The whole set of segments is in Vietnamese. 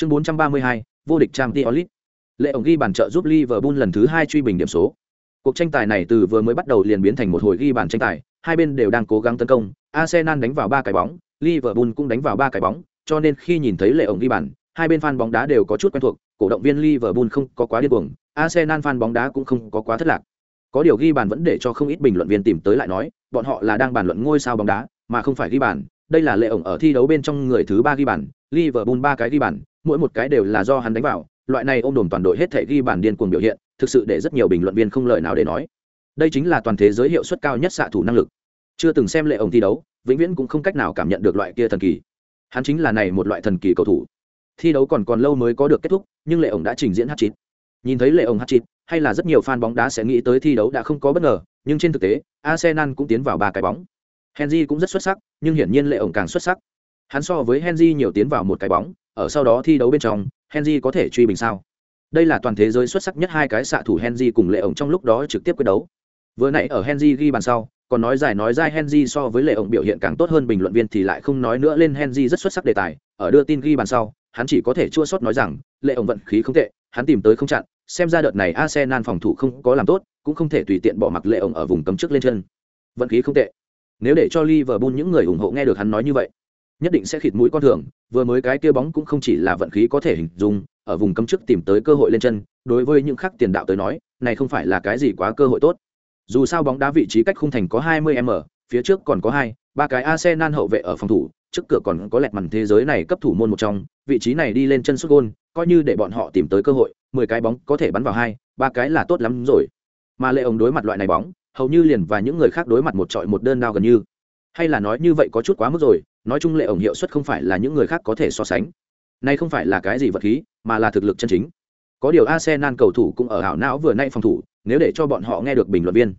Chương 432, vô địch Champions League. Lệ ổng ghi bàn trợ giúp Liverpool lần thứ hai truy bình điểm số. Cuộc tranh tài này từ vừa mới bắt đầu liền biến thành một hồi ghi bàn tranh tài, hai bên đều đang cố gắng tấn công, Arsenal đánh vào ba cái bóng, Liverpool cũng đánh vào ba cái bóng, cho nên khi nhìn thấy Lệ ổng ghi bàn, hai bên fan bóng đá đều có chút quen thuộc, cổ động viên Liverpool không có quá điên cuồng, Arsenal fan bóng đá cũng không có quá thất lạc. Có điều ghi bàn vẫn để cho không ít bình luận viên tìm tới lại nói, bọn họ là đang bàn luận ngôi sao bóng đá, mà không phải ghi bàn. Đây là Lệ ổng ở thi đấu bên trong người thứ ba ghi bàn, Liverpool ba cái ghi bàn, mỗi một cái đều là do hắn đánh vào, loại này ôm đồn toàn đội hết thể ghi bàn điên cuồng biểu hiện, thực sự để rất nhiều bình luận viên không lời nào để nói. Đây chính là toàn thế giới hiệu suất cao nhất xạ thủ năng lực. Chưa từng xem Lệ ổng thi đấu, vĩnh viễn cũng không cách nào cảm nhận được loại kia thần kỳ. Hắn chính là này một loại thần kỳ cầu thủ. Thi đấu còn còn lâu mới có được kết thúc, nhưng Lệ ổng đã trình diễn hat-trick. Nhìn thấy Lệ ổng hat-trick, hay là rất nhiều fan bóng đá sẽ nghĩ tới thi đấu đã không có bất ngờ, nhưng trên thực tế, Arsenal cũng tiến vào ba cái bóng. Henry cũng rất xuất sắc, nhưng hiển nhiên Lệ ổng càng xuất sắc. Hắn so với Henry nhiều tiến vào một cái bóng, ở sau đó thi đấu bên trong, Henry có thể truy bình sao? Đây là toàn thế giới xuất sắc nhất hai cái xạ thủ Henry cùng Lệ ổng trong lúc đó trực tiếp quyết đấu. Vừa nãy ở Henry ghi bàn sau, còn nói giải nói dai Henry so với Lệ ổng biểu hiện càng tốt hơn bình luận viên thì lại không nói nữa lên Henry rất xuất sắc đề tài, ở đưa tin ghi bàn sau, hắn chỉ có thể chua sót nói rằng, Lệ ổng vận khí không tệ, hắn tìm tới không chặn, xem ra đợt này Arsenal phòng thủ không có làm tốt, cũng không thể tùy tiện bỏ mặc Lệ ổng ở vùng cấm trước lên chân. Vận khí không tệ. Nếu để cho Liverpool những người ủng hộ nghe được hắn nói như vậy, nhất định sẽ khịt mũi con thường, vừa mới cái kia bóng cũng không chỉ là vận khí có thể hình dung, ở vùng cấm trước tìm tới cơ hội lên chân, đối với những khắc tiền đạo tới nói, này không phải là cái gì quá cơ hội tốt. Dù sao bóng đá vị trí cách khung thành có 20m, phía trước còn có hai, ba cái Arsenal hậu vệ ở phòng thủ, trước cửa còn có lẹt màn thế giới này cấp thủ môn một trong, vị trí này đi lên chân sút gôn, coi như để bọn họ tìm tới cơ hội, 10 cái bóng có thể bắn vào hai, ba cái là tốt lắm rồi. Mà Lệ ông đối mặt loại này bóng, hầu như liền và những người khác đối mặt một trọi một đơn đao gần như. Hay là nói như vậy có chút quá mức rồi, nói chung Lệ ổng hiệu suất không phải là những người khác có thể so sánh. Này không phải là cái gì vật khí, mà là thực lực chân chính. Có điều Arsenal cầu thủ cũng ở hảo não vừa nãy phòng thủ, nếu để cho bọn họ nghe được bình luận viên,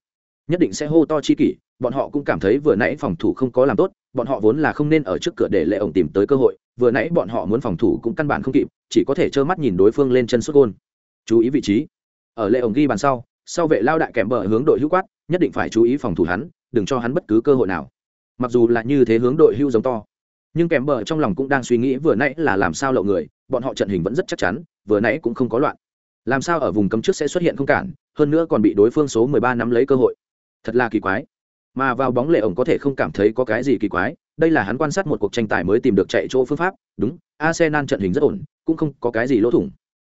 nhất định sẽ hô to chi kỷ, bọn họ cũng cảm thấy vừa nãy phòng thủ không có làm tốt, bọn họ vốn là không nên ở trước cửa để Lệ ổng tìm tới cơ hội, vừa nãy bọn họ muốn phòng thủ cũng căn bản không kịp, chỉ có thể trơ mắt nhìn đối phương lên chân xuất gôn. Chú ý vị trí. Ở Lệ ổng ghi bàn sau, sau vệ lao đại kèm bờ hướng đội hữu quát, nhất định phải chú ý phòng thủ hắn, đừng cho hắn bất cứ cơ hội nào. Mặc dù là như thế hướng đội hưu giống to, nhưng kèm bờ trong lòng cũng đang suy nghĩ vừa nãy là làm sao lậu người, bọn họ trận hình vẫn rất chắc chắn, vừa nãy cũng không có loạn. Làm sao ở vùng cấm trước sẽ xuất hiện không cản, hơn nữa còn bị đối phương số 13 nắm lấy cơ hội. Thật là kỳ quái. Mà vào bóng lệ ổng có thể không cảm thấy có cái gì kỳ quái, đây là hắn quan sát một cuộc tranh tài mới tìm được chạy chỗ phương pháp, đúng, Arsenal trận hình rất ổn, cũng không có cái gì lỗ thủng.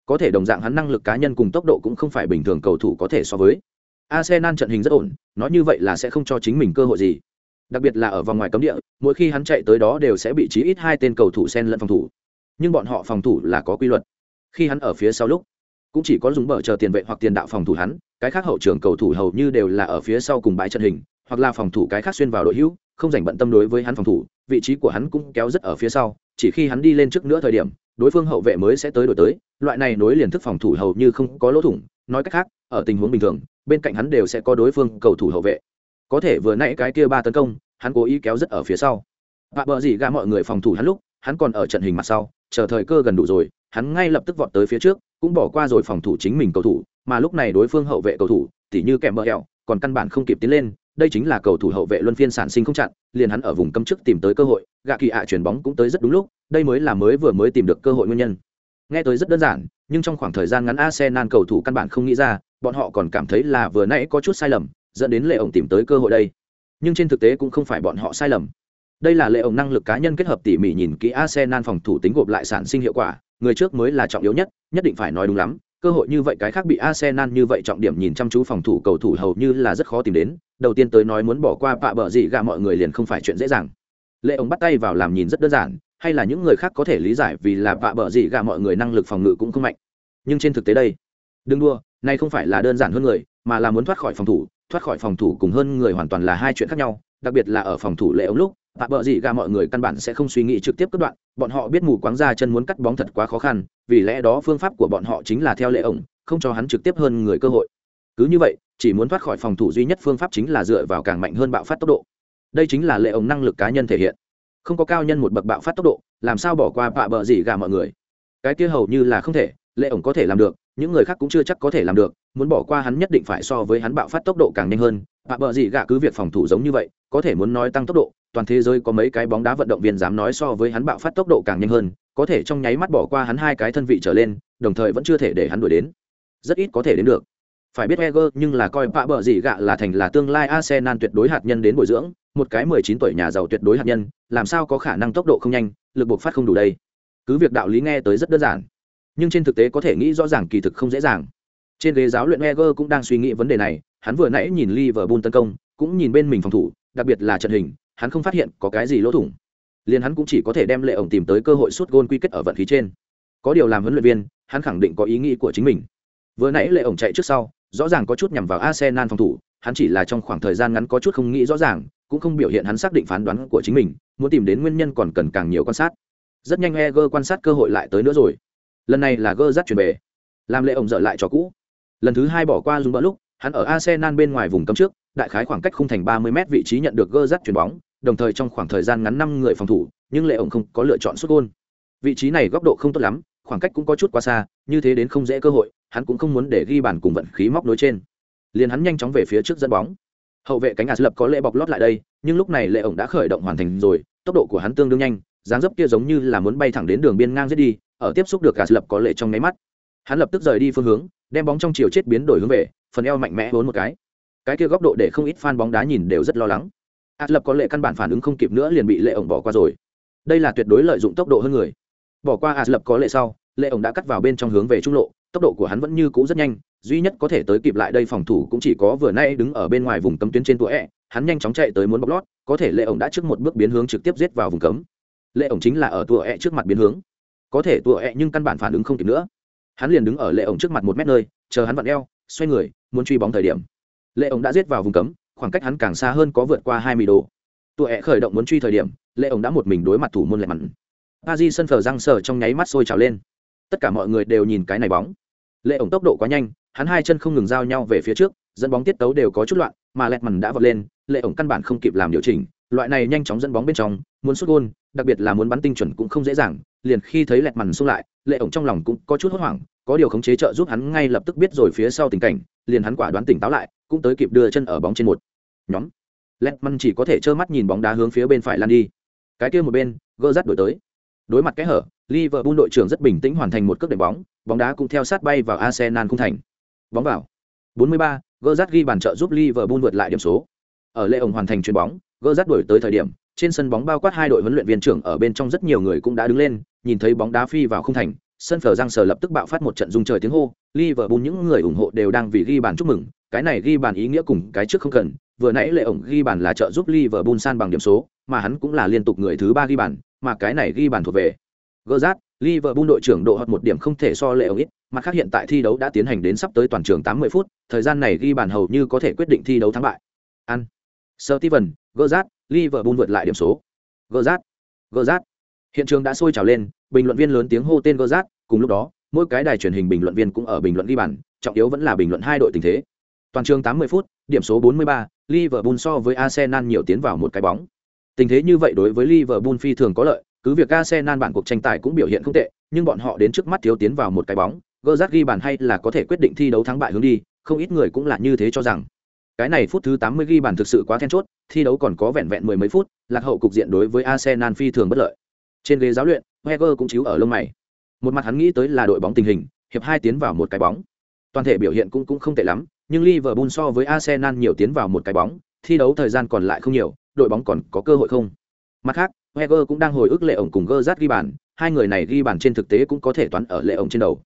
Có thể đồng dạng hắn năng lực cá nhân cùng tốc độ cũng không phải bình thường cầu thủ có thể so với. Arsenal trận hình rất ổn, nói như vậy là sẽ không cho chính mình cơ hội gì. Đặc biệt là ở vòng ngoài cấm địa, mỗi khi hắn chạy tới đó đều sẽ bị chí ít hai tên cầu thủ xen lẫn phòng thủ. Nhưng bọn họ phòng thủ là có quy luật. Khi hắn ở phía sau lúc, cũng chỉ có dùng bờ chờ tiền vệ hoặc tiền đạo phòng thủ hắn, cái khác hậu trường cầu thủ hầu như đều là ở phía sau cùng bãi trận hình, hoặc là phòng thủ cái khác xuyên vào đội hữu, không dành bận tâm đối với hắn phòng thủ, vị trí của hắn cũng kéo rất ở phía sau, chỉ khi hắn đi lên trước nữa thời điểm, đối phương hậu vệ mới sẽ tới đổi tới, loại này nối liền thức phòng thủ hầu như không có lỗ thủng, nói cách khác, ở tình huống bình thường, bên cạnh hắn đều sẽ có đối phương cầu thủ hậu vệ. Có thể vừa nãy cái kia ba tấn công, hắn cố ý kéo rất ở phía sau. Và bờ gì gạ mọi người phòng thủ hắn lúc, hắn còn ở trận hình mặt sau, chờ thời cơ gần đủ rồi, hắn ngay lập tức vọt tới phía trước, cũng bỏ qua rồi phòng thủ chính mình cầu thủ, mà lúc này đối phương hậu vệ cầu thủ, tỉ như kèm bờ hẹo, còn căn bản không kịp tiến lên, đây chính là cầu thủ hậu vệ luân phiên sản sinh không chặn, liền hắn ở vùng cấm trước tìm tới cơ hội, gạ kỳ ạ chuyển bóng cũng tới rất đúng lúc, đây mới là mới vừa mới tìm được cơ hội nguyên nhân. Nghe tới rất đơn giản, nhưng trong khoảng thời gian ngắn Arsenal cầu thủ căn bản không nghĩ ra, bọn họ còn cảm thấy là vừa nãy có chút sai lầm, dẫn đến Lệ ổng tìm tới cơ hội đây. Nhưng trên thực tế cũng không phải bọn họ sai lầm. Đây là Lệ ổng năng lực cá nhân kết hợp tỉ mỉ nhìn kỹ Arsenal phòng thủ tính gộp lại sản sinh hiệu quả, người trước mới là trọng yếu nhất, nhất định phải nói đúng lắm, cơ hội như vậy cái khác bị Arsenal như vậy trọng điểm nhìn chăm chú phòng thủ cầu thủ hầu như là rất khó tìm đến, đầu tiên tới nói muốn bỏ qua pạ bờ gì gạ mọi người liền không phải chuyện dễ dàng. Lệ ổng bắt tay vào làm nhìn rất đơn giản, hay là những người khác có thể lý giải vì là pạ bờ gì gạ mọi người năng lực phòng ngự cũng không mạnh. Nhưng trên thực tế đây, đừng đua, này không phải là đơn giản hơn người, mà là muốn thoát khỏi phòng thủ, thoát khỏi phòng thủ cùng hơn người hoàn toàn là hai chuyện khác nhau, đặc biệt là ở phòng thủ lệ ống lúc, Tạ bợ gì gà mọi người căn bản sẽ không suy nghĩ trực tiếp cất đoạn, bọn họ biết mù quáng ra chân muốn cắt bóng thật quá khó khăn, vì lẽ đó phương pháp của bọn họ chính là theo lệ ổng, không cho hắn trực tiếp hơn người cơ hội. Cứ như vậy, chỉ muốn thoát khỏi phòng thủ duy nhất phương pháp chính là dựa vào càng mạnh hơn bạo phát tốc độ. Đây chính là lệ ổng năng lực cá nhân thể hiện. Không có cao nhân một bậc bạo phát tốc độ, làm sao bỏ qua tạ bợ gì gà mọi người. Cái kia hầu như là không thể, lệ ổng có thể làm được, những người khác cũng chưa chắc có thể làm được, muốn bỏ qua hắn nhất định phải so với hắn bạo phát tốc độ càng nhanh hơn. bạ bợ gì gạ cứ việc phòng thủ giống như vậy, có thể muốn nói tăng tốc độ, toàn thế giới có mấy cái bóng đá vận động viên dám nói so với hắn bạo phát tốc độ càng nhanh hơn, có thể trong nháy mắt bỏ qua hắn hai cái thân vị trở lên đồng thời vẫn chưa thể để hắn đuổi đến rất ít có thể đến được phải biết Heger nhưng là coi bạ bợ gì gạ là thành là tương lai Arsenal tuyệt đối hạt nhân đến bồi dưỡng, một cái 19 tuổi nhà giàu tuyệt đối hạt nhân, làm sao có khả năng tốc độ không nhanh, lực buộc phát không đủ đây. Cứ việc đạo lý nghe tới rất đơn giản, nhưng trên thực tế có thể nghĩ rõ ràng kỳ thực không dễ dàng. Trên ghế giáo luyện Wenger cũng đang suy nghĩ vấn đề này, hắn vừa nãy nhìn Liverpool tấn công, cũng nhìn bên mình phòng thủ, đặc biệt là trận hình, hắn không phát hiện có cái gì lỗ thủng. Liên hắn cũng chỉ có thể đem lệ ổng tìm tới cơ hội sút gôn quy kết ở vận khí trên. Có điều làm huấn luyện viên, hắn khẳng định có ý nghĩ của chính mình. Vừa nãy lệ ổng chạy trước sau, rõ ràng có chút nhằm vào Arsenal phòng thủ, hắn chỉ là trong khoảng thời gian ngắn có chút không nghĩ rõ ràng, cũng không biểu hiện hắn xác định phán đoán của chính mình, muốn tìm đến nguyên nhân còn cần càng nhiều quan sát. Rất nhanh Heger quan sát cơ hội lại tới nữa rồi. Lần này là gơ dắt chuyển về, làm lệ ổng dở lại cho cũ. Lần thứ hai bỏ qua dùng bỡ lúc, hắn ở Arsenal bên ngoài vùng cấm trước, đại khái khoảng cách khung thành 30m vị trí nhận được gơ dắt chuyển bóng, đồng thời trong khoảng thời gian ngắn năm người phòng thủ, nhưng lệ ổng không có lựa chọn sút gôn. Vị trí này góc độ không tốt lắm, khoảng cách cũng có chút quá xa, như thế đến không dễ cơ hội, hắn cũng không muốn để ghi bàn cùng vận khí móc nối trên. Liền hắn nhanh chóng về phía trước dẫn bóng. Hậu vệ cánh ạt lập có lệ bọc lót lại đây nhưng lúc này lệ ổng đã khởi động hoàn thành rồi tốc độ của hắn tương đương nhanh dáng dấp kia giống như là muốn bay thẳng đến đường biên ngang giết đi ở tiếp xúc được ạt lập có lệ trong nháy mắt. Hắn lập tức rời đi phương hướng đem bóng trong chiều chết biến đổi hướng về, phần eo mạnh mẽ vốn một cái. Cái kia góc độ để không ít fan bóng đá nhìn đều rất lo lắng. Ạt lập có lệ căn bản phản ứng không kịp nữa liền bị lệ ổng bỏ qua rồi. Đây là tuyệt đối lợi dụng tốc độ hơn người. Bỏ qua ạt lập có lệ sau, lệ ổng đã cắt vào bên trong hướng về trung lộ, tốc độ của hắn vẫn như cũ rất nhanh, duy nhất có thể tới kịp lại đây phòng thủ cũng chỉ có vừa nay đứng ở bên ngoài vùng cấm tuyến trên tụa ẹ e, hắn nhanh chóng chạy tới muốn bóc lót, có thể lệ ổng đã trước một bước biến hướng trực tiếp giết vào vùng cấm. Lệ ổng chính là ở tụa ẹ e trước mặt biến hướng. Có thể tụa ẹ e nhưng căn bản phản ứng không kịp nữa hắn liền đứng ở lệ ổng trước mặt một mét nơi, chờ hắn vặn eo, xoay người, muốn truy bóng thời điểm. Lệ ổng đã giết vào vùng cấm, khoảng cách hắn càng xa hơn có vượt qua hai mươi độ tụa ẹ khởi động muốn truy thời điểm, lệ ổng đã một mình đối mặt thủ môn lệ mặn. Pa di sân phờ răng sờ trong nháy mắt sôi trào lên. Tất cả mọi người đều nhìn cái này bóng. Lệ ổng tốc độ quá nhanh, hắn hai chân không ngừng giao nhau về phía trước, dẫn bóng tiết tấu đều có chút loạn, mà lẹt mằn đã vọt lên, lệ ổng căn bản không kịp làm điều chỉnh. Loại này nhanh chóng dẫn bóng bên trong, muốn xuất gôn, đặc biệt là muốn bắn tinh chuẩn cũng không dễ dàng, liền khi thấy lẹt mằn xung lại lệ ổng trong lòng cũng có chút hốt hoảng có điều khống chế trợ giúp hắn ngay lập tức biết rồi phía sau tình cảnh liền hắn quả đoán tỉnh táo lại cũng tới kịp đưa chân ở bóng trên một nhóm lẹt măn chỉ có thể trơ mắt nhìn bóng đá hướng phía bên phải lan đi cái kia một bên gỡ rắt đổi tới đối mặt cái hở Liverpool đội trưởng rất bình tĩnh hoàn thành một cước đệm bóng, bóng đá cũng theo sát bay vào Arsenal khung thành. Bóng vào. 43, Gerrard ghi bàn trợ giúp Liverpool vượt lại điểm số. Ở lệ ổng hoàn thành chuyền bóng, Gerrard đuổi tới thời điểm, trên sân bóng bao quát hai đội huấn luyện viên trưởng ở bên trong rất nhiều người cũng đã đứng lên, nhìn thấy bóng đá phi vào khung thành, sân phở răng sở lập tức bạo phát một trận rung trời tiếng hô, Liverpool những người ủng hộ đều đang vì ghi bàn chúc mừng, cái này ghi bàn ý nghĩa cùng cái trước không cần, vừa nãy lệ ổng ghi bàn là trợ giúp Liverpool san bằng điểm số, mà hắn cũng là liên tục người thứ ba ghi bàn, mà cái này ghi bàn thuộc về Gerrard, liverpool đội trưởng độ hot một điểm không thể so lệ ông ít mặt khác hiện tại thi đấu đã tiến hành đến sắp tới toàn trường 80 phút thời gian này ghi bàn hầu như có thể quyết định thi đấu thắng bại. An Steven, Gerrard, liverpool vượt lại điểm số. Gỡ rát rát hiện trường đã sôi trào lên bình luận viên lớn tiếng hô tên gỡ rát cùng lúc đó mỗi cái đài truyền hình bình luận viên cũng ở bình luận ghi bàn trọng yếu vẫn là bình luận hai đội tình thế. Toàn trường 80 phút điểm số 43, liverpool so với arsenal nhiều tiến vào một cái bóng. Tình thế như vậy đối với liverpool phi thường có lợi cứ việc Arsenal bản cuộc tranh tài cũng biểu hiện không tệ, nhưng bọn họ đến trước mắt thiếu tiến vào một cái bóng, Gerrard ghi bàn hay là có thể quyết định thi đấu thắng bại hướng đi, không ít người cũng là như thế cho rằng. Cái này phút thứ 80 ghi bàn thực sự quá then chốt, thi đấu còn có vẹn vẹn mười mấy phút, lạc hậu cục diện đối với Arsenal phi thường bất lợi. Trên ghế giáo luyện, Wenger cũng chiếu ở lông mày. Một mặt hắn nghĩ tới là đội bóng tình hình, hiệp hai tiến vào một cái bóng. Toàn thể biểu hiện cũng cũng không tệ lắm, nhưng Liverpool so với Arsenal nhiều tiến vào một cái bóng, thi đấu thời gian còn lại không nhiều, đội bóng còn có cơ hội không? Mặt khác, Wenger cũng đang hồi ức lệ ổng cùng Gerrard ghi bàn, hai người này ghi bàn trên thực tế cũng có thể toán ở lệ ổng trên đầu.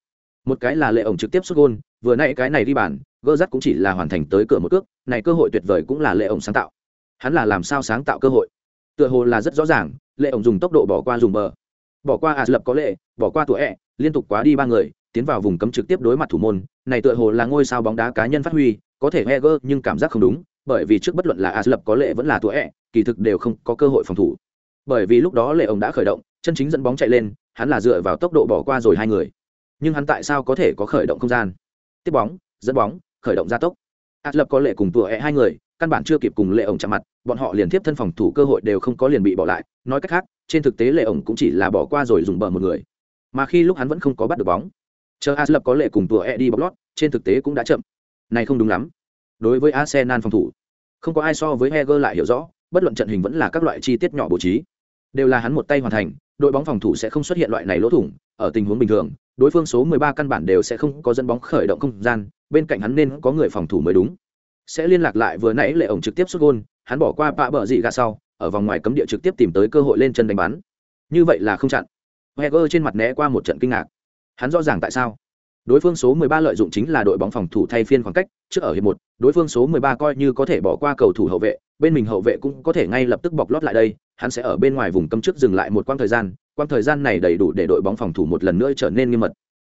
Một cái là lệ ổng trực tiếp sút gol, vừa nãy cái này đi bàn, Gerrard cũng chỉ là hoàn thành tới cửa một cước, này cơ hội tuyệt vời cũng là lệ ổng sáng tạo. Hắn là làm sao sáng tạo cơ hội? Tựa hồ là rất rõ ràng, lệ ổng dùng tốc độ bỏ qua dùng bờ, bỏ qua ạt lập có lệ, bỏ qua tuổi ẹ、e, liên tục quá đi ba người, tiến vào vùng cấm trực tiếp đối mặt thủ môn, này tựa hồ là ngôi sao bóng đá cá nhân phát huy, có thể Heger nhưng cảm giác không đúng, bởi vì trước bất luận là ạt lập có lệ vẫn là tuổi ẹ、e, kỳ thực đều không có cơ hội phòng thủ bởi vì lúc đó lệ ổng đã khởi động chân chính dẫn bóng chạy lên hắn là dựa vào tốc độ bỏ qua rồi hai người nhưng hắn tại sao có thể có khởi động không gian tiếp bóng dẫn bóng khởi động gia tốc. Ạt lập có lệ cùng tụa ẹ e hai người căn bản chưa kịp cùng lệ ổng chạm mặt bọn họ liền tiếp thân phòng thủ cơ hội đều không có liền bị bỏ lại. Nói cách khác trên thực tế lệ ổng cũng chỉ là bỏ qua rồi dùng bờ một người. Mà khi lúc hắn vẫn không có bắt được bóng chờ as lập có lệ cùng tụa e đi bọc lót trên thực tế cũng đã chậm. Này không đúng lắm. Đối với arsenal phòng thủ không có ai so với heger lại hiểu rõ bất luận trận hình vẫn là các loại chi tiết nhỏ bố trí. Đều là hắn một tay hoàn thành đội bóng phòng thủ sẽ không xuất hiện loại này lỗ thủng, ở tình huống bình thường, đối phương số 13 căn bản đều sẽ không có dẫn bóng khởi động không gian, bên cạnh hắn nên có người phòng thủ mới đúng. Sẽ liên lạc lại vừa nãy lệ ổng trực tiếp sút gôn, hắn bỏ qua bạ bờ gì gạ sau, ở vòng ngoài cấm địa trực tiếp tìm tới cơ hội lên chân đánh bắn. Như vậy là không chặn. Wenger trên mặt né qua một trận kinh ngạc. Hắn rõ ràng tại sao. Đối phương số 13 lợi dụng chính là đội bóng phòng thủ thay phiên khoảng cách, trước ở hiệp 1, đối phương số 13 coi như có thể bỏ qua cầu thủ hậu vệ, bên mình hậu vệ cũng có thể ngay lập tức bọc lót lại đây, hắn sẽ ở bên ngoài vùng cấm trước dừng lại một quãng thời gian, quãng thời gian này đầy đủ để đội bóng phòng thủ một lần nữa trở nên nghiêm mật.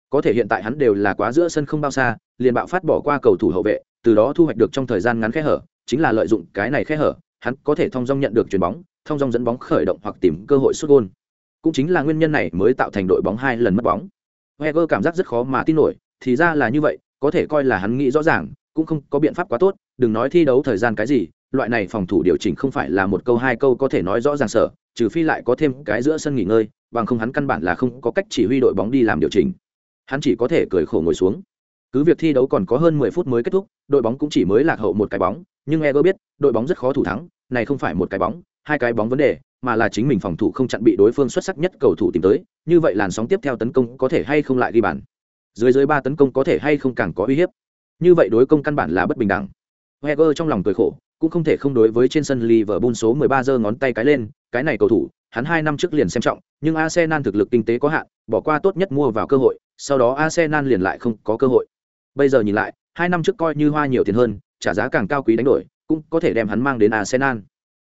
Có thể hiện tại hắn đều là quá giữa sân không bao xa, liền bạo phát bỏ qua cầu thủ hậu vệ, từ đó thu hoạch được trong thời gian ngắn khe hở, chính là lợi dụng cái này khe hở, hắn có thể thông dong nhận được chuyền bóng, thông dong dẫn bóng khởi động hoặc tìm cơ hội sút gôn. Cũng chính là nguyên nhân này mới tạo thành đội bóng hai lần mất bóng. Wenger cảm giác rất khó mà tin nổi, thì ra là như vậy, có thể coi là hắn nghĩ rõ ràng, cũng không có biện pháp quá tốt, đừng nói thi đấu thời gian cái gì, loại này phòng thủ điều chỉnh không phải là một câu hai câu có thể nói rõ ràng sở, trừ phi lại có thêm cái giữa sân nghỉ ngơi, bằng không hắn căn bản là không có cách chỉ huy đội bóng đi làm điều chỉnh. Hắn chỉ có thể cười khổ ngồi xuống. Cứ việc thi đấu còn có hơn 10 phút mới kết thúc, đội bóng cũng chỉ mới lạc hậu một cái bóng, nhưng Eger biết, đội bóng rất khó thủ thắng, này không phải một cái bóng, hai cái bóng vấn đề, mà là chính mình phòng thủ không chặn bị đối phương xuất sắc nhất cầu thủ tìm tới, như vậy làn sóng tiếp theo tấn công có thể hay không lại ghi bàn. Dưới dưới ba tấn công có thể hay không càng có uy hiếp. Như vậy đối công căn bản là bất bình đẳng. Wenger trong lòng cười khổ, cũng không thể không đối với trên sân Liverpool số 13 giơ ngón tay cái lên, cái này cầu thủ, hắn 2 năm trước liền xem trọng, nhưng Arsenal thực lực kinh tế có hạn, bỏ qua tốt nhất mua vào cơ hội, sau đó Arsenal liền lại không có cơ hội. Bây giờ nhìn lại, 2 năm trước coi như hoa nhiều tiền hơn, trả giá càng cao quý đánh đổi, cũng có thể đem hắn mang đến Arsenal.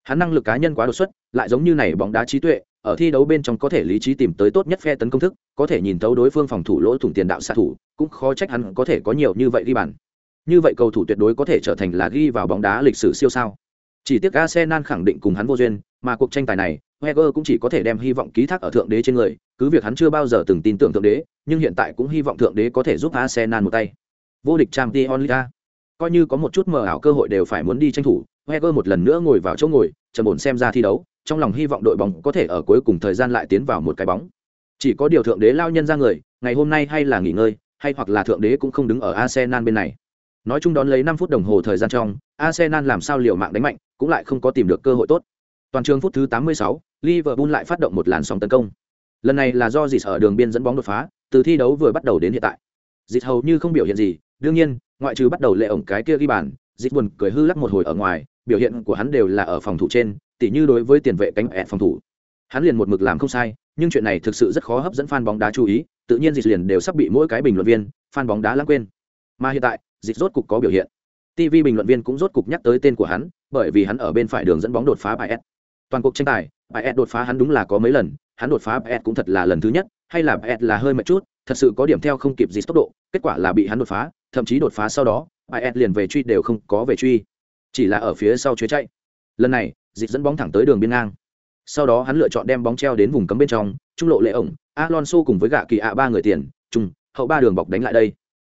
Hắn năng lực cá nhân quá đột xuất, lại giống như này bóng đá trí tuệ, ở thi đấu bên trong có thể lý trí tìm tới tốt nhất phe tấn công thức, có thể nhìn thấu đối phương phòng thủ lỗ thủng tiền đạo xạ thủ, cũng khó trách hắn có thể có nhiều như vậy đi bàn. Như vậy cầu thủ tuyệt đối có thể trở thành là ghi vào bóng đá lịch sử siêu sao. Chỉ tiếc Arsenal khẳng định cùng hắn vô duyên, mà cuộc tranh tài này, Wenger cũng chỉ có thể đem hy vọng ký thác ở thượng đế trên người, cứ việc hắn chưa bao giờ từng tin tưởng thượng đế, nhưng hiện tại cũng hy vọng thượng đế có thể giúp Arsenal một tay. Vô địch Champions League. Coi như có một chút mờ ảo cơ hội đều phải muốn đi tranh thủ, Wenger một lần nữa ngồi vào chỗ ngồi, trầm ổn xem ra thi đấu, trong lòng hy vọng đội bóng có thể ở cuối cùng thời gian lại tiến vào một cái bóng. Chỉ có điều thượng đế lao nhân ra người, ngày hôm nay hay là nghỉ ngơi, hay hoặc là thượng đế cũng không đứng ở Arsenal bên này. Nói chung đón lấy 5 phút đồng hồ thời gian trong, Arsenal làm sao liều mạng đánh mạnh, cũng lại không có tìm được cơ hội tốt. Toàn trường phút thứ 86, Liverpool lại phát động một làn sóng tấn công. Lần này là do Dịch ở đường biên dẫn bóng đột phá, từ thi đấu vừa bắt đầu đến hiện tại. Dịch hầu như không biểu hiện gì, đương nhiên, ngoại trừ bắt đầu lệ ổng cái kia ghi bàn, Dịch buồn cười hư lắc một hồi ở ngoài, biểu hiện của hắn đều là ở phòng thủ trên, tỉ như đối với tiền vệ cánh ẹt phòng thủ. Hắn liền một mực làm không sai, nhưng chuyện này thực sự rất khó hấp dẫn fan bóng đá chú ý, tự nhiên Dịch liền đều sắp bị mỗi cái bình luận viên, fan bóng đá lãng quên. Mà hiện tại, Dịch rốt cục có biểu hiện. TV bình luận viên cũng rốt cục nhắc tới tên của hắn, bởi vì hắn ở bên phải đường dẫn bóng đột phá bài S. Toàn cuộc tranh tài, bài S đột phá hắn đúng là có mấy lần, hắn đột phá bài S cũng thật là lần thứ nhất, hay là bài S là hơi mệt chút, thật sự có điểm theo không kịp gì tốc độ, kết quả là bị hắn đột phá, thậm chí đột phá sau đó, bài S liền về truy đều không có về truy, chỉ là ở phía sau chuối chạy. Lần này, dịch dẫn bóng thẳng tới đường biên ngang. Sau đó hắn lựa chọn đem bóng treo đến vùng cấm bên trong, trung lộ lệ ổng, Alonso cùng với gạ kỳ ạ ba người tiền, trung, hậu ba đường bọc đánh lại đây.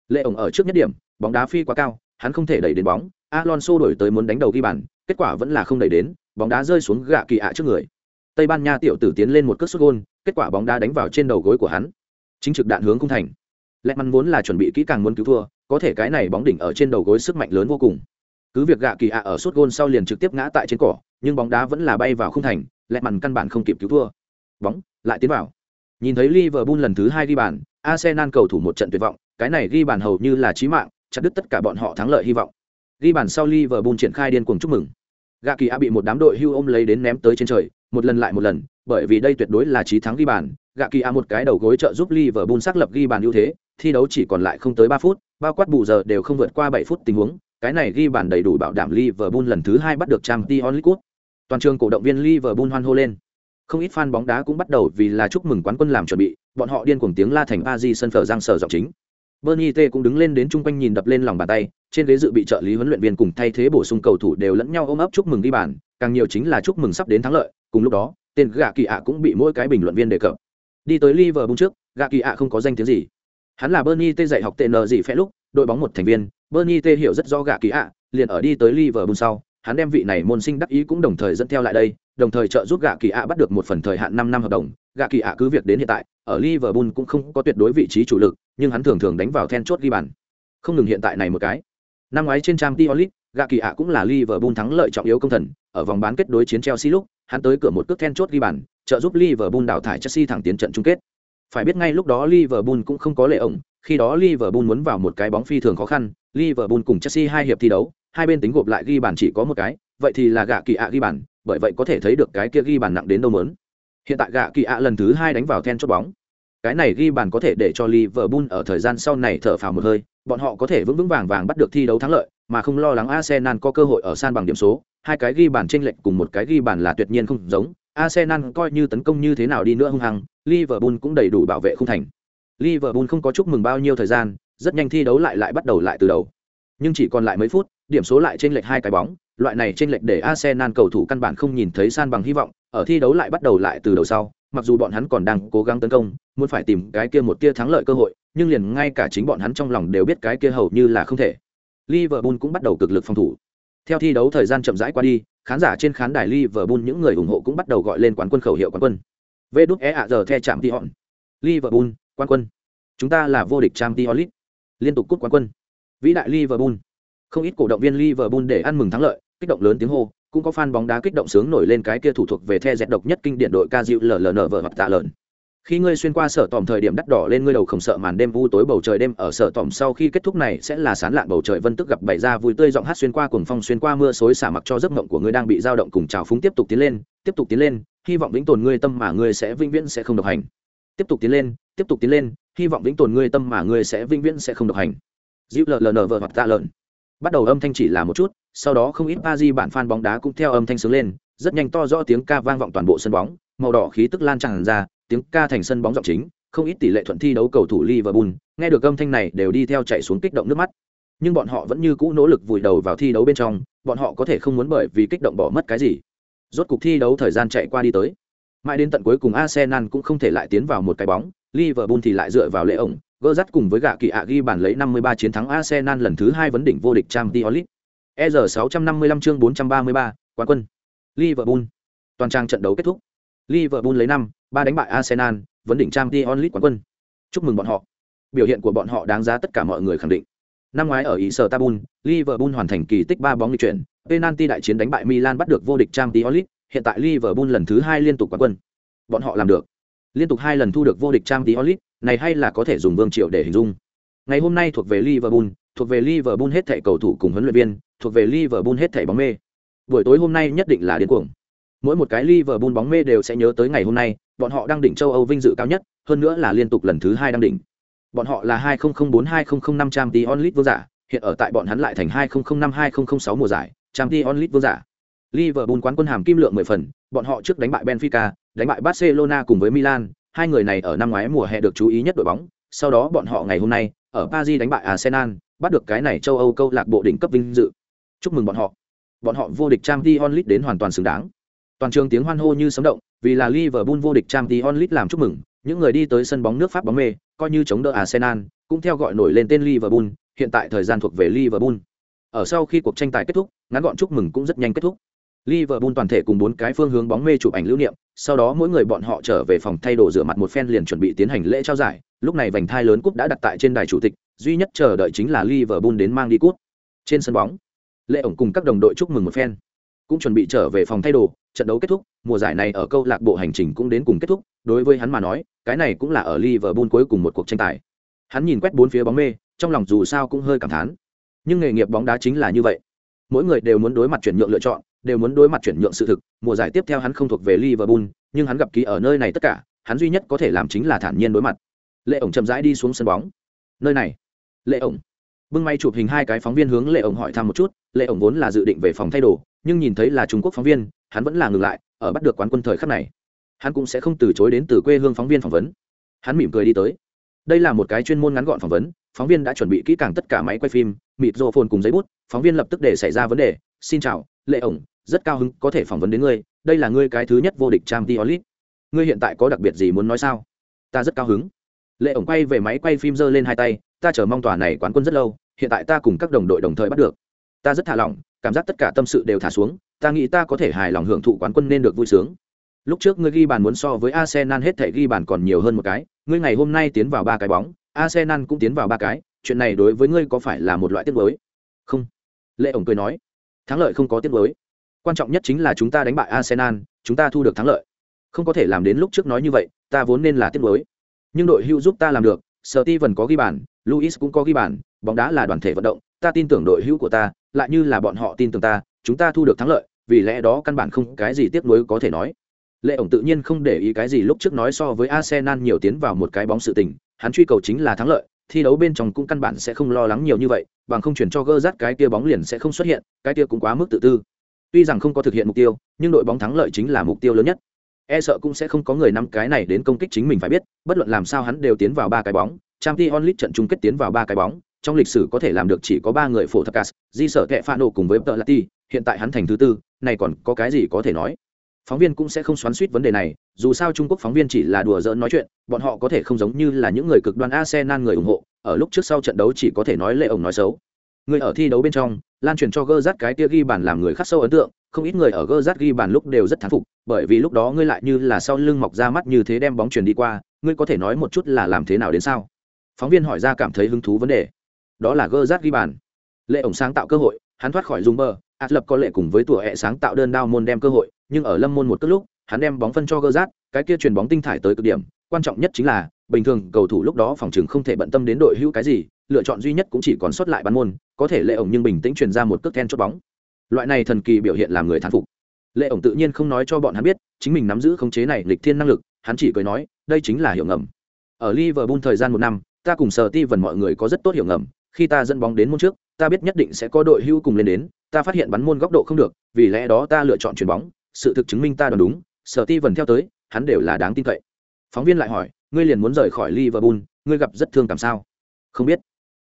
Lệ ổng ở trước nhất điểm, bóng đá phi quá cao, hắn không thể đẩy đến bóng, Alonso đổi tới muốn đánh đầu ghi bàn, kết quả vẫn là không đẩy đến, bóng đá rơi xuống gạ kỳ ạ trước người. Tây Ban Nha tiểu tử tiến lên một cước sút gôn, kết quả bóng đá đánh vào trên đầu gối của hắn. Chính trực đạn hướng không thành. Lẹt mắn vốn là chuẩn bị kỹ càng muốn cứu thua, có thể cái này bóng đỉnh ở trên đầu gối sức mạnh lớn vô cùng. Cứ việc gạ kỳ ạ ở sút gôn sau liền trực tiếp ngã tại trên cỏ, nhưng bóng đá vẫn là bay vào không thành, lẹt mắn căn bản không kịp cứu thua. Bóng lại tiến vào. Nhìn thấy Liverpool lần thứ hai ghi bàn, Arsenal cầu thủ một trận tuyệt vọng, cái này ghi bàn hầu như là chí mạng, chặt đứt tất cả bọn họ thắng lợi hy vọng. Ghi bàn sau Liverpool triển khai điên cuồng chúc mừng. Gạ Kỳ A bị một đám đội hưu ôm lấy đến ném tới trên trời, một lần lại một lần, bởi vì đây tuyệt đối là chí thắng ghi bàn. Gạ Kỳ A một cái đầu gối trợ giúp Liverpool xác lập ghi bàn ưu thế, thi đấu chỉ còn lại không tới 3 phút, bao quát bù giờ đều không vượt qua 7 phút tình huống, cái này ghi bàn đầy đủ bảo đảm Liverpool lần thứ 2 bắt được Champions League. Toàn trường cổ động viên Liverpool hoan hô lên. Không ít fan bóng đá cũng bắt đầu vì là chúc mừng quán quân làm chuẩn bị, bọn họ điên cuồng tiếng la thành Paris sân phở giang sở giọng chính. Bernie T cũng đứng lên đến trung quanh nhìn đập lên lòng bàn tay, trên ghế dự bị trợ lý huấn luyện viên cùng thay thế bổ sung cầu thủ đều lẫn nhau ôm ấp chúc mừng đi bàn, càng nhiều chính là chúc mừng sắp đến thắng lợi, cùng lúc đó, tên gạ kỳ ạ cũng bị mỗi cái bình luận viên đề cập. Đi tới Liverpool trước, gạ kỳ ạ không có danh tiếng gì. Hắn là Bernie T dạy học tên gì phe lúc, đội bóng một thành viên, Bernie T hiểu rất rõ gạ kỳ ạ, liền ở đi tới Liverpool sau, hắn đem vị này môn sinh đắc ý cũng đồng thời dẫn theo lại đây, đồng thời trợ giúp gạ kỳ ạ bắt được một phần thời hạn 5 năm hợp đồng, gạ kỳ ạ cứ việc đến hiện tại, ở Liverpool cũng không có tuyệt đối vị trí chủ lực, nhưng hắn thường thường đánh vào then chốt ghi bàn. Không ngừng hiện tại này một cái. Năm ngoái trên Champions League, gạ kỳ ạ cũng là Liverpool thắng lợi trọng yếu công thần, ở vòng bán kết đối chiến Chelsea lúc, hắn tới cửa một cước then chốt ghi bàn, trợ giúp Liverpool đào thải Chelsea thẳng tiến trận chung kết. Phải biết ngay lúc đó Liverpool cũng không có lệ ổng, khi đó Liverpool muốn vào một cái bóng phi thường khó khăn, Liverpool cùng Chelsea hai hiệp thi đấu, hai bên tính gộp lại ghi bàn chỉ có một cái, vậy thì là gạ kỳ ạ ghi bàn, bởi vậy có thể thấy được cái kia ghi bàn nặng đến đâu mớn. Hiện tại gạ kỳ ạ lần thứ hai đánh vào then chốt bóng. Cái này ghi bàn có thể để cho Liverpool ở thời gian sau này thở phào một hơi, bọn họ có thể vững vững vàng vàng bắt được thi đấu thắng lợi, mà không lo lắng Arsenal có cơ hội ở san bằng điểm số, hai cái ghi bàn chênh lệch cùng một cái ghi bàn là tuyệt nhiên không giống, Arsenal coi như tấn công như thế nào đi nữa hung hăng, Liverpool cũng đầy đủ bảo vệ không thành. Liverpool không có chúc mừng bao nhiêu thời gian, rất nhanh thi đấu lại lại bắt đầu lại từ đầu. Nhưng chỉ còn lại mấy phút, điểm số lại trên lệch hai cái bóng, loại này trên lệch để Arsenal cầu thủ căn bản không nhìn thấy san bằng hy vọng, ở thi đấu lại bắt đầu lại từ đầu sau, mặc dù bọn hắn còn đang cố gắng tấn công, muốn phải tìm cái kia một tia thắng lợi cơ hội, nhưng liền ngay cả chính bọn hắn trong lòng đều biết cái kia hầu như là không thể. Liverpool cũng bắt đầu cực lực phòng thủ. Theo thi đấu thời gian chậm rãi qua đi, khán giả trên khán đài Liverpool những người ủng hộ cũng bắt đầu gọi lên quán quân khẩu hiệu quán quân. Vê đút é ạ giờ the chạm đi họn. Liverpool, quán quân. Chúng ta là vô địch Champions League. Liên tục cúp quán quân. Vĩ đại Liverpool. Không ít cổ động viên Liverpool để ăn mừng thắng lợi, kích động lớn tiếng hô, cũng có fan bóng đá kích động sướng nổi lên cái kia thủ thuộc về the dẹt độc nhất kinh điển đội ca dịu LLN vợ hoặc tạ lợn. Khi ngươi xuyên qua sở tòm thời điểm đắt đỏ lên ngươi đầu không sợ màn đêm vu tối bầu trời đêm ở sở tòm sau khi kết thúc này sẽ là sán lạn bầu trời vân tức gặp bày ra vui tươi giọng hát xuyên qua cuồng phong xuyên qua mưa xối xả mặc cho giấc mộng của ngươi đang bị dao động cùng trào phúng tiếp tục tiến lên tiếp tục tiến lên hy vọng vĩnh tồn ngươi tâm mà ngươi sẽ vĩnh viễn sẽ không độc hành. Tiếp tục tiến lên tiếp tục tiến lên hy vọng vĩnh tồn ngươi tâm mà ngươi sẽ vĩnh viễn sẽ không độc hành. Dịu lờ vợ hoặc tạ lợn. Bắt đầu âm thanh chỉ là một chút sau đó không ít ba di bản fan bóng đá cũng theo âm thanh sướng lên rất nhanh to rõ tiếng ca vang vọng toàn bộ sân bóng màu đỏ khí tức lan tràn ra tiếng ca thành sân bóng giọng chính không ít tỷ lệ thuận thi đấu cầu thủ Liverpool, nghe được âm thanh này đều đi theo chạy xuống kích động nước mắt. Nhưng bọn họ vẫn như cũ nỗ lực vùi đầu vào thi đấu bên trong, bọn họ có thể không muốn bởi vì kích động bỏ mất cái gì. Rốt cục thi đấu thời gian chạy qua đi tới. Mãi đến tận cuối cùng Arsenal cũng không thể lại tiến vào một cái bóng, Liverpool thì lại dựa vào lễ ổng, gỡ dắt cùng với gạ kỳ ạ ghi bàn lấy 53 chiến thắng Arsenal lần thứ hai vấn đỉnh vô địch Champions League. EZ 655 chương 433, quán quân. Liverpool. Toàn trang trận đấu kết thúc. Liverpool lấy 5, 3 đánh bại Arsenal, vấn đỉnh trang Champions League quán quân. Chúc mừng bọn họ. Biểu hiện của bọn họ đáng giá tất cả mọi người khẳng định. Năm ngoái ở Istanbul, Liverpool hoàn thành kỳ tích 3 bóng lịch chuyển, penalty đại chiến đánh bại Milan bắt được vô địch Champions League, hiện tại Liverpool lần thứ 2 liên tục quán quân. Bọn họ làm được. Liên tục 2 lần thu được vô địch Champions League, này hay là có thể dùng vương triệu để hình dung. Ngày hôm nay thuộc về Liverpool, thuộc về Liverpool hết thảy cầu thủ cùng huấn luyện viên, thuộc về Liverpool hết thảy bóng mê. Buổi tối hôm nay nhất định là điên cuồng. Mỗi một cái Liverpool bóng mê đều sẽ nhớ tới ngày hôm nay, bọn họ đang đỉnh châu Âu vinh dự cao nhất, hơn nữa là liên tục lần thứ hai đang đỉnh. Bọn họ là 2004-2005 Champions League vương giả, hiện ở tại bọn hắn lại thành 2005-2006 mùa giải, Champions League vương giả. Liverpool quán quân hàm kim lượng 10 phần, bọn họ trước đánh bại Benfica, đánh bại Barcelona cùng với Milan, hai người này ở năm ngoái mùa hè được chú ý nhất đội bóng, sau đó bọn họ ngày hôm nay ở Paris đánh bại Arsenal, bắt được cái này châu Âu câu lạc bộ đỉnh cấp vinh dự. Chúc mừng bọn họ. Bọn họ vô địch Champions League đến hoàn toàn xứng đáng. Toàn trường tiếng hoan hô như sấm động, vì là Liverpool vô địch Champions League làm chúc mừng, những người đi tới sân bóng nước Pháp bóng mê, coi như chống đỡ Arsenal, cũng theo gọi nổi lên tên Liverpool, hiện tại thời gian thuộc về Liverpool. Ở sau khi cuộc tranh tài kết thúc, ngắn gọn chúc mừng cũng rất nhanh kết thúc. Liverpool toàn thể cùng bốn cái phương hướng bóng mê chụp ảnh lưu niệm, sau đó mỗi người bọn họ trở về phòng thay đồ rửa mặt một phen liền chuẩn bị tiến hành lễ trao giải, lúc này vành thai lớn cúp đã đặt tại trên đài chủ tịch, duy nhất chờ đợi chính là Liverpool đến mang đi cúp. Trên sân bóng, Lệ ổng cùng các đồng đội chúc mừng một phen, cũng chuẩn bị trở về phòng thay đồ, trận đấu kết thúc, mùa giải này ở câu lạc bộ hành trình cũng đến cùng kết thúc, đối với hắn mà nói, cái này cũng là ở Liverpool cuối cùng một cuộc tranh tài. Hắn nhìn quét bốn phía bóng mê, trong lòng dù sao cũng hơi cảm thán. Nhưng nghề nghiệp bóng đá chính là như vậy. Mỗi người đều muốn đối mặt chuyển nhượng lựa chọn, đều muốn đối mặt chuyển nhượng sự thực, mùa giải tiếp theo hắn không thuộc về Liverpool, nhưng hắn gặp ký ở nơi này tất cả, hắn duy nhất có thể làm chính là thản nhiên đối mặt. Lệ ổng chậm rãi đi xuống sân bóng. Nơi này, Lệ ổng. Bưng máy chụp hình hai cái phóng viên hướng Lệ ổng hỏi thăm một chút, Lệ ổng vốn là dự định về phòng thay đồ, nhưng nhìn thấy là Trung Quốc phóng viên, hắn vẫn là ngừng lại, ở bắt được quán quân thời khắc này, hắn cũng sẽ không từ chối đến từ quê hương phóng viên phỏng vấn. Hắn mỉm cười đi tới. Đây là một cái chuyên môn ngắn gọn phỏng vấn, phóng viên đã chuẩn bị kỹ càng tất cả máy quay phim, mịt rô phồn cùng giấy bút, phóng viên lập tức để xảy ra vấn đề, "Xin chào, Lệ ổng, rất cao hứng có thể phỏng vấn đến ngươi, đây là ngươi cái thứ nhất vô địch trang t olit Ngươi hiện tại có đặc biệt gì muốn nói sao?" "Ta rất cao hứng." Lệ ổng quay về máy quay phim giơ lên hai tay, "Ta chờ mong tòa này quán quân rất lâu, hiện tại ta cùng các đồng đội đồng thời bắt được. Ta rất thả lỏng, cảm giác tất cả tâm sự đều thả xuống, ta nghĩ ta có thể hài lòng hưởng thụ quán quân nên được vui sướng. Lúc trước ngươi ghi bàn muốn so với arsenal hết thể ghi bàn còn nhiều hơn một cái ngươi ngày hôm nay tiến vào ba cái bóng arsenal cũng tiến vào ba cái chuyện này đối với ngươi có phải là một loại tiết mới không. Lệ ổng cười nói. Thắng lợi không có tiết mới quan trọng nhất chính là chúng ta đánh bại arsenal chúng ta thu được thắng lợi. Không có thể làm đến lúc trước nói như vậy, ta vốn nên là tiếc mới Nhưng đội hưu giúp ta làm được, Steven có ghi bàn, Luis cũng có ghi bàn, bóng đá là đoàn thể vận động, ta tin tưởng đội hữu của ta, lại như là bọn họ tin tưởng ta, chúng ta thu được thắng lợi, vì lẽ đó căn bản không cái gì tiếc nuối có thể nói. Lệ ổng tự nhiên không để ý cái gì lúc trước nói so với Arsenal nhiều tiến vào một cái bóng sự tình, hắn truy cầu chính là thắng lợi, thi đấu bên trong cũng căn bản sẽ không lo lắng nhiều như vậy, bằng không chuyển cho gơ rát cái kia bóng liền sẽ không xuất hiện, cái kia cũng quá mức tự tư. Tuy rằng không có thực hiện mục tiêu, nhưng đội bóng thắng lợi chính là mục tiêu lớn nhất. E sợ cũng sẽ không có người nắm cái này đến công kích chính mình phải biết, bất luận làm sao hắn đều tiến vào ba cái bóng, Champions League trận chung kết tiến vào ba cái bóng, trong lịch sử có thể làm được chỉ có ba người phổ thập cas, di sở kẹ pha nổ cùng với Lati, hiện tại hắn thành thứ tư, này còn có cái gì có thể nói? Phóng viên cũng sẽ không xoắn suýt vấn đề này dù sao trung quốc phóng viên chỉ là đùa giỡn nói chuyện bọn họ có thể không giống như là những người cực đoan arsenal người ủng hộ ở lúc trước sau trận đấu chỉ có thể nói lệ ổng nói xấu. Người ở thi đấu bên trong lan truyền cho gơ rát cái tia ghi bàn làm người khắc sâu ấn tượng không ít người ở gơ rát ghi bàn lúc đều rất thán phục bởi vì lúc đó ngươi lại như là sau lưng mọc ra mắt như thế đem bóng truyền đi qua ngươi có thể nói một chút là làm thế nào đến sao? Phóng viên hỏi ra cảm thấy hứng thú vấn đề. Đó là gơ rát ghi bàn. Lệ ổng sáng tạo cơ hội, hắn thoát khỏi dùng bờ ạt lập có lệ cùng với tủa hẹ sáng tạo đơn đao môn đem cơ hội, nhưng ở lâm môn một cất lúc, hắn đem bóng phân cho gơ rát, cái kia chuyền bóng tinh thải tới cực điểm, quan trọng nhất chính là, bình thường cầu thủ lúc đó phòng trường không thể bận tâm đến đội hữu cái gì, lựa chọn duy nhất cũng chỉ còn sót lại bán môn, có thể lệ ổng nhưng bình tĩnh truyền ra một cước then chốt bóng. Loại này thần kỳ biểu hiện làm người thán phục. Lệ ổng tự nhiên không nói cho bọn hắn biết, chính mình nắm giữ khống chế này lịch thiên năng lực, hắn chỉ cười nói, đây chính là hiểu ngầm. Ở liverpool thời gian một năm ta cùng sở ti vần mọi người có rất tốt hiểu ngầm, khi ta dẫn bóng đến môn trước, ta biết nhất định sẽ có đội hưu cùng lên đến, ta phát hiện bắn môn góc độ không được, vì lẽ đó ta lựa chọn chuyền bóng, sự thực chứng minh ta đoán đúng, sở ti vần theo tới, hắn đều là đáng tin cậy. Phóng viên lại hỏi, ngươi liền muốn rời khỏi liverpool, ngươi gặp rất thương cảm sao? Không biết.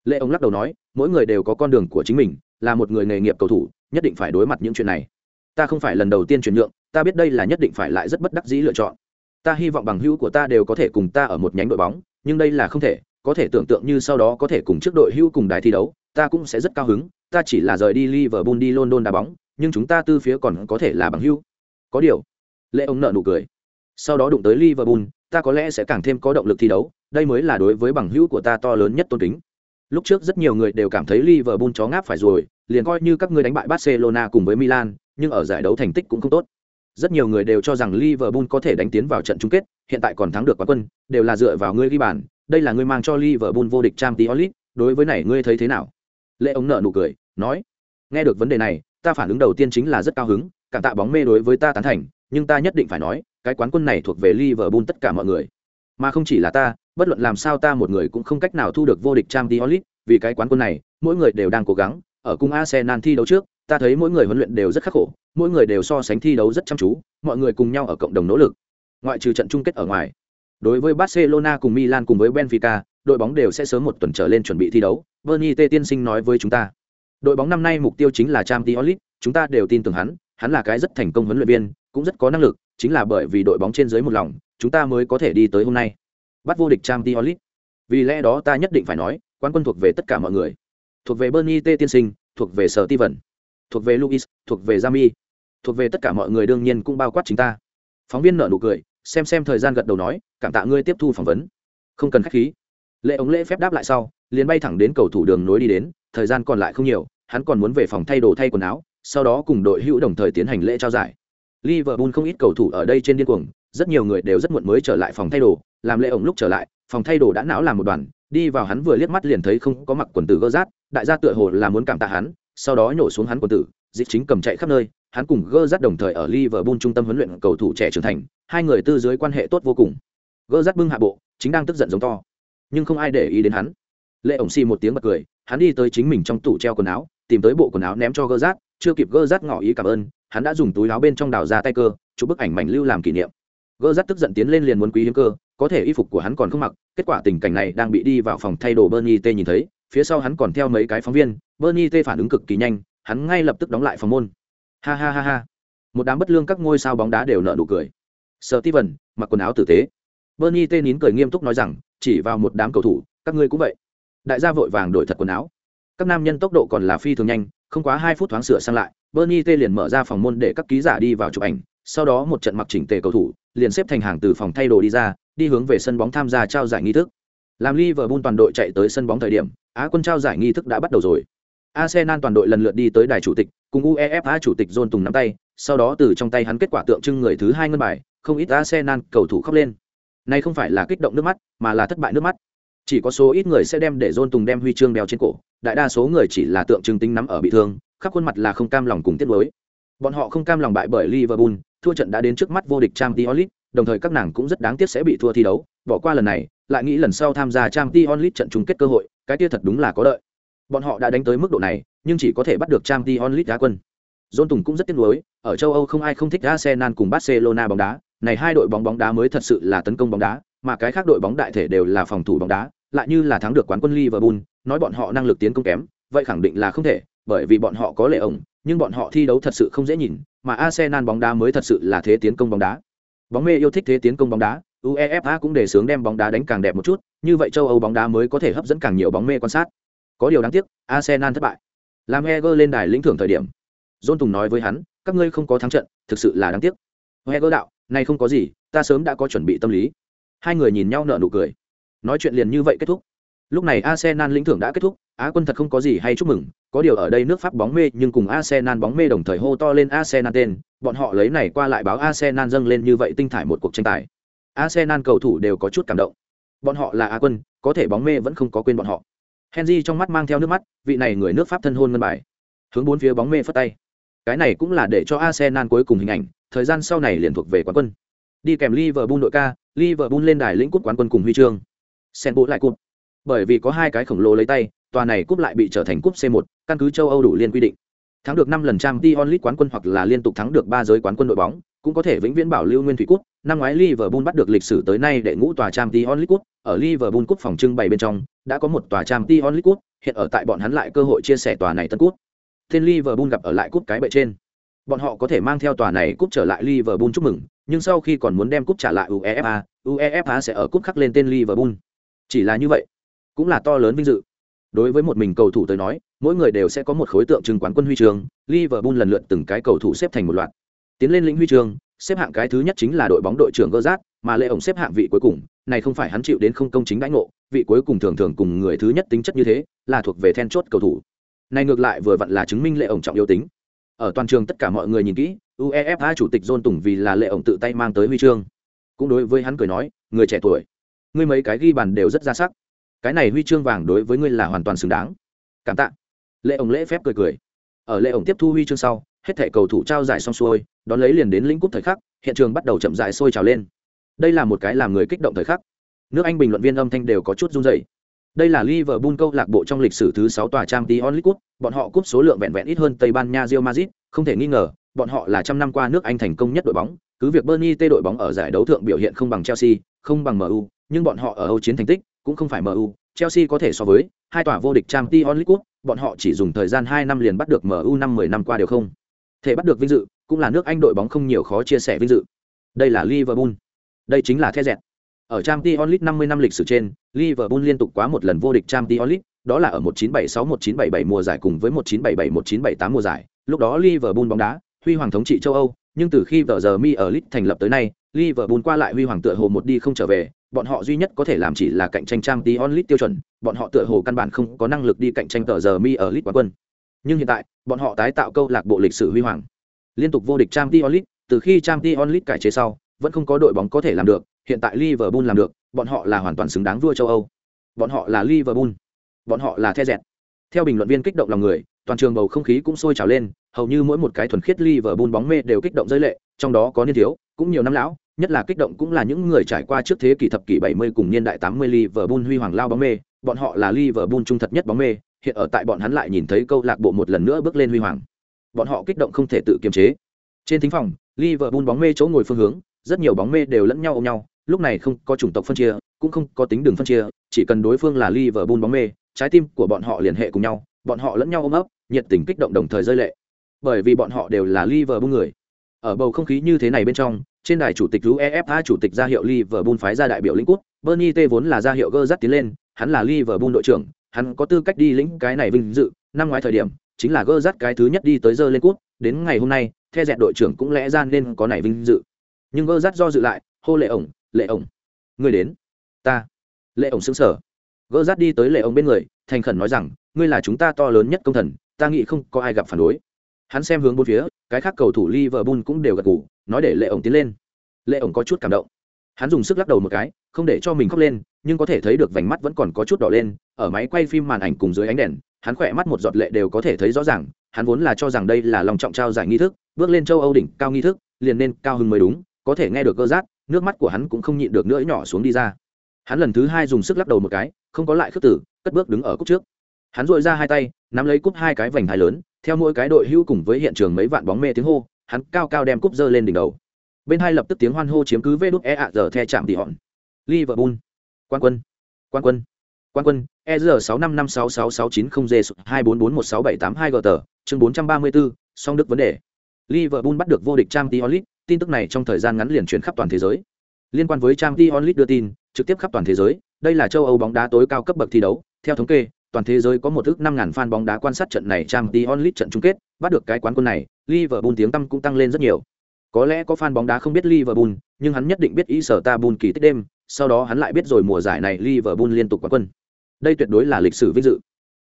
Lệ ông lắc đầu nói, mỗi người đều có con đường của chính mình, là một người nghề nghiệp cầu thủ, nhất định phải đối mặt những chuyện này. Ta không phải lần đầu tiên chuyển nhượng, ta biết đây là nhất định phải lại rất bất đắc dĩ lựa chọn. Ta hy vọng bằng hữu của ta đều có thể cùng ta ở một nhánh đội bóng, nhưng đây là không thể có thể tưởng tượng như sau đó có thể cùng trước đội hữu cùng đài thi đấu, ta cũng sẽ rất cao hứng, ta chỉ là rời đi liverpool đi london đá bóng, nhưng chúng ta tư phía còn có thể là bằng hữu. Có điều lệ ông nợ nụ cười. Sau đó đụng tới liverpool, ta có lẽ sẽ càng thêm có động lực thi đấu, đây mới là đối với bằng hữu của ta to lớn nhất tôn kính. Lúc trước rất nhiều người đều cảm thấy liverpool chó ngáp phải rồi, liền coi như các ngươi đánh bại barcelona cùng với milan, nhưng ở giải đấu thành tích cũng không tốt. Rất nhiều người đều cho rằng liverpool có thể đánh tiến vào trận chung kết, hiện tại còn thắng được quán quân, đều là dựa vào ngươi ghi bàn đây là ngươi mang cho liverpool vô địch Champions League, đối với này ngươi thấy thế nào? Lệ ông nợ nụ cười, nói, nghe được vấn đề này, ta phản ứng đầu tiên chính là rất cao hứng cảm tạ bóng mê đối với ta tán thành, nhưng ta nhất định phải nói, cái quán quân này thuộc về liverpool tất cả mọi người. Mà không chỉ là ta, bất luận làm sao ta một người cũng không cách nào thu được vô địch Champions League, vì cái quán quân này, mỗi người đều đang cố gắng, ở cung arsenal thi đấu trước, ta thấy mỗi người huấn luyện đều rất khắc khổ, mỗi người đều so sánh thi đấu rất chăm chú, mọi người cùng nhau ở cộng đồng nỗ lực. Ngoại trừ trận chung kết ở ngoài đối với barcelona cùng milan cùng với benfica đội bóng đều sẽ sớm một tuần trở lên chuẩn bị thi đấu. Bernie t tiên sinh nói với chúng ta đội bóng năm nay mục tiêu chính là trang League, chúng ta đều tin tưởng hắn. Hắn là cái rất thành công huấn luyện viên cũng rất có năng lực chính là bởi vì đội bóng trên dưới một lòng chúng ta mới có thể đi tới hôm nay. Bắt vô địch trang League. vì lẽ đó ta nhất định phải nói quan quân thuộc về tất cả mọi người. Thuộc về bernie t tiên sinh thuộc về sở Steven, thuộc về luis thuộc về jami thuộc về tất cả mọi người đương nhiên cũng bao quát chính ta. Phóng viên nở nụ cười xem xem thời gian gật đầu nói, cảm tạ ngươi tiếp thu phỏng vấn. Không cần khách khí. Lệ ống lễ phép đáp lại sau, liền bay thẳng đến cầu thủ đường nối đi đến, thời gian còn lại không nhiều, hắn còn muốn về phòng thay đồ thay quần áo, sau đó cùng đội hữu đồng thời tiến hành lễ trao giải. Liverpool không ít cầu thủ ở đây trên điên cuồng, rất nhiều người đều rất muộn mới trở lại phòng thay đồ, làm lễ ổng lúc trở lại, phòng thay đồ đã não làm một đoàn, đi vào hắn vừa liếc mắt liền thấy không có mặc quần tử gơ rát, đại gia tựa hồ là muốn cảm tạ hắn, sau đó nhổ xuống hắn quần tử, dịch chính cầm chạy khắp nơi hắn cùng gơ rắt đồng thời ở liverpool trung tâm huấn luyện cầu thủ trẻ trưởng thành hai người tư dưới quan hệ tốt vô cùng. Gơ rắt bưng hạ bộ chính đang tức giận giống to. Nhưng không ai để ý đến hắn. Lệ ổng xì một tiếng bật cười hắn đi tới chính mình trong tủ treo quần áo tìm tới bộ quần áo ném cho gơ rắt, chưa kịp gơ rắt ngỏ ý cảm ơn hắn đã dùng túi áo bên trong đào ra tay cơ chụp bức ảnh mảnh lưu làm kỷ niệm. Gơ rắt tức giận tiến lên liền muốn quý hiếm cơ có thể y phục của hắn còn không mặc kết quả tình cảnh này đang bị đi vào phòng thay đồ bernie t nhìn thấy phía sau hắn còn theo mấy cái phóng viên bernie t phản ứng cực kỳ nhanh hắn ngay lập tức đóng lại phòng môn ha ha ha ha. Một đám bất lương các ngôi sao bóng đá đều nợ nụ cười. Sợ ti vần mặc quần áo tử tế. Bernie tên nín cười nghiêm túc nói rằng, chỉ vào một đám cầu thủ, các ngươi cũng vậy. Đại gia vội vàng đổi thật quần áo. Các nam nhân tốc độ còn là phi thường nhanh, không quá hai phút thoáng sửa sang lại, bernie tê liền mở ra phòng môn để các ký giả đi vào chụp ảnh. Sau đó một trận mặc chỉnh tề cầu thủ, liền xếp thành hàng từ phòng thay đồ đi ra, đi hướng về sân bóng tham gia trao giải nghi thức. Làm Liverpool toàn đội chạy tới sân bóng thời điểm, á quân trao giải nghi thức đã bắt đầu rồi. Arsenal toàn đội lần lượt đi tới đài chủ tịch cùng uefa chủ tịch john tùng nắm tay sau đó từ trong tay hắn kết quả tượng trưng người thứ hai ngân bài không ít Arsenal cầu thủ khóc lên. Này không phải là kích động nước mắt, mà là thất bại nước mắt. Chỉ có số ít người sẽ đem để John Tùng đem huy chương đeo trên cổ, đại đa số người chỉ là tượng trưng tính nắm ở bị thương, khắp khuôn mặt là không cam lòng cùng tiếc nuối. Bọn họ không cam lòng bại bởi Liverpool, thua trận đã đến trước mắt vô địch Champions League, đồng thời các nàng cũng rất đáng tiếc sẽ bị thua thi đấu, bỏ qua lần này, lại nghĩ lần sau tham gia Champions League trận chung kết cơ hội, cái kia thật đúng là có đợi. Bọn họ đã đánh tới mức độ này, nhưng chỉ có thể bắt được trang Champions lit đá quân. John Tùng cũng rất tiếc nuối, ở châu Âu không ai không thích Arsenal cùng Barcelona bóng đá, này hai đội bóng bóng đá mới thật sự là tấn công bóng đá, mà cái khác đội bóng đại thể đều là phòng thủ bóng đá, lại như là thắng được quán quân Liverpool, nói bọn họ năng lực tiến công kém, vậy khẳng định là không thể, bởi vì bọn họ có lệ ổng, nhưng bọn họ thi đấu thật sự không dễ nhìn, mà Arsenal bóng đá mới thật sự là thế tiến công bóng đá. Bóng mê yêu thích thế tiến công bóng đá, UEFA cũng đề xướng đem bóng đá đánh càng đẹp một chút, như vậy châu Âu bóng đá mới có thể hấp dẫn càng nhiều bóng mê quan sát. Có điều đáng tiếc, Arsenal thất bại. Làm Heger lên đài lĩnh thưởng thời điểm, John Tùng nói với hắn, các ngươi không có thắng trận, thực sự là đáng tiếc. Heger đạo, nay không có gì, ta sớm đã có chuẩn bị tâm lý. Hai người nhìn nhau nở nụ cười. Nói chuyện liền như vậy kết thúc. Lúc này Arsenal lĩnh thưởng đã kết thúc, Á quân thật không có gì hay chúc mừng, có điều ở đây nước Pháp bóng mê nhưng cùng Arsenal bóng mê đồng thời hô to lên Arsenal tên, bọn họ lấy này qua lại báo Arsenal dâng lên như vậy tinh thải một cuộc tranh tài. Arsenal cầu thủ đều có chút cảm động. Bọn họ là Á quân, có thể bóng mê vẫn không có quên bọn họ. Henry trong mắt mang theo nước mắt, vị này người nước Pháp thân hôn ngân bài. Hướng bốn phía bóng mê phất tay. Cái này cũng là để cho Arsenal cuối cùng hình ảnh, thời gian sau này liền thuộc về quán quân. Đi kèm Liverpool đội ca, Liverpool lên đài lĩnh cúp quán quân cùng huy chương. Sen bộ lại cúp. Bởi vì có hai cái khổng lồ lấy tay, tòa này cúp lại bị trở thành cúp C1, căn cứ châu Âu đủ liên quy định. Thắng được năm lần Champions League quán quân hoặc là liên tục thắng được ba giới quán quân đội bóng, cũng có thể vĩnh viễn bảo lưu nguyên thủy cút. Năm ngoái Liverpool bắt được lịch sử tới nay để ngũ tòa Champions League ở Liverpool cút phòng trưng bày bên trong, đã có một tòa Champions League hiện ở tại bọn hắn lại cơ hội chia sẻ tòa này tân cút. Tên Liverpool gặp ở lại cúp cái bệ trên. Bọn họ có thể mang theo tòa này cúp trở lại Liverpool chúc mừng, nhưng sau khi còn muốn đem cúp trả lại UEFA, UEFA sẽ ở cúp khắc lên tên Liverpool. Chỉ là như vậy, cũng là to lớn vinh dự. Đối với một mình cầu thủ tới nói, mỗi người đều sẽ có một khối tượng trưng quán quân huy chương, Liverpool lần lượt từng cái cầu thủ xếp thành một loạt. Tiến lên lĩnh huy chương, xếp hạng cái thứ nhất chính là đội bóng đội trưởng Gerrard, mà Lệ ổng xếp hạng vị cuối cùng, này không phải hắn chịu đến không công chính đãi ngộ, vị cuối cùng thường thường cùng người thứ nhất tính chất như thế, là thuộc về then chốt cầu thủ. Này ngược lại vừa vặn là chứng minh Lệ ổng trọng yếu tính. Ở toàn trường tất cả mọi người nhìn kỹ, UEFA chủ tịch John Tùng vì là Lệ ổng tự tay mang tới huy chương. Cũng đối với hắn cười nói, người trẻ tuổi, ngươi mấy cái ghi bàn đều rất ra sắc cái này huy chương vàng đối với ngươi là hoàn toàn xứng đáng cảm tạ lệ ổng lễ phép cười cười. Ở lệ ổng tiếp thu huy chương sau hết thẻ cầu thủ trao giải xong xuôi đón lấy liền đến lĩnh cúp thời khắc hiện trường bắt đầu chậm dại sôi trào lên. Đây là một cái làm người kích động thời khắc. Nước anh bình luận viên âm thanh đều có chút run dày đây là Liverpool câu lạc bộ trong lịch sử thứ sáu tòa trang Champions League bọn họ cúp số lượng vẹn vẹn ít hơn Tây Ban Nha Real Madrid, không thể nghi ngờ, bọn họ là trăm năm qua nước Anh thành công nhất đội bóng, cứ việc Bernie tê đội bóng ở giải đấu thượng biểu hiện không bằng Chelsea, không bằng MU, nhưng bọn họ ở Âu chiến thành tích cũng không phải MU, Chelsea có thể so với hai tòa vô địch Champions League, bọn họ chỉ dùng thời gian hai năm liền bắt được MU năm 10 năm qua đều không. Thể bắt được vinh dự, cũng là nước Anh đội bóng không nhiều khó chia sẻ vinh dự. Đây là Liverpool. Đây chính là The dẹt. Ở Champions League 50 năm lịch sử trên, Liverpool liên tục quá một lần vô địch Champions League, đó là ở 1976-1977 mùa giải cùng với 1977-1978 mùa giải. Lúc đó Liverpool bóng đá, huy hoàng thống trị châu Âu, nhưng từ khi tờ giờ mi ở League thành lập tới nay, Liverpool qua lại huy hoàng tựa hồ một đi không trở về, bọn họ duy nhất có thể làm chỉ là cạnh tranh trang tí onlit tiêu chuẩn, bọn họ tựa hồ căn bản không có năng lực đi cạnh tranh tờ giờ mi ở League quán quân. Nhưng hiện tại, bọn họ tái tạo câu lạc bộ lịch sử huy hoàng. Liên tục vô địch trang tí onlit, từ khi trang tí onlit cải chế sau, vẫn không có đội bóng có thể làm được, hiện tại Liverpool làm được, bọn họ là hoàn toàn xứng đáng vua châu Âu. Bọn họ là Liverpool, bọn họ là The dẹt. Theo bình luận viên kích động lòng người, toàn trường bầu không khí cũng sôi trào lên, hầu như mỗi một cái thuần khiết Liverpool bóng mê đều kích động rơi lệ, trong đó có niên thiếu, cũng nhiều năm lão, nhất là kích động cũng là những người trải qua trước thế kỷ thập kỷ 70 cùng niên đại 80 Liverpool huy hoàng lao bóng mê, bọn họ là Liverpool trung thật nhất bóng mê, hiện ở tại bọn hắn lại nhìn thấy câu lạc bộ một lần nữa bước lên huy hoàng. Bọn họ kích động không thể tự kiềm chế. Trên thính phòng, Liverpool bóng mê chỗ ngồi phương hướng, rất nhiều bóng mê đều lẫn nhau ôm nhau, lúc này không có chủng tộc phân chia, cũng không có tính đường phân chia, chỉ cần đối phương là Liverpool bóng mê, trái tim của bọn họ liên hệ cùng nhau, bọn họ lẫn nhau ôm ấp, nhiệt tình kích động đồng thời rơi lệ. Bởi vì bọn họ đều là Liverpool người. Ở bầu không khí như thế này bên trong, trên đài chủ tịch UEFA chủ tịch ra hiệu Liverpool phái ra đại biểu lĩnh quốc, Bernie T vốn là ra hiệu gơ dắt tiến lên, hắn là Liverpool đội trưởng, hắn có tư cách đi lĩnh cái này vinh dự, năm ngoái thời điểm, chính là gơ dắt cái thứ nhất đi tới giờ lên quốc, đến ngày hôm nay, theo dẹt đội trưởng cũng lẽ ra nên có này vinh dự. Nhưng gơ dắt do dự lại, hô lệ ổng, lệ ổng, người đến, ta, lệ ổng sững sờ, gơ dắt đi tới lệ ổng bên người, thành khẩn nói rằng, ngươi là chúng ta to lớn nhất công thần, ta nghĩ không có ai gặp phản đối. Hắn xem hướng bốn phía, cái khác cầu thủ Liverpool cũng đều gật gù, nói để lệ ổng tiến lên. Lệ ổng có chút cảm động. Hắn dùng sức lắc đầu một cái, không để cho mình khóc lên, nhưng có thể thấy được vành mắt vẫn còn có chút đỏ lên, ở máy quay phim màn ảnh cùng dưới ánh đèn, hắn khỏe mắt một giọt lệ đều có thể thấy rõ ràng, hắn vốn là cho rằng đây là lòng trọng trao giải nghi thức, bước lên châu âu đỉnh cao nghi thức, liền nên cao hưng mới đúng, có thể nghe được cơ giác, nước mắt của hắn cũng không nhịn được nữa nhỏ xuống đi ra. Hắn lần thứ hai dùng sức lắc đầu một cái, không có lại khước tử cất bước đứng ở cúc trước. Hắn dội ra hai tay, nắm lấy cúp hai cái vành hai lớn, theo mỗi cái đội hưu cùng với hiện trường mấy vạn bóng mê tiếng hô hắn cao cao đem cúp dơ lên đỉnh đầu. Bên hai lập tức tiếng hoan hô chiếm cứ vê đúc e ạ giờ the chạm tỉ hòn. Liverpool. Quan quân. Quan quân. Quan quân. E r sáu năm năm sáu sáu sáu chín không g hai bốn bốn một sáu bảy tám hai g tờ chương bốn trăm ba mươi bốn, song đức vấn đề. Liverpool bắt được vô địch trang t onlit tin tức này trong thời gian ngắn liền chuyển khắp toàn thế giới. Liên quan với trang t onlit đưa tin, trực tiếp khắp toàn thế giới. Đây là châu âu bóng đá tối cao cấp bậc thi đấu. Theo thống kê, toàn thế giới có một ước năm ngàn fan bóng đá quan sát trận này trang t onlit trận chung kết, bắt được cái quán quân này liverpool tiếng tăm cũng tăng lên rất nhiều. Có lẽ có fan bóng đá không biết liverpool, nhưng hắn nhất định biết ý sở ta buồn kỳ tích đêm, sau đó hắn lại biết rồi mùa giải này liverpool liên tục quán quân. Đây tuyệt đối là lịch sử vinh dự.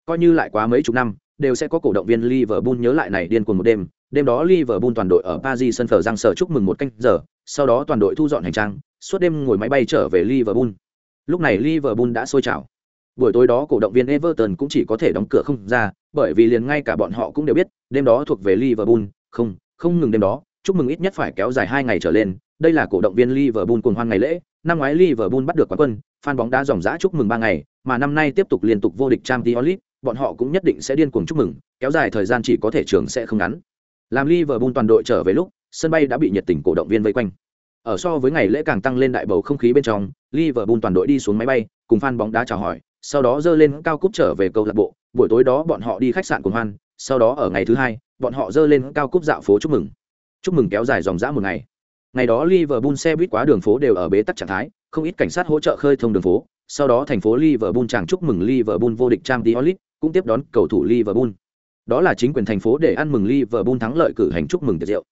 Coi như lại quá mấy chục năm, đều sẽ có cổ động viên liverpool nhớ lại này điên cuồng một đêm. Đêm đó liverpool toàn đội ở paris sân phở răng sở chúc mừng một canh giờ, sau đó toàn đội thu dọn hành trang, suốt đêm ngồi máy bay trở về liverpool. Lúc này liverpool đã sôi trào. Buổi tối đó cổ động viên everton cũng chỉ có thể đóng cửa không ra, bởi vì liền ngay cả bọn họ cũng đều biết, đêm đó thuộc về liverpool không không ngừng đêm đó, chúc mừng ít nhất phải kéo dài hai ngày trở lên. Đây là cổ động viên liverpool cuồng hoan ngày lễ. Năm ngoái liverpool bắt được quán quân, fan bóng đá dòng dã chúc mừng ba ngày, mà năm nay tiếp tục liên tục vô địch champions league, bọn họ cũng nhất định sẽ điên cuồng chúc mừng, kéo dài thời gian chỉ có thể trường sẽ không ngắn. Làm liverpool toàn đội trở về lúc, sân bay đã bị nhiệt tình cổ động viên vây quanh. Ở so với ngày lễ càng tăng lên đại bầu không khí bên trong, liverpool toàn đội đi xuống máy bay, cùng fan bóng đá chào hỏi, sau đó dơ lên cao cúp trở về câu lạc bộ. Buổi tối đó bọn họ đi khách sạn cùng hoan, sau đó ở ngày thứ hai bọn họ dơ lên cao cúp dạo phố chúc mừng. Chúc mừng kéo dài dòng dã một ngày. Ngày đó liverpool xe buýt quá đường phố đều ở bế tắc trạng thái, không ít cảnh sát hỗ trợ khơi thông đường phố. Sau đó thành phố liverpool chàng chúc mừng liverpool vô địch trang diolit cũng tiếp đón cầu thủ liverpool. Đó là chính quyền thành phố để ăn mừng liverpool thắng lợi cử hành chúc mừng tiệc rượu.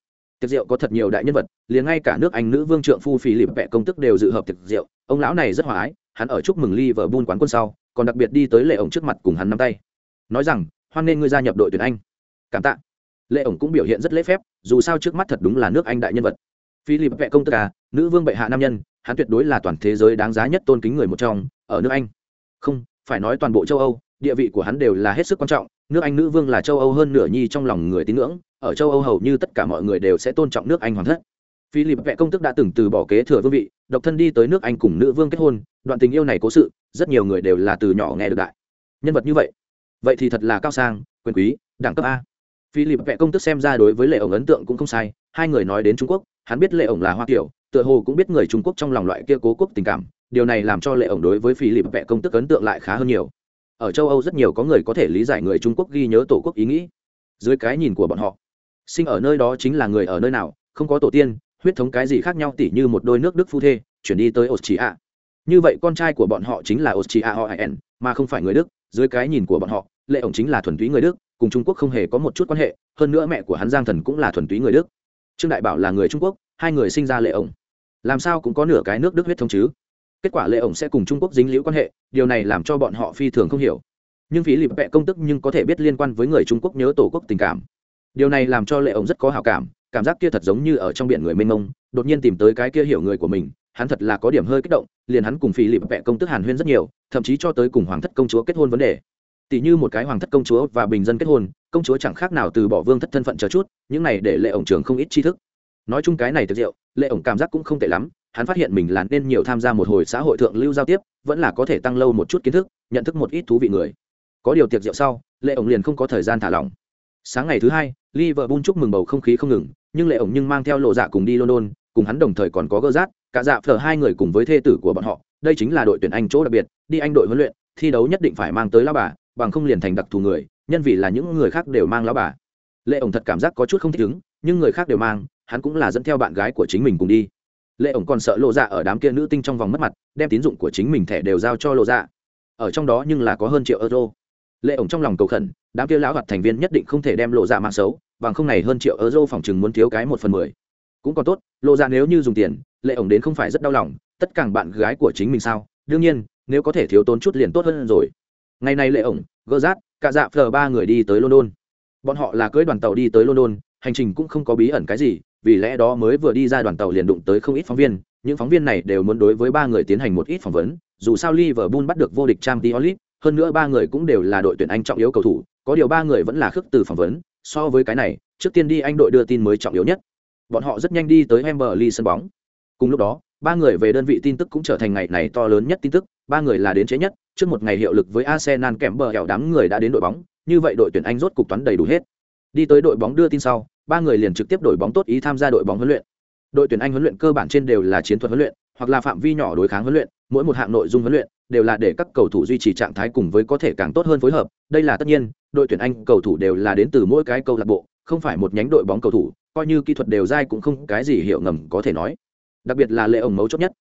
Tiệc rượu có thật nhiều đại nhân vật, liền ngay cả nước anh nữ vương trượng phu phì lịp vẹ công tức đều dự hợp tiệc rượu. Ông lão này rất hòa ái, hắn ở chúc mừng liverpool quán quân sau, còn đặc biệt đi tới lệ ổng trước mặt cùng hắn nắm tay. Nói rằng, hoan nên ngươi gia nhập đội tuyển anh. Cảm tạ lệ ổng cũng biểu hiện rất lễ phép, dù sao trước mắt thật đúng là nước anh đại nhân vật. Philip vẹ công tức à nữ vương bệ hạ nam nhân, hắn tuyệt đối là toàn thế giới đáng giá nhất tôn kính người một trong, ở nước anh. Không, phải nói toàn bộ châu âu, địa vị của hắn đều là hết sức quan trọng, nước anh nữ vương là châu âu hơn nửa nhi trong lòng người tín ngưỡng, ở châu âu hầu như tất cả mọi người đều sẽ tôn trọng nước anh hoàng thất. Philip vẹ công tức đã từng từ bỏ kế thừa vương vị, độc thân đi tới nước anh cùng nữ vương kết hôn, đoạn tình yêu này cố sự, rất nhiều người đều là từ nhỏ nghe được đại. Nhân vật như vậy vậy thì thật là cao sang, quyền quý, đẳng cấp a philip vẽ công tức xem ra đối với lệ ổng ấn tượng cũng không sai, hai người nói đến trung quốc, hắn biết lệ ổng là hoa kiểu, tựa hồ cũng biết người trung quốc trong lòng loại kia cố quốc tình cảm, điều này làm cho lệ ổng đối với philip vẽ công tức ấn tượng lại khá hơn nhiều. Ở châu âu rất nhiều có người có thể lý giải người trung quốc ghi nhớ tổ quốc ý nghĩ. Dưới cái nhìn của bọn họ, sinh ở nơi đó chính là người ở nơi nào, không có tổ tiên, huyết thống cái gì khác nhau tỉ như một đôi nước đức phu thê, chuyển đi tới austria. Như vậy con trai của bọn họ chính là austria họ mà không phải người đức. Dưới cái nhìn của bọn họ, lệ ổng chính là thuần túy người đức cùng trung quốc không hề có một chút quan hệ, hơn nữa mẹ của hắn giang thần cũng là thuần túy người đức. Trương đại bảo là người trung quốc, hai người sinh ra lệ ổng. Làm sao cũng có nửa cái nước đức huyết thống chứ? Kết quả lệ ổng sẽ cùng trung quốc dính liễu quan hệ, điều này làm cho bọn họ phi thường không hiểu. Nhưng phí lịp vẹ công tức nhưng có thể biết liên quan với người trung quốc nhớ tổ quốc tình cảm. Điều này làm cho lệ ổng rất có hào cảm cảm giác kia thật giống như ở trong biển người mênh mông, đột nhiên tìm tới cái kia hiểu người của mình, hắn thật là có điểm hơi kích động, liền hắn cùng phí lịp vẹ công tức hàn huyên rất nhiều, thậm chí cho tới cùng hoàng thất công chúa kết hôn vấn đề tỷ như một cái hoàng thất công chúa và bình dân kết hôn, công chúa chẳng khác nào từ bỏ vương thất thân phận chờ chút, những này để lệ ổng trường không ít tri thức. Nói chung cái này thực diệu, lệ ổng cảm giác cũng không tệ lắm, hắn phát hiện mình là nên nhiều tham gia một hồi xã hội thượng lưu giao tiếp, vẫn là có thể tăng lâu một chút kiến thức, nhận thức một ít thú vị người. Có điều tiệc rượu sau, lệ ổng liền không có thời gian thả lỏng. Sáng ngày thứ hai, liverpool chúc mừng bầu không khí không ngừng, nhưng lệ ổng nhưng mang theo lộ dạ cùng đi london, cùng hắn đồng thời còn có gơ rát, cả dạ phở hai người cùng với thê tử của bọn họ, đây chính là đội tuyển anh chỗ đặc biệt, đi anh đội huấn luyện, thi đấu nhất định phải mang tới lao bà bằng không liền thành đặc thù người, nhân vì là những người khác đều mang lão bà. Lệ ổng thật cảm giác có chút không thích ứng, nhưng người khác đều mang, hắn cũng là dẫn theo bạn gái của chính mình cùng đi. Lệ ổng còn sợ lộ dạ ở đám kia nữ tinh trong vòng mất mặt, đem tín dụng của chính mình thẻ đều giao cho lộ dạ. Ở trong đó nhưng là có hơn triệu euro. Lệ ổng trong lòng cầu khẩn, đám kia lão hoạt thành viên nhất định không thể đem lộ dạ mạng xấu, bằng không này hơn triệu euro phòng chừng muốn thiếu cái một phần mười. Cũng còn tốt, lộ dạ nếu như dùng tiền, lệ ổng đến không phải rất đau lòng, tất cả bạn gái của chính mình sao? Đương nhiên, nếu có thể thiếu tốn chút liền tốt hơn rồi ngày nay lệ ổng gỡ rát, cả dạ phờ ba người đi tới london. Bọn họ là cưới đoàn tàu đi tới london, hành trình cũng không có bí ẩn cái gì, vì lẽ đó mới vừa đi ra đoàn tàu liền đụng tới không ít phóng viên. Những phóng viên này đều muốn đối với ba người tiến hành một ít phỏng vấn, dù sao liverpool bắt được vô địch trang t hơn nữa ba người cũng đều là đội tuyển anh trọng yếu cầu thủ, có điều ba người vẫn là khước từ phỏng vấn. So với cái này, trước tiên đi anh đội đưa tin mới trọng yếu nhất. Bọn họ rất nhanh đi tới Emberley sân bóng. Cùng lúc đó, ba người về đơn vị tin tức cũng trở thành ngày này to lớn nhất tin tức, ba người là đến chế nhất trước một ngày hiệu lực với arsenal kèm bờ hẻo đám người đã đến đội bóng, như vậy đội tuyển anh rốt cục toán đầy đủ hết. Đi tới đội bóng đưa tin sau, ba người liền trực tiếp đổi bóng tốt ý tham gia đội bóng huấn luyện. Đội tuyển anh huấn luyện cơ bản trên đều là chiến thuật huấn luyện, hoặc là phạm vi nhỏ đối kháng huấn luyện, mỗi một hạng nội dung huấn luyện đều là để các cầu thủ duy trì trạng thái cùng với có thể càng tốt hơn phối hợp. Đây là tất nhiên, đội tuyển anh cầu thủ đều là đến từ mỗi cái câu lạc bộ, không phải một nhánh đội bóng cầu thủ, coi như kỹ thuật đều dai cũng không cái gì hiểu ngầm có thể nói. Đặc biệt là lệ ổng mấu chốt nhất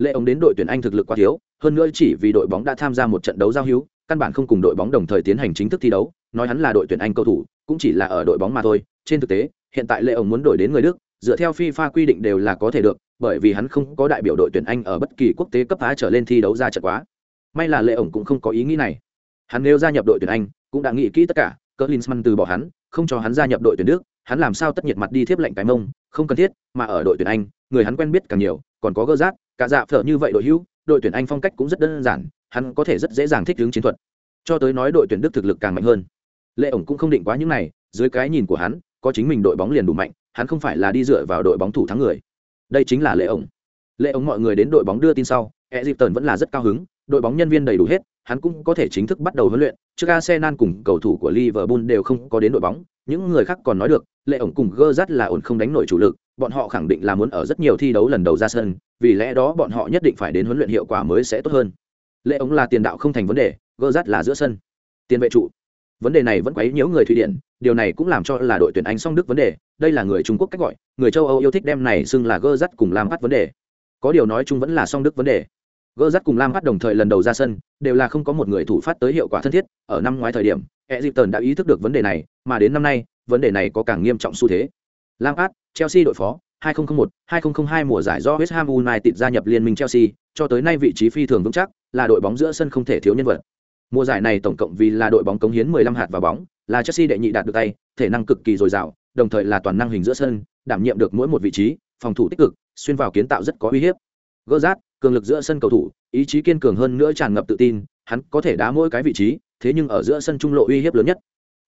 lệ ống đến đội tuyển anh thực lực quá thiếu hơn nữa chỉ vì đội bóng đã tham gia một trận đấu giao hữu căn bản không cùng đội bóng đồng thời tiến hành chính thức thi đấu nói hắn là đội tuyển anh cầu thủ cũng chỉ là ở đội bóng mà thôi trên thực tế hiện tại lệ ống muốn đổi đến người đức dựa theo FIFA quy định đều là có thể được, bởi vì hắn không có đại biểu đội tuyển Anh ở bất kỳ quốc tế cấp phá trở lên thi đấu ra trận quá. May là Lệ ổng cũng không có ý nghĩ này. Hắn nếu gia nhập đội tuyển Anh, cũng đã nghĩ kỹ tất cả, Klinsmann từ bỏ hắn, không cho hắn gia nhập đội tuyển Đức, hắn làm sao tất nhiệt mặt đi thiếp lệnh cái mông, không cần thiết, mà ở đội tuyển Anh, người hắn quen biết càng nhiều, còn có gơ rác, cả dạ phở như vậy đội hữu, đội tuyển Anh phong cách cũng rất đơn giản, hắn có thể rất dễ dàng thích ứng chiến thuật. Cho tới nói đội tuyển Đức thực lực càng mạnh hơn. Lệ ổng cũng không định quá những này, dưới cái nhìn của hắn, có chính mình đội bóng liền đủ mạnh, hắn không phải là đi dựa vào đội bóng thủ thắng người đây chính là lệ ổng lệ ổng mọi người đến đội bóng đưa tin sau e dịp tần vẫn là rất cao hứng đội bóng nhân viên đầy đủ hết hắn cũng có thể chính thức bắt đầu huấn luyện trước arsenal cùng cầu thủ của liverpool đều không có đến đội bóng những người khác còn nói được lệ ổng cùng gơ rắt là ổn không đánh nổi chủ lực bọn họ khẳng định là muốn ở rất nhiều thi đấu lần đầu ra sân, vì lẽ đó bọn họ nhất định phải đến huấn luyện hiệu quả mới sẽ tốt hơn. Lệ ống là tiền đạo không thành vấn đề, gơ rát là giữa sân. Tiền vệ trụ. Vấn đề này vẫn quấy nhiễu người thụy điển, điều này cũng làm cho là đội tuyển anh song đức vấn đề, đây là người trung quốc cách gọi, người châu âu yêu thích đem này xưng là gơ rát cùng lam bắt vấn đề. Có điều nói chung vẫn là song đức vấn đề. Gơ rát cùng lam Phát đồng thời lần đầu ra sân, đều là không có một người thủ phát tới hiệu quả thân thiết, ở năm ngoái thời điểm e đã ý thức được vấn đề này, mà đến năm nay, vấn đề này có càng nghiêm trọng xu thế. Lam át chelsea đội phó 2001-2002 mùa giải do West Ham United gia nhập liên minh Chelsea, cho tới nay vị trí phi thường vững chắc, là đội bóng giữa sân không thể thiếu nhân vật. Mùa giải này tổng cộng vì là đội bóng cống hiến 15 hạt vào bóng, là Chelsea đệ nhị đạt được tay, thể năng cực kỳ dồi dào, đồng thời là toàn năng hình giữa sân, đảm nhiệm được mỗi một vị trí, phòng thủ tích cực, xuyên vào kiến tạo rất có uy hiếp. Gỡ rát, cường lực giữa sân cầu thủ, ý chí kiên cường hơn nữa tràn ngập tự tin, hắn có thể đá mỗi cái vị trí, thế nhưng ở giữa sân trung lộ uy hiếp lớn nhất.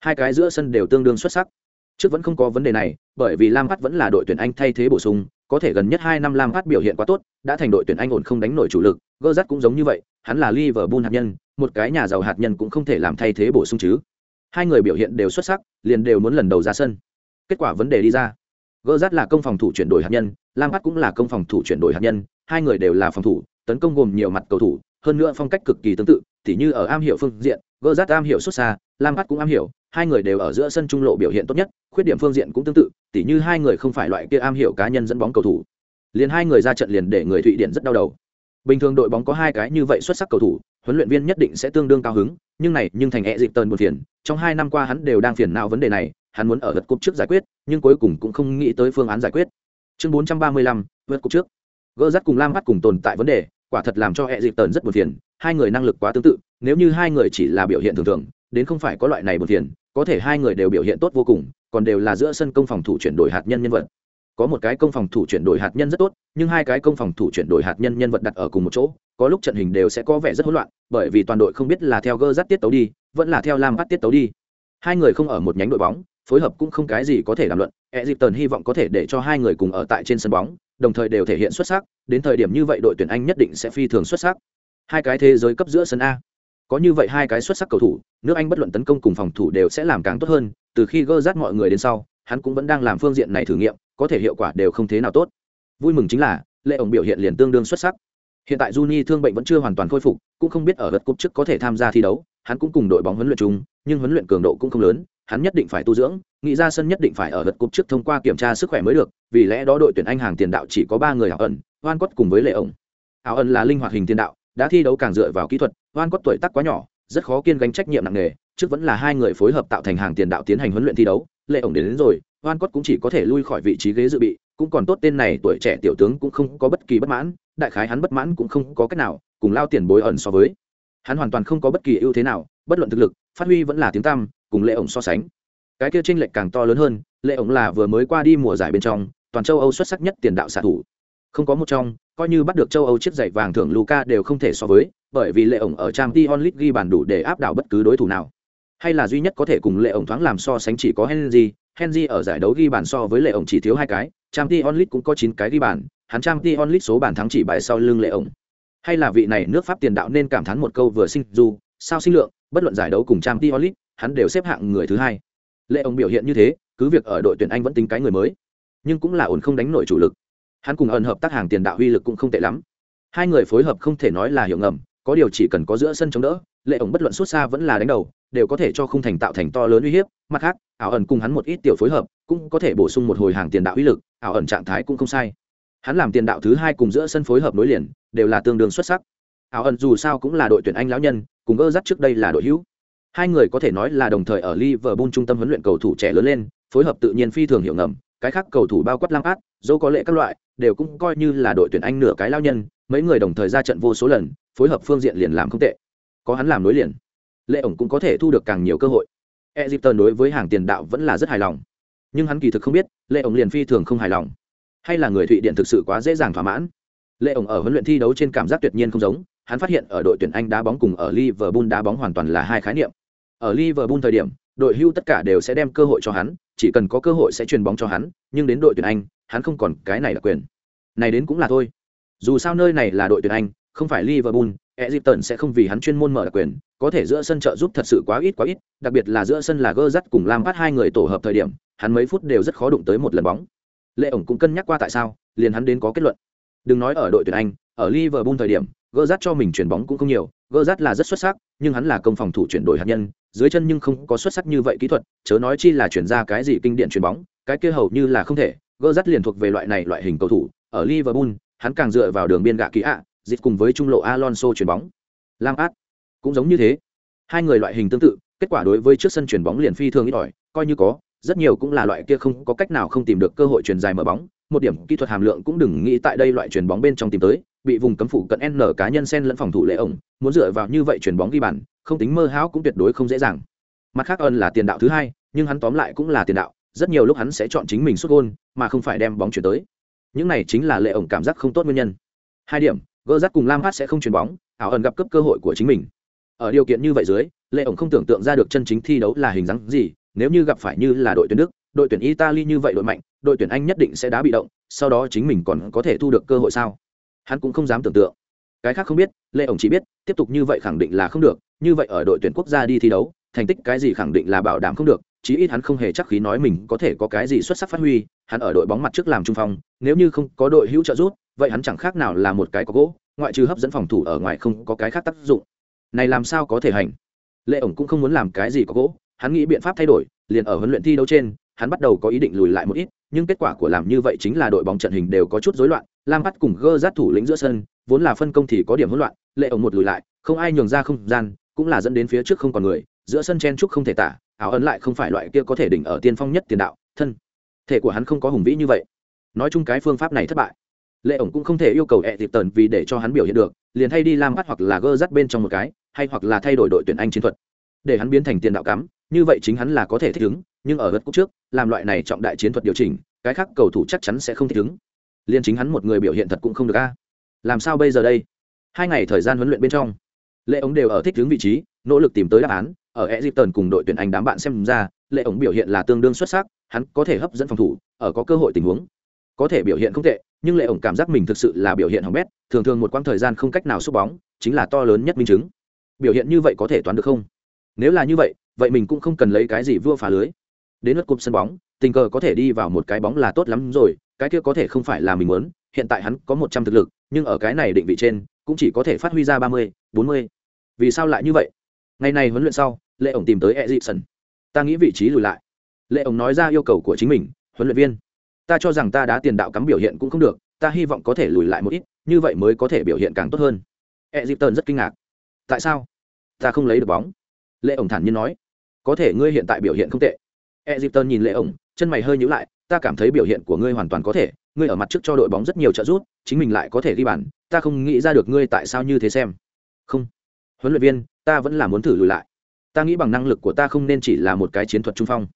Hai cái giữa sân đều tương đương xuất sắc. Trước vẫn không có vấn đề này, bởi vì Lam Phát vẫn là đội tuyển Anh thay thế bổ sung, có thể gần nhất hai năm Lam Phát biểu hiện quá tốt, đã thành đội tuyển Anh ổn không đánh nổi chủ lực, gơ rắt cũng giống như vậy, hắn là Liverpool hạt nhân, một cái nhà giàu hạt nhân cũng không thể làm thay thế bổ sung chứ. Hai người biểu hiện đều xuất sắc liền đều muốn lần đầu ra sân. Kết quả vấn đề đi ra. Gơ rắt là công phòng thủ chuyển đổi hạt nhân lam hát cũng là công phòng thủ chuyển đổi hạt nhân hai người đều là phòng thủ tấn công gồm nhiều mặt cầu thủ hơn nữa phong cách cực kỳ tương tự, tỉ như ở am hiểu phương diện, gỡ rát am hiểu xuất xa, lam hát cũng am hiểu, hai người đều ở giữa sân trung lộ biểu hiện tốt nhất, khuyết điểm phương diện cũng tương tự, tỉ như hai người không phải loại kia am hiểu cá nhân dẫn bóng cầu thủ. Liền hai người ra trận liền để người thụy điển rất đau đầu. Bình thường đội bóng có hai cái như vậy xuất sắc cầu thủ, huấn luyện viên nhất định sẽ tương đương cao hứng, nhưng này, nhưng thành e dịp tần buồn phiền, trong hai năm qua hắn đều đang phiền não vấn đề này, hắn muốn ở gật cúp trước giải quyết, nhưng cuối cùng cũng không nghĩ tới phương án giải quyết. Chương bốn trăm ba mươi lăm, vượt cúp trước. Gỡ rắt cùng lam bắt cùng tồn tại vấn đề quả thật làm cho hệ dịp tần rất buồn phiền, hai người năng lực quá tương tự, nếu như hai người chỉ là biểu hiện thường thường, đến không phải có loại này buồn phiền, có thể hai người đều biểu hiện tốt vô cùng, còn đều là giữa sân công phòng thủ chuyển đổi hạt nhân nhân vật. Có một cái công phòng thủ chuyển đổi hạt nhân rất tốt, nhưng hai cái công phòng thủ chuyển đổi hạt nhân nhân vật đặt ở cùng một chỗ, có lúc trận hình đều sẽ có vẻ rất hỗn loạn, bởi vì toàn đội không biết là theo gơ rắt tiết tấu đi, vẫn là theo lam bắt tiết tấu đi. Hai người không ở một nhánh đội bóng, phối hợp cũng không cái gì có thể làm luận e dịp tần hy vọng có thể để cho hai người cùng ở tại trên sân bóng, đồng thời đều thể hiện xuất sắc, đến thời điểm như vậy đội tuyển anh nhất định sẽ phi thường xuất sắc. Hai cái thế giới cấp giữa sân a. Có như vậy hai cái xuất sắc cầu thủ, nước anh bất luận tấn công cùng phòng thủ đều sẽ làm càng tốt hơn, từ khi gơ rát mọi người đến sau, hắn cũng vẫn đang làm phương diện này thử nghiệm, có thể hiệu quả đều không thế nào tốt. Vui mừng chính là, lệ ổng biểu hiện liền tương đương xuất sắc. Hiện tại juni thương bệnh vẫn chưa hoàn toàn khôi phục, cũng không biết ở vật cúp trước có thể tham gia thi đấu, hắn cũng cùng đội bóng huấn luyện chung, nhưng huấn luyện cường độ cũng không lớn hắn nhất định phải tu dưỡng nghĩ ra sân nhất định phải ở vật cục trước thông qua kiểm tra sức khỏe mới được vì lẽ đó đội tuyển anh hàng tiền đạo chỉ có ba người hảo ẩn oan quất cùng với lệ ổng. Hảo ẩn là linh hoạt hình tiền đạo đã thi đấu càng dựa vào kỹ thuật oan quất tuổi tác quá nhỏ rất khó kiên gánh trách nhiệm nặng nề trước vẫn là hai người phối hợp tạo thành hàng tiền đạo tiến hành huấn luyện thi đấu lệ ổng đến, đến rồi oan quất cũng chỉ có thể lui khỏi vị trí ghế dự bị cũng còn tốt tên này tuổi trẻ tiểu tướng cũng không có bất kỳ bất mãn đại khái hắn bất mãn cũng không có cách nào cùng lao tiền bối ẩn so với. Hắn hoàn toàn không có bất kỳ ưu thế nào bất luận thực lực phát huy vẫn là tiếng tăm cùng lệ ổng so sánh. Cái kia tranh lệch càng to lớn hơn lệ ổng là vừa mới qua đi mùa giải bên trong toàn châu âu xuất sắc nhất tiền đạo xạ thủ. Không có một trong coi như bắt được châu âu chiếc giày vàng thưởng luca đều không thể so với bởi vì lệ ổng ở trang t onlit ghi bàn đủ để áp đảo bất cứ đối thủ nào. Hay là duy nhất có thể cùng lệ ổng thoáng làm so sánh chỉ có henry. Henry ở giải đấu ghi bàn so với lệ ổng chỉ thiếu hai cái trang t onlit cũng có chín cái ghi bàn hắn trang t onlit số bàn thắng chỉ bại sau lưng lệ ổng. Hay là vị này nước pháp tiền đạo nên cảm thán một câu vừa sinh dù, sao sinh lượng bất luận giải đấu cùng trang t onlit hắn đều xếp hạng người thứ hai. Lệ ông biểu hiện như thế, cứ việc ở đội tuyển anh vẫn tính cái người mới, nhưng cũng là ổn không đánh nổi chủ lực. Hắn cùng ẩn hợp tác hàng tiền đạo uy lực cũng không tệ lắm. Hai người phối hợp không thể nói là hiểu ngầm, có điều chỉ cần có giữa sân chống đỡ, lệ ổng bất luận xuất xa vẫn là đánh đầu, đều có thể cho khung thành tạo thành to lớn uy hiếp. Mặt khác, ảo ẩn cùng hắn một ít tiểu phối hợp, cũng có thể bổ sung một hồi hàng tiền đạo uy lực, ảo ẩn trạng thái cũng không sai. Hắn làm tiền đạo thứ hai cùng giữa sân phối hợp nối liền, đều là tương đương xuất sắc. Ảo ẩn dù sao cũng là đội tuyển anh lão nhân, cùng gỡ dắt trước đây là đội hữu hai người có thể nói là đồng thời ở liverpool trung tâm huấn luyện cầu thủ trẻ lớn lên phối hợp tự nhiên phi thường hiệu ngầm cái khác cầu thủ bao quát Lampard, dẫu có lệ các loại đều cũng coi như là đội tuyển anh nửa cái lao nhân mấy người đồng thời ra trận vô số lần phối hợp phương diện liền làm không tệ. Có hắn làm nối liền lệ ổng cũng có thể thu được càng nhiều cơ hội. Egypton đối với hàng tiền đạo vẫn là rất hài lòng. Nhưng hắn kỳ thực không biết lệ ổng liền phi thường không hài lòng. Hay là người thụy điện thực sự quá dễ dàng thỏa mãn. Lệ ổng ở huấn luyện thi đấu trên cảm giác tuyệt nhiên không giống hắn phát hiện ở đội tuyển anh đá bóng cùng ở liverpool đá bóng hoàn toàn là hai khái niệm ở liverpool thời điểm đội hưu tất cả đều sẽ đem cơ hội cho hắn chỉ cần có cơ hội sẽ truyền bóng cho hắn nhưng đến đội tuyển anh hắn không còn cái này là quyền này đến cũng là thôi dù sao nơi này là đội tuyển anh không phải liverpool Egypton sẽ không vì hắn chuyên môn mở đặc quyền, có thể giữa sân trợ giúp thật sự quá ít quá ít, đặc biệt là giữa sân là Gerrard cùng Lampard hai người tổ hợp thời điểm, hắn mấy phút đều rất khó đụng tới một lần bóng. Lệ ổng cũng cân nhắc qua tại sao, liền hắn đến có kết luận. Đừng nói ở đội tuyển Anh, ở Liverpool thời điểm, Gerrard cho mình chuyển bóng cũng không nhiều, Gerrard là rất xuất sắc, nhưng hắn là công phòng thủ chuyển đổi hạt nhân, dưới chân nhưng không có xuất sắc như vậy kỹ thuật, chớ nói chi là chuyển ra cái gì kinh điển chuyển bóng, cái kia hầu như là không thể, gơ dắt liền thuộc về loại này loại hình cầu thủ, ở Liverpool, hắn càng dựa vào đường biên gạ kỳ ạ, dịch cùng với trung lộ Alonso chuyển bóng. Lam Át cũng giống như thế. Hai người loại hình tương tự, kết quả đối với trước sân chuyển bóng liền phi thường ít ỏi, coi như có, rất nhiều cũng là loại kia không có cách nào không tìm được cơ hội truyền dài mở bóng, một điểm kỹ thuật hàm lượng cũng đừng nghĩ tại đây loại truyền bóng bên trong tìm tới, bị vùng cấm phủ cận N cá nhân sen lẫn phòng thủ lệ ổng, muốn dựa vào như vậy truyền bóng ghi bàn, không tính mơ hão cũng tuyệt đối không dễ dàng. Mặt khác ơn là tiền đạo thứ hai, nhưng hắn tóm lại cũng là tiền đạo, rất nhiều lúc hắn sẽ chọn chính mình sút gôn, mà không phải đem bóng chuyển tới. Những này chính là lệ ổng cảm giác không tốt nguyên nhân. Hai điểm, gỡ rắt cùng lam hát sẽ không chuyền bóng ảo ẩn gặp cấp cơ hội của chính mình ở điều kiện như vậy dưới lệ ổng không tưởng tượng ra được chân chính thi đấu là hình dáng gì nếu như gặp phải như là đội tuyển đức, đội tuyển italy như vậy đội mạnh, đội tuyển anh nhất định sẽ đá bị động, sau đó chính mình còn có thể thu được cơ hội sao? Hắn cũng không dám tưởng tượng. Cái khác không biết, lê ổng chỉ biết, tiếp tục như vậy khẳng định là không được, như vậy ở đội tuyển quốc gia đi thi đấu, thành tích cái gì khẳng định là bảo đảm không được, chí ít hắn không hề chắc khí nói mình có thể có cái gì xuất sắc phát huy, hắn ở đội bóng mặt trước làm trung phong, nếu như không có đội hữu trợ rút vậy hắn chẳng khác nào là một cái có gỗ, ngoại trừ hấp dẫn phòng thủ ở ngoài không có cái khác tác dụng. Này làm sao có thể hành? Lệ ổng cũng không muốn làm cái gì có gỗ hắn nghĩ biện pháp thay đổi, liền ở huấn luyện thi đấu trên, hắn bắt đầu có ý định lùi lại một ít, nhưng kết quả của làm như vậy chính là đội bóng trận hình đều có chút rối loạn, lam bắt cùng gơ rát thủ lĩnh giữa sân, vốn là phân công thì có điểm hỗn loạn, lệ ổng một lùi lại, không ai nhường ra không gian, cũng là dẫn đến phía trước không còn người, giữa sân chen trúc không thể tả, áo ấn lại không phải loại kia có thể đỉnh ở tiên phong nhất tiền đạo, thân. Thể của hắn không có hùng vĩ như vậy. Nói chung cái phương pháp này thất bại. Lệ ổng cũng không thể yêu cầu ẹ dịp tần vì để cho hắn biểu hiện được, liền thay đi lam bắt hoặc là gơ rắt bên trong một cái, hay hoặc là thay đổi đội tuyển anh chiến thuật. Để hắn biến thành tiền đạo cắm như vậy chính hắn là có thể thích ứng nhưng ở gật cúc trước làm loại này trọng đại chiến thuật điều chỉnh cái khác cầu thủ chắc chắn sẽ không thích ứng. Liền chính hắn một người biểu hiện thật cũng không được a. Làm sao bây giờ đây? Hai ngày thời gian huấn luyện bên trong lệ ống đều ở thích ứng vị trí nỗ lực tìm tới đáp án. Ở Egypton cùng đội tuyển Anh đám bạn xem ra, Lệ ổng biểu hiện là tương đương xuất sắc, hắn có thể hấp dẫn phòng thủ, ở có cơ hội tình huống, có thể biểu hiện không tệ, nhưng Lệ ổng cảm giác mình thực sự là biểu hiện hỏng bét, thường thường một quãng thời gian không cách nào sút bóng, chính là to lớn nhất minh chứng. Biểu hiện như vậy có thể toán được không? Nếu là như vậy, vậy mình cũng không cần lấy cái gì vua phá lưới. Đến lượt cụp sân bóng, tình cờ có thể đi vào một cái bóng là tốt lắm rồi, cái kia có thể không phải là mình muốn, hiện tại hắn có một trăm thực lực, nhưng ở cái này định vị trên, cũng chỉ có thể phát huy ra ba mươi, bốn mươi. Vì sao lại như vậy? Ngày này huấn luyện sau, lệ ổng tìm tới e edison ta nghĩ vị trí lùi lại lệ ổng nói ra yêu cầu của chính mình huấn luyện viên ta cho rằng ta đã tiền đạo cắm biểu hiện cũng không được ta hy vọng có thể lùi lại một ít như vậy mới có thể biểu hiện càng tốt hơn e jason rất kinh ngạc tại sao ta không lấy được bóng lệ ổng thản nhiên nói, có thể ngươi hiện tại biểu hiện không tệ. Edison nhìn lệ ổng, chân mày hơi nhíu lại, ta cảm thấy biểu hiện của ngươi hoàn toàn có thể, ngươi ở mặt trước cho đội bóng rất nhiều trợ giúp, chính mình lại có thể ghi bàn, ta không nghĩ ra được ngươi tại sao như thế xem. Không, huấn luyện viên, ta vẫn là muốn thử lùi lại. Ta nghĩ bằng năng lực của ta không nên chỉ là một cái chiến thuật trung phong.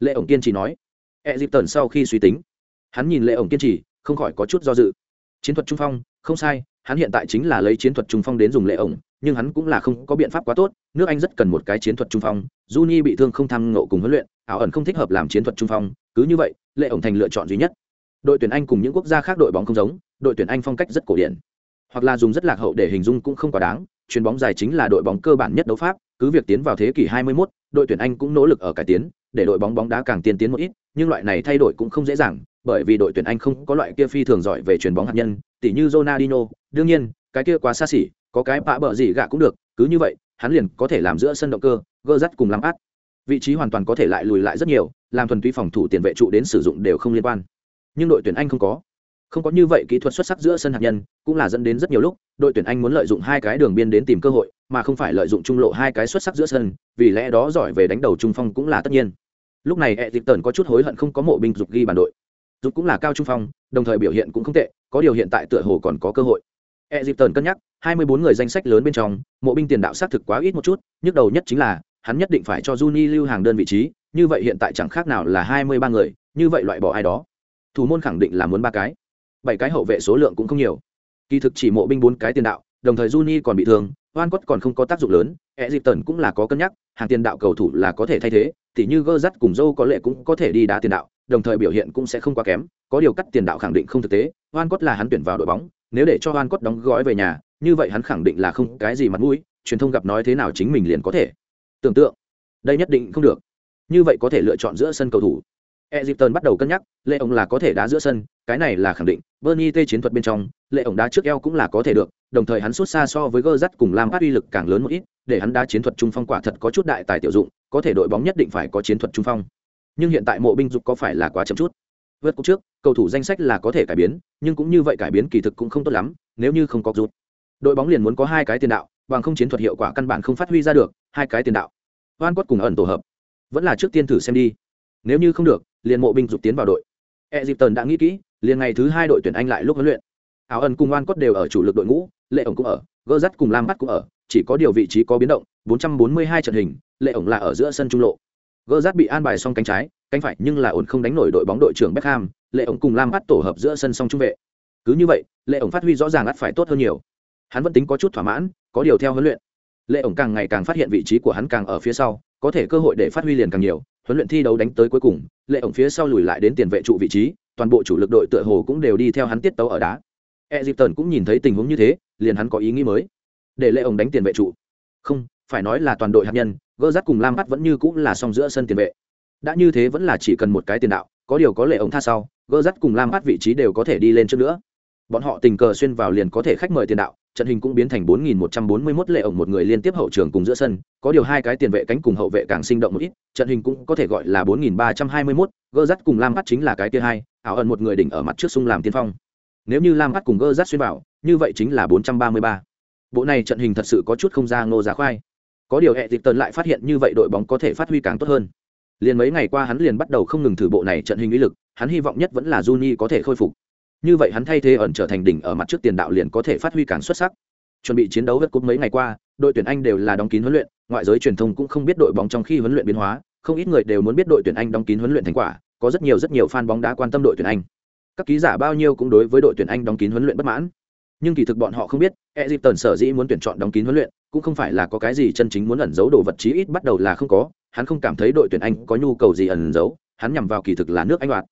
Lệ ổng kiên trì nói. E dịp tần sau khi suy tính, hắn nhìn lệ ổng kiên trì, không khỏi có chút do dự. Chiến thuật trung phong, không sai, hắn hiện tại chính là lấy chiến thuật trung phong đến dùng lệ ổng nhưng hắn cũng là không có biện pháp quá tốt nước anh rất cần một cái chiến thuật trung phong juni bị thương không tham ngộ cùng huấn luyện ảo ẩn không thích hợp làm chiến thuật trung phong cứ như vậy lệ ổng thành lựa chọn duy nhất. Đội tuyển anh cùng những quốc gia khác đội bóng không giống đội tuyển anh phong cách rất cổ điển. Hoặc là dùng rất lạc hậu để hình dung cũng không quá đáng chuyền bóng dài chính là đội bóng cơ bản nhất đấu pháp cứ việc tiến vào thế kỷ 21, đội tuyển anh cũng nỗ lực ở cải tiến để đội bóng bóng đá càng tiên tiến một ít nhưng loại này thay đổi cũng không dễ dàng bởi vì đội tuyển anh không có loại kia phi thường giỏi về chuyền bóng hạt nhân tỉ như Ronaldinho đương nhiên cái kia quá xa xỉ có cái bạ bợ gì gạ cũng được, cứ như vậy, hắn liền có thể làm giữa sân động cơ, gơ rắt cùng lắm át. Vị trí hoàn toàn có thể lại lùi lại rất nhiều, làm thuần túy phòng thủ tiền vệ trụ đến sử dụng đều không liên quan. Nhưng đội tuyển anh không có. Không có như vậy kỹ thuật xuất sắc giữa sân hạt nhân, cũng là dẫn đến rất nhiều lúc, đội tuyển anh muốn lợi dụng hai cái đường biên đến tìm cơ hội, mà không phải lợi dụng trung lộ hai cái xuất sắc giữa sân, vì lẽ đó giỏi về đánh đầu trung phong cũng là tất nhiên. Lúc này e dịp tần có chút hối hận không có mộ binh dục ghi bản đội. Dục cũng là cao trung phong, đồng thời biểu hiện cũng không tệ, có điều hiện tại tựa hồ còn có cơ hội e dịp tần cân nhắc, hai mươi bốn người danh sách lớn bên trong, mộ binh tiền đạo xác thực quá ít một chút, nhức đầu nhất chính là, hắn nhất định phải cho Juni lưu hàng đơn vị trí, như vậy hiện tại chẳng khác nào là hai mươi ba người, như vậy loại bỏ ai đó. Thủ môn khẳng định là muốn ba cái. Bảy cái hậu vệ số lượng cũng không nhiều. Kỳ thực chỉ mộ binh bốn cái tiền đạo, đồng thời Juni còn bị thương, oan cốt còn không có tác dụng lớn e dịp tần cũng là có cân nhắc, hàng tiền đạo cầu thủ là có thể thay thế, tỉ như gơ dắt cùng dâu có lệ cũng có thể đi đá tiền đạo, đồng thời biểu hiện cũng sẽ không quá kém, có điều cắt tiền đạo khẳng định không thực tế, oan cốt là hắn tuyển vào đội bóng nếu để cho oan cốt đóng gói về nhà như vậy hắn khẳng định là không cái gì mặt mũi truyền thông gặp nói thế nào chính mình liền có thể tưởng tượng đây nhất định không được như vậy có thể lựa chọn giữa sân cầu thủ Egypton bắt đầu cân nhắc, Lệ ổng là có thể đá giữa sân, cái này là khẳng định. Bernie T chiến thuật bên trong, Lệ ổng đá trước eo cũng là có thể được, đồng thời hắn xuất xa so với Gerrard cùng Lampard uy lực càng lớn một ít, để hắn đá chiến thuật trung phong quả thật có chút đại tài tiểu dụng, có thể đội bóng nhất định phải có chiến thuật trung phong. Nhưng hiện tại mộ binh dục có phải là quá chậm chút? Vượt cúp trước, cầu thủ danh sách là có thể cải biến, nhưng cũng như vậy cải biến kỳ thực cũng không tốt lắm, nếu như không có rút. Đội bóng liền muốn có hai cái tiền đạo, bằng không chiến thuật hiệu quả căn bản không phát huy ra được, hai cái tiền đạo. Van Cott cùng ẩn tổ hợp. Vẫn là trước tiên thử xem đi. Nếu như không được, liền mộ binh dục tiến vào đội E dịp tần đã nghĩ kỹ liền ngày thứ hai đội tuyển anh lại lúc huấn luyện áo ẩn cùng van cốt đều ở chủ lực đội ngũ lệ ổng cũng ở gơ dắt cùng lam bắt cũng ở chỉ có điều vị trí có biến động 442 trận hình lệ ổng là ở giữa sân trung lộ gỡ rát bị an bài xong cánh trái, cánh phải nhưng là ổn không đánh nổi đội bóng đội trưởng Beckham, lệ ổng cùng lam bắt tổ hợp giữa sân song trung vệ. Cứ như vậy, lệ ổng phát huy rõ ràng ắt phải tốt hơn nhiều. Hắn vẫn tính có chút thỏa mãn, có điều theo huấn luyện. Lệ ổng càng ngày càng phát hiện vị trí của hắn càng ở phía sau, có thể cơ hội để phát huy liền càng nhiều. Huấn luyện thi đấu đánh tới cuối cùng, lệ ổng phía sau lùi lại đến tiền vệ trụ vị trí, toàn bộ chủ lực đội tựa hồ cũng đều đi theo hắn tiết tấu ở đá. Egypton cũng nhìn thấy tình huống như thế, liền hắn có ý nghĩ mới. Để lệ ổng đánh tiền vệ trụ. Không phải nói là toàn đội hạt nhân gỡ rắt cùng lam bắt vẫn như cũng là song giữa sân tiền vệ đã như thế vẫn là chỉ cần một cái tiền đạo có điều có lệ ống tha sau gỡ rắt cùng lam bắt vị trí đều có thể đi lên trước nữa bọn họ tình cờ xuyên vào liền có thể khách mời tiền đạo trận hình cũng biến thành 4141 lệ ổng một người liên tiếp hậu trường cùng giữa sân, có điều hai cái tiền vệ cánh cùng hậu vệ càng sinh động một ít, trận hình cũng có thể gọi là 4321, gơ dắt cùng Lam Phát chính là cái kia hai, ảo ẩn một người đỉnh ở mặt trước xung làm tiên phong. Nếu như Lam Phát cùng gơ dắt xuyên vào, như vậy chính là 433. Bộ này trận hình thật sự có chút không ra ngô giá khoai. Có điều hệ tần lại phát hiện như vậy đội bóng có thể phát huy càng tốt hơn. Liền mấy ngày qua hắn liền bắt đầu không ngừng thử bộ này trận hình uy lực, hắn hy vọng nhất vẫn là Juni có thể khôi phục. Như vậy hắn thay thế ẩn trở thành đỉnh ở mặt trước tiền đạo liền có thể phát huy càng xuất sắc. Chuẩn bị chiến đấu vượt cúp mấy ngày qua đội tuyển anh đều là đóng kín huấn luyện ngoại giới truyền thông cũng không biết đội bóng trong khi huấn luyện biến hóa không ít người đều muốn biết đội tuyển anh đóng kín huấn luyện thành quả có rất nhiều rất nhiều fan bóng đá quan tâm đội tuyển anh. Các ký giả bao nhiêu cũng đối với đội tuyển anh đóng kín huấn luyện bất mãn nhưng kỳ thực bọn họ không biết e dìp tần sở dĩ muốn tuyển chọn đóng kín huấn luyện, cũng không phải là có cái gì chân chính muốn ẩn giấu đồ vật chí ít bắt đầu là không có, hắn không cảm thấy đội tuyển anh có nhu cầu gì ẩn giấu, hắn nhằm vào kỳ thực là nước anh đoạt.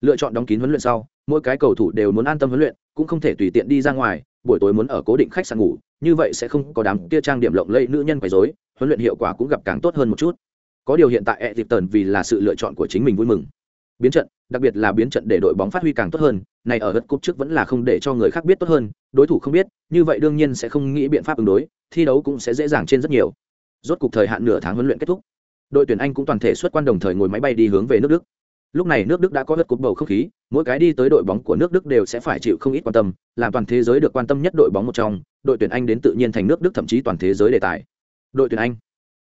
Lựa chọn đóng kín huấn luyện sau, mỗi cái cầu thủ đều muốn an tâm huấn luyện, cũng không thể tùy tiện đi ra ngoài, buổi tối muốn ở cố định khách sạn ngủ, như vậy sẽ không có đám kia trang điểm lộng lẫy nữ nhân quấy rối, huấn luyện hiệu quả cũng gặp càng tốt hơn một chút. Có điều hiện tại e dìp tần vì là sự lựa chọn của chính mình vui mừng. Biến trận, đặc biệt là biến trận để đội bóng phát huy càng tốt hơn này ở đất cúp trước vẫn là không để cho người khác biết tốt hơn, đối thủ không biết, như vậy đương nhiên sẽ không nghĩ biện pháp ứng đối, thi đấu cũng sẽ dễ dàng trên rất nhiều. Rốt cục thời hạn nửa tháng huấn luyện kết thúc. Đội tuyển anh cũng toàn thể xuất quan đồng thời ngồi máy bay đi hướng về nước đức. Lúc này nước đức đã có đất cúp bầu không khí, mỗi cái đi tới đội bóng của nước đức đều sẽ phải chịu không ít quan tâm, làm toàn thế giới được quan tâm nhất đội bóng một trong, đội tuyển anh đến tự nhiên thành nước đức thậm chí toàn thế giới đề tài. Đội tuyển anh.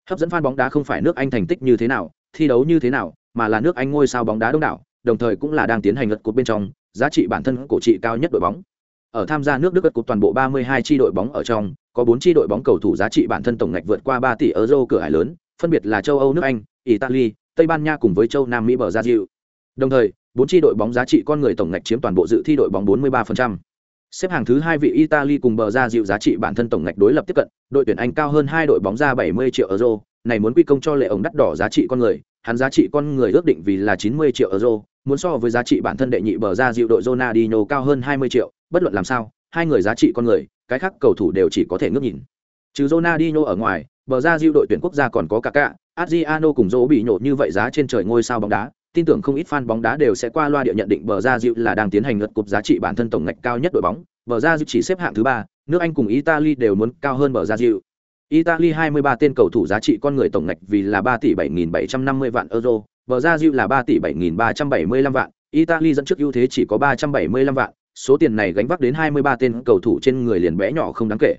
Hấp dẫn fan bóng đá không phải nước anh thành tích như thế nào, thi đấu như thế nào, mà là nước anh ngôi sao bóng đá đông đảo, đồng thời cũng là đang tiến hành lật cột bên trong giá trị bản thân cổ trị cao nhất đội bóng ở tham gia nước đức lật toàn bộ 32 chi đội bóng ở trong có 4 chi đội bóng cầu thủ giá trị bản thân tổng ngạch vượt qua 3 tỷ euro cửa hải lớn phân biệt là châu âu nước anh italy tây ban nha cùng với châu nam mỹ bờ gia diệu Đồng thời, bốn chi đội bóng giá trị con người tổng ngạch chiếm toàn bộ dự thi đội bóng 43%. Xếp hàng thứ hai vị Italy cùng bờ ra dịu giá trị bản thân tổng ngạch đối lập tiếp cận, đội tuyển Anh cao hơn hai đội bóng ra 70 triệu euro, này muốn quy công cho lệ ổng đắt đỏ giá trị con người, hắn giá trị con người ước định vì là 90 triệu euro, muốn so với giá trị bản thân đệ nhị bờ ra dịu đội Ronaldinho cao hơn 20 triệu, bất luận làm sao, hai người giá trị con người, cái khác cầu thủ đều chỉ có thể ngước nhìn. Trừ Ronaldinho ở ngoài, bờ ra dịu đội tuyển quốc gia còn có Kaká, Adriano cùng Zô bị nhổ như vậy giá trên trời ngôi sao bóng đá, tin tưởng không ít fan bóng đá đều sẽ qua loa địa nhận định bờ ra dịu là đang tiến hành lượt cục giá trị bản thân tổng ngạch cao nhất đội bóng, bờ ra dịu chỉ xếp hạng thứ ba, nước Anh cùng Italy đều muốn cao hơn bờ ra dịu. Italy 23 tên cầu thủ giá trị con người tổng ngạch vì là 3 tỷ 7750 vạn euro, bờ ra dịu là 3 tỷ 7375 vạn, Italy dẫn trước ưu thế chỉ có 375 vạn, số tiền này gánh vác đến 23 tên cầu thủ trên người liền bé nhỏ không đáng kể.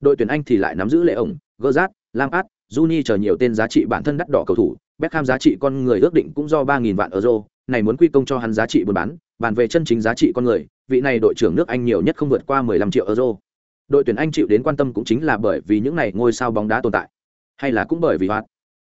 Đội tuyển Anh thì lại nắm giữ lệ ổng, Gerrard, Lampard, Juni chờ nhiều tên giá trị bản thân đắt đỏ cầu thủ, Beckham giá trị con người ước định cũng do 3000 vạn euro, này muốn quy công cho hắn giá trị buôn bán, bàn về chân chính giá trị con người, vị này đội trưởng nước Anh nhiều nhất không vượt qua 15 triệu euro. Đội tuyển Anh chịu đến quan tâm cũng chính là bởi vì những này ngôi sao bóng đá tồn tại, hay là cũng bởi vì hoạt.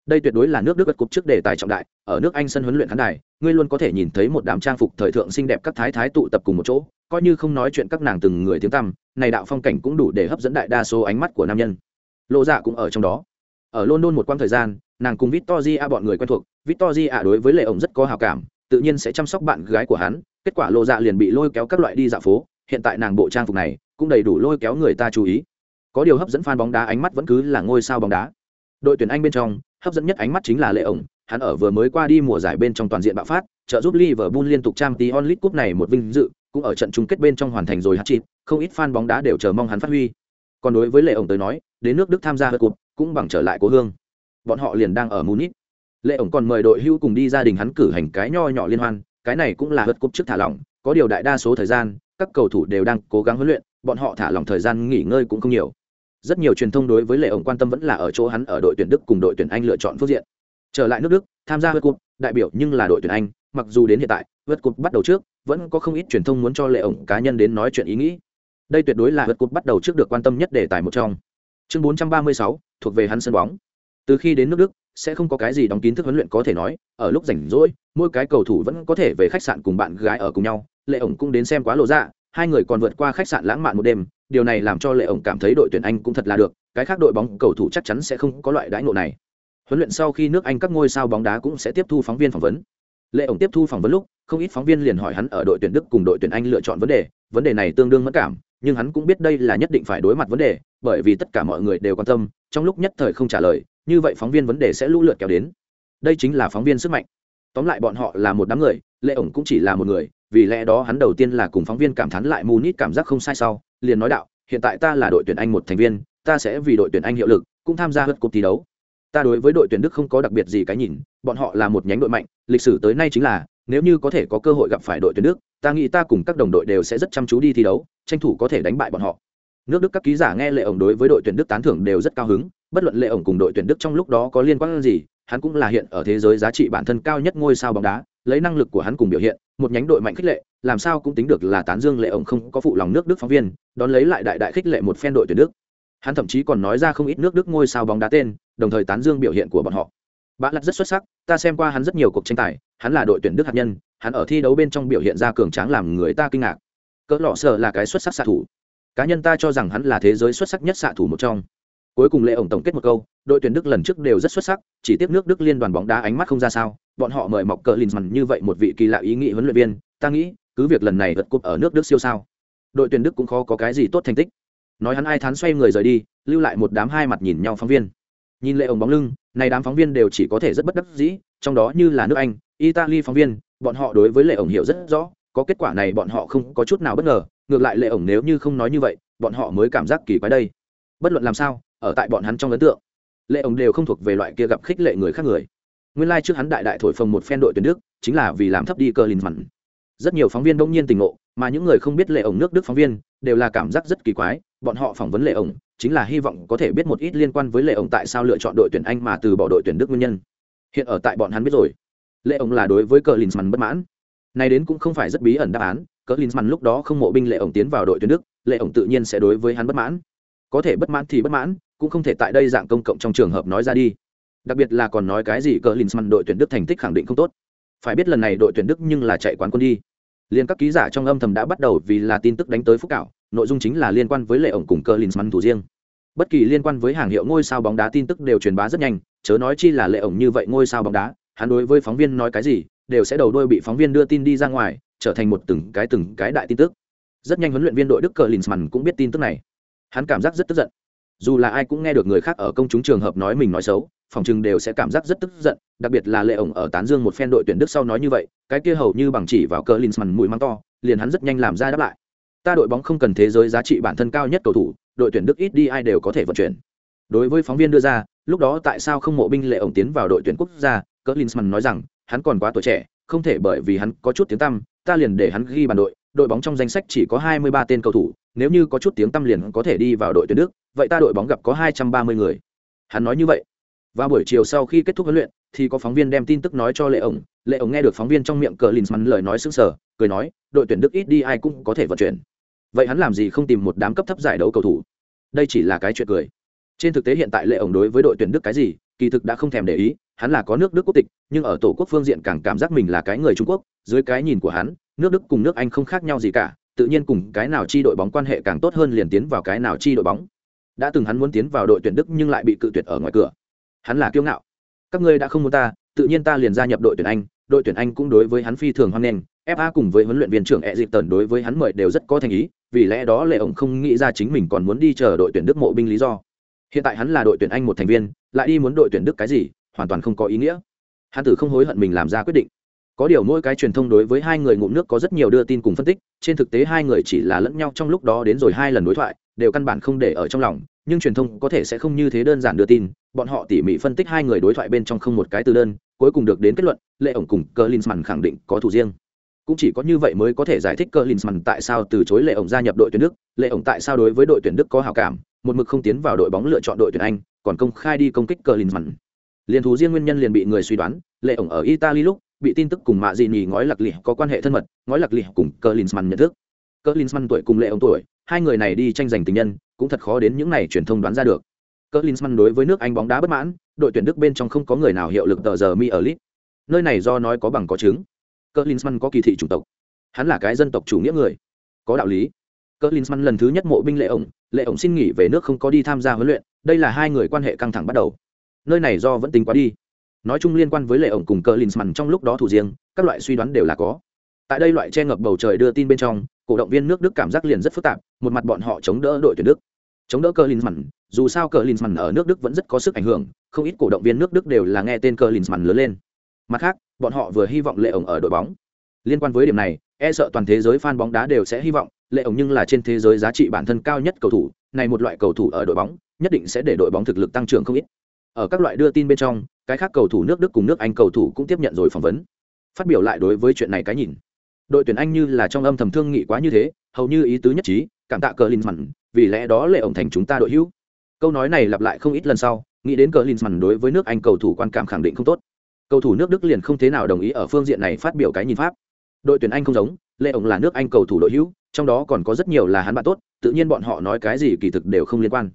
Đây tuyệt đối là nước Đức bất cục trước đề tài trọng đại, ở nước Anh sân huấn luyện khán đài, ngươi luôn có thể nhìn thấy một đám trang phục thời thượng xinh đẹp các thái thái tụ tập cùng một chỗ, coi như không nói chuyện các nàng từng người tiếng tăm, này đạo phong cảnh cũng đủ để hấp dẫn đại đa số ánh mắt của nam nhân. Lộ dạ cũng ở trong đó. Ở London một quãng thời gian, nàng cùng Victoria bọn người quen thuộc, Victoria đối với Lệ ổng rất có hào cảm, tự nhiên sẽ chăm sóc bạn gái của hắn, kết quả Lộ Dạ liền bị lôi kéo các loại đi dạo phố, hiện tại nàng bộ trang phục này cũng đầy đủ lôi kéo người ta chú ý. Có điều hấp dẫn fan bóng đá ánh mắt vẫn cứ là ngôi sao bóng đá. Đội tuyển Anh bên trong, hấp dẫn nhất ánh mắt chính là Lệ ổng, hắn ở vừa mới qua đi mùa giải bên trong toàn diện bạo phát, trợ giúp Liverpool liên tục trang tí onlit cúp này một vinh dự, cũng ở trận chung kết bên trong hoàn thành rồi hát chịt không ít fan bóng đá đều chờ mong hắn phát huy. Còn đối với Lệ ổng tới nói, đến nước Đức tham gia cuộc, cũng bằng trở lại cố hương. Bọn họ liền đang ở munich. Lệ ổng còn mời đội hưu cùng đi gia đình hắn cử hành cái nho nhỏ liên hoan cái này cũng là hớt cúp trước thả lỏng có điều đại đa số thời gian các cầu thủ đều đang cố gắng huấn luyện bọn họ thả lỏng thời gian nghỉ ngơi cũng không nhiều rất nhiều truyền thông đối với lệ ổng quan tâm vẫn là ở chỗ hắn ở đội tuyển đức cùng đội tuyển anh lựa chọn phương diện. Trở lại nước đức tham gia vượt cúp đại biểu nhưng là đội tuyển anh mặc dù đến hiện tại vượt cúp bắt đầu trước vẫn có không ít truyền thông muốn cho lệ ổng cá nhân đến nói chuyện ý nghĩ. Đây tuyệt đối là vượt cúp bắt đầu trước được quan tâm nhất đề tài một trong. Chương 436, thuộc về hắn sân bóng. Từ khi đến nước đức sẽ không có cái gì đóng kín thức huấn luyện có thể nói ở lúc rảnh rỗi mỗi cái cầu thủ vẫn có thể về khách sạn cùng bạn gái ở cùng nhau lệ ổng cũng đến xem quá lộ ra hai người còn vượt qua khách sạn lãng mạn một đêm điều này làm cho lệ ổng cảm thấy đội tuyển anh cũng thật là được, cái khác đội bóng cầu thủ chắc chắn sẽ không có loại đãi ngộ này. Huấn luyện sau khi nước anh các ngôi sao bóng đá cũng sẽ tiếp thu phóng viên phỏng vấn. Lệ ổng tiếp thu phỏng vấn lúc, không ít phóng viên liền hỏi hắn ở đội tuyển đức cùng đội tuyển anh lựa chọn vấn đề vấn đề này tương đương mất cảm, nhưng hắn cũng biết đây là nhất định phải đối mặt vấn đề, bởi vì tất cả mọi người đều quan tâm, trong lúc nhất thời không trả lời, như vậy phóng viên vấn đề sẽ lũ lượt kéo đến. Đây chính là phóng viên sức mạnh. Tóm lại bọn họ là một đám người, lệ ổng cũng chỉ là một người, vì lẽ đó hắn đầu tiên là cùng phóng viên cảm thán lại munich cảm giác không sai sau liền nói đạo, hiện tại ta là đội tuyển anh một thành viên, ta sẽ vì đội tuyển anh hiệu lực, cũng tham gia hớt cuộc thi đấu. Ta đối với đội tuyển đức không có đặc biệt gì cái nhìn, bọn họ là một nhánh đội mạnh, lịch sử tới nay chính là, nếu như có thể có cơ hội gặp phải đội tuyển đức, ta nghĩ ta cùng các đồng đội đều sẽ rất chăm chú đi thi đấu, tranh thủ có thể đánh bại bọn họ. Nước đức các ký giả nghe lệ ổng đối với đội tuyển đức tán thưởng đều rất cao hứng, bất luận lệ ổng cùng đội tuyển đức trong lúc đó có liên quan gì, hắn cũng là hiện ở thế giới giá trị bản thân cao nhất ngôi sao bóng đá, lấy năng lực của hắn cùng biểu hiện, một nhánh đội mạnh khích lệ làm sao cũng tính được là tán dương lệ ổng không có phụ lòng nước đức phóng viên, đón lấy lại đại đại khích lệ một phen đội tuyển đức. Hắn thậm chí còn nói ra không ít nước đức ngôi sao bóng đá tên, đồng thời tán dương biểu hiện của bọn họ. Bạn lặt rất xuất sắc, ta xem qua hắn rất nhiều cuộc tranh tài, hắn là đội tuyển đức hạt nhân, hắn ở thi đấu bên trong biểu hiện ra cường tráng làm người ta kinh ngạc. Cỡ lọ sợ là cái xuất sắc xạ thủ. Cá nhân ta cho rằng hắn là thế giới xuất sắc nhất xạ thủ một trong. Cuối cùng lệ ổng tổng kết một câu, đội tuyển đức lần trước đều rất xuất sắc, chỉ tiếp nước đức liên đoàn bóng đá ánh mắt không ra sao, bọn họ mời mọc cờ linsman như vậy một vị kỳ lạ ý nghĩ huấn luyện viên, ta nghĩ cứ việc lần này vượt cúp ở nước đức siêu sao. Đội tuyển đức cũng khó có cái gì tốt thành tích. Nói hắn ai thán xoay người rời đi, lưu lại một đám hai mặt nhìn nhau phóng viên. Nhìn lệ ổng bóng lưng, này đám phóng viên đều chỉ có thể rất bất đắc dĩ, trong đó như là nước anh, italy phóng viên, bọn họ đối với lệ ổng hiểu rất rõ, có kết quả này bọn họ không có chút nào bất ngờ, ngược lại lệ ổng nếu như không nói như vậy, bọn họ mới cảm giác kỳ quái đây. Bất luận làm sao, ở tại bọn hắn trong ấn tượng, lệ ổng đều không thuộc về loại kia gặp khích lệ người khác người. Nguyên lai trước hắn đại đại thổi phồng một phen đội tuyển đức, chính là vì làm thấp đi cơ linh mặn rất nhiều phóng viên đông nhiên tình ngộ, mà những người không biết lệ ổng nước đức phóng viên đều là cảm giác rất kỳ quái, bọn họ phỏng vấn lệ ổng chính là hy vọng có thể biết một ít liên quan với lệ ổng tại sao lựa chọn đội tuyển anh mà từ bỏ đội tuyển đức nguyên nhân. Hiện ở tại bọn hắn biết rồi. Lệ ổng là đối với cờ linsman bất mãn. Này đến cũng không phải rất bí ẩn đáp án cờ linsman lúc đó không mộ binh lệ ổng tiến vào đội tuyển đức, lệ ổng tự nhiên sẽ đối với hắn bất mãn. Có thể bất mãn thì bất mãn, cũng không thể tại đây dạng công cộng trong trường hợp nói ra đi. Đặc biệt là còn nói cái gì cờ linsman đội tuyển đức thành tích khẳng định không tốt. Phải biết lần này đội tuyển đức nhưng là chạy quán quân đi liên các ký giả trong âm thầm đã bắt đầu vì là tin tức đánh tới phúc cảo, nội dung chính là liên quan với lệ ổng cùng cơ linsman thủ riêng. Bất kỳ liên quan với hàng hiệu ngôi sao bóng đá tin tức đều truyền bá rất nhanh, chớ nói chi là lệ ổng như vậy ngôi sao bóng đá, hắn đối với phóng viên nói cái gì, đều sẽ đầu đôi bị phóng viên đưa tin đi ra ngoài, trở thành một từng cái từng cái đại tin tức. Rất nhanh huấn luyện viên đội đức cờ linsman cũng biết tin tức này. Hắn cảm giác rất tức giận. Dù là ai cũng nghe được người khác ở công chúng trường hợp nói mình nói xấu, phòng chừng đều sẽ cảm giác rất tức giận đặc biệt là lệ ổng ở tán dương một phen đội tuyển đức sau nói như vậy, cái kia hầu như bằng chỉ vào cờ linsman mũi mắng to, liền hắn rất nhanh làm ra đáp lại. Ta đội bóng không cần thế giới giá trị bản thân cao nhất cầu thủ, đội tuyển đức ít đi ai đều có thể vận chuyển. Đối với phóng viên đưa ra, lúc đó tại sao không mộ binh lệ ổng tiến vào đội tuyển quốc gia, cờ linsman nói rằng, hắn còn quá tuổi trẻ, không thể bởi vì hắn có chút tiếng tăm, ta liền để hắn ghi bàn đội đội bóng trong danh sách chỉ có 23 tên cầu thủ, nếu như có chút tiếng tăm liền có thể đi vào đội tuyển đức, vậy ta đội bóng gặp có 230 người. Hắn nói như vậy. Và buổi chiều sau khi kết thúc huấn luyện thì có phóng viên đem tin tức nói cho lệ ổng. Lệ ổng nghe được phóng viên trong miệng cờ linsman lời nói xứng sờ, cười nói, đội tuyển đức ít đi, ai cũng có thể vận chuyển. Vậy hắn làm gì không tìm một đám cấp thấp giải đấu cầu thủ? Đây chỉ là cái chuyện cười. Trên thực tế hiện tại lệ ổng đối với đội tuyển đức cái gì, kỳ thực đã không thèm để ý, hắn là có nước đức quốc tịch, nhưng ở tổ quốc phương diện càng cảm giác mình là cái người trung quốc, dưới cái nhìn của hắn, nước đức cùng nước anh không khác nhau gì cả, tự nhiên cùng cái nào chi đội bóng quan hệ càng tốt hơn liền tiến vào cái nào chi đội bóng. Đã từng hắn muốn tiến vào đội tuyển đức nhưng lại bị cự tuyệt ở ngoài cửa. Hắn là kiêu ngạo các ngươi đã không muốn ta, tự nhiên ta liền gia nhập đội tuyển anh, đội tuyển anh cũng đối với hắn phi thường hoan nghênh fa cùng với huấn luyện viên trưởng e dịp tần đối với hắn mời đều rất có thành ý, vì lẽ đó lệ ổng không nghĩ ra chính mình còn muốn đi chờ đội tuyển đức mộ binh lý do. Hiện tại hắn là đội tuyển anh một thành viên, lại đi muốn đội tuyển đức cái gì, hoàn toàn không có ý nghĩa. Hắn tử không hối hận mình làm ra quyết định. Có điều mỗi cái truyền thông đối với hai người ngụm nước có rất nhiều đưa tin cùng phân tích, trên thực tế hai người chỉ là lẫn nhau trong lúc đó đến rồi hai lần đối thoại, đều căn bản không để ở trong lòng nhưng truyền thông có thể sẽ không như thế đơn giản đưa tin, bọn họ tỉ mỉ phân tích hai người đối thoại bên trong không một cái từ đơn, cuối cùng được đến kết luận, lệ ổng cùng cờ linsman khẳng định có thủ riêng. Cũng chỉ có như vậy mới có thể giải thích cờ linsman tại sao từ chối lệ ổng gia nhập đội tuyển đức. Lệ ổng tại sao đối với đội tuyển đức có hào cảm, một mực không tiến vào đội bóng lựa chọn đội tuyển anh, còn công khai đi công kích cờ linsman liền thú riêng nguyên nhân liền bị người suy đoán, lệ ổng ở italy lúc, bị tin tức cùng mạ dị nhì ngói lạc lì có quan hệ thân mật, ngói lạc lì cùng cờ linsman nhận thức. Cờ linsman tuổi cùng lệ ổng tuổi, hai người này đi tranh giành tình nhân cũng thật khó đến những này truyền thông đoán ra được. Cơ linsman đối với nước anh bóng đá bất mãn, đội tuyển đức bên trong không có người nào hiệu lực tờ giờ mi ở lit nơi này do nói có bằng có chứng. Cơ linsman có kỳ thị chủng tộc. Hắn là cái dân tộc chủ nghĩa người. Có đạo lý. Cơ linsman lần thứ nhất mộ binh lệ ổng. Lệ ổng xin nghỉ về nước không có đi tham gia huấn luyện. Đây là hai người quan hệ căng thẳng bắt đầu. Nơi này do vẫn tính quá đi. Nói chung liên quan với lệ ổng cùng cơ linsman trong lúc đó thủ riêng, các loại suy đoán đều là có tại đây loại che ngập bầu trời đưa tin bên trong, cổ động viên nước đức cảm giác liền rất phức tạp, một mặt bọn họ chống đỡ đội tuyển đức. Chống đỡ cơ linsman dù sao cơ linsman ở nước đức vẫn rất có sức ảnh hưởng, không ít cổ động viên nước đức đều là nghe tên cơ linsman lớn lên. Mặt khác, bọn họ vừa hy vọng lệ ổng ở đội bóng. Liên quan với điểm này e sợ toàn thế giới fan bóng đá đều sẽ hy vọng lệ ổng nhưng là trên thế giới giá trị bản thân cao nhất cầu thủ, này một loại cầu thủ ở đội bóng, nhất định sẽ để đội bóng thực lực tăng trưởng không ít. Ở các loại đưa tin bên trong, cái khác cầu thủ nước đức cùng nước anh cầu thủ cũng tiếp nhận rồi phỏng vấn. Phát biểu lại đối với chuyện này cái nhìn đội tuyển anh như là trong âm thầm thương nghị quá như thế, hầu như ý tứ nhất trí, cảm tạ cờ linsman vì lẽ đó lệ ổng thành chúng ta đội hữu. Câu nói này lặp lại không ít lần sau, nghĩ đến cờ linsman đối với nước anh cầu thủ quan cảm khẳng định không tốt. Cầu thủ nước đức liền không thế nào đồng ý ở phương diện này phát biểu cái nhìn pháp. Đội tuyển anh không giống, lệ ổng là nước anh cầu thủ đội hữu, trong đó còn có rất nhiều là hắn bạn tốt, tự nhiên bọn họ nói cái gì kỳ thực đều không liên quan.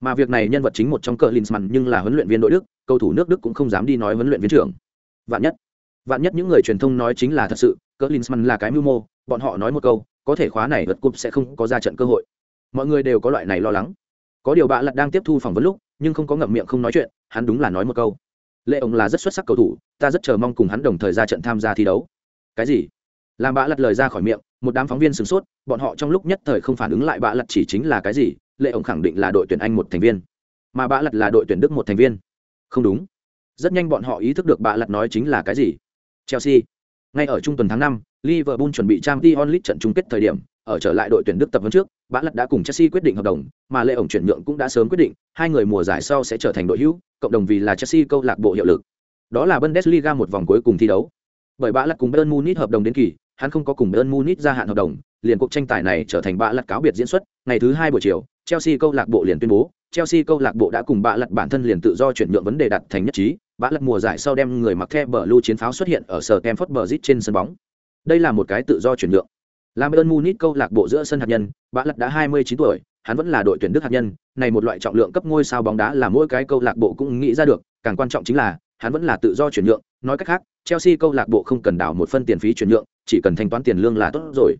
Mà việc này nhân vật chính một trong cờ linsman nhưng là huấn luyện viên đội đức, cầu thủ nước đức cũng không dám đi nói huấn luyện viên trưởng. Vạn nhất vạn nhất những người truyền thông nói chính là thật sự, cỡ linsman là cái mưu mô, bọn họ nói một câu, có thể khóa này vượt cúp sẽ không có ra trận cơ hội. Mọi người đều có loại này lo lắng. Có điều bạ lật đang tiếp thu phỏng vấn lúc, nhưng không có ngậm miệng không nói chuyện, hắn đúng là nói một câu. Lệ ông là rất xuất sắc cầu thủ, ta rất chờ mong cùng hắn đồng thời ra trận tham gia thi đấu. Cái gì? Làm bạ lật lời ra khỏi miệng, một đám phóng viên sửng sốt, bọn họ trong lúc nhất thời không phản ứng lại bạ lật chỉ chính là cái gì, lệ ông khẳng định là đội tuyển anh một thành viên. Mà bạ lật là đội tuyển đức một thành viên. Không đúng. Rất nhanh bọn họ ý thức được bạ lật nói chính là cái gì chelsea. Ngay ở trung tuần tháng năm liverpool chuẩn bị Champions League trận chung kết thời điểm ở trở lại đội tuyển đức tập huấn trước Bã lật đã cùng chelsea quyết định hợp đồng mà lệ ổng chuyển nhượng cũng đã sớm quyết định hai người mùa giải sau sẽ trở thành đội hữu cộng đồng vì là chelsea câu lạc bộ hiệu lực. Đó là bundesliga một vòng cuối cùng thi đấu. Bởi Bã lật cùng bayern munich hợp đồng đến kỳ hắn không có cùng bayern munich gia hạn hợp đồng liền cuộc tranh tài này trở thành Bã lật cáo biệt diễn xuất ngày thứ hai buổi chiều chelsea câu lạc bộ liền tuyên bố Chelsea câu lạc bộ đã cùng Bã lật bản thân liền tự do chuyển nhượng vấn đề đặt thành nhất trí, bã lật mùa giải sau đem người mặc The lưu chiến pháo xuất hiện ở sở Stamford Bridge trên sân bóng. Đây là một cái tự do chuyển nhượng. Làm ơn Munich câu lạc bộ giữa sân hạt nhân, bã lật đã 29 tuổi, hắn vẫn là đội tuyển Đức hạt nhân, này một loại trọng lượng cấp ngôi sao bóng đá là mỗi cái câu lạc bộ cũng nghĩ ra được, càng quan trọng chính là hắn vẫn là tự do chuyển nhượng, nói cách khác, Chelsea câu lạc bộ không cần đảo một phân tiền phí chuyển nhượng, chỉ cần thanh toán tiền lương là tốt rồi.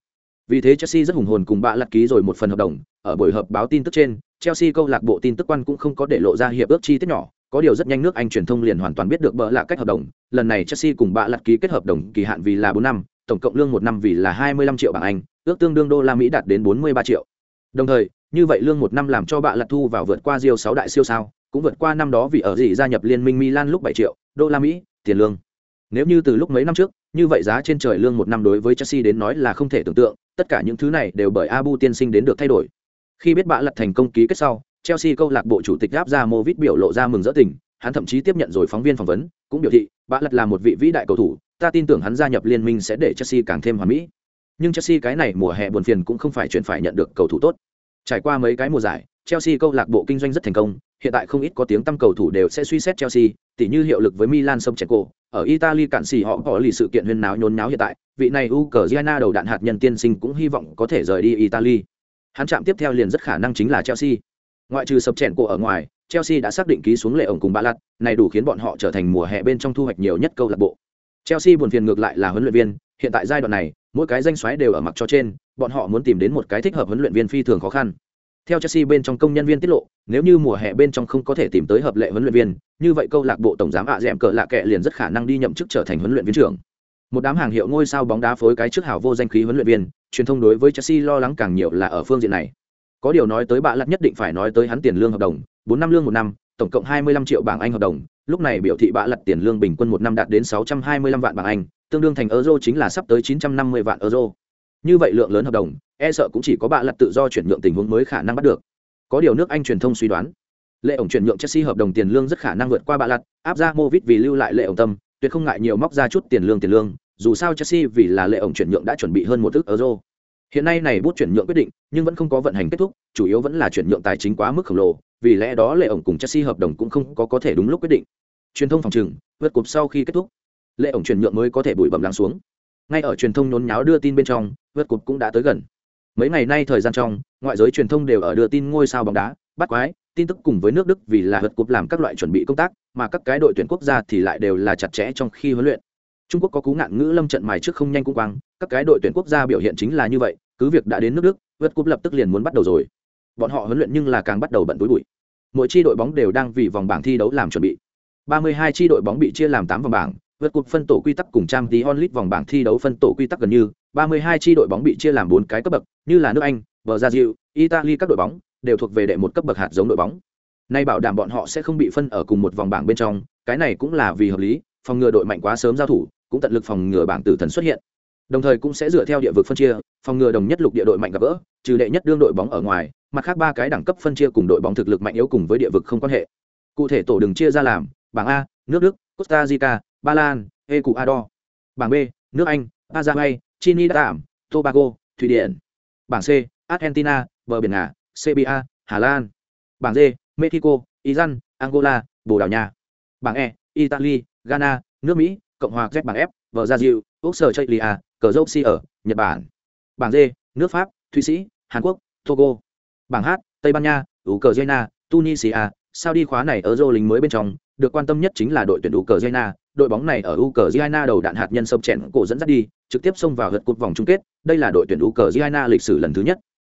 Vì thế Chelsea rất hùng hồn cùng bạ lật ký rồi một phần hợp đồng, ở buổi họp báo tin tức trên, Chelsea câu lạc bộ tin tức quan cũng không có để lộ ra hiệp ước chi tiết nhỏ, có điều rất nhanh nước Anh truyền thông liền hoàn toàn biết được bỡ lạ cách hợp đồng, lần này Chelsea cùng bạ lật ký kết hợp đồng kỳ hạn vì là bốn năm, tổng cộng lương một năm vì là 25 triệu bảng Anh, ước tương đương đô la Mỹ đạt đến 43 triệu. Đồng thời, như vậy lương một năm làm cho bạ lật thu vào vượt qua Rio sáu đại siêu sao, cũng vượt qua năm đó vì ở gì gia nhập liên minh Milan lúc bảy triệu đô la Mỹ tiền lương. Nếu như từ lúc mấy năm trước, như vậy giá trên trời lương một năm đối với Chelsea đến nói là không thể tưởng tượng, tất cả những thứ này đều bởi Abu tiên sinh đến được thay đổi. Khi biết bạ lật thành công ký kết sau, Chelsea câu lạc bộ chủ tịch áp ra Movit biểu lộ ra mừng rỡ tình, hắn thậm chí tiếp nhận rồi phóng viên phỏng vấn, cũng biểu thị, bạ lật là một vị vĩ đại cầu thủ, ta tin tưởng hắn gia nhập liên minh sẽ để Chelsea càng thêm hoàn mỹ. Nhưng Chelsea cái này mùa hè buồn phiền cũng không phải chuyện phải nhận được cầu thủ tốt. Trải qua mấy cái mùa giải, Chelsea câu lạc bộ kinh doanh rất thành công, hiện tại không ít có tiếng tăm cầu thủ đều sẽ suy xét Chelsea, tỉ như hiệu lực với Milan Somchenko, ở Italy cản xỉ họ có lì sự kiện huyên náo nhốn náo hiện tại, vị này Ukraine đầu đạn hạt nhân tiên sinh cũng hy vọng có thể rời đi Italy. Hắn chạm tiếp theo liền rất khả năng chính là Chelsea. Ngoại trừ sập chèn cổ ở ngoài, Chelsea đã xác định ký xuống lệ ổng cùng Ba Lạt, này đủ khiến bọn họ trở thành mùa hè bên trong thu hoạch nhiều nhất câu lạc bộ. Chelsea buồn phiền ngược lại là huấn luyện viên, hiện tại giai đoạn này, mỗi cái danh xoáy đều ở mặt cho trên, bọn họ muốn tìm đến một cái thích hợp huấn luyện viên phi thường khó khăn. Theo Chelsea bên trong công nhân viên tiết lộ, nếu như mùa hè bên trong không có thể tìm tới hợp lệ huấn luyện viên, như vậy câu lạc bộ tổng giám ạ dẻm cờ lạ kệ liền rất khả năng đi nhậm chức trở thành huấn luyện viên trưởng. Một đám hàng hiệu ngôi sao bóng đá phối cái trước hào vô danh khí huấn luyện viên, truyền thông đối với Chelsea lo lắng càng nhiều là ở phương diện này. Có điều nói tới bạ lật nhất định phải nói tới hắn tiền lương hợp đồng, bốn năm lương một năm, tổng cộng 25 triệu bảng Anh hợp đồng, lúc này biểu thị bạ lật tiền lương bình quân một năm đạt đến 625 vạn bảng Anh, tương đương thành euro chính là sắp tới 950 vạn euro. Như vậy lượng lớn hợp đồng, e sợ cũng chỉ có bạ lật tự do chuyển nhượng tình huống mới khả năng bắt được. Có điều nước Anh truyền thông suy đoán, lệ ổng chuyển nhượng Chelsea hợp đồng tiền lương rất khả năng vượt qua bạ lật, áp ra Movit vì lưu lại lệ ổng tâm, tuyệt không ngại nhiều móc ra chút tiền lương tiền lương, dù sao Chelsea vì là lệ ổng chuyển nhượng đã chuẩn bị hơn một ức euro. Hiện nay này bút chuyển nhượng quyết định, nhưng vẫn không có vận hành kết thúc, chủ yếu vẫn là chuyển nhượng tài chính quá mức khổng lồ, vì lẽ đó lệ ổng cùng Chelsea hợp đồng cũng không có có thể đúng lúc quyết định. Truyền thông phòng trừng, vượt cục sau khi kết thúc, lệ ổng chuyển nhượng mới có thể bụi bẩm lắng xuống. Ngay ở truyền thông nhốn nháo đưa tin bên trong, vượt cục cũng đã tới gần. Mấy ngày nay thời gian trong, ngoại giới truyền thông đều ở đưa tin ngôi sao bóng đá, bắt quái, tin tức cùng với nước Đức vì là vượt cục làm các loại chuẩn bị công tác, mà các cái đội tuyển quốc gia thì lại đều là chặt chẽ trong khi huấn luyện. Trung Quốc có cú ngạn ngữ lâm trận mài trước không nhanh cũng quang, các cái đội tuyển quốc gia biểu hiện chính là như vậy, cứ việc đã đến nước Đức, vượt cúp lập tức liền muốn bắt đầu rồi. Bọn họ huấn luyện nhưng là càng bắt đầu bận túi bụi. Mỗi chi đội bóng đều đang vì vòng bảng thi đấu làm chuẩn bị. 32 chi đội bóng bị chia làm 8 vòng bảng, vượt cúp phân tổ quy tắc cùng trang tí onlit vòng bảng thi đấu phân tổ quy tắc gần như, 32 chi đội bóng bị chia làm 4 cái cấp bậc, như là nước Anh, Brazil, Italy các đội bóng đều thuộc về đệ một cấp bậc hạt giống đội bóng. Nay bảo đảm bọn họ sẽ không bị phân ở cùng một vòng bảng bên trong, cái này cũng là vì hợp lý, phòng ngừa đội mạnh quá sớm giao thủ, cũng tận lực phòng ngừa bảng tử thần xuất hiện đồng thời cũng sẽ dựa theo địa vực phân chia, phòng ngừa đồng nhất lục địa đội mạnh gặp gỡ, trừ đệ nhất đương đội bóng ở ngoài, mặt khác ba cái đẳng cấp phân chia cùng đội bóng thực lực mạnh yếu cùng với địa vực không quan hệ. Cụ thể tổ đừng chia ra làm, bảng a, nước đức, costa rica, ba lan, ecuador. Bảng b, nước anh, paraguay trinidad tobago, thụy điển. Bảng c, argentina, bờ biển ngà cba hà lan. Bảng d, mexico, iran, angola, bồ đào nha. Bảng e italy, ghana, nước mỹ, cộng hòa z bảng f vợ gia diệu úc sở chây lia à, cờ dốc si ở nhật bản. Bảng d nước pháp thụy sĩ hàn quốc togo. Bảng h tây ban nha ukraine tunisia. Sao đi khóa này ở dô lính mới bên trong được quan tâm nhất chính là đội tuyển ukraine. Đội bóng này ở ukraine đầu đạn hạt nhân sông chèn cổ dẫn dắt đi trực tiếp xông vào gật cột vòng chung kết. Đây là đội tuyển ukraine lịch sử lần thứ nhất.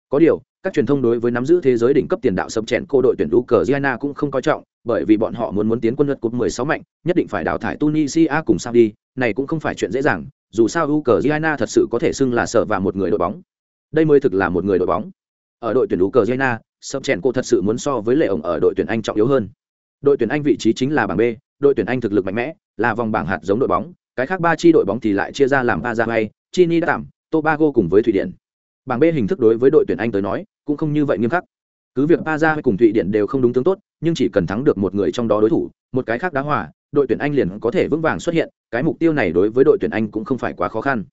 Có điều các truyền thông đối với nắm giữ thế giới đỉnh cấp tiền đạo sập chèn cô đội tuyển Ukraine cũng không coi trọng, bởi vì bọn họ muốn muốn tiến quân lượt cột 16 mạnh, nhất định phải đào thải Tunisia cùng Saudi, này cũng không phải chuyện dễ dàng, dù sao Ukraine thật sự có thể xưng là sở và một người đội bóng. Đây mới thực là một người đội bóng. Ở đội tuyển Ukraine, sập chèn cô thật sự muốn so với lệ ổng ở đội tuyển Anh trọng yếu hơn. Đội tuyển Anh vị trí chính là bảng B, đội tuyển Anh thực lực mạnh mẽ, là vòng bảng hạt giống đội bóng, cái khác ba chi đội bóng thì lại chia ra làm Paraguay, tạm Tobago cùng với Thụy Điển. Bảng B hình thức đối với đội tuyển Anh tới nói, cũng không như vậy nghiêm khắc cứ việc ba ra cùng thụy điển đều không đúng tướng tốt nhưng chỉ cần thắng được một người trong đó đối thủ một cái khác đá hòa đội tuyển anh liền có thể vững vàng xuất hiện cái mục tiêu này đối với đội tuyển anh cũng không phải quá khó khăn.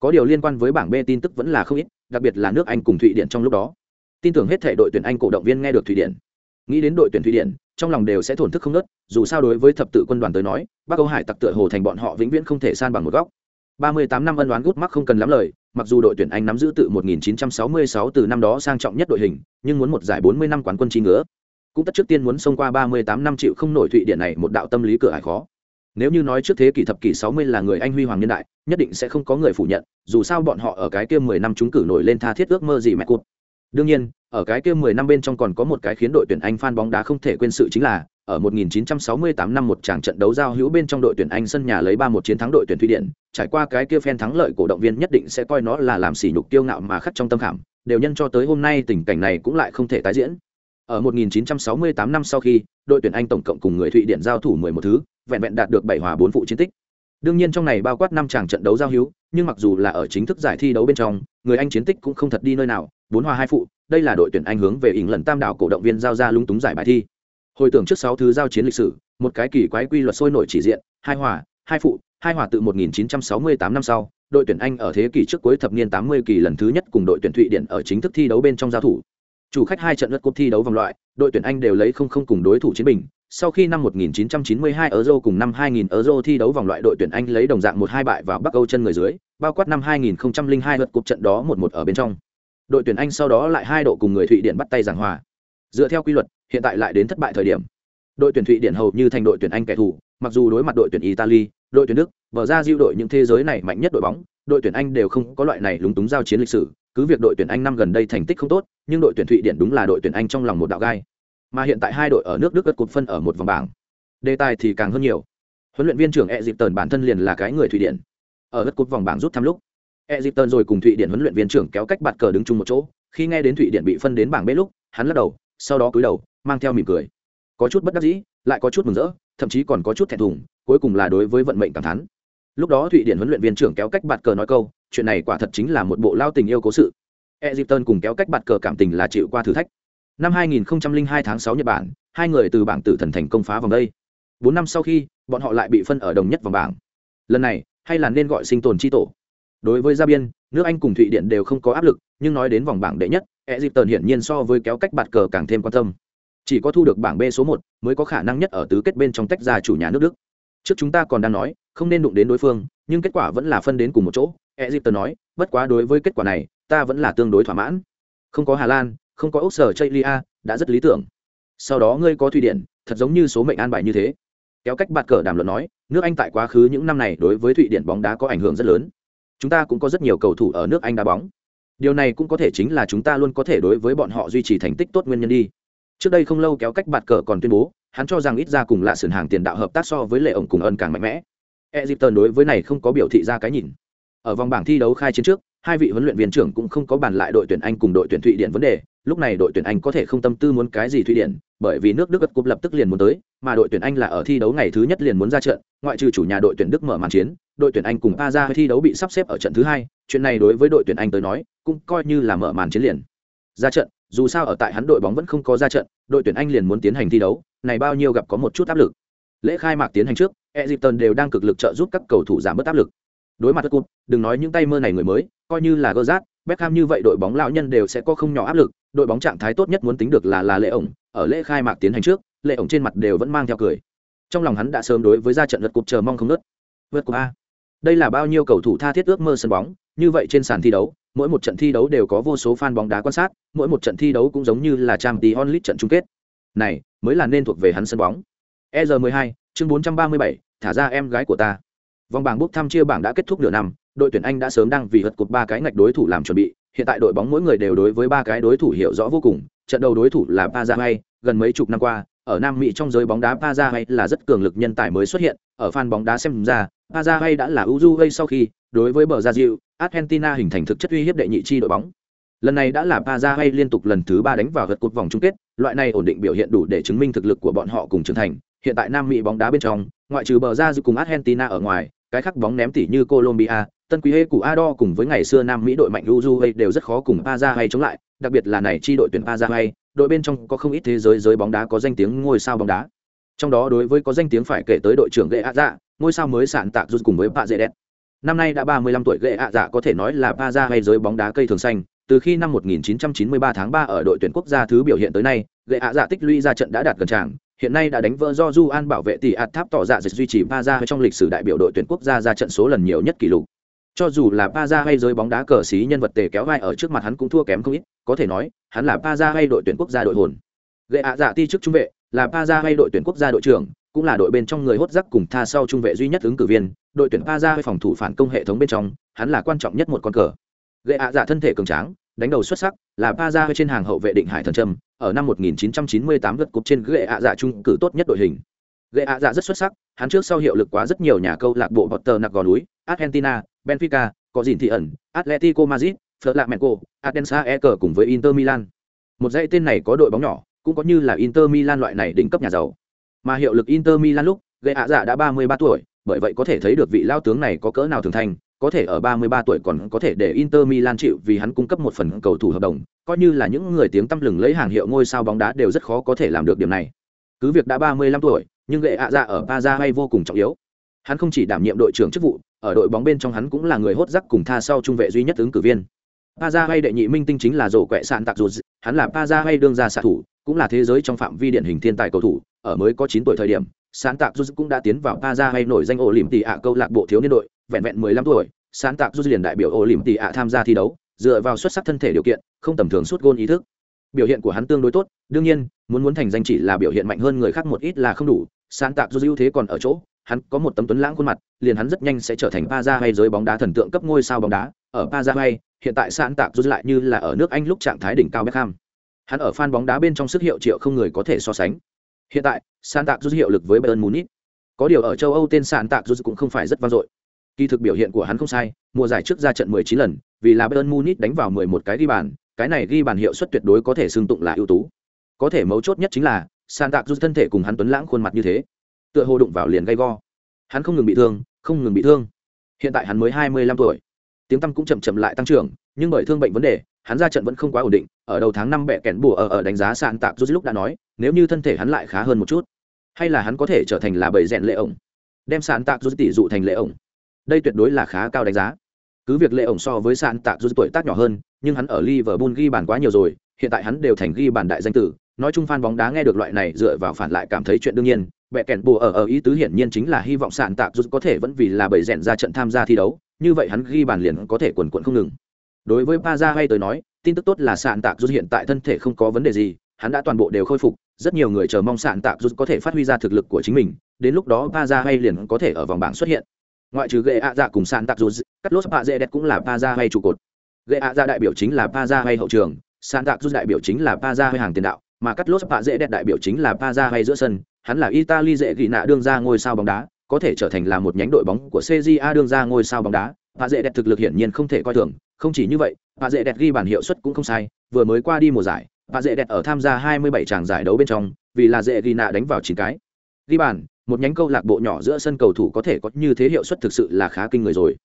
Có điều liên quan với bảng b tin tức vẫn là không ít đặc biệt là nước anh cùng thụy điển trong lúc đó. Tin tưởng hết thể đội tuyển anh cổ động viên nghe được thụy điển. Nghĩ đến đội tuyển thụy điển trong lòng đều sẽ thổn thức không nớt dù sao đối với thập tự quân đoàn tới nói bắc âu hải tặc tựa hồ thành bọn họ vĩnh viễn không thể san bằng một góc. 38 năm ân oán gút mắc không cần lắm lời, mặc dù đội tuyển Anh nắm giữ tự 1966 từ năm đó sang trọng nhất đội hình, nhưng muốn một giải 40 năm quán quân chi ngứa, cũng tất trước tiên muốn xông qua 38 năm chịu không nổi thụy điện này một đạo tâm lý cửa ải khó. nếu như nói trước thế kỷ thập kỷ 60 là người anh huy hoàng nhân đại, nhất định sẽ không có người phủ nhận, dù sao bọn họ ở cái kia 10 năm chúng cử nổi lên tha thiết ước mơ gì mẹ cụt đương nhiên, ở cái kia 10 năm bên trong còn có một cái khiến đội tuyển anh fan bóng đá không thể quên sự chính là, ở 1968 năm một tràng trận đấu giao hữu bên trong đội tuyển anh sân nhà lấy 3-1 chiến thắng đội tuyển thụy điển, trải qua cái kia phen thắng lợi cổ động viên nhất định sẽ coi nó là làm sỉ nhục kiêu ngạo mà khắc trong tâm khảm, đều nhân cho tới hôm nay tình cảnh này cũng lại không thể tái diễn ở 1968 năm sau khi, đội tuyển anh tổng cộng cùng người thụy điển giao thủ 11 thứ, vẹn vẹn đạt được 7 hòa 4 phụ chiến tích. Đương nhiên trong này bao quát năm chàng trận đấu giao hữu, nhưng mặc dù là ở chính thức giải thi đấu bên trong, người anh chiến tích cũng không thật đi nơi nào 4 hòa 2 phụ, đây là đội tuyển anh hướng về ỉng lần tam đảo cổ động viên giao ra lung túng giải bài thi. Hồi tưởng trước sáu thứ giao chiến lịch sử, một cái kỳ quái quy luật sôi nổi chỉ diện, hai hòa, hai phụ, hai hòa tự 1968 năm sau, đội tuyển anh ở thế kỷ trước cuối thập niên 80 kỳ lần thứ nhất cùng đội tuyển thụy điển ở chính thức thi đấu bên trong giao thủ chủ khách hai trận lượt cuộc thi đấu vòng loại đội tuyển anh đều lấy không không cùng đối thủ chiến bình sau khi năm 1992 Euro cùng năm 2000 Euro thi đấu vòng loại đội tuyển Anh lấy đồng dạng một hai bại vào Bắc Âu chân người dưới, bao quát năm 2002 lượt cuộc trận đó một một ở bên trong. Đội tuyển Anh sau đó lại hai độ cùng người Thụy Điển bắt tay giảng hòa. Dựa theo quy luật, hiện tại lại đến thất bại thời điểm. Đội tuyển Thụy Điển hầu như thành đội tuyển Anh kẻ thù, mặc dù đối mặt đội tuyển Italy, đội tuyển Đức, vở ra diêu đội những thế giới này mạnh nhất đội bóng, đội tuyển Anh đều không có loại này lúng túng giao chiến lịch sử, cứ việc đội tuyển Anh năm gần đây thành tích không tốt, nhưng đội tuyển Thụy Điển đúng là đội tuyển Anh trong lòng một đạo gai. Mà hiện tại hai đội ở nước đức gật cột phân ở một vòng bảng. Đề tài thì càng hơn nhiều. Huấn luyện viên trưởng e dịp tần bản thân liền là cái người thụy điển. Ở gật cột vòng bảng rút thăm lúc e dịp tần rồi cùng thụy điển huấn luyện viên trưởng kéo cách bạt cờ đứng chung một chỗ. Khi nghe đến thụy điển bị phân đến bảng b lúc hắn lắc đầu sau đó cúi đầu mang theo mỉm cười. Có chút bất đắc dĩ lại có chút mừng rỡ thậm chí còn có chút thẹn thùng cuối cùng là đối với vận mệnh cảm thán. Lúc đó thụy điển huấn luyện viên trưởng kéo cách bạt cờ nói câu chuyện này quả thật chính là một bộ lao tình yêu cố sự e dịp tần cùng kéo cách bạt cờ cảm tình là chịu qua thử thách năm 2002 tháng 6 Nhật Bản, hai người từ bảng tử thần thành công phá vòng đây. Bốn năm sau khi, bọn họ lại bị phân ở đồng nhất vòng bảng. Lần này, hay là nên gọi sinh tồn chi tổ. Đối với Gia Biên, nước Anh cùng Thụy Điển đều không có áp lực, nhưng nói đến vòng bảng đệ nhất, Egypton hiển nhiên so với kéo cách bạt cờ càng thêm quan tâm. Chỉ có thu được bảng B số 1 mới có khả năng nhất ở tứ kết bên trong tách ra chủ nhà nước Đức. Trước chúng ta còn đang nói, không nên đụng đến đối phương, nhưng kết quả vẫn là phân đến cùng một chỗ. Egypton nói, bất quá đối với kết quả này, ta vẫn là tương đối thỏa mãn. Không có Hà Lan, không có ốc sở chây đã rất lý tưởng. Sau đó ngươi có thụy điển thật giống như số mệnh an bài như thế. Kéo cách bạt cờ đàm luận nói nước anh tại quá khứ những năm này đối với thụy điển bóng đá có ảnh hưởng rất lớn. Chúng ta cũng có rất nhiều cầu thủ ở nước anh đá bóng. Điều này cũng có thể chính là chúng ta luôn có thể đối với bọn họ duy trì thành tích tốt nguyên nhân đi. Trước đây không lâu kéo cách bạt cờ còn tuyên bố hắn cho rằng ít ra cùng là sườn hàng tiền đạo hợp tác so với lệ ổng cùng ân càng mạnh mẽ. Egypton đối với này không có biểu thị ra cái nhìn. Ở vòng bảng thi đấu khai chiến trước, hai vị huấn luyện viên trưởng cũng không có bàn lại đội tuyển anh cùng đội tuyển thụy điển vấn đề. Lúc này đội tuyển anh có thể không tâm tư muốn cái gì thụy điển, bởi vì nước đức gật cúp lập tức liền muốn tới, mà đội tuyển anh là ở thi đấu ngày thứ nhất liền muốn ra trận, ngoại trừ chủ nhà đội tuyển đức mở màn chiến, đội tuyển anh cùng a ra thi đấu bị sắp xếp ở trận thứ hai. Chuyện này đối với đội tuyển anh tới nói, cũng coi như là mở màn chiến liền. Ra trận, dù sao ở tại hắn đội bóng vẫn không có ra trận, đội tuyển anh liền muốn tiến hành thi đấu, này bao nhiêu gặp có một chút áp lực. Lễ khai mạc tiến hành trước Egypton đều đang cực lực trợ giúp các cầu thủ giảm bớt áp lực đối mặt với cúp đừng nói những tay mơ này người mới coi như là Gerrard, Beckham như vậy đội bóng lão nhân đều sẽ có không nhỏ áp lực, đội bóng trạng thái tốt nhất muốn tính được là là Lệ ổng, ở lễ khai mạc tiến hành trước, Lệ ổng trên mặt đều vẫn mang theo cười. Trong lòng hắn đã sớm đối với ra trận lượt cục chờ mong không ngớt. Vượt qua, a. Đây là bao nhiêu cầu thủ tha thiết ước mơ sân bóng, như vậy trên sàn thi đấu, mỗi một trận thi đấu đều có vô số fan bóng đá quan sát, mỗi một trận thi đấu cũng giống như là Champions League trận chung kết. Này, mới là nên thuộc về hắn sân bóng. ER12, chương 437, thả ra em gái của ta. Vòng bảng bốc thăm chia bảng đã kết thúc nửa năm, đội tuyển Anh đã sớm đang vì hật cột ba cái ngạch đối thủ làm chuẩn bị, hiện tại đội bóng mỗi người đều đối với ba cái đối thủ hiểu rõ vô cùng, trận đầu đối thủ là Paraguay, gần mấy chục năm qua, ở Nam Mỹ trong giới bóng đá Paraguay là rất cường lực nhân tài mới xuất hiện, ở fan bóng đá xem ra, Paraguay đã là Uruguay sau khi, đối với bờ Brazil, Argentina hình thành thực chất uy hiếp đệ nhị chi đội bóng. Lần này đã là Paraguay liên tục lần thứ ba đánh vào hật cột vòng chung kết, loại này ổn định biểu hiện đủ để chứng minh thực lực của bọn họ cùng trưởng thành. Hiện tại Nam Mỹ bóng đá bên trong, ngoại trừ bờ ra Brazil cùng Argentina ở ngoài, cái khác bóng ném tỉ như Colombia, tân quý hê của Ado cùng với ngày xưa Nam Mỹ đội mạnh Uruguay đều rất khó cùng Paraguay chống lại, đặc biệt là này chi đội tuyển Paraguay, đội bên trong có không ít thế giới giới bóng đá có danh tiếng ngôi sao bóng đá. Trong đó đối với có danh tiếng phải kể tới đội trưởng Gệ Dạ, ngôi sao mới sạn tạc rút cùng với Pạ Dệ Đẹp. Năm nay đã 35 tuổi Gệ Dạ có thể nói là Paraguay giới bóng đá cây thường xanh, từ khi năm 1993 tháng 3 ở đội tuyển quốc gia thứ biểu hiện tới nay, Gệ Dạ tích lũy ra trận đã đạt gần tràng, hiện nay đã đánh vỡ do Du An bảo vệ tỷ ạt tháp tỏ dạ dịch duy trì Paraguay trong lịch sử đại biểu đội tuyển quốc gia ra trận số lần nhiều nhất kỷ lục. Cho dù là pa ra hay giới bóng đá cờ xí nhân vật tề kéo vai ở trước mặt hắn cũng thua kém không ít, có thể nói, hắn là pa ra hay đội tuyển quốc gia đội hồn. Gậy ạ dạ ti chức trung vệ, là pa ra hay đội tuyển quốc gia đội trưởng, cũng là đội bên trong người hốt rắc cùng tha sau trung vệ duy nhất ứng cử viên, đội tuyển pa ra phòng thủ phản công hệ thống bên trong, hắn là quan trọng nhất một con cờ. Gậy ạ dạ thân thể cường tráng, đánh đầu xuất sắc, là pa ra trên hàng hậu vệ định hải thần trâm ở năm 1998 lượt cúp trên gệ ạ dạ trung cử tốt nhất đội hình. Gệ ạ dạ rất xuất sắc hắn trước sau hiệu lực quá rất nhiều nhà câu lạc bộ Potter nặc gò núi argentina benfica có gìn thị ẩn atletico madrid Flamengo, adensa Eker cùng với inter milan. Một dãy tên này có đội bóng nhỏ cũng có như là inter milan loại này đỉnh cấp nhà giàu. Mà hiệu lực inter milan lúc gệ ạ dạ đã 33 tuổi bởi vậy có thể thấy được vị lao tướng này có cỡ nào thường thành có thể ở 33 tuổi còn có thể để Inter Milan chịu vì hắn cung cấp một phần cầu thủ hợp đồng, coi như là những người tiếng tăm lừng lấy hàng hiệu ngôi sao bóng đá đều rất khó có thể làm được điểm này. Cứ việc đã 35 tuổi, nhưng lệ ạ dạ ở Paza hay vô cùng trọng yếu. Hắn không chỉ đảm nhiệm đội trưởng chức vụ, ở đội bóng bên trong hắn cũng là người hốt rắc cùng tha sau trung vệ duy nhất ứng cử viên. Paza hay đệ nhị minh tinh chính là rổ quẹ sạn tạc dù, hắn là Paza hay đương ra xạ thủ, cũng là thế giới trong phạm vi điển hình thiên tài cầu thủ, ở mới có 9 tuổi thời điểm, sáng tạo dù cũng đã tiến vào Paza hay nổi danh ổ lỉm tỷ ạ câu lạc bộ thiếu niên đội, vẹn vẹn 15 tuổi, sáng tạo dù liền đại biểu ổ lỉm tỷ ạ tham gia thi đấu, dựa vào xuất sắc thân thể điều kiện, không tầm thường suốt gôn ý thức. Biểu hiện của hắn tương đối tốt, đương nhiên, muốn muốn thành danh chỉ là biểu hiện mạnh hơn người khác một ít là không đủ, sáng tạo dù ưu thế còn ở chỗ, hắn có một tấm tuấn lãng khuôn mặt, liền hắn rất nhanh sẽ trở thành Paza hay giới bóng đá thần tượng cấp ngôi sao bóng đá, ở Paza hay, hiện tại sáng tạo dù lại như là ở nước Anh lúc trạng thái đỉnh cao Beckham. Hắn ở fan bóng đá bên trong sức hiệu triệu không người có thể so sánh. Hiện tại, sáng tạo dù hiệu lực với Bayern Munich. Có điều ở châu Âu tên sáng tạc dù cũng không phải rất vang dội. Kỳ thực biểu hiện của hắn không sai, mùa giải trước ra trận 19 lần, vì là Bayern Munich đánh vào 11 cái ghi bàn, cái này ghi bàn hiệu suất tuyệt đối có thể xưng tụng là ưu tú. Có thể mấu chốt nhất chính là, San Tạc thân thể cùng hắn tuấn lãng khuôn mặt như thế, tựa hồ đụng vào liền gay go. Hắn không ngừng bị thương, không ngừng bị thương. Hiện tại hắn mới 25 tuổi. Tiếng tăm cũng chậm chậm lại tăng trưởng, nhưng bởi thương bệnh vấn đề, hắn ra trận vẫn không quá ổn định, ở đầu tháng năm bẻ kèn bùa ở ở đánh giá San Tạc lúc đã nói, nếu như thân thể hắn lại khá hơn một chút, hay là hắn có thể trở thành là bầy rèn lệ ổng. Đem San Tạc tỷ dụ thành lệ ổng đây tuyệt đối là khá cao đánh giá. Cứ việc lệ ổng so với sạn tạc dù tuổi tác nhỏ hơn, nhưng hắn ở liverpool ghi bàn quá nhiều rồi, hiện tại hắn đều thành ghi bàn đại danh tử. Nói chung fan bóng đá nghe được loại này dựa vào phản lại cảm thấy chuyện đương nhiên, bẹ kèn bùa ở ở ý tứ hiển nhiên chính là hy vọng sạn tạc dù có thể vẫn vì là bầy rèn ra trận tham gia thi đấu, như vậy hắn ghi bàn liền có thể quần quận không ngừng. Đối với pa ra hay tới nói, tin tức tốt là sạn tạc dù hiện tại thân thể không có vấn đề gì, hắn đã toàn bộ đều khôi phục, rất nhiều người chờ mong sạn tạc dù có thể phát huy ra thực lực của chính mình, đến lúc đó pa ra hay liền có thể ở vòng bảng xuất hiện ngoại trừ ghệ ạ dạ cùng San tạc dù cắt lốt pa dê đẹp cũng là pa ra hay trụ cột. Ghệ ạ dạ đại biểu chính là pa ra hay hậu trường San tạc dù đại biểu chính là pa ra hay hàng tiền đạo, mà cắt lốt pa dê đẹp đại biểu chính là pa ra hay giữa sân, hắn là italy dễ ghi nạ đương ra ngôi sao bóng đá, có thể trở thành là một nhánh đội bóng của cja đương ra ngôi sao bóng đá. Pa dê đẹp thực lực hiển nhiên không thể coi thường, không chỉ như vậy pa dê đẹp ghi bản hiệu suất cũng không sai, vừa mới qua đi mùa giải pa dê đẹp ở tham gia 27 tràng giải đấu bên trong, vì là dễ ghi nạ đánh vào chín cái. Ghi bàn một nhánh câu lạc bộ nhỏ giữa sân cầu thủ có thể có như thế hiệu suất thực sự là khá kinh người rồi.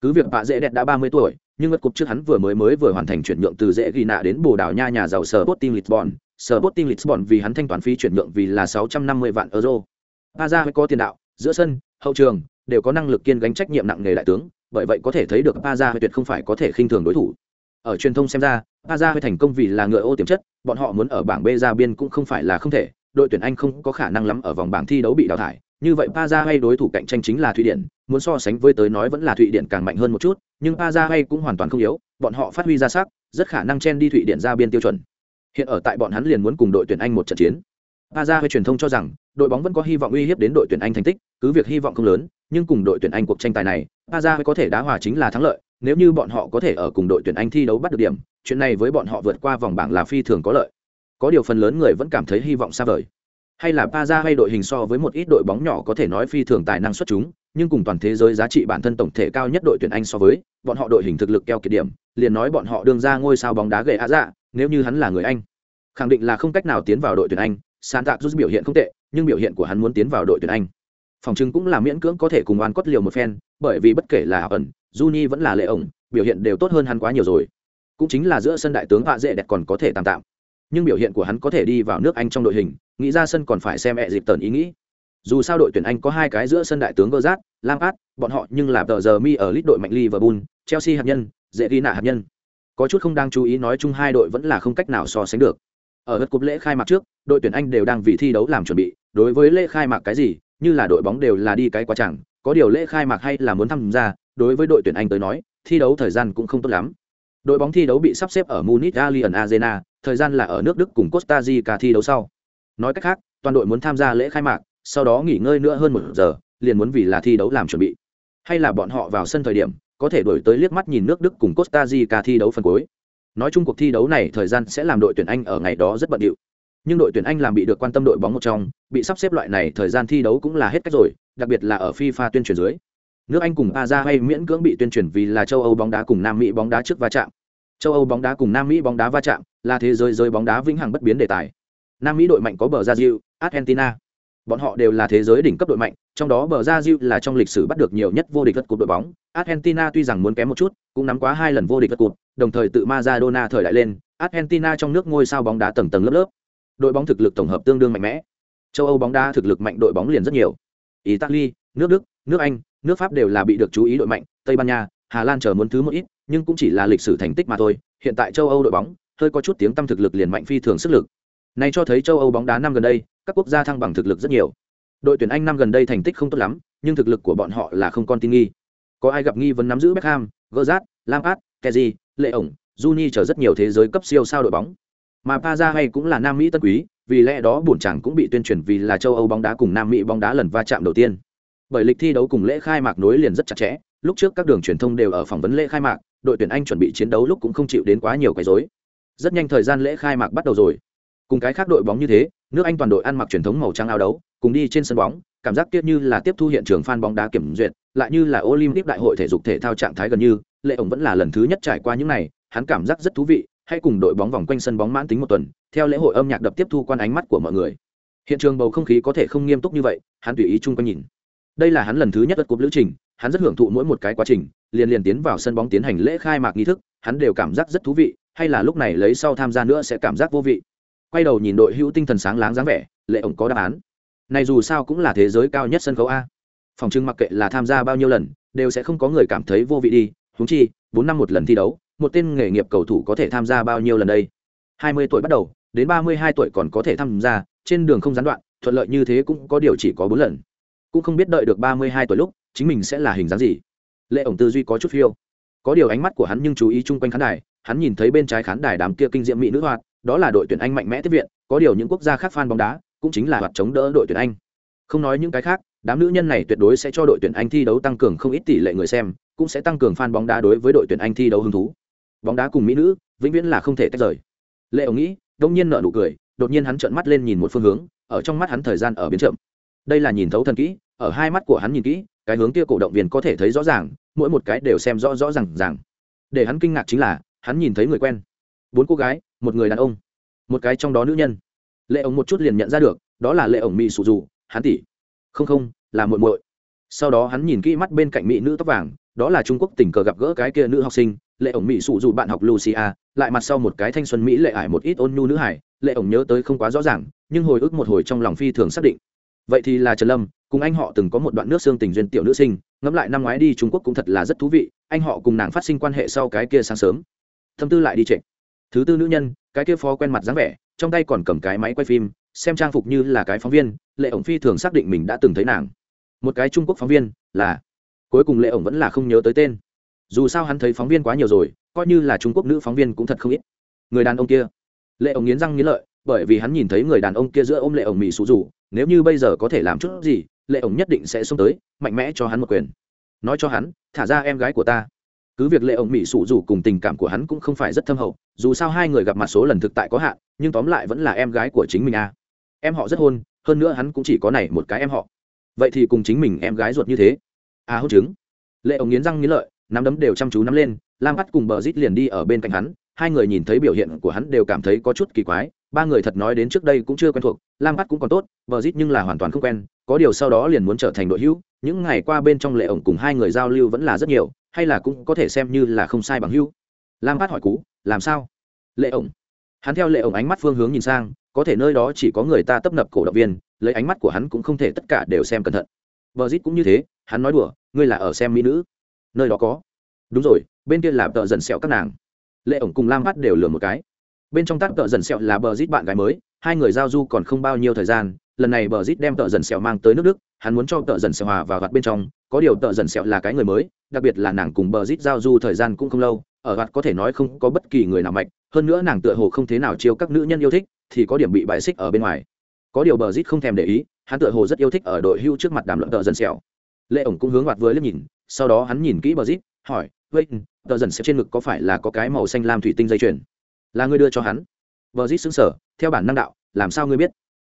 Cứ việc bạ dễ đẹp đã ba mươi tuổi, nhưng ngất cục trước hắn vừa mới mới vừa hoàn thành chuyển nhượng từ dễ ghi nạ đến bồ đào nha nhà giàu sở Sporting Lisbon. Sở Sporting Lisbon vì hắn thanh toán phí chuyển nhượng vì là sáu trăm năm mươi vạn euro. Ba ra có tiền đạo, giữa sân, hậu trường, đều có năng lực kiên gánh trách nhiệm nặng nề đại tướng, bởi vậy có thể thấy được pa tuyệt không phải có thể khinh thường đối thủ. Ở truyền thông xem ra pa thành công vì là ngựa ô tiềm chất, bọn họ muốn ở bảng b ra biên cũng không phải là không thể đội tuyển Anh không có khả năng lắm ở vòng bảng thi đấu bị đào thải. Như vậy Paza hay đối thủ cạnh tranh chính là Thụy Điển, muốn so sánh với tới nói vẫn là Thụy Điển càng mạnh hơn một chút, nhưng Paza hay cũng hoàn toàn không yếu, bọn họ phát huy ra sắc, rất khả năng chen đi Thụy Điển ra biên tiêu chuẩn. Hiện ở tại bọn hắn liền muốn cùng đội tuyển Anh một trận chiến. Paza hay truyền thông cho rằng, đội bóng vẫn có hy vọng uy hiếp đến đội tuyển Anh thành tích, cứ việc hy vọng không lớn, nhưng cùng đội tuyển Anh cuộc tranh tài này, Paza hay có thể đá hòa chính là thắng lợi, nếu như bọn họ có thể ở cùng đội tuyển Anh thi đấu bắt được điểm, chuyện này với bọn họ vượt qua vòng bảng là phi thường có lợi có điều phần lớn người vẫn cảm thấy hy vọng xa vời. Hay là pa ra hay đội hình so với một ít đội bóng nhỏ có thể nói phi thường tài năng xuất chúng, nhưng cùng toàn thế giới giá trị bản thân tổng thể cao nhất đội tuyển anh so với, bọn họ đội hình thực lực keo kiệt điểm, liền nói bọn họ đương ra ngôi sao bóng đá gậy á dạ nếu như hắn là người anh. Khẳng định là không cách nào tiến vào đội tuyển anh san tạc rút biểu hiện không tệ, nhưng biểu hiện của hắn muốn tiến vào đội tuyển anh. Phòng chứng cũng là miễn cưỡng có thể cùng oan cốt liều một phen, bởi vì bất kể là ẩn, juni vẫn là lệ ổng, biểu hiện đều tốt hơn hắn quá nhiều rồi. Cũng chính là giữa sân đại tướng vạ dễ đẹp còn có thể tạm tạm nhưng biểu hiện của hắn có thể đi vào nước anh trong đội hình, nghĩ ra sân còn phải xem ẹ dịp tần ý nghĩ. Dù sao đội tuyển anh có hai cái giữa sân đại tướng gơ rát lam át bọn họ nhưng là tờ giờ mi ở lít đội mạnh liverpool, chelsea hạt nhân dễ ghi nạ hạt nhân. Có chút không đáng chú ý nói chung hai đội vẫn là không cách nào so sánh được. Ở đất cúp lễ khai mạc trước, đội tuyển anh đều đang vì thi đấu làm chuẩn bị, đối với lễ khai mạc cái gì, như là đội bóng đều là đi cái quá chẳng, có điều lễ khai mạc hay là muốn tham gia, đối với đội tuyển anh tới nói, thi đấu thời gian cũng không tốt lắm. Đội bóng thi đấu bị sắp xếp ở munich allianz arena thời gian là ở nước Đức cùng Costa Rica thi đấu sau. Nói cách khác, toàn đội muốn tham gia lễ khai mạc, sau đó nghỉ ngơi nữa hơn một giờ liền muốn vì là thi đấu làm chuẩn bị hay là bọn họ vào sân thời điểm có thể đổi tới liếc mắt nhìn nước đức cùng costa rica thi đấu phần cuối nói chung cuộc thi đấu này thời gian sẽ làm đội tuyển anh ở ngày đó rất bận rộn. nhưng đội tuyển anh làm bị được quan tâm đội bóng một trong bị sắp xếp loại này thời gian thi đấu cũng là hết cách rồi đặc biệt là ở fifa tuyên truyền dưới nước anh cùng Aja hay miễn cưỡng bị tuyên truyền vì là châu âu bóng đá cùng nam mỹ bóng đá trước va chạm châu âu bóng đá cùng nam mỹ bóng đá va chạm là thế giới giới bóng đá vĩnh hằng bất biến đề tài. Nam mỹ đội mạnh có bờ brazil, argentina. Bọn họ đều là thế giới đỉnh cấp đội mạnh, trong đó bờ brazil là trong lịch sử bắt được nhiều nhất vô địch vật cột đội bóng. Argentina tuy rằng muốn kém một chút, cũng nắm quá hai lần vô địch vật cột đồng thời tự maradona thời đại lên, argentina trong nước ngôi sao bóng đá tầng tầng lớp lớp. Đội bóng thực lực tổng hợp tương đương mạnh mẽ. Châu âu bóng đá thực lực mạnh đội bóng liền rất nhiều. Italy, nước đức, nước anh, nước pháp đều là bị được chú ý đội mạnh. Tây ban nha, hà lan chờ muốn thứ một ít, nhưng cũng chỉ là lịch sử thành tích mà thôi. Hiện tại châu âu đội bóng hơi có chút tiếng tăm thực lực liền mạnh phi thường sức lực. Này cho thấy châu âu bóng đá năm gần đây, các quốc gia thăng bằng thực lực rất nhiều. Đội tuyển anh năm gần đây thành tích không tốt lắm, nhưng thực lực của bọn họ là không con tin nghi. Có ai gặp nghi vấn nắm giữ beckham, gerrard, lampard, kezi, lệ ổng juni chờ rất nhiều thế giới cấp siêu sao đội bóng. Mà paza hay cũng là nam mỹ tân quý, vì lẽ đó bổn chẳng cũng bị tuyên truyền vì là châu âu bóng đá cùng nam mỹ bóng đá lần va chạm đầu tiên. Bởi lịch thi đấu cùng lễ khai mạc nối liền rất chặt chẽ, lúc trước các đường truyền thông đều ở phỏng vấn lễ khai mạc, đội tuyển anh chuẩn bị chiến đấu lúc cũng không chịu đến quá nhiều quấy rối rất nhanh thời gian lễ khai mạc bắt đầu rồi. Cùng cái khác đội bóng như thế, nước anh toàn đội ăn mặc truyền thống màu trắng áo đấu, cùng đi trên sân bóng, cảm giác tiếc như là tiếp thu hiện trường fan bóng đá kiểm duyệt, lại như là olympic đại hội thể dục thể thao trạng thái gần như, lệ ổng vẫn là lần thứ nhất trải qua những này, hắn cảm giác rất thú vị hãy cùng đội bóng vòng quanh sân bóng mãn tính một tuần, theo lễ hội âm nhạc đập tiếp thu quan ánh mắt của mọi người. Hiện trường bầu không khí có thể không nghiêm túc như vậy, hắn tùy ý chung quanh nhìn. Đây là hắn lần thứ nhất đất cúp lữ trình, hắn rất hưởng thụ mỗi một cái quá trình, liền liền tiến vào sân bóng tiến hành lễ khai mạc nghi thức, hắn đều cảm giác rất thú vị hay là lúc này lấy sau tham gia nữa sẽ cảm giác vô vị. Quay đầu nhìn đội hữu tinh thần sáng láng dáng vẻ, lệ ổng có đáp án. Này dù sao cũng là thế giới cao nhất sân khấu a. Phòng trưng mặc kệ là tham gia bao nhiêu lần, đều sẽ không có người cảm thấy vô vị đi. Húng chi, bốn năm một lần thi đấu, một tên nghề nghiệp cầu thủ có thể tham gia bao nhiêu lần đây? Hai mươi tuổi bắt đầu, đến ba mươi hai tuổi còn có thể tham gia, trên đường không gián đoạn, thuận lợi như thế cũng có điều chỉ có bốn lần. Cũng không biết đợi được ba mươi hai tuổi lúc, chính mình sẽ là hình dáng gì. Lệ ổng tư duy có chút phiêu. Có điều ánh mắt của hắn nhưng chú ý chung quanh khán đài hắn nhìn thấy bên trái khán đài đám kia kinh diệm mỹ nữ hoạt, đó là đội tuyển anh mạnh mẽ tiếp viện, có điều những quốc gia khác fan bóng đá cũng chính là hoạt chống đỡ đội tuyển anh. Không nói những cái khác, đám nữ nhân này tuyệt đối sẽ cho đội tuyển anh thi đấu tăng cường không ít tỷ lệ người xem, cũng sẽ tăng cường fan bóng đá đối với đội tuyển anh thi đấu hứng thú. Bóng đá cùng mỹ nữ, vĩnh viễn là không thể tách rời. Lệ ông nghĩ, đông nhiên nở nụ cười, đột nhiên hắn trợn mắt lên nhìn một phương hướng, ở trong mắt hắn thời gian ở biến chậm. Đây là nhìn thấu thần kỹ, ở hai mắt của hắn nhìn kỹ, cái hướng kia cổ động viên có thể thấy rõ ràng, mỗi một cái đều xem rõ rõ ràng ràng. Để hắn kinh ngạc chính là hắn nhìn thấy người quen. Bốn cô gái, một người đàn ông, một cái trong đó nữ nhân. Lệ ổng một chút liền nhận ra được, đó là lệ ổng mỹ sụ dù, hắn tỷ. Không không, là muội muội. Sau đó hắn nhìn kỹ mắt bên cạnh mỹ nữ tóc vàng, đó là trung quốc tình cờ gặp gỡ cái kia nữ học sinh, lệ ổng mỹ sụ dù bạn học lucia, lại mặt sau một cái thanh xuân mỹ lệ ải một ít ôn nhu nữ hải. Lệ ổng nhớ tới không quá rõ ràng, nhưng hồi ức một hồi trong lòng phi thường xác định. Vậy thì là trần lâm, cùng anh họ từng có một đoạn nước xương tình duyên tiểu nữ sinh, ngẫm lại năm ngoái đi trung quốc cũng thật là rất thú vị, anh họ cùng nàng phát sinh quan hệ sau cái kia sáng sớm thâm tư lại đi trệ. Thứ tư nữ nhân, cái kia phó quen mặt dáng vẻ, trong tay còn cầm cái máy quay phim, xem trang phục như là cái phóng viên, lệ ổng phi thường xác định mình đã từng thấy nàng. Một cái trung quốc phóng viên, là, cuối cùng lệ ổng vẫn là không nhớ tới tên. Dù sao hắn thấy phóng viên quá nhiều rồi, coi như là trung quốc nữ phóng viên cũng thật không ít. Người đàn ông kia, lệ ổng nghiến răng nghiến lợi, bởi vì hắn nhìn thấy người đàn ông kia giữa ôm lệ ổng mỹ sụ rủ, nếu như bây giờ có thể làm chút gì, lệ ổng nhất định sẽ xông tới, mạnh mẽ cho hắn một quyền. Nói cho hắn, thả ra em gái của ta cứ việc lệ ổng mỹ sụ dù cùng tình cảm của hắn cũng không phải rất thâm hậu, dù sao hai người gặp mặt số lần thực tại có hạn, nhưng tóm lại vẫn là em gái của chính mình à. em họ rất hôn, hơn nữa hắn cũng chỉ có này một cái em họ. Vậy thì cùng chính mình em gái ruột như thế. À hôn chứng. Lệ ổng nghiến răng nghiến lợi, nắm đấm đều chăm chú nắm lên, lam bắt cùng bờ rít liền đi ở bên cạnh hắn, hai người nhìn thấy biểu hiện của hắn đều cảm thấy có chút kỳ quái, ba người thật nói đến trước đây cũng chưa quen thuộc, lam bắt cũng còn tốt, bờ rít nhưng là hoàn toàn không quen có điều sau đó liền muốn trở thành đội hữu, những ngày qua bên trong lệ ổng cùng hai người giao lưu vẫn là rất nhiều, hay là cũng có thể xem như là không sai bằng hữu. Lam phát hỏi cú, làm sao? Lệ ổng. Hắn theo lệ ổng ánh mắt phương hướng nhìn sang, có thể nơi đó chỉ có người ta tấp nập cổ động viên, lấy ánh mắt của hắn cũng không thể tất cả đều xem cẩn thận. Vợ dít cũng như thế, hắn nói đùa, ngươi là ở xem mỹ nữ. Nơi đó có. Đúng rồi, bên kia là tợ dần sẹo các nàng. Lệ ổng cùng lam bắt đều lừa một cái. Bên trong tác tợ dần sẹo là bờ rít bạn gái mới, hai người giao du còn không bao nhiêu thời gian lần này bờ rít đem tợ dần sẹo mang tới nước đức, hắn muốn cho tợ dần sẹo hòa vào vặt bên trong, có điều tợ dần sẹo là cái người mới, đặc biệt là nàng cùng bờ rít giao du thời gian cũng không lâu, ở vặt có thể nói không có bất kỳ người nào mạnh, hơn nữa nàng tựa hồ không thế nào chiêu các nữ nhân yêu thích, thì có điểm bị bài xích ở bên ngoài. Có điều bờ rít không thèm để ý, hắn tựa hồ rất yêu thích ở đội hưu trước mặt đàm luận tợ dần xẻo lệ ổng cũng hướng mặt với liếc nhìn, sau đó hắn nhìn kỹ bờ rít, hỏi, vậy, tợ dần xẻo trên ngực có phải là có cái màu xanh lam thủy tinh dây chuyền? Là ngươi đưa cho hắn. Bờ rít xứng sở theo bản năng đạo, làm sao ngươi biết?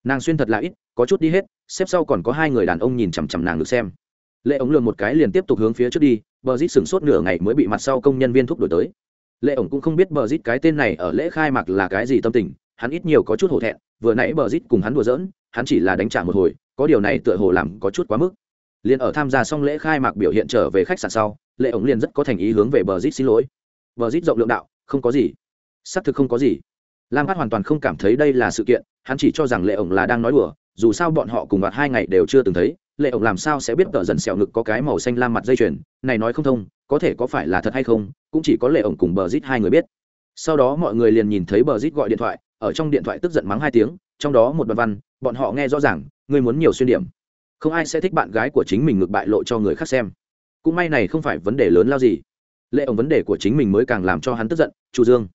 Nàng xuyên thật là ít, có chút đi hết, xếp sau còn có hai người đàn ông nhìn chằm chằm nàng được xem. Lệ ổng lường một cái liền tiếp tục hướng phía trước đi, bờ rít sửng sốt nửa ngày mới bị mặt sau công nhân viên thúc đổi tới. Lệ ổng cũng không biết bờ rít cái tên này ở lễ khai mạc là cái gì tâm tình, hắn ít nhiều có chút hổ thẹn, vừa nãy bờ rít cùng hắn đùa giỡn, hắn chỉ là đánh trả một hồi, có điều này tựa hồ làm có chút quá mức. Liền ở tham gia xong lễ khai mạc biểu hiện trở về khách sạn sau, lệ ổng liền rất có thành ý hướng về bờ rít xin lỗi. Bờ rít rộng lượng đạo, không có gì. Xác thực không có gì. Lam hát hoàn toàn không cảm thấy đây là sự kiện hắn chỉ cho rằng lệ ổng là đang nói đùa, dù sao bọn họ cùng đoạt hai ngày đều chưa từng thấy, lệ ổng làm sao sẽ biết tờ dần sẹo ngực có cái màu xanh lam mặt dây chuyền, này nói không thông, có thể có phải là thật hay không, cũng chỉ có lệ ổng cùng bờ rít hai người biết. Sau đó mọi người liền nhìn thấy bờ rít gọi điện thoại, ở trong điện thoại tức giận mắng hai tiếng, trong đó một đoạn văn, bọn họ nghe rõ ràng, ngươi muốn nhiều xuyên điểm. Không ai sẽ thích bạn gái của chính mình ngược bại lộ cho người khác xem. Cũng may này không phải vấn đề lớn lao gì. Lệ ổng vấn đề của chính mình mới càng làm cho hắn tức giận, chu dương,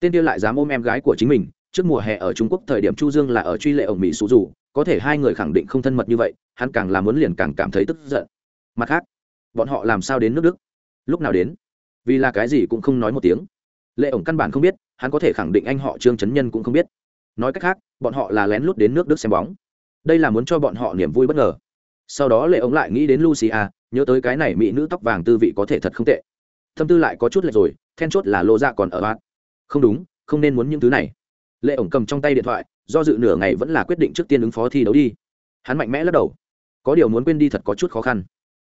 tên kia lại dám ôm em gái của chính mình trước mùa hè ở trung quốc thời điểm chu dương là ở truy lệ ổng mỹ sụ dù, có thể hai người khẳng định không thân mật như vậy, hắn càng làm muốn liền càng cảm thấy tức giận. Mặt khác, bọn họ làm sao đến nước đức? Lúc nào đến? Vì là cái gì cũng không nói một tiếng. Lệ ổng căn bản không biết, hắn có thể khẳng định anh họ trương trấn nhân cũng không biết. Nói cách khác, bọn họ là lén lút đến nước đức xem bóng. Đây là muốn cho bọn họ niềm vui bất ngờ. Sau đó lệ ổng lại nghĩ đến lucia à, nhớ tới cái này mỹ nữ tóc vàng tư vị có thể thật không tệ. Thâm tư lại có chút lệch rồi, then chốt là lô dạ còn ở bát. Không đúng, không nên muốn những thứ này lệ ổng cầm trong tay điện thoại, do dự nửa ngày vẫn là quyết định trước tiên ứng phó thi đấu đi. Hắn mạnh mẽ lắc đầu. Có điều muốn quên đi thật có chút khó khăn.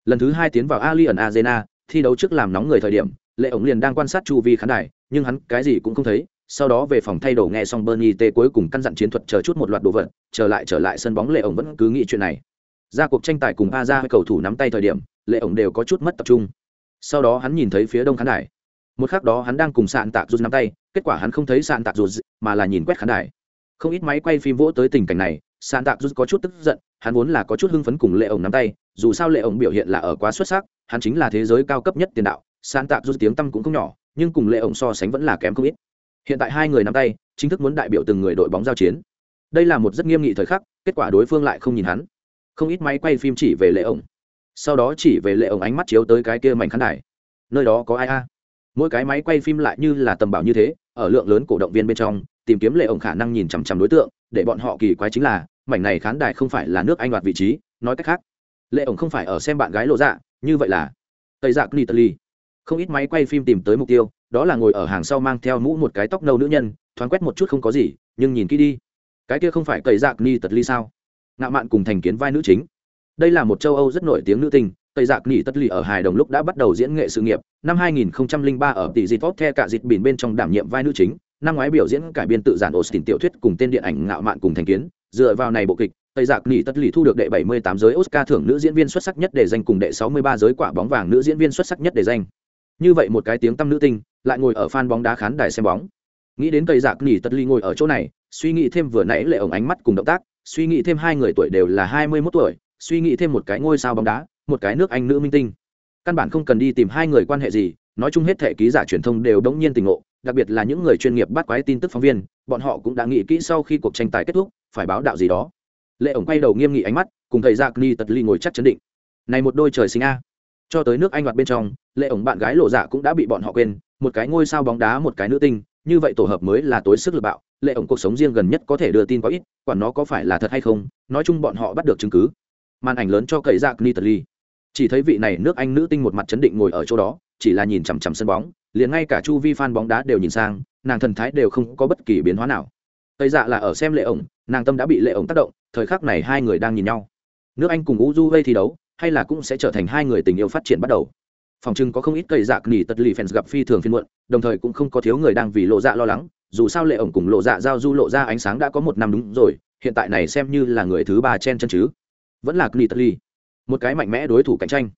Lần thứ hai tiến vào alien arena, thi đấu trước làm nóng người thời điểm, lệ ổng liền đang quan sát chu vi khán đài, nhưng hắn cái gì cũng không thấy, sau đó về phòng thay đồ nghe xong bernie t cuối cùng căn dặn chiến thuật chờ chút một loạt đồ vật, trở lại trở lại sân bóng lệ ổng vẫn cứ nghĩ chuyện này. Ra cuộc tranh tài cùng a ra cầu thủ nắm tay thời điểm, lệ ổng đều có chút mất tập trung. Sau đó hắn nhìn thấy phía đông khán đài. Một khắc đó hắn đang cùng sạn tạc rút nắm tay kết quả hắn không thấy sàn tạc rụt mà là nhìn quét khán đài. Không ít máy quay phim vỗ tới tình cảnh này sàn tạc rụt có chút tức giận, hắn vốn là có chút hưng phấn cùng lệ ổng nắm tay, dù sao lệ ổng biểu hiện là ở quá xuất sắc, hắn chính là thế giới cao cấp nhất tiền đạo sàn tạc rụt tiếng tăm cũng không nhỏ, nhưng cùng lệ ổng so sánh vẫn là kém không ít. Hiện tại hai người nắm tay, chính thức muốn đại biểu từng người đội bóng giao chiến. Đây là một rất nghiêm nghị thời khắc, kết quả đối phương lại không nhìn hắn. Không ít máy quay phim chỉ về lệ ổng. Sau đó chỉ về lệ ổng ánh mắt chiếu tới cái kia mảnh khán đài. Nơi đó có ai a? Mỗi cái máy quay phim lại như là tầm bảo như thế ở lượng lớn cổ động viên bên trong, tìm kiếm lệ ổng khả năng nhìn chằm chằm đối tượng, để bọn họ kỳ quái chính là, mảnh này khán đài không phải là nước anh đoạt vị trí, nói cách khác, lệ ổng không phải ở xem bạn gái lộ dạ như vậy là tây dạ nitaly không ít máy quay phim tìm tới mục tiêu, đó là ngồi ở hàng sau mang theo mũ một cái tóc nâu nữ nhân, thoáng quét một chút không có gì, nhưng nhìn kỹ đi. Cái kia không phải cậy dạc ni tật ly sao? Ngạo mạn cùng thành kiến vai nữ chính. Đây là một châu âu rất nổi tiếng nữ tinh tây dạc nỉ tất lì ở hài đồng lúc đã bắt đầu diễn nghệ sự nghiệp. Năm 2003 ở tỷ dịp tốt the cả dịp bỉn bên trong đảm nhiệm vai nữ chính. Năm ngoái biểu diễn cải biên tự giản austin tiểu thuyết cùng tên điện ảnh ngạo mạn cùng thành kiến. Dựa vào này bộ kịch, tây dạc nỉ tất lì thu được đệ 78 giới oscar thưởng nữ diễn viên xuất sắc nhất để danh cùng đệ 63 giới quả bóng vàng nữ diễn viên xuất sắc nhất để danh. Như vậy một cái tiếng tăm nữ tinh, lại ngồi ở fan bóng đá khán đài xem bóng. Nghĩ đến tây dạc nỉ tất lì ngồi ở chỗ này, suy nghĩ thêm vừa nãy lệ ổng ánh mắt cùng động tác, suy nghĩ thêm hai người tuổi đều là 21 tuổi, suy nghĩ thêm một cái ngôi sao bóng đá một cái nước anh nữ minh tinh. Căn bản không cần đi tìm hai người quan hệ gì, nói chung hết thể ký giả truyền thông đều đống nhiên tình ngộ, đặc biệt là những người chuyên nghiệp bắt quái tin tức phóng viên, bọn họ cũng đã nghĩ kỹ sau khi cuộc tranh tài kết thúc, phải báo đạo gì đó. Lệ ổng quay đầu nghiêm nghị ánh mắt, cùng thầy dạ giặc ni tật ly ngồi chắc chấn định. Này một đôi trời sinh a. Cho tới nước anh hoạt bên trong, lệ ổng bạn gái lộ dạ cũng đã bị bọn họ quên, một cái ngôi sao bóng đá, một cái nữ tinh, như vậy tổ hợp mới là tối sức lực bạo, lệ ổng cuộc sống riêng gần nhất có thể đưa tin có ít, quản nó có phải là thật hay không, nói chung bọn họ bắt được chứng cứ. Màn ảnh lớn cho cậy dạ giặc ni tật ly chỉ thấy vị này nước anh nữ tinh một mặt chấn định ngồi ở chỗ đó, chỉ là nhìn chằm chằm sân bóng, liền ngay cả chu vi fan bóng đá đều nhìn sang, nàng thần thái đều không có bất kỳ biến hóa nào. Tây dạ là ở xem lệ ổng, nàng tâm đã bị lệ ổng tác động, thời khắc này hai người đang nhìn nhau. Nước anh cùng u du gây thi đấu, hay là cũng sẽ trở thành hai người tình yêu phát triển bắt đầu. Phòng trưng có không ít cây dạc nỉ tật lì fans gặp phi thường phiên muộn, đồng thời cũng không có thiếu người đang vì lộ dạ lo lắng, dù sao lệ ổng cùng lộ dạ giao du lộ ra ánh sáng đã có một năm đúng rồi, hiện tại này xem như là người thứ ba chen chân chứ. Vẫn là nỉ tật lì một cái mạnh mẽ đối thủ cạnh tranh.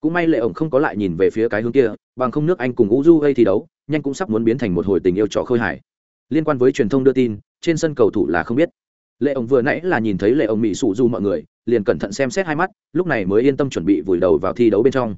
Cũng may lệ ổng không có lại nhìn về phía cái hướng kia, bằng không nước anh cùng u du gây thi đấu, nhanh cũng sắp muốn biến thành một hồi tình yêu trò khơi hải liên quan với truyền thông đưa tin, trên sân cầu thủ là không biết. Lệ ổng vừa nãy là nhìn thấy lệ ổng mỹ sụ du mọi người, liền cẩn thận xem xét hai mắt, lúc này mới yên tâm chuẩn bị vùi đầu vào thi đấu bên trong.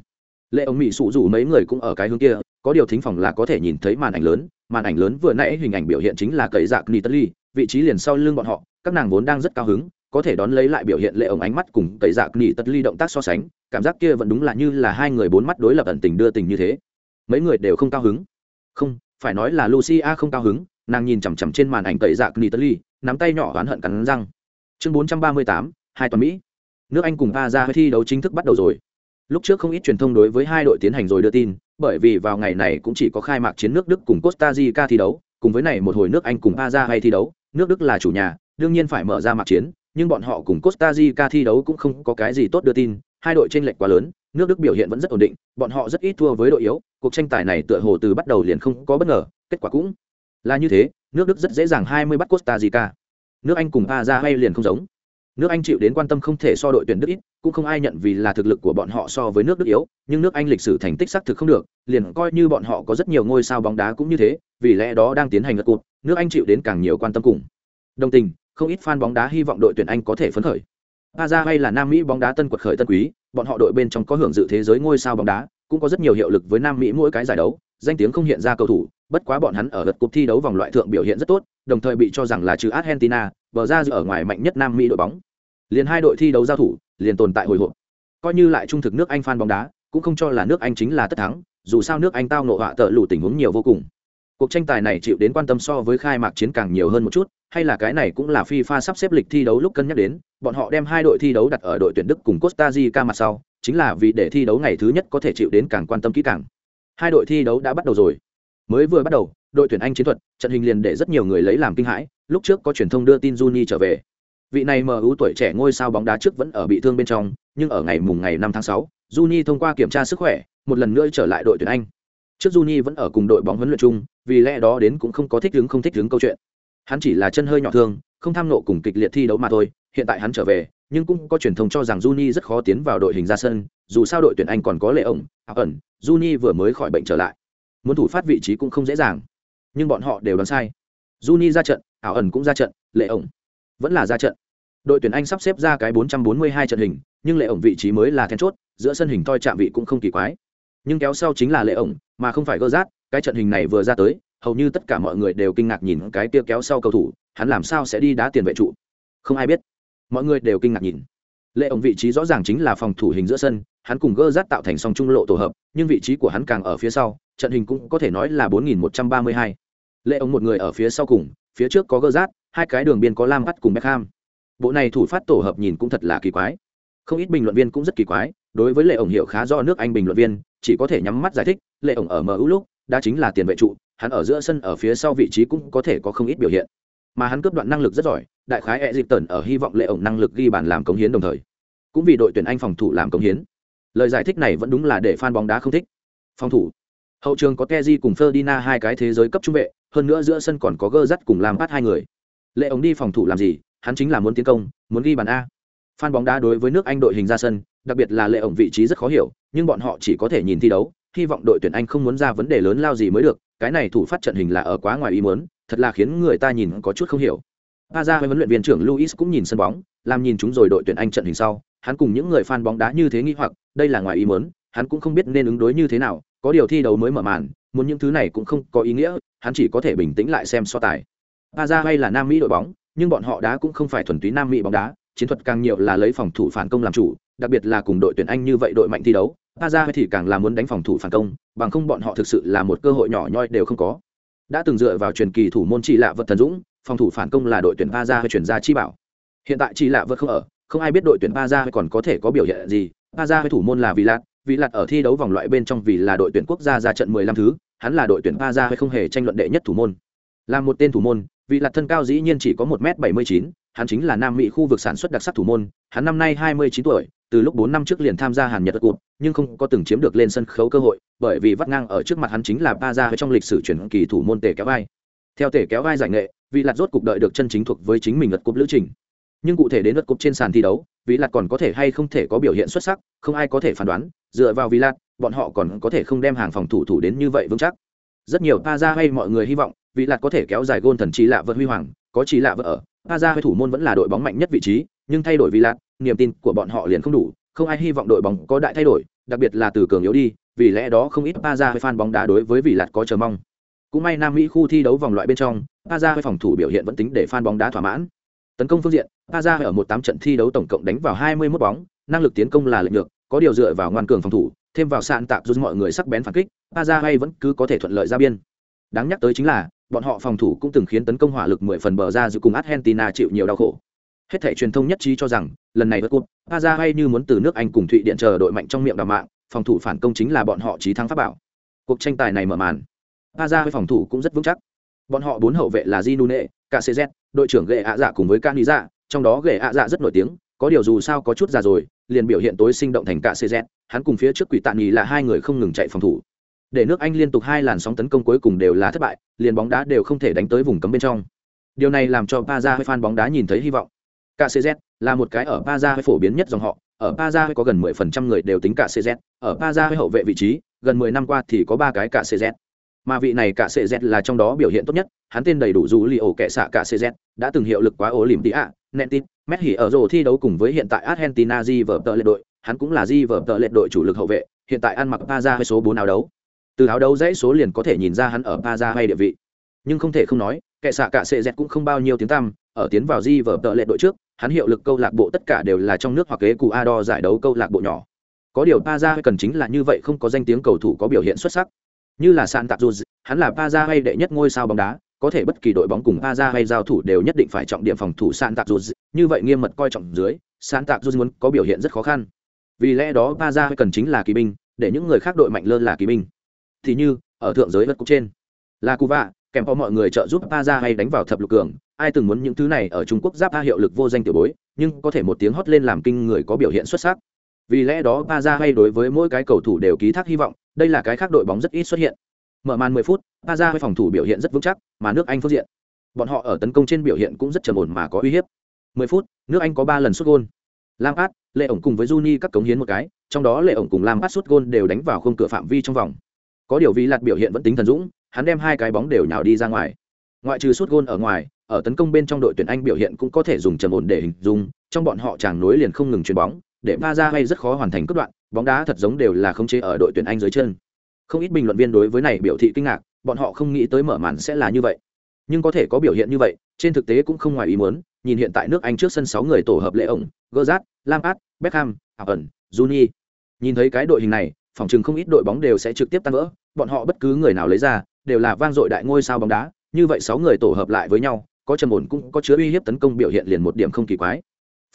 Lệ ổng mỹ sụ du mấy người cũng ở cái hướng kia, có điều thính phòng là có thể nhìn thấy màn ảnh lớn, màn ảnh lớn vừa nãy hình ảnh biểu hiện chính là cậy dạc nitali vị trí liền sau lưng bọn họ, các nàng vốn đang rất cao hứng có thể đón lấy lại biểu hiện lệ ổng ánh mắt cùng cậy dạc nỉ tất ly động tác so sánh, cảm giác kia vẫn đúng là như là hai người bốn mắt đối lập ẩn tình đưa tình như thế. Mấy người đều không cao hứng. Không, phải nói là lucia không cao hứng, nàng nhìn chằm chằm trên màn ảnh cậy dạc nỉ tất ly, nắm tay nhỏ oán hận cắn răng. Chương bốn trăm ba mươi tám, hai toàn mỹ. Nước anh cùng pa ra thi đấu chính thức bắt đầu rồi. Lúc trước không ít truyền thông đối với hai đội tiến hành rồi đưa tin, bởi vì vào ngày này cũng chỉ có khai mạc chiến nước đức cùng costa rica thi đấu, cùng với này một hồi nước anh cùng pa ra hay thi đấu, nước đức là chủ nhà, đương nhiên phải mở ra mạc chiến nhưng bọn họ cùng costa rica thi đấu cũng không có cái gì tốt đưa tin. Hai đội trên lệch quá lớn, nước đức biểu hiện vẫn rất ổn định, bọn họ rất ít thua với đội yếu. Cuộc tranh tài này tựa hồ từ bắt đầu liền không có bất ngờ, kết quả cũng là như thế. Nước đức rất dễ dàng hai mươi bắt costa rica. Nước anh cùng pa hay liền không giống. Nước anh chịu đến quan tâm không thể so đội tuyển đức ít, cũng không ai nhận vì là thực lực của bọn họ so với nước đức yếu, nhưng nước anh lịch sử thành tích xác thực không được, liền coi như bọn họ có rất nhiều ngôi sao bóng đá cũng như thế, vì lẽ đó đang tiến hành ngất cụt nước anh chịu đến càng nhiều quan tâm cùng đồng tình không ít fan bóng đá hy vọng đội tuyển anh có thể phấn khởi Aja hay là Nam Mỹ bóng đá tân quật khởi tân quý, bọn họ đội bên trong có hưởng dự thế giới ngôi sao bóng đá, cũng có rất nhiều hiệu lực với Nam Mỹ mỗi cái giải đấu, danh tiếng không hiện ra cầu thủ, bất quá bọn hắn ở lượt cuộc thi đấu vòng loại thượng biểu hiện rất tốt, đồng thời bị cho rằng là trừ Argentina, bờ ra ở ngoài mạnh nhất Nam Mỹ đội bóng. Liền hai đội thi đấu giao thủ, liền tồn tại hồi hộp. Coi như lại trung thực nước Anh fan bóng đá, cũng không cho là nước Anh chính là tất thắng, dù sao nước Anh tao ngộ họa tợ lũ tình huống nhiều vô cùng. Cuộc tranh tài này chịu đến quan tâm so với khai mạc chiến càng nhiều hơn một chút, hay là cái này cũng là FIFA sắp xếp lịch thi đấu lúc cân nhắc đến, bọn họ đem hai đội thi đấu đặt ở đội tuyển Đức cùng Costa Rica mặt sau, chính là vì để thi đấu ngày thứ nhất có thể chịu đến càng quan tâm kỹ càng. Hai đội thi đấu đã bắt đầu rồi. Mới vừa bắt đầu, đội tuyển Anh chiến thuật, trận hình liền để rất nhiều người lấy làm kinh hãi, lúc trước có truyền thông đưa tin Juni trở về. Vị này MU tuổi trẻ ngôi sao bóng đá trước vẫn ở bị thương bên trong, nhưng ở ngày mùng ngày 5 tháng 6, Juni thông qua kiểm tra sức khỏe, một lần nữa trở lại đội tuyển Anh. Trước Juni vẫn ở cùng đội bóng huấn luyện chung, vì lẽ đó đến cũng không có thích ứng không thích ứng câu chuyện. Hắn chỉ là chân hơi nhỏ thương, không tham nộ cùng kịch liệt thi đấu mà thôi, hiện tại hắn trở về, nhưng cũng có truyền thông cho rằng Juni rất khó tiến vào đội hình ra sân, dù sao đội tuyển Anh còn có lệ ổng, ảo ẩn, Juni vừa mới khỏi bệnh trở lại. Muốn thủ phát vị trí cũng không dễ dàng. Nhưng bọn họ đều đoán sai. Juni ra trận, ảo ẩn cũng ra trận, lệ ổng vẫn là ra trận. Đội tuyển Anh sắp xếp ra cái 442 trận hình, nhưng lệ ổng vị trí mới là then chốt, giữa sân hình toi chạm vị cũng không kỳ quái. Nhưng kéo sau chính là lệ ổng, mà không phải gơ rát, cái trận hình này vừa ra tới, hầu như tất cả mọi người đều kinh ngạc nhìn cái kia kéo sau cầu thủ, hắn làm sao sẽ đi đá tiền vệ trụ? Không ai biết. Mọi người đều kinh ngạc nhìn. Lệ ổng vị trí rõ ràng chính là phòng thủ hình giữa sân hắn cùng gơ rát tạo thành song trung lộ tổ hợp nhưng vị trí của hắn càng ở phía sau trận hình cũng có thể nói là bốn nghìn một trăm ba mươi hai. Lệ ổng một người ở phía sau cùng phía trước có gơ rát hai cái đường biên có lam bắt cùng beckham. Bộ này thủ phát tổ hợp nhìn cũng thật là kỳ quái. Không ít bình luận viên cũng rất kỳ quái đối với lệ ổng hiệu khá do nước anh bình luận viên chỉ có thể nhắm mắt giải thích, lệ ổng ở mu lúc, đã chính là tiền vệ trụ, hắn ở giữa sân ở phía sau vị trí cũng có thể có không ít biểu hiện. Mà hắn cướp đoạn năng lực rất giỏi, đại khái e dịp tần ở hy vọng lệ ổng năng lực ghi bàn làm cống hiến đồng thời, cũng vì đội tuyển anh phòng thủ làm cống hiến. Lời giải thích này vẫn đúng là để fan bóng đá không thích. Phòng thủ. Hậu trường có Teji cùng ferdina hai cái thế giới cấp trung vệ, hơn nữa giữa sân còn có gơ dắt cùng làm bắt hai người. Lệ ổng đi phòng thủ làm gì, hắn chính là muốn tiến công, muốn ghi bàn a fan bóng đá đối với nước anh đội hình ra sân đặc biệt là lệ ổng vị trí rất khó hiểu nhưng bọn họ chỉ có thể nhìn thi đấu hy vọng đội tuyển anh không muốn ra vấn đề lớn lao gì mới được cái này thủ phát trận hình là ở quá ngoài ý muốn thật là khiến người ta nhìn có chút không hiểu Pa với huấn luyện viên trưởng Luis cũng nhìn sân bóng, làm nhìn chúng rồi đội tuyển Anh trận hình sau, hắn cùng những người fan bóng đá như thế nghi hoặc, đây là ngoài ý muốn, hắn cũng không biết nên ứng đối như thế nào, có điều thi đấu mới mở màn, muốn những thứ này cũng không có ý nghĩa, hắn chỉ có thể bình tĩnh lại xem so tài. Pa hay là Nam Mỹ đội bóng, nhưng bọn họ đá cũng không phải thuần túy Nam Mỹ bóng đá, chiến thuật càng nhiều là lấy phòng thủ phản công làm chủ, đặc biệt là cùng đội tuyển Anh như vậy đội mạnh thi đấu, Pa ra thì càng là muốn đánh phòng thủ phản công, bằng không bọn họ thực sự là một cơ hội nhỏ nhoi đều không có. Đã từng dựa vào truyền kỳ thủ môn chỉ lạ vật thần dũng, phòng thủ phản công là đội tuyển pa ra chuyển ra chi bảo. Hiện tại chỉ lạ vật không ở không ai biết đội tuyển pa ra còn có thể có biểu hiện gì. Pa ra thủ môn là vì lạt vì lạt ở thi đấu vòng loại bên trong vì là đội tuyển quốc gia ra trận 15 thứ hắn là đội tuyển pa ra không hề tranh luận đệ nhất thủ môn. Là một tên thủ môn Vị lạt thân cao dĩ nhiên chỉ có một m bảy mươi chín, hắn chính là nam mỹ khu vực sản xuất đặc sắc thủ môn, hắn năm nay hai mươi chín tuổi, từ lúc bốn năm trước liền tham gia hàn nhật cụt nhưng không có từng chiếm được lên sân khấu cơ hội, bởi vì vắt ngang ở trước mặt hắn chính là ba ra trong lịch sử chuyển kỳ thủ môn tề kéo vai. Theo tề kéo vai giải nghệ vị lạt rốt cục đợi được chân chính thuộc với chính mình lật cúp lữ trình. Nhưng cụ thể đến lật cúp trên sàn thi đấu vị lạt còn có thể hay không thể có biểu hiện xuất sắc, không ai có thể phán đoán, dựa vào vị lạt, bọn họ còn có thể không đem hàng phòng thủ thủ đến như vậy vững chắc. Rất nhiều pa ra hay mọi người hy vọng vị lạt có thể kéo dài gôn thần trí lạ vợ huy hoàng, có trí lạ vợ ở pa ra thủ môn vẫn là đội bóng mạnh nhất vị trí, nhưng thay đổi vị lạt, niềm tin của bọn họ liền không đủ, không ai hy vọng đội bóng có đại thay đổi, đặc biệt là từ cường yếu đi, vì lẽ đó không ít pa ra hay fan bóng đá đối với vị lạt có chờ mong. Cũng may nam mỹ khu thi đấu vòng loại bên trong pa ra phòng thủ biểu hiện vẫn tính để fan bóng đá thỏa mãn. Tấn công phương diện Paza ở một tám trận thi đấu tổng cộng đánh vào 21 bóng, năng lực tiến công là lệch được có điều dựa vào ngoan cường phòng thủ, thêm vào sạn tạc giúp mọi người sắc bén phản kích Paza hay vẫn cứ có thể thuận lợi ra biên. Đáng nhắc tới chính là bọn họ phòng thủ cũng từng khiến tấn công hỏa lực 10 phần bờ ra giữa cùng Argentina chịu nhiều đau khổ. Hết thảy truyền thông nhất trí cho rằng lần này vượt cúp Paza hay như muốn từ nước Anh cùng Thụy Điện chờ đội mạnh trong miệng đảm mạng phòng thủ phản công chính là bọn họ chí thắng pháp bảo. Cuộc tranh tài này mở màn Paza với phòng thủ cũng rất vững chắc. Bọn họ bốn hậu vệ là Ginune, KCZ, đội trưởng Gệ ạ dạ cùng với Caniza, trong đó Gệ ạ dạ rất nổi tiếng, có điều dù sao có chút già rồi, liền biểu hiện tối sinh động thành KCZ, hắn cùng phía trước Quỷ Tạ Nhì là hai người không ngừng chạy phòng thủ. Để nước Anh liên tục hai làn sóng tấn công cuối cùng đều là thất bại, liền bóng đá đều không thể đánh tới vùng cấm bên trong. Điều này làm cho Paza fan bóng đá nhìn thấy hy vọng. KCZ là một cái ở Paza phổ biến nhất dòng họ, ở Paza có gần 10% người đều tính KCZ, ở Paza hậu vệ vị trí, gần 10 năm qua thì có ba cái KCZ mà vị này cả cz là trong đó biểu hiện tốt nhất hắn tên đầy đủ dù li ổ kệ xạ cả cz đã từng hiệu lực quá ổ lìm tị ạ netit messi ở rồ thi đấu cùng với hiện tại argentina di vở tợ lệ đội hắn cũng là di vở tợ lệ đội chủ lực hậu vệ hiện tại ăn mặc pa ra số bốn áo đấu từ áo đấu dãy số liền có thể nhìn ra hắn ở pa ra hay địa vị nhưng không thể không nói kệ xạ cả sệ dẹt cũng không bao nhiêu tiếng tăm ở tiến vào di vở tợ lệ đội trước hắn hiệu lực câu lạc bộ tất cả đều là trong nước hoặc kế cụ a giải đấu câu lạc bộ nhỏ có điều pa ra cần chính là như vậy không có danh tiếng cầu thủ có biểu hiện xuất sắc như là sàn Tạc Dù, hắn là Paza hay đệ nhất ngôi sao bóng đá, có thể bất kỳ đội bóng cùng Paza hay giao thủ đều nhất định phải trọng điểm phòng thủ sàn Tạc Dù, như vậy nghiêm mật coi trọng dưới, sàn Tạc Dù muốn có biểu hiện rất khó khăn. Vì lẽ đó Paza cần chính là kỳ binh, để những người khác đội mạnh lơ là kỳ binh. Thì như, ở thượng giới vật cục trên, là Cuva, kèm có mọi người trợ giúp Paza hay đánh vào thập lục cường, ai từng muốn những thứ này ở Trung Quốc giáp A hiệu lực vô danh tiểu bối, nhưng có thể một tiếng hót lên làm kinh người có biểu hiện xuất sắc. Vì lẽ đó Paza hay đối với mỗi cái cầu thủ đều ký thác hy vọng, đây là cái khác đội bóng rất ít xuất hiện. Mở màn 10 phút, Paza với phòng thủ biểu hiện rất vững chắc, mà nước Anh phương diện, bọn họ ở tấn công trên biểu hiện cũng rất trầm ổn mà có uy hiếp. 10 phút, nước Anh có 3 lần sút lam Lampard, Lệ ổng cùng với Juni các cống hiến một cái, trong đó Lệ ổng cùng Lampard sút gôn đều đánh vào khung cửa phạm vi trong vòng. Có điều vì lạt biểu hiện vẫn tính thần dũng, hắn đem hai cái bóng đều nhào đi ra ngoài. Ngoại trừ suốt gôn ở ngoài, ở tấn công bên trong đội tuyển Anh biểu hiện cũng có thể dùng trầm ổn để hình dung, trong bọn họ chàng nối liền không ngừng chuyền bóng, để Paza hay rất khó hoàn thành cướp đoạn, bóng đá thật giống đều là khống chế ở đội tuyển Anh dưới chân. Không ít bình luận viên đối với này biểu thị kinh ngạc bọn họ không nghĩ tới mở màn sẽ là như vậy. Nhưng có thể có biểu hiện như vậy trên thực tế cũng không ngoài ý muốn nhìn hiện tại nước anh trước sân sáu người tổ hợp lệ ổng gozat lampard beckham ẩn juni nhìn thấy cái đội hình này phòng chừng không ít đội bóng đều sẽ trực tiếp tan vỡ, bọn họ bất cứ người nào lấy ra, đều là vang dội đại ngôi sao bóng đá, như vậy sáu người tổ hợp lại với nhau, có trầm ổn cũng có chứa uy hiếp tấn công biểu hiện liền một điểm không kỳ quái.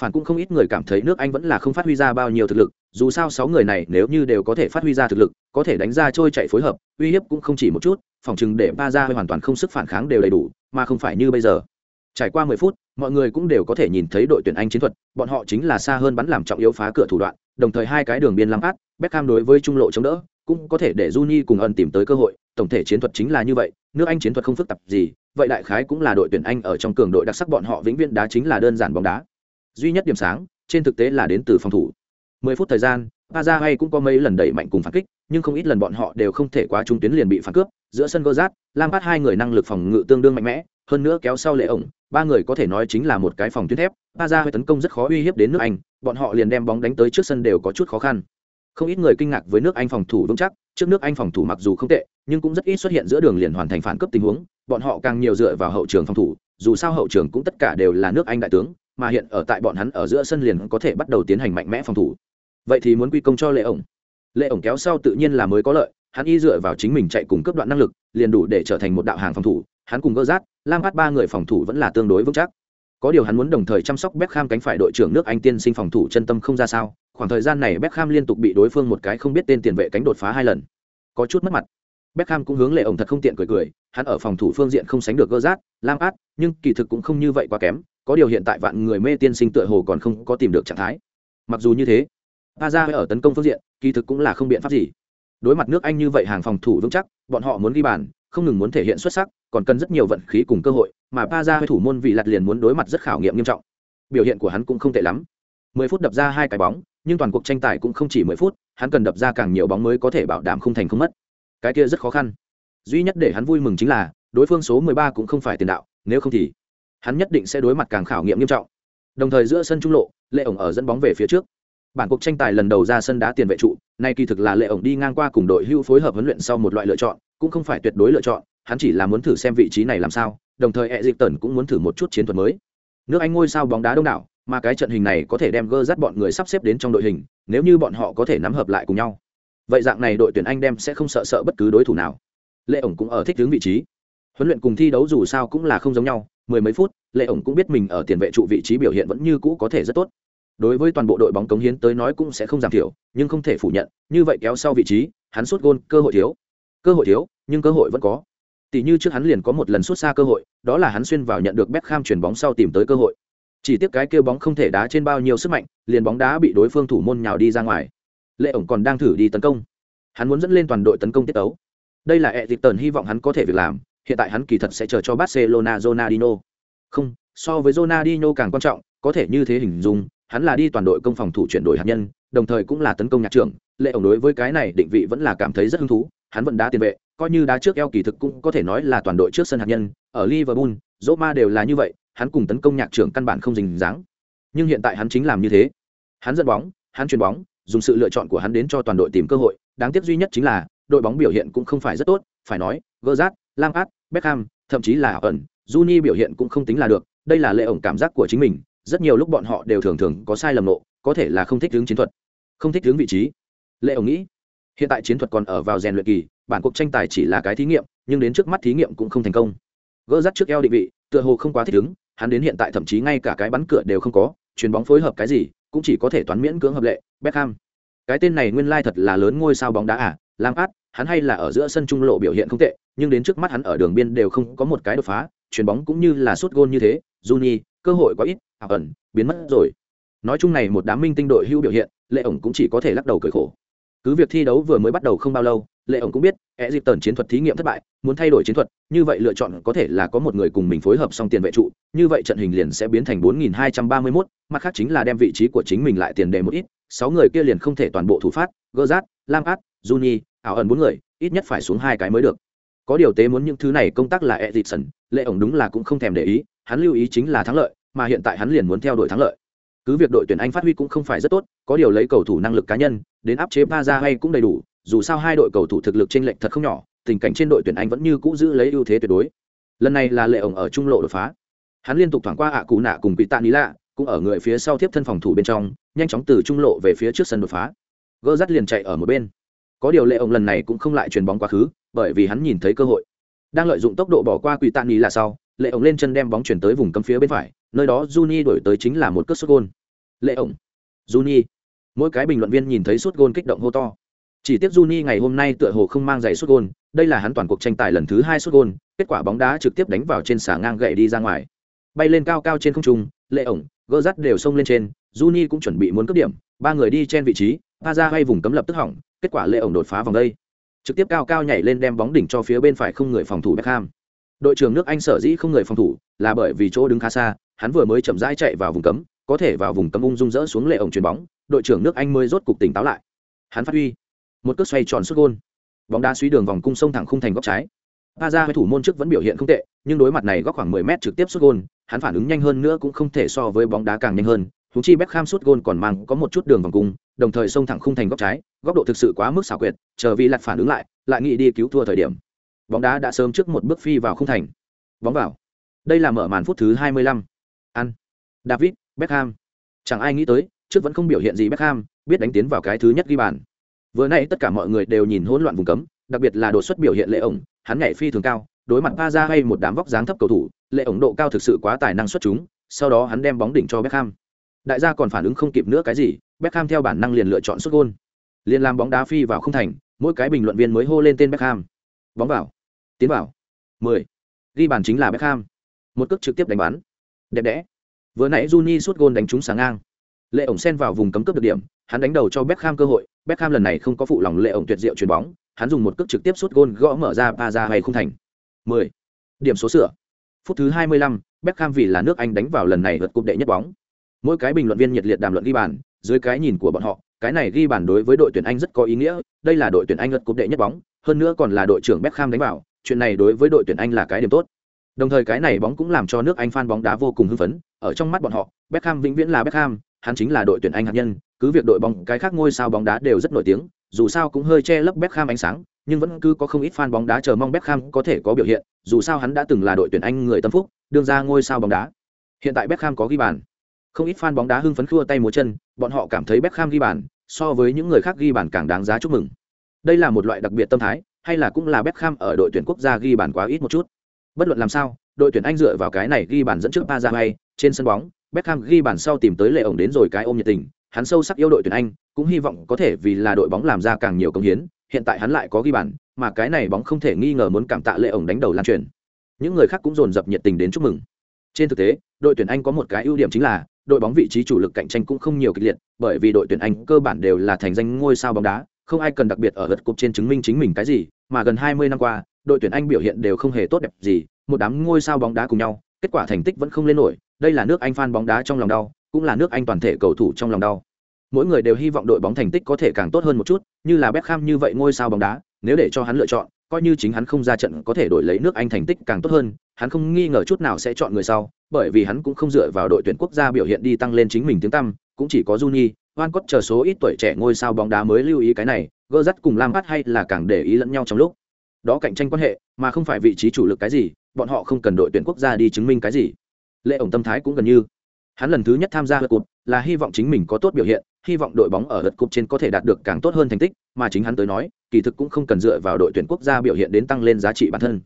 Phản cũng không ít người cảm thấy nước anh vẫn là không phát huy ra bao nhiêu thực lực, dù sao sáu người này nếu như đều có thể phát huy ra thực lực, có thể đánh ra trôi chạy phối hợp, uy hiếp cũng không chỉ một chút, phòng chừng để ba ra hoàn toàn không sức phản kháng đều đầy đủ, mà không phải như bây giờ. Trải qua mười phút mọi người cũng đều có thể nhìn thấy đội tuyển anh chiến thuật, bọn họ chính là xa hơn bắn làm trọng yếu phá cửa thủ đoạn, đồng thời hai cái đường biên lăng át Beckham đối với trung lộ chống đỡ, cũng có thể để Juni cùng ân tìm tới cơ hội, tổng thể chiến thuật chính là như vậy, nước anh chiến thuật không phức tạp gì, vậy đại khái cũng là đội tuyển anh ở trong cường đội đặc sắc bọn họ vĩnh viễn đá chính là đơn giản bóng đá. Duy nhất điểm sáng, trên thực tế là đến từ phòng thủ. 10 phút thời gian Paza hay cũng có mấy lần đẩy mạnh cùng phản kích, nhưng không ít lần bọn họ đều không thể quá trung tuyến liền bị phản cướp. Giữa sân gozat rát lam phát hai người năng lực phòng ngự tương đương mạnh mẽ hơn nữa kéo sau lệ ổng, ba người có thể nói chính là một cái phòng tuyến thép, ba ra hơi tấn công rất khó uy hiếp đến nước anh, bọn họ liền đem bóng đánh tới trước sân đều có chút khó khăn. Không ít người kinh ngạc với nước anh phòng thủ vững chắc, trước nước anh phòng thủ mặc dù không tệ, nhưng cũng rất ít xuất hiện giữa đường liền hoàn thành phản cấp tình huống, bọn họ càng nhiều dựa vào hậu trường phòng thủ, dù sao hậu trường cũng tất cả đều là nước anh đại tướng, mà hiện ở tại bọn hắn ở giữa sân liền có thể bắt đầu tiến hành mạnh mẽ phòng thủ. Vậy thì muốn quy công cho lệ ổng. Lệ ổng kéo sau tự nhiên là mới có lợi, hắn y dựa vào chính mình chạy cùng cấp đoạn năng lực, liền đủ để trở thành một đạo hàng phòng thủ hắn cùng gơ rát lam hát ba người phòng thủ vẫn là tương đối vững chắc có điều hắn muốn đồng thời chăm sóc Beckham cánh phải đội trưởng nước Anh tiên sinh phòng thủ chân tâm không ra sao, khoảng thời gian này Beckham liên tục bị đối phương một cái không biết tên tiền vệ cánh đột phá hai lần. Có chút mất mặt. Beckham cũng hướng lệ ổng thật không tiện cười cười, hắn ở phòng thủ phương diện không sánh được Gerrard, Át nhưng kỳ thực cũng không như vậy quá kém, có điều hiện tại vạn người mê tiên sinh tựa hồ còn không có tìm được trạng thái. Mặc dù như thế, Aja ở tấn công phương diện, kỳ thực cũng là không biện pháp gì. Đối mặt nước Anh như vậy hàng phòng thủ vững chắc, bọn họ muốn ghi bàn, không ngừng muốn thể hiện xuất sắc, còn cần rất nhiều vận khí cùng cơ hội, mà Aja thủ môn vị lật liền muốn đối mặt rất khảo nghiệm nghiêm trọng. Biểu hiện của hắn cũng không tệ lắm. 10 phút đập ra hai cái bóng, nhưng toàn cuộc tranh tài cũng không chỉ 10 phút, hắn cần đập ra càng nhiều bóng mới có thể bảo đảm không thành không mất. Cái kia rất khó khăn. Duy nhất để hắn vui mừng chính là, đối phương số 13 cũng không phải tiền đạo, nếu không thì hắn nhất định sẽ đối mặt càng khảo nghiệm nghiêm trọng. Đồng thời giữa sân trung lộ, Lệ ổng ở dẫn bóng về phía trước bản cuộc tranh tài lần đầu ra sân đá tiền vệ trụ nay kỳ thực là lệ ổng đi ngang qua cùng đội hưu phối hợp huấn luyện sau một loại lựa chọn cũng không phải tuyệt đối lựa chọn, hắn chỉ là muốn thử xem vị trí này làm sao, đồng thời e dịp tần cũng muốn thử một chút chiến thuật mới. Nước anh ngôi sao bóng đá đông đảo, mà cái trận hình này có thể đem gơ dắt bọn người sắp xếp đến trong đội hình, nếu như bọn họ có thể nắm hợp lại cùng nhau. Vậy dạng này đội tuyển anh đem sẽ không sợ sợ bất cứ đối thủ nào. Lệ ổng cũng ở thích hướng vị trí. Huấn luyện cùng thi đấu dù sao cũng là không giống nhau, mười mấy phút, lệ ổng cũng biết mình ở tiền vệ trụ vị trí biểu hiện vẫn như cũ có thể rất tốt. Đối với toàn bộ đội bóng cống hiến tới nói cũng sẽ không giảm thiểu, nhưng không thể phủ nhận, như vậy kéo sau vị trí, hắn suốt gôn cơ hội thiếu cơ hội thiếu, nhưng cơ hội vẫn có. Tỷ như trước hắn liền có một lần xuất xa cơ hội, đó là hắn xuyên vào nhận được Beckham chuyển bóng sau tìm tới cơ hội. Chỉ tiếc cái kêu bóng không thể đá trên bao nhiêu sức mạnh, liền bóng đá bị đối phương thủ môn nhào đi ra ngoài. Lệ ổng còn đang thử đi tấn công. Hắn muốn dẫn lên toàn đội tấn công tiết tấu. Đây là e dịp tần hy vọng hắn có thể việc làm, hiện tại hắn kỳ thật sẽ chờ cho barcelona jonadino không, so với jonadino càng quan trọng, có thể như thế hình dung, hắn là đi toàn đội công phòng thủ chuyển đổi hạt nhân, đồng thời cũng là tấn công nhạc trưởng. Lệ ổng đối với cái này định vị vẫn là cảm thấy rất hứng thú hắn vẫn đá tiền vệ coi như đá trước eo kỳ thực cũng có thể nói là toàn đội trước sân hạt nhân ở liverpool roma đều là như vậy hắn cùng tấn công nhạc trưởng căn bản không rình dáng. Nhưng hiện tại hắn chính làm như thế. Hắn dẫn bóng hắn chuyền bóng dùng sự lựa chọn của hắn đến cho toàn đội tìm cơ hội đáng tiếc duy nhất chính là đội bóng biểu hiện cũng không phải rất tốt phải nói Gerrard, Lampard, Beckham, thậm chí là ẩn Juni biểu hiện cũng không tính là được đây là lệ ổng cảm giác của chính mình rất nhiều lúc bọn họ đều thường thường có sai lầm nộ có thể là không thích hướng chiến thuật không thích hướng vị trí. Lệ ổng nghĩ hiện tại chiến thuật còn ở vào rèn luyện kỳ bản cuộc tranh tài chỉ là cái thí nghiệm nhưng đến trước mắt thí nghiệm cũng không thành công. Gỡ rắt trước eo định vị tựa hồ không quá thích ứng hắn đến hiện tại thậm chí ngay cả cái bắn cửa đều không có chuyền bóng phối hợp cái gì cũng chỉ có thể toán miễn cưỡng hợp lệ Beckham. Cái tên này nguyên lai thật là lớn ngôi sao bóng đá à lam át hắn hay là ở giữa sân trung lộ biểu hiện không tệ nhưng đến trước mắt hắn ở đường biên đều không có một cái đột phá chuyền bóng cũng như là sút gôn như thế Juni, cơ hội quá ít ảo ẩn biến mất rồi. Nói chung này một đám minh tinh đội hưu biểu hiện lệ ổng cũng chỉ có thể lắc đầu cười khổ cứ việc thi đấu vừa mới bắt đầu không bao lâu lệ ổng cũng biết e dịp tần chiến thuật thí nghiệm thất bại muốn thay đổi chiến thuật như vậy lựa chọn có thể là có một người cùng mình phối hợp xong tiền vệ trụ như vậy trận hình liền sẽ biến thành 4231, mặt khác chính là đem vị trí của chính mình lại tiền đề một ít sáu người kia liền không thể toàn bộ thủ phát gơ rát lam át juni ảo ẩn bốn người ít nhất phải xuống hai cái mới được. Có điều tế muốn những thứ này công tác là e dịp sần lệ ổng đúng là cũng không thèm để ý hắn lưu ý chính là thắng lợi mà hiện tại hắn liền muốn theo đuổi thắng lợi cứ việc đội tuyển anh phát huy cũng không phải rất tốt, có điều lấy cầu thủ năng lực cá nhân, đến áp chế ba ra hay cũng đầy đủ, dù sao hai đội cầu thủ thực lực trên lệnh thật không nhỏ, tình cảnh trên đội tuyển anh vẫn như cũ giữ lấy ưu thế tuyệt đối. Lần này là lệ ổng ở trung lộ đột phá. Hắn liên tục thoảng qua ạ cụ nạ cùng bị tạ ní lạ, cũng ở người phía sau tiếp thân phòng thủ bên trong, nhanh chóng từ trung lộ về phía trước sân đột phá. Gỡ dắt liền chạy ở một bên. Có điều lệ ổng lần này cũng không lại chuyền bóng quá khứ, bởi vì hắn nhìn thấy cơ hội. Đang lợi dụng tốc độ bỏ qua quỷ tạ ní lạ sau, lệ ổng lên chân đem bóng chuyển tới vùng cấm phía bên phải nơi đó Juni đổi tới chính là một cước sút gôn. Lệ ổng. Juni. Mỗi cái bình luận viên nhìn thấy sút gôn kích động hô to. Chỉ tiếc Juni ngày hôm nay tựa hồ không mang giày sút gôn, đây là hắn toàn cuộc tranh tài lần thứ hai sút gôn, kết quả bóng đá trực tiếp đánh vào trên xà ngang gậy đi ra ngoài. Bay lên cao cao trên không trung, Lệ ổng, gỡ dắt đều xông lên trên, Juni cũng chuẩn bị muốn cướp điểm, ba người đi trên vị trí, pa ra hay vùng cấm lập tức hỏng, kết quả Lệ ổng đột phá vòng đây. Trực tiếp cao cao nhảy lên đem bóng đỉnh cho phía bên phải không người phòng thủ Beckham. Đội trưởng nước Anh sở dĩ không người phòng thủ, là bởi vì chỗ đứng khá xa, hắn vừa mới chậm rãi chạy vào vùng cấm có thể vào vùng cấm ung dung dỡ xuống lệ ổng chuyền bóng đội trưởng nước anh mới rốt cục tỉnh táo lại hắn phát huy một cước xoay tròn xuất gôn bóng đá suy đường vòng cung sông thẳng khung thành góc trái pa ra với thủ môn trước vẫn biểu hiện không tệ nhưng đối mặt này góc khoảng 10 mét trực tiếp xuất gôn hắn phản ứng nhanh hơn nữa cũng không thể so với bóng đá càng nhanh hơn húng chi Beckham sút gôn còn mang có một chút đường vòng cung, đồng thời xông thẳng khung thành góc trái, góc độ thực sự quá mức xảo quyệt, chờ vì lật phản ứng lại, lại nghĩ đi cứu thua thời điểm. Bóng đá đã sớm trước một bước phi vào khung thành. Bóng vào. Đây là mở màn phút thứ 25 ăn david, beckham. Chẳng ai nghĩ tới, trước vẫn không biểu hiện gì beckham, biết đánh tiến vào cái thứ nhất ghi bàn. Vừa nay tất cả mọi người đều nhìn hỗn loạn vùng cấm, đặc biệt là đột xuất biểu hiện lệ ổng, hắn nhảy phi thường cao, đối mặt pa ra hay một đám vóc dáng thấp cầu thủ, lệ ổng độ cao thực sự quá tài năng xuất chúng, sau đó hắn đem bóng đỉnh cho beckham. Đại gia còn phản ứng không kịp nữa cái gì, beckham theo bản năng liền lựa chọn xuất gôn. Liền làm bóng đá phi vào không thành, mỗi cái bình luận viên mới hô lên tên beckham. Bóng vào. Tiến vào. Mười. Ghi bàn chính là beckham. Một cước trực tiếp đánh bắn đẹp đẽ. Vừa nãy Juni sút gôn đánh trúng sáng ngang. Lệ ổng xen vào vùng cấm cướp được điểm hắn đánh đầu cho Beckham cơ hội. Beckham lần này không có phụ lòng lệ ổng tuyệt diệu chuyền bóng hắn dùng một cước trực tiếp sút gôn gõ mở ra pa ra hay không thành. 10. điểm số sửa. Phút thứ 25, Beckham vì là nước Anh đánh vào lần này vượt cúp đệ nhất bóng. Mỗi cái bình luận viên nhiệt liệt đàm luận ghi bàn dưới cái nhìn của bọn họ cái này ghi bàn đối với đội tuyển Anh rất có ý nghĩa đây là đội tuyển Anh vượt cúp đệ nhất bóng hơn nữa còn là đội trưởng Beckham đánh vào chuyện này đối với đội tuyển Anh là cái điểm tốt. Đồng thời cái này bóng cũng làm cho nước Anh fan bóng đá vô cùng hưng phấn, ở trong mắt bọn họ, Beckham vĩnh viễn là Beckham, hắn chính là đội tuyển Anh hạt nhân, cứ việc đội bóng cái khác ngôi sao bóng đá đều rất nổi tiếng, dù sao cũng hơi che lấp Beckham ánh sáng, nhưng vẫn cứ có không ít fan bóng đá chờ mong Beckham có thể có biểu hiện, dù sao hắn đã từng là đội tuyển Anh người tâm phúc, đương ra ngôi sao bóng đá. Hiện tại Beckham có ghi bàn. Không ít fan bóng đá hưng phấn khua tay múa chân, bọn họ cảm thấy Beckham ghi bàn, so với những người khác ghi bàn càng đáng giá chúc mừng. Đây là một loại đặc biệt tâm thái, hay là cũng là Beckham ở đội tuyển quốc gia ghi bàn quá ít một chút. Bất luận làm sao, đội tuyển Anh dựa vào cái này ghi bàn dẫn trước Paraguay, trên sân bóng, Beckham ghi bàn sau tìm tới lệ ổng đến rồi cái ôm nhiệt tình, hắn sâu sắc yêu đội tuyển Anh, cũng hy vọng có thể vì là đội bóng làm ra càng nhiều công hiến, hiện tại hắn lại có ghi bàn, mà cái này bóng không thể nghi ngờ muốn cảm tạ lệ ổng đánh đầu lan truyền. Những người khác cũng dồn dập nhiệt tình đến chúc mừng. Trên thực tế, đội tuyển Anh có một cái ưu điểm chính là đội bóng vị trí chủ lực cạnh tranh cũng không nhiều kịch liệt, bởi vì đội tuyển Anh cơ bản đều là thành danh ngôi sao bóng đá, không ai cần đặc biệt ở lượt cục trên chứng minh chính mình cái gì, mà gần 20 năm qua, đội tuyển Anh biểu hiện đều không hề tốt đẹp gì, một đám ngôi sao bóng đá cùng nhau, kết quả thành tích vẫn không lên nổi, đây là nước Anh fan bóng đá trong lòng đau, cũng là nước Anh toàn thể cầu thủ trong lòng đau. Mỗi người đều hy vọng đội bóng thành tích có thể càng tốt hơn một chút, như là Beckham như vậy ngôi sao bóng đá, nếu để cho hắn lựa chọn, coi như chính hắn không ra trận có thể đổi lấy nước Anh thành tích càng tốt hơn, hắn không nghi ngờ chút nào sẽ chọn người sau, bởi vì hắn cũng không dựa vào đội tuyển quốc gia biểu hiện đi tăng lên chính mình tiếng tăm, cũng chỉ có Juni, Van Cott chờ số ít tuổi trẻ ngôi sao bóng đá mới lưu ý cái này, gỡ dắt cùng Lampard hay là càng để ý lẫn nhau trong lúc. Đó cạnh tranh quan hệ, mà không phải vị trí chủ lực cái gì, bọn họ không cần đội tuyển quốc gia đi chứng minh cái gì. Lệ ổng tâm thái cũng gần như. Hắn lần thứ nhất tham gia lượt cụp là hy vọng chính mình có tốt biểu hiện, hy vọng đội bóng ở lượt cụp trên có thể đạt được càng tốt hơn thành tích, mà chính hắn tới nói, kỳ thực cũng không cần dựa vào đội tuyển quốc gia biểu hiện đến tăng lên giá trị bản thân.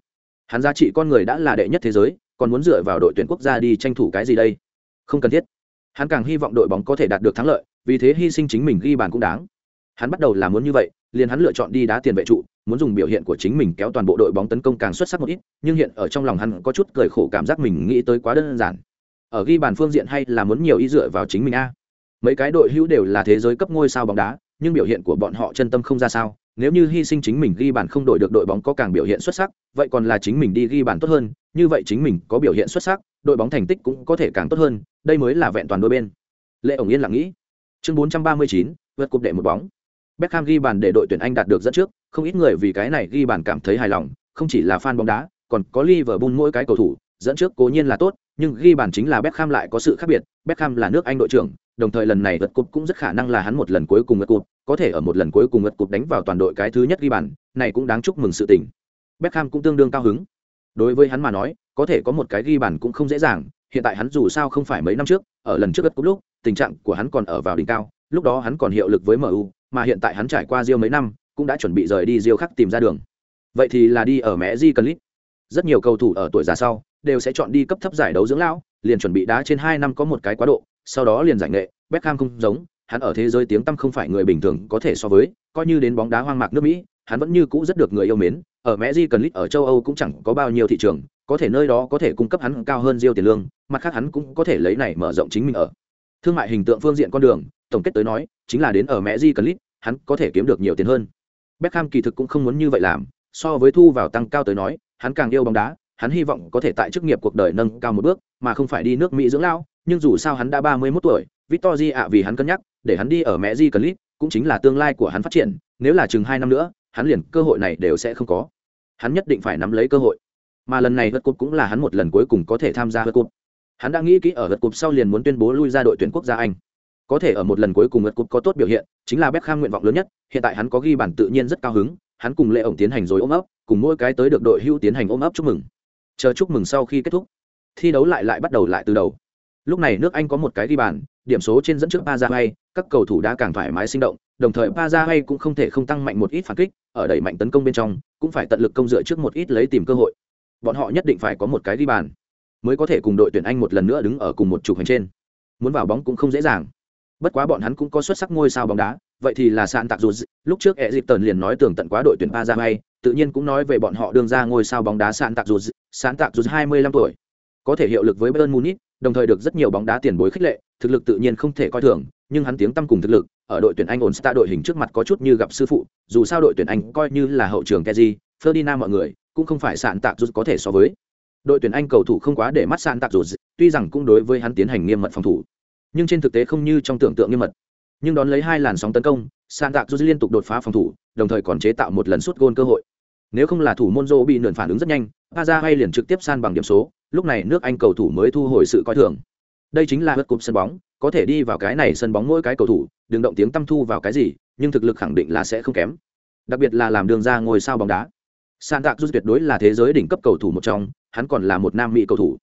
Hắn giá trị con người đã là đệ nhất thế giới, còn muốn dựa vào đội tuyển quốc gia đi tranh thủ cái gì đây? Không cần thiết. Hắn càng hy vọng đội bóng có thể đạt được thắng lợi, vì thế hy sinh chính mình ghi bàn cũng đáng. Hắn bắt đầu là muốn như vậy, liền hắn lựa chọn đi đá tiền vệ trụ, muốn dùng biểu hiện của chính mình kéo toàn bộ đội bóng tấn công càng xuất sắc một ít, nhưng hiện ở trong lòng hắn có chút cười khổ cảm giác mình nghĩ tới quá đơn giản. Ở ghi bàn phương diện hay là muốn nhiều ý dựa vào chính mình a. Mấy cái đội hữu đều là thế giới cấp ngôi sao bóng đá, nhưng biểu hiện của bọn họ chân tâm không ra sao, nếu như hy sinh chính mình ghi bàn không đổi được đội bóng có càng biểu hiện xuất sắc, vậy còn là chính mình đi ghi bàn tốt hơn, như vậy chính mình có biểu hiện xuất sắc, đội bóng thành tích cũng có thể càng tốt hơn, đây mới là vẹn toàn đôi bên. Lệ ổng yên lặng nghĩ. Chương 439, vượt cúp đệ một bóng. Beckham ghi bàn để đội tuyển Anh đạt được dẫn trước, không ít người vì cái này ghi bàn cảm thấy hài lòng, không chỉ là fan bóng đá, còn có Liverpool mỗi cái cầu thủ, dẫn trước cố nhiên là tốt, nhưng ghi bàn chính là Beckham lại có sự khác biệt, Beckham là nước Anh đội trưởng, đồng thời lần này vượt cột cũng rất khả năng là hắn một lần cuối cùng vượt cột, có thể ở một lần cuối cùng vượt cột đánh vào toàn đội cái thứ nhất ghi bàn, này cũng đáng chúc mừng sự tình. Beckham cũng tương đương cao hứng. Đối với hắn mà nói, có thể có một cái ghi bàn cũng không dễ dàng, hiện tại hắn dù sao không phải mấy năm trước, ở lần trước vượt cột lúc, tình trạng của hắn còn ở vào đỉnh cao, lúc đó hắn còn hiệu lực với MU, mà hiện tại hắn trải qua Rio mấy năm, cũng đã chuẩn bị rời đi Rio khác tìm ra đường. Vậy thì là đi ở mẹ Di Clip. Rất nhiều cầu thủ ở tuổi già sau đều sẽ chọn đi cấp thấp giải đấu dưỡng lão, liền chuẩn bị đá trên hai năm có một cái quá độ, sau đó liền giải nghệ, Beckham không giống, hắn ở thế giới tiếng tăm không phải người bình thường có thể so với, coi như đến bóng đá hoang mạc nước Mỹ, hắn vẫn như cũ rất được người yêu mến, ở mẹ Di Clip ở châu Âu cũng chẳng có bao nhiêu thị trường, có thể nơi đó có thể cung cấp hắn cao hơn Rio tiền lương, mặt khác hắn cũng có thể lấy này mở rộng chính mình ở thương mại hình tượng phương diện con đường tổng kết tới nói chính là đến ở mẹ di clip hắn có thể kiếm được nhiều tiền hơn. Beckham kỳ thực cũng không muốn như vậy làm, so với thu vào tăng cao tới nói, hắn càng yêu bóng đá, hắn hy vọng có thể tại chức nghiệp cuộc đời nâng cao một bước, mà không phải đi nước mỹ dưỡng lao nhưng dù sao hắn đã ba mươi 31 tuổi Victory ạ vì hắn cân nhắc, để hắn đi ở mẹ di clip cũng chính là tương lai của hắn phát triển, nếu là chừng hai năm nữa, hắn liền cơ hội này đều sẽ không có. Hắn nhất định phải nắm lấy cơ hội. Mà lần này vật cột cũng là hắn một lần cuối cùng có thể tham gia vật cột hắn đã nghĩ kỹ ở vật cột sau liền muốn tuyên bố lui ra đội tuyển quốc gia anh có thể ở một lần cuối cùng ngật cột có tốt biểu hiện chính là Beckham nguyện vọng lớn nhất hiện tại hắn có ghi bản tự nhiên rất cao hứng hắn cùng lệ ổng tiến hành rồi ôm ấp cùng mỗi cái tới được đội hưu tiến hành ôm ấp chúc mừng chờ chúc mừng sau khi kết thúc thi đấu lại lại bắt đầu lại từ đầu lúc này nước anh có một cái ghi bàn điểm số trên dẫn trước Paraguay, các cầu thủ đã càng thoải mái sinh động, đồng thời Paraguay cũng không thể không tăng mạnh một ít phản kích, ở đẩy mạnh tấn công bên trong, cũng phải tận lực công dựa trước một ít lấy tìm cơ hội. Bọn họ nhất định phải có một cái ghi bàn, mới có thể cùng đội tuyển Anh một lần nữa đứng ở cùng một trục hành trên. Muốn vào bóng cũng không dễ dàng. Bất quá bọn hắn cũng có xuất sắc ngôi sao bóng đá, vậy thì là Sạn Tạc Dù. Lúc trước e dìp tần liền nói tưởng tận quá đội tuyển Paraguay, tự nhiên cũng nói về bọn họ đương ra ngôi sao bóng đá Sạn Tạc Dù. Sạn Tạc Dù 25 tuổi, có thể hiệu lực với Bayern Munich, đồng thời được rất nhiều bóng đá tiền bối khích lệ, thực lực tự nhiên không thể coi thường, nhưng hắn tiếng tăm cùng thực lực, ở đội tuyển Anh ổn Star đội hình trước mặt có chút như gặp sư phụ, dù sao đội tuyển Anh coi như là hậu trường keji Ferdinand mọi người, cũng không phải sạn tạc dù có thể so với. Đội tuyển Anh cầu thủ không quá để mắt sạn tạc dù, tuy rằng cũng đối với hắn tiến hành nghiêm mật phòng thủ, nhưng trên thực tế không như trong tưởng tượng nghiêm mật. Nhưng đón lấy hai làn sóng tấn công, San tạc dù liên tục đột phá phòng thủ, đồng thời còn chế tạo một lần suốt gôn cơ hội. Nếu không là thủ môn Zô bị nườn phản ứng rất nhanh, Aza hay liền trực tiếp san bằng điểm số, lúc này nước Anh cầu thủ mới thu hồi sự coi thường. Đây chính là hớt cụp sân bóng có thể đi vào cái này sân bóng mỗi cái cầu thủ đừng động tiếng tâm thu vào cái gì nhưng thực lực khẳng định là sẽ không kém. Đặc biệt là làm đường ra ngồi sao bóng đá. San tạc du tuyệt đối là thế giới đỉnh cấp cầu thủ một trong hắn còn là một nam mỹ cầu thủ.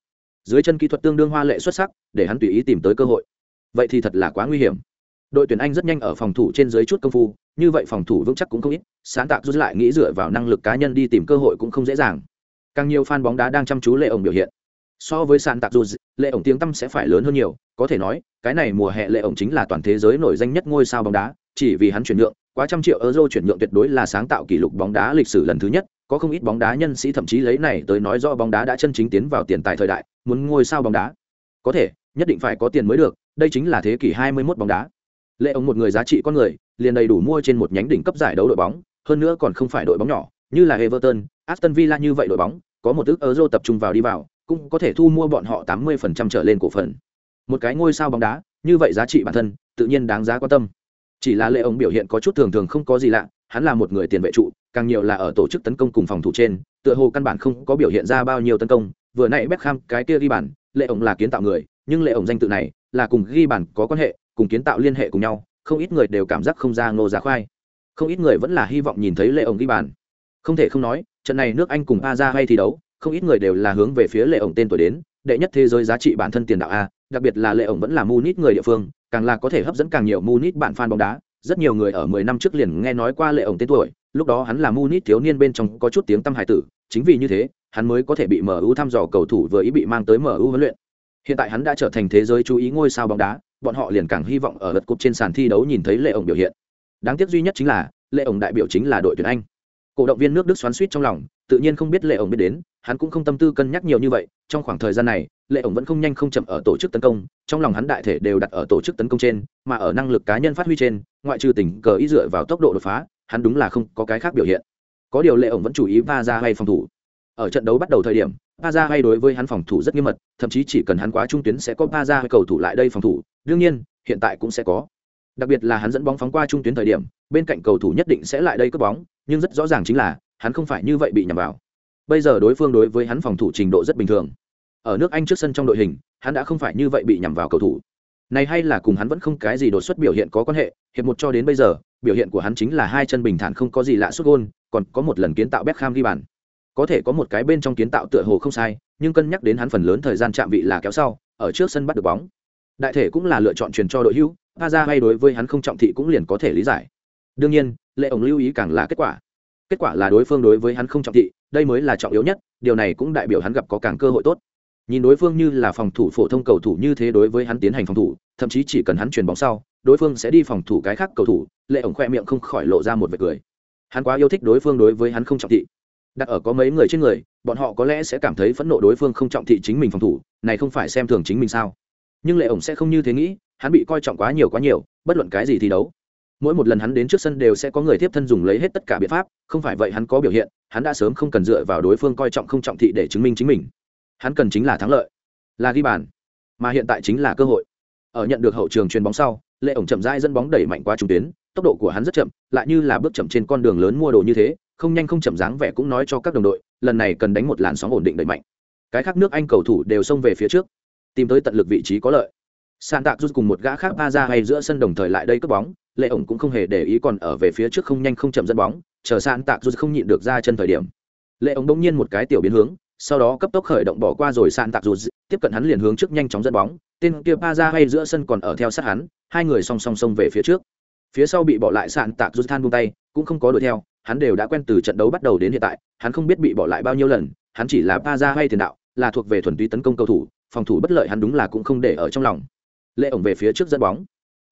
Dưới chân kỹ thuật tương đương hoa lệ xuất sắc để hắn tùy ý tìm tới cơ hội vậy thì thật là quá nguy hiểm. Đội tuyển anh rất nhanh ở phòng thủ trên dưới chút công phu, như vậy phòng thủ vững chắc cũng không ít, sáng tạo rút lại nghĩ dựa vào năng lực cá nhân đi tìm cơ hội cũng không dễ dàng. Càng nhiều fan bóng đá đang chăm chú lệ ổng biểu hiện. So với sàn tạc dù lệ ổng tiếng tăm sẽ phải lớn hơn nhiều, có thể nói, cái này mùa hè lệ ổng chính là toàn thế giới nổi danh nhất ngôi sao bóng đá, chỉ vì hắn chuyển nhượng, quá trăm triệu euro chuyển nhượng tuyệt đối là sáng tạo kỷ lục bóng đá lịch sử lần thứ nhất, có không ít bóng đá nhân sĩ thậm chí lấy này tới nói do bóng đá đã chân chính tiến vào tiền tài thời đại, muốn ngôi sao bóng đá. Có thể, nhất định phải có tiền mới được đây chính là thế kỷ 21 bóng đá. Lệ ông một người giá trị con người, liền đầy đủ mua trên một nhánh đỉnh cấp giải đấu đội bóng, hơn nữa còn không phải đội bóng nhỏ, như là everton, aston villa như vậy đội bóng, có một ước euro tập trung vào đi vào, cũng có thể thu mua bọn họ 80% trở lên cổ phần. Một cái ngôi sao bóng đá, như vậy giá trị bản thân, tự nhiên đáng giá quan tâm. Chỉ là lệ ông biểu hiện có chút thường thường không có gì lạ, hắn là một người tiền vệ trụ, càng nhiều là ở tổ chức tấn công cùng phòng thủ trên, tựa hồ căn bản không có biểu hiện ra bao nhiêu tấn công. Vừa nãy Beckham, cái kia đi bàn, lệ ông là kiến tạo người, nhưng lệ ông danh tự này là cùng ghi bàn có quan hệ, cùng kiến tạo liên hệ cùng nhau, không ít người đều cảm giác không ra ngô giá khoai. Không ít người vẫn là hy vọng nhìn thấy lệ ổng ghi bàn không thể không nói, trận này nước anh cùng a ra hay thi đấu, không ít người đều là hướng về phía lệ ổng tên tuổi đến, đệ nhất thế giới giá trị bản thân tiền đạo a, đặc biệt là lệ ổng vẫn là munich người địa phương, càng là có thể hấp dẫn càng nhiều munich bạn fan bóng đá. Rất nhiều người ở 10 năm trước liền nghe nói qua lệ ổng tên tuổi, lúc đó hắn là munich thiếu niên bên trong có chút tiếng tâm hải tử, chính vì như thế, hắn mới có thể bị mu thăm dò cầu thủ vừa ý bị mang tới mu huấn luyện hiện tại hắn đã trở thành thế giới chú ý ngôi sao bóng đá, bọn họ liền càng hy vọng ở lượt cục trên sàn thi đấu nhìn thấy lệ ổng biểu hiện. Đáng tiếc duy nhất chính là, lệ ổng đại biểu chính là đội tuyển anh. Cổ động viên nước đức xoắn suýt trong lòng, tự nhiên không biết lệ ổng biết đến, hắn cũng không tâm tư cân nhắc nhiều như vậy, trong khoảng thời gian này, lệ ổng vẫn không nhanh không chậm ở tổ chức tấn công, trong lòng hắn đại thể đều đặt ở tổ chức tấn công trên, mà ở năng lực cá nhân phát huy trên, ngoại trừ tình cờ ý dựa vào tốc độ đột phá, hắn đúng là không có cái khác biểu hiện. Có điều lệ ổng vẫn chủ ý va ra hay phòng thủ. Ở trận đấu bắt đầu thời điểm pa hay đối với hắn phòng thủ rất nghiêm mật, thậm chí chỉ cần hắn quá trung tuyến sẽ có pa hay cầu thủ lại đây phòng thủ. Đương nhiên, hiện tại cũng sẽ có. Đặc biệt là hắn dẫn bóng phóng qua trung tuyến thời điểm, bên cạnh cầu thủ nhất định sẽ lại đây cướp bóng, nhưng rất rõ ràng chính là, hắn không phải như vậy bị nhầm vào. Bây giờ đối phương đối với hắn phòng thủ trình độ rất bình thường. Ở nước anh trước sân trong đội hình, hắn đã không phải như vậy bị nhầm vào cầu thủ. Này hay là cùng hắn vẫn không cái gì đột xuất biểu hiện có quan hệ, hiệp một cho đến bây giờ, biểu hiện của hắn chính là hai chân bình thản không có gì lạ xuất gôn, còn có một lần kiến tạo Beckham ghi bàn có thể có một cái bên trong kiến tạo tựa hồ không sai, nhưng cân nhắc đến hắn phần lớn thời gian chạm vị là kéo sau, ở trước sân bắt được bóng. Đại thể cũng là lựa chọn truyền cho đội hữu pa ra hay đối với hắn không trọng thị cũng liền có thể lý giải. Đương nhiên, lệ ổng lưu ý càng là kết quả. Kết quả là đối phương đối với hắn không trọng thị, đây mới là trọng yếu nhất, điều này cũng đại biểu hắn gặp có càng cơ hội tốt. Nhìn đối phương như là phòng thủ phổ thông cầu thủ như thế đối với hắn tiến hành phòng thủ, thậm chí chỉ cần hắn chuyền bóng sau, đối phương sẽ đi phòng thủ cái khác cầu thủ, lệ ổng khoe miệng không khỏi lộ ra một vệt cười. Hắn quá yêu thích đối phương đối với hắn không trọng thị đặt ở có mấy người trên người, bọn họ có lẽ sẽ cảm thấy phẫn nộ đối phương không trọng thị chính mình phòng thủ, này không phải xem thường chính mình sao? Nhưng lệ ổng sẽ không như thế nghĩ, hắn bị coi trọng quá nhiều quá nhiều, bất luận cái gì thi đấu. Mỗi một lần hắn đến trước sân đều sẽ có người tiếp thân dùng lấy hết tất cả biện pháp, không phải vậy hắn có biểu hiện, hắn đã sớm không cần dựa vào đối phương coi trọng không trọng thị để chứng minh chính mình. Hắn cần chính là thắng lợi, là ghi bàn, mà hiện tại chính là cơ hội. Ở nhận được hậu trường chuyền bóng sau, lệ ổng chậm rãi dẫn bóng đẩy mạnh qua trung tuyến, tốc độ của hắn rất chậm, lại như là bước chậm trên con đường lớn mua đồ như thế không nhanh không chậm dáng vẻ cũng nói cho các đồng đội, lần này cần đánh một làn sóng ổn định đẩy mạnh. Cái khác nước anh cầu thủ đều xông về phía trước, tìm tới tận lực vị trí có lợi. Sàn tạc rút cùng một gã khác ba ra hay giữa sân đồng thời lại đây cướp bóng, lệ ổng cũng không hề để ý còn ở về phía trước không nhanh không chậm dẫn bóng, chờ sàn tạc rút không nhịn được ra chân thời điểm. Lệ ổng bỗng nhiên một cái tiểu biến hướng, sau đó cấp tốc khởi động bỏ qua rồi sàn tạc rút, tiếp cận hắn liền hướng trước nhanh chóng dẫn bóng, tên kia ba ra hay giữa sân còn ở theo sát hắn, hai người song song song về phía trước. Phía sau bị bỏ lại sàn tạc rút than buông tay, cũng không có đuổi theo hắn đều đã quen từ trận đấu bắt đầu đến hiện tại, hắn không biết bị bỏ lại bao nhiêu lần, hắn chỉ là ba ra hay tiền đạo, là thuộc về thuần túy tấn công cầu thủ, phòng thủ bất lợi hắn đúng là cũng không để ở trong lòng. Lệ ổng về phía trước dẫn bóng.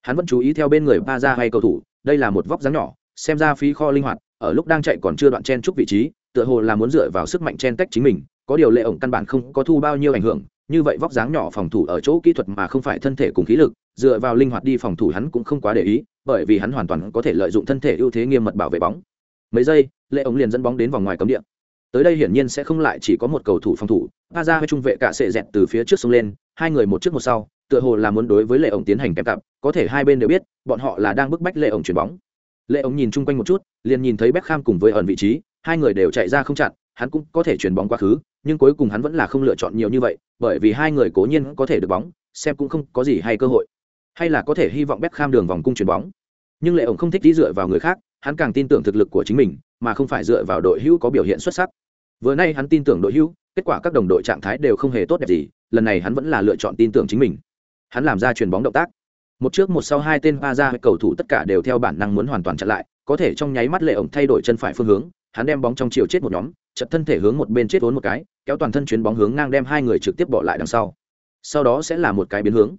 Hắn vẫn chú ý theo bên người ba ra hay cầu thủ, đây là một vóc dáng nhỏ, xem ra phí kho linh hoạt, ở lúc đang chạy còn chưa đoạn chen chúc vị trí, tựa hồ là muốn dựa vào sức mạnh chen tách chính mình, có điều lệ ổng căn bản không có thu bao nhiêu ảnh hưởng, như vậy vóc dáng nhỏ phòng thủ ở chỗ kỹ thuật mà không phải thân thể cùng khí lực, dựa vào linh hoạt đi phòng thủ hắn cũng không quá để ý, bởi vì hắn hoàn toàn có thể lợi dụng thân thể ưu thế nghiêm mật bảo vệ bóng mấy giây, lệ Ống liền dẫn bóng đến vòng ngoài cấm địa. Tới đây hiển nhiên sẽ không lại chỉ có một cầu thủ phòng thủ. Pa ra với trung vệ cả sệ dẹt từ phía trước sông lên, hai người một trước một sau, tựa hồ là muốn đối với lệ ổng tiến hành kèm cặp, có thể hai bên đều biết, bọn họ là đang bức bách lệ ổng chuyển bóng. Lệ ổng nhìn chung quanh một chút, liền nhìn thấy Beckham cùng với ẩn vị trí, hai người đều chạy ra không chặn, hắn cũng có thể chuyển bóng quá khứ, nhưng cuối cùng hắn vẫn là không lựa chọn nhiều như vậy, bởi vì hai người cố nhiên có thể được bóng, xem cũng không có gì hay cơ hội. Hay là có thể hy vọng Beckham đường vòng cung chuyển bóng. Nhưng lệ ổng không thích đi dựa vào người khác hắn càng tin tưởng thực lực của chính mình, mà không phải dựa vào đội hữu có biểu hiện xuất sắc. Vừa nay hắn tin tưởng đội hữu, kết quả các đồng đội trạng thái đều không hề tốt đẹp gì, lần này hắn vẫn là lựa chọn tin tưởng chính mình. Hắn làm ra chuyền bóng động tác. Một trước một sau hai tên pa ra cầu thủ tất cả đều theo bản năng muốn hoàn toàn chặn lại, có thể trong nháy mắt lệ ổng thay đổi chân phải phương hướng, hắn đem bóng trong chiều chết một nhóm, chật thân thể hướng một bên chết vốn một cái, kéo toàn thân chuyến bóng hướng ngang đem hai người trực tiếp bỏ lại đằng sau. Sau đó sẽ là một cái biến hướng.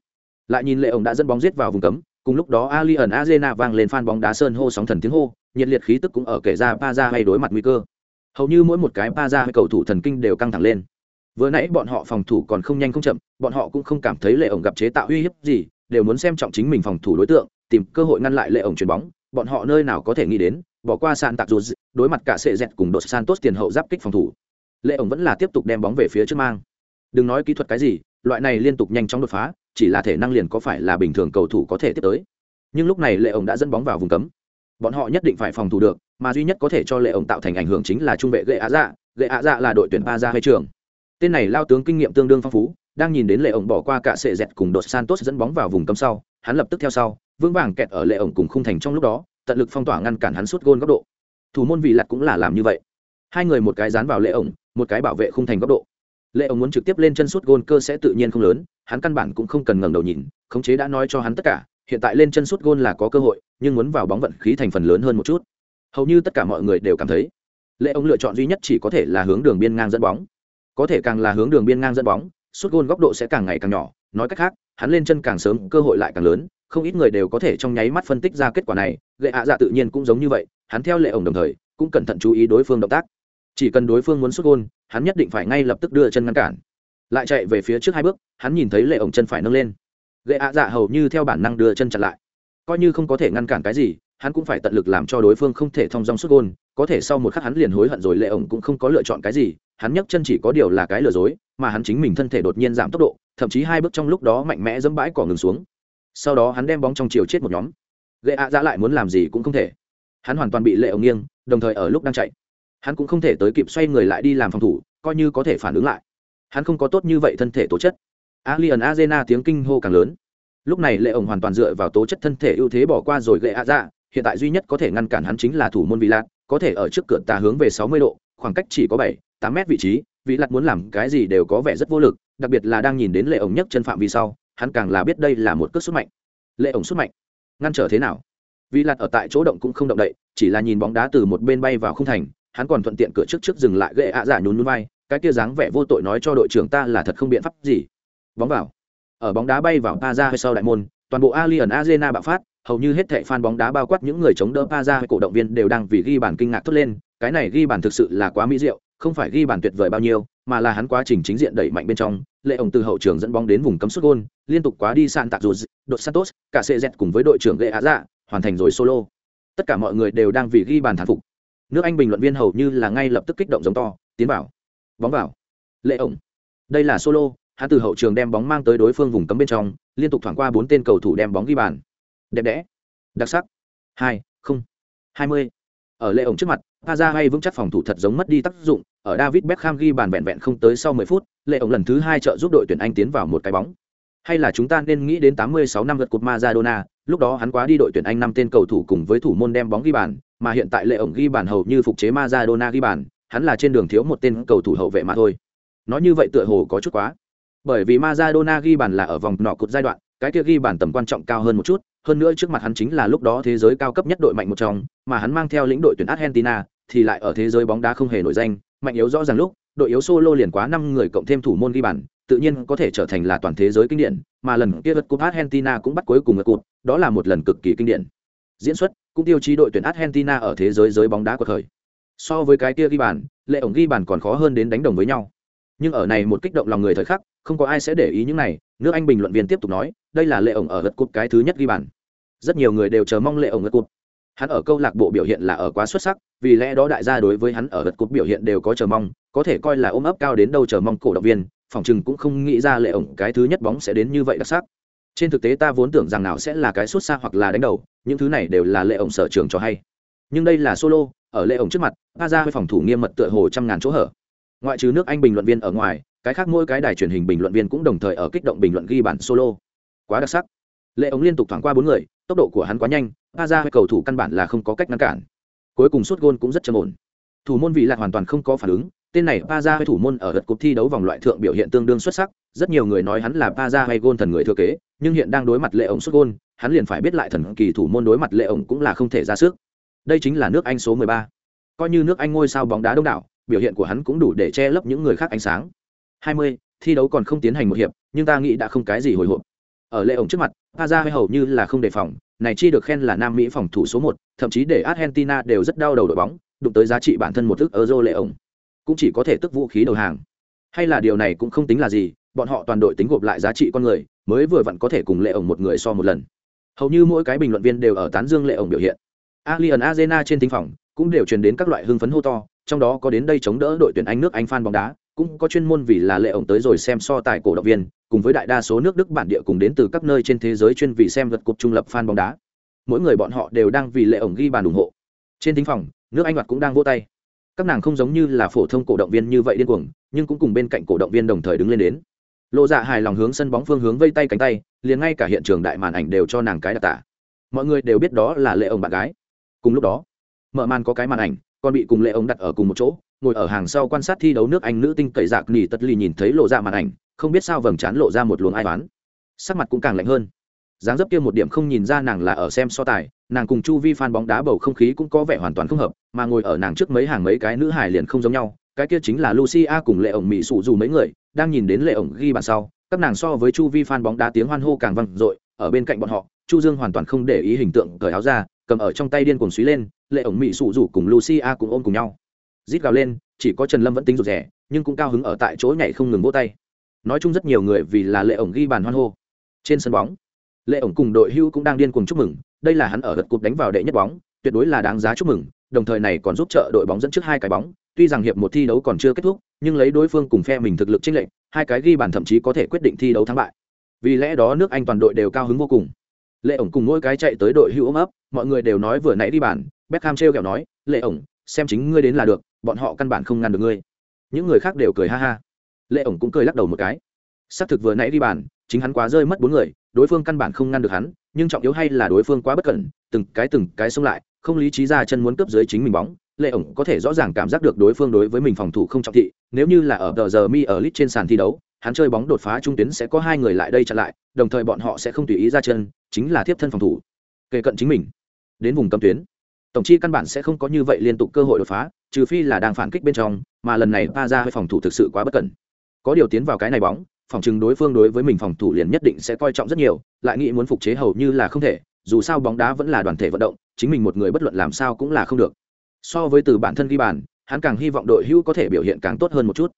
Lại nhìn lệ ổng đã dẫn bóng giết vào vùng cấm cùng lúc đó ali ẩn azena vang lên phan bóng đá sơn hô sóng thần tiếng hô, nhiệt liệt khí tức cũng ở kể ra pa ra hay đối mặt nguy cơ. Hầu như mỗi một cái pa ra hay cầu thủ thần kinh đều căng thẳng lên. Vừa nãy bọn họ phòng thủ còn không nhanh không chậm, bọn họ cũng không cảm thấy lệ ổng gặp chế tạo uy hiếp gì, đều muốn xem trọng chính mình phòng thủ đối tượng, tìm cơ hội ngăn lại lệ ổng chuyền bóng, bọn họ nơi nào có thể nghĩ đến, bỏ qua sàn tạc dù đối mặt cả sệ dẹt cùng đột santos tiền hậu giáp kích phòng thủ. Lệ ổng vẫn là tiếp tục đem bóng về phía trước mang. Đừng nói kỹ thuật cái gì, loại này liên tục nhanh chóng đột phá chỉ là thể năng liền có phải là bình thường cầu thủ có thể tiếp tới. Nhưng lúc này lệ ổng đã dẫn bóng vào vùng cấm. Bọn họ nhất định phải phòng thủ được, mà duy nhất có thể cho lệ ổng tạo thành ảnh hưởng chính là trung vệ gậy á dạ. Gậy á dạ là đội tuyển ba ra hay trường. Tên này lao tướng kinh nghiệm tương đương phong phú, đang nhìn đến lệ ổng bỏ qua cả sệ dẹt cùng đột santos dẫn bóng vào vùng cấm sau, hắn lập tức theo sau, vững vàng kẹt ở lệ ổng cùng khung thành trong lúc đó, tận lực phong tỏa ngăn cản hắn suốt gôn góc độ. Thủ môn vị lặt cũng là làm như vậy. Hai người một cái dán vào lệ ổng, một cái bảo vệ khung thành góc độ lệ ông muốn trực tiếp lên chân suốt gôn cơ sẽ tự nhiên không lớn, hắn căn bản cũng không cần ngẩng đầu nhìn, khống chế đã nói cho hắn tất cả, hiện tại lên chân suốt gôn là có cơ hội, nhưng muốn vào bóng vận khí thành phần lớn hơn một chút. Hầu như tất cả mọi người đều cảm thấy, lệ ông lựa chọn duy nhất chỉ có thể là hướng đường biên ngang dẫn bóng. Có thể càng là hướng đường biên ngang dẫn bóng, suốt gôn góc độ sẽ càng ngày càng nhỏ, nói cách khác, hắn lên chân càng sớm, cơ hội lại càng lớn, không ít người đều có thể trong nháy mắt phân tích ra kết quả này, lệ ạ dạ tự nhiên cũng giống như vậy, hắn theo lệ ổng đồng thời, cũng cẩn thận chú ý đối phương động tác chỉ cần đối phương muốn xuất gôn, hắn nhất định phải ngay lập tức đưa chân ngăn cản. Lại chạy về phía trước hai bước, hắn nhìn thấy lệ ổng chân phải nâng lên. Gậy ạ dạ hầu như theo bản năng đưa chân chặn lại. Coi như không có thể ngăn cản cái gì, hắn cũng phải tận lực làm cho đối phương không thể thông dong xuất gôn, có thể sau một khắc hắn liền hối hận rồi lệ ổng cũng không có lựa chọn cái gì, hắn nhấc chân chỉ có điều là cái lừa dối, mà hắn chính mình thân thể đột nhiên giảm tốc độ, thậm chí hai bước trong lúc đó mạnh mẽ dẫm bãi cỏ ngừng xuống. Sau đó hắn đem bóng trong chiều chết một nhóm. Gậy ạ dạ lại muốn làm gì cũng không thể. Hắn hoàn toàn bị lệ ổng nghiêng, đồng thời ở lúc đang chạy hắn cũng không thể tới kịp xoay người lại đi làm phòng thủ, coi như có thể phản ứng lại. Hắn không có tốt như vậy thân thể tố chất. Alien azena tiếng kinh hô càng lớn. Lúc này lệ ổng hoàn toàn dựa vào tố chất thân thể ưu thế bỏ qua rồi gậy a ra. Dạ, hiện tại duy nhất có thể ngăn cản hắn chính là thủ môn vị lạc có thể ở trước cửa tà hướng về sáu mươi độ, khoảng cách chỉ có bảy, tám mét vị trí vị lạc muốn làm cái gì đều có vẻ rất vô lực, đặc biệt là đang nhìn đến lệ ổng nhấc chân phạm vi sau, hắn càng là biết đây là một cước xuất mạnh. Lệ ổng xuất mạnh. Ngăn trở thế nào? Vị lạc ở tại chỗ động cũng không động đậy, chỉ là nhìn bóng đá từ một bên bay vào không thành hắn còn thuận tiện cửa trước trước dừng lại gậy ạ giả nhún nhún vai, cái kia dáng vẻ vô tội nói cho đội trưởng ta là thật không biện pháp gì. Bóng vào. Ở bóng đá bay vào pa ra hay sau đại môn, toàn bộ alien arena bạo phát, hầu như hết thệ fan bóng đá bao quát những người chống đỡ pa ra hay cổ động viên đều đang vì ghi bàn kinh ngạc thốt lên, cái này ghi bàn thực sự là quá mỹ diệu, không phải ghi bàn tuyệt vời bao nhiêu, mà là hắn quá trình chính diện đẩy mạnh bên trong, lệ ổng từ hậu trường dẫn bóng đến vùng cấm xuất gôn, liên tục quá đi sàn tạc rồi đội santos, cả cz cùng với đội trưởng gậy á dạ hoàn thành rồi solo. Tất cả mọi người đều đang vì ghi bàn thán phục nước anh bình luận viên hầu như là ngay lập tức kích động giống to tiến vào bóng vào. Lệ ổng. Đây là solo hắn từ hậu trường đem bóng mang tới đối phương vùng cấm bên trong liên tục thoảng qua bốn tên cầu thủ đem bóng ghi bàn. Đẹp đẽ đặc sắc. Hai không hai mươi. Ở lệ ổng trước mặt pa ra hay vững chắc phòng thủ thật giống mất đi tác dụng ở david beckham ghi bàn vẹn vẹn không tới sau 10 phút lệ ổng lần thứ hai trợ giúp đội tuyển anh tiến vào một cái bóng. Hay là chúng ta nên nghĩ đến 86 năm lượt cột Maradona, lúc đó hắn quá đi đội tuyển Anh năm tên cầu thủ cùng với thủ môn đem bóng ghi bàn, mà hiện tại Lệ ổng ghi bàn hầu như phục chế Maradona ghi bàn, hắn là trên đường thiếu một tên cầu thủ hậu vệ mà thôi. Nói như vậy tựa hồ có chút quá. Bởi vì Maradona ghi bàn là ở vòng nọ cột giai đoạn, cái kia ghi bàn tầm quan trọng cao hơn một chút, hơn nữa trước mặt hắn chính là lúc đó thế giới cao cấp nhất đội mạnh một trong, mà hắn mang theo lĩnh đội tuyển Argentina, thì lại ở thế giới bóng đá không hề nổi danh, mạnh yếu rõ ràng lúc, đội yếu solo liền quá năm người cộng thêm thủ môn ghi bàn, tự nhiên có thể trở thành là toàn thế giới kinh điển, mà lần kia vật cúp Argentina cũng bắt cuối cùng ở cột, đó là một lần cực kỳ kinh điển. Diễn xuất cũng tiêu chí đội tuyển Argentina ở thế giới giới bóng đá của thời. So với cái kia ghi bàn, lệ ổng ghi bàn còn khó hơn đến đánh đồng với nhau. Nhưng ở này một kích động lòng người thời khắc, không có ai sẽ để ý những này, nước Anh bình luận viên tiếp tục nói, đây là lệ ổng ở lượt cúp cái thứ nhất ghi bàn. Rất nhiều người đều chờ mong lệ ổng lượt cúp. Hắn ở câu lạc bộ biểu hiện là ở quá xuất sắc, vì lẽ đó đại gia đối với hắn ở lượt cúp biểu hiện đều có chờ mong, có thể coi là ôm ấp cao đến đâu chờ mong cổ động viên, phòng chừng cũng không nghĩ ra lệ ổng cái thứ nhất bóng sẽ đến như vậy đặc sắc trên thực tế ta vốn tưởng rằng nào sẽ là cái xuất xa hoặc là đánh đầu, những thứ này đều là lệ ổng sở trường cho hay. Nhưng đây là solo, ở lệ ổng trước mặt pa ra với phòng thủ nghiêm mật tựa hồ trăm ngàn chỗ hở. Ngoại trừ nước anh bình luận viên ở ngoài, cái khác mỗi cái đài truyền hình bình luận viên cũng đồng thời ở kích động bình luận ghi bản solo. Quá đặc sắc. Lệ ổng liên tục thoảng qua bốn người, tốc độ của hắn quá nhanh pa ra với cầu thủ căn bản là không có cách ngăn cản. Cuối cùng suốt gôn cũng rất châm ổn. Thủ môn vị lạc hoàn toàn không có phản ứng tên này pa ra hay thủ môn ở đợt cuộc thi đấu vòng loại thượng biểu hiện tương đương xuất sắc rất nhiều người nói hắn là pa ra hay gôn thần người thừa kế nhưng hiện đang đối mặt lệ ổng xuất gôn hắn liền phải biết lại thần kỳ thủ môn đối mặt lệ ổng cũng là không thể ra sức đây chính là nước anh số 13. coi như nước anh ngôi sao bóng đá đông đảo biểu hiện của hắn cũng đủ để che lấp những người khác ánh sáng 20. thi đấu còn không tiến hành một hiệp nhưng ta nghĩ đã không cái gì hồi hộp ở lệ ổng trước mặt pa ra hay hầu như là không đề phòng này chi được khen là nam mỹ phòng thủ số một, thậm chí để argentina đều rất đau đầu đội bóng đụng tới giá trị bản thân một thức euro lệ ổng cũng chỉ có thể tức vũ khí đầu hàng. Hay là điều này cũng không tính là gì, bọn họ toàn đội tính gộp lại giá trị con người, mới vừa vặn có thể cùng lệ ổng một người so một lần. Hầu như mỗi cái bình luận viên đều ở tán dương lệ ổng biểu hiện. Alien arena trên thính phòng cũng đều truyền đến các loại hưng phấn hô to, trong đó có đến đây chống đỡ đội tuyển anh nước anh fan bóng đá, cũng có chuyên môn vì là lệ ổng tới rồi xem so tài cổ động viên, cùng với đại đa số nước đức bản địa cùng đến từ các nơi trên thế giới chuyên vì xem vật cục trung lập fan bóng đá. Mỗi người bọn họ đều đang vì lệ ổng ghi bàn ủng hộ. Trên thính phòng, nước anh hoạt cũng đang vỗ tay các nàng không giống như là phổ thông cổ động viên như vậy điên cuồng, nhưng cũng cùng bên cạnh cổ động viên đồng thời đứng lên đến. Lộ dạ hài lòng hướng sân bóng phương hướng vây tay cánh tay, liền ngay cả hiện trường đại màn ảnh đều cho nàng cái đặc tả. Mọi người đều biết đó là lệ ông bạn gái. Cùng lúc đó, mở màn có cái màn ảnh, còn bị cùng lệ ông đặt ở cùng một chỗ, ngồi ở hàng sau quan sát thi đấu nước anh nữ tinh cậy dạc nỉ tất lì nhìn thấy lộ ra màn ảnh, không biết sao vầng trán lộ ra một luồng ai toán sắc mặt cũng càng lạnh hơn. Dáng dấp kia một điểm không nhìn ra nàng là ở xem so tài, nàng cùng chu vi phan bóng đá bầu không khí cũng có vẻ hoàn toàn không hợp mà ngồi ở nàng trước mấy hàng mấy cái nữ hải liền không giống nhau, cái kia chính là lucia cùng lệ ổng mỹ sụ dù mấy người, đang nhìn đến lệ ổng ghi bàn sau, các nàng so với chu vi phan bóng đá tiếng hoan hô càng vang dội, ở bên cạnh bọn họ, chu dương hoàn toàn không để ý hình tượng cởi áo ra, cầm ở trong tay điên cuồng suý lên, lệ ổng mỹ sụ dù cùng lucia cũng ôm cùng nhau. Rít gào lên, chỉ có trần lâm vẫn tính rụt rẻ nhưng cũng cao hứng ở tại chỗ nhảy không ngừng vỗ tay. Nói chung rất nhiều người vì là lệ ổng ghi bàn hoan hô. Trên sân bóng, lệ ổng cùng đội hưu cũng đang điên cuồng chúc mừng, đây là hắn ở gật cục đánh vào đệ nhất bóng, tuyệt đối là đáng giá chúc mừng đồng thời này còn giúp trợ đội bóng dẫn trước hai cái bóng, tuy rằng hiệp một thi đấu còn chưa kết thúc, nhưng lấy đối phương cùng phe mình thực lực chênh lệch, hai cái ghi bàn thậm chí có thể quyết định thi đấu thắng bại. Vì lẽ đó nước anh toàn đội đều cao hứng vô cùng. Lệ ổng cùng mỗi cái chạy tới đội hữu ôm ấp, mọi người đều nói vừa nãy đi bàn, beckham trêu kẹo nói, lệ ổng, xem chính ngươi đến là được, bọn họ căn bản không ngăn được ngươi. Những người khác đều cười ha ha. Lệ ổng cũng cười lắc đầu một cái. Sắp thực vừa nãy đi bàn, chính hắn quá rơi mất bốn người, đối phương căn bản không ngăn được hắn, nhưng trọng yếu hay là đối phương quá bất cẩn, từng cái từng cái xông lại không lý trí ra chân muốn cướp dưới chính mình bóng, lệ ổng có thể rõ ràng cảm giác được đối phương đối với mình phòng thủ không trọng thị, nếu như là ở tờ giờ mi ở lit trên sàn thi đấu, hắn chơi bóng đột phá trung tuyến sẽ có hai người lại đây chặn lại, đồng thời bọn họ sẽ không tùy ý ra chân, chính là tiếp thân phòng thủ. Kề cận chính mình, đến vùng cấm tuyến. Tổng chi căn bản sẽ không có như vậy liên tục cơ hội đột phá, trừ phi là đang phản kích bên trong, mà lần này pa ra với phòng thủ thực sự quá bất cẩn. Có điều tiến vào cái này bóng, phòng chừng đối phương đối với mình phòng thủ liền nhất định sẽ coi trọng rất nhiều, lại nghĩ muốn phục chế hầu như là không thể dù sao bóng đá vẫn là đoàn thể vận động chính mình một người bất luận làm sao cũng là không được. So với từ bản thân ghi bàn hắn càng hy vọng đội hữu có thể biểu hiện càng tốt hơn một chút.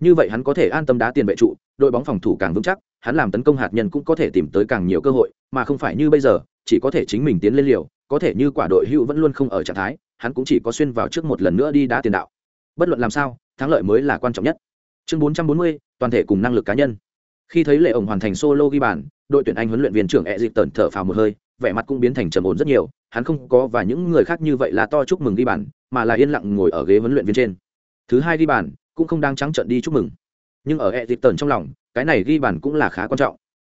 Như vậy hắn có thể an tâm đá tiền vệ trụ đội bóng phòng thủ càng vững chắc hắn làm tấn công hạt nhân cũng có thể tìm tới càng nhiều cơ hội mà không phải như bây giờ chỉ có thể chính mình tiến lên liều có thể như quả đội hữu vẫn luôn không ở trạng thái hắn cũng chỉ có xuyên vào trước một lần nữa đi đá tiền đạo. Bất luận làm sao thắng lợi mới là quan trọng nhất. Chương 440, toàn thể cùng năng lực cá nhân. Khi thấy lệ ổng hoàn thành solo ghi bàn đội tuyển anh huấn luyện viên trưởng e dịp tần thở phào một hơi vẻ mặt cũng biến thành trầm ổn rất nhiều, hắn không có và những người khác như vậy là to chúc mừng ghi bàn, mà là yên lặng ngồi ở ghế huấn luyện viên trên. Thứ hai ghi bàn, cũng không đang trắng trợn đi chúc mừng. Nhưng ở e dịp tần trong lòng, cái này ghi bàn cũng là khá quan trọng.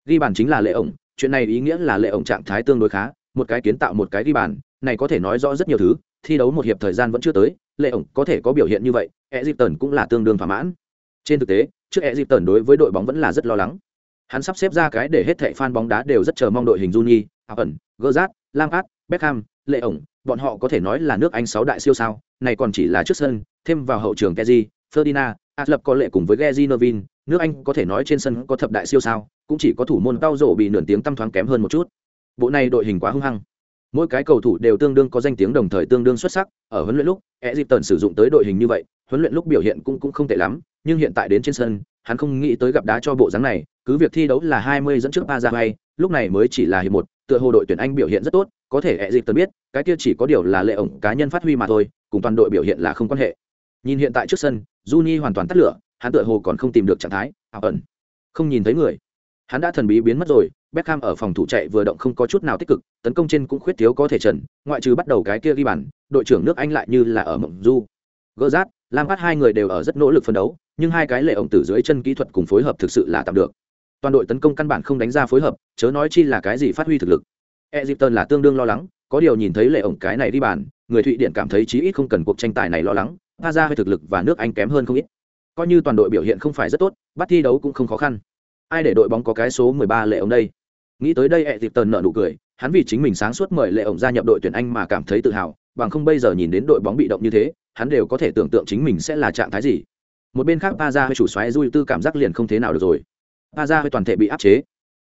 Ghi bàn chính là lệ ổng, chuyện này ý nghĩa là lệ ổng trạng thái tương đối khá, một cái kiến tạo một cái ghi bàn, này có thể nói rõ rất nhiều thứ, thi đấu một hiệp thời gian vẫn chưa tới lệ ổng có thể có biểu hiện như vậy e dịp tần cũng là tương đương thỏa mãn. Trên thực tế, trước e dịp tần đối với đội bóng vẫn là rất lo lắng hắn sắp xếp ra cái để hết thệ fan bóng đá đều rất chờ mong đội hình Juni, Aaron, Gerrard, Lampard, Beckham, Lệ ổng, bọn họ có thể nói là nước Anh sáu đại siêu sao, này còn chỉ là trước sân, thêm vào hậu trường Kessié, Ferdinand, Atlab có lệ cùng với Gezinovin, nước Anh có thể nói trên sân có thập đại siêu sao, cũng chỉ có thủ môn Tao Rổ bị nửa tiếng tâm thoáng kém hơn một chút. Bộ này đội hình quá hung hăng. Mỗi cái cầu thủ đều tương đương có danh tiếng đồng thời tương đương xuất sắc, ở huấn luyện lúc, Egypton sử dụng tới đội hình như vậy, huấn luyện lúc biểu hiện cũng cũng không tệ lắm, nhưng hiện tại đến trên sân, hắn không nghĩ tới gặp đá cho bộ dáng này, cứ việc thi đấu là 20 dẫn trước Paraguay, lúc này mới chỉ là hiệp một, tựa hồ đội tuyển Anh biểu hiện rất tốt, có thể hệ dịp tần biết, cái kia chỉ có điều là lệ ổng cá nhân phát huy mà thôi, cùng toàn đội biểu hiện là không quan hệ. Nhìn hiện tại trước sân, Juni hoàn toàn tắt lửa, hắn tựa hồ còn không tìm được trạng thái, ảo ẩn. Không nhìn thấy người. Hắn đã thần bí biến mất rồi, Beckham ở phòng thủ chạy vừa động không có chút nào tích cực, tấn công trên cũng khuyết thiếu có thể trần, ngoại trừ bắt đầu cái kia ghi bàn, đội trưởng nước Anh lại như là ở mộng du. Gerrard, Lampard Lam hai người đều ở rất nỗ lực phấn đấu, nhưng hai cái lệ ổng tử dưới chân kỹ thuật cùng phối hợp thực sự là tạm được toàn đội tấn công căn bản không đánh ra phối hợp, chớ nói chi là cái gì phát huy thực lực. Egypton là tương đương lo lắng, có điều nhìn thấy lệ ổng cái này đi bàn, người thụy điện cảm thấy chí ít không cần cuộc tranh tài này lo lắng pa ra hơi thực lực và nước anh kém hơn không ít. Coi như toàn đội biểu hiện không phải rất tốt, bắt thi đấu cũng không khó khăn. Ai để đội bóng có cái số 13 lệ ổng đây? Nghĩ tới đây Egypton dịp tần nợ nụ cười, hắn vì chính mình sáng suốt mời lệ ổng gia nhập đội tuyển anh mà cảm thấy tự hào, bằng không bây giờ nhìn đến đội bóng bị động như thế, hắn đều có thể tưởng tượng chính mình sẽ là trạng thái gì. Một bên khác pa ra hơi chủ xoáy Duy tư cảm giác liền không thế nào được rồi pa ra hơi toàn thể bị áp chế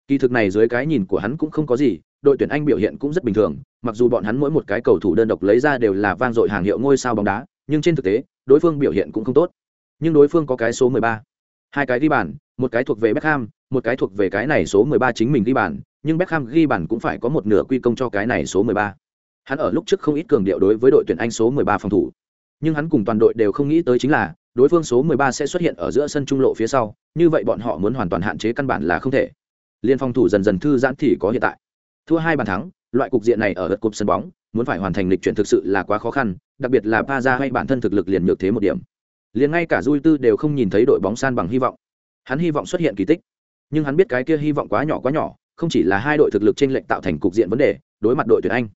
kỳ thực này dưới cái nhìn của hắn cũng không có gì đội tuyển anh biểu hiện cũng rất bình thường mặc dù bọn hắn mỗi một cái cầu thủ đơn độc lấy ra đều là vang dội hàng hiệu ngôi sao bóng đá nhưng trên thực tế đối phương biểu hiện cũng không tốt nhưng đối phương có cái số 13. hai cái ghi bàn một cái thuộc về Beckham một cái thuộc về cái này số 13 chính mình ghi bàn nhưng Beckham ghi bàn cũng phải có một nửa quy công cho cái này số 13. Hắn ở lúc trước không ít cường điệu đối với đội tuyển Anh số 13 phòng thủ, nhưng hắn cùng toàn đội đều không nghĩ tới chính là đối phương số 13 sẽ xuất hiện ở giữa sân trung lộ phía sau, như vậy bọn họ muốn hoàn toàn hạn chế căn bản là không thể. Liên phòng thủ dần dần thư giãn thì có hiện tại. Thua hai bàn thắng, loại cục diện này ở lượt cục sân bóng, muốn phải hoàn thành lịch chuyển thực sự là quá khó khăn, đặc biệt là Paza hay bản thân thực lực liền nhược thế một điểm. Liền ngay cả Dui Tư đều không nhìn thấy đội bóng san bằng hy vọng. Hắn hy vọng xuất hiện kỳ tích, nhưng hắn biết cái kia hy vọng quá nhỏ quá nhỏ, không chỉ là hai đội thực lực trên lệnh tạo thành cục diện vấn đề, đối mặt đội tuyển Anh.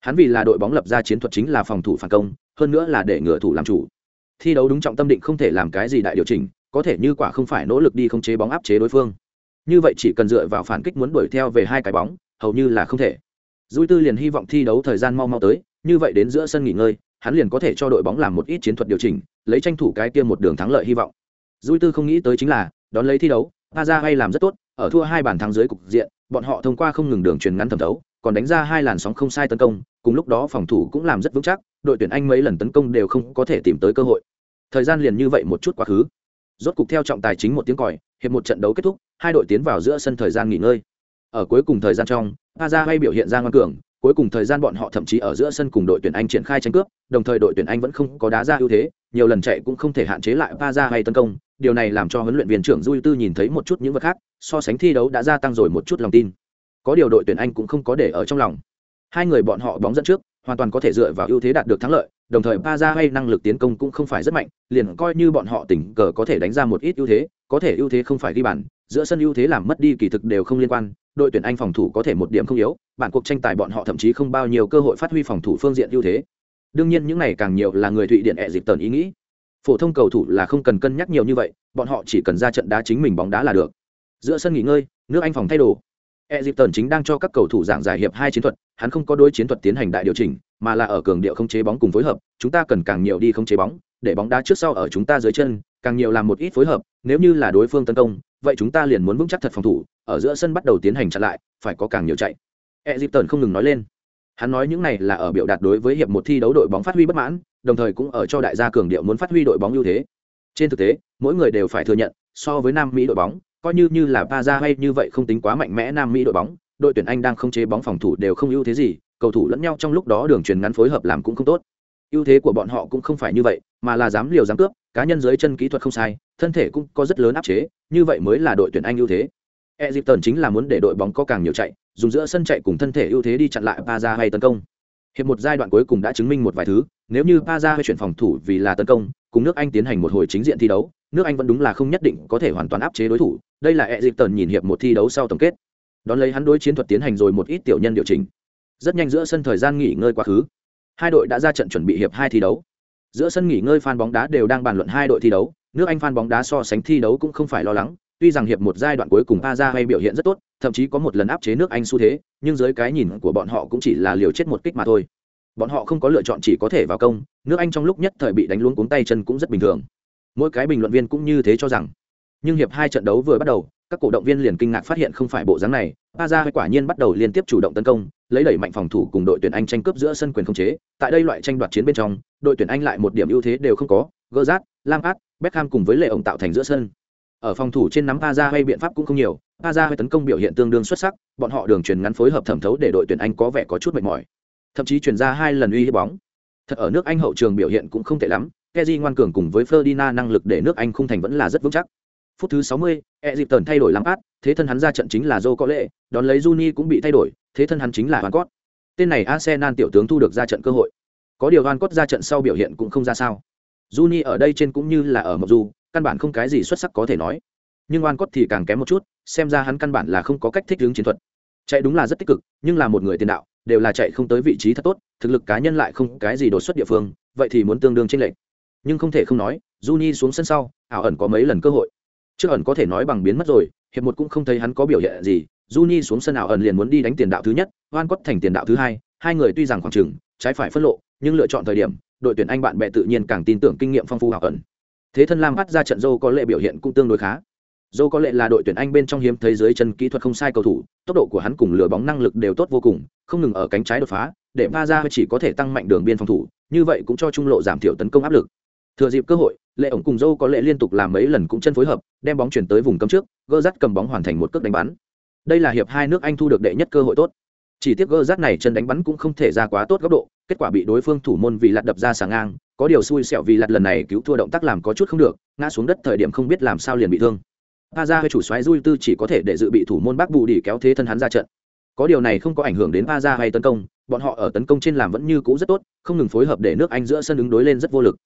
Hắn vì là đội bóng lập ra chiến thuật chính là phòng thủ phản công, hơn nữa là để ngựa thủ làm chủ. Thi đấu đúng trọng tâm định không thể làm cái gì đại điều chỉnh, có thể như quả không phải nỗ lực đi không chế bóng áp chế đối phương. Như vậy chỉ cần dựa vào phản kích muốn đuổi theo về hai cái bóng, hầu như là không thể. dùi Tư liền hy vọng thi đấu thời gian mau mau tới, như vậy đến giữa sân nghỉ ngơi, hắn liền có thể cho đội bóng làm một ít chiến thuật điều chỉnh, lấy tranh thủ cái kia một đường thắng lợi hy vọng. dùi Tư không nghĩ tới chính là, đón lấy thi đấu, Aza hay làm rất tốt, ở thua hai bàn thắng dưới cục diện, bọn họ thông qua không ngừng đường truyền ngắn thẩm thấu, còn đánh ra hai làn sóng không sai tấn công, cùng lúc đó phòng thủ cũng làm rất vững chắc, đội tuyển Anh mấy lần tấn công đều không có thể tìm tới cơ hội. Thời gian liền như vậy một chút quá khứ. Rốt cục theo trọng tài chính một tiếng còi, hiệp một trận đấu kết thúc, hai đội tiến vào giữa sân thời gian nghỉ ngơi. Ở cuối cùng thời gian trong, Aza hay biểu hiện ra ngoan cường, cuối cùng thời gian bọn họ thậm chí ở giữa sân cùng đội tuyển Anh triển khai tranh cướp, đồng thời đội tuyển Anh vẫn không có đá ra ưu thế, nhiều lần chạy cũng không thể hạn chế lại Aza hay tấn công, điều này làm cho huấn luyện viên trưởng Dui Tư nhìn thấy một chút những vật khác, so sánh thi đấu đã gia tăng rồi một chút lòng tin. Có điều đội tuyển Anh cũng không có để ở trong lòng. Hai người bọn họ bóng dẫn trước, hoàn toàn có thể dựa vào ưu thế đạt được thắng lợi, đồng thời Paza hay năng lực tiến công cũng không phải rất mạnh, liền coi như bọn họ tỉnh cờ có thể đánh ra một ít ưu thế, có thể ưu thế không phải ghi bàn, giữa sân ưu thế làm mất đi kỳ thực đều không liên quan, đội tuyển Anh phòng thủ có thể một điểm không yếu, bản cuộc tranh tài bọn họ thậm chí không bao nhiêu cơ hội phát huy phòng thủ phương diện ưu thế. Đương nhiên những này càng nhiều là người Thụy Điển ẹ dịp tần ý nghĩ phổ thông cầu thủ là không cần cân nhắc nhiều như vậy bọn họ chỉ cần ra trận đá chính mình bóng đá là được giữa sân nghỉ ngơi nước anh phòng thay đồ Egypton chính đang cho các cầu thủ giảng giải hiệp hai chiến thuật, hắn không có đối chiến thuật tiến hành đại điều chỉnh, mà là ở cường điệu không chế bóng cùng phối hợp, chúng ta cần càng nhiều đi không chế bóng, để bóng đá trước sau ở chúng ta dưới chân, càng nhiều làm một ít phối hợp, nếu như là đối phương tấn công, vậy chúng ta liền muốn vững chắc thật phòng thủ, ở giữa sân bắt đầu tiến hành chặn lại, phải có càng nhiều chạy. Egypton không ngừng nói lên. Hắn nói những này là ở biểu đạt đối với hiệp một thi đấu đội bóng phát huy bất mãn, đồng thời cũng ở cho đại gia cường điệu muốn phát huy đội bóng ưu thế. Trên thực tế, mỗi người đều phải thừa nhận, so với Nam Mỹ đội bóng, coi như như là Paza hay như vậy không tính quá mạnh mẽ Nam Mỹ đội bóng, đội tuyển Anh đang không chế bóng phòng thủ đều không ưu thế gì, cầu thủ lẫn nhau trong lúc đó đường truyền ngắn phối hợp làm cũng không tốt. ưu thế của bọn họ cũng không phải như vậy, mà là dám liều dám cướp, cá nhân dưới chân kỹ thuật không sai, thân thể cũng có rất lớn áp chế, như vậy mới là đội tuyển Anh ưu thế. Egypton chính là muốn để đội bóng có càng nhiều chạy, dùng giữa sân chạy cùng thân thể ưu thế đi chặn lại Paza hay tấn công. Hiệp một giai đoạn cuối cùng đã chứng minh một vài thứ, nếu như Paza hay chuyển phòng thủ vì là tấn công, cùng nước Anh tiến hành một hồi chính diện thi đấu, nước Anh vẫn đúng là không nhất định có thể hoàn toàn áp chế đối thủ. Đây là Egypton nhìn hiệp một thi đấu sau tổng kết. Đón lấy hắn đối chiến thuật tiến hành rồi một ít tiểu nhân điều chỉnh. Rất nhanh giữa sân thời gian nghỉ ngơi quá khứ, hai đội đã ra trận chuẩn bị hiệp hai thi đấu. Giữa sân nghỉ ngơi fan bóng đá đều đang bàn luận hai đội thi đấu, nước Anh fan bóng đá so sánh thi đấu cũng không phải lo lắng, tuy rằng hiệp một giai đoạn cuối cùng Paza hay biểu hiện rất tốt, thậm chí có một lần áp chế nước Anh xu thế, nhưng dưới cái nhìn của bọn họ cũng chỉ là liều chết một kích mà thôi. Bọn họ không có lựa chọn chỉ có thể vào công, nước Anh trong lúc nhất thời bị đánh luống cuống tay chân cũng rất bình thường. Mỗi cái bình luận viên cũng như thế cho rằng. Nhưng hiệp hai trận đấu vừa bắt đầu, các cổ động viên liền kinh ngạc phát hiện không phải bộ dáng này, Paza quả nhiên bắt đầu liên tiếp chủ động tấn công, lấy đẩy mạnh phòng thủ cùng đội tuyển Anh tranh cướp giữa sân quyền không chế. Tại đây loại tranh đoạt chiến bên trong, đội tuyển Anh lại một điểm ưu thế đều không có, Gerrard, Lampard, Beckham cùng với Lệ ổng tạo thành giữa sân ở phòng thủ trên nắm Paza hay biện pháp cũng không nhiều, Paza hay tấn công biểu hiện tương đương xuất sắc, bọn họ đường truyền ngắn phối hợp thẩm thấu để đội tuyển Anh có vẻ có chút mệt mỏi. Thậm chí chuyển ra hai lần uy hiếp bóng. Thật ở nước Anh hậu trường biểu hiện cũng không tệ lắm, Kezi ngoan cường cùng với Ferdinand năng lực để nước Anh khung thành vẫn là rất vững chắc. Phút thứ 60, Egypton thay đổi lắm át, thế thân hắn ra trận chính là Joe có lệ, đón lấy Juni cũng bị thay đổi, thế thân hắn chính là Van Cott. Tên này Arsenal tiểu tướng thu được ra trận cơ hội. Có điều Van Cott ra trận sau biểu hiện cũng không ra sao. Juni ở đây trên cũng như là ở Mộc Du, căn bản không cái gì xuất sắc có thể nói nhưng Van cốt thì càng kém một chút xem ra hắn căn bản là không có cách thích ứng chiến thuật chạy đúng là rất tích cực nhưng là một người tiền đạo đều là chạy không tới vị trí thật tốt, thực lực cá nhân lại không cái gì đột xuất địa phương, vậy thì muốn tương đương trên lệnh nhưng không thể không nói, Juni xuống sân sau, ảo ẩn có mấy lần cơ hội. Trước ẩn có thể nói bằng biến mất rồi, hiệp một cũng không thấy hắn có biểu hiện gì, Juni xuống sân ảo ẩn liền muốn đi đánh tiền đạo thứ nhất, oan quất thành tiền đạo thứ hai hai người tuy rằng khoảng trừng trái phải phân lộ, nhưng lựa chọn thời điểm, đội tuyển anh bạn bè tự nhiên càng tin tưởng kinh nghiệm phong phú ảo ẩn. Thế thân lam bắt ra trận dâu có lệ biểu hiện cũng tương đối khá dâu có lẽ là đội tuyển anh bên trong hiếm thấy giới chân kỹ thuật không sai cầu thủ, tốc độ của hắn cùng lừa bóng năng lực đều tốt vô cùng, không ngừng ở cánh trái đột phá, để ba ra chỉ có thể tăng mạnh đường biên phòng thủ, như vậy cũng cho trung lộ giảm thiểu tấn công áp lực. Thừa dịp cơ hội, lệ ổng cùng dâu có lẽ liên tục làm mấy lần cũng chân phối hợp, đem bóng chuyển tới vùng cấm trước gơ dắt cầm bóng hoàn thành một cước đánh bắn. Đây là hiệp hai nước anh thu được đệ nhất cơ hội tốt. Chỉ tiếc gơ dắt này chân đánh bắn cũng không thể ra quá tốt góc độ, kết quả bị đối phương thủ môn vì lặt đập ra sáng ngang, có điều xui xẻo vì lặt lần này cứu thua động tác làm có chút không được, ngã xuống đất thời điểm không biết làm sao liền bị thương pa ra hay chủ xoáy dui tư chỉ có thể để dự bị thủ môn bắc bù đi kéo thế thân hắn ra trận. Có điều này không có ảnh hưởng đến pa ra hay tấn công, bọn họ ở tấn công trên làm vẫn như cũ rất tốt, không ngừng phối hợp để nước anh giữa sân ứng đối lên rất vô lực.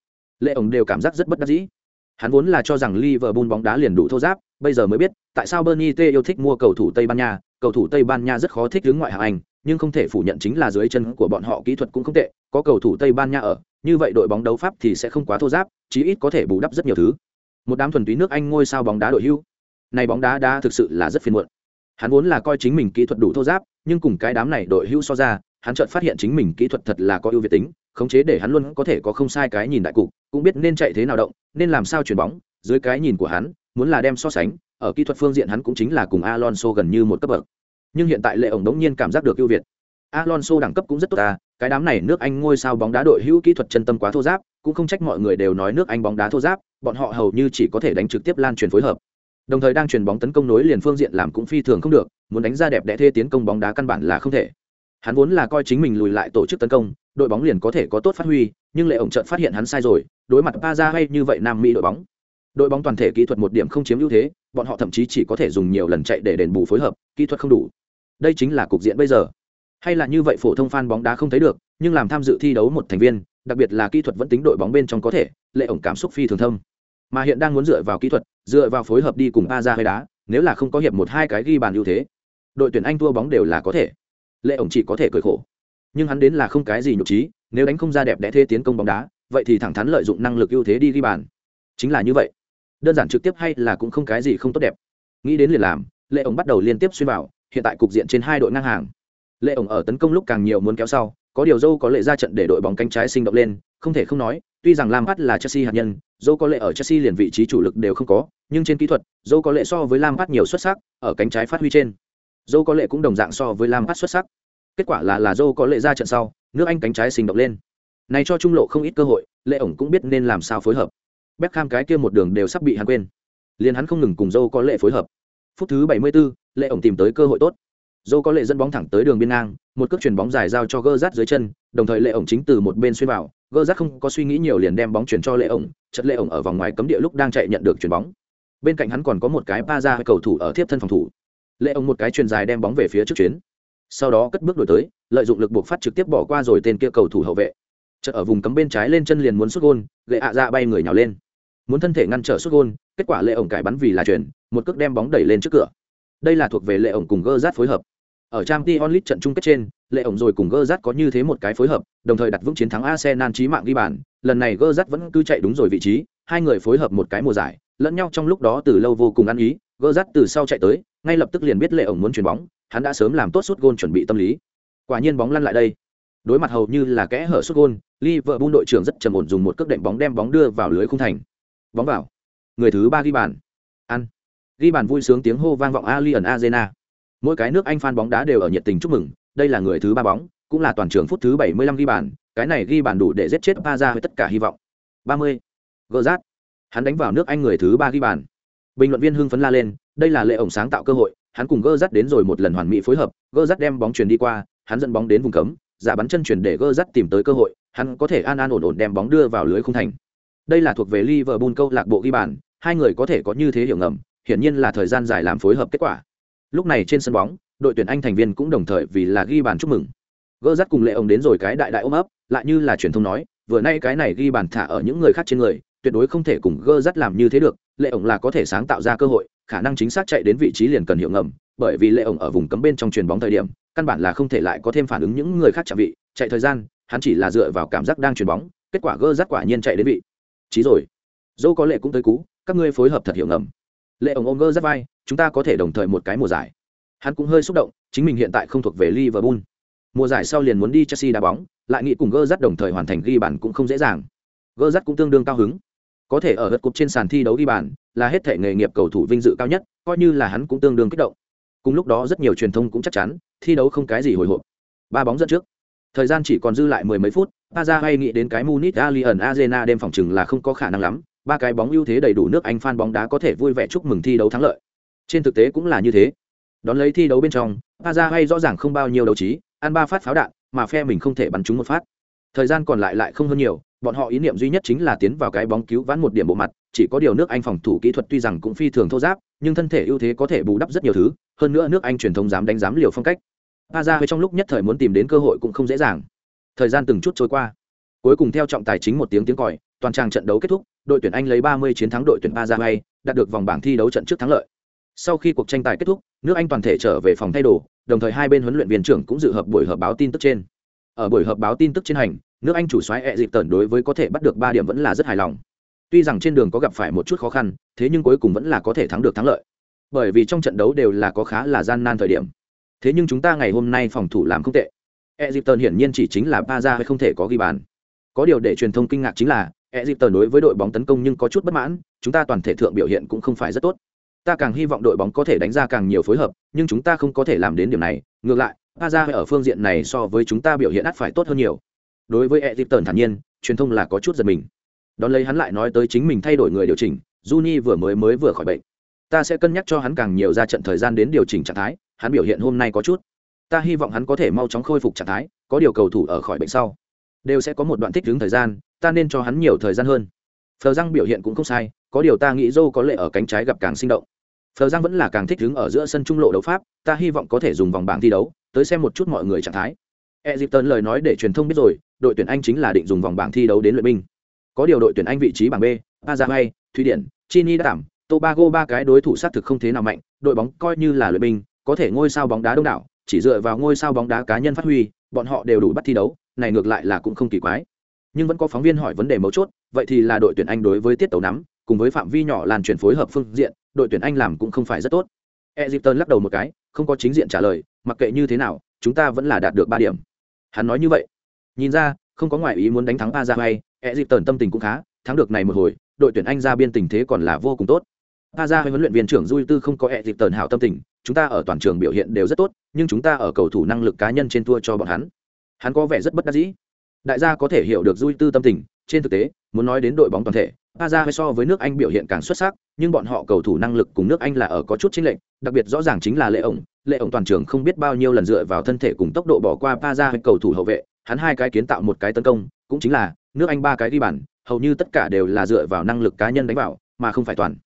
Lệ ổng đều cảm giác rất bất đắc dĩ. Hắn vốn là cho rằng Liverpool bóng đá liền đủ thô giáp, bây giờ mới biết, tại sao Bernie T yêu thích mua cầu thủ Tây Ban Nha, cầu thủ Tây Ban Nha rất khó thích hướng ngoại hạng Anh, nhưng không thể phủ nhận chính là dưới chân của bọn họ kỹ thuật cũng không tệ, có cầu thủ Tây Ban Nha ở, như vậy đội bóng đấu pháp thì sẽ không quá thô giáp, chí ít có thể bù đắp rất nhiều thứ. Một đám thuần túy nước Anh ngôi sao bóng đá đội hưu này bóng đá đá thực sự là rất phiền muộn. Hắn vốn là coi chính mình kỹ thuật đủ thô giáp, nhưng cùng cái đám này đội hưu so ra, hắn chợt phát hiện chính mình kỹ thuật thật là có ưu việt tính, khống chế để hắn luôn có thể có không sai cái nhìn đại cục, cũng biết nên chạy thế nào động, nên làm sao chuyển bóng. Dưới cái nhìn của hắn, muốn là đem so sánh, ở kỹ thuật phương diện hắn cũng chính là cùng alonso gần như một cấp bậc. Nhưng hiện tại lệ ổng đống nhiên cảm giác được ưu việt. Alonso đẳng cấp cũng rất tốt ta cái đám này nước anh ngôi sao bóng đá đội hữu kỹ thuật chân tâm quá thô giáp, cũng không trách mọi người đều nói nước anh bóng đá thô giáp, bọn họ hầu như chỉ có thể đánh trực tiếp lan truyền phối hợp đồng thời đang truyền bóng tấn công nối liền phương diện làm cũng phi thường không được, muốn đánh ra đẹp đẽ thê tiến công bóng đá căn bản là không thể. Hắn vốn là coi chính mình lùi lại tổ chức tấn công, đội bóng liền có thể có tốt phát huy, nhưng lệ ổng trận phát hiện hắn sai rồi, đối mặt pa ra hay như vậy nam mỹ đội bóng. Đội bóng toàn thể kỹ thuật một điểm không chiếm ưu thế, bọn họ thậm chí chỉ có thể dùng nhiều lần chạy để đền bù phối hợp, kỹ thuật không đủ. Đây chính là cục diện bây giờ. Hay là như vậy phổ thông fan bóng đá không thấy được, nhưng làm tham dự thi đấu một thành viên, đặc biệt là kỹ thuật vẫn tính đội bóng bên trong có thể, lệ ổng cảm xúc phi thường thâm mà hiện đang muốn dựa vào kỹ thuật, dựa vào phối hợp đi cùng a ra hay đá, nếu là không có hiệp một hai cái ghi bàn ưu thế, đội tuyển anh thua bóng đều là có thể. Lệ ổng chỉ có thể cười khổ. Nhưng hắn đến là không cái gì nhục trí, nếu đánh không ra đẹp đẽ thế tiến công bóng đá, vậy thì thẳng thắn lợi dụng năng lực ưu thế đi ghi bàn. Chính là như vậy. Đơn giản trực tiếp hay là cũng không cái gì không tốt đẹp. Nghĩ đến liền làm, lệ ổng bắt đầu liên tiếp xuyên vào, hiện tại cục diện trên hai đội ngang hàng. Lệ ổng ở tấn công lúc càng nhiều muốn kéo sau có điều dâu có lệ ra trận để đội bóng cánh trái sinh động lên không thể không nói tuy rằng lam phát là chelsea hạt nhân dâu có lệ ở chelsea liền vị trí chủ lực đều không có nhưng trên kỹ thuật dâu có lệ so với lam phát nhiều xuất sắc ở cánh trái phát huy trên. Dâu có lệ cũng đồng dạng so với lam phát xuất sắc. Kết quả là là dâu có lệ ra trận sau nước anh cánh trái sinh động lên. Này cho trung lộ không ít cơ hội lệ ổng cũng biết nên làm sao phối hợp. Beckham cái kia một đường đều sắp bị hắn quên. Liền hắn không ngừng cùng dâu có lệ phối hợp. Phút thứ 74, lệ ổng tìm tới cơ hội tốt dô có lệ dẫn bóng thẳng tới đường biên ngang, một cước chuyền bóng dài giao cho gơ rát dưới chân, đồng thời lệ ổng chính từ một bên xuyên vào. Gơ rát không có suy nghĩ nhiều liền đem bóng chuyển cho lệ ổng chất lệ ổng ở vòng ngoài cấm địa lúc đang chạy nhận được chuyền bóng. Bên cạnh hắn còn có một cái pa ra cầu thủ ở tiếp thân phòng thủ. Lệ ổng một cái chuyền dài đem bóng về phía trước chuyến. Sau đó cất bước đổi tới, lợi dụng lực buộc phát trực tiếp bỏ qua rồi tên kia cầu thủ hậu vệ. Chợt ở vùng cấm bên trái lên chân liền muốn xuất gôn, lệ ạ ra bay người nhào lên. Muốn thân thể ngăn trở xuất gôn, kết quả lệ ổng cải bắn vì là chuyền, một cước đem bóng đẩy lên trước cửa đây là thuộc về lệ ổng cùng gơ rát phối hợp. Ở trang t onlit trận chung kết trên, lệ ổng rồi cùng gơ rát có như thế một cái phối hợp, đồng thời đặt vững chiến thắng arsenal trí mạng ghi bàn. Lần này gơ rát vẫn cứ chạy đúng rồi vị trí, hai người phối hợp một cái mùa giải, lẫn nhau trong lúc đó từ lâu vô cùng ăn ý, gơ rát từ sau chạy tới, ngay lập tức liền biết lệ ổng muốn chuyền bóng, hắn đã sớm làm tốt suốt gôn chuẩn bị tâm lý. Quả nhiên bóng lăn lại đây. Đối mặt hầu như là kẽ hở suốt gôn, liverpool đội trưởng rất trầm ổn dùng một cước đệm bóng đem bóng đưa vào lưới khung thành. Bóng vào. Người thứ ba ghi bàn. Ăn ghi bàn vui sướng tiếng hô vang vọng alien arena. Mỗi cái nước anh fan bóng đá đều ở nhiệt tình chúc mừng. Đây là người thứ ba bóng cũng là toàn trường phút thứ 75 ghi bàn. Cái này ghi bàn đủ để giết chết pa ra với tất cả hy vọng. 30. mươi, rát hắn đánh vào nước anh người thứ ba ghi bàn. Bình luận viên hưng phấn la lên đây là lệ ổng sáng tạo cơ hội. Hắn cùng gỡ đến rồi một lần hoàn mỹ phối hợp. Gỡ đem bóng truyền đi qua hắn dẫn bóng đến vùng cấm. Giả bắn chân chuyển để gỡ tìm tới cơ hội. Hắn có thể an an ổn ổn đem bóng đưa vào lưới không thành. Đây là thuộc về liverpool câu lạc bộ ghi bàn. Hai người có thể có như thế hiểu ngầm hiển nhiên là thời gian dài làm phối hợp kết quả. Lúc này trên sân bóng, đội tuyển anh thành viên cũng đồng thời vì là ghi bàn chúc mừng. Gỡ dắt cùng lệ ông đến rồi cái đại đại ôm ấp, lại như là truyền thông nói, vừa nay cái này ghi bàn thả ở những người khác trên người, tuyệt đối không thể cùng gơ dắt làm như thế được, lệ ổng là có thể sáng tạo ra cơ hội, khả năng chính xác chạy đến vị trí liền cần hiệu ngầm, bởi vì lệ ổng ở vùng cấm bên trong truyền bóng thời điểm, căn bản là không thể lại có thêm phản ứng những người khác chạm vị, chạy thời gian, hắn chỉ là dựa vào cảm giác đang truyền bóng, kết quả gơ dắt quả nhiên chạy đến vị. Chí rồi. Dâu có lệ cũng tới cú, các ngươi phối hợp thật hiệu ngầm lệ ổng ôm gơ rất vai, chúng ta có thể đồng thời một cái mùa giải. Hắn cũng hơi xúc động, chính mình hiện tại không thuộc về liverpool. Mùa giải sau liền muốn đi chelsea đá bóng, lại nghĩ cùng gơ rất đồng thời hoàn thành ghi bàn cũng không dễ dàng. Gơ rất cũng tương đương cao hứng. Có thể ở hớt cục trên sàn thi đấu ghi bàn là hết thể nghề nghiệp cầu thủ vinh dự cao nhất, coi như là hắn cũng tương đương kích động. Cùng lúc đó rất nhiều truyền thông cũng chắc chắn, thi đấu không cái gì hồi hộp. Ba bóng dẫn trước. Thời gian chỉ còn dư lại mười mấy phút pa ra hay nghĩ đến cái munich alien arena đêm phòng chừng là không có khả năng lắm ba cái bóng ưu thế đầy đủ nước anh fan bóng đá có thể vui vẻ chúc mừng thi đấu thắng lợi. Trên thực tế cũng là như thế. Đón lấy thi đấu bên trong pa ra hay rõ ràng không bao nhiêu đấu trí, ăn ba phát pháo đạn, mà phe mình không thể bắn trúng một phát. Thời gian còn lại lại không hơn nhiều, bọn họ ý niệm duy nhất chính là tiến vào cái bóng cứu vãn một điểm bộ mặt, chỉ có điều nước anh phòng thủ kỹ thuật tuy rằng cũng phi thường thô giáp, nhưng thân thể ưu thế có thể bù đắp rất nhiều thứ, hơn nữa nước anh truyền thống dám đánh giám liều phong cách. Pa ra trong lúc nhất thời muốn tìm đến cơ hội cũng không dễ dàng. Thời gian từng chút trôi qua cuối cùng theo trọng tài chính một tiếng tiếng còi toàn tràng trận đấu kết thúc đội tuyển anh lấy 30 chiến thắng đội tuyển Paraguay, đạt được vòng bảng thi đấu trận trước thắng lợi. Sau khi cuộc tranh tài kết thúc nước anh toàn thể trở về phòng thay đồ đồng thời hai bên huấn luyện viên trưởng cũng dự họp buổi họp báo tin tức trên. Ở buổi họp báo tin tức trên hành nước anh chủ soái Egypton đối với có thể bắt được ba điểm vẫn là rất hài lòng. Tuy rằng trên đường có gặp phải một chút khó khăn thế nhưng cuối cùng vẫn là có thể thắng được thắng lợi. Bởi vì trong trận đấu đều là có khá là gian nan thời điểm. Thế nhưng chúng ta ngày hôm nay phòng thủ làm không tệ. Egypton hiển nhiên chỉ chính là ba hay không thể có ghi bàn có điều để truyền thông kinh ngạc chính là ẹ tần đối với đội bóng tấn công nhưng có chút bất mãn, chúng ta toàn thể thượng biểu hiện cũng không phải rất tốt. Ta càng hy vọng đội bóng có thể đánh ra càng nhiều phối hợp, nhưng chúng ta không có thể làm đến điểm này. Ngược lại Aza ra ở phương diện này so với chúng ta biểu hiện ắt phải tốt hơn nhiều. Đối với edip tần thản nhiên, truyền thông là có chút giật mình. Đón lấy hắn lại nói tới chính mình thay đổi người điều chỉnh, juni vừa mới mới vừa khỏi bệnh. Ta sẽ cân nhắc cho hắn càng nhiều ra trận thời gian đến điều chỉnh trạng thái, hắn biểu hiện hôm nay có chút. Ta hy vọng hắn có thể mau chóng khôi phục trạng thái, có điều cầu thủ ở khỏi bệnh sau đều sẽ có một đoạn thích ứng thời gian ta nên cho hắn nhiều thời gian hơn. Phờ răng biểu hiện cũng không sai có điều ta nghĩ dâu có lệ ở cánh trái gặp càng sinh động. Phờ răng vẫn là càng thích ứng ở giữa sân trung lộ đấu pháp ta hy vọng có thể dùng vòng bảng thi đấu tới xem một chút mọi người trạng thái. Egypton lời nói để truyền thông biết rồi, đội tuyển Anh chính là định dùng vòng bảng thi đấu đến luyện binh. Có điều đội tuyển Anh vị trí bảng B, Paraguay, Thụy Điển, Chini đã đảm, Tobago ba cái đối thủ sát thực không thế nào mạnh, đội bóng coi như là luyện binh, có thể ngôi sao bóng đá đông đảo, chỉ dựa vào ngôi sao bóng đá cá nhân phát huy, bọn họ đều đủ bắt thi đấu, này ngược lại là cũng không kỳ quái. Nhưng vẫn có phóng viên hỏi vấn đề mấu chốt, vậy thì là đội tuyển Anh đối với tiết tấu nắm, cùng với phạm vi nhỏ làn chuyển phối hợp phương diện, đội tuyển Anh làm cũng không phải rất tốt. Egypton lắc đầu một cái, không có chính diện trả lời, mặc kệ như thế nào, chúng ta vẫn là đạt được ba điểm hắn nói như vậy nhìn ra không có ngoại ý muốn đánh thắng pa ra hay Egypton tần tâm tình cũng khá thắng được này một hồi đội tuyển anh ra biên tình thế còn là vô cùng tốt pa ra hay huấn luyện viên trưởng duy tư không có Egypton tần hảo tâm tình chúng ta ở toàn trường biểu hiện đều rất tốt nhưng chúng ta ở cầu thủ năng lực cá nhân trên tour cho bọn hắn hắn có vẻ rất bất đắc dĩ. Đại gia có thể hiểu được duy tư tâm tình, trên thực tế, muốn nói đến đội bóng toàn thể pa ra so với nước anh biểu hiện càng xuất sắc, nhưng bọn họ cầu thủ năng lực cùng nước anh là ở có chút chênh lệch, đặc biệt rõ ràng chính là lệ ổng. Lệ ổng toàn trường không biết bao nhiêu lần dựa vào thân thể cùng tốc độ bỏ qua pa ra cầu thủ hậu vệ, hắn hai cái kiến tạo một cái tấn công, cũng chính là nước anh ba cái ghi bàn, hầu như tất cả đều là dựa vào năng lực cá nhân đánh vào, mà không phải toàn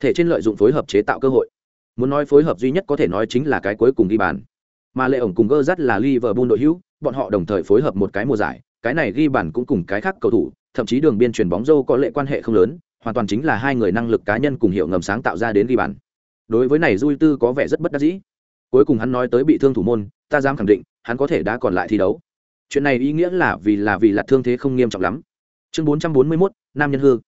thể trên lợi dụng phối hợp chế tạo cơ hội. Muốn nói phối hợp duy nhất có thể nói chính là cái cuối cùng ghi bàn mà lệ ổng cùng gơ rắt là Liverpool đội hữu bọn họ đồng thời phối hợp một cái mùa giải. Cái này ghi bàn cũng cùng cái khác cầu thủ thậm chí đường biên truyền bóng dâu có lệ quan hệ không lớn hoàn toàn chính là hai người năng lực cá nhân cùng hiệu ngầm sáng tạo ra đến ghi bàn. Đối với này dui tư có vẻ rất bất đắc dĩ. Cuối cùng hắn nói tới bị thương thủ môn ta dám khẳng định hắn có thể đã còn lại thi đấu. Chuyện này ý nghĩa là vì là vì là thương thế không nghiêm trọng lắm. Chương 441, nam nhân hư.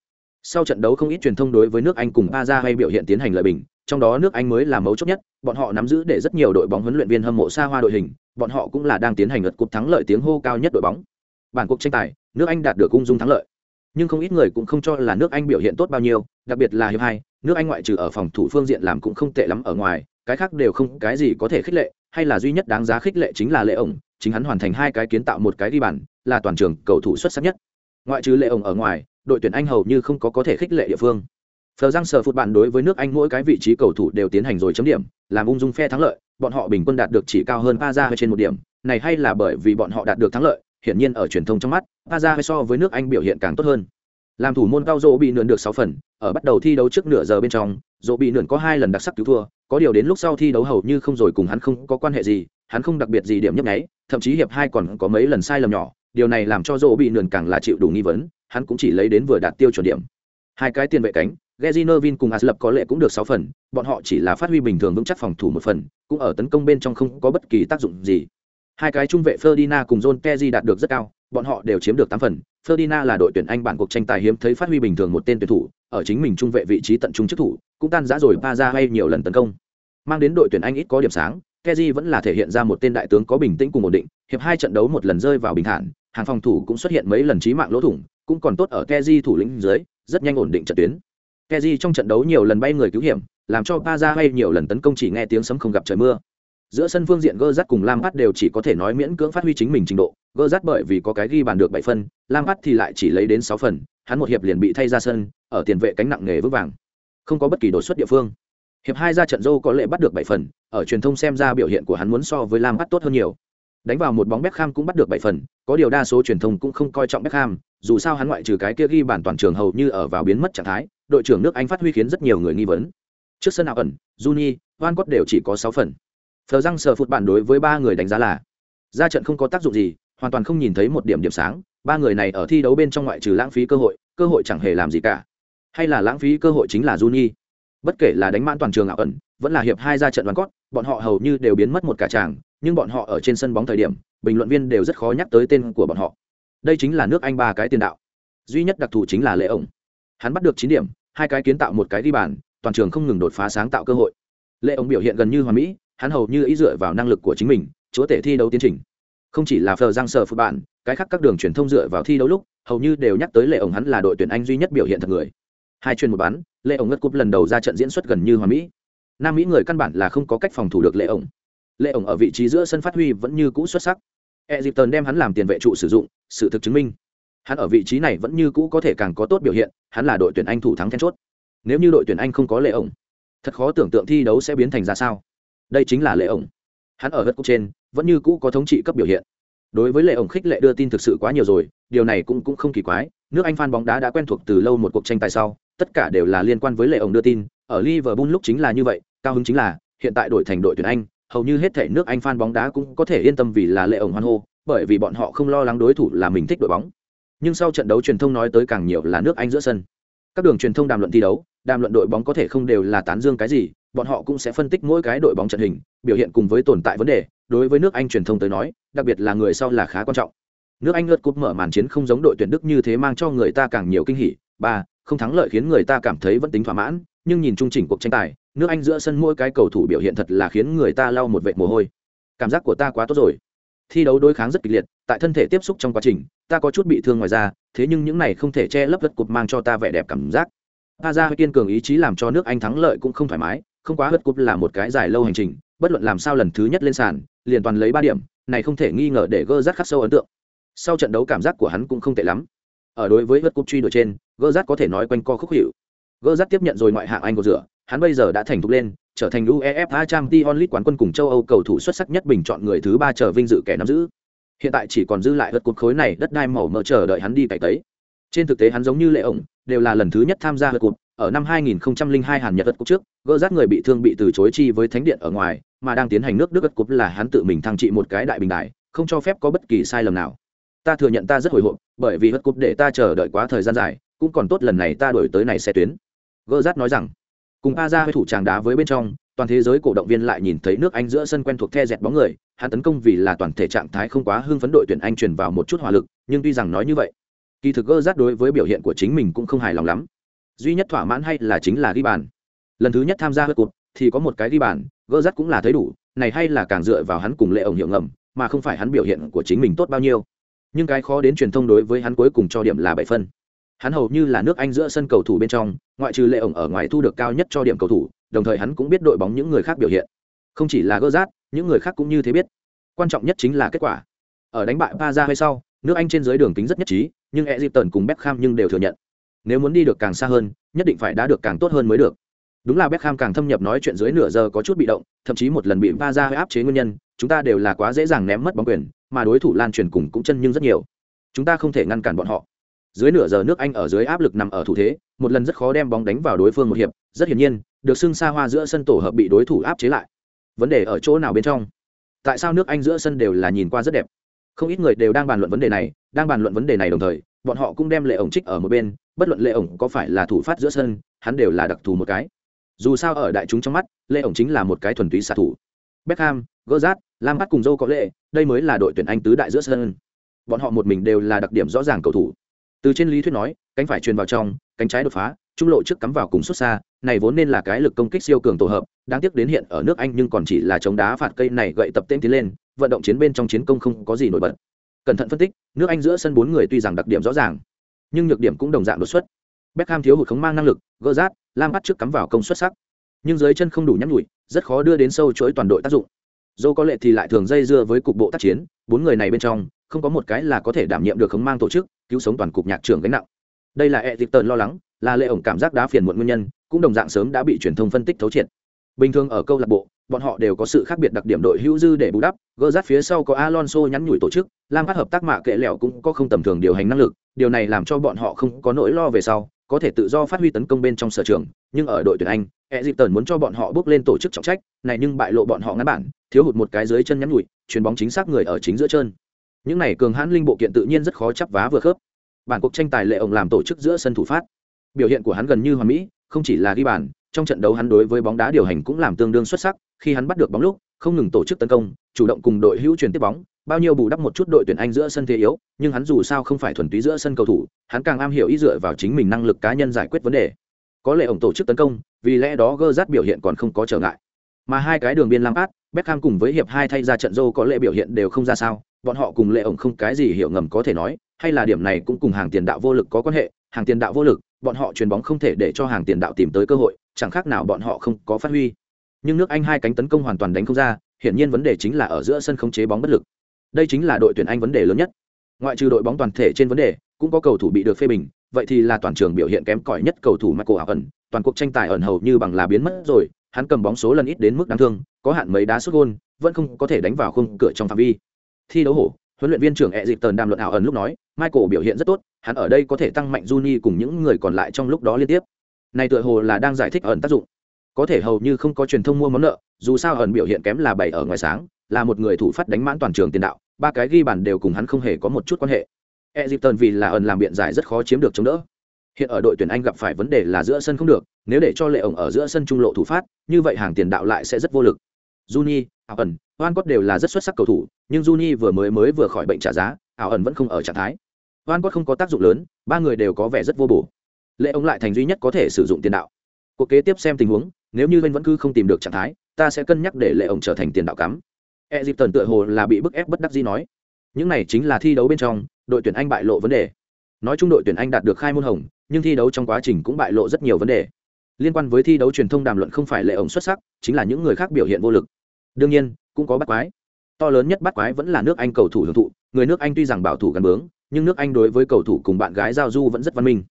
Sau trận đấu không ít truyền thông đối với nước anh cùng a ra hay biểu hiện tiến hành lợi bình trong đó nước anh mới là mấu chốt nhất, bọn họ nắm giữ để rất nhiều đội bóng huấn luyện viên hâm mộ xa hoa đội hình, bọn họ cũng là đang tiến hành lượt cúp thắng lợi tiếng hô cao nhất đội bóng. Bản cuộc tranh tài, nước anh đạt được ung dung thắng lợi. Nhưng không ít người cũng không cho là nước anh biểu hiện tốt bao nhiêu, đặc biệt là hiệp hai, nước anh ngoại trừ ở phòng thủ phương diện làm cũng không tệ lắm ở ngoài, cái khác đều không cái gì có thể khích lệ, hay là duy nhất đáng giá khích lệ chính là lệ ổng, chính hắn hoàn thành hai cái kiến tạo một cái đi bàn, là toàn trường cầu thủ xuất sắc nhất. Ngoại trừ lệ ổng ở ngoài, đội tuyển anh hầu như không có có thể khích lệ địa phương. Phờ Giang sở phụt bạn đối với nước Anh mỗi cái vị trí cầu thủ đều tiến hành rồi chấm điểm, làm ung dung phe thắng lợi, bọn họ bình quân đạt được chỉ cao hơn Paza trên một điểm, này hay là bởi vì bọn họ đạt được thắng lợi, hiển nhiên ở truyền thông trong mắt, Paza so với nước Anh biểu hiện càng tốt hơn. Làm thủ môn cao Dỗ bị nượn được 6 phần, ở bắt đầu thi đấu trước nửa giờ bên trong, Dỗ bị nượn có hai lần đặc sắc cứu thua, có điều đến lúc sau thi đấu hầu như không rồi cùng hắn không có quan hệ gì, hắn không đặc biệt gì điểm nhấp nháy, thậm chí hiệp hai còn có mấy lần sai lầm nhỏ, điều này làm cho Dỗ bị nượn càng là chịu đủ nghi vấn, hắn cũng chỉ lấy đến vừa đạt tiêu chuẩn điểm. Hai cái tiền vệ cánh, Gezinovin cùng Aslap có lệ cũng được 6 phần, bọn họ chỉ là phát huy bình thường vững chắc phòng thủ một phần, cũng ở tấn công bên trong không có bất kỳ tác dụng gì. Hai cái trung vệ Ferdinand cùng John Terry đạt được rất cao, bọn họ đều chiếm được 8 phần, Ferdinand là đội tuyển Anh bản cuộc tranh tài hiếm thấy phát huy bình thường một tên tuyển thủ, ở chính mình trung vệ vị trí tận trung chức thủ, cũng tan rã rồi pa ra hay nhiều lần tấn công. Mang đến đội tuyển Anh ít có điểm sáng, Kezi vẫn là thể hiện ra một tên đại tướng có bình tĩnh cùng ổn định, hiệp hai trận đấu một lần rơi vào bình thản, hàng phòng thủ cũng xuất hiện mấy lần chí mạng lỗ thủng, cũng còn tốt ở Kezi thủ lĩnh dưới, rất nhanh ổn định trận tuyến. keji trong trận đấu nhiều lần bay người cứu hiểm, làm cho pa ra hay nhiều lần tấn công chỉ nghe tiếng sấm không gặp trời mưa. Giữa sân phương diện gơ rắt cùng lam phát đều chỉ có thể nói miễn cưỡng phát huy chính mình trình độ. Gơ rắt bởi vì có cái ghi bàn được bảy phân lam phát thì lại chỉ lấy đến sáu phần hắn một hiệp liền bị thay ra sân ở tiền vệ cánh nặng nghề vững vàng. Không có bất kỳ đột xuất địa phương. Hiệp hai ra trận dâu có lệ bắt được bảy phần ở truyền thông xem ra biểu hiện của hắn muốn so với lam phát tốt hơn nhiều. Đánh vào một bóng Beckham cũng bắt được bảy phần có điều đa số truyền thông cũng không coi trọng Beckham dù sao hắn ngoại trừ cái kia ghi bàn toàn trường hầu như ở vào biến mất trạng thái đội trưởng nước anh phát huy khiến rất nhiều người nghi vấn trước sân nào ẩn juni van cott đều chỉ có sáu phần thờ răng sờ phụt bản đối với ba người đánh giá là ra trận không có tác dụng gì, hoàn toàn không nhìn thấy một điểm điểm sáng, ba người này ở thi đấu bên trong ngoại trừ lãng phí cơ hội, cơ hội chẳng hề làm gì cả. Hay là lãng phí cơ hội chính là Juni. Bất kể là đánh mãn toàn trường ảo ẩn, vẫn là hiệp hai ra trận Van cốt, bọn họ hầu như đều biến mất một cả tràng, nhưng bọn họ ở trên sân bóng thời điểm, bình luận viên đều rất khó nhắc tới tên của bọn họ. Đây chính là nước Anh ba cái tiền đạo. Duy nhất đặc thù chính là Lệ ổng. Hắn bắt được chín điểm, hai cái kiến tạo một cái đi bàn, toàn trường không ngừng đột phá sáng tạo cơ hội. Lệ ổng biểu hiện gần như hoàn mỹ, hắn hầu như ý dựa vào năng lực của chính mình chúa tể thi đấu tiến trình không chỉ là phờ giang sở phụ bạn cái khác các đường truyền thông dựa vào thi đấu lúc hầu như đều nhắc tới lệ ổng hắn là đội tuyển anh duy nhất biểu hiện thật người hai chuyên một bán, lệ ổng ngất cúp lần đầu ra trận diễn xuất gần như hoàn mỹ nam mỹ người căn bản là không có cách phòng thủ được lệ ổng lệ ổng ở vị trí giữa sân phát huy vẫn như cũ xuất sắc Egypton đem hắn làm tiền vệ trụ sử dụng, sự thực chứng minh. Hắn ở vị trí này vẫn như cũ có thể càng có tốt biểu hiện, hắn là đội tuyển anh thủ thắng then chốt. Nếu như đội tuyển anh không có lệ ổng, thật khó tưởng tượng thi đấu sẽ biến thành ra sao. Đây chính là lệ ổng. Hắn ở gật cục trên, vẫn như cũ có thống trị cấp biểu hiện. Đối với lệ ổng khích lệ đưa tin thực sự quá nhiều rồi, điều này cũng cũng không kỳ quái, nước anh phan bóng đá đã quen thuộc từ lâu một cuộc tranh tài sau, tất cả đều là liên quan với lệ ổng đưa tin. Ở liverpool lúc chính là như vậy, cao hứng chính là, hiện tại đổi thành đội tuyển anh, hầu như hết thể nước anh phan bóng đá cũng có thể yên tâm vì là lệ ổng hoan hô bởi vì bọn họ không lo lắng đối thủ là mình thích đội bóng. Nhưng sau trận đấu truyền thông nói tới càng nhiều là nước anh giữa sân. Các đường truyền thông đàm luận thi đấu, đàm luận đội bóng có thể không đều là tán dương cái gì, bọn họ cũng sẽ phân tích mỗi cái đội bóng trận hình, biểu hiện cùng với tồn tại vấn đề. Đối với nước anh truyền thông tới nói, đặc biệt là người sau là khá quan trọng. Nước anh lượt cúp mở màn chiến không giống đội tuyển đức như thế mang cho người ta càng nhiều kinh hỉ. Ba, không thắng lợi khiến người ta cảm thấy vẫn tính thỏa mãn, nhưng nhìn chung chỉnh cuộc tranh tài, nước anh giữa sân mỗi cái cầu thủ biểu hiện thật là khiến người ta lau một vệt mồ hôi. Cảm giác của ta quá tốt rồi thi đấu đối kháng rất kịch liệt, tại thân thể tiếp xúc trong quá trình, ta có chút bị thương ngoài ra thế nhưng những này không thể che lấp đất cục mang cho ta vẻ đẹp cảm giác. Pa ra kiên cường ý chí làm cho nước anh thắng lợi cũng không thoải mái, không quá hất cúp là một cái dài lâu hành trình, bất luận làm sao lần thứ nhất lên sàn, liền toàn lấy ba điểm, này không thể nghi ngờ để gơ rát khắc sâu ấn tượng. Sau trận đấu cảm giác của hắn cũng không tệ lắm. Ở đối với hất cúp truy đuổi trên, gơ rát có thể nói quanh co khúc hiệu. Gơ rát tiếp nhận rồi ngoại hạng anh của rửa, hắn bây giờ đã thành thục lên trở thành uefa champions league quán quân cùng châu âu cầu thủ xuất sắc nhất bình chọn người thứ ba trở vinh dự kẻ nắm giữ hiện tại chỉ còn dư lại hất cột khối này đất đai màu mỡ chờ đợi hắn đi cải tấy trên thực tế hắn giống như lệ ổng đều là lần thứ nhất tham gia hất cột ở năm 2002 Hàn Nhật đất cột trước, gỡ rát người bị thương bị từ chối chi với thánh điện ở ngoài, mà đang tiến hành nước Đức đất cột là hắn tự mình thăng trị một cái đại bình đại, không cho phép có bất kỳ sai lầm nào. Ta thừa nhận ta rất hồi hộp, bởi vì đất cột để ta chờ đợi quá thời gian dài, cũng còn tốt lần này ta đổi tới này xe tuyến. Gỡ rát nói rằng, cùng pa ra với thủ tràng đá với bên trong, toàn thế giới cổ động viên lại nhìn thấy nước Anh giữa sân quen thuộc the dẹt bóng người, hắn tấn công vì là toàn thể trạng thái không quá hưng phấn đội tuyển Anh truyền vào một chút hỏa lực, nhưng tuy rằng nói như vậy, kỳ thực gỡ rát đối với biểu hiện của chính mình cũng không hài lòng lắm. Duy nhất thỏa mãn hay là chính là ghi bàn. Lần thứ nhất tham gia hớt cụt thì có một cái ghi bàn gỡ rát cũng là thấy đủ này hay là càng dựa vào hắn cùng lệ ổng hiệu ngầm mà không phải hắn biểu hiện của chính mình tốt bao nhiêu. Nhưng cái khó đến truyền thông đối với hắn cuối cùng cho điểm là bảy phân hắn hầu như là nước anh giữa sân cầu thủ bên trong, ngoại trừ lệ ổng ở ngoài thu được cao nhất cho điểm cầu thủ, đồng thời hắn cũng biết đội bóng những người khác biểu hiện. Không chỉ là gỡ rát những người khác cũng như thế biết. Quan trọng nhất chính là kết quả. Ở đánh bại pa ra hay sau, nước anh trên dưới đường tính rất nhất trí, nhưng e d cùng beckham nhưng đều thừa nhận. Nếu muốn đi được càng xa hơn, nhất định phải đá được càng tốt hơn mới được. Đúng là Beckham càng thâm nhập nói chuyện dưới nửa giờ có chút bị động, thậm chí một lần bị Barca ra áp chế nguyên nhân, chúng ta đều là quá dễ dàng ném mất bóng quyền, mà đối thủ lan truyền cùng cũng chân nhưng rất nhiều. Chúng ta không thể ngăn cản bọn họ dưới nửa giờ nước anh ở dưới áp lực nằm ở thủ thế, một lần rất khó đem bóng đánh vào đối phương một hiệp. Rất hiển nhiên, được xưng xa hoa giữa sân tổ hợp bị đối thủ áp chế lại. Vấn đề ở chỗ nào bên trong? Tại sao nước anh giữa sân đều là nhìn qua rất đẹp? Không ít người đều đang bàn luận vấn đề này, đang bàn luận vấn đề này đồng thời, bọn họ cũng đem lệ ổng trích ở một bên, bất luận lệ ổng có phải là thủ phát giữa sân, hắn đều là đặc thù một cái. Dù sao ở đại chúng trong mắt, lệ ổng chính là một cái thuần túy xạ thủ. Beckham gozat lam bắt cùng dâu có lệ, đây mới là đội tuyển anh tứ đại giữa sân. Bọn họ một mình đều là đặc điểm rõ ràng cầu thủ từ trên lý thuyết nói, cánh phải truyền vào trong, cánh trái đột phá, trung lộ trước cắm vào cùng xuất xa, này vốn nên là cái lực công kích siêu cường tổ hợp, đáng tiếc đến hiện ở nước anh nhưng còn chỉ là chống đá phạt cây này gậy tập tên tiến lên, vận động chiến bên trong chiến công không có gì nổi bật. Cẩn thận phân tích, nước anh giữa sân bốn người tuy rằng đặc điểm rõ ràng, nhưng nhược điểm cũng đồng dạng đột xuất. Beckham thiếu hụt khống mang năng lực, gỡ rát lam bắt trước cắm vào công xuất sắc. Nhưng dưới chân không đủ nhắn nhủi, rất khó đưa đến sâu chuỗi toàn đội tác dụng. Dô có lệ thì lại thường dây dưa với cục bộ tác chiến, bốn người này bên trong, không có một cái là có thể đảm nhiệm được khống mang tổ chức cứu sống toàn cục nhạc trưởng gánh nặng. Đây là e dịp tờn lo lắng, là lệ ổng cảm giác đá phiền muộn nguyên nhân, cũng đồng dạng sớm đã bị truyền thông phân tích thấu triệt. Bình thường ở câu lạc bộ, bọn họ đều có sự khác biệt đặc điểm đội hữu dư để bù đắp, gỡ rát phía sau có alonso nhắn nhủi tổ chức, lam phát hợp tác mạ kệ lẹo cũng có không tầm thường điều hành năng lực, điều này làm cho bọn họ không có nỗi lo về sau, có thể tự do phát huy tấn công bên trong sở trường, nhưng ở đội tuyển anh e dịp tần muốn cho bọn họ bước lên tổ chức trọng trách, này nhưng bại lộ bọn họ ngắn bản, thiếu hụt một cái dưới chân nhắn nhủi, chuyền bóng chính xác người ở chính giữa chân những này cường hãn linh bộ kiện tự nhiên rất khó chấp vá vừa khớp. Bản cuộc tranh tài lệ ổng làm tổ chức giữa sân thủ phát. Biểu hiện của hắn gần như hoàn mỹ, không chỉ là ghi bàn, trong trận đấu hắn đối với bóng đá điều hành cũng làm tương đương xuất sắc. Khi hắn bắt được bóng lúc, không ngừng tổ chức tấn công, chủ động cùng đội hữu truyền tiếp bóng, bao nhiêu bù đắp một chút đội tuyển anh giữa sân thế yếu, nhưng hắn dù sao không phải thuần túy giữa sân cầu thủ, hắn càng am hiểu ý dựa vào chính mình năng lực cá nhân giải quyết vấn đề. Có lệ ổng tổ chức tấn công, vì lẽ đó gơ rát biểu hiện còn không có trở ngại. Mà hai cái đường biên lam át, Beckham cùng với hiệp hai thay ra trận dâu có lệ biểu hiện đều không ra sao bọn họ cùng lệ ổng không cái gì hiểu ngầm có thể nói, hay là điểm này cũng cùng hàng tiền đạo vô lực có quan hệ, hàng tiền đạo vô lực, bọn họ chuyền bóng không thể để cho hàng tiền đạo tìm tới cơ hội, chẳng khác nào bọn họ không có phát huy. Nhưng nước anh hai cánh tấn công hoàn toàn đánh không ra, hiển nhiên vấn đề chính là ở giữa sân khống chế bóng bất lực. Đây chính là đội tuyển anh vấn đề lớn nhất. Ngoại trừ đội bóng toàn thể trên vấn đề, cũng có cầu thủ bị được phê bình, vậy thì là toàn trường biểu hiện kém cỏi nhất cầu thủ Michael ẩn toàn cuộc tranh tài ẩn hầu như bằng là biến mất rồi, hắn cầm bóng số lần ít đến mức đáng thương, có hạn mấy đá xuất gôn, vẫn không có thể đánh vào khung cửa trong phạm vi thi đấu hổ, huấn luyện viên trưởng e dịp tần đàm luận ảo ẩn lúc nói, michael biểu hiện rất tốt, hắn ở đây có thể tăng mạnh juni cùng những người còn lại trong lúc đó liên tiếp. Này tựa hồ là đang giải thích ẩn tác dụng. Có thể hầu như không có truyền thông mua món nợ, dù sao ẩn biểu hiện kém là bảy ở ngoài sáng, là một người thủ phát đánh mãn toàn trường tiền đạo, ba cái ghi bàn đều cùng hắn không hề có một chút quan hệ. E dịp tần vì là ẩn làm biện giải rất khó chiếm được chống đỡ. Hiện ở đội tuyển anh gặp phải vấn đề là giữa sân không được, nếu để cho lệ ổng ở giữa sân trung lộ thủ phát, như vậy hàng tiền đạo lại sẽ rất vô lực. Juni ảo ẩn oan cốt đều là rất xuất sắc cầu thủ, nhưng juni vừa mới mới vừa khỏi bệnh trả giá, ảo ẩn vẫn không ở trạng thái. Oan cốt không có tác dụng lớn, ba người đều có vẻ rất vô bổ. Lệ ông lại thành duy nhất có thể sử dụng tiền đạo. Cuộc kế tiếp xem tình huống, nếu như bên vẫn cứ không tìm được trạng thái, ta sẽ cân nhắc để lệ ông trở thành tiền đạo cắm. E dịp tần tựa hồ là bị bức ép bất đắc gì nói. Những này chính là thi đấu bên trong, đội tuyển anh bại lộ vấn đề. Nói chung đội tuyển anh đạt được khai môn hồng, nhưng thi đấu trong quá trình cũng bại lộ rất nhiều vấn đề. Liên quan với thi đấu truyền thông đàm luận không phải lệ ổng xuất sắc, chính là những người khác biểu hiện vô lực đương nhiên, cũng có bắt quái. To lớn nhất bắt quái vẫn là nước anh cầu thủ hưởng thụ. Người nước anh tuy rằng bảo thủ gần bướng, nhưng nước anh đối với cầu thủ cùng bạn gái giao du vẫn rất văn minh.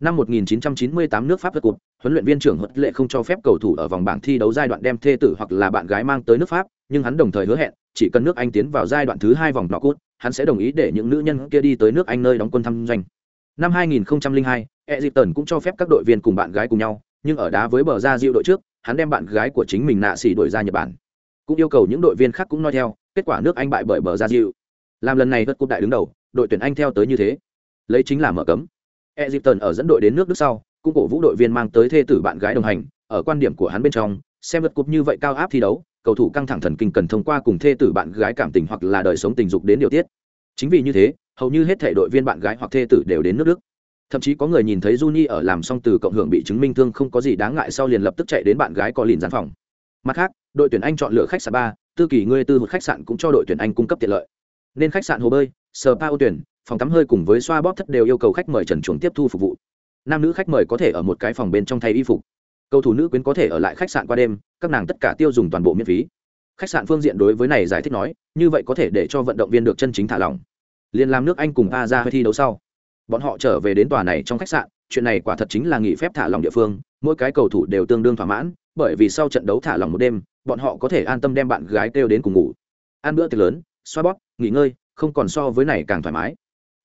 Năm 1998 nước pháp vượt cột huấn luyện viên trưởng huấn lệ không cho phép cầu thủ ở vòng bảng thi đấu giai đoạn đem thê tử hoặc là bạn gái mang tới nước pháp, nhưng hắn đồng thời hứa hẹn, chỉ cần nước anh tiến vào giai đoạn thứ hai vòng nọ cút, hắn sẽ đồng ý để những nữ nhân kia đi tới nước anh nơi đóng quân thăm doanh năm 2002 Egypton cũng cho phép các đội viên cùng bạn gái cùng nhau, nhưng ở đá với bờ ra diệu đội trước, hắn đem bạn gái của chính mình nạ xỉ đuổi ra nhật bản cũng yêu cầu những đội viên khác cũng nói theo, kết quả nước anh bại bởi bờ ra dịu. làm lần này vượt cúp đại đứng đầu, đội tuyển anh theo tới như thế. Lấy chính là mở cấm. Egypton ở dẫn đội đến nước Đức sau, cũng cổ vũ đội viên mang tới thê tử bạn gái đồng hành, ở quan điểm của hắn bên trong, xem vượt cúp như vậy cao áp thi đấu, cầu thủ căng thẳng thần kinh cần thông qua cùng thê tử bạn gái cảm tình hoặc là đời sống tình dục đến điều tiết. Chính vì như thế, hầu như hết thể đội viên bạn gái hoặc thê tử đều đến nước đức. Thậm chí có người nhìn thấy Juni ở làm xong từ cộng hưởng bị chứng minh thương không có gì đáng ngại sau liền lập tức chạy đến bạn gái có liền gián phòng mặt khác, đội tuyển anh chọn lựa khách sạn ba, tư kỳ ngươi tư một khách sạn cũng cho đội tuyển anh cung cấp tiện lợi. Nên khách sạn hồ bơi spa ô tuyển, phòng tắm hơi cùng với xoa bóp thất đều yêu cầu khách mời trần chuồng tiếp thu phục vụ. Nam nữ khách mời có thể ở một cái phòng bên trong thay y phục. Cầu thủ nữ quyến có thể ở lại khách sạn qua đêm, các nàng tất cả tiêu dùng toàn bộ miễn phí. Khách sạn phương diện đối với này giải thích nói, như vậy có thể để cho vận động viên được chân chính thả lỏng. Liền làm nước anh cùng a ra thi đấu sau. Bọn họ trở về đến tòa này trong khách sạn, chuyện này quả thật chính là nghỉ phép thả lỏng địa phương, mỗi cái cầu thủ đều tương đương thỏa mãn bởi vì sau trận đấu thả lỏng một đêm, bọn họ có thể an tâm đem bạn gái kêu đến cùng ngủ. Ăn bữa tiệc lớn, xoa bóp, nghỉ ngơi, không còn so với này càng thoải mái.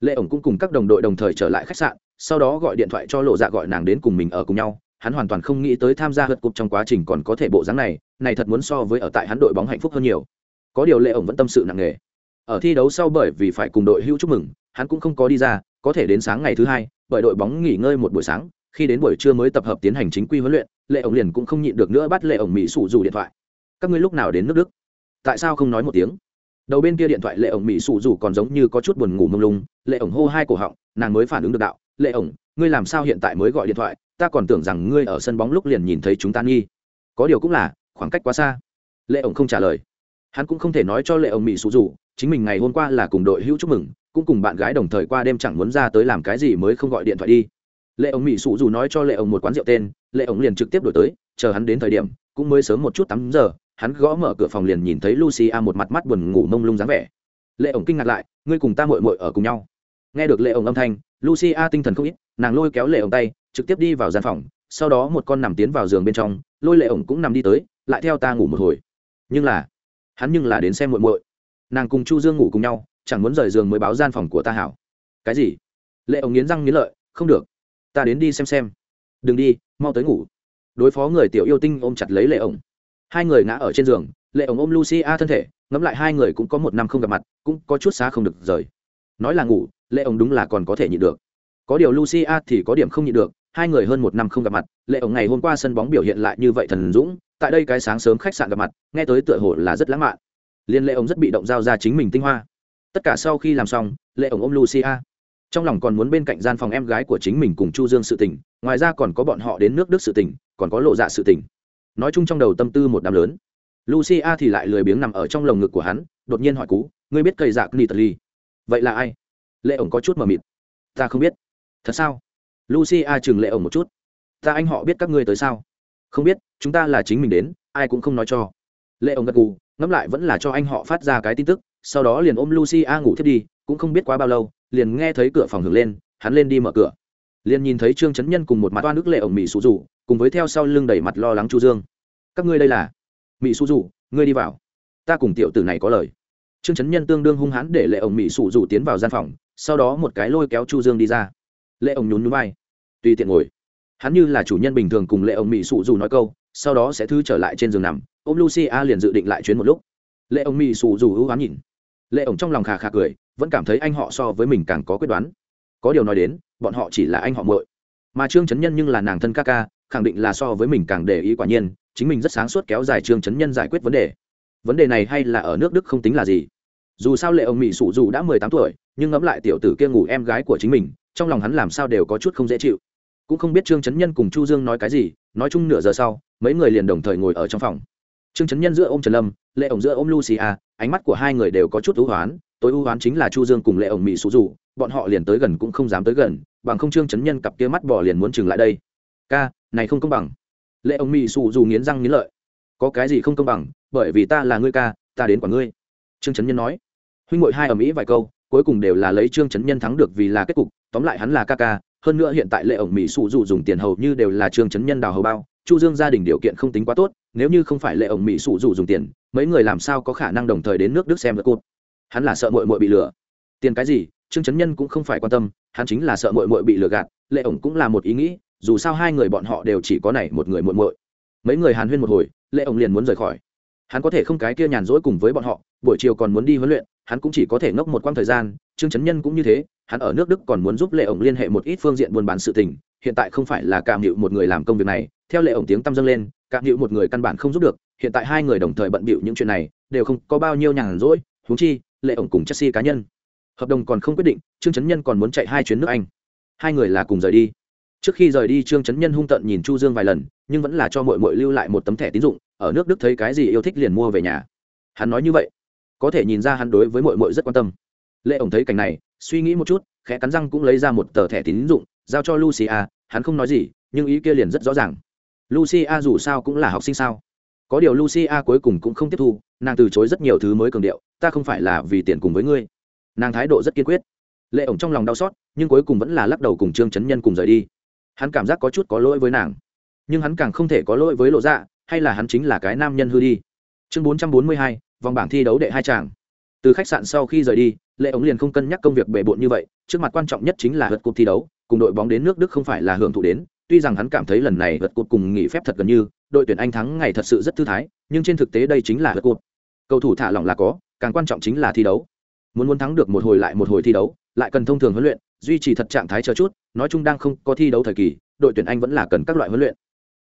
Lệ ổng cũng cùng các đồng đội đồng thời trở lại khách sạn, sau đó gọi điện thoại cho lộ dạ gọi nàng đến cùng mình ở cùng nhau. Hắn hoàn toàn không nghĩ tới tham gia hớt cục trong quá trình còn có thể bộ dáng này này thật muốn so với ở tại hắn đội bóng hạnh phúc hơn nhiều. Có điều lệ ổng vẫn tâm sự nặng nề. Ở thi đấu sau bởi vì phải cùng đội hữu chúc mừng, hắn cũng không có đi ra, có thể đến sáng ngày thứ hai, bởi đội bóng nghỉ ngơi một buổi sáng khi đến buổi trưa mới tập hợp tiến hành chính quy huấn luyện, lệ ổng liền cũng không nhịn được nữa bắt lệ ổng mỹ sủ dù điện thoại. Các ngươi lúc nào đến nước đức? Tại sao không nói một tiếng? Đầu bên kia điện thoại lệ ổng mỹ sủ dù còn giống như có chút buồn ngủ mông lung, lệ ổng hô hai cổ họng, nàng mới phản ứng được đạo, lệ ổng, ngươi làm sao hiện tại mới gọi điện thoại? Ta còn tưởng rằng ngươi ở sân bóng lúc liền nhìn thấy chúng ta nghi. Có điều cũng là, khoảng cách quá xa. Lệ ổng không trả lời. Hắn cũng không thể nói cho lệ ổng mỹ sụ dù, chính mình ngày hôm qua là cùng đội hữu chúc mừng, cũng cùng bạn gái đồng thời qua đêm chẳng muốn ra tới làm cái gì mới không gọi điện thoại đi lệ ổng mỹ sụ dù nói cho lệ ổng một quán rượu tên, lệ ổng liền trực tiếp đổi tới, chờ hắn đến thời điểm, cũng mới sớm một chút tắm giờ, hắn gõ mở cửa phòng liền nhìn thấy lucia một mặt mắt buồn ngủ mông lung dáng vẻ. Lệ ổng kinh ngạc lại, ngươi cùng ta mội mội ở cùng nhau? Nghe được lệ ổng âm thanh, lucia tinh thần không ít, nàng lôi kéo lệ ổng tay, trực tiếp đi vào gian phòng, sau đó một con nằm tiến vào giường bên trong, lôi lệ ổng cũng nằm đi tới, lại theo ta ngủ một hồi. Nhưng là, hắn nhưng là đến xem muội muội. Nàng cùng chu dương ngủ cùng nhau, chẳng muốn rời giường mới báo gian phòng của ta hảo. Cái gì? Lệ ổng nghiến răng nghiến lợi, không được ta đến đi xem xem. Đừng đi, mau tới ngủ. Đối phó người tiểu yêu tinh ôm chặt lấy lệ ổng. Hai người ngã ở trên giường, lệ ổng ôm lucia thân thể, ngẫm lại hai người cũng có một năm không gặp mặt, cũng có chút xa không được rời. Nói là ngủ, lệ ổng đúng là còn có thể nhịn được. Có điều lucia thì có điểm không nhịn được, hai người hơn một năm không gặp mặt, lệ ổng ngày hôm qua sân bóng biểu hiện lại như vậy thần dũng, tại đây cái sáng sớm khách sạn gặp mặt, nghe tới tựa hồ là rất lãng mạn. Liên lệ ổng rất bị động giao ra chính mình tinh hoa. Tất cả sau khi làm xong, lệ ổng ôm lucia trong lòng còn muốn bên cạnh gian phòng em gái của chính mình cùng chu dương sự tình, ngoài ra còn có bọn họ đến nước đức sự tình, còn có lộ dạ sự tình. Nói chung trong đầu tâm tư một đám lớn. Lucia thì lại lười biếng nằm ở trong lồng ngực của hắn, đột nhiên hỏi cú, ngươi biết cây dạc nitali vậy là ai? Lệ ổng có chút mờ mịt. Ta không biết. Thật sao? Lucia chừng lệ ổng một chút. Ta anh họ biết các ngươi tới sao? Không biết, chúng ta là chính mình đến, ai cũng không nói cho. Lệ ổng gật gù, ngẫm lại vẫn là cho anh họ phát ra cái tin tức, sau đó liền ôm lucia ngủ thiết đi, cũng không biết quá bao lâu liền nghe thấy cửa phòng hưởng lên, hắn lên đi mở cửa. Liền nhìn thấy trương chấn nhân cùng một mặt oan nước lệ ổng mỹ sụ rủ cùng với theo sau lưng đẩy mặt lo lắng chu dương. Các ngươi đây là? Mỹ sụ rủ ngươi đi vào. Ta cùng tiểu tử này có lời. Trương chấn nhân tương đương hung hãn để lệ ổng mỹ sụ rủ tiến vào gian phòng, sau đó một cái lôi kéo chu dương đi ra. Lệ ổng nhún nhún vai. Tùy tiện ngồi. Hắn như là chủ nhân bình thường cùng lệ ổng mỹ sụ rủ nói câu, sau đó sẽ thư trở lại trên giường nằm. Ôm a liền dự định lại chuyến một lúc. Lệ ổng mỹ sụ rủ hữu hắn nhìn lệ ổng trong lòng khà khà cười, vẫn cảm thấy anh họ so với mình càng có quyết đoán. Có điều nói đến, bọn họ chỉ là anh họ muội. Mà trương chấn nhân nhưng là nàng thân ca ca, khẳng định là so với mình càng để ý quả nhiên, chính mình rất sáng suốt kéo dài trương chấn nhân giải quyết vấn đề. Vấn đề này hay là ở nước đức không tính là gì? Dù sao lệ ông mỹ sủ dù đã mười tám tuổi, nhưng ngẫm lại tiểu tử kia ngủ em gái của chính mình, trong lòng hắn làm sao đều có chút không dễ chịu. Cũng không biết trương chấn nhân cùng chu dương nói cái gì, nói chung nửa giờ sau, mấy người liền đồng thời ngồi ở trong phòng trương chấn nhân giữa ôm trần lâm lệ ổng giữa ôm lucia ánh mắt của hai người đều có chút ưu hoán tối ưu hoán chính là chu dương cùng lệ ổng mỹ sụ Dụ, bọn họ liền tới gần cũng không dám tới gần bằng không trương chấn nhân cặp kia mắt bỏ liền muốn chừng lại đây. Ca này không công bằng. Lệ ổng mỹ sụ dù nghiến răng nghiến lợi. Có cái gì không công bằng bởi vì ta là ngươi ca ta đến quả ngươi. Trương chấn nhân nói. Huynh ngội hai ở mỹ vài câu cuối cùng đều là lấy trương chấn nhân thắng được vì là kết cục tóm lại hắn là ca ca hơn nữa hiện tại lệ ổng mỹ sụ dù dùng tiền hầu như đều là trương chấn nhân đào hầu bao chu dương gia đình điều kiện không tính quá tốt nếu như không phải lệ ổng mỹ sụ dù dùng tiền, mấy người làm sao có khả năng đồng thời đến nước đức xem được cột? Hắn là sợ mội mội bị lừa. Tiền cái gì? Trương chấn nhân cũng không phải quan tâm, hắn chính là sợ mội mội bị lừa gạt, lệ ổng cũng là một ý nghĩ, dù sao hai người bọn họ đều chỉ có này một người muội muội. Mấy người hàn huyên một hồi, lệ ổng liền muốn rời khỏi. Hắn có thể không cái kia nhàn rỗi cùng với bọn họ, buổi chiều còn muốn đi huấn luyện, hắn cũng chỉ có thể ngốc một quãng thời gian trương chấn nhân cũng như thế, hắn ở nước đức còn muốn giúp lệ ổng liên hệ một ít phương diện buôn bán sự tình, hiện tại không phải là cảm hiệu một người làm công việc này, theo lệ ổng tiếng tăm dâng lên cảm hiệu một người căn bản không giúp được, hiện tại hai người đồng thời bận bịu những chuyện này, đều không có bao nhiêu nhàn rỗi, huống chi, lệ ổng cùng chelsea cá nhân. Hợp đồng còn không quyết định, trương chấn nhân còn muốn chạy hai chuyến nước anh. Hai người là cùng rời đi. Trước khi rời đi, trương chấn nhân hung tận nhìn chu dương vài lần, nhưng vẫn là cho mội mội lưu lại một tấm thẻ tín dụng, ở nước đức thấy cái gì yêu thích liền mua về nhà. Hắn nói như vậy. Có thể nhìn ra hắn đối với mội mội rất quan tâm lệ ổng thấy cảnh này, suy nghĩ một chút, khẽ cắn răng cũng lấy ra một tờ thẻ tín dụng, giao cho lucia, hắn không nói gì, nhưng ý kia liền rất rõ ràng. Lucia dù sao cũng là học sinh sao? Có điều lucia cuối cùng cũng không tiếp thu, nàng từ chối rất nhiều thứ mới cường điệu, ta không phải là vì tiền cùng với ngươi. Nàng thái độ rất kiên quyết. Lệ ổng trong lòng đau xót, nhưng cuối cùng vẫn là lắc đầu cùng trương chấn nhân cùng rời đi. Hắn cảm giác có chút có lỗi với nàng. Nhưng hắn càng không thể có lỗi với lộ dạ hay là hắn chính là cái nam nhân hư đi. Chương bốn trăm bốn mươi hai, vòng bảng thi đấu đệ hai tràng. từ khách sạn sau khi rời đi lệ ống liền không cân nhắc công việc bề bộn như vậy, trước mặt quan trọng nhất chính là vượt cục thi đấu, cùng đội bóng đến nước đức không phải là hưởng thụ đến, tuy rằng hắn cảm thấy lần này vượt cục cùng nghỉ phép thật gần như, đội tuyển anh thắng ngày thật sự rất thư thái, nhưng trên thực tế đây chính là vượt cục cầu thủ thả lỏng là có, càng quan trọng chính là thi đấu. Muốn muốn thắng được một hồi lại một hồi thi đấu, lại cần thông thường huấn luyện, duy trì thật trạng thái chờ chút, nói chung đang không có thi đấu thời kỳ, đội tuyển anh vẫn là cần các loại huấn luyện.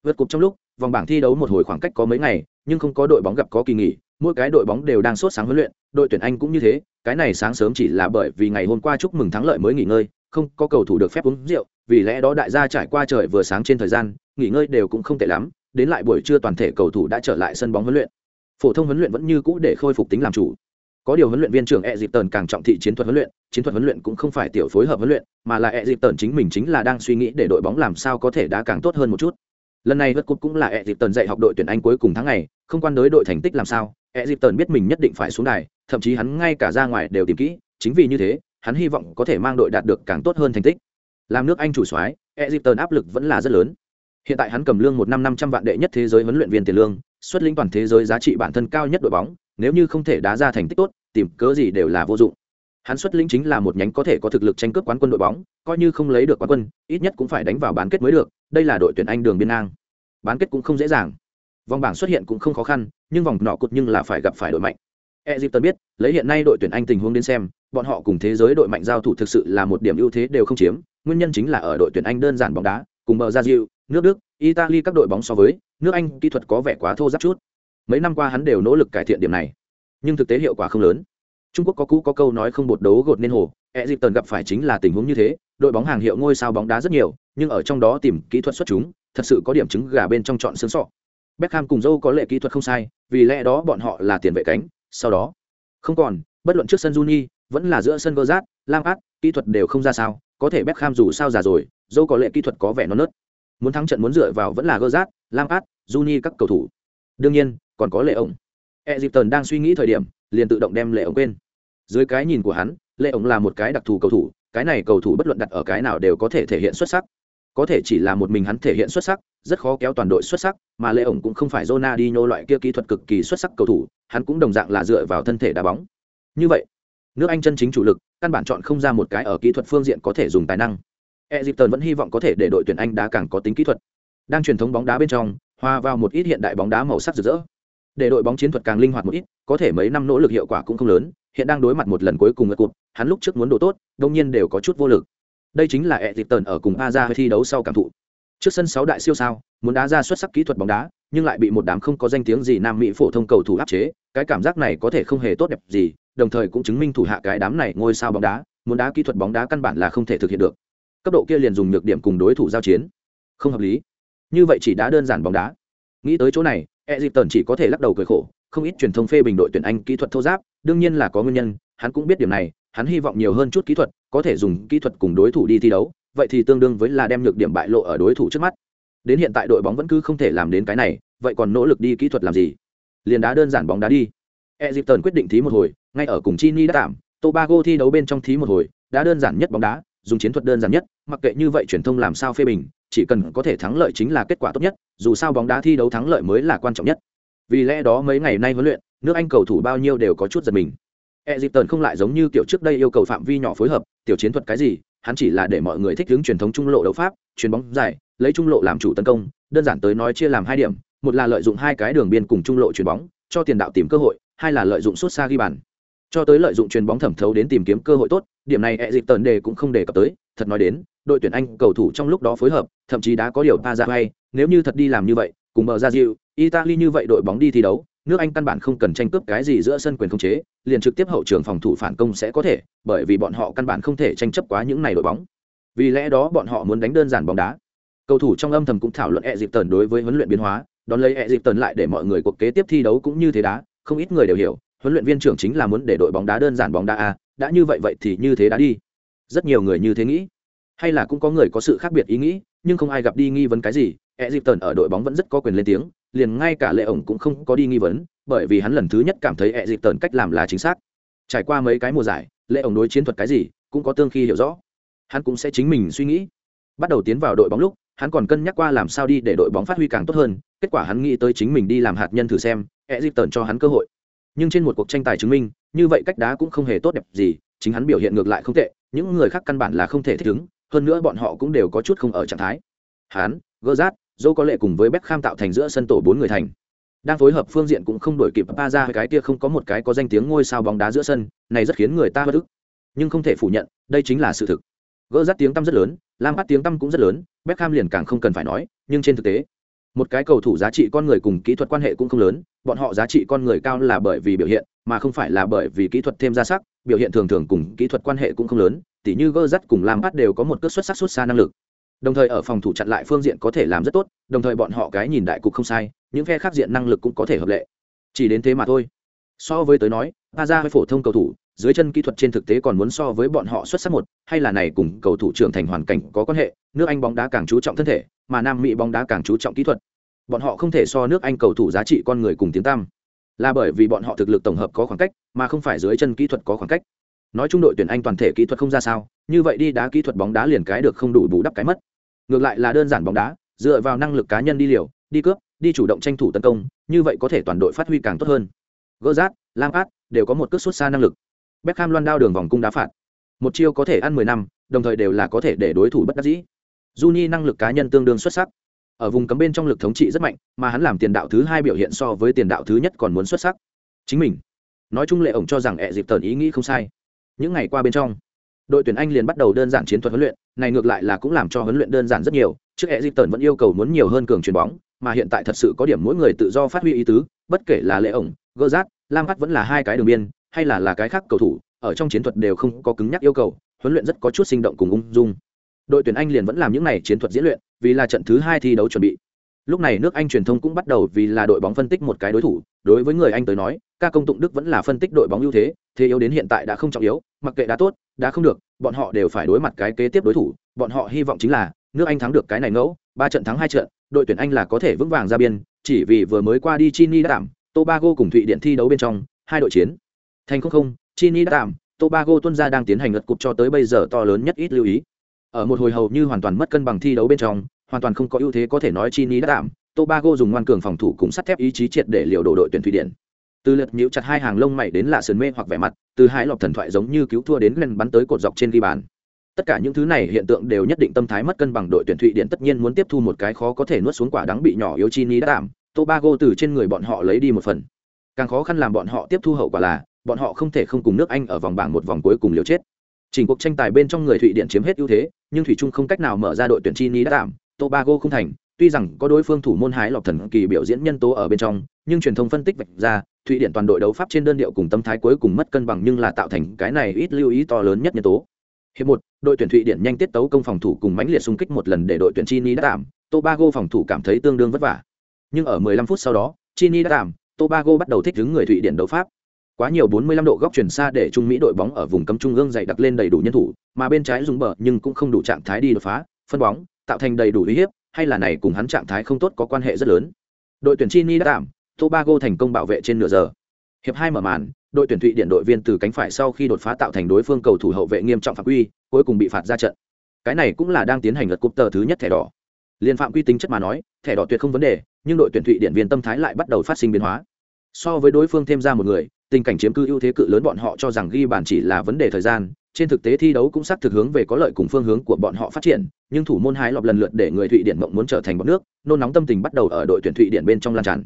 Vượt cục trong lúc, vòng bảng thi đấu một hồi khoảng cách có mấy ngày, nhưng không có đội bóng gặp có kỳ nghỉ mỗi cái đội bóng đều đang sốt sáng huấn luyện, đội tuyển anh cũng như thế, cái này sáng sớm chỉ là bởi vì ngày hôm qua chúc mừng thắng lợi mới nghỉ ngơi, không có cầu thủ được phép uống rượu, vì lẽ đó đại gia trải qua trời vừa sáng trên thời gian, nghỉ ngơi đều cũng không tệ lắm, đến lại buổi trưa toàn thể cầu thủ đã trở lại sân bóng huấn luyện. Phổ thông huấn luyện vẫn như cũ để khôi phục tính làm chủ. Có điều huấn luyện viên trưởng e dịp tần càng trọng thị chiến thuật huấn luyện, chiến thuật huấn luyện cũng không phải tiểu phối hợp huấn luyện, mà là e dịp tần chính mình chính là đang suy nghĩ để đội bóng làm sao có thể đá càng tốt hơn một chút lần này vượt cúp cũng là e dịp tần dạy học đội tuyển anh cuối cùng tháng này không quan đối đội thành tích làm sao e dịp tần biết mình nhất định phải xuống đài, thậm chí hắn ngay cả ra ngoài đều tìm kỹ, chính vì như thế, hắn hy vọng có thể mang đội đạt được càng tốt hơn thành tích. Làm nước anh chủ soái e dịp tần áp lực vẫn là rất lớn. Hiện tại hắn cầm lương một năm năm trăm vạn đệ nhất thế giới huấn luyện viên tiền lương, xuất lĩnh toàn thế giới giá trị bản thân cao nhất đội bóng, nếu như không thể đá ra thành tích tốt, tìm cớ gì đều là vô dụng hắn xuất lĩnh chính là một nhánh có thể có thực lực tranh cướp quán quân đội bóng coi như không lấy được quán quân ít nhất cũng phải đánh vào bán kết mới được đây là đội tuyển anh đường biên ngang bán kết cũng không dễ dàng vòng bảng xuất hiện cũng không khó khăn nhưng vòng nọ cụt nhưng là phải gặp phải đội mạnh Egypton biết, lấy hiện nay đội tuyển Anh tình huống đến xem, bọn họ cùng thế giới đội mạnh giao thủ thực sự là một điểm ưu thế đều không chiếm, nguyên nhân chính là ở đội tuyển Anh đơn giản bóng đá, cùng bờ gia Diệu, nước Đức, Italy các đội bóng so với, nước Anh kỹ thuật có vẻ quá thô ráp chút. Mấy năm qua hắn đều nỗ lực cải thiện điểm này, nhưng thực tế hiệu quả không lớn. Trung Quốc có cũ có câu nói không bột đấu gột nên hồ, e tần gặp phải chính là tình huống như thế, đội bóng hàng hiệu ngôi sao bóng đá rất nhiều, nhưng ở trong đó tìm kỹ thuật xuất chúng, thật sự có điểm chứng gà bên trong chọn xương sọ. Beckham cùng Zhou có lệ kỹ thuật không sai, vì lẽ đó bọn họ là tiền vệ cánh, sau đó không còn, bất luận trước sân Juni, vẫn là giữa sân Gerrard, Lampard, kỹ thuật đều không ra sao, có thể Beckham dù sao già rồi, Zhou có lệ kỹ thuật có vẻ non nớt. Muốn thắng trận muốn dựa vào vẫn là Gerrard, Lampard, Juni các cầu thủ. Đương nhiên, còn có Lệ ổng. Egypton đang suy nghĩ thời điểm, liền tự động đem Lệ ổng quên. Dưới cái nhìn của hắn, Lệ ổng là một cái đặc thù cầu thủ, cái này cầu thủ bất luận đặt ở cái nào đều có thể thể hiện xuất sắc. Có thể chỉ là một mình hắn thể hiện xuất sắc rất khó kéo toàn đội xuất sắc mà lệ ổng cũng không phải Ronaldinho loại kia kỹ thuật cực kỳ xuất sắc cầu thủ hắn cũng đồng dạng là dựa vào thân thể đá bóng. Như vậy nước anh chân chính chủ lực căn bản chọn không ra một cái ở kỹ thuật phương diện có thể dùng tài năng. Egypton vẫn hy vọng có thể để đội tuyển anh đá càng có tính kỹ thuật. Đang truyền thống bóng đá bên trong hòa vào một ít hiện đại bóng đá màu sắc rực rỡ. Để đội bóng chiến thuật càng linh hoạt một ít có thể mấy năm nỗ lực hiệu quả cũng không lớn hiện đang đối mặt một lần cuối cùng ở cụt hắn lúc trước muốn đồ tốt đông nhiên đều có chút vô lực đây chính là Egypton ở cùng a ra thi đấu sau cảm thụ. Trước sân sáu đại siêu sao, muốn đá ra xuất sắc kỹ thuật bóng đá, nhưng lại bị một đám không có danh tiếng gì Nam Mỹ phổ thông cầu thủ áp chế, cái cảm giác này có thể không hề tốt đẹp gì, đồng thời cũng chứng minh thủ hạ cái đám này ngôi sao bóng đá, muốn đá kỹ thuật bóng đá căn bản là không thể thực hiện được. Cấp độ kia liền dùng nhược điểm cùng đối thủ giao chiến, không hợp lý. Như vậy chỉ đá đơn giản bóng đá. Nghĩ tới chỗ này, e dì tần chỉ có thể lắc đầu cười khổ, không ít truyền thông phê bình đội tuyển Anh kỹ thuật thô giáp, đương nhiên là có nguyên nhân, hắn cũng biết điểm này, hắn hy vọng nhiều hơn chút kỹ thuật, có thể dùng kỹ thuật cùng đối thủ đi thi đấu, vậy thì tương đương với là đem nhược điểm bại lộ ở đối thủ trước mắt. Đến hiện tại đội bóng vẫn cứ không thể làm đến cái này, vậy còn nỗ lực đi kỹ thuật làm gì? Liền đá đơn giản bóng đá đi. Egypton quyết định thí một hồi, ngay ở cùng Chini đã tạm, Tobago thi đấu bên trong thí một hồi, đá đơn giản nhất bóng đá, dùng chiến thuật đơn giản nhất, mặc kệ như vậy truyền thông làm sao phê bình, chỉ cần có thể thắng lợi chính là kết quả tốt nhất, dù sao bóng đá thi đấu thắng lợi mới là quan trọng nhất. Vì lẽ đó mấy ngày nay huấn luyện, nước Anh cầu thủ bao nhiêu đều có chút giật mình. Egypton không lại giống như kiểu trước đây yêu cầu phạm vi nhỏ phối hợp, tiểu chiến thuật cái gì, hắn chỉ là để mọi người thích ứng truyền thống trung lộ đấu pháp, chuyền bóng dài, lấy trung lộ làm chủ tấn công, đơn giản tới nói chia làm hai điểm, một là lợi dụng hai cái đường biên cùng trung lộ chuyền bóng, cho tiền đạo tìm cơ hội, hai là lợi dụng suốt xa ghi bàn. Cho tới lợi dụng chuyền bóng thẩm thấu đến tìm kiếm cơ hội tốt, điểm này Egypton đề cũng không đề cập tới, thật nói đến, đội tuyển Anh cầu thủ trong lúc đó phối hợp, thậm chí đã có điều pa ra hay, nếu như thật đi làm như vậy, cùng bờ ra Diệu, Italy như vậy đội bóng đi thi đấu, nước Anh căn bản không cần tranh cướp cái gì giữa sân quyền khống chế, liền trực tiếp hậu trường phòng thủ phản công sẽ có thể, bởi vì bọn họ căn bản không thể tranh chấp quá những này đội bóng. Vì lẽ đó bọn họ muốn đánh đơn giản bóng đá. Cầu thủ trong âm thầm cũng thảo luận Egypton đối với huấn luyện biến hóa, đón lấy Egypton lại để mọi người cuộc kế tiếp thi đấu cũng như thế đá, không ít người đều hiểu, huấn luyện viên trưởng chính là muốn để đội bóng đá đơn giản bóng đá a, đã như vậy vậy thì như thế đã đi. Rất nhiều người như thế nghĩ. Hay là cũng có người có sự khác biệt ý nghĩ, nhưng không ai gặp đi nghi vấn cái gì, Egypton ở đội bóng vẫn rất có quyền lên tiếng, liền ngay cả lệ ổng cũng không có đi nghi vấn, bởi vì hắn lần thứ nhất cảm thấy Egypton cách làm là chính xác. Trải qua mấy cái mùa giải, lệ ổng đối chiến thuật cái gì, cũng có tương khi hiểu rõ. Hắn cũng sẽ chính mình suy nghĩ. Bắt đầu tiến vào đội bóng lúc, hắn còn cân nhắc qua làm sao đi để đội bóng phát huy càng tốt hơn, kết quả hắn nghĩ tới chính mình đi làm hạt nhân thử xem, Egypton cho hắn cơ hội. Nhưng trên một cuộc tranh tài chứng minh, như vậy cách đá cũng không hề tốt đẹp gì, chính hắn biểu hiện ngược lại không tệ, những người khác căn bản là không thể thích ứng, hơn nữa bọn họ cũng đều có chút không ở trạng thái. Hắn, Gerrard, dẫu có lệ cùng với Beckham tạo thành giữa sân tổ bốn người thành. Đang phối hợp phương diện cũng không đổi kịp pa ra cái kia không có một cái có danh tiếng ngôi sao bóng đá giữa sân, này rất khiến người ta bất ức. Nhưng không thể phủ nhận, đây chính là sự thực. Gỡ rắt tiếng tăm rất lớn, Lam bắt tiếng tăm cũng rất lớn, Beckham liền càng không cần phải nói, nhưng trên thực tế, một cái cầu thủ giá trị con người cùng kỹ thuật quan hệ cũng không lớn, bọn họ giá trị con người cao là bởi vì biểu hiện, mà không phải là bởi vì kỹ thuật thêm ra sắc, biểu hiện thường thường cùng kỹ thuật quan hệ cũng không lớn, tỉ như gơ dắt cùng Lam bắt đều có một cước xuất sắc xuất xa năng lực đồng thời ở phòng thủ chặn lại phương diện có thể làm rất tốt, đồng thời bọn họ cái nhìn đại cục không sai, những phe khác diện năng lực cũng có thể hợp lệ. Chỉ đến thế mà thôi. So với tới nói, ba ra với phổ thông cầu thủ, dưới chân kỹ thuật trên thực tế còn muốn so với bọn họ xuất sắc một, hay là này cùng cầu thủ trưởng thành hoàn cảnh có quan hệ, nước anh bóng đá càng chú trọng thân thể, mà nam mỹ bóng đá càng chú trọng kỹ thuật. Bọn họ không thể so nước anh cầu thủ giá trị con người cùng tiếng tam là bởi vì bọn họ thực lực tổng hợp có khoảng cách, mà không phải dưới chân kỹ thuật có khoảng cách nói chung đội tuyển anh toàn thể kỹ thuật không ra sao, như vậy đi đá kỹ thuật bóng đá liền cái được không đủ bù đắp cái mất. Ngược lại là đơn giản bóng đá, dựa vào năng lực cá nhân đi liều, đi cướp, đi chủ động tranh thủ tấn công, như vậy có thể toàn đội phát huy càng tốt hơn. Gỡ rát lam át đều có một cước xuất xa năng lực. Beckham loan đao đường vòng cung đá phạt. Một chiêu có thể ăn mười năm, đồng thời đều là có thể để đối thủ bất đắc dĩ. Juni năng lực cá nhân tương đương xuất sắc. Ở vùng cấm bên trong lực thống trị rất mạnh, mà hắn làm tiền đạo thứ hai biểu hiện so với tiền đạo thứ nhất còn muốn xuất sắc. Chính mình. Nói chung lệ ổng cho rằng ẹ dịp tờn ý nghĩ không sai những ngày qua bên trong, đội tuyển anh liền bắt đầu đơn giản chiến thuật huấn luyện, này ngược lại là cũng làm cho huấn luyện đơn giản rất nhiều, trước ẹ dịp tần vẫn yêu cầu muốn nhiều hơn cường chuyền bóng, mà hiện tại thật sự có điểm mỗi người tự do phát huy ý tứ, bất kể là lễ ổng gơ rát lam bắt vẫn là hai cái đường biên, hay là là cái khác cầu thủ, ở trong chiến thuật đều không có cứng nhắc yêu cầu, huấn luyện rất có chút sinh động cùng ung dung. Đội tuyển anh liền vẫn làm những này chiến thuật diễn luyện, vì là trận thứ hai thi đấu chuẩn bị lúc này nước anh truyền thông cũng bắt đầu vì là đội bóng phân tích một cái đối thủ. Đối với người anh tới nói, ca công tụng đức vẫn là phân tích đội bóng ưu thế thế yếu đến hiện tại đã không trọng yếu, mặc kệ đã tốt, đã không được, bọn họ đều phải đối mặt cái kế tiếp đối thủ. Bọn họ hy vọng chính là, nước anh thắng được cái này ngẫu, ba trận thắng hai trận, đội tuyển anh là có thể vững vàng ra biên, chỉ vì vừa mới qua đi chini đã đảm tobago cùng thụy điện thi đấu bên trong, hai đội chiến. Thành không không, chini đã đảm tobago tuân gia đang tiến hành ngật cục cho tới bây giờ to lớn nhất ít lưu ý. Ở một hồi hầu như hoàn toàn mất cân bằng thi đấu bên trong hoàn toàn không có ưu thế có thể nói chi ní đã đảm. Tobago dùng ngoan cường phòng thủ cùng sắt thép ý chí triệt để liều đổ đội tuyển thụy điển. Từ lượt nhíu chặt hai hàng lông mày đến lạ sườn mê hoặc vẻ mặt từ hai lọc thần thoại giống như cứu thua đến gần bắn tới cột dọc trên ghi bàn. Tất cả những thứ này hiện tượng đều nhất định tâm thái mất cân bằng đội tuyển thụy điển tất nhiên muốn tiếp thu một cái khó có thể nuốt xuống quả đắng bị nhỏ yếu chi ni đã đảm. Tobago từ trên người bọn họ lấy đi một phần. Càng khó khăn làm bọn họ tiếp thu hậu quả là bọn họ không thể không cùng nước anh ở vòng bảng một vòng cuối cùng liều chết. Trình cuộc tranh tài bên trong người Thụy Điển chiếm hết ưu thế, nhưng thủy chung không cách nào mở ra đội tuyển Chini đã tạm, Tobago không thành, tuy rằng có đối phương thủ môn hái lọc thần kỳ biểu diễn nhân tố ở bên trong, nhưng truyền thông phân tích vạch ra, Thụy Điển toàn đội đấu pháp trên đơn điệu cùng tâm thái cuối cùng mất cân bằng nhưng là tạo thành cái này ít lưu ý to lớn nhất nhân tố. Hiệp một, đội tuyển Thụy Điển nhanh tiết tấu công phòng thủ cùng mãnh liệt xung kích một lần để đội tuyển Chini đã tạm, Tobago phòng thủ cảm thấy tương đương vất vả. Nhưng ở 15 phút sau đó, Chini đã tạm, Tobago bắt đầu thích ứng người Thụy Điển đấu pháp. Quá nhiều 45 độ góc chuyển xa để Trung Mỹ đội bóng ở vùng cấm trung ương dày đặc lên đầy đủ nhân thủ, mà bên trái dùng bờ nhưng cũng không đủ trạng thái đi đột phá, phân bóng, tạo thành đầy đủ uy hiếp, hay là này cùng hắn trạng thái không tốt có quan hệ rất lớn. Đội tuyển Chini đã tạm, Tobago thành công bảo vệ trên nửa giờ. Hiệp hai mở màn, đội tuyển Thụy Điển đội viên từ cánh phải sau khi đột phá tạo thành đối phương cầu thủ hậu vệ nghiêm trọng phạm quy, cuối cùng bị phạt ra trận. Cái này cũng là đang tiến hành lật cúp tờ thứ nhất thẻ đỏ. Liên phạm quy tính chất mà nói, thẻ đỏ tuyệt không vấn đề, nhưng đội tuyển Thụy Điển viên tâm thái lại bắt đầu phát sinh biến hóa. So với đối phương thêm ra một người, tình cảnh chiếm cư ưu thế cự lớn bọn họ cho rằng ghi bàn chỉ là vấn đề thời gian, trên thực tế thi đấu cũng xác thực hướng về có lợi cùng phương hướng của bọn họ phát triển, nhưng thủ môn hái lọp lần lượt để người Thụy Điển mộng muốn trở thành bọn nước, nôn nóng tâm tình bắt đầu ở đội tuyển Thụy Điển bên trong lan tràn.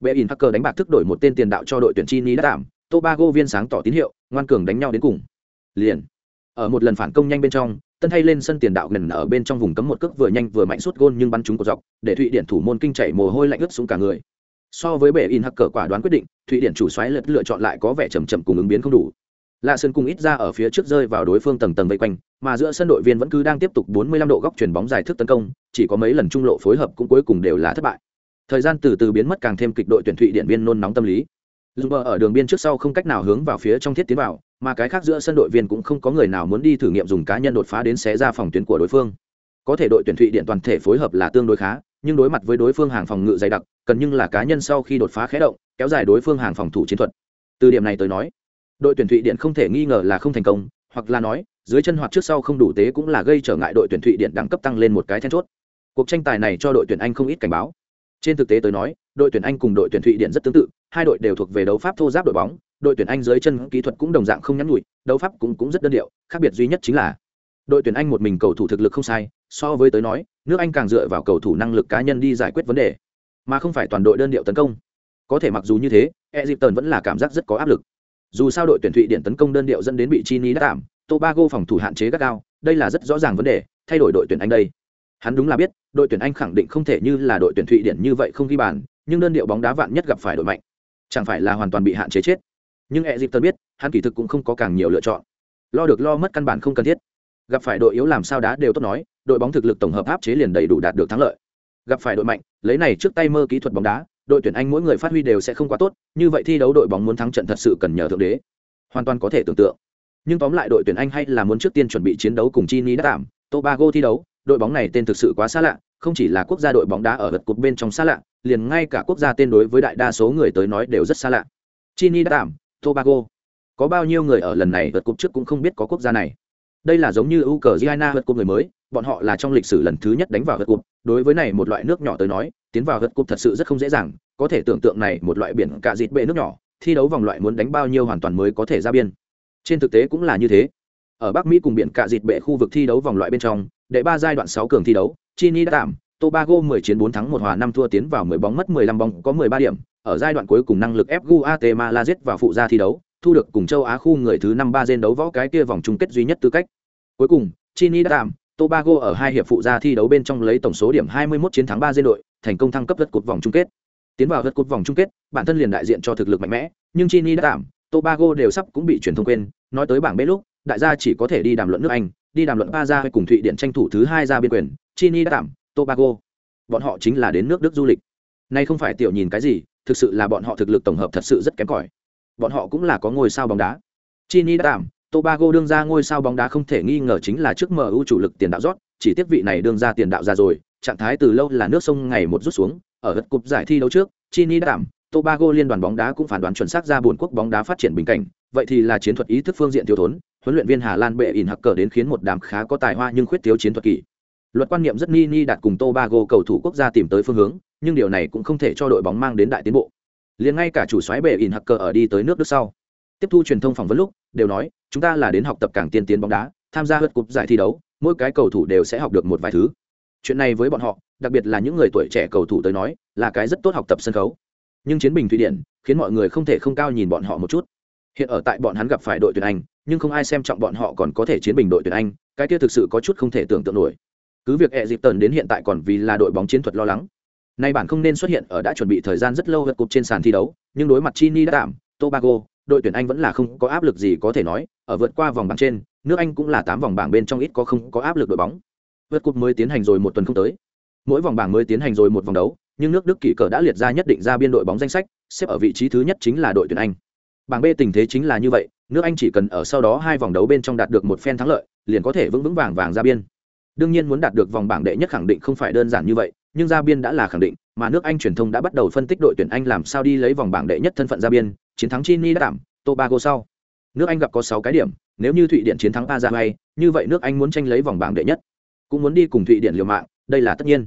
Bein Hacker đánh bạc thức đổi một tên tiền đạo cho đội tuyển Chini đã tạm, Tobago viên sáng tỏ tín hiệu, ngoan cường đánh nhau đến cùng. Liền. Ở một lần phản công nhanh bên trong, tân thay lên sân tiền đạo gần ở bên trong vùng cấm một cước vừa nhanh vừa mạnh suốt gôn nhưng bắn trúng cột dọc, để Thụy Điển thủ môn kinh chảy mồ hôi lạnh ướt xuống cả người. So với bệ in Hacker quả đoán quyết định, Thụy Điển chủ xoáy lật lựa chọn lại có vẻ chậm chậm cùng ứng biến không đủ. Lạ Sơn cùng ít ra ở phía trước rơi vào đối phương tầng tầng vây quanh, mà giữa sân đội viên vẫn cứ đang tiếp tục 45 độ góc chuyển bóng dài thức tấn công, chỉ có mấy lần trung lộ phối hợp cũng cuối cùng đều là thất bại thời gian từ từ biến mất càng thêm kịch đội tuyển thụy điện viên nôn nóng tâm lý Lumber ở đường biên trước sau không cách nào hướng vào phía trong thiết tiến vào, mà cái khác giữa sân đội viên cũng không có người nào muốn đi thử nghiệm dùng cá nhân đột phá đến xé ra phòng tuyến của đối phương. Có thể đội tuyển Thụy Điện toàn thể phối hợp là tương đối khá, nhưng đối mặt với đối phương hàng phòng ngự dày đặc, cần nhưng là cá nhân sau khi đột phá khé động, kéo dài đối phương hàng phòng thủ chiến thuật. Từ điểm này tới nói, đội tuyển Thụy Điện không thể nghi ngờ là không thành công, hoặc là nói, dưới chân hoặc trước sau không đủ tế cũng là gây trở ngại đội tuyển Thụy Điện đẳng cấp tăng lên một cái then chốt. Cuộc tranh tài này cho đội tuyển Anh không ít cảnh báo. Trên thực tế tới nói đội tuyển anh cùng đội tuyển thụy điển rất tương tự hai đội đều thuộc về đấu pháp thô giáp đội bóng đội tuyển anh dưới chân kỹ thuật cũng đồng dạng không nhắn nhụi đấu pháp cũng cũng rất đơn điệu khác biệt duy nhất chính là đội tuyển anh một mình cầu thủ thực lực không sai so với tới nói nước anh càng dựa vào cầu thủ năng lực cá nhân đi giải quyết vấn đề mà không phải toàn đội đơn điệu tấn công. Có thể mặc dù như thế egypton vẫn là cảm giác rất có áp lực dù sao đội tuyển thụy điển tấn công đơn điệu dẫn đến bị chi ni đã tạm tobago phòng thủ hạn chế gắt gao, đây là rất rõ ràng vấn đề, thay đổi đội tuyển anh đây. Hắn đúng là biết, đội tuyển anh khẳng định không thể như là đội tuyển thụy điển như vậy không ghi bàn, nhưng đơn điệu bóng đá vạn nhất gặp phải đội mạnh, chẳng phải là hoàn toàn bị hạn chế chết. Nhưng e dịp tân biết, hắn kỳ thực cũng không có càng nhiều lựa chọn. Lo được lo mất căn bản không cần thiết. Gặp phải đội yếu làm sao đá đều tốt nói, đội bóng thực lực tổng hợp áp chế liền đầy đủ đạt được thắng lợi. Gặp phải đội mạnh, lấy này trước tay mơ kỹ thuật bóng đá đội tuyển anh mỗi người phát huy đều sẽ không quá tốt, như vậy thi đấu đội bóng muốn thắng trận thật sự cần nhờ thượng đế. Hoàn toàn có thể tưởng tượng. Nhưng tóm lại đội tuyển anh hay là muốn trước tiên chuẩn bị chiến đấu cùng chini đã tạm, tobago thi đấu, đội bóng này tên thực sự quá xa lạ, không chỉ là quốc gia đội bóng đá ở vật cục bên trong xa lạ, liền ngay cả quốc gia tên đối với đại đa số người tới nói đều rất xa lạ. Chini đã tạm, tobago. Có bao nhiêu người ở lần này vượt cục trước cũng không biết có quốc gia này. Đây là giống như Ukraine vượt cục người mới bọn họ là trong lịch sử lần thứ nhất đánh vào vượt cụp. Đối với này một loại nước nhỏ tới nói tiến vào vượt cụp thật sự rất không dễ dàng. Có thể tưởng tượng này một loại biển cả dịt bệ nước nhỏ thi đấu vòng loại muốn đánh bao nhiêu hoàn toàn mới có thể ra biên. Trên thực tế cũng là như thế. Ở bắc mỹ cùng biển cả dịt bệ khu vực thi đấu vòng loại bên trong đệ ba giai đoạn sáu cường thi đấu chini đã tạm tobago 10 chiến 4 thắng một hòa năm thua tiến vào 10 bóng mất 15 bóng có 13 điểm. Ở giai đoạn cuối cùng năng lực ép guatemala giết vào phụ gia thi đấu thu được cùng châu Á khu người thứ năm ba gen đấu võ cái kia vòng chung kết duy nhất tư cách. Cuối cùng, Chini đã tạm, Tobago ở hai hiệp phụ gia thi đấu bên trong lấy tổng số điểm 21 chiến thắng ba gen đội, thành công thăng cấp đất cột vòng chung kết. Tiến vào đất cột vòng chung kết, bản thân liền đại diện cho thực lực mạnh mẽ, nhưng Chini đã tạm, Tobago đều sắp cũng bị truyền thông quên, nói tới bảng B lúc, đại gia chỉ có thể đi đàm luận nước Anh, đi đàm luận ba gia cùng Thụy Điển tranh thủ thứ hai ra biên quyền, Chini đã tạm, Tobago. Bọn họ chính là đến nước Đức du lịch. Nay không phải tiểu nhìn cái gì, thực sự là bọn họ thực lực tổng hợp thật sự rất kém cỏi bọn họ cũng là có ngôi sao bóng đá chini đã tạm tobago đương ra ngôi sao bóng đá không thể nghi ngờ chính là trước mu chủ lực tiền đạo rót, chỉ tiếp vị này đương ra tiền đạo ra rồi, trạng thái từ lâu là nước sông ngày một rút xuống, ở gật cục giải thi đấu trước, chini đã tạm tobago liên đoàn bóng đá cũng phản đoán chuẩn xác ra buồn quốc bóng đá phát triển bình cảnh, vậy thì là chiến thuật ý thức phương diện thiếu thốn, huấn luyện viên hà lan bệ ỉn hặc cờ đến khiến một đám khá có tài hoa nhưng khuyết thiếu chiến thuật kỹ luật quan niệm rất ni ni đạt cùng tobago cầu thủ quốc gia tìm tới phương hướng, nhưng điều này cũng không thể cho đội bóng mang đến đại tiến bộ. Liền ngay cả chủ soái bệ ỉn hặc cờ ở đi tới nước đức sau. Tiếp thu truyền thông phỏng vấn lúc, đều nói chúng ta là đến học tập càng tiên tiến bóng đá tham gia hớt cúp giải thi đấu mỗi cái cầu thủ đều sẽ học được một vài thứ. Chuyện này với bọn họ đặc biệt là những người tuổi trẻ cầu thủ tới nói là cái rất tốt học tập sân khấu. Nhưng chiến bình thụy điển khiến mọi người không thể không cao nhìn bọn họ một chút. Hiện ở tại bọn hắn gặp phải đội tuyển anh nhưng không ai xem trọng bọn họ còn có thể chiến bình đội tuyển anh cái kia thực sự có chút không thể tưởng tượng nổi. Cứ việc e dịp tần đến hiện tại còn vì là đội bóng chiến thuật lo lắng. Nay bản không nên xuất hiện ở đã chuẩn bị thời gian rất lâu vượt cục trên sàn thi đấu, nhưng đối mặt Chini đã tạm, Tobago, đội tuyển Anh vẫn là không có áp lực gì có thể nói, ở vượt qua vòng bảng trên, nước Anh cũng là tám vòng bảng bên trong ít có không có áp lực đội bóng. Vượt cúp mới tiến hành rồi một tuần không tới. Mỗi vòng bảng mới tiến hành rồi một vòng đấu, nhưng nước Đức kỷ cờ đã liệt ra nhất định ra biên đội bóng danh sách, xếp ở vị trí thứ nhất chính là đội tuyển Anh. Bảng B tình thế chính là như vậy, nước Anh chỉ cần ở sau đó hai vòng đấu bên trong đạt được một phen thắng lợi, liền có thể vững vững vàng vàng ra biên. Đương nhiên muốn đạt được vòng bảng đệ nhất khẳng định không phải đơn giản như vậy, nhưng ra biên đã là khẳng định, mà nước Anh truyền thông đã bắt đầu phân tích đội tuyển Anh làm sao đi lấy vòng bảng đệ nhất thân phận ra biên, chiến thắng Chini đã đảm, Tobago sau. Nước Anh gặp có sáu cái điểm, nếu như Thụy Điển chiến thắng Paraguay, như vậy nước Anh muốn tranh lấy vòng bảng đệ nhất, cũng muốn đi cùng Thụy Điển liều mạng, đây là tất nhiên.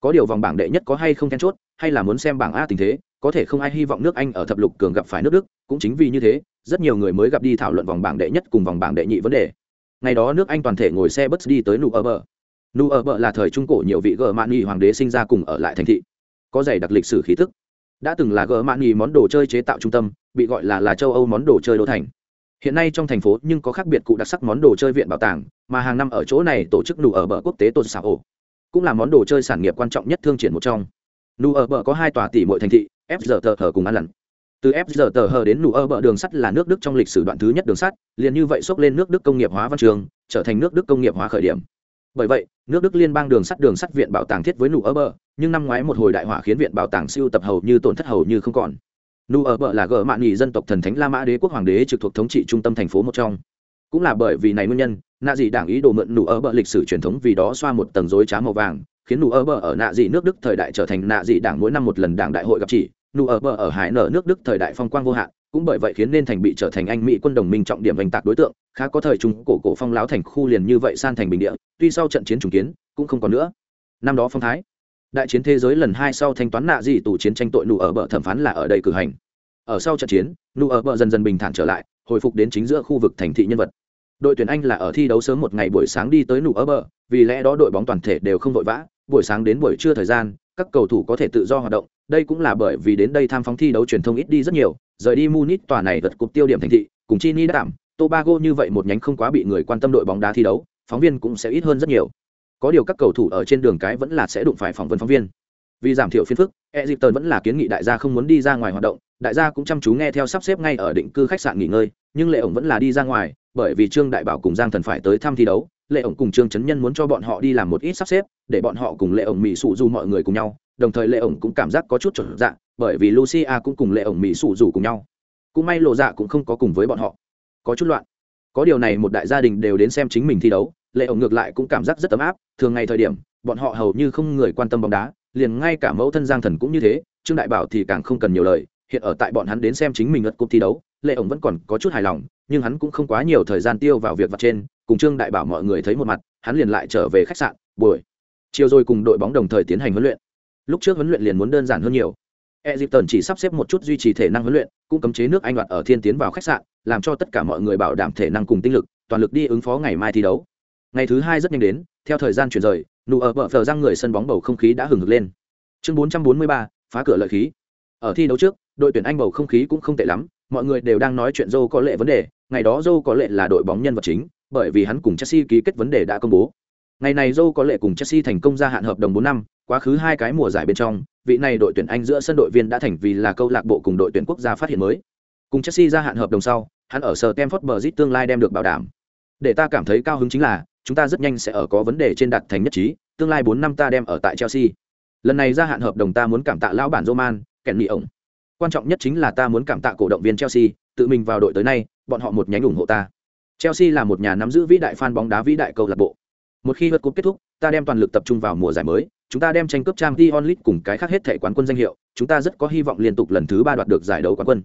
Có điều vòng bảng đệ nhất có hay không then chốt, hay là muốn xem bảng A tình thế, có thể không ai hy vọng nước Anh ở thập lục cường gặp phải nước Đức, cũng chính vì như thế, rất nhiều người mới gặp đi thảo luận vòng bảng đệ nhất cùng vòng bảng đệ nhị vấn đề. Ngày đó nước Anh toàn thể ngồi xe bus đi tới nụ ở bờ nu ở bờ là thời trung cổ nhiều vị gờ mạn nghị hoàng đế sinh ra cùng ở lại thành thị có dày đặc lịch sử khí thức đã từng là gờ mạn nghị món đồ chơi chế tạo trung tâm bị gọi là là châu âu món đồ chơi đô thành hiện nay trong thành phố nhưng có khác biệt cụ đặc sắc món đồ chơi viện bảo tàng, mà hàng năm ở chỗ này tổ chức nụ ở bờ quốc tế tôn xã ổ. Cũng là món đồ chơi sản nghiệp quan trọng nhất thương triển một trong. Nụ ở bờ có hai tòa tỷ mọi thành thị fg tờ hờ cùng ăn lặn từ fg tờ hờ đến nụ ở bờ đường sắt là nước đức trong lịch sử đoạn thứ nhất đường sắt, liền như vậy xốc lên nước đức công nghiệp hóa văn trường, trở thành nước đức công nghiệp hóa khởi điểm. Bởi vậy, nước đức liên bang đường sắt đường sắt viện bảo tàng thiết với nụ ở bờ, nhưng năm ngoái một hồi đại hỏa khiến viện bảo tàng siêu tập hầu như tổn thất hầu như không còn nụ ở bờ là gỡ mạn nghỉ dân tộc thần thánh la mã đế quốc hoàng đế trực thuộc thống trị trung tâm thành phố một trong. Cũng là bởi vì này nguyên nhân, nạ dị đảng ý đồ mượn nụ ở bờ lịch sử truyền thống vì đó xoa một tầng dối trá màu vàng, khiến nụ ở bờ ở nạ dị nước đức thời đại trở thành nạ dị đảng mỗi năm một lần đảng đại hội gặp chỉ, nụ ở bờ ở hải nở nước đức thời đại phong quang vô hạn, cũng bởi vậy khiến nên thành bị trở thành anh mỹ quân đồng minh trọng điểm vành tạc đối tượng, khá có thời trung cổ cổ phong láo thành khu liền như vậy san thành bình địa, tuy sau trận chiến trùng kiến, cũng không còn nữa. Năm đó phong thái đại chiến thế giới lần hai sau thanh toán nạ dị tù chiến tranh tội nụ ở bờ thẩm phán là ở đây cử hành. Ở sau trận chiến, nụ ở bờ dần dần bình thản trở lại, hồi phục đến chính giữa khu vực thành thị nhân vật. Đội tuyển anh là ở thi đấu sớm một ngày buổi sáng đi tới nụ ở bờ, vì lẽ đó đội bóng toàn thể đều không vội vã, buổi sáng đến buổi trưa thời gian, các cầu thủ có thể tự do hoạt động, đây cũng là bởi vì đến đây tham phóng thi đấu truyền thông ít đi rất nhiều, rời đi munich tòa này vật cục tiêu điểm thành thị, cùng chi ni đảm tobago như vậy một nhánh không quá bị người quan tâm đội bóng đá thi đấu, phóng viên cũng sẽ ít hơn rất nhiều có điều các cầu thủ ở trên đường cái vẫn là sẽ đụng phải phỏng vấn phóng viên. Vì giảm thiểu phiền phức egypton vẫn là kiến nghị đại gia không muốn đi ra ngoài hoạt động. Đại gia cũng chăm chú nghe theo sắp xếp ngay ở định cư khách sạn nghỉ ngơi, nhưng lệ ổng vẫn là đi ra ngoài, bởi vì trương đại bảo cùng giang thần phải tới thăm thi đấu. Lệ ổng cùng trương chấn nhân muốn cho bọn họ đi làm một ít sắp xếp, để bọn họ cùng lệ ổng mỹ sụ dù mọi người cùng nhau. Đồng thời lệ ổng cũng cảm giác có chút chuẩn dạ bởi vì lucia cũng cùng lệ ổng mỹ sụ dù cùng nhau. Cũng may lộ dạ cũng không có cùng với bọn họ. Có chút loạn. Có điều này một đại gia đình đều đến xem chính mình thi đấu lệ ổng ngược lại cũng cảm giác rất ấm áp thường ngày thời điểm bọn họ hầu như không người quan tâm bóng đá liền ngay cả mẫu thân giang thần cũng như thế trương đại bảo thì càng không cần nhiều lời hiện ở tại bọn hắn đến xem chính mình ngất cúp thi đấu lệ ổng vẫn còn có chút hài lòng nhưng hắn cũng không quá nhiều thời gian tiêu vào việc vặt trên cùng trương đại bảo mọi người thấy một mặt hắn liền lại trở về khách sạn buổi chiều rồi cùng đội bóng đồng thời tiến hành huấn luyện lúc trước huấn luyện liền muốn đơn giản hơn nhiều Egypton chỉ sắp xếp một chút duy trì thể năng huấn luyện, cũng cấm chế nước Anh đoạt ở thiên tiến vào khách sạn, làm cho tất cả mọi người bảo đảm thể năng cùng tinh lực, toàn lực đi ứng phó ngày mai thi đấu. Ngày thứ hai rất nhanh đến, theo thời gian chuyển rời, nụ ở bờ phờ răng người sân bóng bầu không khí đã hừng hực lên. Chương 443, phá cửa lợi khí. Ở thi đấu trước, đội tuyển Anh bầu không khí cũng không tệ lắm, mọi người đều đang nói chuyện Joe có lệ vấn đề, ngày đó Joe có lệ là đội bóng nhân vật chính, bởi vì hắn cùng Chelsea ký kết vấn đề đã công bố. Ngày này Joe có lệ cùng Chelsea thành công gia hạn hợp đồng 4 năm, quá khứ hai cái mùa giải bên trong, vị này đội tuyển Anh giữa sân đội viên đã thành vì là câu lạc bộ cùng đội tuyển quốc gia phát hiện mới. Cùng Chelsea gia hạn hợp đồng sau, hắn ở Stamford Bridge tương lai đem được bảo đảm. Để ta cảm thấy cao hứng chính là, chúng ta rất nhanh sẽ ở có vấn đề trên đạt thành nhất trí, tương lai 4 năm ta đem ở tại Chelsea. Lần này gia hạn hợp đồng ta muốn cảm tạ lão bản Roman, kèn nghị ổng. Quan trọng nhất chính là ta muốn cảm tạ cổ động viên Chelsea, tự mình vào đội tới nay, bọn họ một nhánh ủng hộ ta. Chelsea là một nhà nắm giữ vĩ đại fan bóng đá vĩ đại câu lạc bộ. Một khi vượt cúp kết thúc, ta đem toàn lực tập trung vào mùa giải mới, chúng ta đem tranh cướp Champions League cùng cái khác hết thể quán quân danh hiệu, chúng ta rất có hy vọng liên tục lần thứ ba đoạt được giải đấu quán quân.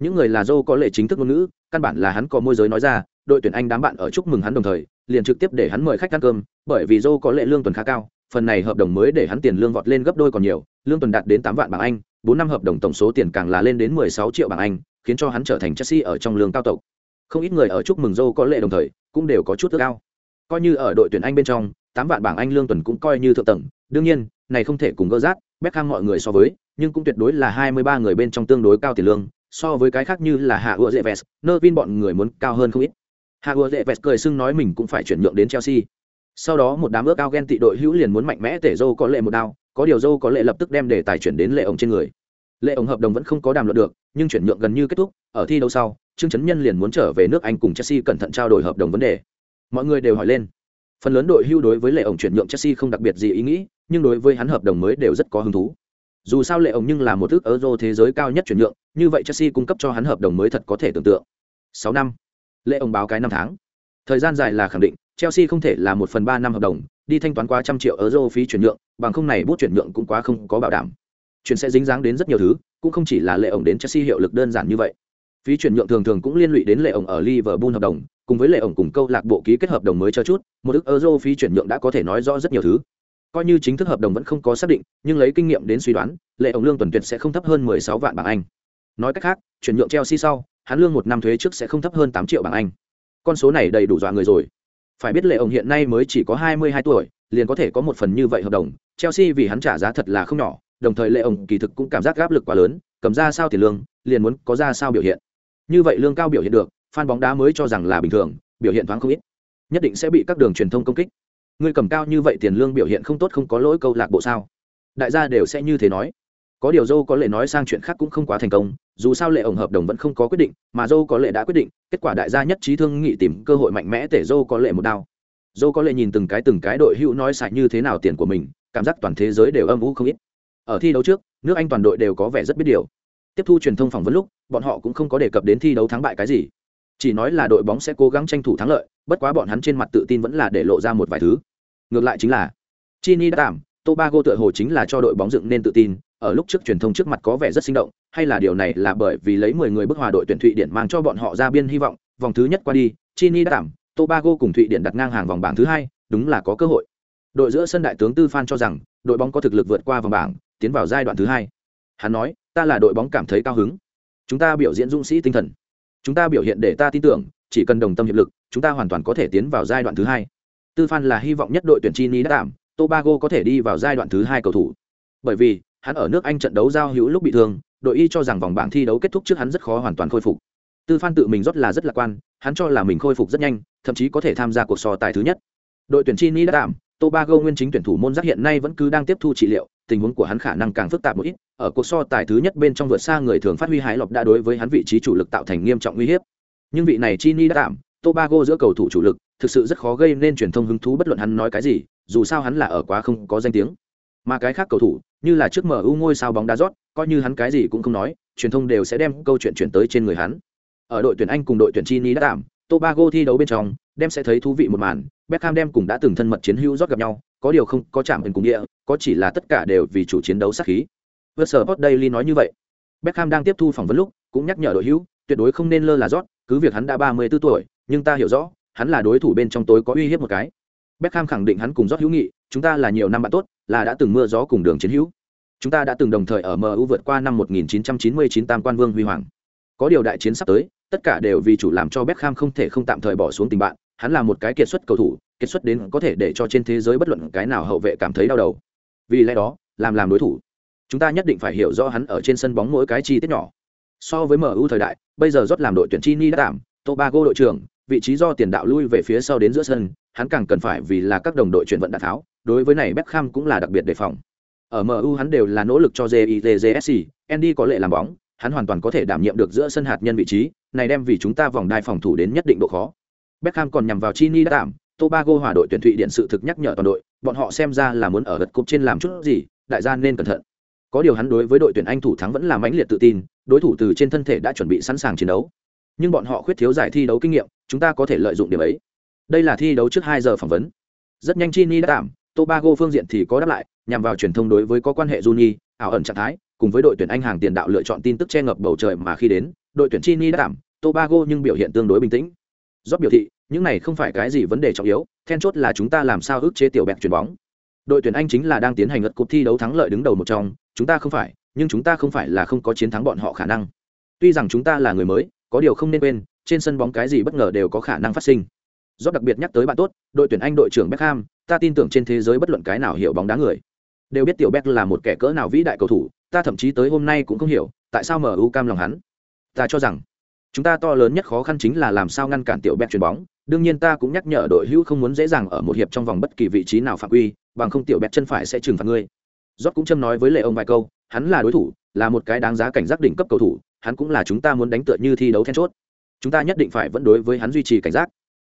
Những người là Joe có lệ chính thức ngôn ngữ, căn bản là hắn có môi giới nói ra, đội tuyển Anh đám bạn ở chúc mừng hắn đồng thời, liền trực tiếp để hắn mời khách ăn cơm, bởi vì Joe có lệ lương tuần khá cao, phần này hợp đồng mới để hắn tiền lương vọt lên gấp đôi còn nhiều, lương tuần đạt đến tám vạn bảng Anh, bốn năm hợp đồng tổng số tiền càng là lên đến mười sáu triệu bảng Anh, khiến cho hắn trở thành Chelsea ở trong lương cao tộc. Không ít người ở chúc mừng Joe có lệ đồng thời, cũng đều có chút ước cao. Coi như ở đội tuyển Anh bên trong, tám vạn bảng Anh lương tuần cũng coi như thượng tầng, đương nhiên, này không thể cùng gỡ rát, Beckham mọi người so với, nhưng cũng tuyệt đối là hai mươi ba người bên trong tương đối cao tiền lương, so với cái khác như là Hạ Ua Zeves, Nervin bọn người muốn cao hơn không ít. Hạ Ua Vẹt cười xưng nói mình cũng phải chuyển nhượng đến Chelsea. Sau đó một đám ước cao ghen tị đội hữu liền muốn mạnh mẽ tể dâu có lệ một đao, có điều dâu có lệ lập tức đem đề tài chuyển đến lệ ổng trên người. Lệ ổng hợp đồng vẫn không có đàm luận được, nhưng chuyển nhượng gần như kết thúc, ở thi đấu sau, Trương Chấn Nhân liền muốn trở về nước Anh cùng Chelsea cẩn thận trao đổi hợp đồng vấn đề. Mọi người đều hỏi lên. Phần lớn đội hưu đối với Lệ ổng chuyển nhượng Chelsea không đặc biệt gì ý nghĩ, nhưng đối với hắn hợp đồng mới đều rất có hứng thú. Dù sao Lệ ổng nhưng là một ước euro thế giới cao nhất chuyển nhượng, như vậy Chelsea cung cấp cho hắn hợp đồng mới thật có thể tưởng tượng. 6 năm. Lệ ông báo cái năm tháng. Thời gian dài là khẳng định, Chelsea không thể là một phần ba năm hợp đồng, đi thanh toán quá trăm triệu euro phí chuyển nhượng, bằng không này bút chuyển nhượng cũng quá không có bảo đảm. Chuyện sẽ dính dáng đến rất nhiều thứ, cũng không chỉ là Lệ ổng đến Chelsea hiệu lực đơn giản như vậy. Phí chuyển nhượng thường thường cũng liên lụy đến Lệ ổng ở Liverpool hợp đồng, cùng với Lệ ổng cùng câu lạc bộ ký kết hợp đồng mới cho chút, một ước euro phí chuyển nhượng đã có thể nói rõ rất nhiều thứ. Coi như chính thức hợp đồng vẫn không có xác định, nhưng lấy kinh nghiệm đến suy đoán, Lệ ổng lương tuần tuyệt sẽ không thấp hơn 16 vạn bảng Anh. Nói cách khác, chuyển nhượng Chelsea sau, hắn lương một năm thuế trước sẽ không thấp hơn 8 triệu bảng Anh. Con số này đầy đủ dọa người rồi. Phải biết Lệ ổng hiện nay mới chỉ có 22 tuổi, liền có thể có một phần như vậy hợp đồng, Chelsea vì hắn trả giá thật là không nhỏ, đồng thời Lệ ổng kỳ thực cũng cảm giác áp lực quá lớn, cầm ra sao tiền lương, liền muốn có ra sao biểu hiện. Như vậy lương cao biểu hiện được, fan bóng đá mới cho rằng là bình thường, biểu hiện thoáng không ít, nhất định sẽ bị các đường truyền thông công kích. Người cầm cao như vậy tiền lương biểu hiện không tốt không có lỗi câu lạc bộ sao? Đại gia đều sẽ như thế nói. Có điều Dâu có lệ nói sang chuyện khác cũng không quá thành công, dù sao lệ ổng hợp đồng vẫn không có quyết định, mà Dâu có lệ đã quyết định, kết quả đại gia nhất trí thương nghị tìm cơ hội mạnh mẽ để Dâu có lệ một đao. Dâu có lệ nhìn từng cái từng cái đội hữu nói sạch như thế nào tiền của mình, cảm giác toàn thế giới đều âm vũ không ít. Ở thi đấu trước, nước Anh toàn đội đều có vẻ rất biết điều. Tiếp thu truyền thông phỏng vấn lúc, bọn họ cũng không có đề cập đến thi đấu thắng bại cái gì, chỉ nói là đội bóng sẽ cố gắng tranh thủ thắng lợi, bất quá bọn hắn trên mặt tự tin vẫn là để lộ ra một vài thứ. Ngược lại chính là Chini đã đảm, Tobago tựa hồ chính là cho đội bóng dựng nên tự tin, ở lúc trước truyền thông trước mặt có vẻ rất sinh động, hay là điều này là bởi vì lấy 10 người bức hòa đội tuyển Thụy Điển mang cho bọn họ ra biên hy vọng, vòng thứ nhất qua đi, Chini đã đảm, Tobago cùng Thụy Điển đặt ngang hàng vòng bảng thứ hai, đúng là có cơ hội. Đội giữa sân đại tướng Tư Phan cho rằng, đội bóng có thực lực vượt qua vòng bảng, tiến vào giai đoạn thứ hai. Hắn nói, ta là đội bóng cảm thấy cao hứng. Chúng ta biểu diễn dũng sĩ tinh thần. Chúng ta biểu hiện để ta tin tưởng, chỉ cần đồng tâm hiệp lực, chúng ta hoàn toàn có thể tiến vào giai đoạn thứ hai. Tư Phan là hy vọng nhất đội tuyển Chini đã đảm, Tobago có thể đi vào giai đoạn thứ hai cầu thủ. Bởi vì, hắn ở nước Anh trận đấu giao hữu lúc bị thương, đội y cho rằng vòng bảng thi đấu kết thúc trước hắn rất khó hoàn toàn khôi phục. Tư Phan tự mình rất là rất lạc quan, hắn cho là mình khôi phục rất nhanh, thậm chí có thể tham gia cuộc so tài thứ nhất. Đội tuyển Chini đã đảm, Tobago nguyên chính tuyển thủ môn giác hiện nay vẫn cứ đang tiếp thu trị liệu, tình huống của hắn khả năng càng phức tạp một ít, ở cuộc so tài thứ nhất bên trong vượt xa người thường phát huy hái lọc đã đối với hắn vị trí chủ lực tạo thành nghiêm trọng nguy hiểm. Nhưng vị này Chini đã đảm, Tobago giữa cầu thủ chủ lực, thực sự rất khó gây nên truyền thông hứng thú bất luận hắn nói cái gì dù sao hắn là ở quá không có danh tiếng. Mà cái khác cầu thủ, như là trước mở u ngôi sao bóng đá rót, coi như hắn cái gì cũng không nói, truyền thông đều sẽ đem câu chuyện chuyển tới trên người hắn. Ở đội tuyển anh cùng đội tuyển chini đã tạm tobago thi đấu bên trong, đem sẽ thấy thú vị một màn, beckham đem cùng đã từng thân mật chiến hữu rót gặp nhau, có điều không có chạm hình cùng địa, có chỉ là tất cả đều vì chủ chiến đấu sát khí. Vượt sở hot daily nói như vậy. Beckham đang tiếp thu phỏng vấn lúc, cũng nhắc nhở đội hữu, tuyệt đối không nên lơ là rót, cứ việc hắn đã ba mươi 34 tuổi, nhưng ta hiểu rõ, hắn là đối thủ bên trong tối có uy hiếp một cái beckham khẳng định hắn cùng rót hữu nghị, chúng ta là nhiều năm bạn tốt, là đã từng mưa gió cùng đường chiến hữu. Chúng ta đã từng đồng thời ở mu vượt qua năm 1999 tam quan vương huy hoàng. Có điều đại chiến sắp tới, tất cả đều vì chủ làm cho beckham không thể không tạm thời bỏ xuống tình bạn, hắn là một cái kiệt xuất cầu thủ, kiệt xuất đến có thể để cho trên thế giới bất luận cái nào hậu vệ cảm thấy đau đầu. Vì lẽ đó, làm làm đối thủ. Chúng ta nhất định phải hiểu rõ hắn ở trên sân bóng mỗi cái chi tiết nhỏ. So với mu thời đại, bây giờ rót làm đội tuyển chini đã tạm tobago đội trưởng vị trí do tiền đạo lui về phía sau đến giữa sân, hắn càng cần phải vì là các đồng đội chuyển vận đạn tháo, đối với này beckham cũng là đặc biệt đề phòng. Ở mu hắn đều là nỗ lực cho jitgsc andy có lệ làm bóng, hắn hoàn toàn có thể đảm nhiệm được giữa sân hạt nhân vị trí, này đem vì chúng ta vòng đai phòng thủ đến nhất định độ khó. Beckham còn nhằm vào chini đã tạm, tobago hòa đội tuyển thụy điện sự thực nhắc nhở toàn đội, bọn họ xem ra là muốn ở gật cúp trên làm chút gì, đại gia nên cẩn thận. Có điều hắn đối với đội tuyển anh thủ thắng vẫn là mãnh liệt tự tin, đối thủ từ trên thân thể đã chuẩn bị sẵn sàng chiến đấu nhưng bọn họ khuyết thiếu giải thi đấu kinh nghiệm, chúng ta có thể lợi dụng điểm ấy. Đây là thi đấu trước hai giờ phỏng vấn. Rất nhanh chini đã tạm, tobago phương diện thì có đáp lại, nhằm vào truyền thông đối với có quan hệ juni, ảo ẩn trạng thái, cùng với đội tuyển anh hàng tiền đạo lựa chọn tin tức che ngập bầu trời mà khi đến, đội tuyển chini đã tạm, tobago nhưng biểu hiện tương đối bình tĩnh. Rót biểu thị, những này không phải cái gì vấn đề trọng yếu, then chốt là chúng ta làm sao ức chế tiểu bẹt chuyền bóng. Đội tuyển anh chính là đang tiến hành ngật cuộc thi đấu thắng lợi đứng đầu một trong, chúng ta không phải, nhưng chúng ta không phải là không có chiến thắng bọn họ khả năng. Tuy rằng chúng ta là người mới có điều không nên quên, trên sân bóng cái gì bất ngờ đều có khả năng phát sinh. Do đặc biệt nhắc tới bạn tốt, đội tuyển anh đội trưởng beckham, ta tin tưởng trên thế giới bất luận cái nào hiểu bóng đá người. Đều biết tiểu beck là một kẻ cỡ nào vĩ đại cầu thủ, ta thậm chí tới hôm nay cũng không hiểu, tại sao mu cam lòng hắn. Ta cho rằng, chúng ta to lớn nhất khó khăn chính là làm sao ngăn cản tiểu beck chuyền bóng, đương nhiên ta cũng nhắc nhở đội hữu không muốn dễ dàng ở một hiệp trong vòng bất kỳ vị trí nào phạm quy, bằng không tiểu beck chân phải sẽ trừng phạt ngươi. Rốt cũng châm nói với lệ ông vài câu, hắn là đối thủ, là một cái đáng giá cảnh giác đỉnh cấp cầu thủ hắn cũng là chúng ta muốn đánh tựa như thi đấu then chốt. Chúng ta nhất định phải vẫn đối với hắn duy trì cảnh giác.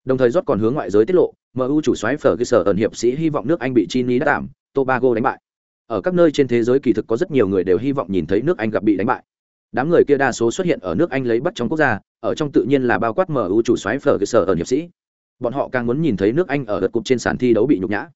Đồng thời Rốt còn hướng ngoại giới tiết lộ mu chủ xoáy phở cơ sở ẩn hiệp sĩ hy vọng nước anh bị chini đã tạm tobago đánh bại. Ở các nơi trên thế giới kỳ thực có rất nhiều người đều hy vọng nhìn thấy nước anh gặp bị đánh bại. Đám người kia đa số xuất hiện ở nước anh lấy bắt trong quốc gia, ở trong tự nhiên là bao quát mu chủ xoáy phở cơ sở ẩn hiệp sĩ. Bọn họ càng muốn nhìn thấy nước anh ở đợt cục trên sàn thi đấu bị nhục nhã.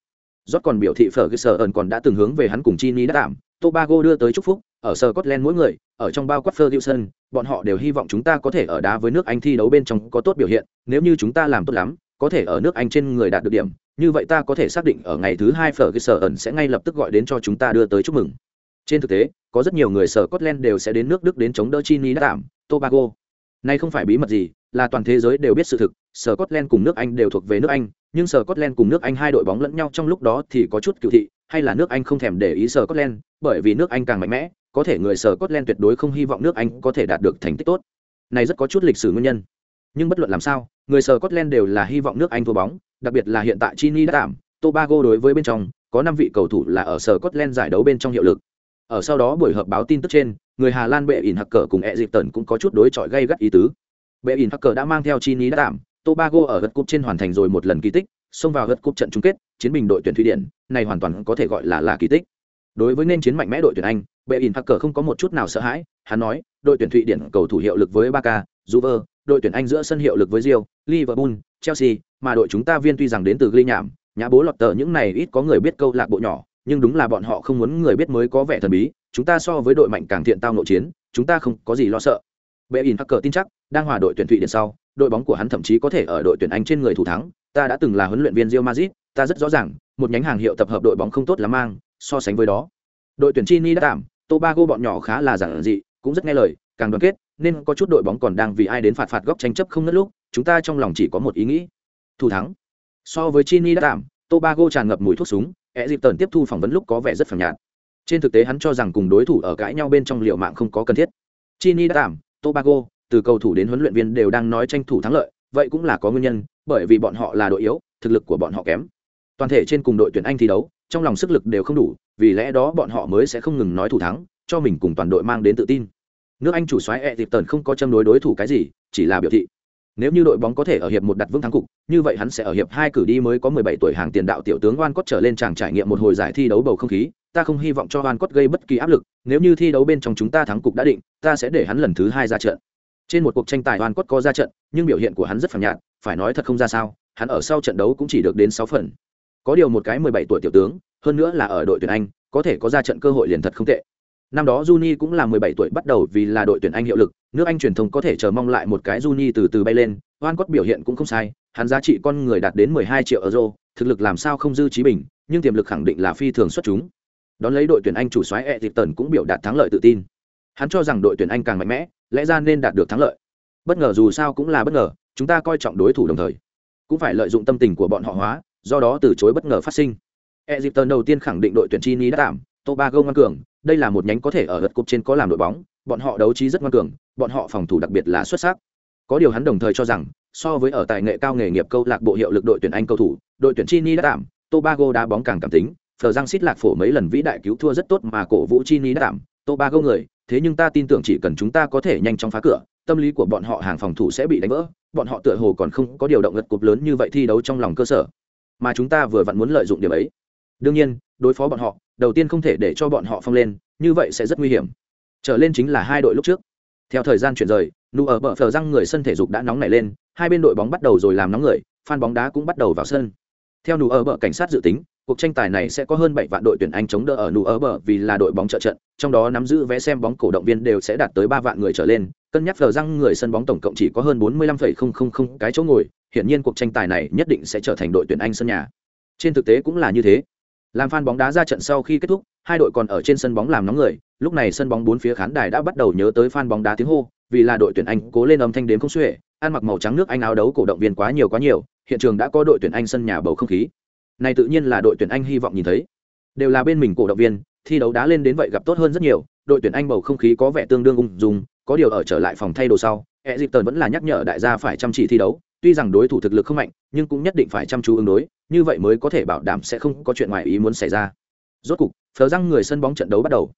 Rốt còn biểu thị phở cơ sở ẩn còn đã từng hướng về hắn cùng chini đã tạm tobago đưa tới chúc phúc ở Scotland mỗi người, ở trong bao quát Ferguson, bọn họ đều hy vọng chúng ta có thể ở đá với nước Anh thi đấu bên trong có tốt biểu hiện, nếu như chúng ta làm tốt lắm, có thể ở nước Anh trên người đạt được điểm, như vậy ta có thể xác định ở ngày thứ hai Ferguson sẽ ngay lập tức gọi đến cho chúng ta đưa tới chúc mừng. Trên thực tế, có rất nhiều người Scotland đều sẽ đến nước Đức đến chống đỡ Chini đã tạm, Tobago. Này không phải bí mật gì, là toàn thế giới đều biết sự thực, Scotland cùng nước Anh đều thuộc về nước Anh, nhưng Scotland cùng nước Anh hai đội bóng lẫn nhau trong lúc đó thì có chút cựu thị, hay là nước Anh không thèm để ý Scotland, bởi vì nước Anh càng mạnh mẽ, có thể người sở cốt len tuyệt đối không hy vọng nước anh có thể đạt được thành tích tốt. Này rất có chút lịch sử nguyên nhân. Nhưng bất luận làm sao, người sở cốt len đều là hy vọng nước anh thua bóng, đặc biệt là hiện tại chini đã tạm, tobago đối với bên trong, có năm vị cầu thủ là ở sở cốt len giải đấu bên trong hiệu lực. Ở sau đó buổi họp báo tin tức trên, người hà lan bệ ỉn hắc cờ cùng e dịp tần cũng có chút đối chọi gây gắt ý tứ. Bệ ỉn hắc cờ đã mang theo chini đã tạm, tobago ở gật cúp trên hoàn thành rồi một lần kỳ tích, xông vào gật cúp trận chung kết, chiến bình đội tuyển thụy điển, này hoàn toàn có thể gọi là là kỳ tích đối với nên chiến mạnh mẽ đội tuyển anh bệ in hacker không có một chút nào sợ hãi. Hắn nói đội tuyển thụy điển cầu thủ hiệu lực với Barca, Juve, đội tuyển anh giữa sân hiệu lực với Real, Liverpool, Chelsea, mà đội chúng ta viên tuy rằng đến từ ghi nhảm nhã bố lọt tờ những này ít có người biết câu lạc bộ nhỏ nhưng đúng là bọn họ không muốn người biết mới có vẻ thần bí. Chúng ta so với đội mạnh càng thiện tao nội chiến chúng ta không có gì lo sợ. Bệ in hacker tin chắc đang hòa đội tuyển thụy điển sau đội bóng của hắn thậm chí có thể ở đội tuyển anh trên người thủ thắng. Ta đã từng là huấn luyện viên Real Madrid ta rất rõ ràng một nhánh hàng hiệu tập hợp đội bóng không tốt lắm mang so sánh với đó. Đội tuyển chini đã tạm, tobago bọn nhỏ khá là giản dị, cũng rất nghe lời, càng đoàn kết, nên có chút đội bóng còn đang vì ai đến phạt phạt góc tranh chấp không ngất lúc, chúng ta trong lòng chỉ có một ý nghĩ. Thủ thắng. So với chini đã tạm, tobago tràn ngập mùi thuốc súng e dịp tần tiếp thu phỏng vấn lúc có vẻ rất phẳng nhạt. Trên thực tế hắn cho rằng cùng đối thủ ở cãi nhau bên trong liệu mạng không có cần thiết. Chini đã tạm, tobago, từ cầu thủ đến huấn luyện viên đều đang nói tranh thủ thắng lợi, vậy cũng là có nguyên nhân, bởi vì bọn họ là đội yếu, thực lực của bọn họ kém. Toàn thể trên cùng đội tuyển anh thi đấu trong lòng sức lực đều không đủ vì lẽ đó bọn họ mới sẽ không ngừng nói thủ thắng cho mình cùng toàn đội mang đến tự tin nước anh chủ soái e dịp tần không có châm đối đối thủ cái gì chỉ là biểu thị Nếu như đội bóng có thể ở hiệp một đặt vững thắng cục, như vậy hắn sẽ ở hiệp hai cử đi mới có 17 tuổi hàng tiền đạo tiểu tướng Oan Cốt trở lên chàng trải nghiệm một hồi giải thi đấu bầu không khí, ta không hy vọng cho Oan Cốt gây bất kỳ áp lực, nếu như thi đấu bên trong chúng ta thắng cục đã định, ta sẽ để hắn lần thứ hai ra trận. Trên một cuộc tranh tài Oan Cốt có ra trận, nhưng biểu hiện của hắn rất phẳng nhạt, phải nói thật không ra sao, hắn ở sau trận đấu cũng chỉ được đến 6 phần. Có điều một cái 17 tuổi tiểu tướng, hơn nữa là ở đội tuyển Anh, có thể có ra trận cơ hội liền thật không tệ. Năm đó Juni cũng là 17 tuổi bắt đầu vì là đội tuyển Anh hiệu lực, nước Anh truyền thông có thể chờ mong lại một cái Juni từ từ bay lên, Oan Cốt biểu hiện cũng không sai, hắn giá trị con người đạt đến 12 triệu euro, thực lực làm sao không dư trí bình, nhưng tiềm lực khẳng định là phi thường xuất chúng. Đón lấy đội tuyển Anh chủ soái Ethan cũng biểu đạt thắng lợi tự tin. Hắn cho rằng đội tuyển Anh càng mạnh mẽ, lẽ ra nên đạt được thắng lợi. Bất ngờ dù sao cũng là bất ngờ, chúng ta coi trọng đối thủ đồng thời, cũng phải lợi dụng tâm tình của bọn họ hóa, do đó từ chối bất ngờ phát sinh. Egypton đầu tiên khẳng định đội tuyển Chini đã tạm, Tobago ngoan cường, đây là một nhánh có thể ở gật cúp trên có làm đội bóng, bọn họ đấu trí rất ngoan cường, bọn họ phòng thủ đặc biệt là xuất sắc. Có điều hắn đồng thời cho rằng, so với ở tài nghệ cao nghề nghiệp câu lạc bộ hiệu lực đội tuyển Anh cầu thủ, đội tuyển Chini đã tạm, Tobago đá bóng càng cảm tính, Phờ Giang Xít lạc phổ mấy lần vĩ đại cứu thua rất tốt mà cổ vũ Chini đã tạm, Tobago người, thế nhưng ta tin tưởng chỉ cần chúng ta có thể nhanh chóng phá cửa, tâm lý của bọn họ hàng phòng thủ sẽ bị đánh vỡ, bọn họ tựa hồ còn không có điều động ngật cục lớn như vậy thi đấu trong lòng cơ sở, mà chúng ta vừa vặn muốn lợi dụng điểm ấy. Đương nhiên, đối phó bọn họ, đầu tiên không thể để cho bọn họ phong lên, như vậy sẽ rất nguy hiểm. Trở lên chính là hai đội lúc trước. Theo thời gian chuyển rời, nụ ở bờ phờ răng người sân thể dục đã nóng nảy lên, hai bên đội bóng bắt đầu rồi làm nóng người, fan bóng đá cũng bắt đầu vào sân. Theo nụ ở bờ cảnh sát dự tính, cuộc tranh tài này sẽ có hơn bảy vạn đội tuyển Anh chống đỡ ở nụ ở bờ vì là đội bóng trợ trận, trong đó nắm giữ vé xem bóng cổ động viên đều sẽ đạt tới ba vạn người trở lên, cân nhắc phờ răng người sân bóng tổng cộng chỉ có hơn bốn mươi 45,000 cái chỗ ngồi, hiển nhiên cuộc tranh tài này nhất định sẽ trở thành đội tuyển Anh sân nhà. Trên thực tế cũng là như thế. Làm fan bóng đá ra trận sau khi kết thúc, hai đội còn ở trên sân bóng làm nóng người, lúc này sân bóng bốn phía khán đài đã bắt đầu nhớ tới fan bóng đá tiếng hô, vì là đội tuyển Anh cố lên âm thanh đến không xuể, ăn mặc màu trắng nước Anh áo đấu cổ động viên quá nhiều quá nhiều, hiện trường đã có đội tuyển Anh sân nhà bầu không khí. Này tự nhiên là đội tuyển Anh hy vọng nhìn thấy. Đều là bên mình cổ động viên, thi đấu đá lên đến vậy gặp tốt hơn rất nhiều, đội tuyển Anh bầu không khí có vẻ tương đương ung dung, có điều ở trở lại phòng thay đồ sau, Ezipton vẫn là nhắc nhở đại gia phải chăm chỉ thi đấu, tuy rằng đối thủ thực lực không mạnh, nhưng cũng nhất định phải chăm chú ứng đối, như vậy mới có thể bảo đảm sẽ không có chuyện ngoài ý muốn xảy ra. Rốt cục, phờ răng người sân bóng trận đấu bắt đầu.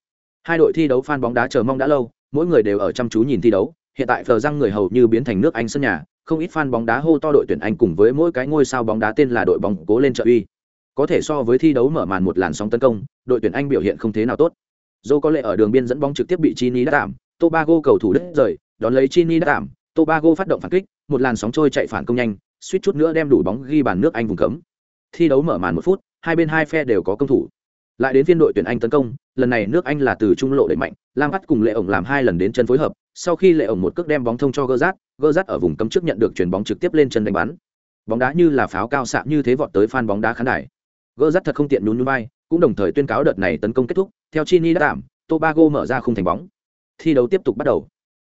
Hai đội thi đấu fan bóng đá chờ mong đã lâu, mỗi người đều ở chăm chú nhìn thi đấu, hiện tại phờ răng người hầu như biến thành nước Anh sân nhà, không ít fan bóng đá hô to đội tuyển Anh cùng với mỗi cái ngôi sao bóng đá tên là đội bóng cố lên trợ uy. Có thể so với thi đấu mở màn một làn sóng tấn công, đội tuyển Anh biểu hiện không thế nào tốt. Dô có lẽ ở đường biên dẫn bóng trực tiếp bị Chini đã tạm, Tobago cầu thủ đứt rời, đón lấy Chini đã tạm, Tobago phát động phản kích, một làn sóng trôi chạy phản công nhanh, suýt chút nữa đem đủ bóng ghi bàn nước Anh vùng cấm. Thi đấu mở màn một phút, hai bên hai phe đều có công thủ. Lại đến phiên đội tuyển Anh tấn công, lần này nước Anh là từ trung lộ đẩy mạnh, Lam bắt cùng Lệ ổng làm hai lần đến chân phối hợp, sau khi Lệ ổng một cước đem bóng thông cho Gerrard, Gerrard ở vùng cấm trước nhận được chuyền bóng trực tiếp lên chân đánh bắn. Bóng đá như là pháo cao xạ như thế vọt tới fan bóng đá khán đài. Gerrard thật không tiện nhún nhún vai, cũng đồng thời tuyên cáo đợt này tấn công kết thúc, theo Chini đã tạm, Tobago mở ra khung thành bóng. Thi đấu tiếp tục bắt đầu.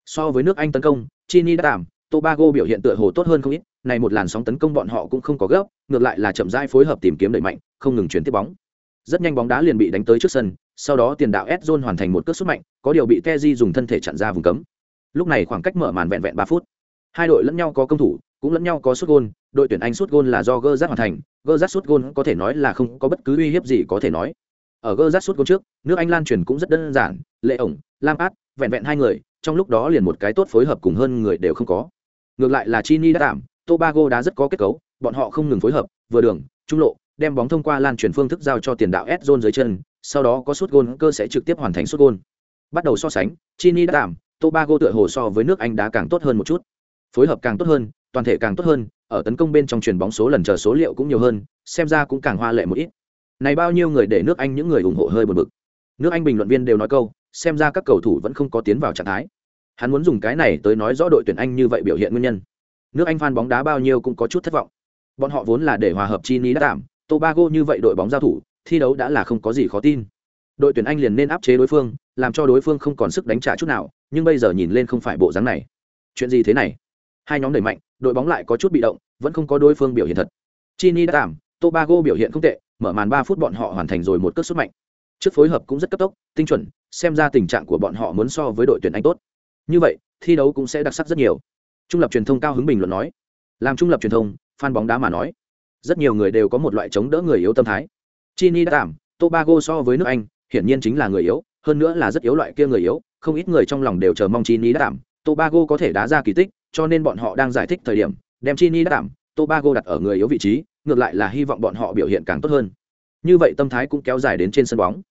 So với nước Anh tấn công, Chini đã tạm, Tobago biểu hiện tựa hồ tốt hơn không ít, này một làn sóng tấn công bọn họ cũng không có gấp, ngược lại là chậm rãi phối hợp tìm kiếm đẩy mạnh, không ngừng chuyển tiếp bóng. Rất nhanh bóng đá liền bị đánh tới trước sân, sau đó tiền đạo Edzone hoàn thành một cước sút mạnh, có điều bị teji dùng thân thể chặn ra vùng cấm. Lúc này khoảng cách mở màn vẹn vẹn ba phút. Hai đội lẫn nhau có công thủ, cũng lẫn nhau có sút gôn, đội tuyển Anh sút gôn là do Gerrard hoàn thành, Gerrard sút gôn có thể nói là không có bất cứ uy hiếp gì có thể nói. Ở Gerrard sút gôn trước, nước Anh lan truyền cũng rất đơn giản, Lệ ổng, Lampard, vẹn vẹn hai người, trong lúc đó liền một cái tốt phối hợp cùng hơn người đều không có ngược lại là chini đã tạm, tobago đá rất có kết cấu, bọn họ không ngừng phối hợp, vừa đường, trung lộ, đem bóng thông qua lan truyền phương thức giao cho tiền đạo s zone dưới chân, sau đó có suốt gôn cơ sẽ trực tiếp hoàn thành suốt gôn. Bắt đầu so sánh, chini đã tạm, tobago tựa hồ so với nước anh đá càng tốt hơn một chút. Phối hợp càng tốt hơn, toàn thể càng tốt hơn, ở tấn công bên trong truyền bóng số lần chờ số liệu cũng nhiều hơn, xem ra cũng càng hoa lệ một ít. Này bao nhiêu người để nước anh những người ủng hộ hơi buồn bực. Nước anh bình luận viên đều nói câu, xem ra các cầu thủ vẫn không có tiến vào trạng thái hắn muốn dùng cái này tới nói rõ đội tuyển anh như vậy biểu hiện nguyên nhân. Nước anh phan bóng đá bao nhiêu cũng có chút thất vọng. Bọn họ vốn là để hòa hợp chi ni đã tạm, tobago như vậy đội bóng giao thủ, thi đấu đã là không có gì khó tin. Đội tuyển anh liền nên áp chế đối phương, làm cho đối phương không còn sức đánh trả chút nào, nhưng bây giờ nhìn lên không phải bộ dáng này. Chuyện gì thế này? Hai nhóm đẩy mạnh, đội bóng lại có chút bị động, vẫn không có đối phương biểu hiện thật. Chini đã tạm, tobago biểu hiện không tệ, mở màn ba phút bọn họ hoàn thành rồi một cước xuất mạnh. Trước phối hợp cũng rất cấp tốc, tinh chuẩn, xem ra tình trạng của bọn họ muốn so với đội tuyển anh tốt như vậy, thi đấu cũng sẽ đặc sắc rất nhiều. Trung lập truyền thông cao hứng bình luận nói. Làm trung lập truyền thông, fan bóng đá mà nói. Rất nhiều người đều có một loại chống đỡ người yếu tâm thái. Chini đã cảm tobago so với nước anh, hiển nhiên chính là người yếu, hơn nữa là rất yếu loại kia người yếu, không ít người trong lòng đều chờ mong chini đã cảm tobago có thể đá ra kỳ tích, cho nên bọn họ đang giải thích thời điểm, đem chini đã cảm tobago đặt ở người yếu vị trí, ngược lại là hy vọng bọn họ biểu hiện càng tốt hơn. Như vậy tâm thái cũng kéo dài đến trên sân bóng.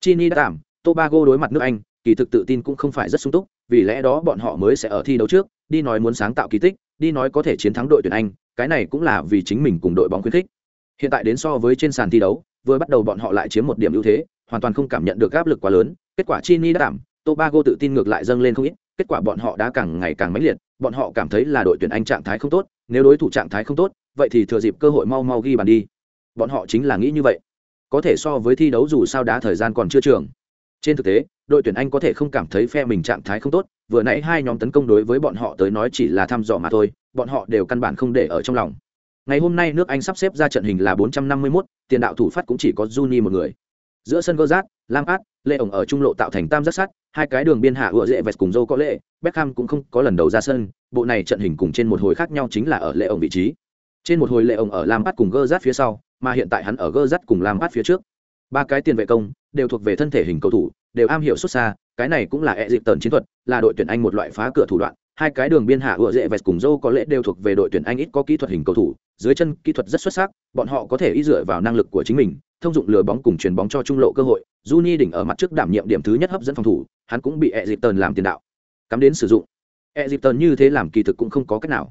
Chini đã cảm tobago đối mặt nước anh kỳ thực tự tin cũng không phải rất sung túc, vì lẽ đó bọn họ mới sẽ ở thi đấu trước, đi nói muốn sáng tạo kỳ tích, đi nói có thể chiến thắng đội tuyển anh, cái này cũng là vì chính mình cùng đội bóng khuyến khích. Hiện tại đến so với trên sàn thi đấu, vừa bắt đầu bọn họ lại chiếm một điểm ưu thế, hoàn toàn không cảm nhận được áp lực quá lớn, kết quả chini đã đảm, tobago tự tin ngược lại dâng lên không ít, kết quả bọn họ đã càng ngày càng mãnh liệt, bọn họ cảm thấy là đội tuyển anh trạng thái không tốt, nếu đối thủ trạng thái không tốt, vậy thì thừa dịp cơ hội mau mau ghi bàn đi. Bọn họ chính là nghĩ như vậy. Có thể so với thi đấu dù sao đá thời gian còn chưa trường. Trên thực tế đội tuyển anh có thể không cảm thấy phe mình trạng thái không tốt vừa nãy hai nhóm tấn công đối với bọn họ tới nói chỉ là thăm dò mà thôi bọn họ đều căn bản không để ở trong lòng. Ngày hôm nay nước anh sắp xếp ra trận hình là 451, tiền đạo thủ phát cũng chỉ có Juni một người. Giữa sân gơ rát lam át lệ ổng ở trung lộ tạo thành tam giác sắt hai cái đường biên hạ ựa dễ vẹt cùng dâu có lệ beckham cũng không có lần đầu ra sân bộ này trận hình cùng trên một hồi khác nhau chính là ở lệ ổng vị trí. Trên một hồi lệ ổng ở lam át cùng gơ rát phía sau mà hiện tại hắn ở gơ rát cùng lam át phía trước ba cái tiền vệ công, đều thuộc về thân thể hình cầu thủ, đều am hiểu xuất xa, cái này cũng là e dịp tần chiến thuật, là đội tuyển anh một loại phá cửa thủ đoạn. Hai cái đường biên hạ ựa dễ vẹt cùng dâu có lẽ đều thuộc về đội tuyển anh ít có kỹ thuật hình cầu thủ, dưới chân kỹ thuật rất xuất sắc, bọn họ có thể ý dựa vào năng lực của chính mình, thông dụng lừa bóng cùng chuyền bóng cho trung lộ cơ hội. Juni đỉnh ở mặt trước đảm nhiệm điểm thứ nhất hấp dẫn phòng thủ, hắn cũng bị e dìp tần làm tiền đạo, cắm đến sử dụng. E dìp tần như thế làm kỳ thực cũng không có cách nào.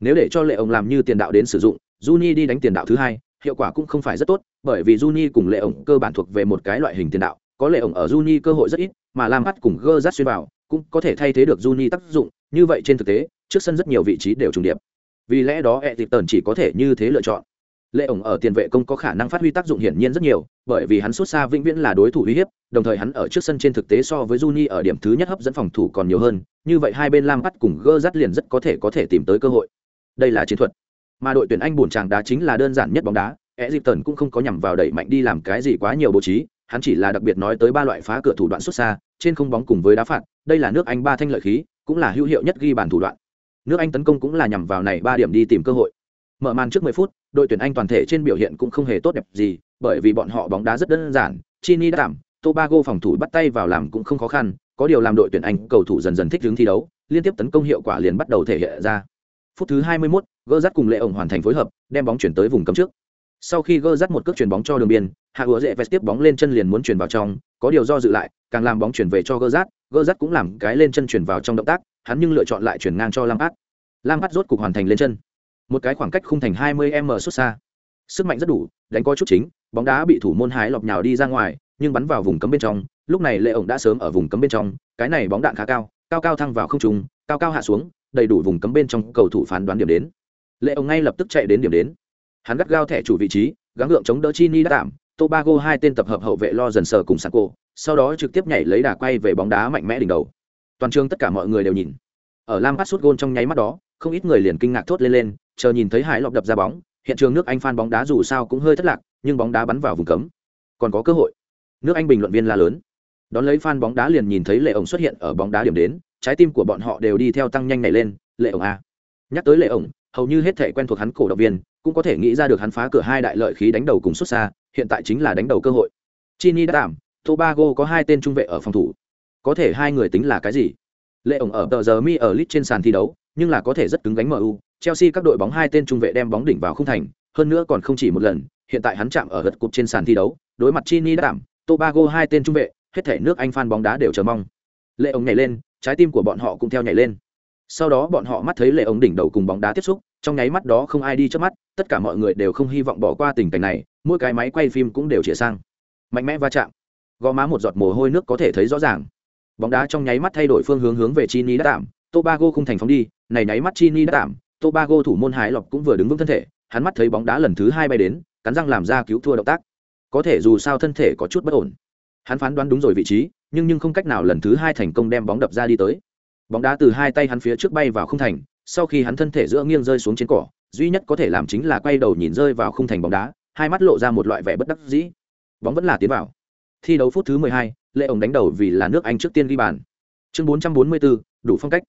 Nếu để cho lệ ông làm như tiền đạo đến sử dụng, Juni đi đánh tiền đạo thứ hai hiệu quả cũng không phải rất tốt, bởi vì Juni cùng lệ ổng cơ bản thuộc về một cái loại hình tiền đạo, có lệ ổng ở Juni cơ hội rất ít, mà Lam bắt cùng gơ rát xuyên vào, cũng có thể thay thế được Juni tác dụng, như vậy trên thực tế, trước sân rất nhiều vị trí đều trùng điệp. Vì lẽ đó Egypton chỉ có thể như thế lựa chọn. Lệ ổng ở tiền vệ công có khả năng phát huy tác dụng hiển nhiên rất nhiều, bởi vì hắn xuất xa vĩnh viễn là đối thủ uy hiếp, đồng thời hắn ở trước sân trên thực tế so với Juni ở điểm thứ nhất hấp dẫn phòng thủ còn nhiều hơn, như vậy hai bên lam bắt cùng gơ rắt liền rất có thể có thể tìm tới cơ hội. Đây là chiến thuật mà đội tuyển anh buồn chàng đá chính là đơn giản nhất bóng đá. Egypton cũng không có nhằm vào đẩy mạnh đi làm cái gì quá nhiều bố trí hắn chỉ là đặc biệt nói tới ba loại phá cửa thủ đoạn xuất xa trên không bóng cùng với đá phạt đây là nước anh ba thanh lợi khí cũng là hữu hiệu nhất ghi bàn thủ đoạn. Nước anh tấn công cũng là nhằm vào này ba điểm đi tìm cơ hội. Mở màn trước 10 phút đội tuyển anh toàn thể trên biểu hiện cũng không hề tốt đẹp gì bởi vì bọn họ bóng đá rất đơn giản chini đã đảm tobago phòng thủ bắt tay vào làm cũng không khó khăn có điều làm đội tuyển anh cầu thủ dần dần thích ứng thi đấu liên tiếp tấn công hiệu quả liền bắt đầu thể hiện ra. Phút thứ 21, gơ rắt cùng lệ ổng hoàn thành phối hợp, đem bóng chuyển tới vùng cấm trước. Sau khi gơ rắt một cước chuyền bóng cho đường biên, hạ ứa dễ vest tiếp bóng lên chân liền muốn chuyển vào trong, có điều do dự lại, càng làm bóng chuyển về cho gơ rắt gơ rắt cũng làm cái lên chân chuyển vào trong động tác, hắn nhưng lựa chọn lại chuyển ngang cho lam át lam át rốt cục hoàn thành lên chân. Một cái khoảng cách khung thành 20 m xuất xa. Sức mạnh rất đủ, đánh có chút chính, bóng đá bị thủ môn hái lọc nhào đi ra ngoài, nhưng bắn vào vùng cấm bên trong, lúc này lệ ổng đã sớm ở vùng cấm bên trong, cái này bóng đạn khá cao cao cao thăng vào không trung, cao cao hạ xuống, đầy đủ vùng cấm bên trong cầu thủ phán đoán điểm đến lệ ông ngay lập tức chạy đến điểm đến. Hắn gắt gao thẻ chủ vị trí, gắng gượng chống đỡ chini đã tạm, tobago hai tên tập hợp hậu vệ lo dần sờ cùng sạc cổ sau đó trực tiếp nhảy lấy đà quay về bóng đá mạnh mẽ đỉnh đầu. Toàn trường tất cả mọi người đều nhìn. Ở lam phát sút gôn trong nháy mắt đó, không ít người liền kinh ngạc thốt lên lên, chờ nhìn thấy hải lọc đập ra bóng, hiện trường nước anh phan bóng đá dù sao cũng hơi thất lạc, nhưng bóng đá bắn vào vùng cấm. Còn có cơ hội. Nước anh bình luận viên la lớn. Đón lấy phan bóng đá liền nhìn thấy lệ ổng xuất hiện ở bóng đá điểm đến, trái tim của bọn họ đều đi theo tăng nhanh này lên. Lệ ổng a. Nhắc tới lệ ổng hầu như hết thể quen thuộc hắn cổ động viên, cũng có thể nghĩ ra được hắn phá cửa hai đại lợi khí đánh đầu cùng xuất xa, hiện tại chính là đánh đầu cơ hội. Chini đã đảm, tobago có hai tên trung vệ ở phòng thủ. Có thể hai người tính là cái gì? Lệ ổng ở tờ giờ mi ở lit trên sàn thi đấu, nhưng là có thể rất cứng gánh mu chelsea các đội bóng hai tên trung vệ đem bóng đỉnh vào không thành, hơn nữa còn không chỉ một lần, hiện tại hắn chạm ở gật cục trên sàn thi đấu, đối mặt chini đã đảm, tobago hai tên trung vệ, hết thể nước anh phan bóng đá đều chờ mong. Lệ ổng nhảy lên, trái tim của bọn họ cũng theo nhảy lên sau đó bọn họ mắt thấy lệ ống đỉnh đầu cùng bóng đá tiếp xúc, trong nháy mắt đó không ai đi trước mắt, tất cả mọi người đều không hy vọng bỏ qua tình cảnh này, mỗi cái máy quay phim cũng đều chĩa sang. Mạnh mẽ va chạm. Gò má một giọt mồ hôi nước có thể thấy rõ ràng. Bóng đá trong nháy mắt thay đổi phương hướng hướng về chini đã tạm, tobago không thành phóng đi, này nháy mắt chini đã tạm, tobago thủ môn hái lọc cũng vừa đứng vững thân thể, hắn mắt thấy bóng đá lần thứ hai bay đến, cắn răng làm ra cứu thua động tác. Có thể dù sao thân thể có chút bất ổn. Hắn phán đoán đúng rồi vị trí, nhưng nhưng không cách nào lần thứ hai thành công đem bóng đập ra đi tới bóng đá từ hai tay hắn phía trước bay vào không thành sau khi hắn thân thể giữa nghiêng rơi xuống trên cỏ duy nhất có thể làm chính là quay đầu nhìn rơi vào không thành bóng đá hai mắt lộ ra một loại vẻ bất đắc dĩ. Bóng vẫn là tiến vào. Thi đấu phút thứ mười hai, lệ ổng đánh đầu vì là nước anh trước tiên ghi bàn. Chương bốn trăm bốn mươi bốn, đủ phong cách.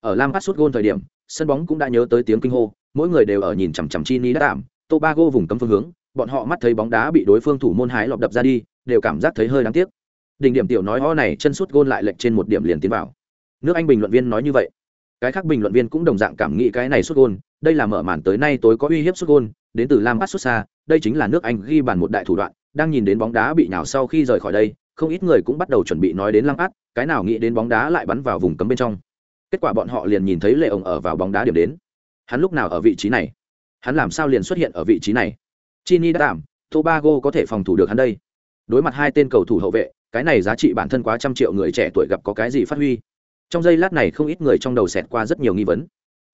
Ở lam phát suốt gôn thời điểm sân bóng cũng đã nhớ tới tiếng kinh hô mỗi người đều ở nhìn chằm chằm chi ni đã tạm tobago vùng cấm phương hướng bọn họ mắt thấy bóng đá bị đối phương thủ môn hái lọc đập ra đi đều cảm giác thấy hơi đáng tiếc. Đỉnh điểm tiểu nói ho này chân sút gôn lại lệch trên một điểm liền tiến vào nước anh bình luận viên nói như vậy. Cái khác bình luận viên cũng đồng dạng cảm nghĩ cái này xuất gôn, đây là mở màn tới nay tối có uy hiếp xuất gôn, đến từ lam bắt xuất xa, đây chính là nước anh ghi bàn một đại thủ đoạn, đang nhìn đến bóng đá bị nhào sau khi rời khỏi đây, không ít người cũng bắt đầu chuẩn bị nói đến lam bắt cái nào nghĩ đến bóng đá lại bắn vào vùng cấm bên trong. Kết quả bọn họ liền nhìn thấy lệ ổng ở vào bóng đá điểm đến. Hắn lúc nào ở vị trí này? Hắn làm sao liền xuất hiện ở vị trí này? Chini đã đảm tobago có thể phòng thủ được hắn đây. Đối mặt hai tên cầu thủ hậu vệ, cái này giá trị bản thân quá trăm triệu người trẻ tuổi gặp có cái gì phát huy? Trong giây lát này không ít người trong đầu xẹt qua rất nhiều nghi vấn.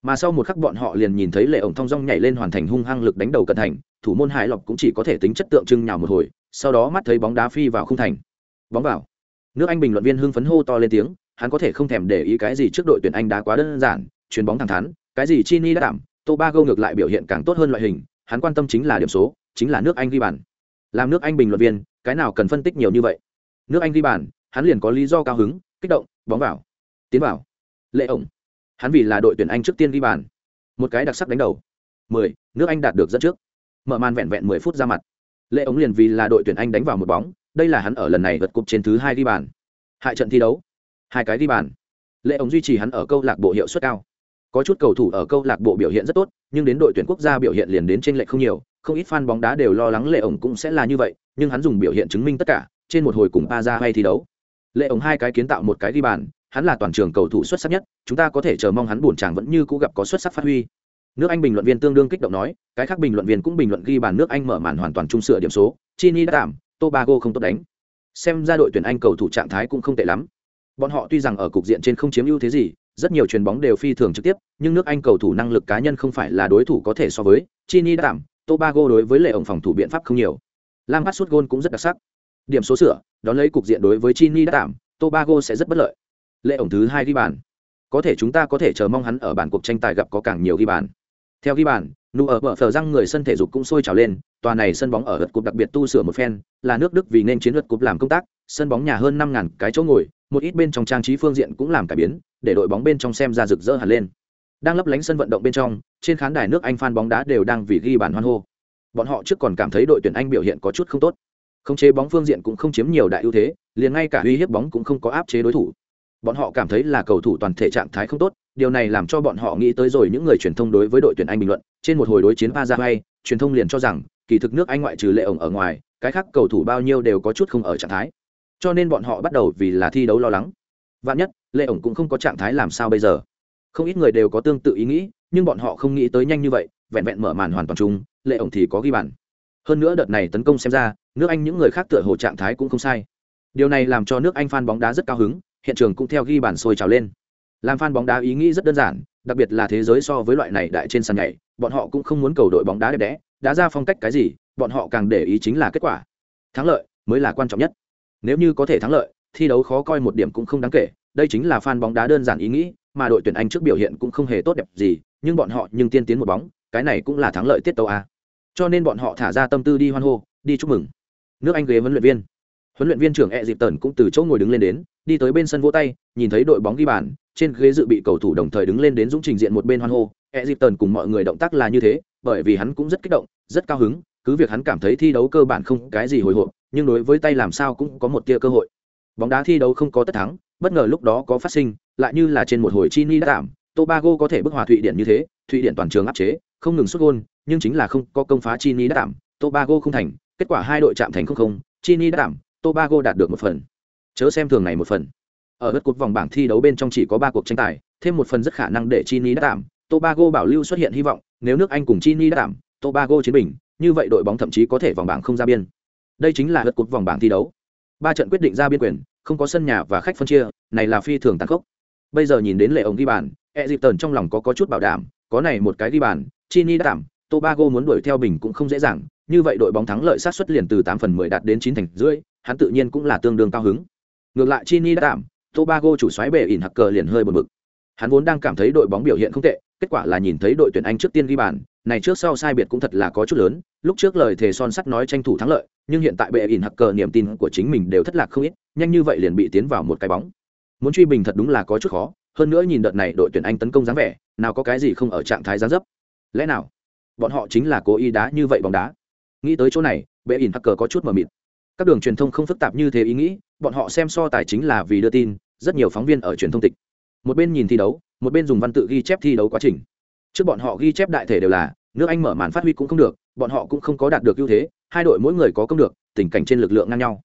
Mà sau một khắc bọn họ liền nhìn thấy lệ ổng thong dong nhảy lên hoàn thành hung hăng lực đánh đầu cận thành, thủ môn hải lộc cũng chỉ có thể tính chất tượng trưng nhào một hồi, sau đó mắt thấy bóng đá phi vào khung thành. Bóng vào. Nước anh bình luận viên hưng phấn hô to lên tiếng, hắn có thể không thèm để ý cái gì trước đội tuyển anh đá quá đơn giản, chuyền bóng thẳng thắn, cái gì chi ni đã đảm, tobago ngược lại biểu hiện càng tốt hơn loại hình, hắn quan tâm chính là điểm số, chính là nước anh ghi bàn. Làm nước anh bình luận viên, cái nào cần phân tích nhiều như vậy? Nước anh ghi bàn, hắn liền có lý do cao hứng, kích động, bóng vào tiến vào. Lệ ổng. Hắn vì là đội tuyển anh trước tiên ghi bàn. Một cái đặc sắc đánh đầu. Mười, nước anh đạt được dẫn trước. Mở màn vẹn vẹn mười phút ra mặt. Lệ ổng liền vì là đội tuyển anh đánh vào một bóng. Đây là hắn ở lần này vượt cục trên thứ hai ghi bàn. Hại trận thi đấu. Hai cái ghi bàn. Lệ ổng duy trì hắn ở câu lạc bộ hiệu suất cao. Có chút cầu thủ ở câu lạc bộ biểu hiện rất tốt, nhưng đến đội tuyển quốc gia biểu hiện liền đến trên lệ không nhiều. Không ít fan bóng đá đều lo lắng lệ ổng cũng sẽ là như vậy, nhưng hắn dùng biểu hiện chứng minh tất cả, trên một hồi cùng pa ra hay thi đấu. Lệ ổng hai cái kiến tạo một cái ghi bàn hắn là toàn trường cầu thủ xuất sắc nhất, chúng ta có thể chờ mong hắn buồn chàng vẫn như cũ gặp có xuất sắc phát huy. Nước anh bình luận viên tương đương kích động nói, cái khác bình luận viên cũng bình luận ghi bàn nước anh mở màn hoàn toàn trung sửa điểm số, chini đã đảm, tobago không tốt đánh. Xem ra đội tuyển anh cầu thủ trạng thái cũng không tệ lắm. Bọn họ tuy rằng ở cục diện trên không chiếm ưu thế gì, rất nhiều chuyền bóng đều phi thường trực tiếp, nhưng nước anh cầu thủ năng lực cá nhân không phải là đối thủ có thể so với chini đã đảm, tobago đối với lệ ổng phòng thủ biện pháp không nhiều. Lam bắt sút gôn cũng rất đặc sắc. Điểm số sửa, đón lấy cục diện đối với chini đã đảm, tobago sẽ rất bất lợi lệ ổng thứ hai ghi bàn. Có thể chúng ta có thể chờ mong hắn ở bản cuộc tranh tài gặp có càng nhiều ghi bàn. Theo ghi bàn, nụ ở bờ phờ răng người sân thể dục cũng sôi trào lên, tòa này sân bóng ở lượt cục đặc biệt tu sửa một phen, là nước đức vì nên chiến lượt cục làm công tác, sân bóng nhà hơn năm ngàn cái chỗ ngồi, một ít bên trong trang trí phương diện cũng làm cải biến, để đội bóng bên trong xem ra rực rỡ hẳn lên. Đang lấp lánh sân vận động bên trong, trên khán đài nước anh phan bóng đá đều đang vì ghi bàn hoan hô. Bọn họ trước còn cảm thấy đội tuyển anh biểu hiện có chút không tốt. Không chế bóng phương diện cũng không chiếm nhiều đại ưu thế, liền ngay cả uy hiếp bóng cũng không có áp chế đối thủ bọn họ cảm thấy là cầu thủ toàn thể trạng thái không tốt, điều này làm cho bọn họ nghĩ tới rồi những người truyền thông đối với đội tuyển anh bình luận. Trên một hồi đối chiến paraguay, truyền thông liền cho rằng, kỳ thực nước anh ngoại trừ lệ ổng ở ngoài, cái khác cầu thủ bao nhiêu đều có chút không ở trạng thái. Cho nên bọn họ bắt đầu vì là thi đấu lo lắng. Vạn nhất, lệ ổng cũng không có trạng thái làm sao bây giờ. Không ít người đều có tương tự ý nghĩ, nhưng bọn họ không nghĩ tới nhanh như vậy, vẹn vẹn mở màn hoàn toàn chung, lệ ổng thì có ghi bàn. Hơn nữa đợt này tấn công xem ra, nước anh những người khác tựa hồ trạng thái cũng không sai. Điều này làm cho nước anh fan bóng đá rất cao hứng hiện trường cũng theo ghi bản sôi trào lên. Làm fan bóng đá ý nghĩ rất đơn giản, đặc biệt là thế giới so với loại này đại trên sàn nhảy, bọn họ cũng không muốn cầu đội bóng đá đẹp đẽ đã ra phong cách cái gì, bọn họ càng để ý chính là kết quả. Thắng lợi mới là quan trọng nhất. Nếu như có thể thắng lợi, thi đấu khó coi một điểm cũng không đáng kể, đây chính là fan bóng đá đơn giản ý nghĩ, mà đội tuyển anh trước biểu hiện cũng không hề tốt đẹp gì, nhưng bọn họ nhưng tiên tiến một bóng, cái này cũng là thắng lợi tiết tấu a. Cho nên bọn họ thả ra tâm tư đi hoan hô, đi chúc mừng. Nước anh ghế huấn luyện viên huấn luyện viên trưởng e dịp tần cũng từ chỗ ngồi đứng lên đến, đi tới bên sân vỗ tay, nhìn thấy đội bóng ghi bàn, trên ghế dự bị cầu thủ đồng thời đứng lên đến dũng trình diện một bên hoan hô. E dịp tần cùng mọi người động tác là như thế, bởi vì hắn cũng rất kích động, rất cao hứng, cứ việc hắn cảm thấy thi đấu cơ bản không cái gì hồi hộp, nhưng đối với tay làm sao cũng có một tia cơ hội. Bóng đá thi đấu không có tất thắng, bất ngờ lúc đó có phát sinh, lại như là trên một hồi chi ni đã tạm, tobago có thể bức hòa thụy điển như thế, thụy điển toàn trường áp chế, không ngừng xuất gôn, nhưng chính là không có công phá chi ni đã tạm, tobago không thành, kết quả hai đội chạm thành không không chi ni đã tạm tobago đạt được một phần. Chớ xem thường này một phần. Ở đất cuộc vòng bảng thi đấu bên trong chỉ có ba cuộc tranh tài thêm một phần rất khả năng để chini đã tạm. Tobago bảo lưu xuất hiện hy vọng nếu nước anh cùng chini đã tạm tobago chiến bình như vậy đội bóng thậm chí có thể vòng bảng không ra biên. Đây chính là đất cuộc vòng bảng thi đấu. Ba trận quyết định ra biên quyền không có sân nhà và khách phân chia này là phi thường tàn khốc. Bây giờ nhìn đến lệ ông ghi bàn e dịp tần trong lòng có, có chút bảo đảm có này một cái ghi bàn chini đã tạm tobago muốn đuổi theo bình cũng không dễ dàng như vậy đội bóng thắng lợi sát xuất liền từ tám phần mười đạt đến chín thành rưỡi hắn tự nhiên cũng là tương đương cao hứng. Ngược lại chini đã tạm, tobago chủ xoáy bể ỉn hặc cờ liền hơi buồn bực. Hắn vốn đang cảm thấy đội bóng biểu hiện không tệ, kết quả là nhìn thấy đội tuyển anh trước tiên ghi bàn, này trước sau sai biệt cũng thật là có chút lớn, lúc trước lời thề son sắt nói tranh thủ thắng lợi, nhưng hiện tại bệ ỉn hặc cờ niềm tin của chính mình đều thất lạc không ít, nhanh như vậy liền bị tiến vào một cái bóng. Muốn truy bình thật đúng là có chút khó, hơn nữa nhìn đợt này đội tuyển anh tấn công dáng vẻ, nào có cái gì không ở trạng thái dáng dấp. Lẽ nào, bọn họ chính là cố ý đá như vậy bóng đá? Nghĩ tới chỗ này, bệ ỉn hặc cờ có chút mờ mịt các đường truyền thông không phức tạp như thế ý nghĩ, bọn họ xem so tài chính là vì đưa tin, rất nhiều phóng viên ở truyền thông tịch. Một bên nhìn thi đấu, một bên dùng văn tự ghi chép thi đấu quá trình. Trước bọn họ ghi chép đại thể đều là, nước anh mở màn phát huy cũng không được, bọn họ cũng không có đạt được ưu thế, hai đội mỗi người có công được, tình cảnh trên lực lượng ngang nhau.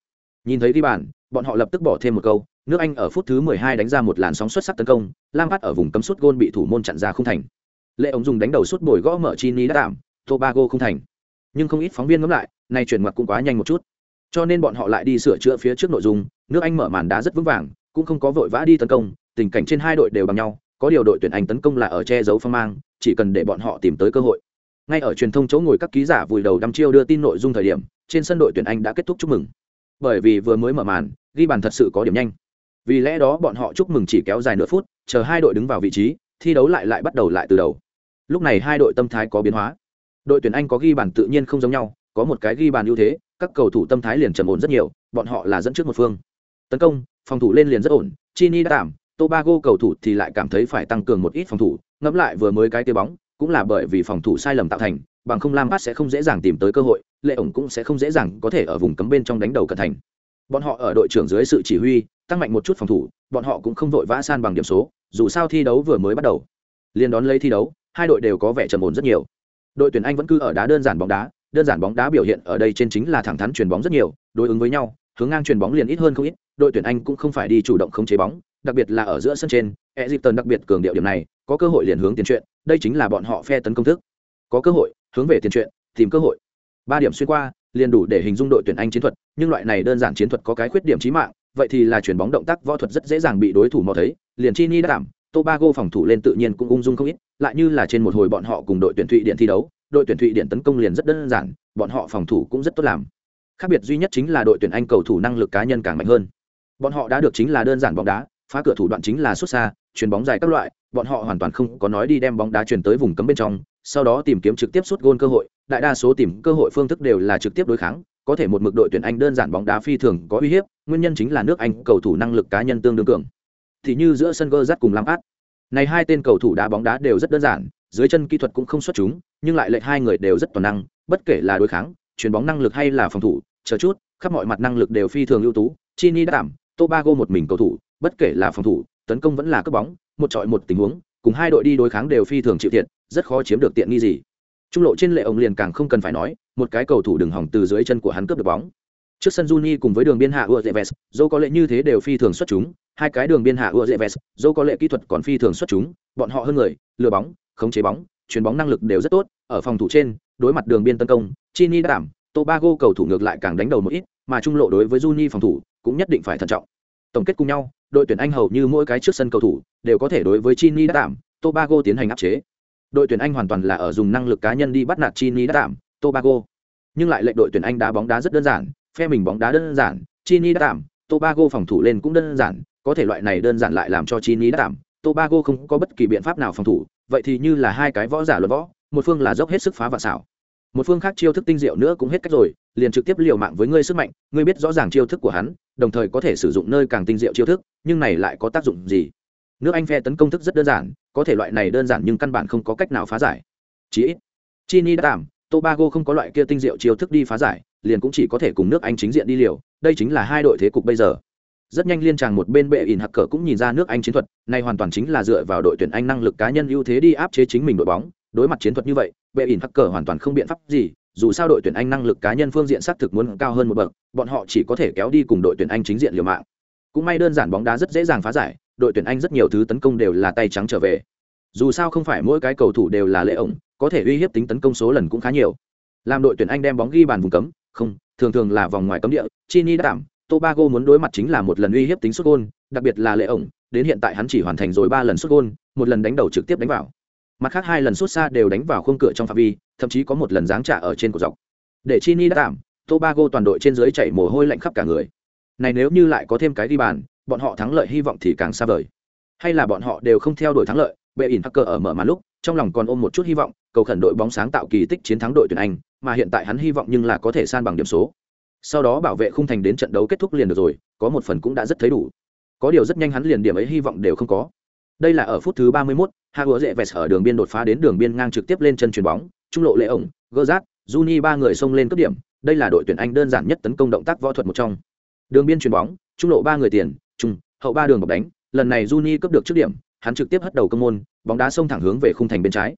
Nhìn thấy ghi bàn, bọn họ lập tức bỏ thêm một câu, nước anh ở phút thứ 12 đánh ra một làn sóng xuất sắc tấn công, lam phát ở vùng cấm sút gôn bị thủ môn chặn ra không thành. Lệ ống dùng đánh đầu sút bồi gõ mở chini đã tạm, tobago không thành. Nhưng không ít phóng viên ngẫm lại, nay chuyển mặt cũng quá nhanh một chút cho nên bọn họ lại đi sửa chữa phía trước nội dung, nước anh mở màn đá rất vững vàng, cũng không có vội vã đi tấn công, tình cảnh trên hai đội đều bằng nhau, có điều đội tuyển anh tấn công là ở che giấu phong mang, chỉ cần để bọn họ tìm tới cơ hội. Ngay ở truyền thông chỗ ngồi các ký giả vùi đầu đăm chiêu đưa tin nội dung thời điểm, trên sân đội tuyển anh đã kết thúc chúc mừng. Bởi vì vừa mới mở màn, ghi bàn thật sự có điểm nhanh. Vì lẽ đó bọn họ chúc mừng chỉ kéo dài nửa phút, chờ hai đội đứng vào vị trí, thi đấu lại lại bắt đầu lại từ đầu. Lúc này hai đội tâm thái có biến hóa. Đội tuyển anh có ghi bàn tự nhiên không giống nhau, có một cái ghi bàn ưu thế các cầu thủ tâm thái liền trầm ổn rất nhiều, bọn họ là dẫn trước một phương. Tấn công, phòng thủ lên liền rất ổn, chini đã tạm, tobago cầu thủ thì lại cảm thấy phải tăng cường một ít phòng thủ, ngẫm lại vừa mới cái tiêu bóng, cũng là bởi vì phòng thủ sai lầm tạo thành, bằng không lam sẽ không dễ dàng tìm tới cơ hội, lệ ổng cũng sẽ không dễ dàng có thể ở vùng cấm bên trong đánh đầu cẩn thành. Bọn họ ở đội trưởng dưới sự chỉ huy, tăng mạnh một chút phòng thủ, bọn họ cũng không vội vã san bằng điểm số, dù sao thi đấu vừa mới bắt đầu. Liên đón lấy thi đấu, hai đội đều có vẻ trầm ổn rất nhiều. Đội tuyển anh vẫn cứ ở đá đơn giản bóng đá đơn giản bóng đá biểu hiện ở đây trên chính là thẳng thắn chuyền bóng rất nhiều đối ứng với nhau hướng ngang chuyền bóng liền ít hơn không ít đội tuyển anh cũng không phải đi chủ động khống chế bóng đặc biệt là ở giữa sân trên Egypton đặc biệt cường điệu điểm này có cơ hội liền hướng tiền truyện. đây chính là bọn họ phe tấn công thức có cơ hội hướng về tiền truyện, tìm cơ hội ba điểm xuyên qua liền đủ để hình dung đội tuyển anh chiến thuật nhưng loại này đơn giản chiến thuật có cái khuyết điểm chí mạng vậy thì là chuyển bóng động tác võ thuật rất dễ dàng bị đối thủ mò thấy liền chini đã đảm tobago phòng thủ lên tự nhiên cũng ung dung không ít lại như là trên một hồi bọn họ cùng đội tuyển thụy điện thi đấu đội tuyển thụy điện tấn công liền rất đơn giản, bọn họ phòng thủ cũng rất tốt làm. Khác biệt duy nhất chính là đội tuyển anh cầu thủ năng lực cá nhân càng mạnh hơn. Bọn họ đã được chính là đơn giản bóng đá, phá cửa thủ đoạn chính là xuất xa, chuyền bóng dài các loại, bọn họ hoàn toàn không có nói đi đem bóng đá chuyển tới vùng cấm bên trong, sau đó tìm kiếm trực tiếp sút gôn cơ hội, đại đa số tìm cơ hội phương thức đều là trực tiếp đối kháng, có thể một mực đội tuyển anh đơn giản bóng đá phi thường có uy hiếp, nguyên nhân chính là nước anh cầu thủ năng lực cá nhân tương đương cường. Thì như giữa sân gơ rắt cùng lam át này hai tên cầu thủ đá bóng đá đều rất đơn giản dưới chân kỹ thuật cũng không xuất chúng nhưng lại lệch hai người đều rất toàn năng bất kể là đối kháng chuyền bóng năng lực hay là phòng thủ chờ chút khắp mọi mặt năng lực đều phi thường ưu tú chini đã đảm tobago một mình cầu thủ bất kể là phòng thủ tấn công vẫn là cướp bóng một trọi một tình huống cùng hai đội đi đối kháng đều phi thường chịu thiệt rất khó chiếm được tiện nghi gì. Trung lộ trên lệ ông liền càng không cần phải nói một cái cầu thủ đừng hỏng từ dưới chân của hắn cướp được bóng. Trước sân Juni cùng với đường biên hạ Uzeves, dẫu có lệ như thế đều phi thường xuất chúng hai cái đường biên hạ Uzeves, dẫu có lệ kỹ thuật còn phi thường xuất chúng bọn họ hơn người lừa bóng khống chế bóng, chuyền bóng năng lực đều rất tốt, ở phòng thủ trên, đối mặt đường biên tấn công, chini đã đảm, tobago cầu thủ ngược lại càng đánh đầu một ít, mà trung lộ đối với Juni phòng thủ cũng nhất định phải thận trọng. Tổng kết cùng nhau, đội tuyển anh hầu như mỗi cái trước sân cầu thủ đều có thể đối với chini đã đảm, tobago tiến hành áp chế. Đội tuyển anh hoàn toàn là ở dùng năng lực cá nhân đi bắt nạt chini đã đảm, tobago. Nhưng lại lệnh đội tuyển anh đá bóng đá rất đơn giản, phe mình bóng đá đơn giản, chini đã đảm, tobago phòng thủ lên cũng đơn giản, có thể loại này đơn giản lại làm cho chini đã đảm, tobago không có bất kỳ biện pháp nào phòng thủ vậy thì như là hai cái võ giả luận võ, một phương là dốc hết sức phá vạn xảo, một phương khác chiêu thức tinh diệu nữa cũng hết cách rồi, liền trực tiếp liều mạng với ngươi sức mạnh, ngươi biết rõ ràng chiêu thức của hắn, đồng thời có thể sử dụng nơi càng tinh diệu chiêu thức, nhưng này lại có tác dụng gì? Nước anh phe tấn công thức rất đơn giản, có thể loại này đơn giản nhưng căn bản không có cách nào phá giải. Chí ít, chini đã tạm, tobago không có loại kia tinh diệu chiêu thức đi phá giải, liền cũng chỉ có thể cùng nước anh chính diện đi liều, đây chính là hai đội thế cục bây giờ rất nhanh liên tràng một bên bệ ỉn hặc cờ cũng nhìn ra nước anh chiến thuật này hoàn toàn chính là dựa vào đội tuyển anh năng lực cá nhân ưu thế đi áp chế chính mình đội bóng. Đối mặt chiến thuật như vậy, bệ ỉn hặc cờ hoàn toàn không biện pháp gì, dù sao đội tuyển anh năng lực cá nhân phương diện xác thực muốn cao hơn một bậc, bọn họ chỉ có thể kéo đi cùng đội tuyển anh chính diện liều mạng. Cũng may đơn giản bóng đá rất dễ dàng phá giải, đội tuyển anh rất nhiều thứ tấn công đều là tay trắng trở về. Dù sao không phải mỗi cái cầu thủ đều là lệ ổng, có thể uy hiếp tính tấn công số lần cũng khá nhiều. Làm đội tuyển anh đem bóng ghi bàn vùng cấm, không, thường thường là vòng ngoài cấm địa chini đã tạm tobago muốn đối mặt chính là một lần uy hiếp tính xuất gôn, đặc biệt là lệ ổng, đến hiện tại hắn chỉ hoàn thành rồi ba lần xuất gôn, một lần đánh đầu trực tiếp đánh vào. Mặt khác hai lần xuất xa đều đánh vào khung cửa trong phạm vi, thậm chí có một lần giáng trả ở trên cổ dọc. Để chini đã tạm, tobago toàn đội trên dưới chảy mồ hôi lạnh khắp cả người. Này nếu như lại có thêm cái ghi bàn, bọn họ thắng lợi hy vọng thì càng xa vời. Hay là bọn họ đều không theo đuổi thắng lợi, bệ ỉn hacker ở mở màn lúc, trong lòng còn ôm một chút hy vọng, cầu khẩn đội bóng sáng tạo kỳ tích chiến thắng đội tuyển anh, mà hiện tại hắn hy vọng nhưng là có thể san bằng điểm số sau đó bảo vệ khung thành đến trận đấu kết thúc liền được rồi có một phần cũng đã rất thấy đủ. Có điều rất nhanh hắn liền điểm ấy hy vọng đều không có. Đây là ở phút thứ 31, Hagua dễ vẹt ở đường biên đột phá đến đường biên ngang trực tiếp lên chân chuyền bóng, trung lộ lệ ổng, Gerrard, Juni ba người xông lên cấp điểm, đây là đội tuyển Anh đơn giản nhất tấn công động tác võ thuật một trong. Đường biên chuyền bóng, trung lộ ba người tiền, trung, hậu ba đường bọc đánh, lần này Juni cấp được trước điểm, hắn trực tiếp hất đầu công môn bóng đá xông thẳng hướng về khung thành bên trái.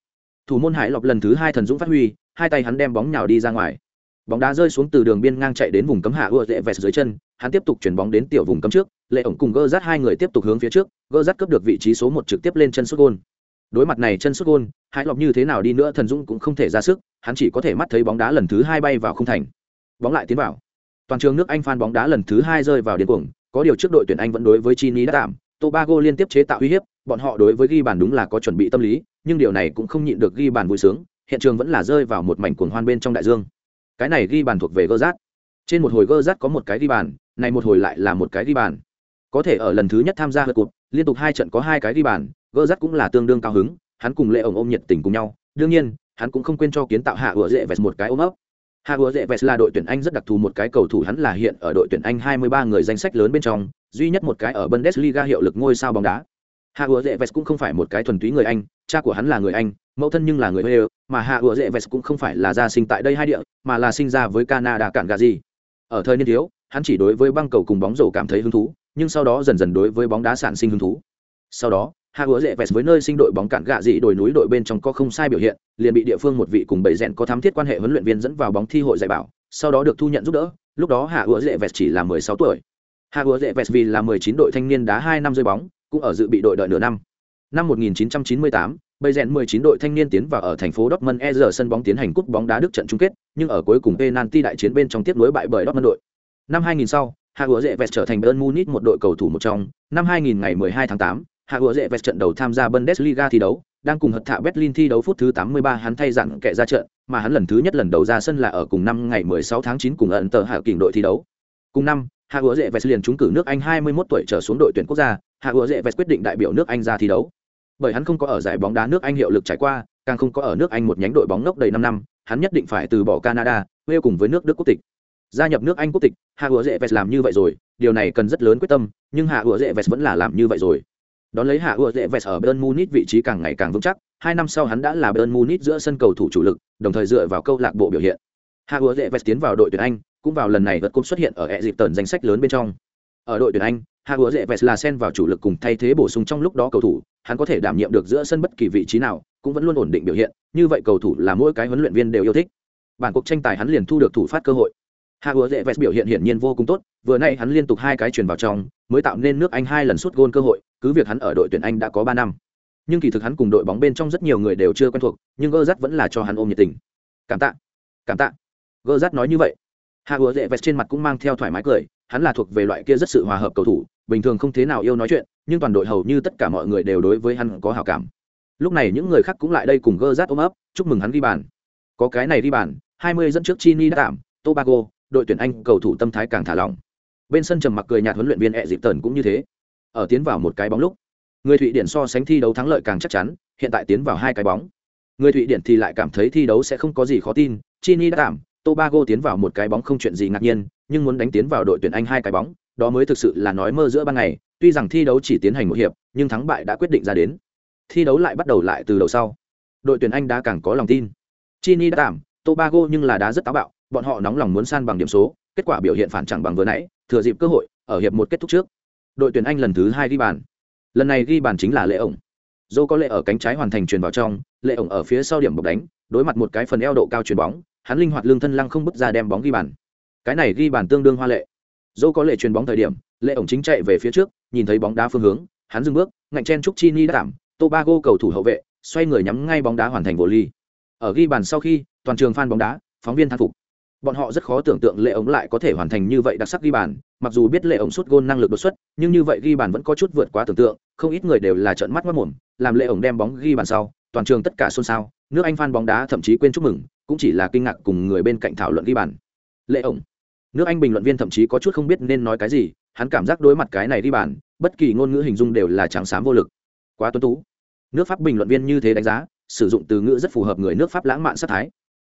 Thủ môn hải lọc lần thứ hai thần dũng phát huy hai tay hắn đem bóng nhào đi ra ngoài bóng đá rơi xuống từ đường biên ngang chạy đến vùng cấm hạ ưa dễ vẹt dưới chân, hắn tiếp tục chuyển bóng đến tiểu vùng cấm trước, lệ ổng cùng gơ rát hai người tiếp tục hướng phía trước, gơ rát cướp được vị trí số một trực tiếp lên chân xuất gôn. Đối mặt này chân xuất gôn, hải lọc như thế nào đi nữa thần dũng cũng không thể ra sức, hắn chỉ có thể mắt thấy bóng đá lần thứ hai bay vào khung thành. Bóng lại tiến vào. Toàn trường nước anh phan bóng đá lần thứ hai rơi vào điên cuồng, có điều trước đội tuyển anh vẫn đối với chini đã tạm, tobago liên tiếp chế tạo uy hiếp, bọn họ đối với ghi bàn đúng là có chuẩn bị tâm lý, nhưng điều này cũng không nhịn được ghi bàn vui sướng, hiện trường vẫn là rơi vào một mảnh cuồng hoan bên trong đại dương cái này ghi bàn thuộc về gơ rát trên một hồi gơ rát có một cái ghi bàn, này một hồi lại là một cái ghi bàn. Có thể ở lần thứ nhất tham gia hợp cụt, liên tục hai trận có hai cái ghi bàn gơ rát cũng là tương đương cao hứng, hắn cùng lệ ổng ôm nhiệt tình cùng nhau. Đương nhiên, hắn cũng không quên cho kiến tạo hạ ủa dễ vẹt một cái ôm ấp. Hạ ủa dễ vẹt là đội tuyển anh rất đặc thù một cái cầu thủ, hắn là hiện ở đội tuyển anh 23 người danh sách lớn bên trong, duy nhất một cái ở bundesliga hiệu lực ngôi sao bóng đá. Hạ ủa dễ vẹt cũng không phải một cái thuần túy người anh cha của hắn là người anh mẫu thân nhưng là người Wales, mà hạ Ủa dễ vest cũng không phải là gia sinh tại đây hai địa, mà là sinh ra với Canada cản gà gì. Ở thời niên thiếu, hắn chỉ đối với băng cầu cùng bóng rổ cảm thấy hứng thú, nhưng sau đó dần dần đối với bóng đá sản sinh hứng thú. Sau đó, hạ Ủa dễ vest với nơi sinh đội bóng cản gà gì đồi núi đội bên trong có không sai biểu hiện, liền bị địa phương một vị cùng bảy rèn có thám thiết quan hệ huấn luyện viên dẫn vào bóng thi hội dạy bảo, sau đó được thu nhận giúp đỡ, lúc đó hạ Ủa dễ vest chỉ là 16 tuổi. Hạ Ủa dễ vest vì là 19 đội thanh niên đá 2 năm rơi bóng, cũng ở dự bị đội đợi nửa năm. Năm 1998, Bây rèn 19 đội thanh niên tiến vào ở thành phố Dortmund ER sân bóng tiến hành cúp bóng đá Đức trận chung kết, nhưng ở cuối cùng penalty đại chiến bên trong tiếp nối bại bởi Dortmund đội. Năm 2000 sau, Hagua Vẹt trở thành Bayern Munich một đội cầu thủ một trong. Năm 2000 ngày 12 tháng 8, Hagua Vẹt trận đầu tham gia Bundesliga thi đấu, đang cùng Hật thạ Berlin thi đấu phút thứ 83 hắn thay dặn kẻ ra trận, mà hắn lần thứ nhất lần đầu ra sân là ở cùng năm ngày 16 tháng 9 cùng ẩn tờ hạ kình đội thi đấu. Cùng năm, Hagua Vẹt liền trúng cử nước Anh 21 tuổi trở xuống đội tuyển quốc gia, Hagua Vẹt quyết định đại biểu nước Anh ra thi đấu bởi hắn không có ở giải bóng đá nước anh hiệu lực trải qua, càng không có ở nước anh một nhánh đội bóng ngốc đầy năm năm, hắn nhất định phải từ bỏ canada, quê cùng với nước đức quốc tịch. Gia nhập nước anh quốc tịch, hạ ủa dễ vest làm như vậy rồi, điều này cần rất lớn quyết tâm, nhưng hạ ủa dễ vest vẫn là làm như vậy rồi. Đón lấy hạ ủa dễ vest ở bayern munich vị trí càng ngày càng vững chắc, hai năm sau hắn đã là bayern munich giữa sân cầu thủ chủ lực, đồng thời dựa vào câu lạc bộ biểu hiện. Hạ ủa dễ vest tiến vào đội tuyển anh, cũng vào lần này vật cũng xuất hiện ở hệ dịp tần danh sách lớn bên trong ở đội tuyển anh, hạ ủa dễ là Sen vào chủ lực cùng thay thế bổ sung trong lúc đó cầu thủ, hắn có thể đảm nhiệm được giữa sân bất kỳ vị trí nào, cũng vẫn luôn ổn định biểu hiện, như vậy cầu thủ là mỗi cái huấn luyện viên đều yêu thích. Bản cuộc tranh tài hắn liền thu được thủ phát cơ hội. Hạ ủa dễ biểu hiện hiển nhiên vô cùng tốt, vừa nay hắn liên tục hai cái truyền vào trong, mới tạo nên nước anh hai lần sút gôn cơ hội, cứ việc hắn ở đội tuyển anh đã có ba năm. Nhưng kỳ thực hắn cùng đội bóng bên trong rất nhiều người đều chưa quen thuộc, nhưng gơ vẫn là cho hắn ôm nhiệt tình. Cảm tạ. Cảm tạ. Gơ nói như vậy. Hạ ủa dễ trên mặt cũng mang theo thoải mái cười hắn là thuộc về loại kia rất sự hòa hợp cầu thủ, bình thường không thế nào yêu nói chuyện, nhưng toàn đội hầu như tất cả mọi người đều đối với hắn có hảo cảm. Lúc này những người khác cũng lại đây cùng gơ rát ôm ấp, chúc mừng hắn ghi bàn. Có cái này ghi bàn 20 dẫn trước chini đã tạm, tobago, đội tuyển anh cầu thủ tâm thái càng thả lỏng. Bên sân trầm mặc cười nhạt huấn luyện viên e dịp tần cũng như thế. Ở tiến vào một cái bóng lúc, người thụy điển so sánh thi đấu thắng lợi càng chắc chắn, hiện tại tiến vào hai cái bóng. Người thụy điển thì lại cảm thấy thi đấu sẽ không có gì khó tin, chini đã tạm tobago tiến vào một cái bóng không chuyện gì ngạc nhiên, nhưng muốn đánh tiến vào đội tuyển anh hai cái bóng, đó mới thực sự là nói mơ giữa ban ngày, tuy rằng thi đấu chỉ tiến hành một hiệp, nhưng thắng bại đã quyết định ra đến. Thi đấu lại bắt đầu lại từ đầu sau. Đội tuyển anh đã càng có lòng tin. Chini đã tạm, tobago nhưng là đá rất táo bạo, bọn họ nóng lòng muốn san bằng điểm số, kết quả biểu hiện phản chẳng bằng vừa nãy, thừa dịp cơ hội, ở hiệp một kết thúc trước. Đội tuyển anh lần thứ hai ghi bàn. Lần này ghi bàn chính là lệ ổng. Dô có lệ ở cánh trái hoàn thành truyền vào trong, lệ ổng ở phía sau điểm bọc đánh, đối mặt một cái phần eo độ cao chuyền bóng hắn linh hoạt lương thân lăng không bước ra đem bóng ghi bàn. Cái này ghi bàn tương đương hoa lệ. Dẫu có lệ truyền bóng thời điểm, lệ ổng chính chạy về phía trước, nhìn thấy bóng đá phương hướng, hắn dừng bước, ngạnh chen trúc chi ni đã cảm tobago cầu thủ hậu vệ, xoay người nhắm ngay bóng đá hoàn thành vô ly. Ở ghi bàn sau khi, toàn trường phan bóng đá, phóng viên thán phục. Bọn họ rất khó tưởng tượng lệ ổng lại có thể hoàn thành như vậy đặc sắc ghi bàn, mặc dù biết lệ ổng sút gôn năng lực đột xuất, nhưng như vậy ghi bàn vẫn có chút vượt quá tưởng tượng, không ít người đều là trợn mắt mất mồm làm lệ ổng đem bóng ghi bàn sau, toàn trường tất cả xôn xao, nước anh phan bóng đá thậm chí quên chúc mừng cũng chỉ là kinh ngạc cùng người bên cạnh thảo luận ghi bàn. Lệ ổng. Nước anh bình luận viên thậm chí có chút không biết nên nói cái gì, hắn cảm giác đối mặt cái này ghi bàn, bất kỳ ngôn ngữ hình dung đều là trắng xám vô lực. Quá tuân tú. Nước pháp bình luận viên như thế đánh giá, sử dụng từ ngữ rất phù hợp người nước pháp lãng mạn sát thái.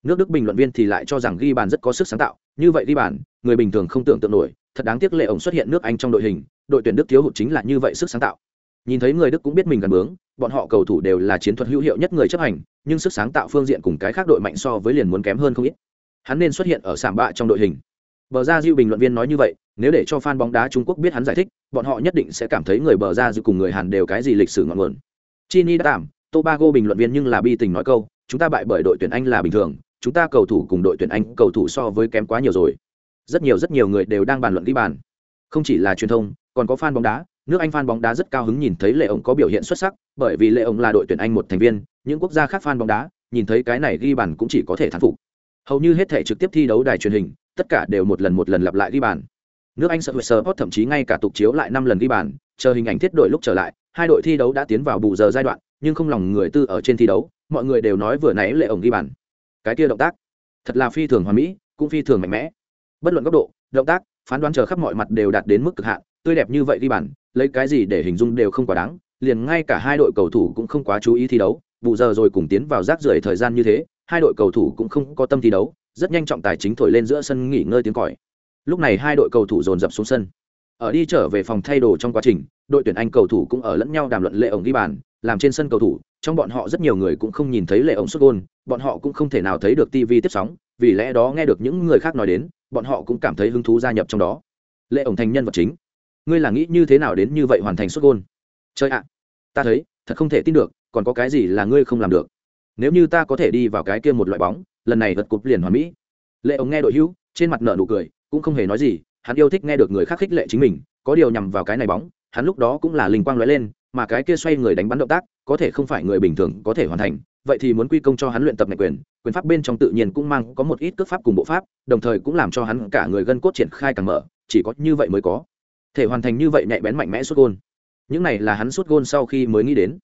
Nước đức bình luận viên thì lại cho rằng ghi bàn rất có sức sáng tạo, như vậy ghi bàn, người bình thường không tưởng tượng nổi, thật đáng tiếc lệ ổng xuất hiện nước anh trong đội hình, đội tuyển đức thiếu hụt chính là như vậy sức sáng tạo. Nhìn thấy người đức cũng biết mình gần bướng bọn họ cầu thủ đều là chiến thuật hữu hiệu nhất người chấp hành nhưng sức sáng tạo phương diện cùng cái khác đội mạnh so với liền muốn kém hơn không ít hắn nên xuất hiện ở sảm bạ trong đội hình Bờ ra Diệu bình luận viên nói như vậy, nếu để cho fan bóng đá Trung Quốc biết hắn giải thích, bọn họ nhất định sẽ cảm thấy người bờ ra Diệu cùng người Hàn đều cái gì lịch sử ngọn nguồn. Chini đã tạm, Tobago bình luận viên nhưng là bi tình nói câu, chúng ta bại bởi đội tuyển Anh là bình thường, chúng ta cầu thủ cùng đội tuyển Anh cầu thủ so với kém quá nhiều rồi. Rất nhiều rất nhiều người đều đang bàn luận đi bàn. Không chỉ là truyền thông, còn có fan bóng đá, nước Anh fan bóng đá rất cao hứng nhìn thấy Lệ ổng có biểu hiện xuất sắc, bởi vì Lệ ổng là đội tuyển Anh một thành viên, những quốc gia khác fan bóng đá, nhìn thấy cái này ghi bàn cũng chỉ có thể thán phục. Hầu như hết thể trực tiếp thi đấu đài truyền hình, tất cả đều một lần một lần lặp lại ghi bàn. Nước Anh sợ Sport thậm chí ngay cả tục chiếu lại năm lần ghi bàn, chờ hình ảnh thiết đội lúc trở lại, hai đội thi đấu đã tiến vào bù giờ giai đoạn, nhưng không lòng người tư ở trên thi đấu, mọi người đều nói vừa nãy Lệ ổng ghi bàn. Cái kia động tác, thật là phi thường hoàn mỹ, cũng phi thường mạnh mẽ. Bất luận góc độ, động tác, phán đoán chờ khắp mọi mặt đều đạt đến mức cực hạn, tươi đẹp như vậy ghi bàn, lấy cái gì để hình dung đều không quá đáng, liền ngay cả hai đội cầu thủ cũng không quá chú ý thi đấu, vụ giờ rồi cùng tiến vào rác rưởi thời gian như thế, hai đội cầu thủ cũng không có tâm thi đấu, rất nhanh trọng tài chính thổi lên giữa sân nghỉ ngơi tiếng còi. Lúc này hai đội cầu thủ dồn dập xuống sân. Ở đi trở về phòng thay đồ trong quá trình, đội tuyển Anh cầu thủ cũng ở lẫn nhau đàm luận lệ ổng ghi bàn, làm trên sân cầu thủ, trong bọn họ rất nhiều người cũng không nhìn thấy lệ ổng sút gôn, bọn họ cũng không thể nào thấy được TV tiếp sóng, vì lẽ đó nghe được những người khác nói đến, bọn họ cũng cảm thấy hứng thú gia nhập trong đó. Lệ ổng thành nhân vật chính. Ngươi là nghĩ như thế nào đến như vậy hoàn thành xuất gôn? Chơi ạ, ta thấy, thật không thể tin được, còn có cái gì là ngươi không làm được? Nếu như ta có thể đi vào cái kia một loại bóng, lần này vật cục liền hoàn mỹ. Lệ ống nghe đội hữu, trên mặt nở nụ cười, cũng không hề nói gì, hắn yêu thích nghe được người khác khích lệ chính mình, có điều nhằm vào cái này bóng, hắn lúc đó cũng là linh quang lóe lên, mà cái kia xoay người đánh bắn động tác, có thể không phải người bình thường có thể hoàn thành, vậy thì muốn quy công cho hắn luyện tập này quyền, quyền pháp bên trong tự nhiên cũng mang có một ít cước pháp cùng bộ pháp, đồng thời cũng làm cho hắn cả người gân cốt triển khai càng mở, chỉ có như vậy mới có thể hoàn thành như vậy nhạy bén mạnh mẽ sút gôn. Những này là hắn sút gôn sau khi mới nghĩ đến.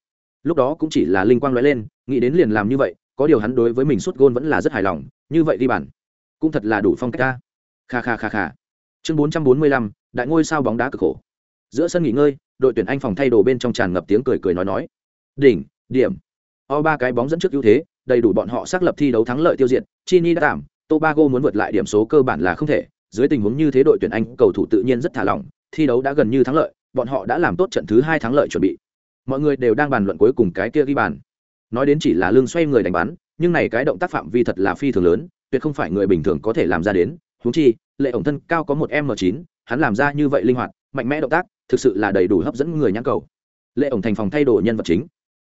Lúc đó cũng chỉ là linh quang lóe lên, nghĩ đến liền làm như vậy, có điều hắn đối với mình sút gôn vẫn là rất hài lòng, như vậy đi bản, cũng thật là đủ phong cách ta. Kha kha kha kha. Chương 445, đại ngôi sao bóng đá cực khổ. Giữa sân nghỉ ngơi, đội tuyển Anh phòng thay đồ bên trong tràn ngập tiếng cười cười nói nói. Đỉnh, điểm. O ba cái bóng dẫn trước ưu thế, đầy đủ bọn họ xác lập thi đấu thắng lợi tiêu diệt, Chini đã tạm, Tobago muốn vượt lại điểm số cơ bản là không thể, dưới tình huống như thế đội tuyển Anh cầu thủ tự nhiên rất thả lỏng, thi đấu đã gần như thắng lợi, bọn họ đã làm tốt trận thứ hai thắng lợi chuẩn bị. Mọi người đều đang bàn luận cuối cùng cái kia ghi bàn. Nói đến chỉ là lương xoay người đánh bắn, nhưng này cái động tác phạm vi thật là phi thường lớn, tuyệt không phải người bình thường có thể làm ra đến, huống chi, lệ ổng thân cao có một m chín, hắn làm ra như vậy linh hoạt mạnh mẽ động tác thực sự là đầy đủ hấp dẫn người nhãn cầu lệ ổng thành phòng thay đổi nhân vật chính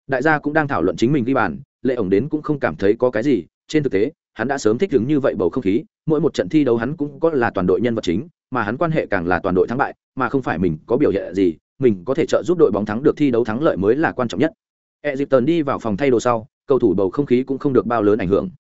đại gia cũng đang thảo luận chính mình ghi bàn lệ ổng đến cũng không cảm thấy có cái gì trên thực tế hắn đã sớm thích ứng như vậy bầu không khí, mỗi một trận thi đấu hắn cũng có là toàn đội nhân vật chính, mà hắn quan hệ càng là toàn đội thắng bại, mà không phải mình có biểu hiện gì, mình có thể trợ giúp đội bóng thắng được thi đấu thắng lợi mới là quan trọng nhất. E tần đi vào phòng thay đồ sau, cầu thủ bầu không khí cũng không được bao lớn ảnh hưởng.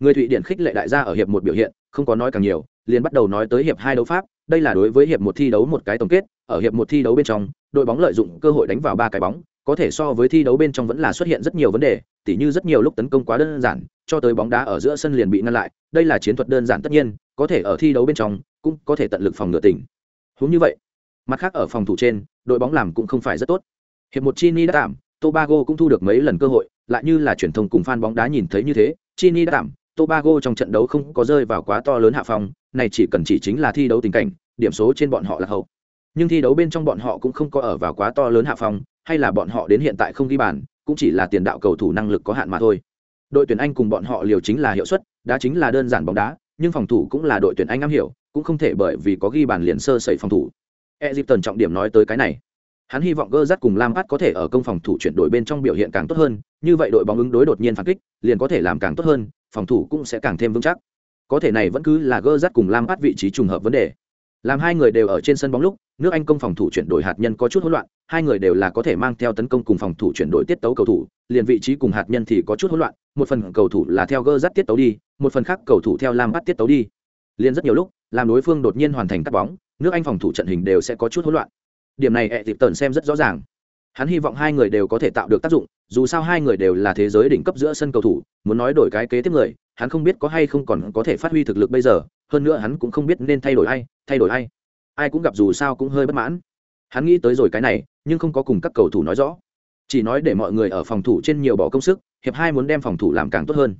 Người thụy điển khích lệ đại gia ở hiệp một biểu hiện, không có nói càng nhiều, liền bắt đầu nói tới hiệp hai đấu pháp, đây là đối với hiệp một thi đấu một cái tổng kết, ở hiệp một thi đấu bên trong, đội bóng lợi dụng cơ hội đánh vào ba cái bóng có thể so với thi đấu bên trong vẫn là xuất hiện rất nhiều vấn đề, tỉ như rất nhiều lúc tấn công quá đơn giản, cho tới bóng đá ở giữa sân liền bị ngăn lại, đây là chiến thuật đơn giản tất nhiên, có thể ở thi đấu bên trong cũng có thể tận lực phòng ngừa tỉnh húng như vậy, mặt khác ở phòng thủ trên, đội bóng làm cũng không phải rất tốt. Hiệp một chini đã tạm, tobago cũng thu được mấy lần cơ hội, lại như là truyền thông cùng fan bóng đá nhìn thấy như thế, chini đã tạm, tobago trong trận đấu không có rơi vào quá to lớn hạ phòng này chỉ cần chỉ chính là thi đấu tình cảnh, điểm số trên bọn họ là hậu nhưng thi đấu bên trong bọn họ cũng không có ở vào quá to lớn hạ phòng hay là bọn họ đến hiện tại không ghi bàn, cũng chỉ là tiền đạo cầu thủ năng lực có hạn mà thôi. Đội tuyển anh cùng bọn họ liều chính là hiệu suất, đá chính là đơn giản bóng đá, nhưng phòng thủ cũng là đội tuyển anh am hiểu, cũng không thể bởi vì có ghi bàn liền sơ sẩy phòng thủ. Egypton trọng điểm nói tới cái này. Hắn hy vọng gơ rắt cùng lam có thể ở công phòng thủ chuyển đổi bên trong biểu hiện càng tốt hơn, như vậy đội bóng ứng đối đột nhiên phản kích, liền có thể làm càng tốt hơn, phòng thủ cũng sẽ càng thêm vững chắc. Có thể này vẫn cứ là gơ rắt cùng lam vị trí trùng hợp vấn đề làm hai người đều ở trên sân bóng lúc, nước anh công phòng thủ chuyển đổi hạt nhân có chút hỗn loạn, hai người đều là có thể mang theo tấn công cùng phòng thủ chuyển đổi tiết tấu cầu thủ, liền vị trí cùng hạt nhân thì có chút hỗn loạn, một phần cầu thủ là theo gơ rắt tiết tấu đi, một phần khác cầu thủ theo lam bắt tiết tấu đi. Liền rất nhiều lúc, làm đối phương đột nhiên hoàn thành cắt bóng, nước anh phòng thủ trận hình đều sẽ có chút hỗn loạn. Điểm này ẹ tịp tần xem rất rõ ràng. Hắn hy vọng hai người đều có thể tạo được tác dụng, dù sao hai người đều là thế giới đỉnh cấp giữa sân cầu thủ, muốn nói đổi cái kế tiếp người hắn không biết có hay không còn có thể phát huy thực lực bây giờ, hơn nữa hắn cũng không biết nên thay đổi ai, thay đổi ai. Ai cũng gặp dù sao cũng hơi bất mãn. Hắn nghĩ tới rồi cái này, nhưng không có cùng các cầu thủ nói rõ. Chỉ nói để mọi người ở phòng thủ trên nhiều bỏ công sức, hiệp hai muốn đem phòng thủ làm càng tốt hơn.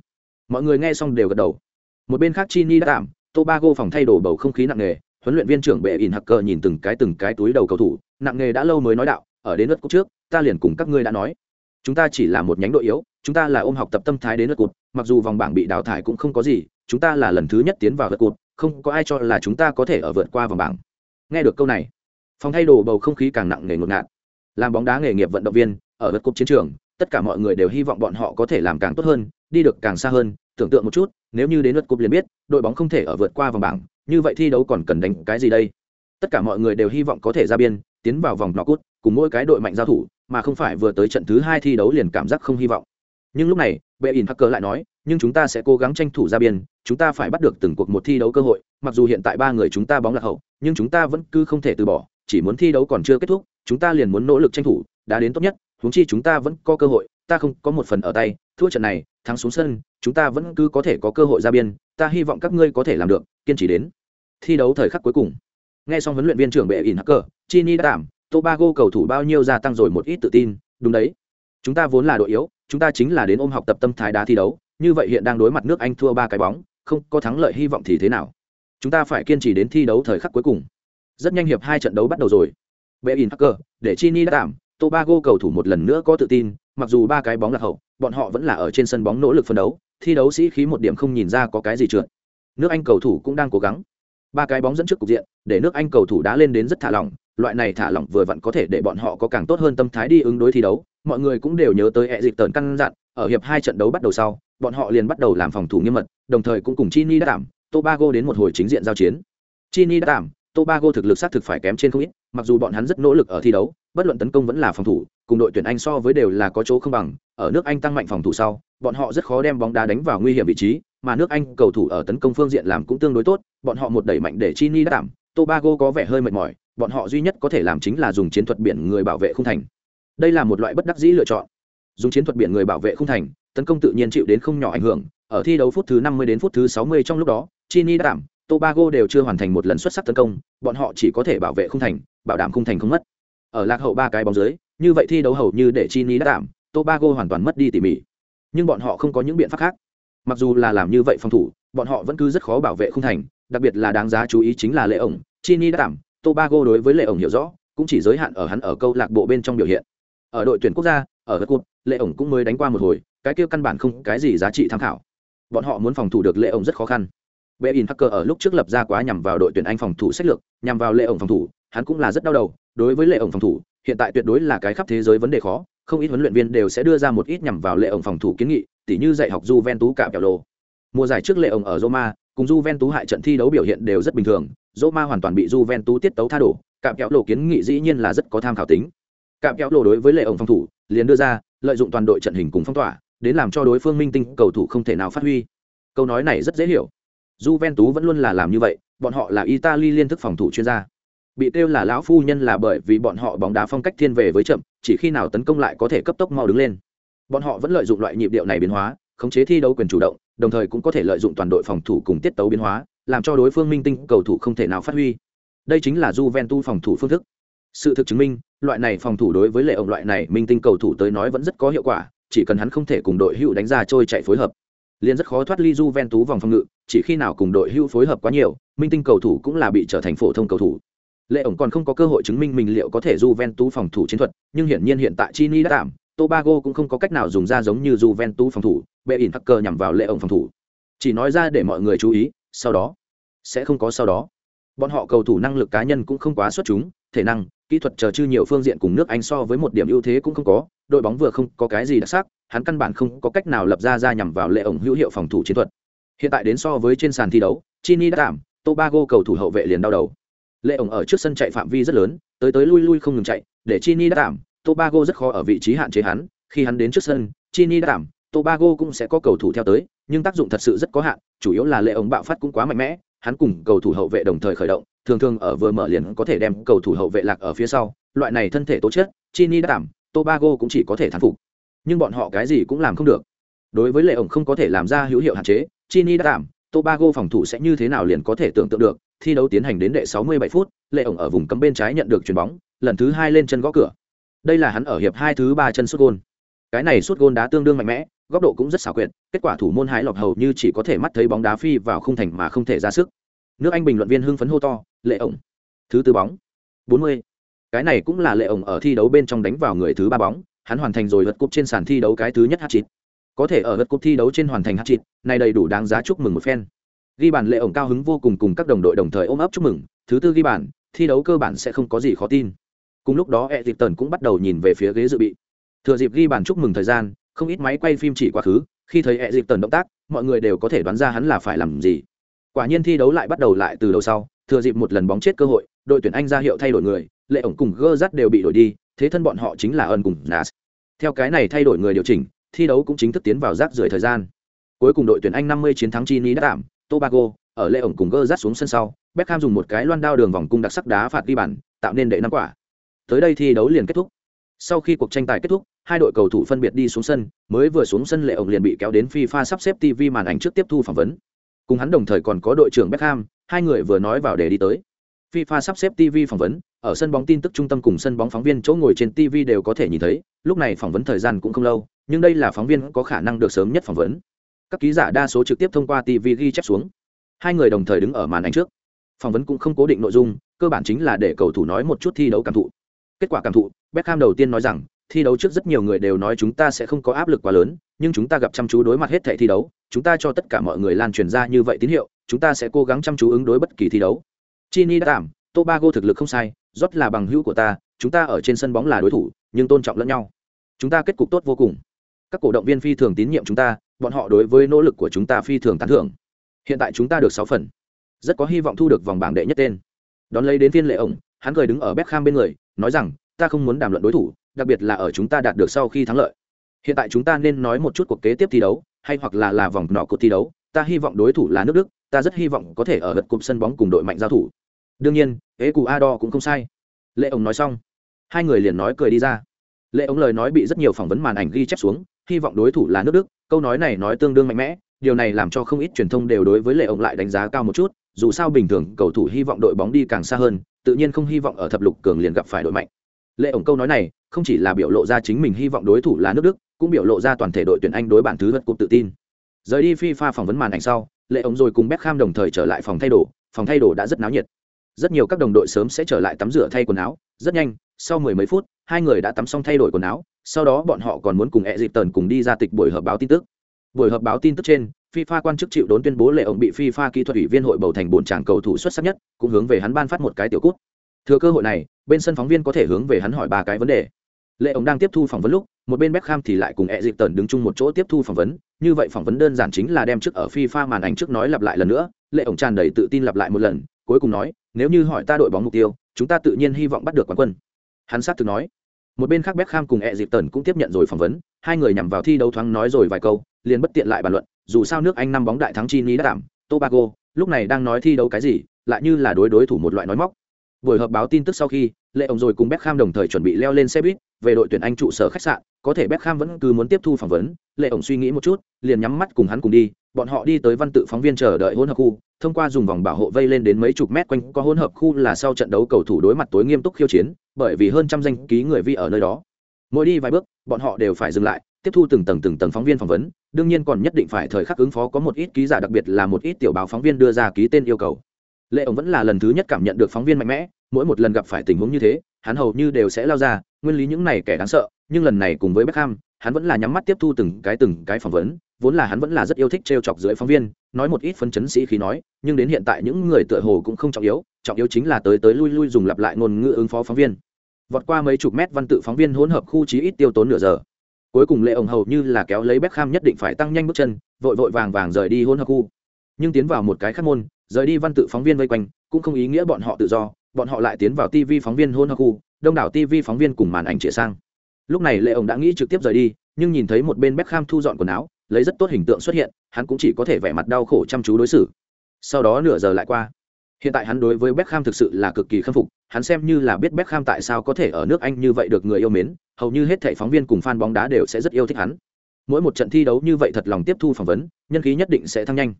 Mọi người nghe xong đều gật đầu. Một bên khác chini đã tạm, tobago phòng thay đổi bầu không khí nặng nề, huấn luyện viên trưởng bệ in hacker nhìn từng cái từng cái túi đầu cầu thủ, nặng nề đã lâu mới nói đạo, ở đến đất cúc trước, ta liền cùng các ngươi đã nói. Chúng ta chỉ là một nhánh đội yếu chúng ta là ôm học tập tâm thái đến lượt cột mặc dù vòng bảng bị đào thải cũng không có gì, chúng ta là lần thứ nhất tiến vào lượt cột không có ai cho là chúng ta có thể ở vượt qua vòng bảng. Nghe được câu này, phòng thay đồ bầu không khí càng nặng nề ngột ngạt. Làm bóng đá nghề nghiệp vận động viên, ở lượt cúp chiến trường, tất cả mọi người đều hy vọng bọn họ có thể làm càng tốt hơn, đi được càng xa hơn, tưởng tượng một chút, nếu như đến lượt cúp liền biết, đội bóng không thể ở vượt qua vòng bảng, như vậy thi đấu còn cần đánh cái gì đây? Tất cả mọi người đều hy vọng có thể ra biên, tiến vào vòng knock cùng mỗi cái đội mạnh giao thủ, mà không phải vừa tới trận thứ hai thi đấu liền cảm giác không hy vọng nhưng lúc này, bệ ỉn hacker lại nói, nhưng chúng ta sẽ cố gắng tranh thủ ra biên, chúng ta phải bắt được từng cuộc một thi đấu cơ hội, mặc dù hiện tại ba người chúng ta bóng lạc hậu, nhưng chúng ta vẫn cứ không thể từ bỏ, chỉ muốn thi đấu còn chưa kết thúc, chúng ta liền muốn nỗ lực tranh thủ, đã đến tốt nhất, huống chi chúng ta vẫn có cơ hội, ta không có một phần ở tay, thua trận này, thắng xuống sân, chúng ta vẫn cứ có thể có cơ hội ra biên, ta hy vọng các ngươi có thể làm được, kiên trì đến thi đấu thời khắc cuối cùng. Nghe xong huấn luyện viên trưởng bệ ỉn hacker chini đã đảm, tobago cầu thủ bao nhiêu gia tăng rồi một ít tự tin, đúng đấy, chúng ta vốn là đội yếu chúng ta chính là đến ôm học tập tâm thái đá thi đấu, như vậy hiện đang đối mặt nước anh thua ba cái bóng, không có thắng lợi hy vọng thì thế nào? Chúng ta phải kiên trì đến thi đấu thời khắc cuối cùng. Rất nhanh hiệp hai trận đấu bắt đầu rồi. Bệ in hacker để chini đã đảm tobago cầu thủ một lần nữa có tự tin, mặc dù ba cái bóng lạc hậu, bọn họ vẫn là ở trên sân bóng nỗ lực phân đấu, thi đấu sĩ khí một điểm không nhìn ra có cái gì trượt. Nước anh cầu thủ cũng đang cố gắng. Ba cái bóng dẫn trước cục diện, để nước anh cầu thủ đã lên đến rất thả lỏng, loại này thả lỏng vừa vặn có thể để bọn họ có càng tốt hơn tâm thái đi ứng đối thi đấu mọi người cũng đều nhớ tới hệ dịch tờn căn dặn, ở hiệp hai trận đấu bắt đầu sau, bọn họ liền bắt đầu làm phòng thủ nghiêm mật, đồng thời cũng cùng chini đã đảm tobago đến một hồi chính diện giao chiến. Chini đã đảm tobago thực lực xác thực phải kém trên không ít, mặc dù bọn hắn rất nỗ lực ở thi đấu, bất luận tấn công vẫn là phòng thủ, cùng đội tuyển anh so với đều là có chỗ không bằng, ở nước anh tăng mạnh phòng thủ sau, bọn họ rất khó đem bóng đá đánh vào nguy hiểm vị trí, mà nước anh cầu thủ ở tấn công phương diện làm cũng tương đối tốt, bọn họ một đẩy mạnh để chini đã đảm tobago có vẻ hơi mệt mỏi, bọn họ duy nhất có thể làm chính là dùng chiến thuật biển người bảo vệ không thành đây là một loại bất đắc dĩ lựa chọn. Dùng chiến thuật biển người bảo vệ không thành, tấn công tự nhiên chịu đến không nhỏ ảnh hưởng. Ở thi đấu phút thứ 50 đến phút thứ 60 trong lúc đó, chini đã đảm tobago đều chưa hoàn thành một lần xuất sắc tấn công, bọn họ chỉ có thể bảo vệ không thành, bảo đảm không thành không mất. Ở lạc hậu ba cái bóng dưới, như vậy thi đấu hầu như để chini đã đảm tobago hoàn toàn mất đi tỉ mỉ. Nhưng bọn họ không có những biện pháp khác. Mặc dù là làm như vậy phòng thủ, bọn họ vẫn cứ rất khó bảo vệ không thành, đặc biệt là đáng giá chú ý chính là lệ ổng. Chini đã đảm tobago đối với lệ ổng hiểu rõ, cũng chỉ giới hạn ở hắn ở câu lạc bộ bên trong biểu hiện ở đội tuyển quốc gia, ở đất cụt lệ ổng cũng mới đánh qua một hồi, cái kia căn bản không cái gì giá trị tham khảo. Bọn họ muốn phòng thủ được lệ ổng rất khó khăn. Bệ in hacker ở lúc trước lập ra quá nhằm vào đội tuyển anh phòng thủ sách lược, nhằm vào lệ ổng phòng thủ, hắn cũng là rất đau đầu, đối với lệ ổng phòng thủ, hiện tại tuyệt đối là cái khắp thế giới vấn đề khó, không ít huấn luyện viên đều sẽ đưa ra một ít nhằm vào lệ ổng phòng thủ kiến nghị, tỉ như dạy học Juventus cạo kẹo lô. Mùa giải trước lệ ổng ở Roma, cùng Juventus hại trận thi đấu biểu hiện đều rất bình thường, Roma hoàn toàn bị Juventus tiết tấu tha đổ cạm kẹo lô kiến nghị dĩ nhiên là rất có tham khảo tính cạm kéo lộ đối với lệ ổng phòng thủ, liền đưa ra, lợi dụng toàn đội trận hình cùng phong tỏa, đến làm cho đối phương minh tinh cầu thủ không thể nào phát huy. Câu nói này rất dễ hiểu. Juventus vẫn luôn là làm như vậy, bọn họ là Italy liên thức phòng thủ chuyên gia. Bị kêu là lão phu nhân là bởi vì bọn họ bóng đá phong cách thiên về với chậm, chỉ khi nào tấn công lại có thể cấp tốc mau đứng lên. Bọn họ vẫn lợi dụng loại nhịp điệu này biến hóa, khống chế thi đấu quyền chủ động, đồng thời cũng có thể lợi dụng toàn đội phòng thủ cùng tiết tấu biến hóa, làm cho đối phương minh tinh cầu thủ không thể nào phát huy. Đây chính là Juventus phòng thủ phương thức. Sự thực chứng minh loại này phòng thủ đối với lệ ổng loại này, minh tinh cầu thủ tới nói vẫn rất có hiệu quả, chỉ cần hắn không thể cùng đội hữu đánh ra trôi chạy phối hợp. Liền rất khó thoát ly tú vòng phòng ngự, chỉ khi nào cùng đội hữu phối hợp quá nhiều, minh tinh cầu thủ cũng là bị trở thành phổ thông cầu thủ. Lệ ổng còn không có cơ hội chứng minh mình liệu có thể Juventus phòng thủ chiến thuật, nhưng hiển nhiên hiện tại Chini đã tạm, Tobago cũng không có cách nào dùng ra giống như Juventus phòng thủ bệ ỉn hacker nhằm vào lệ ổng phòng thủ. Chỉ nói ra để mọi người chú ý, sau đó, sẽ không có sau đó. Bọn họ cầu thủ năng lực cá nhân cũng không quá xuất chúng, thể năng kỹ thuật chờ chư nhiều phương diện cùng nước anh so với một điểm ưu thế cũng không có, đội bóng vừa không có cái gì đặc sắc, hắn căn bản không có cách nào lập ra ra nhằm vào lệ ổng hữu hiệu phòng thủ chiến thuật. Hiện tại đến so với trên sàn thi đấu, chini đã tạm, tobago cầu thủ hậu vệ liền đau đầu. Lệ ổng ở trước sân chạy phạm vi rất lớn, tới tới lui lui không ngừng chạy, để chini đã tạm, tobago rất khó ở vị trí hạn chế hắn, khi hắn đến trước sân, chini đã tạm, tobago cũng sẽ có cầu thủ theo tới nhưng tác dụng thật sự rất có hạn, chủ yếu là lệ ống bạo phát cũng quá mạnh mẽ, hắn cùng cầu thủ hậu vệ đồng thời khởi động, thường thường ở vừa mở liền có thể đem cầu thủ hậu vệ lạc ở phía sau, loại này thân thể tố chất, chini đã đảm tobago cũng chỉ có thể thắng phục. Nhưng bọn họ cái gì cũng làm không được. Đối với lệ ổng không có thể làm ra hữu hiệu hạn chế, chini đã đảm tobago phòng thủ sẽ như thế nào liền có thể tưởng tượng được, thi đấu tiến hành đến đệ 67 phút, lệ ổng ở vùng cấm bên trái nhận được chuyền bóng, lần thứ hai lên chân gõ cửa. Đây là hắn ở hiệp hai thứ ba chân sút gôn. Cái này sút gôn đá tương đương mạnh mẽ góc độ cũng rất xảo quyệt, kết quả thủ môn hái lọc hầu như chỉ có thể mắt thấy bóng đá phi vào khung thành mà không thể ra sức. Nước anh bình luận viên hưng phấn hô to, lệ ổng, thứ tư bóng. 40. cái này cũng là lệ ổng ở thi đấu bên trong đánh vào người thứ ba bóng, hắn hoàn thành rồi vượt cúp trên sàn thi đấu cái thứ nhất hát chịt có thể ở vượt cúp thi đấu trên hoàn thành hát chịt này đầy đủ đáng giá chúc mừng một phen. Ghi bàn lệ ổng cao hứng vô cùng cùng các đồng đội đồng thời ôm ấp chúc mừng, thứ tư ghi bàn, thi đấu cơ bản sẽ không có gì khó tin. Cùng lúc đó e dịp tần cũng bắt đầu nhìn về phía ghế dự bị. Thừa dịp ghi bàn chúc mừng thời gian không ít máy quay phim chỉ quá khứ, khi thấy e dịp tần động tác, mọi người đều có thể đoán ra hắn là phải làm gì. Quả nhiên thi đấu lại bắt đầu lại từ đầu sau, thừa dịp một lần bóng chết cơ hội, đội tuyển anh ra hiệu thay đổi người, lệ ổng cùng gơ rắt đều bị đổi đi, thế thân bọn họ chính là ân cùng nas. Theo cái này thay đổi người điều chỉnh, thi đấu cũng chính thức tiến vào rác rưởi thời gian. Cuối cùng đội tuyển anh 50 chiến thắng chini đã tạm, tobago, ở lệ ổng cùng gơ rắt xuống sân sau, beckham dùng một cái loan đao đường vòng cung đặc sắc đá phạt ghi bàn, tạo nên đệ năm quả. Tới đây thi đấu liền kết thúc. Sau khi cuộc tranh tài kết thúc hai đội cầu thủ phân biệt đi xuống sân mới vừa xuống sân lệ ổng liền bị kéo đến fifa sắp xếp tv màn ảnh trước tiếp thu phỏng vấn cùng hắn đồng thời còn có đội trưởng beckham hai người vừa nói vào để đi tới FIFA sắp xếp TV phỏng vấn, ở sân bóng tin tức trung tâm cùng sân bóng phóng viên chỗ ngồi trên TV đều có thể nhìn thấy, lúc này phỏng vấn thời gian cũng không lâu, nhưng đây là phóng viên có khả năng được sớm nhất phỏng vấn. Các ký giả đa số trực tiếp thông qua TV ghi chép xuống. Hai người đồng thời đứng ở màn ảnh trước. Phỏng vấn cũng không cố định nội dung, cơ bản chính là để cầu thủ nói một chút thi đấu cảm thụ. Kết quả cảm thụ, Beckham đầu tiên nói rằng, thi đấu trước rất nhiều người đều nói chúng ta sẽ không có áp lực quá lớn, nhưng chúng ta gặp chăm chú đối mặt hết thảy thi đấu, chúng ta cho tất cả mọi người lan truyền ra như vậy tín hiệu, chúng ta sẽ cố gắng chăm chú ứng đối bất kỳ thi đấu. Chini đã đảm, Tobago thực lực không sai, rót là bằng hữu của ta, chúng ta ở trên sân bóng là đối thủ, nhưng tôn trọng lẫn nhau. Chúng ta kết cục tốt vô cùng. Các cổ động viên phi thường tín nhiệm chúng ta, bọn họ đối với nỗ lực của chúng ta phi thường tán thưởng. Hiện tại chúng ta được sáu phần, rất có hy vọng thu được vòng bảng đệ nhất tên. Đón lấy đến phiên lệ ổng, hắn cười đứng ở Beckham bên người, nói rằng, ta không muốn đàm luận đối thủ, đặc biệt là ở chúng ta đạt được sau khi thắng lợi. Hiện tại chúng ta nên nói một chút cuộc kế tiếp thi đấu, hay hoặc là là vòng nọ cuộc thi đấu, ta hy vọng đối thủ là nước Đức, ta rất hy vọng có thể ở gật cụm sân bóng cùng đội mạnh giao thủ. Đương nhiên ế cụ a đo cũng không sai. Lệ ổng nói xong hai người liền nói cười đi ra. Lệ ổng lời nói bị rất nhiều phỏng vấn màn ảnh ghi chép xuống hy vọng đối thủ là nước đức. Câu nói này nói tương đương mạnh mẽ điều này làm cho không ít truyền thông đều đối với lệ ổng lại đánh giá cao một chút. Dù sao bình thường cầu thủ hy vọng đội bóng đi càng xa hơn tự nhiên không hy vọng ở thập lục cường liền gặp phải đội mạnh. Lệ ổng câu nói này không chỉ là biểu lộ ra chính mình hy vọng đối thủ là nước đức cũng biểu lộ ra toàn thể đội tuyển anh đối bản thứ vật cục tự tin rời đi fifa phỏng vấn màn ảnh sau lệ ống rồi cùng Beckham đồng thời trở lại phòng thay đồ phòng thay đồ đã rất náo nhiệt rất nhiều các đồng đội sớm sẽ trở lại tắm rửa thay quần áo rất nhanh sau mười mấy phút hai người đã tắm xong thay đổi quần áo sau đó bọn họ còn muốn cùng e dịp tần cùng đi ra tịch buổi họp báo tin tức buổi họp báo tin tức trên FIFA quan chức chịu đốn tuyên bố lệ ổng bị FIFA kỹ thuật ủy viên hội bầu thành bốn tràng cầu thủ xuất sắc nhất, cũng hướng về hắn ban phát một cái tiểu cút. Thừa cơ hội này, bên sân phóng viên có thể hướng về hắn hỏi ba cái vấn đề. Lệ ổng đang tiếp thu phỏng vấn lúc, một bên Beckham thì lại cùng E Dijtần đứng chung một chỗ tiếp thu phỏng vấn, như vậy phỏng vấn đơn giản chính là đem trước ở FIFA màn ảnh trước nói lặp lại lần nữa, Lệ ổng tràn đầy tự tin lặp lại một lần, cuối cùng nói, nếu như hỏi ta đội bóng mục tiêu, chúng ta tự nhiên hy vọng bắt được quán quân. Hắn sát thực nói. Một bên khác Beckham cùng E Dijtần cũng tiếp nhận rồi phỏng vấn, hai người nhằm vào thi đấu thoáng nói rồi vài câu, liền bất tiện lại bàn luận, dù sao nước Anh năm bóng đại thắng chi ni đã tạm, Tobago, lúc này đang nói thi đấu cái gì, lại như là đối đối thủ một loại nói móc. Buổi họp báo tin tức sau khi, Lệ ổng rồi cùng Beckham đồng thời chuẩn bị leo lên xe buýt, về đội tuyển Anh trụ sở khách sạn, có thể Beckham vẫn cứ muốn tiếp thu phỏng vấn, Lệ ổng suy nghĩ một chút, liền nhắm mắt cùng hắn cùng đi, bọn họ đi tới văn tự phóng viên chờ đợi hỗn hợp khu, thông qua dùng vòng bảo hộ vây lên đến mấy chục mét quanh có hỗn hợp khu là sau trận đấu cầu thủ đối mặt tối nghiêm túc khiêu chiến, bởi vì hơn trăm danh ký người vi ở nơi đó. Mỗi đi vài bước, bọn họ đều phải dừng lại, tiếp thu từng tầng từng tầng phóng viên phỏng vấn, đương nhiên còn nhất định phải thời khắc ứng phó có một ít ký giả đặc biệt là một ít tiểu báo phóng viên đưa ra ký tên yêu cầu. Lệ ổng vẫn là lần thứ nhất cảm nhận được phóng viên mạnh mẽ, mỗi một lần gặp phải tình huống như thế, hắn hầu như đều sẽ lao ra, nguyên lý những này kẻ đáng sợ, nhưng lần này cùng với Beckham, hắn vẫn là nhắm mắt tiếp thu từng cái từng cái phỏng vấn, vốn là hắn vẫn là rất yêu thích trêu chọc dưới phóng viên, nói một ít phân chấn sĩ khí nói, nhưng đến hiện tại những người tựa hồ cũng không trọng yếu, trọng yếu chính là tới tới lui lui dùng lặp lại ngôn ngữ ứng phó phóng viên. Vọt qua mấy chục mét văn tự phóng viên hỗn hợp khu trí ít tiêu tốn nửa giờ. Cuối cùng Lệ ổng hầu như là kéo lấy Beckham nhất định phải tăng nhanh bước chân, vội vội vàng vàng rời đi hỗn hợp khu. Nhưng tiến vào một cái khác môn, rời đi văn tự phóng viên vây quanh, cũng không ý nghĩa bọn họ tự do, bọn họ lại tiến vào TV phóng viên hôn hoa khu, đông đảo TV phóng viên cùng màn ảnh chĩa sang. Lúc này Lệ ổng đã nghĩ trực tiếp rời đi, nhưng nhìn thấy một bên Beckham thu dọn quần áo, lấy rất tốt hình tượng xuất hiện, hắn cũng chỉ có thể vẻ mặt đau khổ chăm chú đối xử. Sau đó nửa giờ lại qua. Hiện tại hắn đối với Beckham thực sự là cực kỳ khâm phục, hắn xem như là biết Beckham tại sao có thể ở nước Anh như vậy được người yêu mến, hầu như hết thảy phóng viên cùng fan bóng đá đều sẽ rất yêu thích hắn. Mỗi một trận thi đấu như vậy thật lòng tiếp thu phỏng vấn, nhân khí nhất định sẽ tăng nhanh.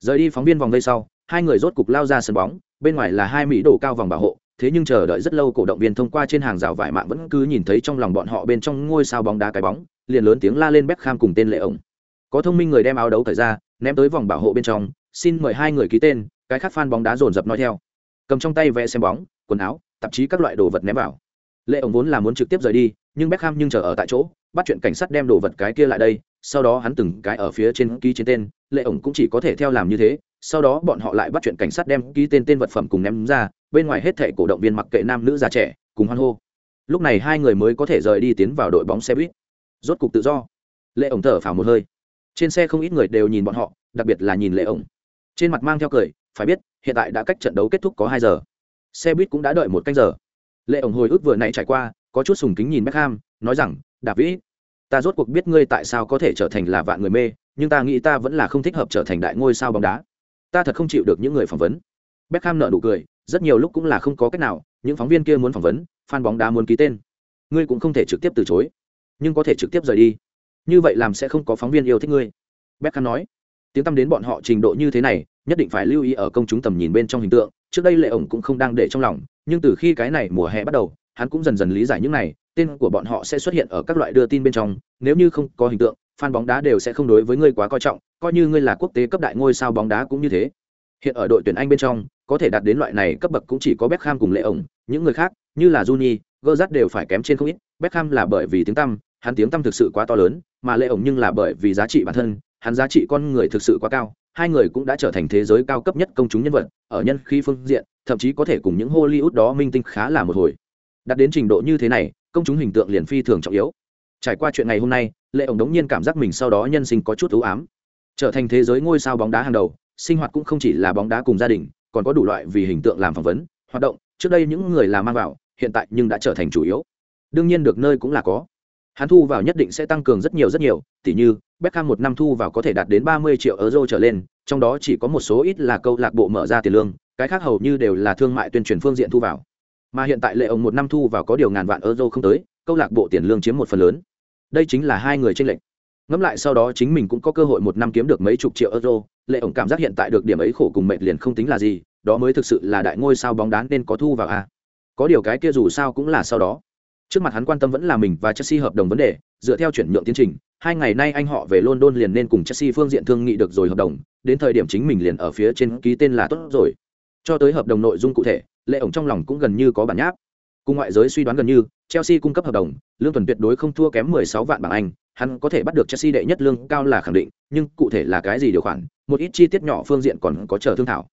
Rời đi phóng viên vòng vây sau, hai người rốt cục lao ra sân bóng, bên ngoài là hai mỹ đồ cao vòng bảo hộ, thế nhưng chờ đợi rất lâu cổ động viên thông qua trên hàng rào vải mạng vẫn cứ nhìn thấy trong lòng bọn họ bên trong ngôi sao bóng đá cái bóng, liền lớn tiếng la lên Beckham cùng tên lệ ổng. Có thông minh người đem áo đấu thời ra, ném tới vòng bảo hộ bên trong, xin mời hai người ký tên, cái khác fan bóng đá dồn dập nói theo. Cầm trong tay vẽ xem bóng, quần áo, tạp chí các loại đồ vật ném vào. Lệ ổng vốn là muốn trực tiếp rời đi, nhưng Beckham nhưng chờ ở tại chỗ, bắt chuyện cảnh sát đem đồ vật cái kia lại đây, sau đó hắn từng cái ở phía trên ký trên tên, Lệ ổng cũng chỉ có thể theo làm như thế, sau đó bọn họ lại bắt chuyện cảnh sát đem ký tên tên vật phẩm cùng ném ra bên ngoài hết thẻ cổ động viên mặc kệ nam nữ già trẻ cùng hoan hô. Lúc này hai người mới có thể rời đi tiến vào đội bóng xe buýt. Rốt cục tự do. Lệ ổng thở phào một hơi. Trên xe không ít người đều nhìn bọn họ đặc biệt là nhìn lệ ổng. Trên mặt mang theo cười phải biết hiện tại đã cách trận đấu kết thúc có hai giờ. Xe buýt cũng đã đợi một canh giờ. Lệ ổng hồi ức vừa nãy trải qua có chút sùng kính nhìn Beckham, nói rằng đạp vĩ ta rốt cuộc biết ngươi tại sao có thể trở thành là vạn người mê nhưng ta nghĩ ta vẫn là không thích hợp trở thành đại ngôi sao bóng đá ta thật không chịu được những người phỏng vấn. Beckham nở nụ cười, rất nhiều lúc cũng là không có cách nào, những phóng viên kia muốn phỏng vấn, fan bóng đá muốn ký tên. Ngươi cũng không thể trực tiếp từ chối, nhưng có thể trực tiếp rời đi. Như vậy làm sẽ không có phóng viên yêu thích ngươi. Beckham nói. Tiếng tăm đến bọn họ trình độ như thế này, nhất định phải lưu ý ở công chúng tầm nhìn bên trong hình tượng, trước đây lệ ổng cũng không đang để trong lòng, nhưng từ khi cái này mùa hè bắt đầu, hắn cũng dần dần lý giải những này, tên của bọn họ sẽ xuất hiện ở các loại đưa tin bên trong, nếu như không có hình tượng fan bóng đá đều sẽ không đối với ngươi quá coi trọng coi như ngươi là quốc tế cấp đại ngôi sao bóng đá cũng như thế. Hiện ở đội tuyển anh bên trong có thể đạt đến loại này cấp bậc cũng chỉ có Beckham cùng lệ ổng những người khác như là Juni, Gerrard đều phải kém trên không ít. Beckham là bởi vì tiếng tăm hắn tiếng tăm thực sự quá to lớn mà lệ ổng nhưng là bởi vì giá trị bản thân hắn giá trị con người thực sự quá cao hai người cũng đã trở thành thế giới cao cấp nhất công chúng nhân vật ở nhân khí phương diện thậm chí có thể cùng những hollywood đó minh tinh khá là một hồi. Đạt đến trình độ như thế này công chúng hình tượng liền phi thường trọng yếu. Trải qua chuyện ngày hôm nay lệ ổng đống nhiên cảm giác mình sau đó nhân sinh có chút ưu ám. Trở thành thế giới ngôi sao bóng đá hàng đầu, sinh hoạt cũng không chỉ là bóng đá cùng gia đình, còn có đủ loại vì hình tượng làm phỏng vấn, hoạt động. Trước đây những người làm mang vào, hiện tại nhưng đã trở thành chủ yếu. Đương nhiên được nơi cũng là có. Hắn thu vào nhất định sẽ tăng cường rất nhiều rất nhiều, tỉ như, Beckham một năm thu vào có thể đạt đến 30 triệu euro trở lên, trong đó chỉ có một số ít là câu lạc bộ mở ra tiền lương, cái khác hầu như đều là thương mại tuyên truyền phương diện thu vào. Mà hiện tại lệ ông một năm thu vào có điều ngàn vạn euro không tới, câu lạc bộ tiền lương chiếm một phần lớn đây chính là hai người tranh lệch. Ngẫm lại sau đó chính mình cũng có cơ hội một năm kiếm được mấy chục triệu euro, lệ ổng cảm giác hiện tại được điểm ấy khổ cùng mệt liền không tính là gì, đó mới thực sự là đại ngôi sao bóng đá nên có thu vào à. có điều cái kia dù sao cũng là sau đó. Trước mặt hắn quan tâm vẫn là mình và chelsea hợp đồng vấn đề, dựa theo chuyển nhượng tiến trình, hai ngày nay anh họ về london liền nên cùng chelsea phương diện thương nghị được rồi hợp đồng, đến thời điểm chính mình liền ở phía trên ký tên là tốt rồi. Cho tới hợp đồng nội dung cụ thể, lệ ổng trong lòng cũng gần như có bản nháp. Cùng ngoại giới suy đoán gần như chelsea cung cấp hợp đồng lương tuần tuyệt đối không thua kém 16 vạn bảng anh hắn có thể bắt được chelsea đệ nhất lương cao là khẳng định nhưng cụ thể là cái gì điều khoản một ít chi tiết nhỏ phương diện còn có chờ thương thảo.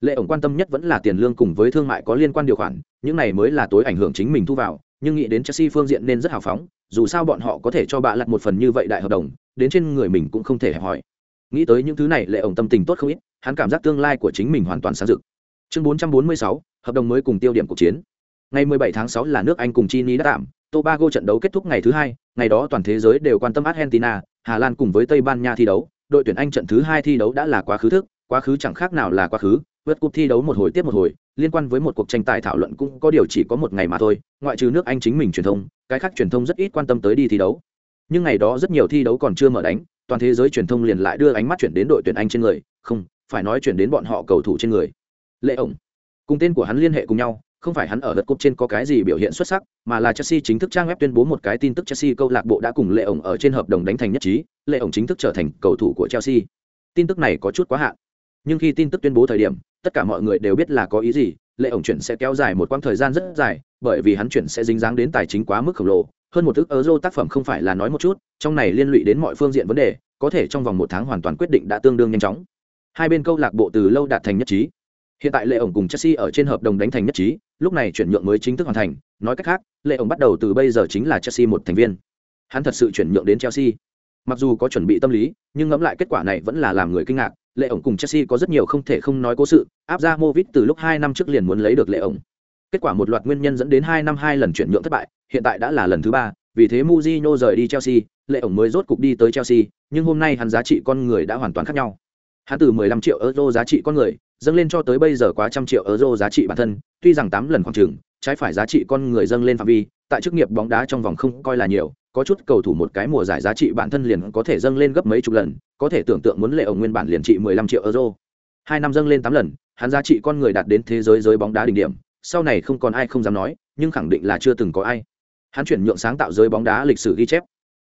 Lệ ổng quan tâm nhất vẫn là tiền lương cùng với thương mại có liên quan điều khoản những này mới là tối ảnh hưởng chính mình thu vào nhưng nghĩ đến chelsea phương diện nên rất hào phóng dù sao bọn họ có thể cho bạ lặt một phần như vậy đại hợp đồng đến trên người mình cũng không thể hỏi nghĩ tới những thứ này lệ ổng tâm tình tốt không ít hắn cảm giác tương lai của chính mình hoàn toàn sáng rực. Chương 446, hợp đồng mới cùng tiêu điểm cuộc chiến ngày 17 tháng 6 là nước anh cùng Chile đã tạm, tobago trận đấu kết thúc ngày thứ hai, ngày đó toàn thế giới đều quan tâm argentina, hà lan cùng với tây ban nha thi đấu, đội tuyển anh trận thứ hai thi đấu đã là quá khứ thức, quá khứ chẳng khác nào là quá khứ vượt cúp thi đấu một hồi tiếp một hồi, liên quan với một cuộc tranh tài thảo luận cũng có điều chỉ có một ngày mà thôi, ngoại trừ nước anh chính mình truyền thông, cái khác truyền thông rất ít quan tâm tới đi thi đấu. Nhưng ngày đó rất nhiều thi đấu còn chưa mở đánh, toàn thế giới truyền thông liền lại đưa ánh mắt chuyển đến đội tuyển anh trên người, không, phải nói chuyển đến bọn họ cầu thủ trên người. Lệ ổng, cùng tên của hắn liên hệ cùng nhau không phải hắn ở lượt cúp trên có cái gì biểu hiện xuất sắc, mà là chelsea chính thức trang web tuyên bố một cái tin tức chelsea câu lạc bộ đã cùng lệ ổng ở trên hợp đồng đánh thành nhất trí, lệ ổng chính thức trở thành cầu thủ của chelsea. Tin tức này có chút quá hạn. Nhưng khi tin tức tuyên bố thời điểm, tất cả mọi người đều biết là có ý gì, lệ ổng chuyển sẽ kéo dài một quãng thời gian rất dài, bởi vì hắn chuyển sẽ dính dáng đến tài chính quá mức khổng lồ. Hơn một ước euro tác phẩm không phải là nói một chút, trong này liên lụy đến mọi phương diện vấn đề, có thể trong vòng một tháng hoàn toàn quyết định đã tương đương nhanh chóng. Hai bên câu lạc bộ từ lâu đạt thành nhất trí. Hiện tại lệ ổng cùng chelsea ở trên hợp đồng đánh thành nhất trí lúc này chuyển nhượng mới chính thức hoàn thành nói cách khác lệ ổng bắt đầu từ bây giờ chính là chelsea một thành viên. Hắn thật sự chuyển nhượng đến chelsea. Mặc dù có chuẩn bị tâm lý nhưng ngẫm lại kết quả này vẫn là làm người kinh ngạc lệ ổng cùng chelsea có rất nhiều không thể không nói cố sự áp ra movit từ lúc hai năm trước liền muốn lấy được lệ ổng kết quả một loạt nguyên nhân dẫn đến hai năm hai lần chuyển nhượng thất bại hiện tại đã là lần thứ ba vì thế Mujino rời đi Chelsea, lệ ổng mới rốt cục đi tới Chelsea, nhưng hôm nay hắn giá trị con người đã hoàn toàn khác nhau. Hắn từ 15 triệu euro giá trị con người, dâng lên cho tới bây giờ quá trăm triệu euro giá trị bản thân, tuy rằng 8 lần khoảng trường trái phải giá trị con người dâng lên phạm vi, tại chức nghiệp bóng đá trong vòng không coi là nhiều, có chút cầu thủ một cái mùa giải giá trị bản thân liền có thể dâng lên gấp mấy chục lần, có thể tưởng tượng muốn lệ ở nguyên bản liền trị 15 triệu euro. Hai năm dâng lên 8 lần, hắn giá trị con người đạt đến thế giới giới bóng đá đỉnh điểm, sau này không còn ai không dám nói, nhưng khẳng định là chưa từng có ai. Hắn chuyển nhượng sáng tạo giới bóng đá lịch sử ghi chép.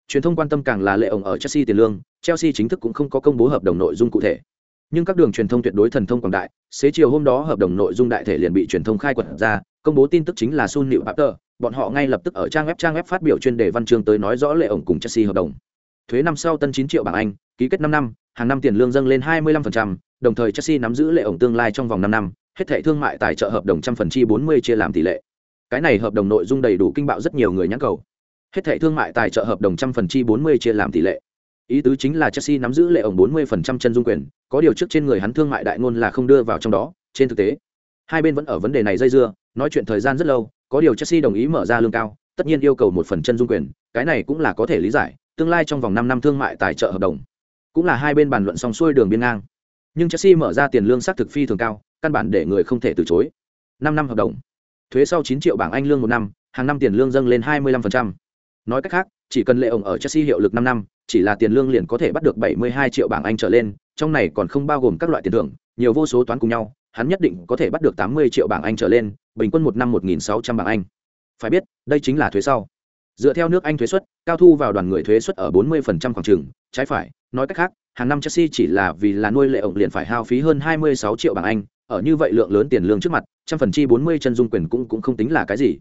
Truyền thông quan tâm càng là lệ ổng ở Chelsea tiền lương, Chelsea chính thức cũng không có công bố hợp đồng nội dung cụ thể. Nhưng các đường truyền thông tuyệt đối thần thông quảng đại, xế chiều hôm đó hợp đồng nội dung đại thể liền bị truyền thông khai quật ra, công bố tin tức chính là Sun Liễu Papter, bọn họ ngay lập tức ở trang web trang web phát biểu chuyên đề văn chương tới nói rõ lệ ổng cùng Chelsea hợp đồng. Thuế năm sau tân chín triệu bảng Anh, ký kết năm năm, hàng năm tiền lương dâng lên 25%, đồng thời Chelsea nắm giữ lệ ổng tương lai trong vòng năm năm, hết thảy thương mại tài trợ hợp đồng trăm phần chi 40 chia làm tỷ lệ. Cái này hợp đồng nội dung đầy đủ kinh bạo rất nhiều người nhãn cầu. Hết thảy thương mại tài trợ hợp đồng trăm phần chi 40 chia làm tỷ lệ. Ý tứ chính là Chelsea nắm giữ lệ ổng 40% chân dung quyền, có điều trước trên người hắn thương mại đại ngôn là không đưa vào trong đó, trên thực tế, hai bên vẫn ở vấn đề này dây dưa, nói chuyện thời gian rất lâu, có điều Chelsea đồng ý mở ra lương cao, tất nhiên yêu cầu một phần chân dung quyền, cái này cũng là có thể lý giải, tương lai trong vòng 5 năm thương mại tài trợ hợp đồng, cũng là hai bên bàn luận xong xuôi đường biên ngang. Nhưng Chelsea mở ra tiền lương xác thực phi thường cao, căn bản để người không thể từ chối. 5 năm hợp đồng, thuế sau 9 triệu bảng Anh lương một năm, hàng năm tiền lương dâng lên 25%. Nói cách khác, chỉ cần lệ ổng ở Chelsea hiệu lực 5 năm, chỉ là tiền lương liền có thể bắt được 72 triệu bảng Anh trở lên, trong này còn không bao gồm các loại tiền thưởng, nhiều vô số toán cùng nhau, hắn nhất định có thể bắt được 80 triệu bảng Anh trở lên, bình quân một năm 1600 bảng Anh. Phải biết, đây chính là thuế sau. Dựa theo nước Anh thuế suất, cao thu vào đoàn người thuế suất ở 40% khoảng chừng, trái phải, nói cách khác, hàng năm Chelsea chỉ là vì là nuôi lệ ổng liền phải hao phí hơn 26 triệu bảng Anh, ở như vậy lượng lớn tiền lương trước mặt, trăm phần chi 40 chân dung quyền cũng cũng không tính là cái gì.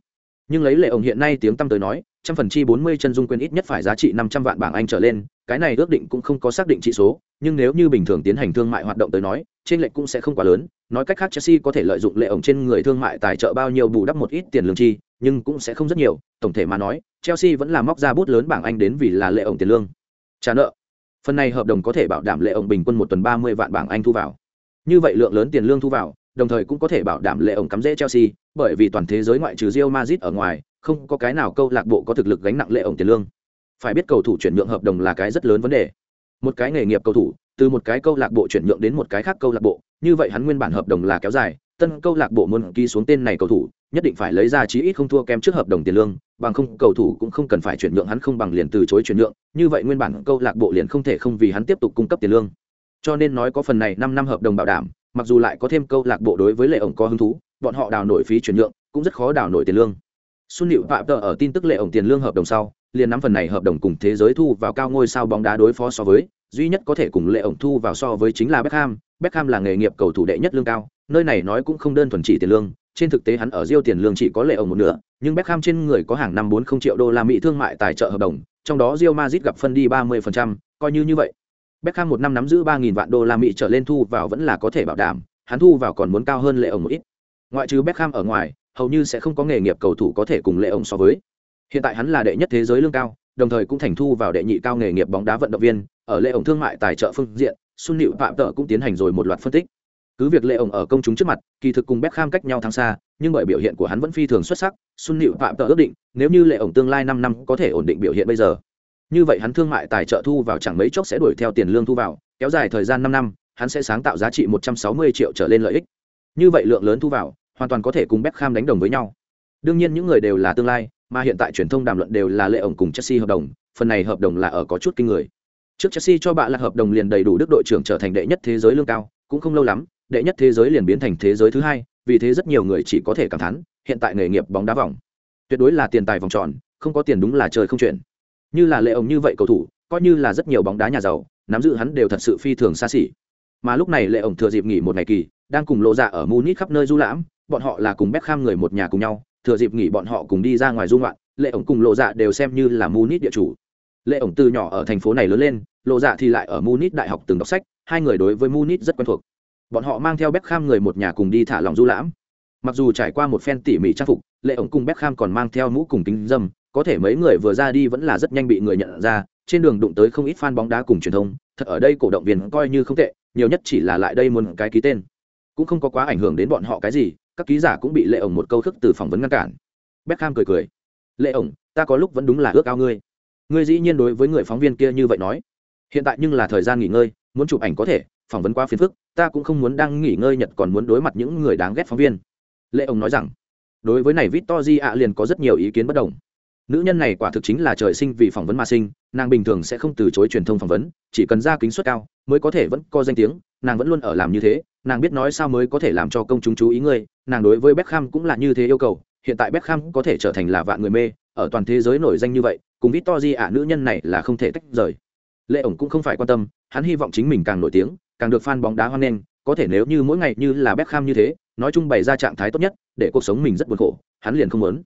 Nhưng lấy lệ ổng hiện nay tiếng tăm tới nói, trăm phần chi 40 chân dung quyền ít nhất phải giá trị 500 vạn bảng Anh trở lên, cái này ước định cũng không có xác định trị số, nhưng nếu như bình thường tiến hành thương mại hoạt động tới nói, trên lệnh cũng sẽ không quá lớn, nói cách khác Chelsea có thể lợi dụng lệ ổng trên người thương mại tài trợ bao nhiêu bù đắp một ít tiền lương chi, nhưng cũng sẽ không rất nhiều, tổng thể mà nói, Chelsea vẫn là móc ra bút lớn bảng Anh đến vì là lệ ổng tiền lương. Trả nợ. Phần này hợp đồng có thể bảo đảm lệ ổng bình quân một tuần 30 vạn bảng Anh thu vào. Như vậy lượng lớn tiền lương thu vào, đồng thời cũng có thể bảo đảm lệ ổng cắm rễ Chelsea, bởi vì toàn thế giới ngoại trừ Real Madrid ở ngoài, không có cái nào câu lạc bộ có thực lực gánh nặng lệ ổng tiền lương. Phải biết cầu thủ chuyển nhượng hợp đồng là cái rất lớn vấn đề. Một cái nghề nghiệp cầu thủ, từ một cái câu lạc bộ chuyển nhượng đến một cái khác câu lạc bộ, như vậy hắn nguyên bản hợp đồng là kéo dài, tân câu lạc bộ muốn ký xuống tên này cầu thủ, nhất định phải lấy ra chí ít không thua kém trước hợp đồng tiền lương, bằng không cầu thủ cũng không cần phải chuyển nhượng hắn không bằng liền từ chối chuyển nhượng, như vậy nguyên bản câu lạc bộ liền không thể không vì hắn tiếp tục cung cấp tiền lương. Cho nên nói có phần này 5 năm hợp đồng bảo đảm, mặc dù lại có thêm câu lạc bộ đối với lệ ổng có hứng thú, bọn họ đào nổi phí chuyển nhượng, cũng rất khó đào nổi tiền lương. Xuân hiệu Phạm Tờ ở tin tức lệ ổng tiền lương hợp đồng sau, liền nắm phần này hợp đồng cùng thế giới thu vào cao ngôi sao bóng đá đối phó so với, duy nhất có thể cùng lệ ổng thu vào so với chính là Beckham, Beckham là nghề nghiệp cầu thủ đệ nhất lương cao, nơi này nói cũng không đơn thuần chỉ tiền lương, trên thực tế hắn ở Rio tiền lương chỉ có lệ ổng một nửa, nhưng Beckham trên người có hàng năm 40 triệu đô la Mỹ thương mại tài trợ hợp đồng, trong đó riêu Madrid gặp phân đi 30%, coi như như vậy. Beckham một năm nắm giữ 3000 vạn đô la Mỹ trở lên thu vào vẫn là có thể bảo đảm, hắn thu vào còn muốn cao hơn lệ ổng một ít. Ngoại trừ Beckham ở ngoài, hầu như sẽ không có nghề nghiệp cầu thủ có thể cùng lệ ổng so với. Hiện tại hắn là đệ nhất thế giới lương cao, đồng thời cũng thành thu vào đệ nhị cao nghề nghiệp bóng đá vận động viên, ở lệ ổng thương mại tài trợ phương diện, Sun Liễu Phạm Tợ cũng tiến hành rồi một loạt phân tích. Cứ việc lệ ổng ở công chúng trước mặt, kỳ thực cùng Beckham cách nhau thắng xa, nhưng bởi biểu hiện của hắn vẫn phi thường xuất sắc, Sun Liễu Phạm Tợ ước định, nếu như lệ ổng tương lai 5 năm có thể ổn định biểu hiện bây giờ, như vậy hắn thương mại tài trợ thu vào chẳng mấy chốc sẽ đuổi theo tiền lương thu vào, kéo dài thời gian 5 năm, hắn sẽ sáng tạo giá trị 160 triệu trở lên lợi ích. Như vậy lượng lớn thu vào, hoàn toàn có thể cùng Beckham đánh đồng với nhau. Đương nhiên những người đều là tương lai, mà hiện tại truyền thông đàm luận đều là lệ ổng cùng Chelsea hợp đồng, phần này hợp đồng là ở có chút kinh người. Trước Chelsea cho bạn là hợp đồng liền đầy đủ đức đội trưởng trở thành đệ nhất thế giới lương cao, cũng không lâu lắm, đệ nhất thế giới liền biến thành thế giới thứ hai, vì thế rất nhiều người chỉ có thể cảm thán, hiện tại nghề nghiệp bóng đá vòng, tuyệt đối là tiền tài vòng tròn, không có tiền đúng là trời không chuyện. Như là lệ ổng như vậy cầu thủ, coi như là rất nhiều bóng đá nhà giàu, nắm giữ hắn đều thật sự phi thường xa xỉ. Mà lúc này lệ ổng thừa dịp nghỉ một ngày kỳ, đang cùng lộ dạ ở Munich khắp nơi du lãm, bọn họ là cùng Beckham người một nhà cùng nhau, thừa dịp nghỉ bọn họ cùng đi ra ngoài du ngoạn, lệ ổng cùng lộ dạ đều xem như là Munich địa chủ. Lệ ổng từ nhỏ ở thành phố này lớn lên, lộ dạ thì lại ở Munich đại học từng đọc sách, hai người đối với Munich rất quen thuộc. Bọn họ mang theo Beckham người một nhà cùng đi thả lòng du lãm. Mặc dù trải qua một phen tỉ mỉ trang phục, lệ ổng cùng Beckham còn mang theo mũ cùng kính dâm, có thể mấy người vừa ra đi vẫn là rất nhanh bị người nhận ra, trên đường đụng tới không ít fan bóng đá cùng truyền thông, thật ở đây cổ động viên coi như không tệ, nhiều nhất chỉ là lại đây muốn cái ký tên, cũng không có quá ảnh hưởng đến bọn họ cái gì, các ký giả cũng bị lệ ổng một câu thức từ phỏng vấn ngăn cản. Beckham cười cười, lệ ổng, ta có lúc vẫn đúng là ước ao ngươi. Ngươi dĩ nhiên đối với người phóng viên kia như vậy nói, hiện tại nhưng là thời gian nghỉ ngơi, muốn chụp ảnh có thể, phỏng vấn quá phiền phức, ta cũng không muốn đang nghỉ ngơi nhật còn muốn đối mặt những người đáng ghét phóng viên. Lệ ổng nói rằng, đối với này Victory ạ liền có rất nhiều ý kiến bất đồng nữ nhân này quả thực chính là trời sinh vì phỏng vấn mà sinh, nàng bình thường sẽ không từ chối truyền thông phỏng vấn, chỉ cần ra kính suất cao, mới có thể vẫn có danh tiếng, nàng vẫn luôn ở làm như thế, nàng biết nói sao mới có thể làm cho công chúng chú ý ngươi, nàng đối với Beckham cũng là như thế yêu cầu, hiện tại Beckham có thể trở thành là vạn người mê, ở toàn thế giới nổi danh như vậy, cùng Victory ạ nữ nhân này là không thể tách rời. Lệ ổng cũng không phải quan tâm, hắn hy vọng chính mình càng nổi tiếng, càng được fan bóng đá hoan nghênh, có thể nếu như mỗi ngày như là Beckham như thế, nói chung bày ra trạng thái tốt nhất, để cuộc sống mình rất buồn khổ, hắn liền không muốn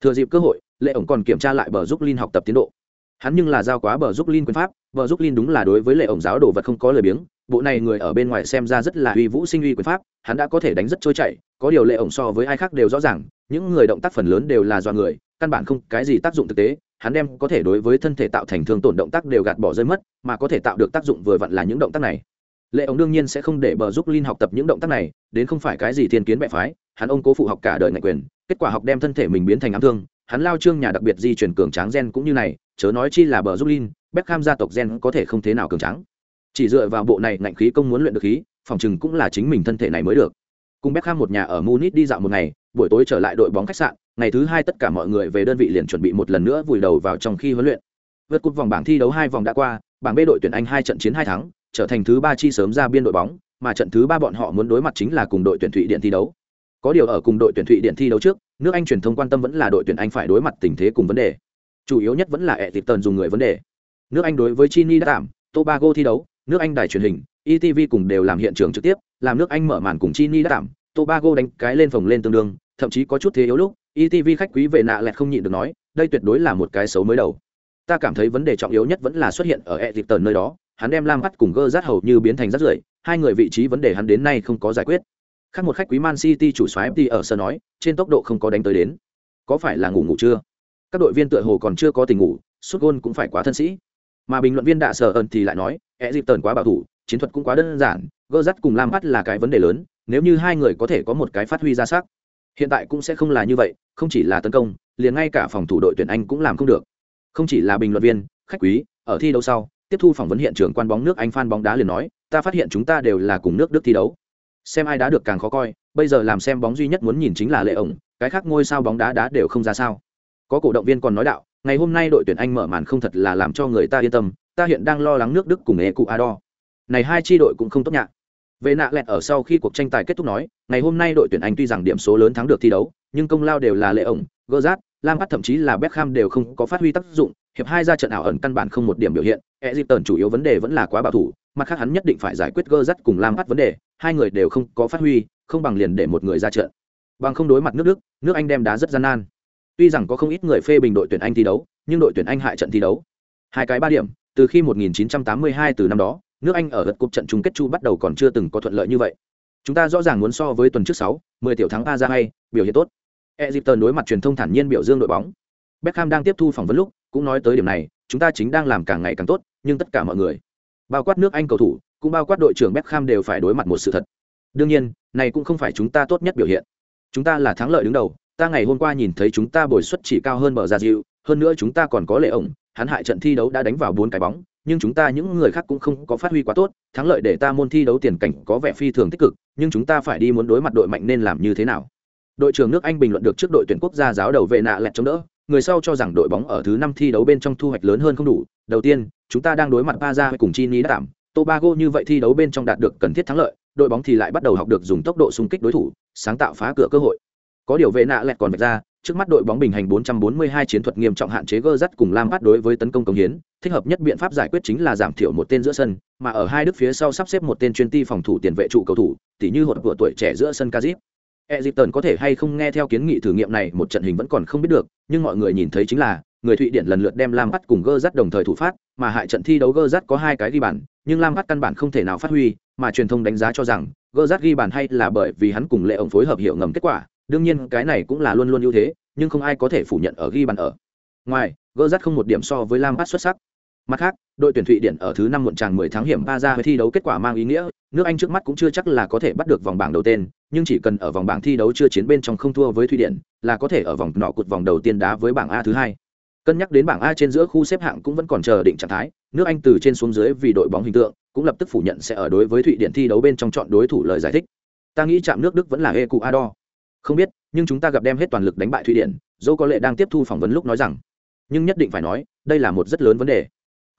thừa dịp cơ hội, lệ ổng còn kiểm tra lại bờ giúp linh học tập tiến độ. Hắn nhưng là giao quá bờ giúp linh quyền pháp, bờ giúp linh đúng là đối với lệ ổng giáo đồ vật không có lời biếng, bộ này người ở bên ngoài xem ra rất là uy vũ sinh uy quyền pháp, hắn đã có thể đánh rất trôi chảy, có điều lệ ổng so với ai khác đều rõ ràng, những người động tác phần lớn đều là do người, căn bản không cái gì tác dụng thực tế, hắn đem có thể đối với thân thể tạo thành thương tổn động tác đều gạt bỏ rơi mất, mà có thể tạo được tác dụng vừa vặn là những động tác này. Lệ ổng đương nhiên sẽ không để bờ giúp linh học tập những động tác này, đến không phải cái gì thiên kiến bệ phái, hắn ông cố phụ học cả đời ngạch quyền kết quả học đem thân thể mình biến thành ám thương, hắn lao trương nhà đặc biệt di chuyển cường tráng gen cũng như này, chớ nói chi là bờ giúp linh, Beckham gia tộc gen có thể không thế nào cường tráng. Chỉ dựa vào bộ này ngạnh khí công muốn luyện được khí, phòng chừng cũng là chính mình thân thể này mới được. Cùng Beckham một nhà ở Munich đi dạo một ngày, buổi tối trở lại đội bóng khách sạn, ngày thứ hai tất cả mọi người về đơn vị liền chuẩn bị một lần nữa vùi đầu vào trong khi huấn luyện. Vượt cúp vòng bảng thi đấu hai vòng đã qua, bảng b đội tuyển anh hai trận chiến hai thắng, trở thành thứ ba chi sớm ra biên đội bóng, mà trận thứ ba bọn họ muốn đối mặt chính là cùng đội tuyển thụy điện thi đấu có điều ở cùng đội tuyển thụy điển thi đấu trước, nước anh truyền thông quan tâm vẫn là đội tuyển anh phải đối mặt tình thế cùng vấn đề. Chủ yếu nhất vẫn là ẹ tịp tần dùng người vấn đề. Nước anh đối với chini đã tạm, tobago thi đấu, nước anh đài truyền hình etv cùng đều làm hiện trường trực tiếp, làm nước anh mở màn cùng chini đã tạm, tobago đánh cái lên phòng lên tương đương, thậm chí có chút thế yếu lúc etv khách quý về nạ lẹt không nhịn được nói, đây tuyệt đối là một cái xấu mới đầu. Ta cảm thấy vấn đề trọng yếu nhất vẫn là xuất hiện ở ẹ tịp tần nơi đó, hắn đem lam bắt cùng gơ rát hầu như biến thành rát rưởi, hai người vị trí vấn đề hắn đến nay không có giải quyết khác một khách quý man city chủ xoáy FT ở sân nói, trên tốc độ không có đánh tới đến. Có phải là ngủ ngủ chưa? Các đội viên tựa hồ còn chưa có tình ngủ suốt gôn cũng phải quá thân sĩ. Mà bình luận viên đạ sở ẩn thì lại nói e dịp tần quá bảo thủ, chiến thuật cũng quá đơn giản gơ rắt cùng lam bắt là cái vấn đề lớn, nếu như hai người có thể có một cái phát huy ra sắc, hiện tại cũng sẽ không là như vậy, không chỉ là tấn công, liền ngay cả phòng thủ đội tuyển anh cũng làm không được. Không chỉ là bình luận viên, khách quý, ở thi đấu sau, tiếp thu phỏng vấn hiện trường quan bóng nước anh phan bóng đá liền nói, ta phát hiện chúng ta đều là cùng nước đức thi đấu xem ai đá được càng khó coi, bây giờ làm xem bóng duy nhất muốn nhìn chính là lệ ổng, cái khác ngôi sao bóng đá đá đều không ra sao. Có cổ động viên còn nói đạo, ngày hôm nay đội tuyển anh mở màn không thật là làm cho người ta yên tâm, ta hiện đang lo lắng nước đức cùng ecuador. Này hai tri đội cũng không tốt nhạc về nạ lẹt ở sau khi cuộc tranh tài kết thúc nói, ngày hôm nay đội tuyển anh tuy rằng điểm số lớn thắng được thi đấu, nhưng công lao đều là lệ ổng gơ rát lam bắt thậm chí là beckham đều không có phát huy tác dụng, hiệp hai ra trận ảo ẩn căn bản không một điểm biểu hiện e dịp tần chủ yếu vấn đề vẫn là quá bảo thủ mặt khác hắn nhất định phải giải quyết gơ rắt cùng lam bắt vấn đề, hai người đều không có phát huy, không bằng liền để một người ra trận. Bằng không đối mặt nước đức, nước anh đem đá rất gian nan. Tuy rằng có không ít người phê bình đội tuyển anh thi đấu, nhưng đội tuyển anh hại trận thi đấu. Hai cái ba điểm, từ khi 1982 từ năm đó, nước anh ở lượt cúp trận chung kết chu bắt đầu còn chưa từng có thuận lợi như vậy. Chúng ta rõ ràng muốn so với tuần trước sáu 10 tiểu thắng a ra hay, biểu hiện tốt. Egypton đối mặt truyền thông thản nhiên biểu dương đội bóng. Beckham đang tiếp thu phỏng vấn lúc, cũng nói tới điểm này, chúng ta chính đang làm càng ngày càng tốt, nhưng tất cả mọi người bao quát nước anh cầu thủ, cũng bao quát đội trưởng Beckham đều phải đối mặt một sự thật. Đương nhiên, này cũng không phải chúng ta tốt nhất biểu hiện. Chúng ta là thắng lợi đứng đầu, ta ngày hôm qua nhìn thấy chúng ta bồi suất chỉ cao hơn bờ ra dịu, hơn nữa chúng ta còn có lệ ổng, hắn hại trận thi đấu đã đánh vào bốn cái bóng, nhưng chúng ta những người khác cũng không có phát huy quá tốt, thắng lợi để ta môn thi đấu tiền cảnh có vẻ phi thường tích cực, nhưng chúng ta phải đi muốn đối mặt đội mạnh nên làm như thế nào? Đội trưởng nước anh bình luận được trước đội tuyển quốc gia giáo đầu vệ nạ lẹt chống đỡ, người sau cho rằng đội bóng ở thứ năm thi đấu bên trong thu hoạch lớn hơn không đủ, đầu tiên chúng ta đang đối mặt ba cùng chi đã tạm tobago như vậy thi đấu bên trong đạt được cần thiết thắng lợi đội bóng thì lại bắt đầu học được dùng tốc độ xung kích đối thủ sáng tạo phá cửa cơ hội có điều vệ nạ lẹt còn vạch ra trước mắt đội bóng bình hành 442 chiến thuật nghiêm trọng hạn chế gơ dắt cùng lam bắt đối với tấn công công hiến thích hợp nhất biện pháp giải quyết chính là giảm thiểu một tên giữa sân mà ở hai đức phía sau sắp xếp một tên chuyên ti phòng thủ tiền vệ trụ cầu thủ tỉ như hột của tuổi trẻ giữa sân Kazip. Egypton có thể hay không nghe theo kiến nghị thử nghiệm này một trận hình vẫn còn không biết được, nhưng mọi người nhìn thấy chính là người Thụy Điển lần lượt đem Lam Bắt cùng Gơ Dắt đồng thời thủ phát, mà hại trận thi đấu Gơ rát có hai cái ghi bàn, nhưng Lam hát căn bản không thể nào phát huy, mà truyền thông đánh giá cho rằng Gơ rát ghi bàn hay là bởi vì hắn cùng Lệ ông phối hợp hiệu ngầm kết quả, đương nhiên cái này cũng là luôn luôn ưu thế, nhưng không ai có thể phủ nhận ở ghi bàn ở. Ngoài, Gơ rát không một điểm so với Lam hát xuất sắc. Mặt khác, đội tuyển Thụy Điển ở thứ năm muộn tràng 10 tháng hiểm ba ra thi đấu kết quả mang ý nghĩa, nước Anh trước mắt cũng chưa chắc là có thể bắt được vòng bảng đầu tiên, nhưng chỉ cần ở vòng bảng thi đấu chưa chiến bên trong không thua với Thụy Điển, là có thể ở vòng nọ cột vòng đầu tiên đá với bảng A thứ hai. Cân nhắc đến bảng A trên giữa khu xếp hạng cũng vẫn còn chờ định trạng thái, nước Anh từ trên xuống dưới vì đội bóng hình tượng, cũng lập tức phủ nhận sẽ ở đối với Thụy Điển thi đấu bên trong chọn đối thủ lời giải thích. Ta nghĩ chạm nước Đức vẫn là Ecuador. Không biết, nhưng chúng ta gặp đem hết toàn lực đánh bại Thụy Điển, Dẫu có lệ đang tiếp thu phỏng vấn lúc nói rằng, nhưng nhất định phải nói, đây là một rất lớn vấn đề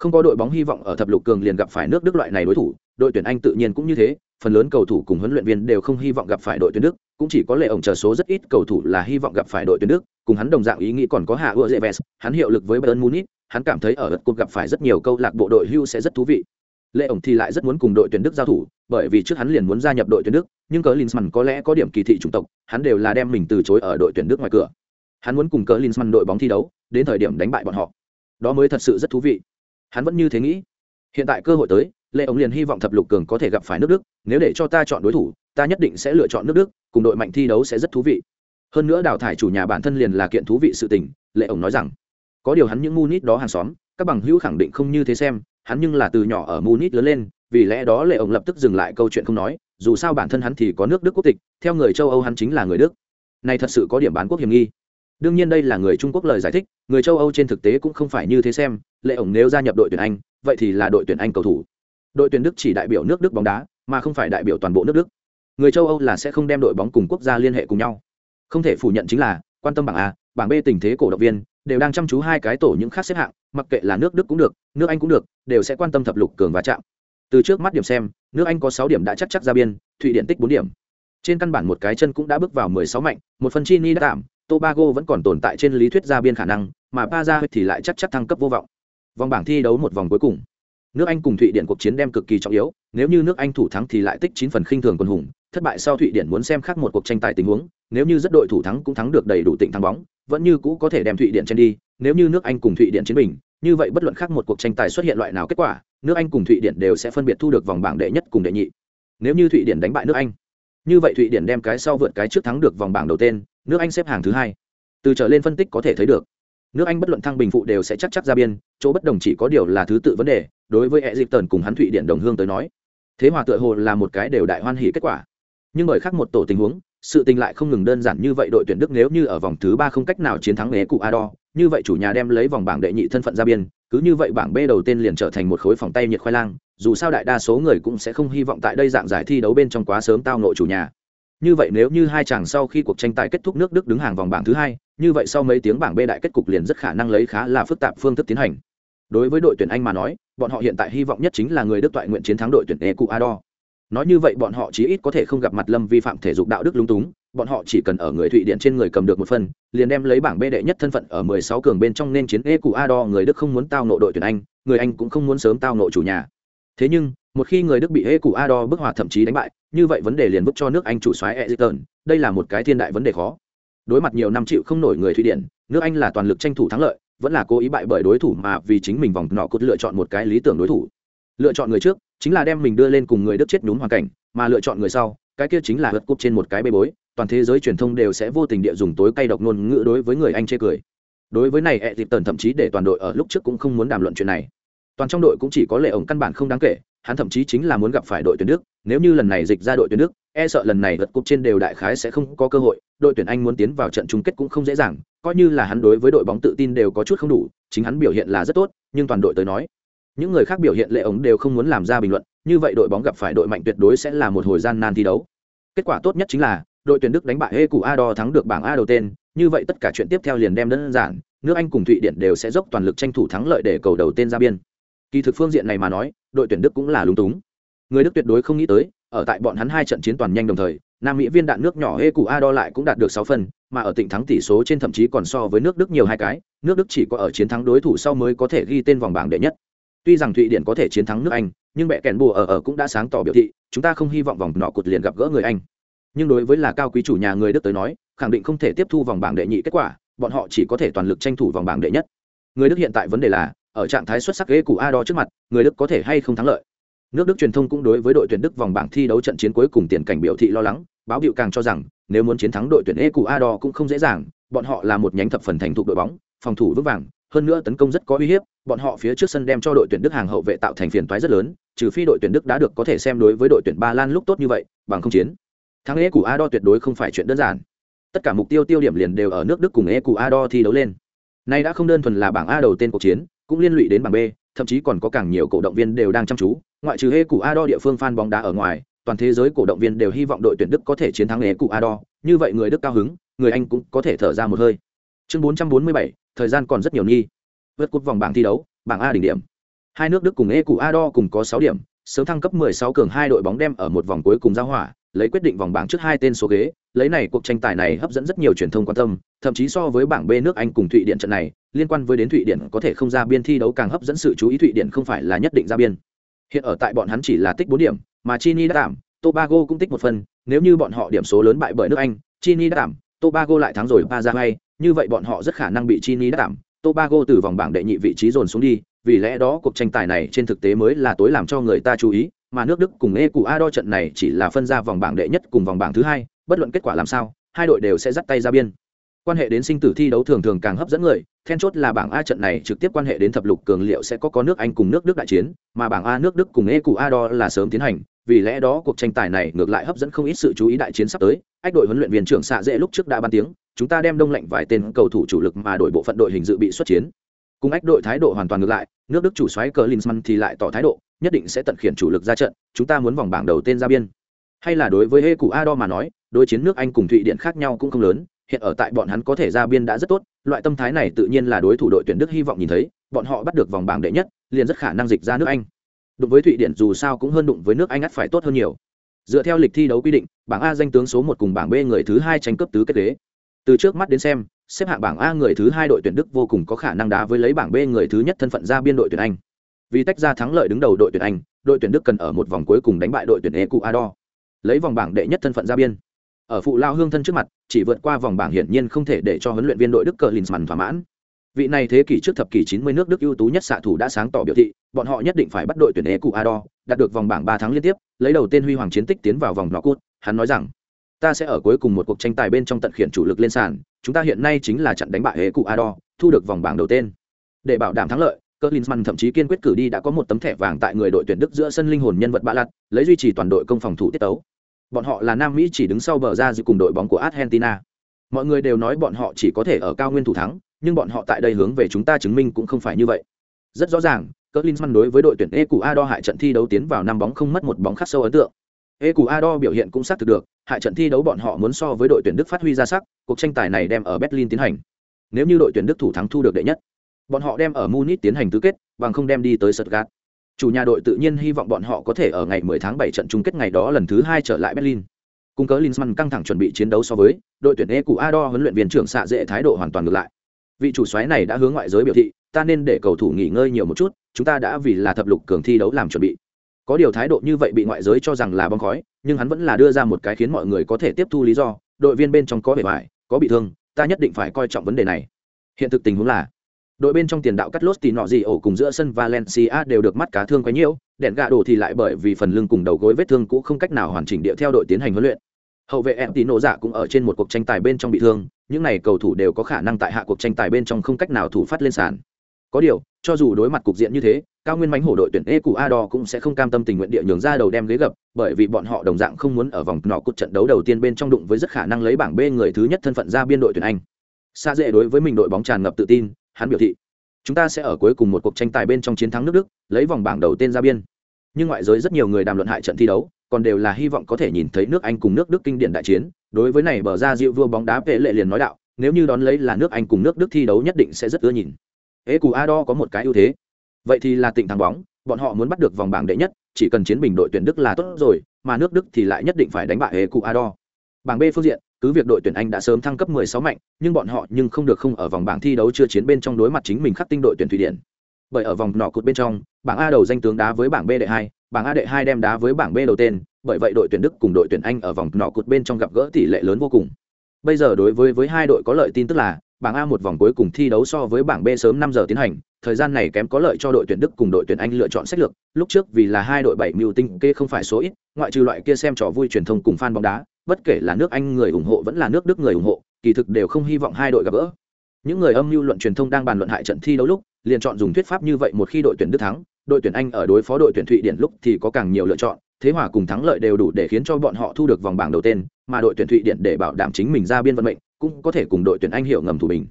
không có đội bóng hy vọng ở thập lục cường liền gặp phải nước đức loại này đối thủ đội tuyển anh tự nhiên cũng như thế, phần lớn cầu thủ cùng huấn luyện viên đều không hy vọng gặp phải đội tuyển đức, cũng chỉ có lệ ổng chờ số rất ít cầu thủ là hy vọng gặp phải đội tuyển đức, cùng hắn đồng dạng ý nghĩ còn có hạ ưa dễ vest, hắn hiệu lực với bayern munich, hắn cảm thấy ở đất cuộc gặp phải rất nhiều câu lạc bộ đội hưu sẽ rất thú vị. Lệ ổng thì lại rất muốn cùng đội tuyển đức giao thủ, bởi vì trước hắn liền muốn gia nhập đội tuyển đức, nhưng cờ linsman có lẽ có điểm kỳ thị chủng tộc, hắn đều là đem mình từ chối ở đội tuyển đức ngoài cửa. Hắn muốn cùng cờ linsman đội bóng thi đấu, đến thời điểm đánh bại bọn họ. Đó mới thật sự rất thú vị. Hắn vẫn như thế nghĩ. Hiện tại cơ hội tới lệ ổng liền hy vọng thập lục cường có thể gặp phải nước đức nếu để cho ta chọn đối thủ ta nhất định sẽ lựa chọn nước đức cùng đội mạnh thi đấu sẽ rất thú vị hơn nữa đào thải chủ nhà bản thân liền là kiện thú vị sự tình lệ ổng nói rằng có điều hắn những munit đó hàng xóm các bằng hữu khẳng định không như thế xem hắn nhưng là từ nhỏ ở munit lớn lên vì lẽ đó lệ ổng lập tức dừng lại câu chuyện không nói dù sao bản thân hắn thì có nước đức quốc tịch theo người châu âu hắn chính là người đức này thật sự có điểm bán quốc hiểm nghi đương nhiên đây là người trung quốc lời giải thích người châu âu trên thực tế cũng không phải như thế xem lệ ổng nếu gia nhập đội tuyển anh vậy thì là đội tuyển anh cầu thủ đội tuyển đức chỉ đại biểu nước đức bóng đá, mà không phải đại biểu toàn bộ nước đức. Người châu âu là sẽ không đem đội bóng cùng quốc gia liên hệ cùng nhau. Không thể phủ nhận chính là, quan tâm bảng a, bảng b tình thế cổ động viên, đều đang chăm chú hai cái tổ những khác xếp hạng, mặc kệ là nước đức cũng được, nước anh cũng được, đều sẽ quan tâm thập lục cường và chạm. Từ trước mắt điểm xem, nước anh có sáu điểm đã chắc chắc ra biên, thụy điện tích bốn điểm. Trên căn bản một cái chân cũng đã bước vào mười sáu mạnh, một phần chi ni đã tạm, tobago vẫn còn tồn tại trên lý thuyết ra biên khả năng, mà pa ra thì lại chắc chắc thăng cấp vô vọng. Vòng bảng thi đấu một vòng cuối cùng nước anh cùng thụy điển cuộc chiến đem cực kỳ trọng yếu, nếu như nước anh thủ thắng thì lại tích chín phần khinh thường quân hùng, thất bại sau thụy điển muốn xem khác một cuộc tranh tài tình huống, nếu như rất đội thủ thắng cũng thắng được đầy đủ tịnh thắng bóng, vẫn như cũ có thể đem thụy điển trên đi, nếu như nước anh cùng thụy điển chiến bình, như vậy bất luận khác một cuộc tranh tài xuất hiện loại nào kết quả, nước anh cùng thụy điển đều sẽ phân biệt thu được vòng bảng đệ nhất cùng đệ nhị. Nếu như thụy điển đánh bại nước anh, như vậy thụy điển đem cái sau vượt cái trước thắng được vòng bảng đầu tên nước anh xếp hàng thứ hai. Từ trở lên phân tích có thể thấy được nước anh bất luận thăng bình phụ đều sẽ chắc chắc ra biên, chỗ bất đồng chỉ có điều là thứ tự vấn đề, đối với e dịp tần cùng hắn thụy điện đồng hương tới nói. Thế hòa tựa hồ là một cái đều đại hoan hỉ kết quả. Nhưng bởi khác một tổ tình huống, sự tình lại không ngừng đơn giản như vậy đội tuyển đức nếu như ở vòng thứ ba không cách nào chiến thắng ế cụ ador như vậy chủ nhà đem lấy vòng bảng đệ nhị thân phận ra biên, cứ như vậy bảng b đầu tên liền trở thành một khối phòng tay nhiệt khoai lang, dù sao đại đa số người cũng sẽ không hy vọng tại đây dạng giải thi đấu bên trong quá sớm tao nội chủ nhà như vậy nếu như hai chàng sau khi cuộc tranh tài kết thúc nước đức đứng hàng vòng bảng thứ hai, như vậy sau mấy tiếng bảng b đại kết cục liền rất khả năng lấy khá là phức tạp phương thức tiến hành. Đối với đội tuyển anh mà nói, bọn họ hiện tại hy vọng nhất chính là người đức toại nguyện chiến thắng đội tuyển ecuador. Nói như vậy bọn họ chí ít có thể không gặp mặt lâm vi phạm thể dục đạo đức lung túng, bọn họ chỉ cần ở người thụy điện trên người cầm được một phần, liền đem lấy bảng b đệ nhất thân phận ở 16 cường bên trong nên chiến ecuador, người đức không muốn tao nộ đội tuyển anh, người anh cũng không muốn sớm tao nộ chủ nhà thế nhưng một khi người đức bị ecuador bức hòa thậm chí đánh bại như vậy vấn đề liền bức cho nước anh chủ xoáy Egerton, đây là một cái thiên đại vấn đề khó. Đối mặt nhiều năm chịu không nổi người thụy điển nước anh là toàn lực tranh thủ thắng lợi vẫn là cố ý bại bởi đối thủ mà vì chính mình vòng nọ cốt lựa chọn một cái lý tưởng đối thủ. Lựa chọn người trước chính là đem mình đưa lên cùng người đức chết đúng hoàn cảnh mà lựa chọn người sau cái kia chính là vượt cúp trên một cái bê bối toàn thế giới truyền thông đều sẽ vô tình địa dùng tối cay độc ngôn ngữ đối với người anh chê cười. Đối với này ẹ dịp tần thậm chí để toàn đội ở lúc trước cũng không muốn đàm luận chuyện này toàn trong đội cũng chỉ có lệ ổng căn bản không đáng kể, hắn thậm chí chính là muốn gặp phải đội tuyển đức. Nếu như lần này dịch ra đội tuyển đức e sợ lần này vượt cúp trên đều đại khái sẽ không có cơ hội, đội tuyển anh muốn tiến vào trận chung kết cũng không dễ dàng, coi như là hắn đối với đội bóng tự tin đều có chút không đủ, chính hắn biểu hiện là rất tốt, nhưng toàn đội tới nói, những người khác biểu hiện lệ ống đều không muốn làm ra bình luận, như vậy đội bóng gặp phải đội mạnh tuyệt đối sẽ là một hồi gian nan thi đấu. Kết quả tốt nhất chính là, đội tuyển đức đánh bại hê cụ a đo thắng được bảng a đầu tên như vậy tất cả chuyện tiếp theo liền đem đơn giản, nước anh cùng thụy điển đều sẽ dốc toàn lực tranh thủ thắng lợi để cầu đầu tên ra biên kỳ thực phương diện này mà nói đội tuyển đức cũng là lúng túng. Người đức tuyệt đối không nghĩ tới ở tại bọn hắn hai trận chiến toàn nhanh đồng thời nam mỹ viên đạn nước nhỏ hê cụ a đo lại cũng đạt được sáu phần, mà ở tỉnh thắng tỷ số trên thậm chí còn so với nước đức nhiều hai cái nước đức chỉ có ở chiến thắng đối thủ sau mới có thể ghi tên vòng bảng đệ nhất. Tuy rằng thụy điển có thể chiến thắng nước anh nhưng mẹ kèn bùa ở ở cũng đã sáng tỏ biểu thị chúng ta không hy vọng vòng nọ cụt liền gặp gỡ người anh. Nhưng đối với là cao quý chủ nhà người đức tới nói khẳng định không thể tiếp thu vòng bảng đệ nhị kết quả bọn họ chỉ có thể toàn lực tranh thủ vòng bảng đệ nhất. Người đức hiện tại vấn đề là ở trạng thái xuất sắc ghế của a trước mặt, người đức có thể hay không thắng lợi. Nước đức truyền thông cũng đối với đội tuyển đức vòng bảng thi đấu trận chiến cuối cùng tiền cảnh biểu thị lo lắng, báo hiệu càng cho rằng, nếu muốn chiến thắng đội tuyển Ecuador a cũng không dễ dàng, bọn họ là một nhánh thập phần thành thục đội bóng, phòng thủ vững vàng, hơn nữa tấn công rất có uy hiếp, bọn họ phía trước sân đem cho đội tuyển đức hàng hậu vệ tạo thành phiền toái rất lớn, trừ phi đội tuyển đức đã được có thể xem đối với đội tuyển ba lan lúc tốt như vậy, bằng không chiến. Thắng Ecuador a tuyệt đối không phải chuyện đơn giản. Tất cả mục tiêu tiêu điểm liền đều ở nước đức cùng e a đo thi đấu lên. Nay đã không đơn thuần là bảng a đầu tên cuộc chiến cũng liên lụy đến bảng b thậm chí còn có càng nhiều cổ động viên đều đang chăm chú ngoại trừ hê cụ Ador địa phương fan bóng đá ở ngoài toàn thế giới cổ động viên đều hy vọng đội tuyển đức có thể chiến thắng hê cụ Ador, như vậy người đức cao hứng người anh cũng có thể thở ra một hơi. Chương 447, thời gian còn rất nhiều nghi. Vượt cúp vòng bảng thi đấu bảng a đỉnh điểm. Hai nước đức cùng hê cụ Ador cùng có sáu điểm sớm thăng cấp 16 cường hai đội bóng đem ở một vòng cuối cùng giao hỏa lấy quyết định vòng bảng trước hai tên số ghế, lấy này cuộc tranh tài này hấp dẫn rất nhiều truyền thông quan tâm, thậm chí so với bảng b nước anh cùng thụy điện trận này, liên quan với đến thụy điện có thể không ra biên thi đấu càng hấp dẫn sự chú ý thụy điện không phải là nhất định ra biên. Hiện ở tại bọn hắn chỉ là tích bốn điểm, mà chini đã đảm, tobago cũng tích một phần, nếu như bọn họ điểm số lớn bại bởi nước anh, chini đã đảm, tobago lại thắng rồi ba ra ngay như vậy bọn họ rất khả năng bị chini đã đảm, tobago từ vòng bảng đệ nhị vị trí dồn xuống đi, vì lẽ đó cuộc tranh tài này trên thực tế mới là tối làm cho người ta chú ý mà nước đức cùng ecuador trận này chỉ là phân ra vòng bảng đệ nhất cùng vòng bảng thứ hai, bất luận kết quả làm sao, hai đội đều sẽ dắt tay ra biên. Quan hệ đến sinh tử thi đấu thường thường càng hấp dẫn người, then chốt là bảng a trận này trực tiếp quan hệ đến thập lục cường liệu sẽ có có nước anh cùng nước đức đại chiến, mà bảng a nước đức cùng ecuador là sớm tiến hành, vì lẽ đó cuộc tranh tài này ngược lại hấp dẫn không ít sự chú ý đại chiến sắp tới. Ách đội huấn luyện viên trưởng xạ dễ lúc trước đã ban tiếng, chúng ta đem đông lạnh vài tên cầu thủ chủ lực mà đội bộ phận đội hình dự bị xuất chiến. Cùng ách đội thái độ hoàn toàn ngược lại nước đức chủ xoáy cờ linsman thì lại tỏ thái độ, nhất định sẽ tận khiển chủ lực ra trận, chúng ta muốn vòng bảng đầu tên ra biên. Hay là đối với hê cụ a đo mà nói, đối chiến nước anh cùng thụy điện khác nhau cũng không lớn, hiện ở tại bọn hắn có thể ra biên đã rất tốt, loại tâm thái này tự nhiên là đối thủ đội tuyển đức hy vọng nhìn thấy, bọn họ bắt được vòng bảng đệ nhất, liền rất khả năng dịch ra nước anh. Đụng với thụy điển dù sao cũng hơn đụng với nước anh ắt phải tốt hơn nhiều. Dựa theo lịch thi đấu quy định, bảng a danh tướng số một cùng bảng b người thứ hai tranh cấp tứ kết ghế từ trước mắt đến xem xếp hạng bảng a người thứ hai đội tuyển đức vô cùng có khả năng đá với lấy bảng b người thứ nhất thân phận ra biên đội tuyển anh. Vì tách ra thắng lợi đứng đầu đội tuyển anh, đội tuyển đức cần ở một vòng cuối cùng đánh bại đội tuyển ecuador. Lấy vòng bảng đệ nhất thân phận ra biên. Ở phụ lao hương thân trước mặt, chỉ vượt qua vòng bảng hiển nhiên không thể để cho huấn luyện viên đội đức Klinsmann thỏa mãn. Vị này thế kỷ trước thập kỷ 90 nước đức ưu tú nhất xạ thủ đã sáng tỏ biểu thị, bọn họ nhất định phải bắt đội tuyển ecuador, đạt được vòng bảng ba tháng liên tiếp, lấy đầu tên huy hoàng chiến tích tiến vào vòng knockout hắn nói rằng ta sẽ ở cuối cùng một cuộc tranh tài bên trong tận khiển chủ lực lên sàn chúng ta hiện nay chính là trận đánh bại ecuador thu được vòng bảng đầu tên để bảo đảm thắng lợi Cỡ Klinsmann thậm chí kiên quyết cử đi đã có một tấm thẻ vàng tại người đội tuyển Đức giữa sân linh hồn nhân vật bạ lặt, lấy duy trì toàn đội công phòng thủ tiết tấu. Bọn họ là Nam Mỹ chỉ đứng sau bờ ra giữa cùng đội bóng của Argentina. Mọi người đều nói bọn họ chỉ có thể ở cao nguyên thủ thắng, nhưng bọn họ tại đây hướng về chúng ta chứng minh cũng không phải như vậy. Rất rõ ràng, Cỡ Klinsmann đối với đội tuyển Ecuador hại trận thi đấu tiến vào năm bóng không mất một bóng khắc sâu ấn tượng. Ecuador biểu hiện cũng xác thực được, hại trận thi đấu bọn họ muốn so với đội tuyển Đức phát huy ra sắc, cuộc tranh tài này đem ở Berlin tiến hành. Nếu như đội tuyển Đức thủ thắng thu được đệ nhất, bọn họ đem ở Munich tiến hành tứ kết, bằng không đem đi tới Stuttgart. Chủ nhà đội tự nhiên hy vọng bọn họ có thể ở ngày 10 tháng 7 trận chung kết ngày đó lần thứ hai trở lại Berlin. Cùng cớ Linsman căng thẳng chuẩn bị chiến đấu so với đội tuyển Ecuador huấn luyện viên trưởng xạ dễ thái độ hoàn toàn ngược lại. Vị chủ xoáy này đã hướng ngoại giới biểu thị, ta nên để cầu thủ nghỉ ngơi nhiều một chút, chúng ta đã vì là thập lục cường thi đấu làm chuẩn bị. Có điều thái độ như vậy bị ngoại giới cho rằng là bong khói, nhưng hắn vẫn là đưa ra một cái khiến mọi người có thể tiếp thu lý do, đội viên bên trong có bề bài có bị thương, ta nhất định phải coi trọng vấn đề này. Hiện thực tình huống là đội bên trong tiền đạo cắt lốt thì nọ gì ổ cùng giữa sân valencia đều được mắt cá thương quấy nhiễu đèn gạ đổ thì lại bởi vì phần lưng cùng đầu gối vết thương cũ không cách nào hoàn chỉnh địa theo đội tiến hành huấn luyện hậu vệ em tín nổ dạ cũng ở trên một cuộc tranh tài bên trong bị thương những này cầu thủ đều có khả năng tại hạ cuộc tranh tài bên trong không cách nào thủ phát lên sàn có điều, cho dù đối mặt cục diện như thế, cao nguyên mánh hổ đội tuyển e của ador cũng sẽ không cam tâm tình nguyện địa nhường ra đầu đem ghế gập, bởi vì bọn họ đồng dạng không muốn ở vòng nọ cột trận đấu đầu tiên bên trong đụng với rất khả năng lấy bảng b người thứ nhất thân phận ra biên đội tuyển anh. Xa dễ đối với mình đội bóng tràn ngập tự tin, hắn biểu thị, chúng ta sẽ ở cuối cùng một cuộc tranh tài bên trong chiến thắng nước đức, lấy vòng bảng đầu tiên ra biên. Nhưng ngoại giới rất nhiều người đàm luận hại trận thi đấu, còn đều là hy vọng có thể nhìn thấy nước anh cùng nước đức kinh điển đại chiến. Đối với này bờ ra dịu vua bóng đá vệ lệ liền nói đạo, nếu như đón lấy là nước anh cùng nước đức thi đấu nhất định sẽ rất ưa nhìn ế cù a đo có một cái ưu thế vậy thì là tỉnh thắng bóng bọn họ muốn bắt được vòng bảng đệ nhất chỉ cần chiến bình đội tuyển đức là tốt rồi mà nước đức thì lại nhất định phải đánh bại ế cù a đo bảng b phương diện cứ việc đội tuyển Anh đã sớm thăng cấp 16 mạnh, nhưng bọn họ nhưng không được không ở vòng bảng thi đấu chưa chiến bên trong đối mặt chính mình khắc tinh đội tuyển Thụy Điển. Bởi ở vòng nọ cột bên trong, bảng A đầu danh tướng đá với bảng B đệ hai, bảng A đệ hai đem đá với bảng B đầu tên, bởi vậy đội tuyển Đức cùng đội tuyển Anh ở vòng nọ cột bên trong gặp gỡ tỷ lệ lớn vô cùng. Bây giờ đối với với hai đội có lợi tin tức là, bảng A một vòng cuối cùng thi đấu so với bảng B sớm 5 giờ tiến hành, thời gian này kém có lợi cho đội tuyển Đức cùng đội tuyển Anh lựa chọn sách lược, lúc trước vì là hai đội bảy mưu tinh kê không phải số ít, ngoại trừ loại kia xem trò vui truyền thông cùng fan bóng đá, bất kể là nước Anh người ủng hộ vẫn là nước Đức người ủng hộ, kỳ thực đều không hy vọng hai đội gặp gỡ. Những người âm mưu luận truyền thông đang bàn luận hại trận thi đấu lúc, liền chọn dùng thuyết pháp như vậy một khi đội tuyển Đức thắng, đội tuyển Anh ở đối phó đội tuyển Thụy Điển lúc thì có càng nhiều lựa chọn, thế hòa cùng thắng lợi đều đủ để khiến cho bọn họ thu được vòng bảng đầu tên, mà đội tuyển Thụy Điển để bảo đảm chính mình ra biên vận mệnh, cũng có thể cùng đội tuyển Anh hiểu ngầm thủ mình.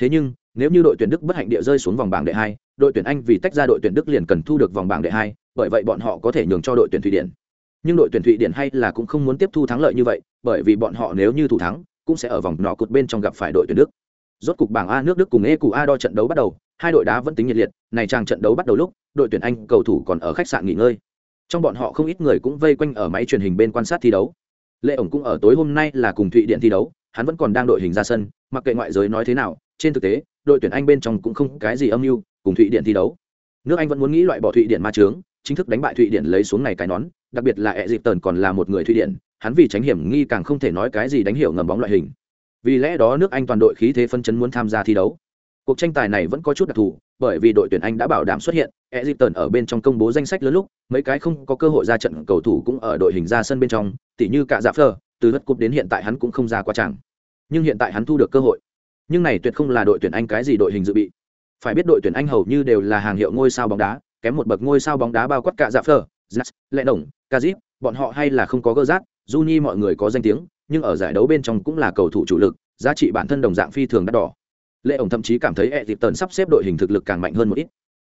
Thế nhưng, nếu như đội tuyển Đức bất hạnh địa rơi xuống vòng bảng đệ hai, đội tuyển Anh vì tách ra đội tuyển Đức liền cần thu được vòng bảng đệ hai, bởi vậy bọn họ có thể nhường cho đội tuyển Thụy Điển. Nhưng đội tuyển thụy điển hay là cũng không muốn tiếp thu thắng lợi như vậy bởi vì bọn họ nếu như thủ thắng cũng sẽ ở vòng nọ cột bên trong gặp phải đội tuyển đức. Rốt cục bảng a nước đức cùng e cụ a đo trận đấu bắt đầu hai đội đá vẫn tính nhiệt liệt này trang trận đấu bắt đầu lúc đội tuyển anh cầu thủ còn ở khách sạn nghỉ ngơi. Trong bọn họ không ít người cũng vây quanh ở máy truyền hình bên quan sát thi đấu. Lệ ổng cũng ở tối hôm nay là cùng thụy điển thi đấu hắn vẫn còn đang đội hình ra sân, mặc kệ ngoại giới nói thế nào, trên thực tế, đội tuyển anh bên trong cũng không cái gì âm mưu, cùng thụy điện thi đấu. Nước anh vẫn muốn nghĩ loại bỏ thụy điện ma trướng chính thức đánh bại thụy điển lấy xuống này cái nón, đặc biệt là e dịp tần còn là một người thụy điển, hắn vì tránh hiểm nghi càng không thể nói cái gì đánh hiểu ngầm bóng loại hình. Vì lẽ đó nước anh toàn đội khí thế phân chấn muốn tham gia thi đấu. Cuộc tranh tài này vẫn có chút đặc thù, bởi vì đội tuyển anh đã bảo đảm xuất hiện Egypton ở bên trong công bố danh sách lớn lúc, mấy cái không có cơ hội ra trận cầu thủ cũng ở đội hình ra sân bên trong, tỉ như cả dạ phơ từ đất cúp đến hiện tại hắn cũng không ra qua chẳng nhưng hiện tại hắn thu được cơ hội. Nhưng này tuyệt không là đội tuyển anh cái gì đội hình dự bị. Phải biết đội tuyển anh hầu như đều là hàng hiệu ngôi sao bóng đá kém một bậc ngôi sao bóng đá bao quát cả dạ phở. Zach, lệ đồng kazip bọn họ hay là không có gơ rác nhi mọi người có danh tiếng nhưng ở giải đấu bên trong cũng là cầu thủ chủ lực giá trị bản thân đồng dạng phi thường đắt đỏ. Lệ ổng thậm chí cảm thấy e dịp tần sắp xếp đội hình thực lực càng mạnh hơn một ít.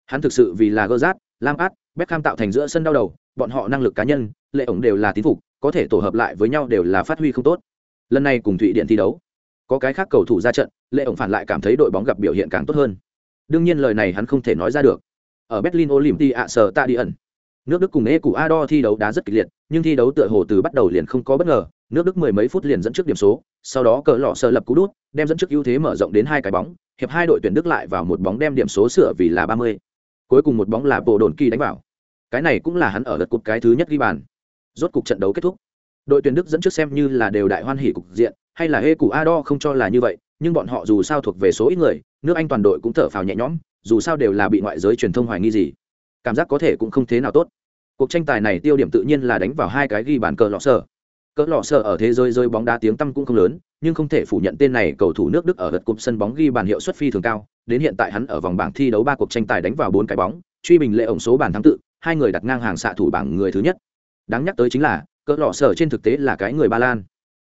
Hắn thực sự vì là gơ rát lam át beckham tạo thành giữa sân đau đầu bọn họ năng lực cá nhân lệ ổng đều là tín phục có thể tổ hợp lại với nhau đều là phát huy không tốt. Lần này cùng thụy điện thi đấu, có cái khác cầu thủ ra trận lệ ổng phản lại cảm thấy đội bóng gặp biểu hiện càng tốt hơn. Đương nhiên lời này hắn không thể nói ra được. Ở berlin olympia sở ta đi ẩn nước đức cùng e cụ ador thi đấu đá rất kịch liệt, nhưng thi đấu tựa hồ từ bắt đầu liền không có bất ngờ. Nước đức mười mấy phút liền dẫn trước điểm số, sau đó cờ lọ sơ lập cú đút, đem dẫn trước ưu thế mở rộng đến hai cái bóng, hiệp hai đội tuyển đức lại vào một bóng đem điểm số sửa vì là ba mươi. Cuối cùng một bóng là bộ đồn kỳ đánh vào. Cái này cũng là hắn ở lượt cục cái thứ nhất ghi bàn rốt cục trận đấu kết thúc. Đội tuyển đức dẫn trước xem như là đều đại hoan hỉ cục diện, hay là hê cụ ado không cho là như vậy, nhưng bọn họ dù sao thuộc về số ít người, nước anh toàn đội cũng thở phào nhẹ nhõm, dù sao đều là bị ngoại giới truyền thông hoài nghi gì. Cảm giác có thể cũng không thế nào tốt. Cuộc tranh tài này tiêu điểm tự nhiên là đánh vào hai cái ghi bàn cờ lọ sở cỡ lọ sở ở thế giới rơi bóng đá tiếng tăm cũng không lớn, nhưng không thể phủ nhận tên này cầu thủ nước đức ở gật cụm sân bóng ghi bàn hiệu suất phi thường cao. Đến hiện tại hắn ở vòng bảng thi đấu ba cuộc tranh tài đánh vào bốn cái bóng, truy bình lệ ổng số bàn thắng tự, hai người đặt ngang hàng xạ thủ bảng người thứ nhất đáng nhắc tới chính là cỡ lọ sở trên thực tế là cái người ba lan.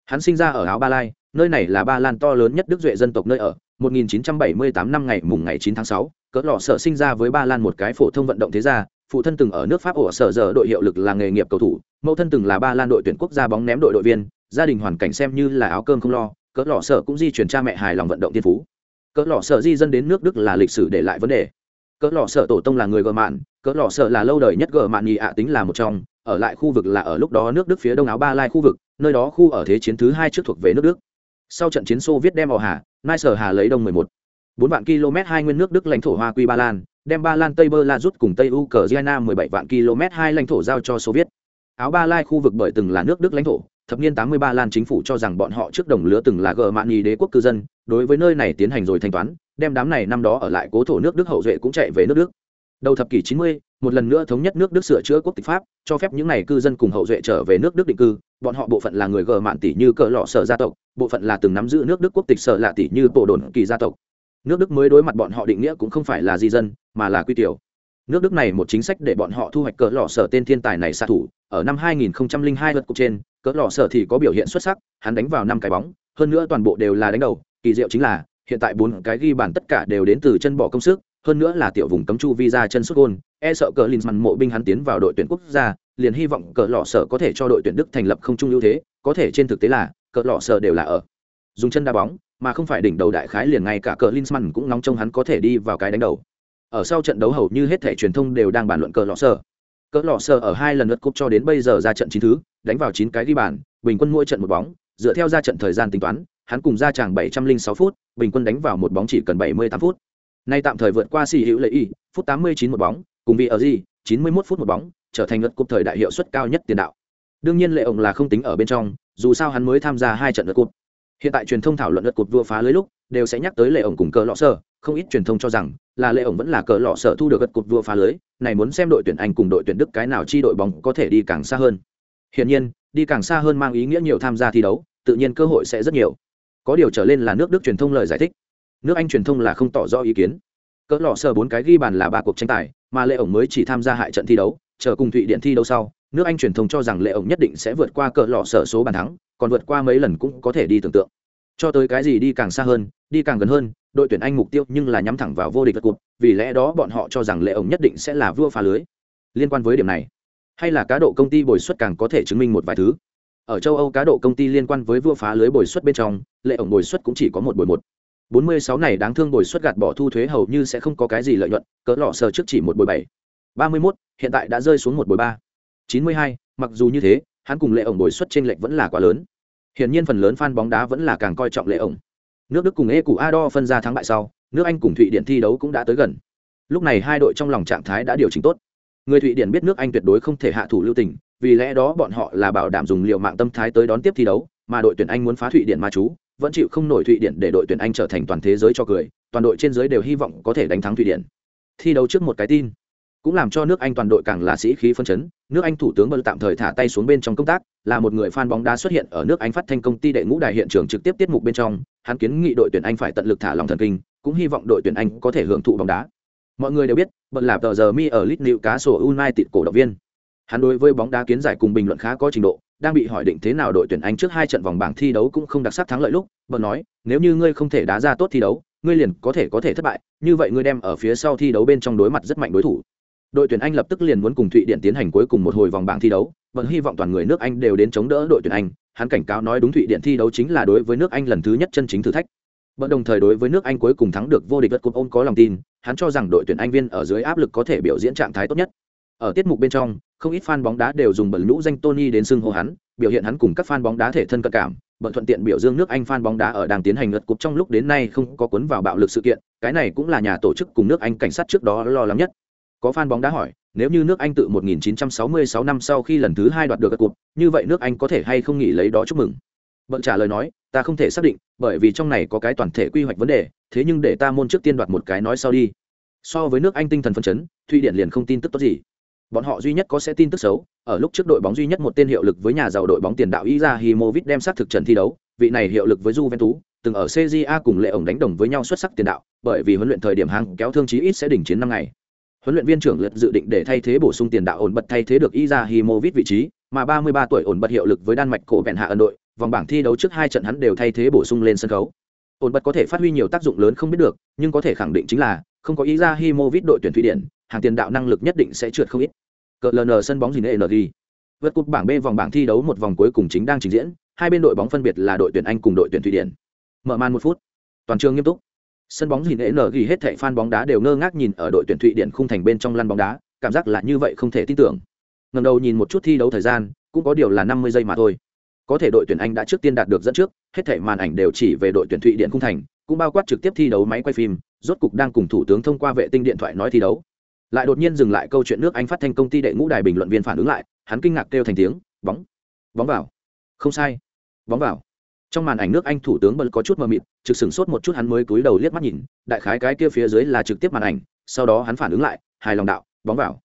Hắn sinh ra ở áo ba lai nơi này là ba lan to lớn nhất đức duệ dân tộc nơi ở 1978 năm ngày mùng ngày 9 tháng 6, cỡ lọ sở sinh ra với ba lan một cái phổ thông vận động thế gia phụ thân từng ở nước pháp ổ sở giờ đội hiệu lực là nghề nghiệp cầu thủ mẫu thân từng là ba lan đội tuyển quốc gia bóng ném đội đội viên gia đình hoàn cảnh xem như là áo cơm không lo cỡ lọ sở cũng di chuyển cha mẹ hài lòng vận động tiên phú. Cỡ lọ sở di dân đến nước đức là lịch sử để lại vấn đề. Cỡ lọ sở tổ tông là người gờ mạn cỡ lọ sở là lâu đời nhất gờ mạn nhị ạ tính là một trong ở lại khu vực là ở lúc đó nước đức phía đông áo ba lai khu vực nơi đó khu ở thế chiến thứ hai trước thuộc về nước đức. Sau trận chiến xô viết đem vào hà nai sở hà lấy đông 11. bốn vạn km hai nguyên nước đức lãnh thổ hoa quy ba lan đem ba lan tây bơ la rút cùng tây ukraine 17 vạn km hai lãnh thổ giao cho soviet áo ba lai khu vực bởi từng là nước đức lãnh thổ thập niên 83 lan chính phủ cho rằng bọn họ trước đồng lứa từng là gờ mạn nhì đế quốc cư dân đối với nơi này tiến hành rồi thanh toán đem đám này năm đó ở lại cố thổ nước đức hậu duệ cũng chạy về nước đức. Đầu thập kỷ 90, một lần nữa thống nhất nước đức sửa chữa quốc tịch pháp, cho phép những này cư dân cùng hậu duệ trở về nước đức định cư. Bọn họ bộ phận là người gờ mạn tỷ như cờ lọ sở gia tộc, bộ phận là từng nắm giữ nước đức quốc tịch sở lạ tỷ như bộ đồn kỳ gia tộc. Nước đức mới đối mặt bọn họ định nghĩa cũng không phải là di dân, mà là quy tiểu. Nước đức này một chính sách để bọn họ thu hoạch cỡ lọ sở tên thiên tài này xạ thủ. Ở năm 2002 lượt cục trên cỡ lọ sở thì có biểu hiện xuất sắc, hắn đánh vào năm cái bóng, hơn nữa toàn bộ đều là đánh đầu. Kỳ diệu chính là, hiện tại bốn cái ghi bàn tất cả đều đến từ chân bỏ công sức hơn nữa là tiểu vùng cấm chu visa chân xuất gôn e sợ cờ linsman mộ binh hắn tiến vào đội tuyển quốc gia liền hy vọng cờ lọ sở có thể cho đội tuyển đức thành lập không trung ưu thế có thể trên thực tế là cờ lọ sở đều là ở dùng chân đá bóng mà không phải đỉnh đầu đại khái liền ngay cả cờ Linsman cũng nóng trông hắn có thể đi vào cái đánh đầu. Ở sau trận đấu hầu như hết thể truyền thông đều đang bàn luận cờ lọ sơ. Cờ lọ sơ ở hai lần lượt cúp cho đến bây giờ ra trận chín thứ, đánh vào chín cái ghi bàn, bình quân mỗi trận một bóng, dựa theo ra trận thời gian tính toán, hắn cùng ra tràng 706 phút, bình quân đánh vào một bóng chỉ cần 78 phút. Nay tạm thời vượt qua xì hữu lệ y, phút 89 một bóng, cùng vị ở gì, 91 phút một bóng, trở thành lượt cúp thời đại hiệu suất cao nhất tiền đạo. Đương nhiên lệ ổng là không tính ở bên trong, dù sao hắn mới tham gia hai trận lượt cúp. Hiện tại truyền thông thảo luận lượt cúp vua phá lưới lúc đều sẽ nhắc tới lệ ổng cùng cờ lọ sở không ít truyền thông cho rằng là lệ ổng vẫn là cờ lọ sở thu được lượt cúp vua phá lưới này muốn xem đội tuyển anh cùng đội tuyển đức cái nào chi đội bóng có thể đi càng xa hơn. Hiển nhiên đi càng xa hơn mang ý nghĩa nhiều tham gia thi đấu tự nhiên cơ hội sẽ rất nhiều. Có điều trở lên là nước đức truyền thông lời giải thích nước anh truyền thông là không tỏ rõ ý kiến. Cỡ lọ sờ bốn cái ghi bàn là ba cuộc tranh tài, mà lệ ổng mới chỉ tham gia hại trận thi đấu, chờ cùng thụy điện thi đấu sau, nước anh truyền thông cho rằng lệ ổng nhất định sẽ vượt qua cỡ lọ sở số bàn thắng, còn vượt qua mấy lần cũng có thể đi tưởng tượng. Cho tới cái gì đi càng xa hơn, đi càng gần hơn, đội tuyển anh mục tiêu nhưng là nhắm thẳng vào vô địch vật cuộc vì lẽ đó bọn họ cho rằng lệ ổng nhất định sẽ là vua phá lưới. Liên quan với điểm này, hay là cá độ công ty bồi suất càng có thể chứng minh một vài thứ? Ở châu âu cá độ công ty liên quan với vua phá lưới bồi suất bên trong, lệ ổng bồi suất cũng chỉ có một bồi một bốn mươi sáu này đáng thương bồi suất gạt bỏ thu thuế hầu như sẽ không có cái gì lợi nhuận cỡ lọ sờ trước chỉ một bồi bảy ba mươi mốt hiện tại đã rơi xuống một bồi ba chín mươi hai mặc dù như thế hắn cùng lệ ổng bồi suất t r ê n lệch vẫn là quá lớn Hiển nhiên phần lớn fan bóng đá vẫn là càng coi trọng lệ ổng. Nước Đức cùng Ecu ador phân ra thắng bại sau, nước Anh cùng Thụy Điển thi đấu cũng đã tới gần. Lúc này hai đội trong lòng trạng thái đã điều chỉnh tốt. Người Thụy Điển biết nước Anh tuyệt đối không thể hạ thủ lưu tình, vì lẽ đó bọn họ là bảo đảm dùng liều mạng tâm thái tới đón tiếp thi đấu, mà đội tuyển Anh muốn phá Thụy Điển ma chú, vẫn chịu không nổi thụy điển để đội tuyển anh trở thành toàn thế giới cho cười, toàn đội trên giới đều hy vọng có thể đánh thắng thụy điển. Thi đấu trước một cái tin, cũng làm cho nước anh toàn đội càng là sĩ khí phân chấn, nước anh thủ tướng bật tạm thời thả tay xuống bên trong công tác, là một người fan bóng đá xuất hiện ở nước anh phát thanh công ty đệ ngũ đài hiện trường trực tiếp tiết mục bên trong, hắn kiến nghị đội tuyển anh phải tận lực thả lòng thần kinh, cũng hy vọng đội tuyển anh có thể hưởng thụ bóng đá. Mọi người đều biết bận là tờ giờ mi ở lit nịu cá sổ united cổ động viên. Hắn đối với bóng đá kiến giải cùng bình luận khá có trình độ đang bị hỏi định thế nào đội tuyển anh trước hai trận vòng bảng thi đấu cũng không đặc sắc thắng lợi lúc bận nói nếu như ngươi không thể đá ra tốt thi đấu ngươi liền có thể có thể thất bại như vậy ngươi đem ở phía sau thi đấu bên trong đối mặt rất mạnh đối thủ. Đội tuyển anh lập tức liền muốn cùng thụy điển tiến hành cuối cùng một hồi vòng bảng thi đấu vẫn hy vọng toàn người nước anh đều đến chống đỡ đội tuyển anh. Hắn cảnh cáo nói đúng thụy điển thi đấu chính là đối với nước anh lần thứ nhất chân chính thử thách. Bất đồng thời đối với nước Anh cuối cùng thắng được vô địch vật cúp ôn có lòng tin, hắn cho rằng đội tuyển Anh viên ở dưới áp lực có thể biểu diễn trạng thái tốt nhất. Ở tiết mục bên trong, không ít fan bóng đá đều dùng bẩn lũ danh Tony đến xưng hô hắn, biểu hiện hắn cùng các fan bóng đá thể thân cận cảm, bận thuận tiện biểu dương nước Anh fan bóng đá ở đang tiến hành lượt cục trong lúc đến nay không có cuốn vào bạo lực sự kiện, cái này cũng là nhà tổ chức cùng nước Anh cảnh sát trước đó lo lắng nhất. Có fan bóng đá hỏi, nếu như nước Anh tự 1966 năm sau khi lần thứ hai đoạt được cuộc, như vậy nước Anh có thể hay không nghỉ lấy đó chúc mừng? Bận trả lời nói, ta không thể xác định, bởi vì trong này có cái toàn thể quy hoạch vấn đề, thế nhưng để ta môn trước tiên đoạt một cái nói sau đi. So với nước Anh tinh thần phấn chấn, Thụy Điển liền không tin tức tốt gì. Bọn họ duy nhất có sẽ tin tức xấu, ở lúc trước đội bóng duy nhất một tên hiệu lực với nhà giàu đội bóng tiền đạo Izahimovic đem sát thực trận thi đấu, vị này hiệu lực với Juventus, từng ở CJA cùng lệ ổng đánh đồng với nhau xuất sắc tiền đạo, bởi vì huấn luyện thời điểm hàng kéo thương chí ít sẽ đỉnh chiến năm ngày. Huấn luyện viên trưởng lượt dự định để thay thế bổ sung tiền đạo ổn bật thay thế được Izahimovic vị trí, mà 33 tuổi ổn bật hiệu lực với Đan Mạch cổ vẹn hạ ấn đội, vòng bảng thi đấu trước hai trận hắn đều thay thế bổ sung lên sân khấu. Ổn bật có thể phát huy nhiều tác dụng lớn không biết được, nhưng có thể khẳng định chính là không có Izahimovic đội tuyển Thụy Điển, hàng tiền đạo năng lực nhất định sẽ trượt không ít. Cờ LN sân bóng gì nữa NG. Vượt cúp bảng B vòng bảng thi đấu một vòng cuối cùng chính đang trình diễn, hai bên đội bóng phân biệt là đội tuyển Anh cùng đội tuyển Thụy Điển. Mở màn một phút, toàn trường nghiêm túc. Sân bóng gì nữa ghi hết thảy fan bóng đá đều ngơ ngác nhìn ở đội tuyển Thụy Điển khung thành bên trong lăn bóng đá, cảm giác là như vậy không thể tin tưởng. Ngẩng đầu nhìn một chút thi đấu thời gian, cũng có điều là 50 giây mà thôi. Có thể đội tuyển Anh đã trước tiên đạt được dẫn trước, hết thảy màn ảnh đều chỉ về đội tuyển Thụy Điển khung thành, cũng bao quát trực tiếp thi đấu máy quay phim, rốt cục đang cùng thủ tướng thông qua vệ tinh điện thoại nói thi đấu lại đột nhiên dừng lại câu chuyện nước anh phát thanh công ty đệ ngũ đài bình luận viên phản ứng lại, hắn kinh ngạc kêu thành tiếng, bóng bóng vào. Không sai. Bóng vào. Trong màn ảnh nước anh thủ tướng bật có chút mờ mịt, trực sửng sốt một chút hắn mới cúi đầu liếc mắt nhìn, đại khái cái kia phía dưới là trực tiếp màn ảnh, sau đó hắn phản ứng lại, hài lòng đạo, bóng vào.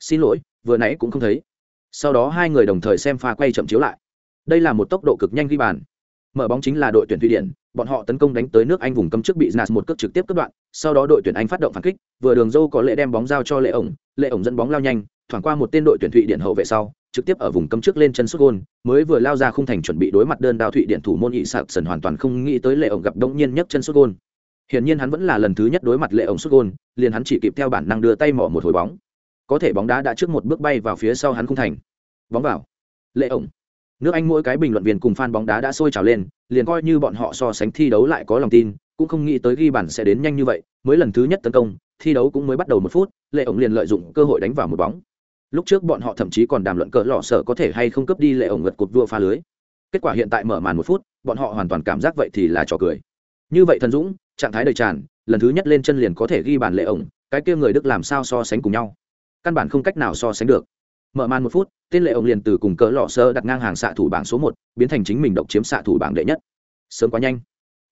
Xin lỗi, vừa nãy cũng không thấy. Sau đó hai người đồng thời xem pha quay chậm chiếu lại. Đây là một tốc độ cực nhanh ghi bàn. Mở bóng chính là đội tuyển thụy điển, bọn họ tấn công đánh tới nước anh vùng cấm trước bị nas một cước trực tiếp cắt đoạn sau đó đội tuyển anh phát động phản kích, vừa đường dâu có lệ đem bóng giao cho lệ ổng lệ ổng dẫn bóng lao nhanh, thoảng qua một tên đội tuyển thụy điển hậu vệ sau, trực tiếp ở vùng cấm trước lên chân xuất gôn, mới vừa lao ra khung thành chuẩn bị đối mặt đơn đao thụy điển thủ môn ỵ sạc sần hoàn toàn không nghĩ tới lệ ổng gặp đông nhiên nhấc chân xuất gôn. Hiển nhiên hắn vẫn là lần thứ nhất đối mặt lệ ổng xuất gôn, liền hắn chỉ kịp theo bản năng đưa tay mỏ một hồi bóng. Có thể bóng đá đã trước một bước bay vào phía sau hắn khung thành. Bóng vào. Lệ ổng. Nước anh mỗi cái bình luận viên cùng fan bóng đá đã sôi trào lên, liền coi như bọn họ so sánh thi đấu lại có lòng tin cũng không nghĩ tới ghi bàn sẽ đến nhanh như vậy, mới lần thứ nhất tấn công, thi đấu cũng mới bắt đầu một phút, lệ ổng liền lợi dụng cơ hội đánh vào một bóng. Lúc trước bọn họ thậm chí còn đàm luận cỡ lọ sợ có thể hay không cướp đi lệ ổng ngật cột vua pha lưới. Kết quả hiện tại mở màn một phút, bọn họ hoàn toàn cảm giác vậy thì là trò cười. Như vậy thần dũng, trạng thái đầy tràn, lần thứ nhất lên chân liền có thể ghi bàn lệ ổng, cái kia người đức làm sao so sánh cùng nhau? Căn bản không cách nào so sánh được. Mở màn một phút, tên lệ ổng liền từ cùng cỡ lọ sơ đặt ngang hàng xạ thủ bảng số một, biến thành chính mình độc chiếm xạ thủ bảng đệ nhất. Sớm quá nhanh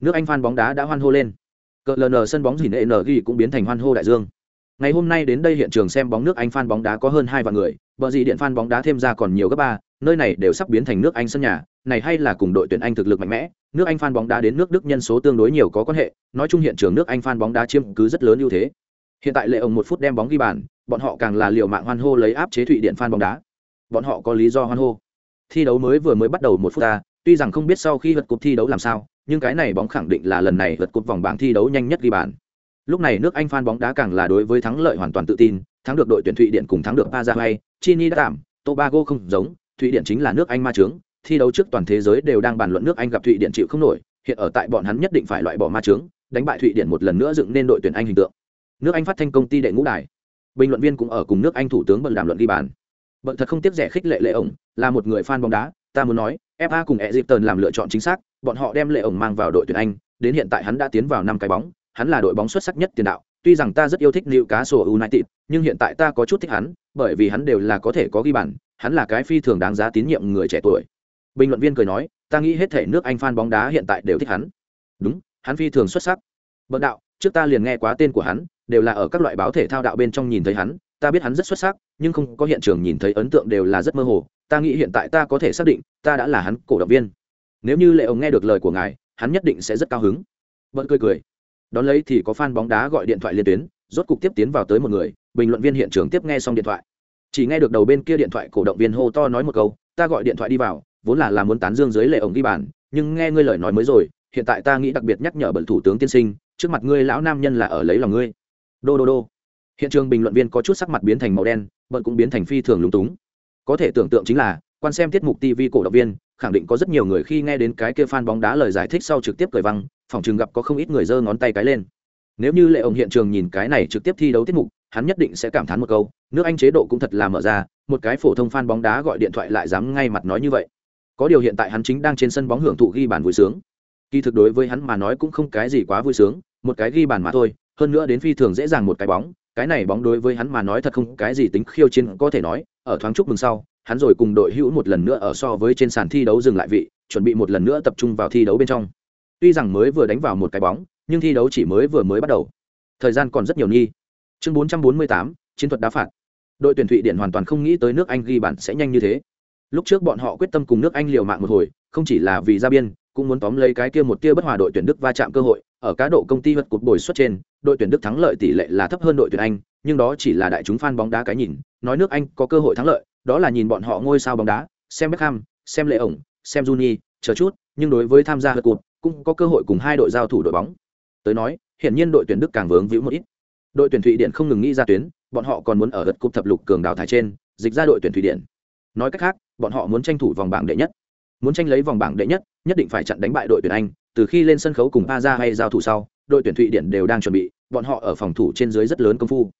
nước anh phan bóng đá đã hoan hô lên cỡ ln sân bóng dìn n ghi cũng biến thành hoan hô đại dương ngày hôm nay đến đây hiện trường xem bóng nước anh phan bóng đá có hơn hai vạn người bờ gì điện phan bóng đá thêm ra còn nhiều gấp ba nơi này đều sắp biến thành nước anh sân nhà này hay là cùng đội tuyển anh thực lực mạnh mẽ nước anh phan bóng đá đến nước đức nhân số tương đối nhiều có quan hệ nói chung hiện trường nước anh phan bóng đá chiếm cứ rất lớn ưu thế hiện tại lệ ông một phút đem bóng ghi bàn bọn họ càng là liều mạng hoan hô lấy áp chế thụy điện phan bóng đá bọn họ có lý do hoan hô thi đấu mới vừa mới bắt đầu một phút ta tuy rằng không biết sau khi vượt cúp thi đấu làm sao nhưng cái này bóng khẳng định là lần này vượt cúp vòng bảng thi đấu nhanh nhất ghi bàn. Lúc này nước anh fan bóng đá càng là đối với thắng lợi hoàn toàn tự tin thắng được đội tuyển thụy điển cùng thắng được paraguay chini đã đảm, tobago không giống thụy điển chính là nước anh ma trướng thi đấu trước toàn thế giới đều đang bàn luận nước anh gặp thụy điển chịu không nổi hiện ở tại bọn hắn nhất định phải loại bỏ ma trướng đánh bại thụy điển một lần nữa dựng nên đội tuyển anh hình tượng. Nước anh phát thanh công ty đệ ngũ đài. Bình luận viên cũng ở cùng nước anh thủ tướng bận đàm luận ghi bàn. Bận thật không tiếc rẻ khích lệ lệ ổng là một người fan bóng đá ta muốn nói fa cùng egypton làm lựa chọn chính xác bọn họ đem lệ ổng mang vào đội tuyển anh đến hiện tại hắn đã tiến vào năm cái bóng hắn là đội bóng xuất sắc nhất tiền đạo tuy rằng ta rất yêu thích Newcastle United, nhưng hiện tại ta có chút thích hắn, bởi vì hắn đều là có thể có ghi bàn, hắn là cái phi thường đáng giá tín nhiệm người trẻ tuổi. bình luận viên cười nói ta nghĩ hết thể nước anh fan bóng đá hiện tại đều thích hắn. Đúng hắn phi thường xuất sắc. Bậc đạo trước ta liền nghe quá tên của hắn đều là ở các loại báo thể thao đạo bên trong nhìn thấy hắn ta biết hắn rất xuất sắc nhưng không có hiện trường nhìn thấy ấn tượng đều là rất mơ hồ ta nghĩ hiện tại ta có thể xác định ta đã là hắn cổ động viên nếu như lệ ông nghe được lời của ngài, hắn nhất định sẽ rất cao hứng. Vẫn cười cười. Đón lấy thì có fan bóng đá gọi điện thoại liên tuyến, rốt cục tiếp tiến vào tới một người, bình luận viên hiện trường tiếp nghe xong điện thoại. Chỉ nghe được đầu bên kia điện thoại cổ động viên hô to nói một câu, ta gọi điện thoại đi vào, vốn là làm muốn tán dương dưới lệ ổng đi bàn, nhưng nghe ngươi lời nói mới rồi, hiện tại ta nghĩ đặc biệt nhắc nhở bẩn thủ tướng tiên sinh, trước mặt ngươi lão nam nhân là ở lấy lòng ngươi. Đô đô đô. Hiện trường bình luận viên có chút sắc mặt biến thành màu đen, bận cũng biến thành phi thường lúng túng. Có thể tưởng tượng chính là, quan xem tiết mục tv cổ động viên khẳng định có rất nhiều người khi nghe đến cái kia fan bóng đá lời giải thích sau trực tiếp cười văng, phòng trường gặp có không ít người giơ ngón tay cái lên. Nếu như lệ ổng hiện trường nhìn cái này trực tiếp thi đấu tiết mục, hắn nhất định sẽ cảm thán một câu, nước anh chế độ cũng thật là mở ra, một cái phổ thông fan bóng đá gọi điện thoại lại dám ngay mặt nói như vậy. Có điều hiện tại hắn chính đang trên sân bóng hưởng thụ ghi bàn vui sướng. Kỳ thực đối với hắn mà nói cũng không cái gì quá vui sướng, một cái ghi bàn mà thôi, hơn nữa đến phi thường dễ dàng một cái bóng, cái này bóng đối với hắn mà nói thật không cái gì tính khiêu chiến có thể nói, ở thoáng chúc mừng sau hắn rồi cùng đội hữu một lần nữa ở so với trên sàn thi đấu dừng lại vị chuẩn bị một lần nữa tập trung vào thi đấu bên trong. Tuy rằng mới vừa đánh vào một cái bóng nhưng thi đấu chỉ mới vừa mới bắt đầu. Thời gian còn rất nhiều nghi. Chương 448, chiến thuật đá phạt. Đội tuyển thụy điển hoàn toàn không nghĩ tới nước anh ghi bàn sẽ nhanh như thế. Lúc trước bọn họ quyết tâm cùng nước anh liều mạng một hồi không chỉ là vì ra biên cũng muốn tóm lấy cái kia một tia bất hòa đội tuyển đức va chạm cơ hội. Ở cá độ công ty vật cột bồi suất trên đội tuyển đức thắng lợi tỷ lệ là thấp hơn đội tuyển anh nhưng đó chỉ là đại chúng fan bóng đá cái nhìn nói nước anh có cơ hội thắng lợi đó là nhìn bọn họ ngôi sao bóng đá xem Beckham, xem lệ ổng xem Juni, chờ chút nhưng đối với tham gia hợp cuộc, cũng có cơ hội cùng hai đội giao thủ đội bóng. Tới nói hiển nhiên đội tuyển đức càng vướng víu một ít. Đội tuyển thụy điển không ngừng nghĩ ra tuyến bọn họ còn muốn ở đất cúp thập lục cường đào thải trên dịch ra đội tuyển thụy điển. Nói cách khác bọn họ muốn tranh thủ vòng bảng đệ nhất. Muốn tranh lấy vòng bảng đệ nhất nhất định phải chặn đánh bại đội tuyển anh từ khi lên sân khấu cùng Aja hay giao thủ sau đội tuyển thụy điển đều đang chuẩn bị bọn họ ở phòng thủ trên dưới rất lớn công phu.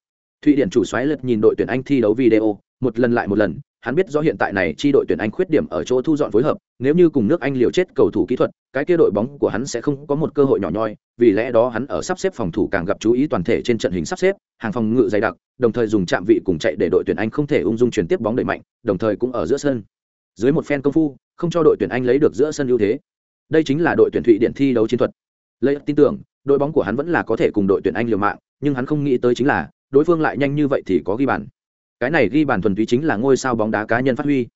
Thụy điển chủ xoáy lật nhìn đội tuyển anh thi đấu video một lần lại một lần, hắn biết do hiện tại này chi đội tuyển anh khuyết điểm ở chỗ thu dọn phối hợp, nếu như cùng nước anh liều chết cầu thủ kỹ thuật, cái kia đội bóng của hắn sẽ không có một cơ hội nhỏ nhoi, vì lẽ đó hắn ở sắp xếp phòng thủ càng gặp chú ý toàn thể trên trận hình sắp xếp, hàng phòng ngự dày đặc, đồng thời dùng chạm vị cùng chạy để đội tuyển anh không thể ung dung chuyển tiếp bóng đẩy mạnh, đồng thời cũng ở giữa sân. Dưới một phen công phu, không cho đội tuyển anh lấy được giữa sân ưu thế. Đây chính là đội tuyển thụy điện thi đấu chiến thuật. Lấy tin tưởng, đội bóng của hắn vẫn là có thể cùng đội tuyển anh liều mạng, nhưng hắn không nghĩ tới chính là, đối phương lại nhanh như vậy thì có ghi bàn cái này ghi bàn thuần túy chính là ngôi sao bóng đá cá nhân phát huy.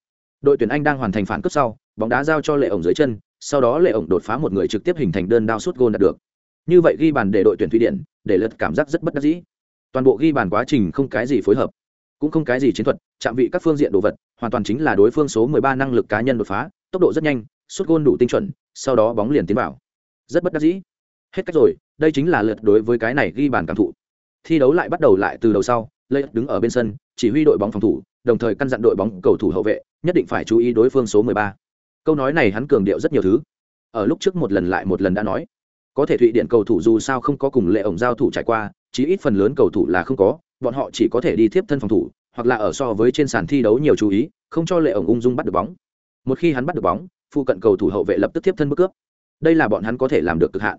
Đội tuyển anh đang hoàn thành phản cướp sau, bóng đá giao cho lệ ổng dưới chân, sau đó lệ ổng đột phá một người trực tiếp hình thành đơn đao suốt gôn đạt được. Như vậy ghi bàn để đội tuyển thụy điển, để lật cảm giác rất bất đắc dĩ. Toàn bộ ghi bàn quá trình không cái gì phối hợp, cũng không cái gì chiến thuật, chạm vị các phương diện đồ vật, hoàn toàn chính là đối phương số 13 năng lực cá nhân đột phá, tốc độ rất nhanh suốt gôn đủ tinh chuẩn, sau đó bóng liền tiến vào. Rất bất đắc dĩ. Hết cách rồi, đây chính là lượt đối với cái này ghi bàn cảm thụ. Thi đấu lại bắt đầu lại từ đầu sau lê đứng ở bên sân, chỉ huy đội bóng phòng thủ, đồng thời căn dặn đội bóng cầu thủ hậu vệ, nhất định phải chú ý đối phương số 13. câu nói này hắn cường điệu rất nhiều thứ. Ở lúc trước một lần lại một lần đã nói, có thể thụy điện cầu thủ dù sao không có cùng lệ ổng giao thủ trải qua, chí ít phần lớn cầu thủ là không có, bọn họ chỉ có thể đi tiếp thân phòng thủ, hoặc là ở so với trên sàn thi đấu nhiều chú ý, không cho lệ ổng ung dung bắt được bóng. Một khi hắn bắt được bóng, phụ cận cầu thủ hậu vệ lập tức tiếp thân bước cướp. Đây là bọn hắn có thể làm được cực hạn.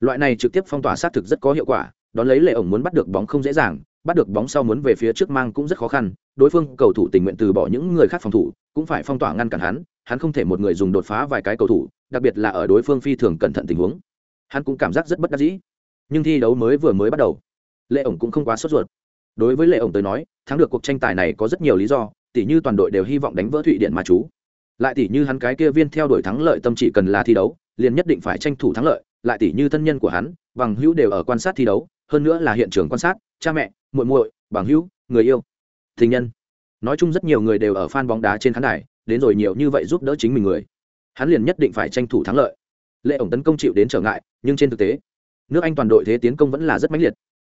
Loại này trực tiếp phong tỏa xác thực rất có hiệu quả, đón lấy lệ ổng muốn bắt được bóng không dễ dàng bắt được bóng sau muốn về phía trước mang cũng rất khó khăn, đối phương cầu thủ tình nguyện từ bỏ những người khác phòng thủ, cũng phải phong tỏa ngăn cản hắn hắn không thể một người dùng đột phá vài cái cầu thủ, đặc biệt là ở đối phương phi thường cẩn thận tình huống. Hắn cũng cảm giác rất bất đắc dĩ. Nhưng thi đấu mới vừa mới bắt đầu, lệ ổng cũng không quá sốt ruột. Đối với lệ ổng tới nói, thắng được cuộc tranh tài này có rất nhiều lý do, tỉ như toàn đội đều hy vọng đánh vỡ thụy điện mà chú. Lại tỉ như hắn cái kia viên theo đuổi thắng lợi tâm chỉ cần là thi đấu, liền nhất định phải tranh thủ thắng lợi, lại tỉ như thân nhân của hắn, bằng hữu đều ở quan sát thi đấu, hơn nữa là hiện trường quan sát, cha mẹ muội muội bằng hữu người yêu tình nhân. Nói chung rất nhiều người đều ở fan bóng đá trên khán đài đến rồi nhiều như vậy giúp đỡ chính mình người. Hắn liền nhất định phải tranh thủ thắng lợi. Lệ ổng tấn công chịu đến trở ngại nhưng trên thực tế nước anh toàn đội thế tiến công vẫn là rất mãnh liệt.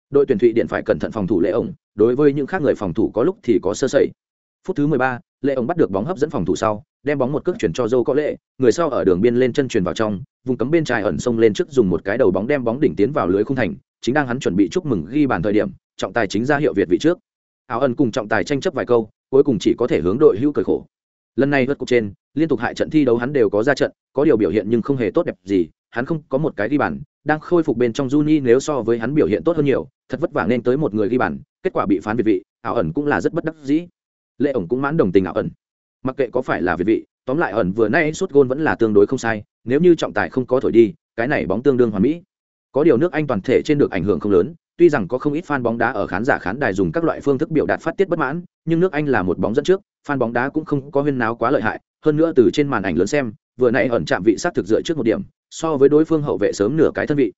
Đội tuyển thụy điện phải cẩn thận phòng thủ lệ ổng đối với những khác người phòng thủ có lúc thì có sơ sẩy. Phút thứ 13, lệ ổng bắt được bóng hấp dẫn phòng thủ sau đem bóng một cước chuyển cho dâu có lệ người sau ở đường biên lên chân truyền vào trong vùng cấm bên trái ẩn sông lên trước dùng một cái đầu bóng đem bóng đỉnh tiến vào lưới khung thành chính đang hắn chuẩn bị chúc mừng ghi bàn thời điểm trọng tài chính ra hiệu việt vị trước. Áo ẩn cùng trọng tài tranh chấp vài câu, cuối cùng chỉ có thể hướng đội hữu cởi khổ. Lần này vượt cục trên, liên tục hại trận thi đấu hắn đều có ra trận, có điều biểu hiện nhưng không hề tốt đẹp gì, hắn không có một cái ghi bàn, đang khôi phục bên trong Juni nếu so với hắn biểu hiện tốt hơn nhiều, thật vất vả nên tới một người ghi bàn, kết quả bị phán việt vị ảo ẩn cũng là rất bất đắc dĩ. Lệ ổng cũng mãn đồng tình ảo ẩn mặc kệ có phải là việt vị, tóm lại ẩn vừa nay suốt gôn vẫn là tương đối không sai, nếu như trọng tài không có thổi đi, cái này bóng tương đương hoàn mỹ. Có điều nước anh toàn thể trên được ảnh hưởng không lớn tuy rằng có không ít fan bóng đá ở khán giả khán đài dùng các loại phương thức biểu đạt phát tiết bất mãn, nhưng nước anh là một bóng dẫn trước, fan bóng đá cũng không có huyên náo quá lợi hại. Hơn nữa từ trên màn ảnh lớn xem, vừa nãy ẩn chạm vị sát thực dựa trước một điểm, so với đối phương hậu vệ sớm nửa cái thân vị.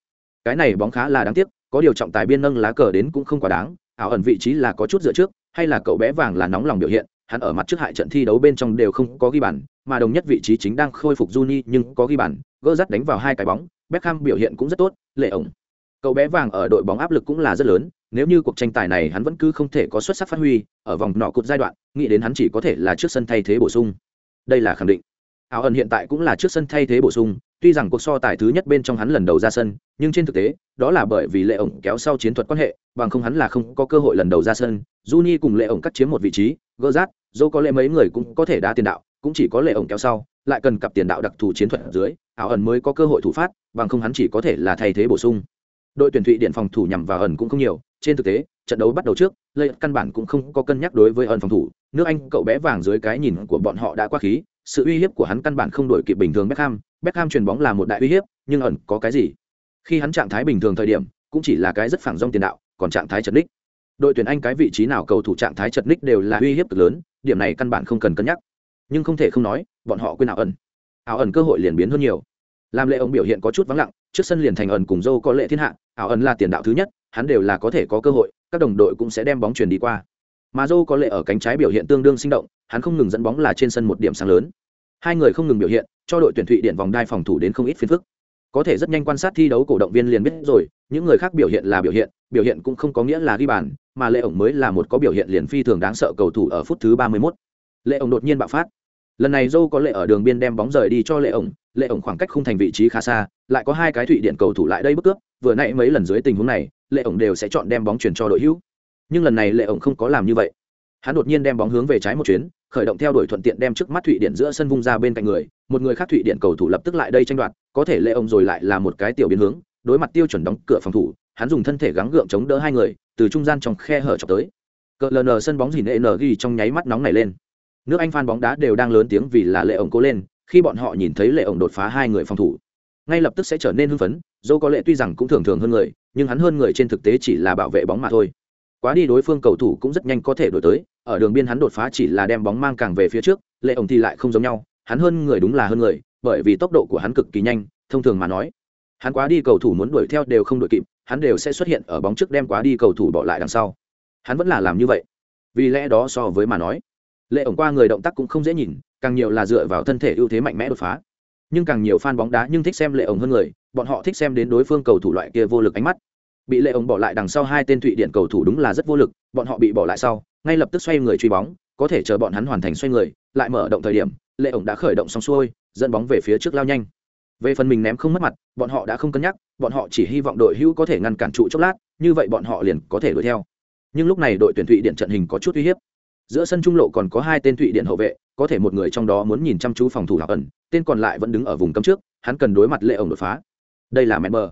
Cái này bóng khá là đáng tiếc, có điều trọng tài biên nâng lá cờ đến cũng không quá đáng, ảo ẩn vị trí là có chút dựa trước, hay là cậu bé vàng là nóng lòng biểu hiện, hắn ở mặt trước hại trận thi đấu bên trong đều không có ghi bàn, mà đồng nhất vị trí chính đang khôi phục Juni nhưng có ghi bàn, gỡ dắt đánh vào hai cái bóng, Beckham biểu hiện cũng rất tốt, lệ ổng cậu bé vàng ở đội bóng áp lực cũng là rất lớn, nếu như cuộc tranh tài này hắn vẫn cứ không thể có xuất sắc phát huy, ở vòng nọ cụt giai đoạn, nghĩ đến hắn chỉ có thể là trước sân thay thế bổ sung. Đây là khẳng định. Áo ẩn hiện tại cũng là trước sân thay thế bổ sung, tuy rằng cuộc so tài thứ nhất bên trong hắn lần đầu ra sân, nhưng trên thực tế, đó là bởi vì lệ ổng kéo sau chiến thuật quan hệ, bằng không hắn là không có cơ hội lần đầu ra sân. Juni cùng lệ ổng cắt chiếm một vị trí gỡ rát dẫu có lẽ mấy người cũng có thể đá tiền đạo, cũng chỉ có lệ ổng kéo sau, lại cần cặp tiền đạo đặc thù chiến thuật ở dưới, áo ẩn mới có cơ hội thủ phát, bằng không hắn chỉ có thể là thay thế bổ sung đội tuyển thụy điện phòng thủ nhằm vào ẩn cũng không nhiều trên thực tế trận đấu bắt đầu trước lây căn bản cũng không có cân nhắc đối với ẩn phòng thủ nước anh cậu bé vàng dưới cái nhìn của bọn họ đã quá khí sự uy hiếp của hắn căn bản không đổi kịp bình thường Beckham, Beckham truyền bóng là một đại uy hiếp, nhưng ẩn có cái gì? Khi hắn trạng thái bình thường thời điểm, cũng chỉ là cái rất phẳng rong tiền đạo, còn trạng thái chật ních. Đội tuyển Anh cái vị trí nào cầu thủ trạng thái chật ních đều là uy hiếp cực lớn, điểm này căn bản không cần cân nhắc. Nhưng không thể không nói, bọn họ quên ảo ẩn. Ảo ẩn cơ hội liền biến hơn nhiều. Làm lệ ông biểu hiện có chút vắng lặng, trước sân liền thành ẩn cùng dâu có lệ thiên hạ, ảo ẩn là tiền đạo thứ nhất, hắn đều là có thể có cơ hội, các đồng đội cũng sẽ đem bóng chuyển đi qua. Mà dâu có lệ ở cánh trái biểu hiện tương đương sinh động, hắn không ngừng dẫn bóng là trên sân một điểm sáng lớn hai người không ngừng biểu hiện cho đội tuyển thụy điện vòng đai phòng thủ đến không ít phiền phức có thể rất nhanh quan sát thi đấu cổ động viên liền biết rồi những người khác biểu hiện là biểu hiện biểu hiện cũng không có nghĩa là ghi bàn mà lệ ổng mới là một có biểu hiện liền phi thường đáng sợ cầu thủ ở phút thứ ba mươi 31. lệ ổng đột nhiên bạo phát lần này dâu có lệ ở đường biên đem bóng rời đi cho lệ ổng. Lệ ổng khoảng cách không thành vị trí khá xa, lại có hai cái thụy điện cầu thủ lại đây bức cướp. Vừa nãy mấy lần dưới tình huống này, lệ ổng đều sẽ chọn đem bóng chuyển cho đội hữu. Nhưng lần này lệ ổng không có làm như vậy. Hắn đột nhiên đem bóng hướng về trái một chuyến, khởi động theo đuổi thuận tiện đem trước mắt thụy điện giữa sân vung ra bên cạnh người. Một người khác thụy điện cầu thủ lập tức lại đây tranh đoạt, có thể lệ ổng rồi lại là một cái tiểu biến hướng, đối mặt tiêu chuẩn đóng cửa phòng thủ, hắn dùng thân thể gắng gượng chống đỡ hai người, từ trung gian trong khe hở chọc tới. Cờ lờ sân bóng dìn nở ghi trong nháy mắt nóng này lên nước anh phan bóng đá đều đang lớn tiếng vì là lệ ổng cố lên, khi bọn họ nhìn thấy lệ ổng đột phá hai người phòng thủ, ngay lập tức sẽ trở nên hưng phấn dẫu có lệ tuy rằng cũng thường thường hơn người, nhưng hắn hơn người trên thực tế chỉ là bảo vệ bóng mà thôi. Quá đi đối phương cầu thủ cũng rất nhanh có thể đổi tới, ở đường biên hắn đột phá chỉ là đem bóng mang càng về phía trước, lệ ổng thì lại không giống nhau, hắn hơn người đúng là hơn người, bởi vì tốc độ của hắn cực kỳ nhanh, thông thường mà nói, hắn quá đi cầu thủ muốn đuổi theo đều không đuổi kịp, hắn đều sẽ xuất hiện ở bóng trước đem quá đi cầu thủ bỏ lại đằng sau. Hắn vẫn là làm như vậy, vì lẽ đó so với mà nói lệ ổng qua người động tác cũng không dễ nhìn, càng nhiều là dựa vào thân thể ưu thế mạnh mẽ đột phá. Nhưng càng nhiều fan bóng đá nhưng thích xem lệ ổng hơn người, bọn họ thích xem đến đối phương cầu thủ loại kia vô lực ánh mắt. Bị lệ ổng bỏ lại đằng sau hai tên thụy điện cầu thủ đúng là rất vô lực, bọn họ bị bỏ lại sau, ngay lập tức xoay người truy bóng, có thể chờ bọn hắn hoàn thành xoay người, lại mở động thời điểm, lệ ổng đã khởi động xong xuôi, dẫn bóng về phía trước lao nhanh. Về phần mình ném không mất mặt, bọn họ đã không cân nhắc, bọn họ chỉ hy vọng đội hữu có thể ngăn cản trụ chốc lát, như vậy bọn họ liền có thể đuổi theo. Nhưng lúc này đội tuyển thụy điện trận hình có chút uy hiếp giữa sân trung lộ còn có hai tên thụy điện hậu vệ, có thể một người trong đó muốn nhìn chăm chú phòng thủ hảo ẩn tên còn lại vẫn đứng ở vùng cấm trước, hắn cần đối mặt lệ ổng đột phá. Đây là mẹn bờ.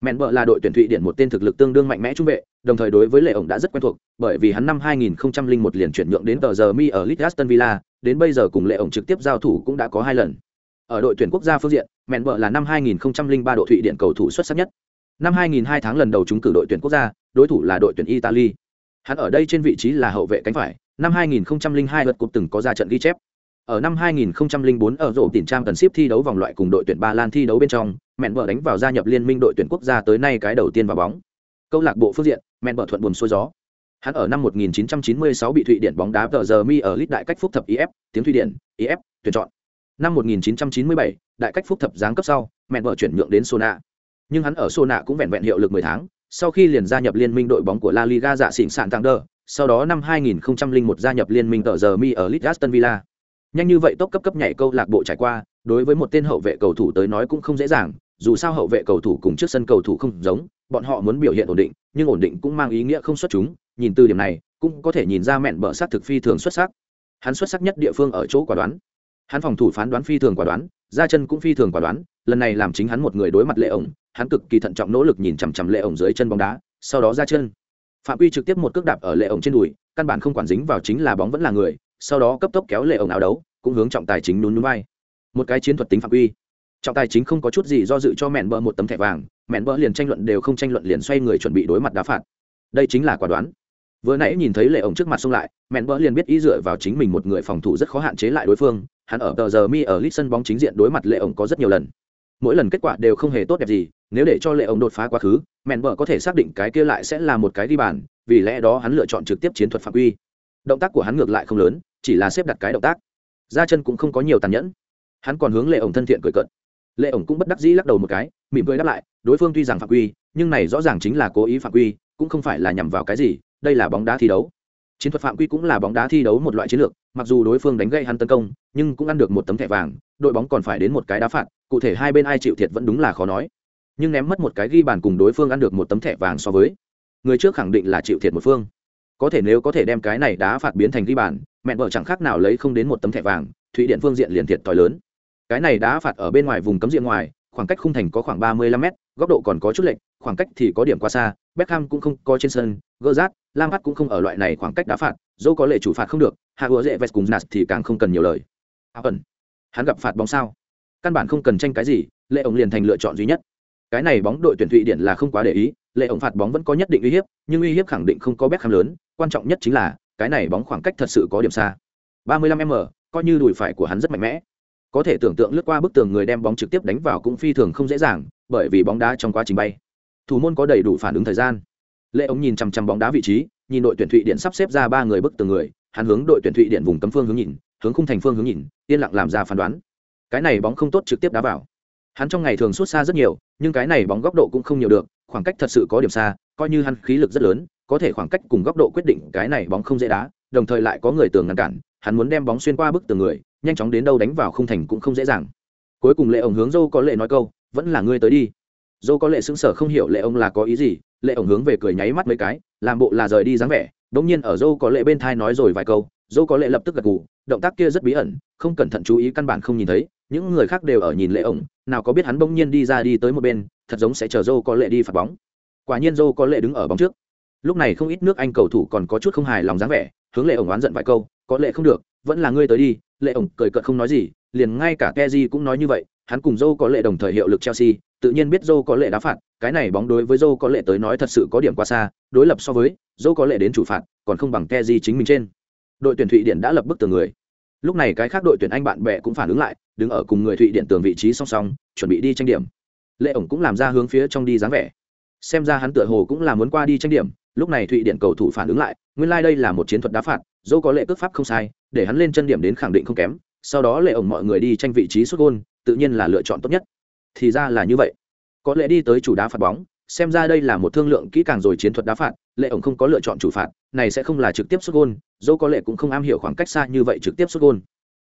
Mẹn bờ là đội tuyển thụy điện một tên thực lực tương đương mạnh mẽ trung vệ, đồng thời đối với lệ ổng đã rất quen thuộc, bởi vì hắn năm 2001 liền chuyển nhượng đến tờ giờ mi ở Leeds Aston Villa, đến bây giờ cùng lệ ổng trực tiếp giao thủ cũng đã có hai lần. Ở đội tuyển quốc gia phương diện, mẹn bờ là năm 2003 đội thụy điện cầu thủ xuất sắc nhất. Năm 2002 tháng lần đầu chúng cử đội tuyển quốc gia, đối thủ là đội tuyển italy hắn ở đây trên vị trí là hậu vệ cánh phải năm 2002 lượt cục từng có ra trận ghi chép ở năm 2004 ở rổ tiền trang cần ship thi đấu vòng loại cùng đội tuyển Ba Lan thi đấu bên trong, mẹn vợ đánh vào gia nhập liên minh đội tuyển quốc gia tới nay cái đầu tiên vào bóng. Câu lạc bộ phương diện, mẹn vợ thuận buồm xuôi gió. Hắn ở năm 1996 bị Thụy Điển bóng đá tờ giờ mi ở lít đại cách phúc thập IF, tiếng Thụy Điển, IF, tuyển chọn. Năm 1997, đại cách phúc thập giáng cấp sau, mẹn vợ chuyển nhượng đến Sona. Nhưng hắn ở Sona cũng vẹn vẹn hiệu lực 10 tháng, sau khi liền gia nhập liên minh đội bóng của La Liga dạ xỉn sạn tăng đờ, sau đó năm 2001 gia nhập liên minh tờ giờ mi ở Leeds Aston Villa. Nhanh như vậy tốc cấp cấp nhảy câu lạc bộ trải qua đối với một tên hậu vệ cầu thủ tới nói cũng không dễ dàng dù sao hậu vệ cầu thủ cùng trước sân cầu thủ không giống bọn họ muốn biểu hiện ổn định nhưng ổn định cũng mang ý nghĩa không xuất chúng nhìn từ điểm này cũng có thể nhìn ra mẹn bở sát thực phi thường xuất sắc. Hắn xuất sắc nhất địa phương ở chỗ quả đoán. Hắn phòng thủ phán đoán phi thường quả đoán ra chân cũng phi thường quả đoán lần này làm chính hắn một người đối mặt lệ ổng hắn cực kỳ thận trọng nỗ lực nhìn chằm chằm lệ ổng dưới chân bóng đá, sau đó ra chân. Phạm quy trực tiếp một cước đạp ở lệ ổng trên đùi, căn bản không quản dính vào chính là bóng vẫn là người, sau đó cấp tốc kéo lệ ổng áo đấu, cũng hướng trọng tài chính nhún nhún vai. Một cái chiến thuật tính phạm quy. Trọng tài chính không có chút gì do dự cho mẹn bơ một tấm thẻ vàng, mẹn bơ liền tranh luận đều không tranh luận liền xoay người chuẩn bị đối mặt đá phạt. Đây chính là quả đoán. Vừa nãy nhìn thấy lệ ổng trước mặt xông lại, mẹn bơ liền biết ý dựa vào chính mình một người phòng thủ rất khó hạn chế lại đối phương, hắn ở tờ giờ mi ở lít sân bóng chính diện đối mặt lệ ổng có rất nhiều lần mỗi lần kết quả đều không hề tốt đẹp gì, nếu để cho lệ ổng đột phá quá khứ, mẹn bờ có thể xác định cái kia lại sẽ là một cái ghi bàn, vì lẽ đó hắn lựa chọn trực tiếp chiến thuật phạm quy. Động tác của hắn ngược lại không lớn, chỉ là xếp đặt cái động tác. Ra chân cũng không có nhiều tàn nhẫn. Hắn còn hướng lệ ổng thân thiện cười cận lệ ổng cũng bất đắc dĩ lắc đầu một cái, mỉm cười đáp lại, đối phương tuy rằng phạm quy, nhưng này rõ ràng chính là cố ý phạm quy, cũng không phải là nhằm vào cái gì, đây là bóng đá thi đấu chiến thuật phạm quy cũng là bóng đá thi đấu một loại chiến lược, mặc dù đối phương đánh gây hắn tấn công, nhưng cũng ăn được một tấm thẻ vàng, đội bóng còn phải đến một cái đá phạt, cụ thể hai bên ai chịu thiệt vẫn đúng là khó nói. Nhưng ném mất một cái ghi bàn cùng đối phương ăn được một tấm thẻ vàng so với, người trước khẳng định là chịu thiệt một phương. Có thể nếu có thể đem cái này đá phạt biến thành ghi bàn, mẹ vợ chẳng khác nào lấy không đến một tấm thẻ vàng, thụy điện phương diện liền thiệt t lớn. Cái này đá phạt ở bên ngoài vùng cấm diện ngoài khoảng cách khung thành có khoảng ba mươi lăm mét góc độ còn có chút lệch khoảng cách thì có điểm quá xa Beckham cũng không có trên sân Gerrard, Lampard lam cũng không ở loại này khoảng cách đá phạt dẫu có lệ chủ phạt không được hạ gỡ dễ vest cùng nas thì càng không cần nhiều lời. Ẩn. Hắn gặp phạt bóng sao? Căn bản không cần tranh cái gì lệ ổng liền thành lựa chọn duy nhất. Cái này bóng đội tuyển thụy điển là không quá để ý lệ ổng phạt bóng vẫn có nhất định uy hiếp nhưng uy hiếp khẳng định không có Beckham lớn quan trọng nhất chính là cái này bóng khoảng cách thật sự có điểm xa. 35 m coi như đùi phải của hắn rất mạnh mẽ có thể tưởng tượng lướt qua bức tường người đem bóng trực tiếp đánh vào cũng phi thường không dễ dàng, bởi vì bóng đá trong quá trình bay. Thủ môn có đầy đủ phản ứng thời gian. Lệ ống nhìn chằm chằm bóng đá vị trí, nhìn đội tuyển thụy điện sắp xếp ra ba người bức tường người, hắn hướng đội tuyển thụy điện vùng cấm phương hướng nhìn, hướng khung thành phương hướng nhìn, yên lặng làm ra phán đoán. Cái này bóng không tốt trực tiếp đá vào. Hắn trong ngày thường xuất xa rất nhiều, nhưng cái này bóng góc độ cũng không nhiều được, khoảng cách thật sự có điểm xa, coi như hắn khí lực rất lớn, có thể khoảng cách cùng góc độ quyết định cái này bóng không dễ đá, đồng thời lại có người tường ngăn cản, hắn muốn đem bóng xuyên qua bức tường người nhanh chóng đến đâu đánh vào không thành cũng không dễ dàng. Cuối cùng lệ ổng hướng dâu có lệ nói câu, vẫn là ngươi tới đi. Dâu có lệ xứng sở không hiểu lệ ông là có ý gì, lệ ổng hướng về cười nháy mắt mấy cái, làm bộ là rời đi dáng vẻ đ ỗ n g nhiên ở dâu có lệ bên thai nói rồi vài câu dâu có lệ lập tức gật gù, động tác kia rất bí ẩn, không cẩn thận chú ý căn bản không nhìn thấy, những người khác đều ở nhìn lệ ổng, nào có biết hắn bỗng nhiên đi ra đi tới một bên, thật giống sẽ chờ dâu có lệ đi phạt bóng. Quả nhiên dâu có lệ đứng ở bóng trước. Lúc này không ít nước anh cầu thủ còn có chút không hài lòng dáng vẻ, hướng lệ ổng oán giận vài câu có lệ không được, vẫn là ngươi tới đi, lệ ổng cười cợt không nói gì, liền ngay cả keji cũng nói như vậy, hắn cùng dâu có lệ đồng thời hiệu lực chelsea, tự nhiên biết dâu có lệ đá phạt, cái này bóng đối với dâu có lệ tới nói thật sự có điểm quá xa, đối lập so với dâu có lệ đến chủ phạt, còn không bằng keji chính mình trên. Đội tuyển thụy điển đã lập bức tường người. Lúc này cái khác đội tuyển anh bạn bè cũng phản ứng lại, đứng ở cùng người thụy điển tường vị trí song song, chuẩn bị đi tranh điểm. Lệ ổng cũng làm ra hướng phía trong đi dáng vẻ xem ra hắn tựa hồ cũng là muốn qua đi tranh điểm, lúc này thụy điện cầu thủ phản ứng lại, nguyên lai、like、đây là một chiến thuật đá phạt, dẫu có lệ cước pháp không sai, để hắn lên chân điểm đến khẳng định không kém, sau đó lệ ổng mọi người đi tranh vị trí xuất gôn, tự nhiên là lựa chọn tốt nhất. Thì ra là như vậy. Có lẽ đi tới chủ đá phạt bóng, xem ra đây là một thương lượng kỹ càng rồi chiến thuật đá phạt, lệ ổng không có lựa chọn chủ phạt, này sẽ không là trực tiếp xuất gôn, dẫu có lệ cũng không am hiểu khoảng cách xa như vậy trực tiếp xuất gôn.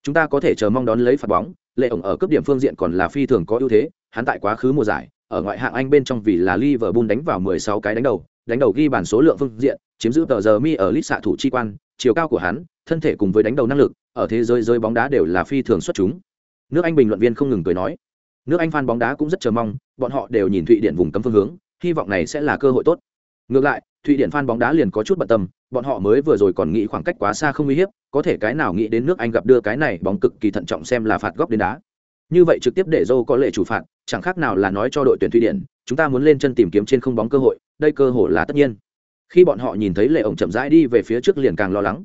Chúng ta có thể chờ mong đón lấy phạt bóng, lệ ổng ở cấp điểm phương diện còn là phi thường có ưu thế, hắn tại quá khứ mùa giải ở ngoại hạng anh bên trong vì là liverpool đánh vào 16 cái đánh đầu đánh đầu ghi bàn số lượng phương diện, chiếm giữ tờ giờ mi ở lít xạ thủ chi quan, chiều cao của hắn, thân thể cùng với đánh đầu năng lực, ở thế giới giới bóng đá đều là phi thường xuất chúng. Nước anh bình luận viên không ngừng cười nói, nước anh fan bóng đá cũng rất chờ mong, bọn họ đều nhìn thụy điển vùng cấm phương hướng, hy vọng này sẽ là cơ hội tốt. Ngược lại, thụy điển fan bóng đá liền có chút bận tâm, bọn họ mới vừa rồi còn nghĩ khoảng cách quá xa không uy hiếp, có thể cái nào nghĩ đến nước anh gặp đưa cái này bóng cực kỳ thận trọng xem là phạt góc đến đá như vậy trực tiếp để dâu có lệ chủ phạt, chẳng khác nào là nói cho đội tuyển thụy điển, chúng ta muốn lên chân tìm kiếm trên không bóng cơ hội, đây cơ hội là tất nhiên. Khi bọn họ nhìn thấy lệ ổng chậm rãi đi về phía trước liền càng lo lắng.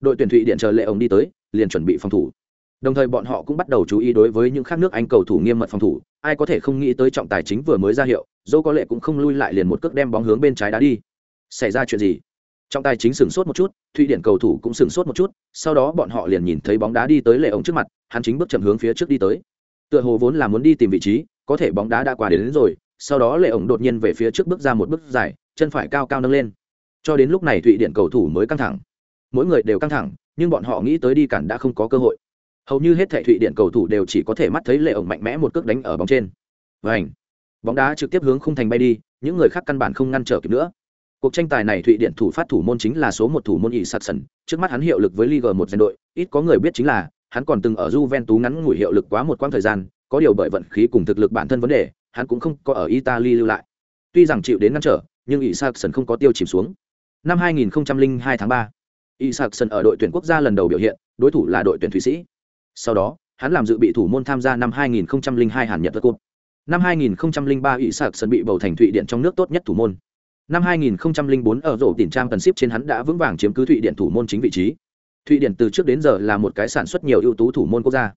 Đội tuyển thụy điển chờ lệ ổng đi tới, liền chuẩn bị phòng thủ. Đồng thời bọn họ cũng bắt đầu chú ý đối với những khác nước anh cầu thủ nghiêm mật phòng thủ, ai có thể không nghĩ tới trọng tài chính vừa mới ra hiệu dâu có lệ cũng không lui lại liền một cước đem bóng hướng bên trái đá đi. Xảy ra chuyện gì? Trọng tài chính sửng sốt một chút, thụy điển cầu thủ cũng sửng sốt một chút, sau đó bọn họ liền nhìn thấy bóng đá đi tới lệ ổng trước mặt, hắn chính bước chậm hướng phía trước đi tới tựa hồ vốn là muốn đi tìm vị trí có thể bóng đá đã qua đến, đến rồi sau đó lệ ổng đột nhiên về phía trước bước ra một bước dài chân phải cao cao nâng lên. Cho đến lúc này thụy điện cầu thủ mới căng thẳng. Mỗi người đều căng thẳng nhưng bọn họ nghĩ tới đi cản đã không có cơ hội. Hầu như hết thệ thụy điện cầu thủ đều chỉ có thể mắt thấy lệ ổng mạnh mẽ một cước đánh ở bóng trên. Và ảnh bóng đá trực tiếp hướng khung thành bay đi những người khác căn bản không ngăn trở kịp nữa. Cuộc tranh tài này thụy điện thủ phát thủ môn chính là số một thủ môn ỷ sạt sần trước mắt hắn hiệu lực với liga một danh đội ít có người biết chính là hắn còn từng ở Juventus ngắn ngủi hiệu lực quá một quãng thời gian có điều bởi vận khí cùng thực lực bản thân vấn đề hắn cũng không có ở italy lưu lại. Tuy rằng chịu đến ngăn trở nhưng Isaacson không có tiêu chìm xuống. Năm 2002 tháng 3, Isaacson ở đội tuyển quốc gia lần đầu biểu hiện đối thủ là đội tuyển thụy sĩ. Sau đó hắn làm dự bị thủ môn tham gia năm 2002 hàn nhật world cup. năm 2003 Isaacson bị bầu thành thụy điện trong nước tốt nhất thủ môn. Năm 2004 ở rổ tiền trang cần ship trên hắn đã vững vàng chiếm cứ thụy điện thủ môn chính vị trí thụy điển từ trước đến giờ là một cái sản xuất nhiều ưu tú thủ môn quốc gia.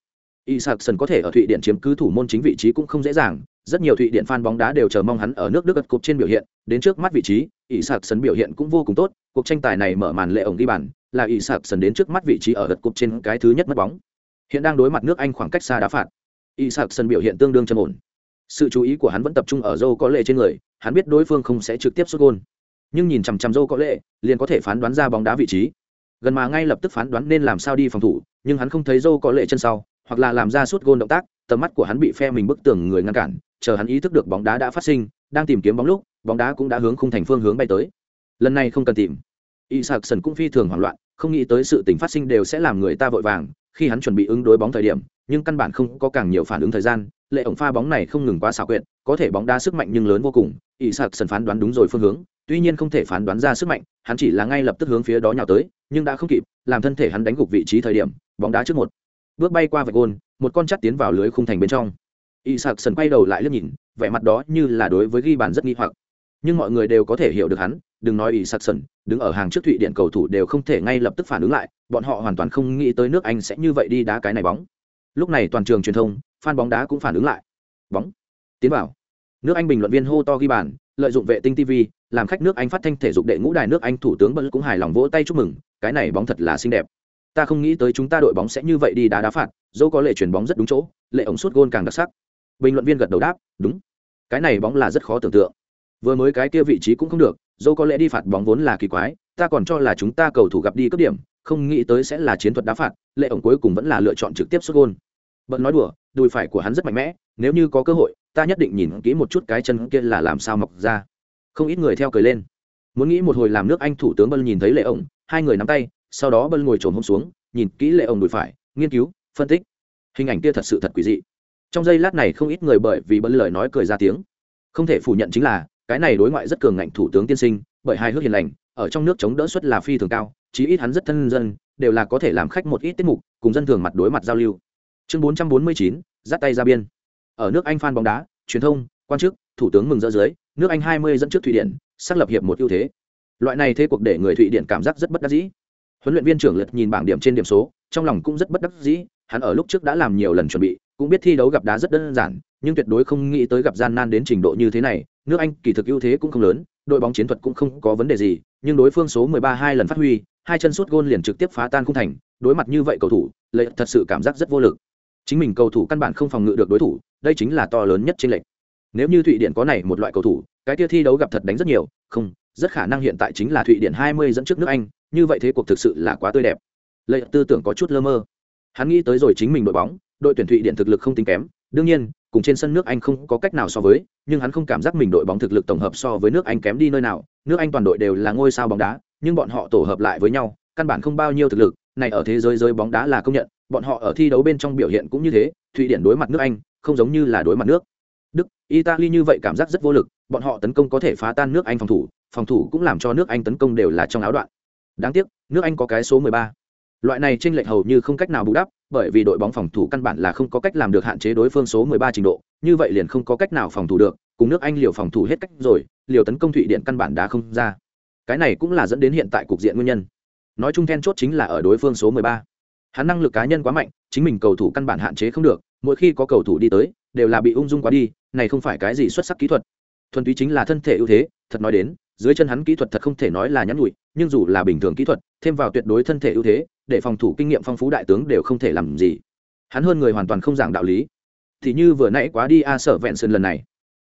Y sạc có thể ở thụy điển chiếm cứ thủ môn chính vị trí cũng không dễ dàng, rất nhiều thụy điển fan bóng đá đều chờ mong hắn ở nước đức gật cục trên biểu hiện, đến trước mắt vị trí y sạc biểu hiện cũng vô cùng tốt, cuộc tranh tài này mở màn lệ ổng ghi bàn, là y sạc đến trước mắt vị trí ở gật cục trên cái thứ nhất mất bóng. Hiện đang đối mặt nước anh khoảng cách xa đá phạt. Y sạc biểu hiện tương đương trầm ổn. Sự chú ý của hắn vẫn tập trung ở dâu có lệ trên người, hắn biết đối phương không sẽ trực tiếp xuất gôn. Nhưng nhìn chằm chằm dâu có lệ liền có thể phán đoán ra bóng đá vị trí gần mà ngay lập tức phán đoán nên làm sao đi phòng thủ, nhưng hắn không thấy dâu có lệ chân sau, hoặc là làm ra suốt gôn động tác, tầm mắt của hắn bị phe mình bức tường người ngăn cản, chờ hắn ý thức được bóng đá đã phát sinh, đang tìm kiếm bóng lúc, bóng đá cũng đã hướng khung thành phương hướng bay tới. Lần này không cần tìm. Isaac sần cũng phi thường hoảng loạn, không nghĩ tới sự tình phát sinh đều sẽ làm người ta vội vàng, khi hắn chuẩn bị ứng đối bóng thời điểm, nhưng căn bản không có càng nhiều phản ứng thời gian, lệ ổng pha bóng này không ngừng quá xảo quyệt, có thể bóng đá sức mạnh nhưng lớn vô cùng, Isaac sần phán đoán đúng rồi phương hướng, tuy nhiên không thể phán đoán ra sức mạnh, hắn chỉ là ngay lập tức hướng phía đó nhào tới nhưng đã không kịp, làm thân thể hắn đánh gục vị trí thời điểm, bóng đá trước một. Bước bay qua vạch gôn, một con chắt tiến vào lưới khung thành bên trong. Y sạc sần quay đầu lại liếc nhìn, vẻ mặt đó như là đối với ghi bàn rất nghi hoặc. Nhưng mọi người đều có thể hiểu được hắn, đừng nói y sạc sần, đứng ở hàng trước thụy điện cầu thủ đều không thể ngay lập tức phản ứng lại, bọn họ hoàn toàn không nghĩ tới nước anh sẽ như vậy đi đá cái này bóng. Lúc này toàn trường truyền thông, fan bóng đá cũng phản ứng lại. Bóng, tiến vào. Nước anh bình luận viên hô to ghi bàn, lợi dụng vệ tinh tv làm khách nước anh phát thanh thể dục đệ ngũ đài nước anh thủ tướng bân cũng hài lòng vỗ tay chúc mừng cái này bóng thật là xinh đẹp. Ta không nghĩ tới chúng ta đội bóng sẽ như vậy đi đá đá phạt, dẫu có lệ chuyển bóng rất đúng chỗ, lệ ổng suốt gôn càng đặc sắc. Bình luận viên gật đầu đáp, đúng. Cái này bóng là rất khó tưởng tượng. Vừa mới cái kia vị trí cũng không được, dẫu có lẽ đi phạt bóng vốn là kỳ quái, ta còn cho là chúng ta cầu thủ gặp đi cướp điểm, không nghĩ tới sẽ là chiến thuật đá phạt, lệ ổng cuối cùng vẫn là lựa chọn trực tiếp xuất gôn. Bận nói đùa, đùi phải của hắn rất mạnh mẽ, nếu như có cơ hội, ta nhất định nhìn kỹ một chút cái chân kia là làm sao mọc ra. Không ít người theo cười lên. Muốn nghĩ một hồi làm nước anh thủ tướng bân nhìn thấy lệ ổng hai người nắm tay, sau đó bân ngồi trồn hôm xuống, nhìn kỹ lệ ổng đùi phải, nghiên cứu, phân tích. Hình ảnh kia thật sự thật quỷ dị. Trong giây lát này không ít người bởi vì bân lời nói cười ra tiếng. Không thể phủ nhận chính là, cái này đối ngoại rất cường ngạnh thủ tướng tiên sinh, bởi hai hước hiền lành, ở trong nước chống đỡ suất là phi thường cao, chí ít hắn rất thân dân, đều là có thể làm khách một ít tiết mục, cùng dân thường mặt đối mặt giao lưu. Chương bốn trăm bốn mươi chín, dắt tay ra biên. Ở nước anh phan bóng đá, truyền thông, quan chức, thủ tướng mừng rỡ dưới, nước anh hai mươi dẫn trước thụy điển, xác lập hiệp một ưu thế loại này thế cuộc để người thụy điển cảm giác rất bất đắc dĩ. Huấn luyện viên trưởng lật nhìn bảng điểm trên điểm số, trong lòng cũng rất bất đắc dĩ, hắn ở lúc trước đã làm nhiều lần chuẩn bị, cũng biết thi đấu gặp đá rất đơn giản, nhưng tuyệt đối không nghĩ tới gặp gian nan đến trình độ như thế này, nước anh kỳ thực ưu thế cũng không lớn, đội bóng chiến thuật cũng không có vấn đề gì, nhưng đối phương số 13 hai lần phát huy, hai chân sút gôn liền trực tiếp phá tan khung thành, đối mặt như vậy cầu thủ lệ thật sự cảm giác rất vô lực. Chính mình cầu thủ căn bản không phòng ngự được đối thủ, đây chính là to lớn nhất trên lệnh nếu như thụy điển có này một loại cầu thủ, cái kia thi đấu gặp thật đánh rất nhiều, không rất khả năng hiện tại chính là thụy điển hai mươi dẫn trước nước anh, như vậy thế cuộc thực sự là quá tươi đẹp. Lệ tư tưởng có chút lơ mơ. Hắn nghĩ tới rồi chính mình đội bóng, đội tuyển thụy điển thực lực không tính kém, đương nhiên, cùng trên sân nước anh không có cách nào so với, nhưng hắn không cảm giác mình đội bóng thực lực tổng hợp so với nước anh kém đi nơi nào, nước anh toàn đội đều là ngôi sao bóng đá, nhưng bọn họ tổ hợp lại với nhau, căn bản không bao nhiêu thực lực, này ở thế giới giới bóng đá là công nhận, bọn họ ở thi đấu bên trong biểu hiện cũng như thế, thụy điển đối mặt nước anh, không giống như là đối mặt nước. Đức, italy như vậy cảm giác rất vô lực, bọn họ tấn công có thể phá tan nước anh phòng thủ phòng thủ cũng làm cho nước anh tấn công đều là trong áo đoạn đáng tiếc, nước anh có cái số 13. loại này tranh lệch hầu như không cách nào bù đắp, bởi vì đội bóng phòng thủ căn bản là không có cách làm được hạn chế đối phương số 13 trình độ, như vậy liền không có cách nào phòng thủ được, cùng nước anh liều phòng thủ hết cách rồi, liều tấn công thụy điện căn bản đã không ra cái này cũng là dẫn đến hiện tại cục diện nguyên nhân nói chung then chốt chính là ở đối phương số 13. hắn năng lực cá nhân quá mạnh, chính mình cầu thủ căn bản hạn chế không được, mỗi khi có cầu thủ đi tới, đều là bị ung dung quá đi, này không phải cái gì xuất sắc kỹ thuật thuần túy chính là thân thể ưu thế, thật nói đến dưới chân hắn kỹ thuật thật không thể nói là nhắn nhụi, nhưng dù là bình thường kỹ thuật, thêm vào tuyệt đối thân thể ưu thế, để phòng thủ kinh nghiệm phong phú đại tướng đều không thể làm gì. Hắn hơn người hoàn toàn không giảng đạo lý. Thì như vừa nãy quá đi a, sở vẹn sơn lần này.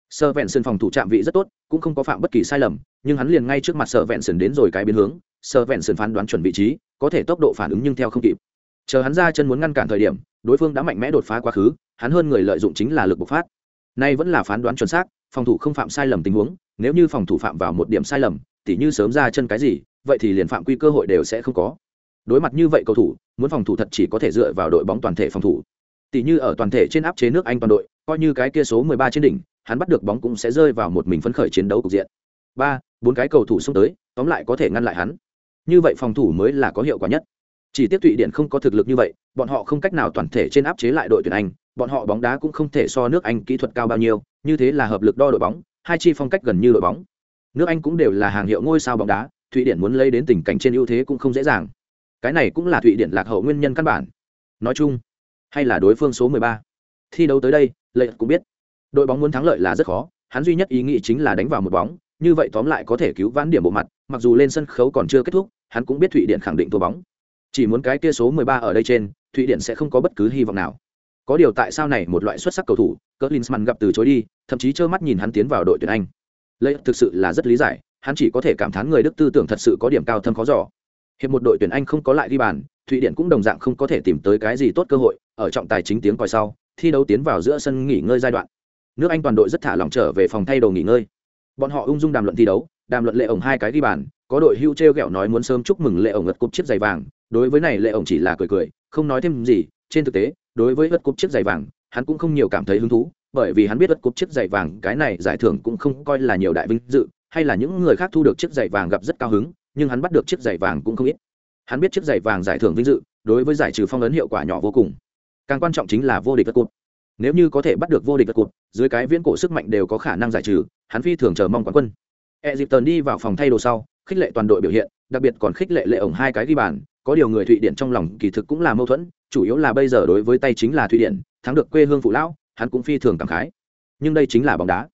Sở vẹn sơn phòng thủ chạm vị rất tốt, cũng không có phạm bất kỳ sai lầm, nhưng hắn liền ngay trước mặt sở vẹn sơn đến rồi cái biến hướng, sở vẹn sơn phán đoán chuẩn vị trí, có thể tốc độ phản ứng nhưng theo không kịp. Chờ hắn ra chân muốn ngăn cản thời điểm, đối phương đã mạnh mẽ đột phá quá khứ, hắn hơn người lợi dụng chính là lực bộc phát. Nay vẫn là phán đoán chuẩn xác phòng thủ không phạm sai lầm tình huống, nếu như phòng thủ phạm vào một điểm sai lầm, tỉ như sớm ra chân cái gì, vậy thì liền phạm quy cơ hội đều sẽ không có. Đối mặt như vậy cầu thủ, muốn phòng thủ thật chỉ có thể dựa vào đội bóng toàn thể phòng thủ. Tỉ như ở toàn thể trên áp chế nước anh toàn đội, coi như cái kia số 13 trên đỉnh, hắn bắt được bóng cũng sẽ rơi vào một mình phấn khởi chiến đấu cục diện. Ba, bốn cái cầu thủ xông tới, tóm lại có thể ngăn lại hắn. Như vậy phòng thủ mới là có hiệu quả nhất. Chỉ tiếp thụy điện không có thực lực như vậy, bọn họ không cách nào toàn thể trên áp chế lại đội tuyển anh bọn họ bóng đá cũng không thể so nước anh kỹ thuật cao bao nhiêu, như thế là hợp lực đo đội bóng, hai chi phong cách gần như đội bóng. Nước anh cũng đều là hàng hiệu ngôi sao bóng đá, thụy điển muốn lấy đến tình cảnh trên ưu thế cũng không dễ dàng. Cái này cũng là thụy điển lạc hậu nguyên nhân căn bản. Nói chung, hay là đối phương số 13. thi đấu tới đây, lệ cũng biết, đội bóng muốn thắng lợi là rất khó, hắn duy nhất ý nghĩ chính là đánh vào một bóng, như vậy tóm lại có thể cứu vãn điểm bộ mặt, mặc dù lên sân khấu còn chưa kết thúc, hắn cũng biết thụy điển khẳng định thua bóng. Chỉ muốn cái kia số 13 ở đây trên, thụy điển sẽ không có bất cứ hy vọng nào có điều tại sao này một loại xuất sắc cầu thủ, cỡ linsman gặp từ chối đi, thậm chí trơ mắt nhìn hắn tiến vào đội tuyển anh. Lấy, thực sự là rất lý giải, hắn chỉ có thể cảm thán người đức tư tưởng thật sự có điểm cao thâm khó giỏ hiệp một đội tuyển anh không có lại ghi bàn, thụy điển cũng đồng dạng không có thể tìm tới cái gì tốt cơ hội, ở trọng tài chính tiếng còi sau, thi đấu tiến vào giữa sân nghỉ ngơi giai đoạn. Nước anh toàn đội rất thả lỏng trở về phòng thay đồ nghỉ ngơi. Bọn họ ung dung đàm luận thi đấu, đàm luận lệ ổng hai cái ghi bàn, có đội hưu t r e o g ẹ o nói muốn sớm chúc mừng lệ ổng ngật cúp chiếc giày vàng, đối với này lệ ổng chỉ là cười cười, không nói thêm gì, trên thực tế đối với ớt cúp chiếc giày vàng, hắn cũng không nhiều cảm thấy hứng thú, bởi vì hắn biết ớt cúp chiếc giày vàng cái này giải thưởng cũng không coi là nhiều đại vinh dự, hay là những người khác thu được chiếc giày vàng gặp rất cao hứng, nhưng hắn bắt được chiếc giày vàng cũng không ít. Hắn biết chiếc giày vàng giải thưởng vinh dự, đối với giải trừ phong ấn hiệu quả nhỏ vô cùng. Càng quan trọng chính là vô địch vật cụt nếu như có thể bắt được vô địch vật cụt dưới cái viễn cổ sức mạnh đều có khả năng giải trừ, hắn phi thường chờ mong quán quân. E dịp tần đi vào phòng thay đồ sau, khích lệ toàn đội biểu hiện, đặc biệt còn khích lệ lệ ổng hai cái ghi bàn có điều người thụy điển trong lòng kỳ thực cũng là mâu thuẫn, chủ yếu là bây giờ đối với tay chính là thụy điển, thắng được quê hương phụ lão, hắn cũng phi thường cảm khái. Nhưng đây chính là bóng đá.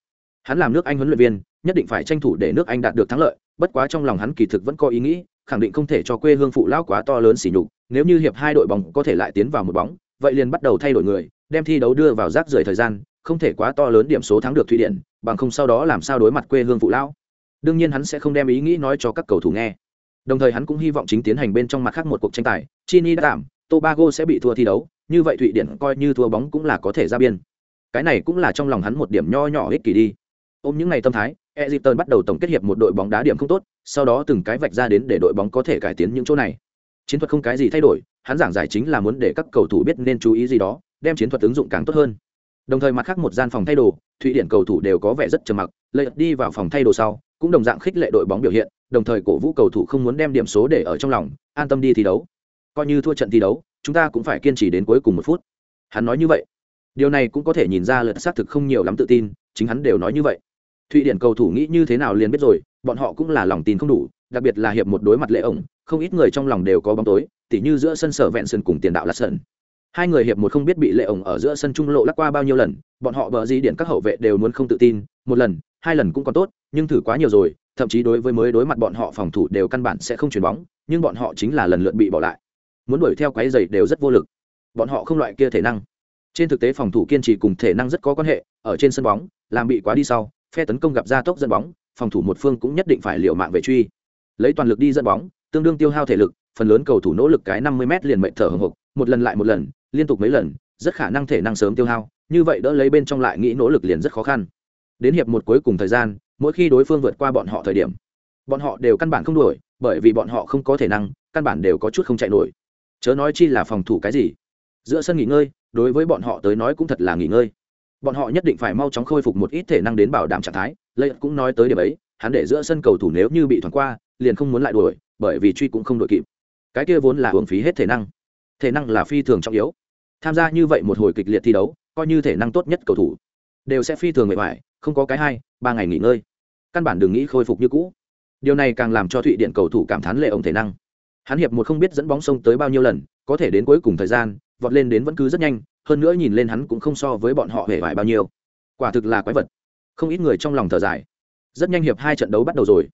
Hắn làm nước anh huấn luyện viên, nhất định phải tranh thủ để nước anh đạt được thắng lợi, bất quá trong lòng hắn kỳ thực vẫn có ý nghĩ, khẳng định không thể cho quê hương phụ lão quá to lớn sỉ nhục, nếu như hiệp hai đội bóng có thể lại tiến vào một bóng, vậy liền bắt đầu thay đổi người, đem thi đấu đưa vào rác rưởi thời gian, không thể quá to lớn điểm số thắng được thụy điển, bằng không sau đó làm sao đối mặt quê hương phụ lão. Đương nhiên hắn sẽ không đem ý nghĩ nói cho các cầu thủ nghe đồng thời hắn cũng hy vọng chính tiến hành bên trong mặt khác một cuộc tranh tài chini đã đảm tobago sẽ bị thua thi đấu như vậy thụy điển coi như thua bóng cũng là có thể ra biên cái này cũng là trong lòng hắn một điểm nho nhỏ ích kỷ đi ôm những ngày tâm thái Egypton bắt đầu tổng kết hiệp một đội bóng đá điểm không tốt, sau đó từng cái vạch ra đến để đội bóng có thể cải tiến những chỗ này. Chiến thuật không cái gì thay đổi, hắn giảng giải chính là muốn để các cầu thủ biết nên chú ý gì đó, đem chiến thuật ứng dụng càng tốt hơn. Đồng thời mặt khác một gian phòng thay đồ, Thụy Điển cầu thủ đều có vẻ rất trầm mặc, lợi đi vào phòng thay đồ sau, cũng đồng dạng khích lệ đội bóng biểu hiện, đồng thời cổ vũ cầu thủ không muốn đem điểm số để ở trong lòng, an tâm đi thi đấu. Coi như thua trận thi đấu, chúng ta cũng phải kiên trì đến cuối cùng một phút. Hắn nói như vậy. Điều này cũng có thể nhìn ra lượt xác thực không nhiều lắm tự tin, chính hắn đều nói như vậy thụy điển cầu thủ nghĩ như thế nào liền biết rồi bọn họ cũng là lòng tin không đủ đặc biệt là hiệp một đối mặt lệ ổng không ít người trong lòng đều có bóng tối tỉ như giữa sân sở vẹn sân cùng tiền đạo là sân hai người hiệp một không biết bị lệ ổng ở giữa sân trung lộ lắc qua bao nhiêu lần bọn họ bờ gì điển các hậu vệ đều muốn không tự tin một lần hai lần cũng còn tốt nhưng thử quá nhiều rồi, thậm chí đối với mới đối mặt bọn họ phòng thủ đều căn bản sẽ không chuyền bóng, nhưng bọn họ chính là lần lượt bị bỏ lại. Muốn đuổi theo quái giày đều rất vô lực. Bọn họ không loại kia thể năng. Trên thực tế phòng thủ kiên trì cùng thể năng rất có quan hệ, ở trên sân bóng, làm bị quá đi sau, phe tấn công gặp ra tốc dẫn bóng, phòng thủ một phương cũng nhất định phải liều mạng về truy. Lấy toàn lực đi dẫn bóng, tương đương tiêu hao thể lực, phần lớn cầu thủ nỗ lực cái năm mươi m liền mệnh thở hồng hộc, một lần lại một lần, liên tục mấy lần, rất khả năng thể năng sớm tiêu hao, như vậy đỡ lấy bên trong lại nghĩ nỗ lực liền rất khó khăn. Đến hiệp một cuối cùng thời gian mỗi khi đối phương vượt qua bọn họ thời điểm, bọn họ đều căn bản không đuổi, bởi vì bọn họ không có thể năng, căn bản đều có chút không chạy nổi. Chớ nói chi là phòng thủ cái gì. Giữa sân nghỉ ngơi, đối với bọn họ tới nói cũng thật là nghỉ ngơi. Bọn họ nhất định phải mau chóng khôi phục một ít thể năng đến bảo đảm trạng thái. Lây cũng nói tới điểm ấy, hắn để giữa sân cầu thủ nếu như bị thoảng qua, liền không muốn lại đuổi, bởi vì truy cũng không đội kịp. Cái kia vốn là hưởng phí hết thể năng. Thể năng là phi thường trọng yếu. Tham gia như vậy một hồi kịch liệt thi đấu, coi như thể năng tốt nhất cầu thủ, đều sẽ phi thường mệt mỏi, không có cái hai ba ngày nghỉ ngơi căn bản đừng nghĩ khôi phục như cũ. Điều này càng làm cho thụy điện cầu thủ cảm thán lệ ổng thể năng. Hắn hiệp một không biết dẫn bóng sông tới bao nhiêu lần, có thể đến cuối cùng thời gian, vọt lên đến vẫn cứ rất nhanh, hơn nữa nhìn lên hắn cũng không so với bọn họ hề vải bao nhiêu. Quả thực là quái vật. Không ít người trong lòng thở dài. Rất nhanh hiệp hai trận đấu bắt đầu rồi.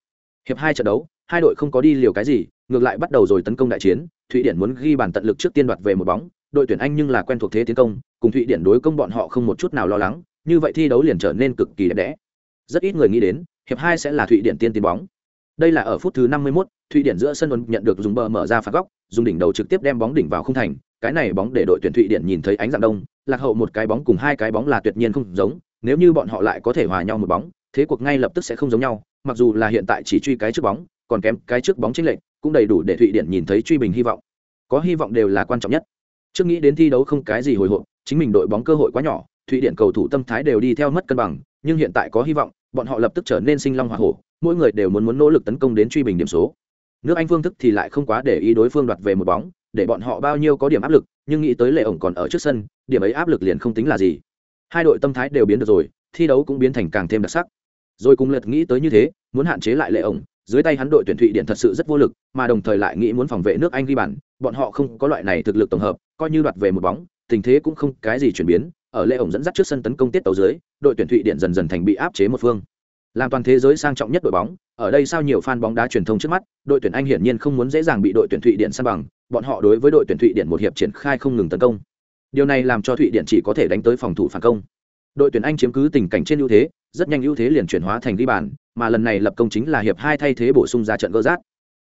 Hiệp hai trận đấu, hai đội không có đi liều cái gì, ngược lại bắt đầu rồi tấn công đại chiến, thụy điển muốn ghi bàn tận lực trước tiên đoạt về một bóng, đội tuyển anh nhưng là quen thuộc thế tiến công, cùng thụy điển đối công bọn họ không một chút nào lo lắng, như vậy thi đấu liền trở nên cực kỳ đẹp đẽ. Rất ít người nghĩ đến hiệp hai sẽ là thụy điển tiên tiến bóng. Đây là ở phút thứ 51, thụy điển giữa sân nhận được dùng bờ mở ra phạt góc dùng đỉnh đầu trực tiếp đem bóng đỉnh vào không thành. Cái này bóng để đội tuyển thụy điển nhìn thấy ánh dạng đông lạc hậu một cái bóng cùng hai cái bóng là tuyệt nhiên không giống nếu như bọn họ lại có thể hòa nhau một bóng thế cuộc ngay lập tức sẽ không giống nhau mặc dù là hiện tại chỉ truy cái trước bóng còn kém cái trước bóng chính lệnh cũng đầy đủ để thụy điển nhìn thấy truy bình hy vọng. Có hy vọng đều là quan trọng nhất. Trước nghĩ đến thi đấu không cái gì hồi hộp chính mình đội bóng cơ hội quá nhỏ thụy điển cầu thủ tâm thái đều đi theo mất cân bằng nhưng hiện tại có hy vọng bọn họ lập tức trở nên sinh long hoa hổ, mỗi người đều muốn muốn nỗ lực tấn công đến truy bình điểm số. Nước anh phương thức thì lại không quá để ý đối phương đoạt về một bóng, để bọn họ bao nhiêu có điểm áp lực, nhưng nghĩ tới lệ ổng còn ở trước sân, điểm ấy áp lực liền không tính là gì. Hai đội tâm thái đều biến được rồi, thi đấu cũng biến thành càng thêm đặc sắc. Rồi cùng lật nghĩ tới như thế, muốn hạn chế lại lệ ổng, dưới tay hắn đội tuyển thụy điển thật sự rất vô lực, mà đồng thời lại nghĩ muốn phòng vệ nước anh ghi bàn, bọn họ không có loại này thực lực tổng hợp, coi như đoạt về một bóng, tình thế cũng không cái gì chuyển biến ở lễ ổng dẫn dắt trước sân tấn công tiết tàu dưới, đội tuyển thụy điển dần dần thành bị áp chế một phương. Làm toàn thế giới sang trọng nhất đội bóng, ở đây sao nhiều fan bóng đá truyền thông trước mắt, đội tuyển anh hiển nhiên không muốn dễ dàng bị đội tuyển thụy điển san bằng, bọn họ đối với đội tuyển thụy điển một hiệp triển khai không ngừng tấn công. Điều này làm cho thụy điển chỉ có thể đánh tới phòng thủ phản công. Đội tuyển anh chiếm cứ tình cảnh trên ưu thế, rất nhanh ưu thế liền chuyển hóa thành ghi bàn, mà lần này lập công chính là hiệp hai thay thế bổ sung ra trận gỡ rát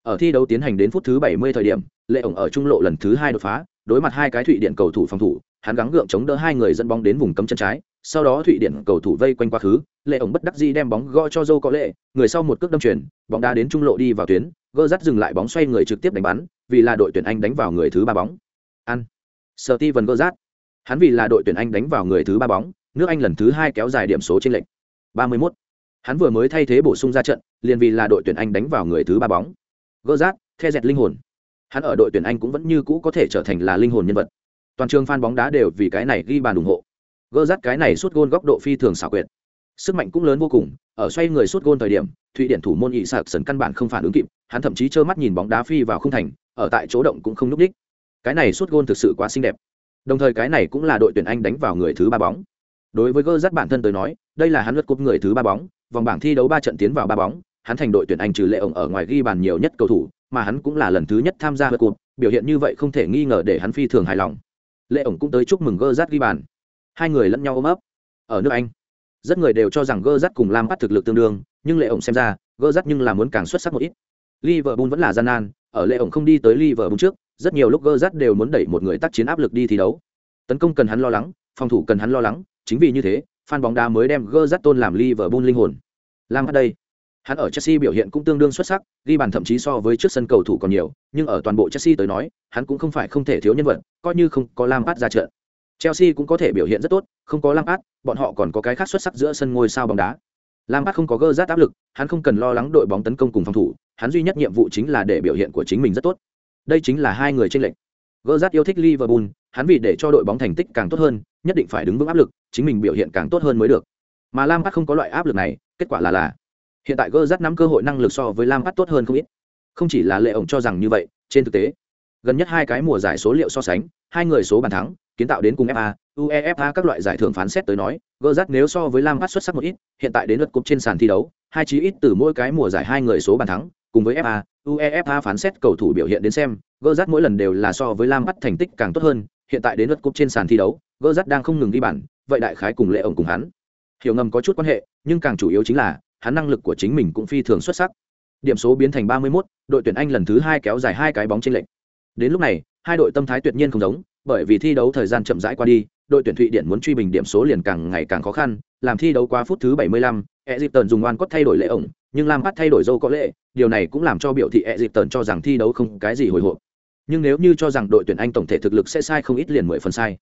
ở thi đấu tiến hành đến phút thứ 70 thời điểm lệ ổng ở trung lộ lần thứ hai đột phá, đối mặt hai cái thụy điện cầu thủ phòng thủ hắn gắng gượng chống đỡ hai người dẫn bóng đến vùng cấm chân trái, sau đó thụy điển cầu thủ vây quanh quá khứ, lệ ổng bất đắc dĩ đem bóng gõ cho dâu có lệ, người sau một cước đâm chuyển bóng đá đến trung lộ đi vào tuyến, gỡ rắt dừng lại bóng xoay người trực tiếp đánh bắn, vì là đội tuyển anh đánh vào người thứ ba bóng. Ăn sợ ti vần gỡ rát hắn vì là đội tuyển anh đánh vào người thứ ba bóng, nước anh lần thứ hai kéo dài điểm số trên lệnh 31. hắn vừa mới thay thế bổ sung ra trận, liền vì là đội tuyển anh đánh vào người thứ ba bóng. Gỡ rát the dẹt linh hồn. Hắn ở đội tuyển anh cũng vẫn như cũ có thể trở thành là linh hồn nhân vật toàn trường fan bóng đá đều vì cái này ghi bàn ủng hộ. Gỡ rát cái này suốt gôn góc độ phi thường xảo quyệt. Sức mạnh cũng lớn vô cùng, ở xoay người suốt gôn thời điểm, thụy điển thủ môn ỵ sạc sần căn bản không phản ứng kịp, hắn thậm chí trơ mắt nhìn bóng đá phi vào không thành, ở tại chỗ động cũng không núp đích cái này suốt gôn thực sự quá xinh đẹp. Đồng thời cái này cũng là đội tuyển anh đánh vào người thứ ba bóng. Đối với gỡ rát bản thân tới nói, đây là hắn lượt cúp người thứ ba bóng, vòng bảng thi đấu ba trận tiến vào ba bóng, hắn thành đội tuyển anh trừ lệ ổng ở ngoài ghi bàn nhiều nhất cầu thủ, mà hắn cũng là lần thứ nhất tham gia lượt cúp, biểu hiện như vậy không thể nghi ngờ để hắn phi thường hài lòng lệ ổng cũng tới chúc mừng gơ rát ghi bàn. Hai người lẫn nhau ôm ấp. Ở nước anh, rất người đều cho rằng gơ rát cùng lam bắt thực lực tương đương, nhưng lệ ổng xem ra, gơ rát nhưng là muốn càng xuất sắc một ít. Liverpool vẫn là gian nan, ở lệ ổng không đi tới liverpool trước, rất nhiều lúc gơ rát đều muốn đẩy một người tác chiến áp lực đi thi đấu. Tấn công cần hắn lo lắng, phòng thủ cần hắn lo lắng, chính vì như thế, fan bóng đá mới đem gơ rát tôn làm liverpool linh hồn. Lam bắt đây hắn ở chelsea biểu hiện cũng tương đương xuất sắc, ghi bàn thậm chí so với trước sân cầu thủ còn nhiều, nhưng ở toàn bộ chelsea tới nói, hắn cũng không phải không thể thiếu nhân vật, coi như không có lam ra trận. Chelsea cũng có thể biểu hiện rất tốt, không có lam bọn họ còn có cái khác xuất sắc giữa sân ngôi sao bóng đá. Lam không có gơ rát áp lực, hắn không cần lo lắng đội bóng tấn công cùng phòng thủ, hắn duy nhất nhiệm vụ chính là để biểu hiện của chính mình rất tốt. Đây chính là hai người tranh lệch. Gơ rát yêu thích liverpool, hắn vì để cho đội bóng thành tích càng tốt hơn, nhất định phải đứng vững áp lực, chính mình biểu hiện càng tốt hơn mới được. Mà lam không có loại áp lực này, kết quả là là hiện tại gơ rắt nắm cơ hội năng lực so với lam bắt tốt hơn không ít. Không chỉ là lệ ổng cho rằng như vậy, trên thực tế, gần nhất hai cái mùa giải số liệu so sánh, hai người số bàn thắng, kiến tạo đến cùng fa uefa các loại giải thưởng phán xét tới nói, gơ rắt nếu so với lam bắt xuất sắc một ít, hiện tại đến lượt cục trên sàn thi đấu, hai chí ít từ mỗi cái mùa giải hai người số bàn thắng, cùng với fa uefa phán xét cầu thủ biểu hiện đến xem, gơ rắt mỗi lần đều là so với lam bắt thành tích càng tốt hơn, hiện tại đến lượt cục trên sàn thi đấu, gơ rắt đang không ngừng đi bản vậy đại khái cùng lệ ổng cùng hắn. Hiểu ngầm có chút quan hệ, nhưng càng chủ yếu chính là hắn năng lực của chính mình cũng phi thường xuất sắc. Điểm số biến thành 31, đội tuyển anh lần thứ hai kéo dài hai cái bóng trên lệnh đến lúc này hai đội tâm thái tuyệt nhiên không giống bởi vì thi đấu thời gian chậm rãi qua đi đội tuyển thụy điển muốn truy bình điểm số liền càng ngày càng khó khăn làm thi đấu qua phút thứ 75, Egypton dùng oan cốt thay đổi lệ ổng nhưng lam bắt thay đổi dâu có lệ điều này cũng làm cho biểu thị Egypton cho rằng thi đấu không cái gì hồi hộp. Nhưng nếu như cho rằng đội tuyển anh tổng thể thực lực sẽ sai không ít liền mười phần sai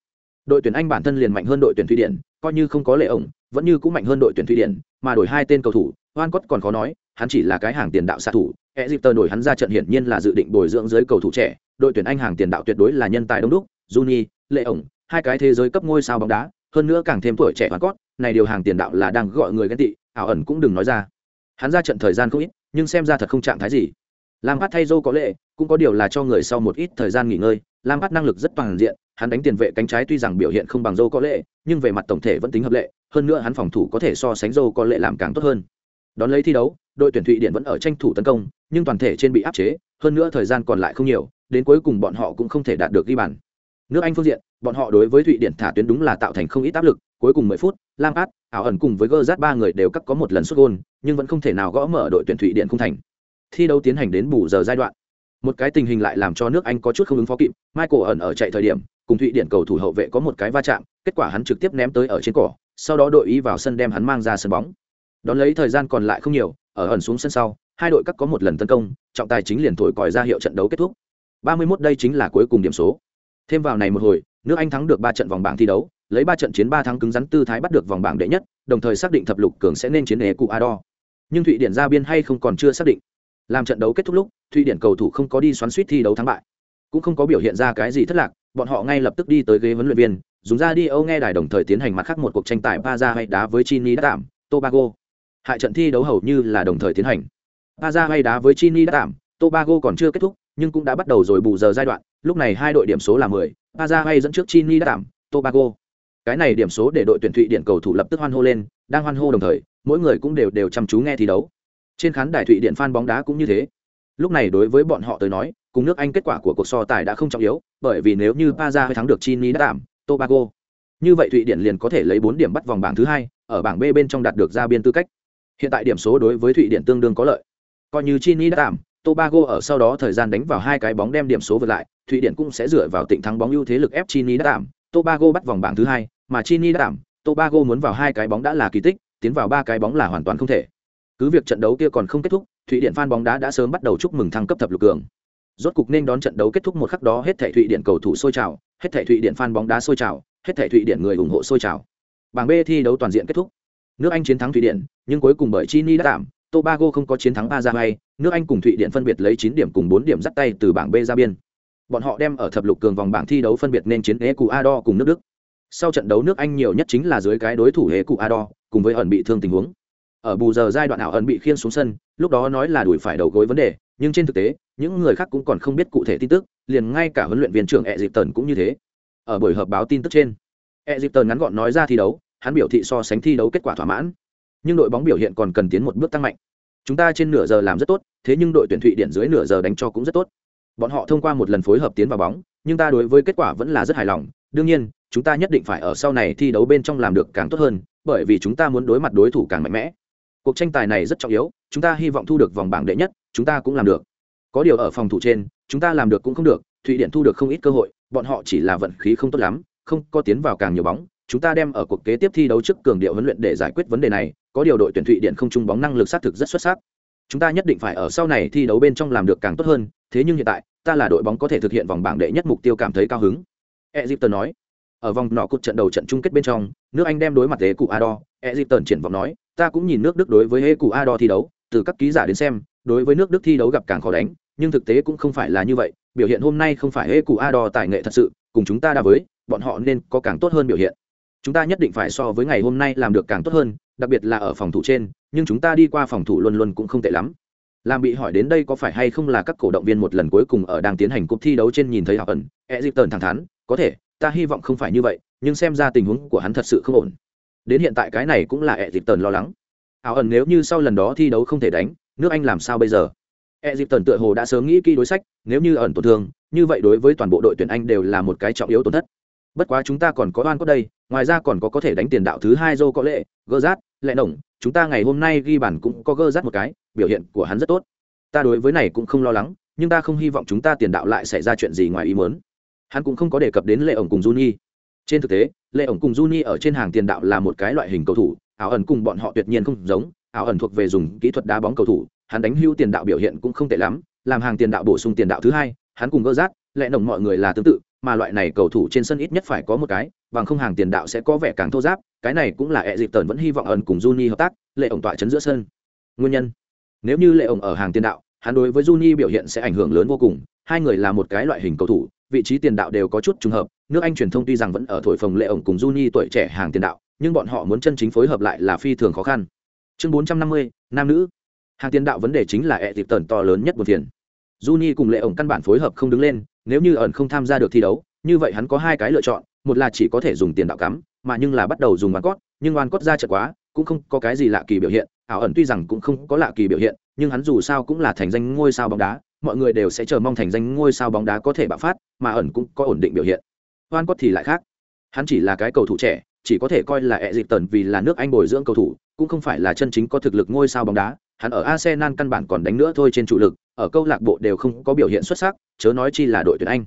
đội tuyển anh bản thân liền mạnh hơn đội tuyển thụy điển coi như không có lệ ổng vẫn như cũng mạnh hơn đội tuyển thụy điển mà đổi hai tên cầu thủ oan cốt còn khó nói hắn chỉ là cái hàng tiền đạo xạ thủ Egypton đổi hắn ra trận hiển nhiên là dự định bồi dưỡng dưới cầu thủ trẻ đội tuyển anh hàng tiền đạo tuyệt đối là nhân tài đông đúc juni lệ ổng hai cái thế giới cấp ngôi sao bóng đá hơn nữa càng thêm tuổi trẻ Hoan Cốt, này điều hàng tiền đạo là đang gọi người ghen tị ảo ẩn cũng đừng nói ra. Hắn ra trận thời gian không ít nhưng xem ra thật không trạng thái gì. Lam phát thay dâu có lệ cũng có điều là cho người sau một ít thời gian nghỉ ngơi lam phát năng lực rất toàn diện hắn đánh tiền vệ cánh trái tuy rằng biểu hiện không bằng dâu có lệ, nhưng về mặt tổng thể vẫn tính hợp lệ, hơn nữa hắn phòng thủ có thể so sánh dâu có lệ làm càng tốt hơn. Đón lấy thi đấu, đội tuyển thụy điển vẫn ở tranh thủ tấn công, nhưng toàn thể trên bị áp chế, hơn nữa thời gian còn lại không nhiều, đến cuối cùng bọn họ cũng không thể đạt được ghi bàn. Nước anh phương diện, bọn họ đối với thụy điển thả tuyến đúng là tạo thành không ít áp lực, cuối cùng 10 phút, lam át ảo ẩn cùng với gơ rát ba người đều cắt có một lần xuất gôn, nhưng vẫn không thể nào gõ mở đội tuyển thụy điển không thành. Thi đấu tiến hành đến bù giờ giai đoạn. Một cái tình hình lại làm cho nước anh có chút không ứng phó kịp, michael ẩn ở chạy thời điểm cùng thụy điển cầu thủ hậu vệ có một cái va chạm, kết quả hắn trực tiếp ném tới ở trên cỏ, sau đó đội ý vào sân đem hắn mang ra sân bóng. Đón lấy thời gian còn lại không nhiều, ở ẩn xuống sân sau, hai đội cắt có một lần tấn công, trọng tài chính liền thổi còi ra hiệu trận đấu kết thúc. 31 đây chính là cuối cùng điểm số. Thêm vào này một hồi, nước anh thắng được ba trận vòng bảng thi đấu, lấy ba trận chiến ba thắng cứng rắn tư thái bắt được vòng bảng đệ nhất, đồng thời xác định thập lục cường sẽ nên chiến đề cụ ador nhưng thụy điển ra biên hay không còn chưa xác định. Làm trận đấu kết thúc lúc, thụy điển cầu thủ không có đi xoắn suýt thi đấu thắng bại. Cũng không có biểu hiện ra cái gì thất lạc bọn họ ngay lập tức đi tới ghế huấn luyện viên dùng ra đi âu nghe đài đồng thời tiến hành mặt khác một cuộc tranh tài pa ra hay đá với chini đã tạm tobago. Hại trận thi đấu hầu như là đồng thời tiến hành. Pa ra hay đá với chini đã tạm tobago còn chưa kết thúc nhưng cũng đã bắt đầu rồi bù giờ giai đoạn lúc này hai đội điểm số là 10, pa ra hay dẫn trước chini đã tạm tobago. Cái này điểm số để đội tuyển thụy điện cầu thủ lập tức hoan hô lên đang hoan hô đồng thời mỗi người cũng đều đều chăm chú nghe thi đấu. Trên khán đài thụy điện fan bóng đá cũng như thế. Lúc này đối với bọn họ tới nói cùng nước anh kết quả của cuộc so tài đã không trọng yếu bởi vì nếu như pa ra thắng được chini đã đảm, tobago. Như vậy thụy điển liền có thể lấy bốn điểm bắt vòng bảng thứ hai ở bảng b bên trong đạt được ra biên tư cách. Hiện tại điểm số đối với thụy điển tương đương có lợi. Coi như chini đã đảm, tobago ở sau đó thời gian đánh vào hai cái bóng đem điểm số vượt lại thụy điển cũng sẽ dựa vào tỉnh thắng bóng ưu thế lực ép chini đã đảm, tobago bắt vòng bảng thứ hai mà chini đã đảm, tobago muốn vào hai cái bóng đã là kỳ tích tiến vào ba cái bóng là hoàn toàn không thể. Cứ việc trận đấu kia còn không kết thúc thụy điển phan bóng đá đã sớm bắt đầu chúc mừng thăng cấp thập lục cường rốt cục nên đón trận đấu kết thúc một khắc đó hết thảy thụy điện cầu thủ sôi trào, hết thảy thụy điện fan bóng đá sôi trào, hết thảy thụy điện người ủng hộ sôi trào. Bảng b thi đấu toàn diện kết thúc. Nước anh chiến thắng thụy điện nhưng cuối cùng bởi chini đã tạm, tobago không có chiến thắng ba ra hay nước anh cùng thụy điện phân biệt lấy chín điểm cùng bốn điểm dắt tay từ bảng b ra biên. Bọn họ đem ở thập lục cường vòng bảng thi đấu phân biệt nên chiến ecuador cùng nước đức. Sau trận đấu nước anh nhiều nhất chính là dưới cái đối thủ ecuador, cùng với ẩn bị thương tình huống. Ở bù giờ giai đoạn ảo ẩn bị khiên xuống sân, lúc đó nói là đuổi phải đầu gối vấn đề, nhưng trên thực tế những người khác cũng còn không biết cụ thể tin tức, liền ngay cả huấn luyện viên trưởng e dịp tần cũng như thế. Ở buổi họp báo tin tức trên e dịp tần ngắn gọn nói ra thi đấu, hắn biểu thị so sánh thi đấu kết quả thỏa mãn. Nhưng đội bóng biểu hiện còn cần tiến một bước tăng mạnh. Chúng ta trên nửa giờ làm rất tốt, thế nhưng đội tuyển thụy điện dưới nửa giờ đánh cho cũng rất tốt. Bọn họ thông qua một lần phối hợp tiến vào bóng, nhưng ta đối với kết quả vẫn là rất hài lòng. Đương nhiên, chúng ta nhất định phải ở sau này thi đấu bên trong làm được càng tốt hơn, bởi vì chúng ta muốn đối mặt đối thủ càng mạnh mẽ. Cuộc tranh tài này rất trọng yếu, chúng ta hy vọng thu được vòng bảng đệ nhất, chúng ta cũng làm được có điều ở phòng thủ trên, chúng ta làm được cũng không được, thụy điện thu được không ít cơ hội, bọn họ chỉ là vận khí không tốt lắm, không có tiến vào càng nhiều bóng. Chúng ta đem ở cuộc kế tiếp thi đấu trước cường điệu huấn luyện để giải quyết vấn đề này, có điều đội tuyển thụy điện không chung bóng năng lực xác thực rất xuất sắc. Chúng ta nhất định phải ở sau này thi đấu bên trong làm được càng tốt hơn, thế nhưng hiện tại, ta là đội bóng có thể thực hiện vòng bảng đệ nhất mục tiêu cảm thấy cao hứng. Egypter nói. Ở vòng nọ cột trận đầu trận chung kết bên trong, nước anh đem đối mặt thế cụ ador Egypter triển vọng nói, ta cũng nhìn nước đức đối với hệ cụ ador thi đấu, từ các ký giả đến xem, đối với nước đức thi đấu gặp càng khó đánh nhưng thực tế cũng không phải là như vậy, biểu hiện hôm nay không phải hễ cụ đo tài nghệ thật sự, cùng chúng ta đa với, bọn họ nên có càng tốt hơn biểu hiện. Chúng ta nhất định phải so với ngày hôm nay làm được càng tốt hơn, đặc biệt là ở phòng thủ trên, nhưng chúng ta đi qua phòng thủ luôn luôn cũng không tệ lắm. Làm bị hỏi đến đây có phải hay không là các cổ động viên một lần cuối cùng ở đang tiến hành cuộc thi đấu trên nhìn thấy hảo ẩn Egypton thẳng thắn, có thể, ta hy vọng không phải như vậy, nhưng xem ra tình huống của hắn thật sự không ổn. Đến hiện tại cái này cũng là Egypton lo lắng. Ảo ẩn nếu như sau lần đó thi đấu không thể đánh, nước anh làm sao bây giờ? Egypton tựa hồ đã sớm nghĩ kỹ đối sách nếu như ẩn tổn thương như vậy đối với toàn bộ đội tuyển anh đều là một cái trọng yếu tổn thất. Bất quá chúng ta còn có oan có đây ngoài ra còn có có thể đánh tiền đạo thứ hai Joe có lệ Gerrard, lệ nổng chúng ta ngày hôm nay ghi bàn cũng có Gerrard một cái biểu hiện của hắn rất tốt. Ta đối với này cũng không lo lắng nhưng ta không hy vọng chúng ta tiền đạo lại xảy ra chuyện gì ngoài ý muốn. Hắn cũng không có đề cập đến lệ ổng cùng juni. Trên thực tế lệ ổng cùng juni ở trên hàng tiền đạo là một cái loại hình cầu thủ ảo ẩn cùng bọn họ tuyệt nhiên không giống ảo ẩn thuộc về dùng kỹ thuật đá bóng cầu thủ hắn đánh hưu tiền đạo biểu hiện cũng không tệ lắm, làm hàng tiền đạo bổ sung tiền đạo thứ hai, hắn cùng gỡ rát lệ nồng mọi người là tương tự, mà loại này cầu thủ trên sân ít nhất phải có một cái, bằng không hàng tiền đạo sẽ có vẻ càng thô giáp, cái này cũng là e dịp tần vẫn hy vọng ẩn cùng juni hợp tác, lệ ổng tọa chấn giữa sân. Nguyên nhân, nếu như lệ ổng ở hàng tiền đạo, hắn đối với juni biểu hiện sẽ ảnh hưởng lớn vô cùng, hai người là một cái loại hình cầu thủ, vị trí tiền đạo đều có chút trùng hợp, nước anh truyền thông tuy rằng vẫn ở thổi phồng lệ ổng cùng juni tuổi trẻ hàng tiền đạo, nhưng bọn họ muốn chân chính phối hợp lại là phi thường khó khăn. Chương bốn trăm năm mươi, nam nữ hàng tiền đạo vấn đề chính là e dịp tần to lớn nhất một phiền. Juni cùng lệ ổng căn bản phối hợp không đứng lên, nếu như ẩn không tham gia được thi đấu, như vậy hắn có hai cái lựa chọn, một là chỉ có thể dùng tiền đạo cắm, mà nhưng là bắt đầu dùng oan cót, nhưng oan cót ra chật quá, cũng không có cái gì lạ kỳ biểu hiện, ảo ẩn tuy rằng cũng không có lạ kỳ biểu hiện, nhưng hắn dù sao cũng là thành danh ngôi sao bóng đá, mọi người đều sẽ chờ mong thành danh ngôi sao bóng đá có thể bạo phát, mà ẩn cũng có ổn định biểu hiện. Oan cót thì lại khác. Hắn chỉ là cái cầu thủ trẻ, chỉ có thể coi là ẹ dịp tần vì là nước anh bồi dưỡng cầu thủ, cũng không phải là chân chính có thực lực ngôi sao bóng đá hắn ở arsenal căn bản còn đánh nữa thôi trên trụ lực, ở câu lạc bộ đều không có biểu hiện xuất sắc, chớ nói chi là đội tuyển anh.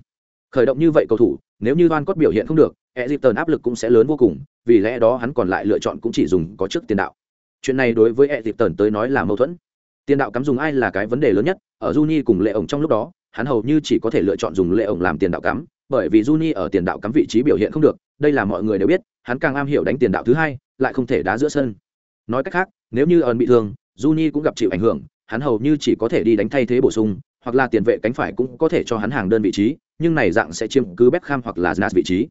Khởi động như vậy cầu thủ, nếu như đoan cốt biểu hiện không được Egypton áp lực cũng sẽ lớn vô cùng, vì lẽ đó hắn còn lại lựa chọn cũng chỉ dùng có trước tiền đạo. Chuyện này đối với Egypton tới nói là mâu thuẫn. Tiền đạo cắm dùng ai là cái vấn đề lớn nhất, ở Juni cùng lệ ổng trong lúc đó, hắn hầu như chỉ có thể lựa chọn dùng lệ ổng làm tiền đạo cắm, bởi vì Juni ở tiền đạo cắm vị trí biểu hiện không được, đây là mọi người đều biết, hắn càng am hiểu đánh tiền đạo thứ hai, lại không thể đá giữa sân. Nói cách khác, nếu như ẩn bị thương Juni cũng gặp chịu ảnh hưởng, hắn hầu như chỉ có thể đi đánh thay thế bổ sung, hoặc là tiền vệ cánh phải cũng có thể cho hắn hàng đơn vị trí, nhưng này dạng sẽ chiếm cứ Beckham hoặc là Nas vị trí.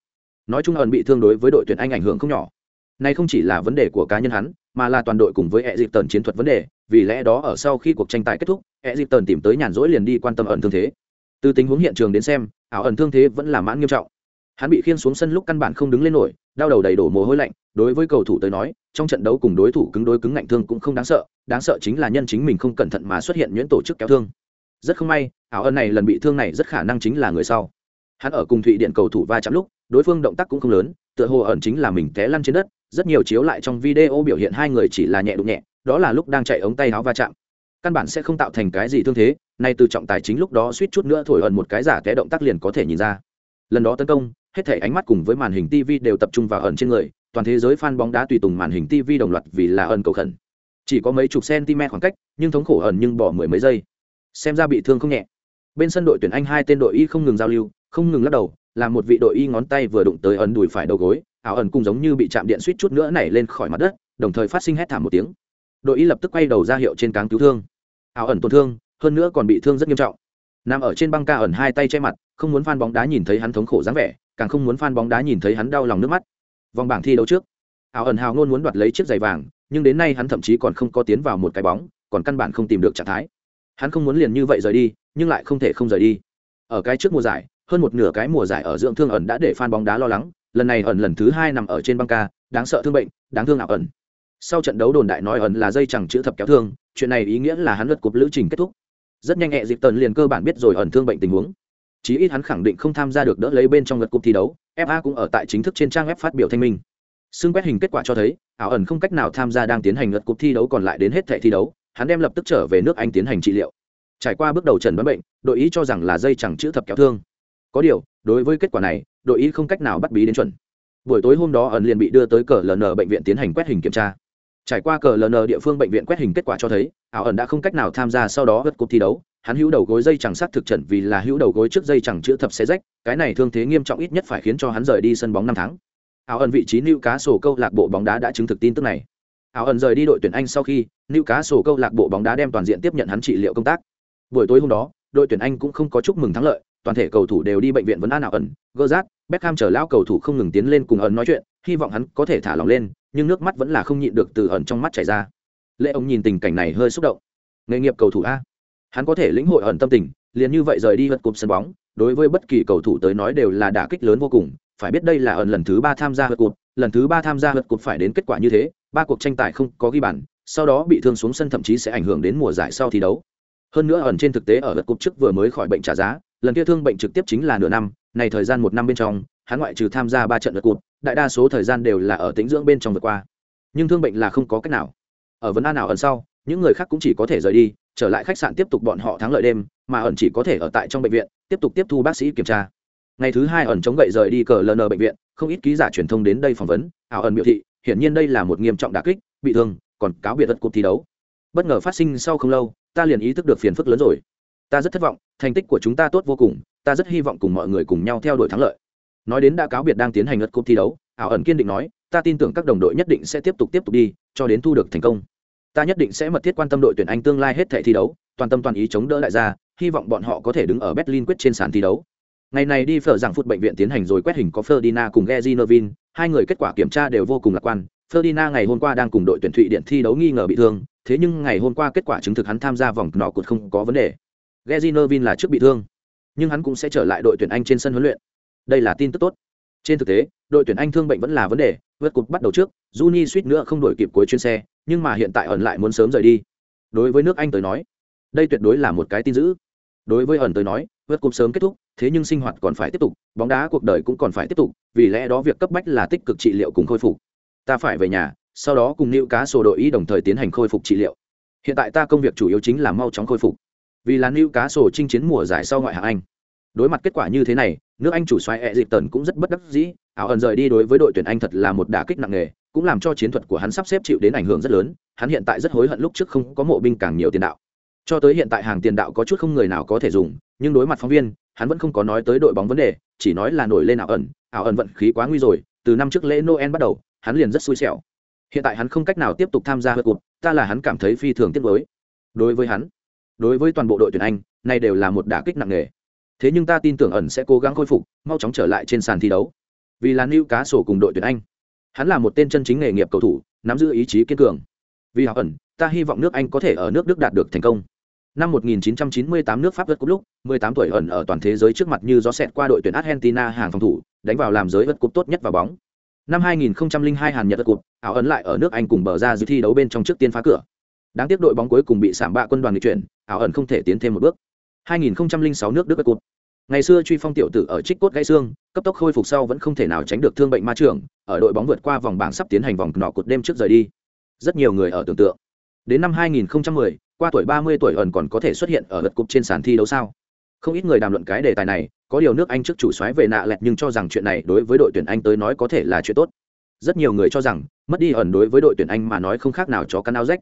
Nói chung ẩn bị thương đối với đội tuyển anh ảnh hưởng không nhỏ. Này không chỉ là vấn đề của cá nhân hắn, mà là toàn đội cùng với e dịp tần chiến thuật vấn đề, vì lẽ đó ở sau khi cuộc tranh tài kết thúc e dịp tần tìm tới nhàn rỗi liền đi quan tâm ẩn thương thế. Từ tình huống hiện trường đến xem, ảo ẩn thương thế vẫn là mãn nghiêm trọng. Hắn bị khiên xuống sân lúc căn bản không đứng lên nổi, đau đầu đầy đổ mồ hôi lạnh đối với cầu thủ tới nói, trong trận đấu cùng đối thủ cứng đối cứng ngạnh thương cũng không đáng sợ đáng sợ chính là nhân chính mình không cẩn thận mà xuất hiện nhuyễn tổ chức kéo thương. Rất không may, ảo ân này lần bị thương này rất khả năng chính là người sau. Hắn ở cùng thụy điện cầu thủ va chạm lúc, đối phương động tác cũng không lớn, tựa hồ ẩn chính là mình té lăn trên đất, rất nhiều chiếu lại trong video biểu hiện hai người chỉ là nhẹ đụng nhẹ, đó là lúc đang chạy ống tay áo va chạm. Căn bản sẽ không tạo thành cái gì thương thế, nay từ trọng tài chính lúc đó suýt chút nữa thổi ẩn một cái giả té động tác liền có thể nhìn ra. Lần đó tấn công, hết thể ánh mắt cùng với màn hình tv đều tập trung vào ẩn trên người toàn thế giới fan bóng đá tùy tùng màn hình tv đồng loạt vì là ẩn cầu khẩn. Chỉ có mấy chục cm khoảng cách, nhưng thống khổ ẩn nhưng bỏ mười mấy giây. Xem ra bị thương không nhẹ. Bên sân đội tuyển anh hai tên đội y không ngừng giao lưu, không ngừng lắc đầu làm một vị đội y ngón tay vừa đụng tới ẩn đùi phải đầu gối, áo ẩn cũng giống như bị chạm điện suýt chút nữa nảy lên khỏi mặt đất, đồng thời phát sinh hét thảm một tiếng. Đội y lập tức quay đầu ra hiệu trên cáng cứu thương. Ảo ẩn tổn thương, hơn nữa còn bị thương rất nghiêm trọng. Nằm ở trên băng ca ẩn hai tay che mặt, không muốn fan bóng đá nhìn thấy hắn thống khổ dáng vẻ, càng không muốn fan bóng đá nhìn thấy hắn đau lòng nước mắt vòng bảng thi đấu trước. Ảo ẩn hào ngôn muốn đoạt lấy chiếc giày vàng, nhưng đến nay hắn thậm chí còn không có tiến vào một cái bóng, còn căn bản không tìm được trạng thái. Hắn không muốn liền như vậy rời đi, nhưng lại không thể không rời đi. Ở cái trước mùa giải, hơn một nửa cái mùa giải ở dưỡng thương ẩn đã để fan bóng đá lo lắng, lần này ẩn lần thứ hai nằm ở trên băng ca, đáng sợ thương bệnh, đáng thương ảo ẩn. Sau trận đấu đồn đại nói ẩn là dây chẳng chữ thập kéo thương, chuyện này ý nghĩa là hắn lượt cục lữ trình kết thúc. Rất nhanh nhẹ dịp tần liền cơ bản biết rồi ẩn thương bệnh tình huống. Chí ít hắn khẳng định không tham gia được đỡ lấy bên trong lượt cục thi đấu fa cũng ở tại chính thức trên trang web phát biểu thanh minh. Xưng quét hình kết quả cho thấy, ảo ẩn không cách nào tham gia đang tiến hành lượt cuộc thi đấu còn lại đến hết thẻ thi đấu, hắn đem lập tức trở về nước anh tiến hành trị liệu. Trải qua bước đầu trần đoán bệnh, đội ý cho rằng là dây chẳng chữ thập kéo thương. Có điều, đối với kết quả này, đội ý không cách nào bắt bí đến chuẩn. Buổi tối hôm đó ẩn liền bị đưa tới cờ ln bệnh viện tiến hành quét hình kiểm tra. Trải qua cờ ln địa phương bệnh viện quét hình kết quả cho thấy, ảo ẩn đã không cách nào tham gia sau đó vượt cuộc thi đấu hắn hữu đầu gối dây chẳng sát thực trần vì là hữu đầu gối trước dây chẳng chữa thập xé rách, cái này thương thế nghiêm trọng ít nhất phải khiến cho hắn rời đi sân bóng năm tháng. Áo ẩn vị trí Lưu cá sổ câu lạc bộ bóng đá đã chứng thực tin tức này. Áo ẩn rời đi đội tuyển anh sau khi Lưu cá sổ câu lạc bộ bóng đá đem toàn diện tiếp nhận hắn trị liệu công tác. Buổi tối hôm đó, đội tuyển anh cũng không có chúc mừng thắng lợi, toàn thể cầu thủ đều đi bệnh viện vấn an ảo ẩn gơ rát beckham chờ lão cầu thủ không ngừng tiến lên cùng ẩn nói chuyện, hy vọng hắn có thể thả lòng lên, nhưng nước mắt vẫn là không nhịn được từ ẩn trong mắt chảy ra. Lệ ông nhìn tình cảnh này hơi xúc động. Nghề nghiệp cầu thủ a hắn có thể lĩnh hội ẩn tâm tình, liền như vậy rời đi vượt cụp sân bóng, đối với bất kỳ cầu thủ tới nói đều là đả kích lớn vô cùng. Phải biết đây là ẩn lần thứ ba tham gia vượt cụp, lần thứ ba tham gia vượt cụp phải đến kết quả như thế, ba cuộc tranh tài không có ghi bàn, sau đó bị thương xuống sân thậm chí sẽ ảnh hưởng đến mùa giải sau thi đấu. Hơn nữa ẩn trên thực tế ở vượt cụp trước vừa mới khỏi bệnh trả giá, lần kia thương bệnh trực tiếp chính là nửa năm, này thời gian một năm bên trong, hắn ngoại trừ tham gia ba trận vượt cụm đại đa số thời gian đều là ở tĩnh dưỡng bên trong vượt qua. Nhưng thương bệnh là không có cách nào. Ở vấn an nào ẩn sau, những người khác cũng chỉ có thể rời đi trở lại khách sạn tiếp tục bọn họ thắng lợi đêm, mà ẩn chỉ có thể ở tại trong bệnh viện, tiếp tục tiếp thu bác sĩ kiểm tra. Ngày thứ hai ẩn chống gậy rời đi cờ ln bệnh viện, không ít ký giả truyền thông đến đây phỏng vấn, ảo ẩn biểu thị, hiển nhiên đây là một nghiêm trọng đà kích, bị thương, còn cáo biệt đất cuộc thi đấu. Bất ngờ phát sinh sau không lâu, ta liền ý thức được phiền phức lớn rồi. Ta rất thất vọng, thành tích của chúng ta tốt vô cùng, ta rất hy vọng cùng mọi người cùng nhau theo đuổi thắng lợi. Nói đến đã cáo biệt đang tiến hành lượt cúp thi đấu, ảo ẩn kiên định nói, ta tin tưởng các đồng đội nhất định sẽ tiếp tục tiếp tục đi, cho đến thu được thành công ta nhất định sẽ mật thiết quan tâm đội tuyển anh tương lai hết thể thi đấu toàn tâm toàn ý chống đỡ đại gia hy vọng bọn họ có thể đứng ở berlin quyết trên sàn thi đấu ngày này đi phở giảng phút bệnh viện tiến hành rồi quét hình có Ferdinand cùng Gezinovin, hai người kết quả kiểm tra đều vô cùng lạc quan. Ferdinand ngày hôm qua đang cùng đội tuyển Thụy điển thi đấu nghi ngờ bị thương, thế nhưng ngày hôm qua kết quả chứng thực hắn tham gia vòng nọ cột không có vấn đề. Gezinovin là trước bị thương, nhưng hắn cũng sẽ trở lại đội tuyển Anh trên sân huấn luyện. Đây là tin tức tốt. Trên thực tế, đội tuyển Anh thương bệnh vẫn là vấn đề, vượt cột bắt đầu trước, Juni suýt nữa không đổi kịp cuối chuyến xe, nhưng mà hiện tại ẩn lại muốn sớm rời đi. Đối với nước Anh tới nói, đây tuyệt đối là một cái tin dữ. Đối với ẩn tới nói, vượt cúp sớm kết thúc, thế nhưng sinh hoạt còn phải tiếp tục, bóng đá cuộc đời cũng còn phải tiếp tục, vì lẽ đó việc cấp bách là tích cực trị liệu cùng khôi phục. Ta phải về nhà, sau đó cùng Lưu Cá sổ đội y đồng thời tiến hành khôi phục trị liệu. Hiện tại ta công việc chủ yếu chính là mau chóng khôi phục. Vì là Lưu Cá sổ chinh chiến mùa giải sau ngoại hạng Anh. Đối mặt kết quả như thế này, nước Anh chủ soái e dịp tần cũng rất bất đắc dĩ, ảo ẩn rời đi đối với đội tuyển Anh thật là một đả kích nặng nề, cũng làm cho chiến thuật của hắn sắp xếp chịu đến ảnh hưởng rất lớn, hắn hiện tại rất hối hận lúc trước không có mộ binh càng nhiều tiền đạo. Cho tới hiện tại hàng tiền đạo có chút không người nào có thể dùng, nhưng đối mặt phóng viên, hắn vẫn không có nói tới đội bóng vấn đề, chỉ nói là nổi lên ảo ẩn, ảo ẩn vận khí quá nguy rồi, từ năm trước lễ Noel bắt đầu, hắn liền rất xui xẻo. Hiện tại hắn không cách nào tiếp tục tham gia hội cuộc, ta là hắn cảm thấy phi thường tiếc nuối. Đối với hắn, đối với toàn bộ đội tuyển anh này đều là một đả kích nặng nề thế nhưng ta tin tưởng ẩn sẽ cố gắng khôi phục mau chóng trở lại trên sàn thi đấu vì là nữ cá sổ cùng đội tuyển anh hắn là một tên chân chính nghề nghiệp cầu thủ, nắm giữ ý chí kiên cường. Vì học ẩn, ta hy vọng nước anh có thể ở nước đức đạt được thành công. Năm 1998 nước pháp vượt cúp lúc 18 tuổi ẩn ở toàn thế giới trước mặt như gió xẹt qua đội tuyển argentina hàng phòng thủ, đánh vào làm giới vượt cúp tốt nhất vào bóng. Năm 2002 hàn nhật vượt cúp, ảo ẩn lại ở nước anh cùng bờ ra dự thi đấu bên trong trước tiên phá cửa. Đáng tiếc đội bóng cuối cùng bị sảm bạ quân đoàn nghịch chuyển, ảo ẩn không thể tiến thêm một bước. 2006 nước đức vượt cúp ngày xưa truy phong tiểu tử ở trích cốt gãy xương cấp tốc khôi phục sau vẫn không thể nào tránh được thương bệnh ma trưởng. ở đội bóng vượt qua vòng bảng sắp tiến hành vòng nọ cột đêm trước rời đi. Rất nhiều người ở tưởng tượng. Đến năm 2010, qua tuổi 30 tuổi ẩn còn có thể xuất hiện ở lượt cục trên sàn thi đấu sao? Không ít người đàm luận cái đề tài này có điều nước anh trước chủ soái về nạ lẹt nhưng cho rằng chuyện này đối với đội tuyển anh tới nói có thể là chuyện tốt. Rất nhiều người cho rằng mất đi ẩn đối với đội tuyển anh mà nói không khác nào cho căn áo rách.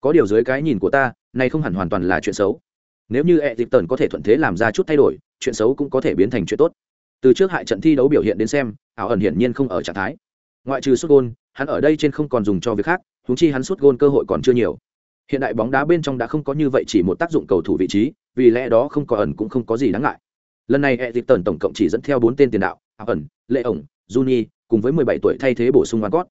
Có điều dưới cái nhìn của ta này không hẳn hoàn toàn là chuyện xấu nếu như e dịp tần có thể thuận thế làm ra chút thay đổi, chuyện xấu cũng có thể biến thành chuyện tốt. Từ trước hại trận thi đấu biểu hiện đến xem, ảo ẩn hiển nhiên không ở trạng thái. Ngoại trừ sút gôn, hắn ở đây trên không còn dùng cho việc khác húng chi hắn sút gôn cơ hội còn chưa nhiều. Hiện đại bóng đá bên trong đã không có như vậy chỉ một tác dụng cầu thủ vị trí, vì lẽ đó không có ẩn cũng không có gì đáng ngại. Lần này e dịp tần tổng cộng chỉ dẫn theo bốn tên tiền đạo, ảo ẩn, lệ ổng, juni, cùng với mười bảy tuổi thay thế bổ sung van cót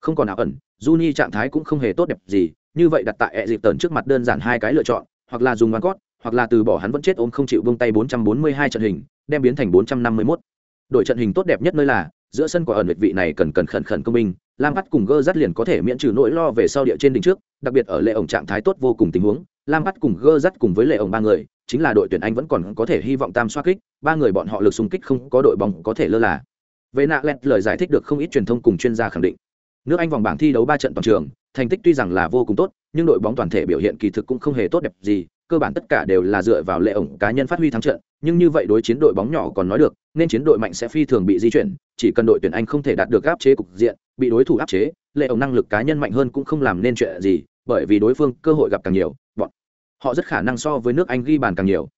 không còn ảo ẩn, juni trạng thái cũng không hề tốt đẹp gì, như vậy đặt tại e dịp tần trước mặt đơn giản hai cái lựa chọn, hoặc là dùng van cót hoặc là từ bỏ hắn vẫn chết ôm không chịu vung tay 442 trận hình, đem biến thành 451. Đội trận hình tốt đẹp nhất nơi là, giữa sân của ẩn vị này cần cần khẩn khẩn công minh, Lam Bắt cùng Gơ dắt liền có thể miễn trừ nỗi lo về sau địa trên đỉnh trước, đặc biệt ở lệ ổng trạng thái tốt vô cùng tình huống, Lam Bắt cùng Gơ dắt cùng với lệ ổng ba người, chính là đội tuyển Anh vẫn còn có thể hy vọng tam xoá kích, ba người bọn họ lực xung kích không có đội bóng có thể lơ là. Về nạ lẹt lời giải thích được không ít truyền thông cùng chuyên gia khẳng định. Nước Anh vòng bảng thi đấu ba trận toàn trường, thành tích tuy rằng là vô cùng tốt, nhưng đội bóng toàn thể biểu hiện kỳ thực cũng không hề tốt đẹp gì, cơ bản tất cả đều là dựa vào lệ ổng cá nhân phát huy thắng trận, nhưng như vậy đối chiến đội bóng nhỏ còn nói được, nên chiến đội mạnh sẽ phi thường bị di chuyển, chỉ cần đội tuyển anh không thể đạt được áp chế cục diện, bị đối thủ áp chế, lệ ổng năng lực cá nhân mạnh hơn cũng không làm nên chuyện gì, bởi vì đối phương cơ hội gặp càng nhiều, bọn họ rất khả năng so với nước anh ghi bàn càng nhiều.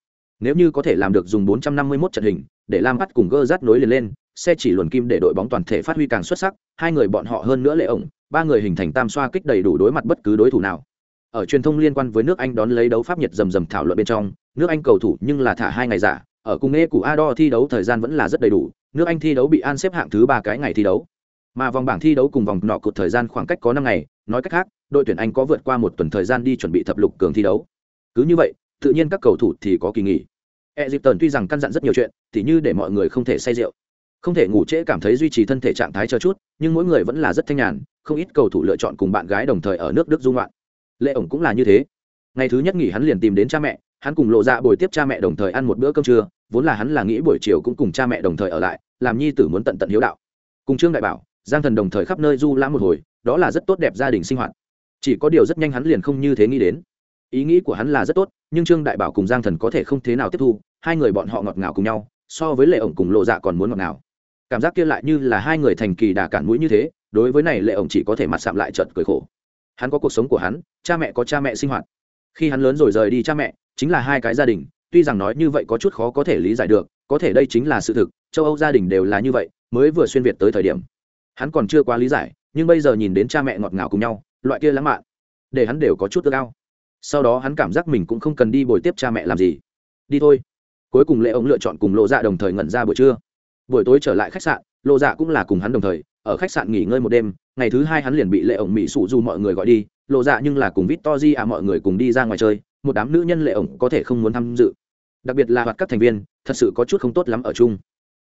Nếu như có thể làm được dùng 451 trận hình, để lam bắt cùng gơ rát nối liền lên, xe chỉ luồn kim để đội bóng toàn thể phát huy càng xuất sắc, hai người bọn họ hơn nữa lệ ổng, ba người hình thành tam xoa kích đầy đủ đối mặt bất cứ đối thủ nào ở truyền thông liên quan với nước anh đón lấy đấu pháp nhiệt rầm rầm thảo luận bên trong, nước anh cầu thủ nhưng là thả hai ngày giả, ở cùng nghe của ador thi đấu thời gian vẫn là rất đầy đủ, nước anh thi đấu bị an xếp hạng thứ ba cái ngày thi đấu. Mà vòng bảng thi đấu cùng vòng nọ cột thời gian khoảng cách có năm ngày, nói cách khác, đội tuyển anh có vượt qua một tuần thời gian đi chuẩn bị thập lục cường thi đấu. Cứ như vậy, tự nhiên các cầu thủ thì có kỳ nghỉ. Egypton tuy rằng căn dặn rất nhiều chuyện thì như để mọi người không thể say rượu, không thể ngủ trễ cảm thấy duy trì thân thể trạng thái cho chút, nhưng mỗi người vẫn là rất thanh nhàn, không ít cầu thủ lựa chọn cùng bạn gái đồng thời ở nước đức dung loạn lệ ổng cũng là như thế. Ngày thứ nhất nghỉ hắn liền tìm đến cha mẹ, hắn cùng lộ dạ buổi tiếp cha mẹ đồng thời ăn một bữa cơm trưa, vốn là hắn là nghĩ buổi chiều cũng cùng cha mẹ đồng thời ở lại, làm nhi tử muốn tận tận hiếu đạo. Cùng trương đại bảo, giang thần đồng thời khắp nơi du lãm một hồi, đó là rất tốt đẹp gia đình sinh hoạt. Chỉ có điều rất nhanh hắn liền không như thế nghĩ đến. Ý nghĩ của hắn là rất tốt, nhưng trương đại bảo cùng giang thần có thể không thế nào tiếp thu, hai người bọn họ ngọt ngào cùng nhau, so với lệ ổng cùng lộ dạ còn muốn ngọt ngào. Cảm giác kia lại như là hai người thành kỳ đà cản mũi như thế, đối với này lệ ổng chỉ có thể mặt sạm lại trợt cười khổ hắn có cuộc sống của hắn, cha mẹ có cha mẹ sinh hoạt. Khi hắn lớn rồi rời đi cha mẹ, chính là hai cái gia đình, tuy rằng nói như vậy có chút khó có thể lý giải được, có thể đây chính là sự thực, châu âu gia đình đều là như vậy, mới vừa xuyên việt tới thời điểm. Hắn còn chưa quá lý giải, nhưng bây giờ nhìn đến cha mẹ ngọt ngào cùng nhau, loại kia lãng mạn, để hắn đều có chút ước ao. Sau đó hắn cảm giác mình cũng không cần đi bồi tiếp cha mẹ làm gì. Đi thôi. Cuối cùng lệ ông lựa chọn cùng lộ dạ đồng thời ngẩn ra buổi trưa. Buổi tối trở lại khách sạn lộ dạ cũng là cùng hắn đồng thời ở khách sạn nghỉ ngơi một đêm, ngày thứ hai hắn liền bị lệ ổng mỹ sụ dù mọi người gọi đi, lộ dạ nhưng là cùng vít to di à mọi người cùng đi ra ngoài chơi, một đám nữ nhân lệ ổng có thể không muốn tham dự. Đặc biệt là hoạt các thành viên, thật sự có chút không tốt lắm ở chung.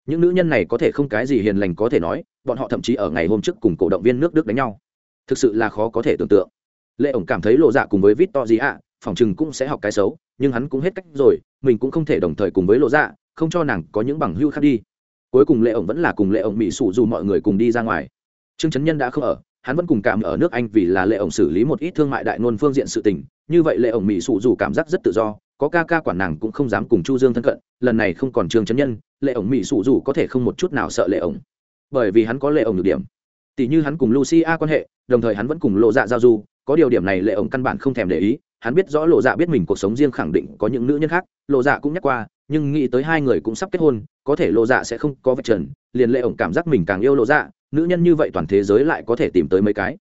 Những nữ nhân này có thể không cái gì hiền lành có thể nói, bọn họ thậm chí ở ngày hôm trước cùng cổ động viên nước đức đánh nhau. Thực sự là khó có thể tưởng tượng. Lệ ổng cảm thấy lộ dạ cùng với vít to di à phòng chừng cũng sẽ học cái xấu, nhưng hắn cũng hết cách rồi, mình cũng không thể đồng thời cùng với lộ dạ không cho nàng có những bằng hưu khác đi cuối cùng lệ ổng vẫn là cùng lệ ổng mỹ sụ dù mọi người cùng đi ra ngoài. Trương trấn nhân đã không ở, hắn vẫn cùng cảm ở nước anh vì là lệ ổng xử lý một ít thương mại đại nôn phương diện sự tình. Như vậy lệ ổng mỹ sụ dù cảm giác rất tự do, có ca ca quản nàng cũng không dám cùng chu dương thân cận, lần này không còn trương trấn nhân, lệ ổng mỹ sụ dù có thể không một chút nào sợ lệ ổng. Bởi vì hắn có lệ ổng được điểm. Tỷ như hắn cùng lucia quan hệ, đồng thời hắn vẫn cùng lộ dạ giao du có điều điểm này lệ ổng căn bản không thèm để ý, hắn biết rõ lộ dạ biết mình cuộc sống riêng khẳng định có những nữ nhân khác, lộ dạ cũng nhắc qua, nhưng nghĩ tới hai người cũng sắp kết hôn, có thể lộ dạ sẽ không có vật trần, liền lệ ổng cảm giác mình càng yêu lộ dạ nữ nhân như vậy toàn thế giới lại có thể tìm tới mấy cái.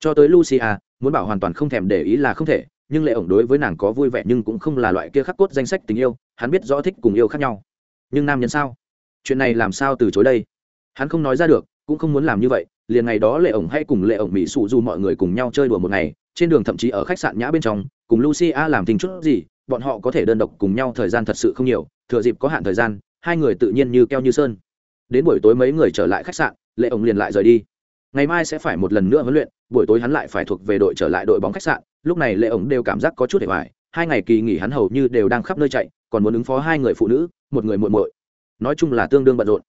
Cho tới lucia, muốn bảo hoàn toàn không thèm để ý là không thể, nhưng lệ ổng đối với nàng có vui vẻ nhưng cũng không là loại kia khắc cốt danh sách tình yêu, hắn biết rõ thích cùng yêu khác nhau. Nhưng nam nhân sao? Chuyện này làm sao từ chối đây? Hắn không nói ra được, cũng không muốn làm như vậy liền ngày đó lệ ổng hay cùng lệ ổng mỹ sụ dù mọi người cùng nhau chơi đùa một ngày, trên đường thậm chí ở khách sạn nhã bên trong, cùng lucia làm tình chút gì, bọn họ có thể đơn độc cùng nhau thời gian thật sự không nhiều, thừa dịp có hạn thời gian, hai người tự nhiên như keo như sơn. Đến buổi tối mấy người trở lại khách sạn, lệ ổng liền lại rời đi. Ngày mai sẽ phải một lần nữa huấn luyện, buổi tối hắn lại phải thuộc về đội trở lại đội bóng khách sạn, lúc này lệ ổng đều cảm giác có chút hề hoài, hai ngày kỳ nghỉ hắn hầu như đều đang khắp nơi chạy, còn muốn ứng phó hai người phụ nữ, một người muội muội. Nói chung là tương đương bận rộn.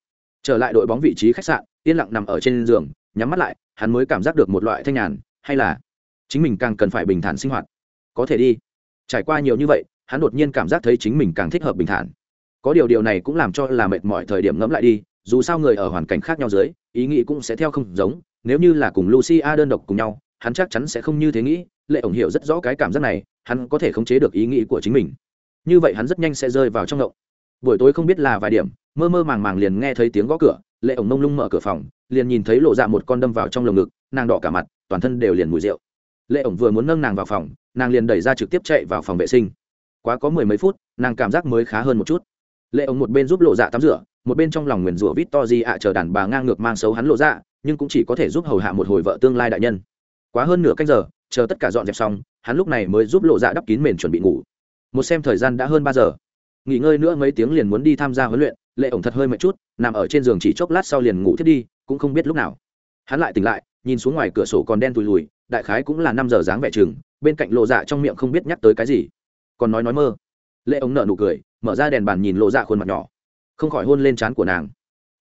Trở lại đội bóng vị trí khách sạn, yên lặng nằm ở trên giường nhắm mắt lại, hắn mới cảm giác được một loại thanh nhàn, hay là chính mình càng cần phải bình thản sinh hoạt. Có thể đi. Trải qua nhiều như vậy, hắn đột nhiên cảm giác thấy chính mình càng thích hợp bình thản. Có điều điều này cũng làm cho là mệt mỏi thời điểm ngẫm lại đi, dù sao người ở hoàn cảnh khác nhau dưới, ý nghĩ cũng sẽ theo không giống, nếu như là cùng lucia đơn độc cùng nhau, hắn chắc chắn sẽ không như thế nghĩ, lệ ổng hiểu rất rõ cái cảm giác này, hắn có thể khống chế được ý nghĩ của chính mình. Như vậy hắn rất nhanh sẽ rơi vào trong ngộng. Buổi tối không biết là vài điểm, mơ mơ màng màng liền nghe thấy tiếng gõ cửa, lệ ổng mông lung mở cửa phòng liền nhìn thấy lộ dạ một con đâm vào trong lồng ngực, nàng đỏ cả mặt, toàn thân đều liền mùi rượu. Lệ ổng vừa muốn nâng nàng vào phòng, nàng liền đẩy ra trực tiếp chạy vào phòng vệ sinh. Quá có mười mấy phút, nàng cảm giác mới khá hơn một chút. Lệ ổng một bên giúp lộ dạ tắm rửa, một bên trong lòng nguyền rủa vít to di ạ chờ đàn bà ngang ngược mang xấu hắn lộ dạ nhưng cũng chỉ có thể giúp hầu hạ một hồi vợ tương lai đại nhân. Quá hơn nửa canh giờ, chờ tất cả dọn dẹp xong, hắn lúc này mới giúp lộ dạ đắp kín mền chuẩn bị ngủ. Một xem thời gian đã hơn ba giờ. Nghỉ ngơi nữa mấy tiếng liền muốn đi tham gia huấn luyện, lệ ổng thật hơi mệt chút, nằm ở trên giường chỉ chốc lát sau liền ngủ thiết đi cũng không biết lúc nào. Hắn lại tỉnh lại, nhìn xuống ngoài cửa sổ còn đen tùi lùi đại khái cũng là năm giờ dáng vẻ chừng, bên cạnh lộ dạ trong miệng không biết nhắc tới cái gì. Còn nói nói mơ. Lệ ống nợ nụ cười, mở ra đèn bàn nhìn lộ dạ khuôn mặt nhỏ. Không khỏi hôn lên trán của nàng.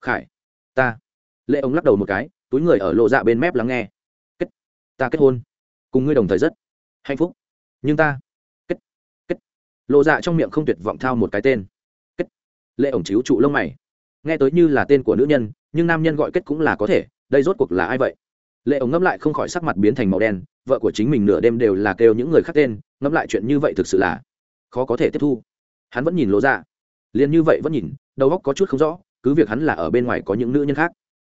Khải, ta. Lệ ống lắc đầu một cái, túi người ở lộ dạ bên mép lắng nghe. Kết, ta kết hôn. Cùng ngươi đồng thời rất hạnh phúc. Nhưng ta, kết kết. Lộ dạ trong miệng không tuyệt vọng thao một cái tên. Kết. Lệ ổng chiếu trụ lông mày. Nghe tới như là tên của nữ nhân nhưng nam nhân gọi kết cũng là có thể, đây rốt cuộc là ai vậy? Lệ ổng ngẫm lại không khỏi sắc mặt biến thành màu đen, vợ của chính mình nửa đêm đều là kêu những người khác tên, ngẫm lại chuyện như vậy thực sự là khó có thể tiếp thu. Hắn vẫn nhìn lộ dạ. Liền như vậy vẫn nhìn, đầu óc có chút không rõ, cứ việc hắn là ở bên ngoài có những nữ nhân khác.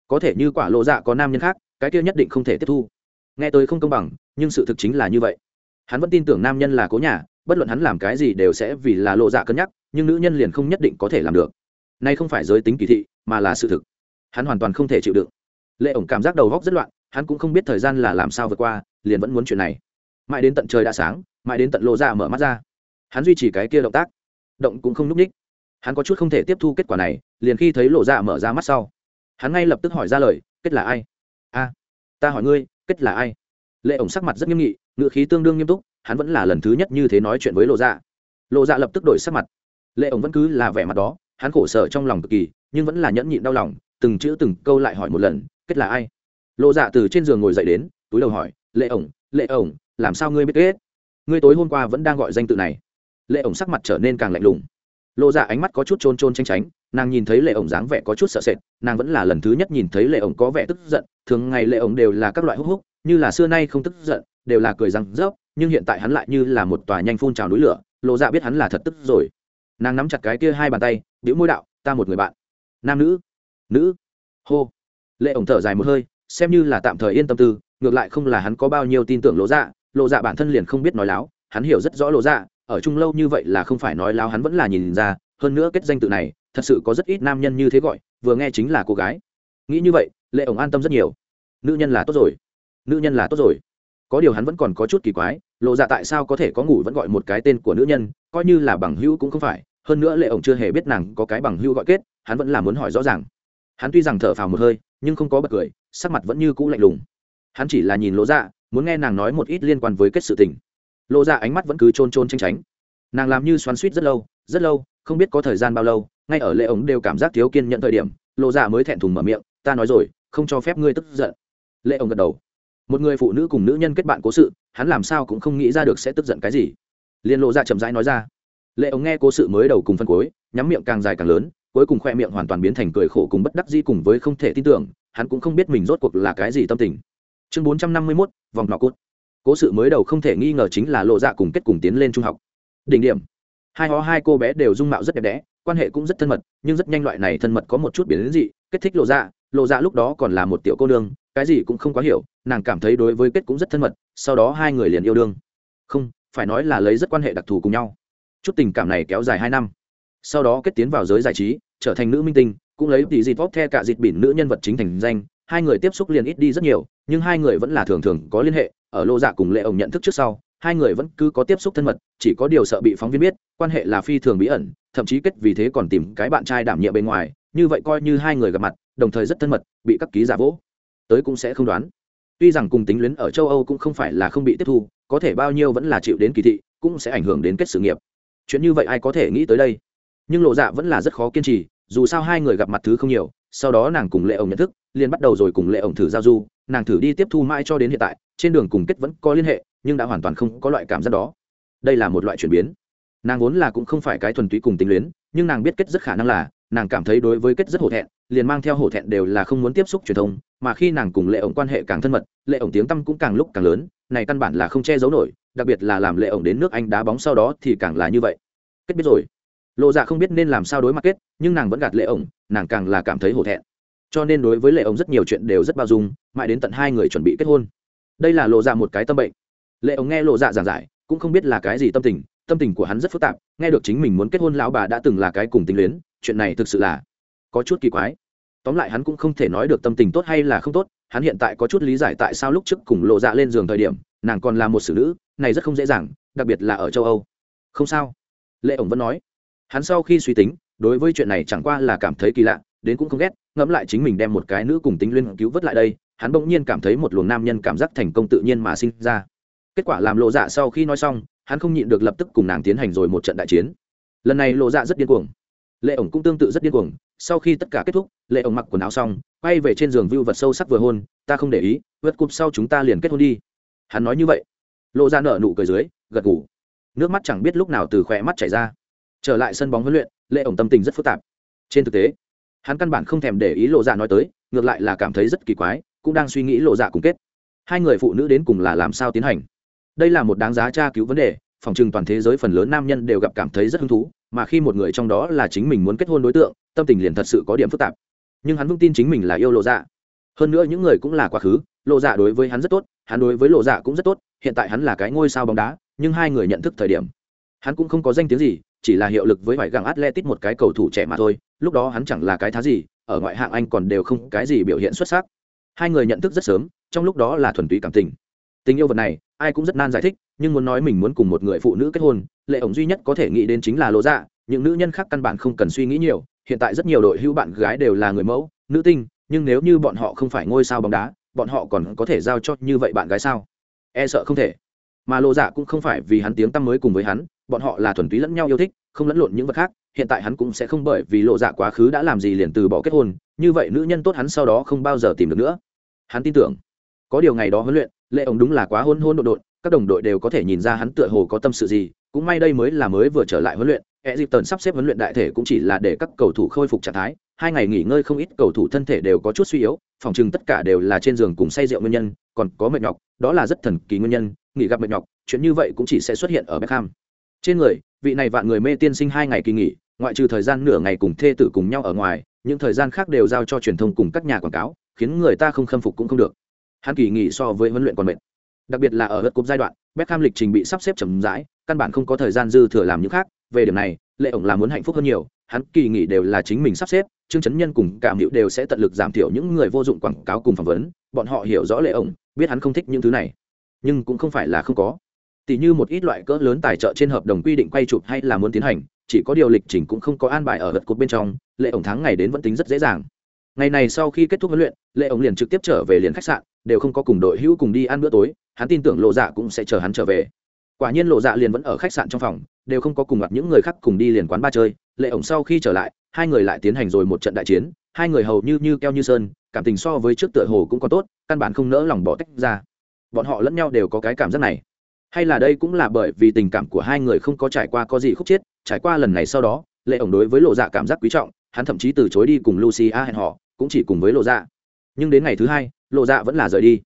Có thể như quả lộ dạ có nam nhân khác, cái kia nhất định không thể tiếp thu. Nghe tôi không công bằng, nhưng sự thực chính là như vậy. Hắn vẫn tin tưởng nam nhân là cố nhà, bất luận hắn làm cái gì đều sẽ vì là lộ dạ cân nhắc, nhưng nữ nhân liền không nhất định có thể làm được. Nay không phải giới tính kỳ thị, mà là sự thực hắn hoàn toàn không thể chịu đựng. Lệ ổng cảm giác đầu góc rất loạn, hắn cũng không biết thời gian là làm sao vượt qua, liền vẫn muốn chuyện này. Mãi đến tận trời đã sáng, mãi đến tận lộ dạ mở mắt ra. Hắn duy trì cái kia động tác. Động cũng không n ú c ních. Hắn có chút không thể tiếp thu kết quả này, liền khi thấy lộ dạ mở ra mắt sau. Hắn ngay lập tức hỏi ra lời, kết là ai? A, ta hỏi ngươi, kết là ai? Lệ ổng sắc mặt rất nghiêm nghị, ngữ khí tương đương nghiêm túc, hắn vẫn là lần thứ nhất như thế nói chuyện với lộ dạ lộ dạ lập tức đổi sắc mặt. Lệ ổng vẫn cứ là vẻ mặt đó, hắn khổ sở trong lòng cực kỳ, nhưng vẫn là nhẫn nhịn đau lòng từng chữ từng câu lại hỏi một lần, kết là ai? Lộ dạ từ trên giường ngồi dậy đến, túi đầu hỏi, lệ ổng lệ ổng, làm sao ngươi biết kết? Ngươi tối hôm qua vẫn đang gọi danh tự này. Lệ ổng sắc mặt trở nên càng lạnh lùng. Lộ dạ ánh mắt có chút trôn trôn tranh tránh, nàng nhìn thấy lệ ổng dáng vẻ có chút sợ sệt, nàng vẫn là lần thứ nhất nhìn thấy lệ ổng có vẻ tức giận, thường ngày lệ ổng đều là các loại hút hút như là xưa nay không tức giận, đều là cười răng rớp, nhưng hiện tại hắn lại như là một tòa nhanh phun trào núi lửa lộ dạ biết hắn là thật tức rồi. Nàng nắm chặt cái kia hai bàn tay đĩu môi đạo, ta một người bạn. Nam nữ nữ. Hô. Lệ ổng thở dài một hơi, xem như là tạm thời yên tâm tư, ngược lại không là hắn có bao nhiêu tin tưởng lộ dạ. Lộ dạ bản thân liền không biết nói láo, hắn hiểu rất rõ lộ dạ ở chung lâu như vậy là không phải nói láo hắn vẫn là nhìn ra, hơn nữa kết danh tự này, thật sự có rất ít nam nhân như thế gọi, vừa nghe chính là cô gái. Nghĩ như vậy, lệ ổng an tâm rất nhiều. Nữ nhân là tốt rồi. Nữ nhân là tốt rồi. Có điều hắn vẫn còn có chút kỳ quái lộ dạ tại sao có thể có ngủ vẫn gọi một cái tên của nữ nhân, coi như là bằng hữu cũng không phải, hơn nữa lệ ổng chưa hề biết nàng có cái bằng hữu gọi kết, hắn vẫn là muốn hỏi rõ ràng hắn tuy rằng thở phào một hơi, nhưng không có bật cười, sắc mặt vẫn như cũ lạnh lùng. Hắn chỉ là nhìn lỗ dạ muốn nghe nàng nói một ít liên quan với kết sự tình. Lộ ra dạ ánh mắt vẫn cứ trôn trôn tranh tránh nàng làm như xoắn suýt rất lâu rất lâu, không biết có thời gian bao lâu, ngay ở lệ ống đều cảm giác thiếu kiên nhận thời điểm lộ ra dạ mới thẹn thùng mở miệng, ta nói rồi, không cho phép ngươi tức giận. Lệ ống gật đầu. Một người phụ nữ cùng nữ nhân kết bạn cố sự, hắn làm sao cũng không nghĩ ra được sẽ tức giận cái gì. Liền lộ ra dạ chậm rãi nói ra. Lệ ống nghe cố sự mới đầu cùng phân cuối, nhắm miệng càng dài càng lớn cuối cùng khoe miệng hoàn toàn biến thành cười khổ cùng bất đắc di cùng với không thể tin tưởng, hắn cũng không biết mình rốt cuộc là cái gì tâm tình. Chương bốn trăm năm mươi mốt, vòng nọ cốt. Cố sự mới đầu không thể nghi ngờ chính là lộ dạ cùng kết cùng tiến lên trung học. Đỉnh điểm. Hai ho hai cô bé đều dung mạo rất đẹp đẽ, quan hệ cũng rất thân mật, nhưng rất nhanh loại này thân mật có một chút biến đến dị, kết thích lộ dạ. Lộ dạ lúc đó còn là một tiểu cô nương, cái gì cũng không quá hiểu, nàng cảm thấy đối với kết cũng rất thân mật, sau đó hai người liền yêu đương. Không, phải nói là lấy rất quan hệ đặc thù cùng nhau. Chút tình cảm này kéo dài hai năm. Sau đó kết tiến vào giới giải trí trở thành nữ minh tinh, cũng lấy tỷ dịp vóc the cả dịp bỉn nữ nhân vật chính thành danh. Hai người tiếp xúc liền ít đi rất nhiều, nhưng hai người vẫn là thường thường có liên hệ. Ở lô dạ cùng lệ ổng nhận thức trước sau, hai người vẫn cứ có tiếp xúc thân mật, chỉ có điều sợ bị phóng viên biết, quan hệ là phi thường bí ẩn, thậm chí kết vì thế còn tìm cái bạn trai đảm nhiệm bên ngoài. Như vậy coi như hai người gặp mặt, đồng thời rất thân mật, bị các ký giả vỗ, tới cũng sẽ không đoán. Tuy rằng cùng tính luyến ở châu âu cũng không phải là không bị tiếp thu, có thể bao nhiêu vẫn là chịu đến kỳ thị, cũng sẽ ảnh hưởng đến kết sự nghiệp. Chuyện như vậy ai có thể nghĩ tới đây? Nhưng lộ dạ vẫn là rất khó kiên trì, dù sao hai người gặp mặt thứ không nhiều, sau đó nàng cùng lệ ổng nhận thức, liền bắt đầu rồi cùng lệ ổng thử giao du, nàng thử đi tiếp thu mãi cho đến hiện tại, trên đường cùng kết vẫn có liên hệ, nhưng đã hoàn toàn không có loại cảm giác đó. Đây là một loại chuyển biến. Nàng vốn là cũng không phải cái thuần túy cùng tính luyến, nhưng nàng biết kết rất khả năng là, nàng cảm thấy đối với kết rất hổ thẹn, liền mang theo hổ thẹn đều là không muốn tiếp xúc truyền thông, mà khi nàng cùng lệ ổng quan hệ càng thân mật, lệ ổng tiếng tăm cũng càng lúc càng lớn, này căn bản là không che giấu nổi, đặc biệt là làm lệ ổng đến nước anh đá bóng sau đó thì càng là như vậy. Kết biết rồi lộ dạ không biết nên làm sao đối mặt kết, nhưng nàng vẫn gạt lệ ổng, nàng càng là cảm thấy hổ thẹn. Cho nên đối với lệ ổng rất nhiều chuyện đều rất bao dung, mãi đến tận hai người chuẩn bị kết hôn. Đây là lộ dạ một cái tâm bệnh. Lệ ổng nghe lộ dạ giảng giải, cũng không biết là cái gì tâm tình tâm tình của hắn rất phức tạp, nghe được chính mình muốn kết hôn lão bà đã từng là cái cùng tính luyến, chuyện này thực sự là có chút kỳ quái. Tóm lại hắn cũng không thể nói được tâm tình tốt hay là không tốt, hắn hiện tại có chút lý giải tại sao lúc trước cùng lộ dạ lên giường thời điểm, nàng còn là một xử nữ, này rất không dễ dàng, đặc biệt là ở châu âu. Không sao, lệ ổng vẫn nói hắn sau khi suy tính, đối với chuyện này chẳng qua là cảm thấy kỳ lạ, đến cũng không ghét, ngẫm lại chính mình đem một cái nữ cùng tính liên cứu vớt lại đây, hắn bỗng nhiên cảm thấy một luồng nam nhân cảm giác thành công tự nhiên mà sinh ra. Kết quả làm lộ dạ sau khi nói xong, hắn không nhịn được lập tức cùng nàng tiến hành rồi một trận đại chiến. Lần này lộ dạ rất điên cuồng. Lệ ổng cũng tương tự rất điên cuồng. Sau khi tất cả kết thúc, lệ ổng mặc quần áo xong, quay về trên giường view vật sâu sắc vừa hôn, ta không để ý, vượt cụp sau chúng ta liền kết hôn đi. Hắn nói như vậy. Lộ ra nở nụ cười dưới, gật ngủ nước mắt chẳng biết lúc nào từ khỏe mắt chảy ra trở lại sân bóng huấn luyện, lệ ổng tâm tình rất phức tạp. Trên thực tế, hắn căn bản không thèm để ý lộ dạ nói tới, ngược lại là cảm thấy rất kỳ quái, cũng đang suy nghĩ lộ dạ cùng kết. Hai người phụ nữ đến cùng là làm sao tiến hành? Đây là một đáng giá tra cứu vấn đề, phòng trừng toàn thế giới phần lớn nam nhân đều gặp cảm thấy rất hứng thú, mà khi một người trong đó là chính mình muốn kết hôn đối tượng, tâm tình liền thật sự có điểm phức tạp. Nhưng hắn vững tin chính mình là yêu lộ dạ. Hơn nữa những người cũng là quá khứ, lộ dạ đối với hắn rất tốt, hắn đối với lộ dạ cũng rất tốt, hiện tại hắn là cái ngôi sao bóng đá, nhưng hai người nhận thức thời điểm hắn cũng không có danh tiếng gì, chỉ là hiệu lực với vải gàng atletic một cái cầu thủ trẻ mà thôi, lúc đó hắn chẳng là cái thá gì, ở ngoại hạng anh còn đều không cái gì biểu hiện xuất sắc. Hai người nhận thức rất sớm, trong lúc đó là thuần túy cảm tình. Tình yêu vật này, ai cũng rất nan giải thích, nhưng muốn nói mình muốn cùng một người phụ nữ kết hôn, lệ ổng duy nhất có thể nghĩ đến chính là lộ dạ những nữ nhân khác căn bản không cần suy nghĩ nhiều, hiện tại rất nhiều đội hữu bạn gái đều là người mẫu, nữ tinh, nhưng nếu như bọn họ không phải ngôi sao bóng đá, bọn họ còn có thể giao cho như vậy bạn gái sao? E sợ không thể. Mà lộ dạ cũng không phải vì hắn tiếng tăm mới cùng với hắn bọn họ là thuần túy lẫn nhau yêu thích, không lẫn lộn những vật khác, hiện tại hắn cũng sẽ không bởi vì lộ dạ quá khứ đã làm gì liền từ bỏ kết hôn, như vậy nữ nhân tốt hắn sau đó không bao giờ tìm được nữa. Hắn tin tưởng, có điều ngày đó huấn luyện, lệ ổng đúng là quá hôn hôn đột đột các đồng đội đều có thể nhìn ra hắn tựa hồ có tâm sự gì, cũng may đây mới là mới vừa trở lại huấn luyện e dịp tần sắp xếp huấn luyện đại thể cũng chỉ là để các cầu thủ khôi phục trạng thái, hai ngày nghỉ ngơi không ít cầu thủ thân thể đều có chút suy yếu, phòng chừng tất cả đều là trên giường cùng say rượu nguyên nhân, còn có mệt nhọc, đó là rất thần kỳ nguyên nhân, nghỉ gặp mệt nhọc, chuyện như vậy cũng chỉ sẽ xuất hiện ở Beckham trên người, vị này vạn người mê tiên sinh hai ngày kỳ nghỉ, ngoại trừ thời gian nửa ngày cùng thê tử cùng nhau ở ngoài, những thời gian khác đều giao cho truyền thông cùng các nhà quảng cáo, khiến người ta không khâm phục cũng không được. Hắn kỳ nghỉ so với huấn luyện còn mệt. Đặc biệt là ở hớt cúp giai đoạn, Beckham lịch trình bị sắp xếp chậm rãi, căn bản không có thời gian dư thừa làm những khác. Về điểm này, lệ ổng là muốn hạnh phúc hơn nhiều, hắn kỳ nghỉ đều là chính mình sắp xếp chương chấn nhân cùng cảm hiệu đều sẽ tận lực giảm thiểu những người vô dụng quảng cáo cùng phỏng vấn, bọn họ hiểu rõ lệ ổng, biết hắn không thích những thứ này. Nhưng cũng không phải là không có tỷ như một ít loại cỡ lớn tài trợ trên hợp đồng quy định quay chụp hay là muốn tiến hành, chỉ có điều lịch trình cũng không có an bài ở gật cột bên trong, lệ ổng tháng ngày đến vẫn tính rất dễ dàng. Ngày này sau khi kết thúc huấn luyện, lệ ổng liền trực tiếp trở về liền khách sạn, đều không có cùng đội hữu cùng đi ăn bữa tối, hắn tin tưởng lộ dạ cũng sẽ chờ hắn trở về. Quả nhiên lộ dạ liền vẫn ở khách sạn trong phòng, đều không có cùng gặp những người khác cùng đi liền quán ba chơi. Lệ ổng sau khi trở lại, hai người lại tiến hành rồi một trận đại chiến, hai người hầu như như keo như sơn, cảm tình so với trước tựa hồ cũng có tốt, căn bản không nỡ lòng bỏ tách ra. Bọn họ lẫn nhau đều có cái cảm giác này hay là đây cũng là bởi vì tình cảm của hai người không có trải qua có gì khúc chết, trải qua lần này sau đó, lệ ổng đối với lộ dạ cảm giác quý trọng, hắn thậm chí từ chối đi cùng lucy a hẹn họ cũng chỉ cùng với lộ dạ. Nhưng đến ngày thứ hai, lộ dạ vẫn là rời đi.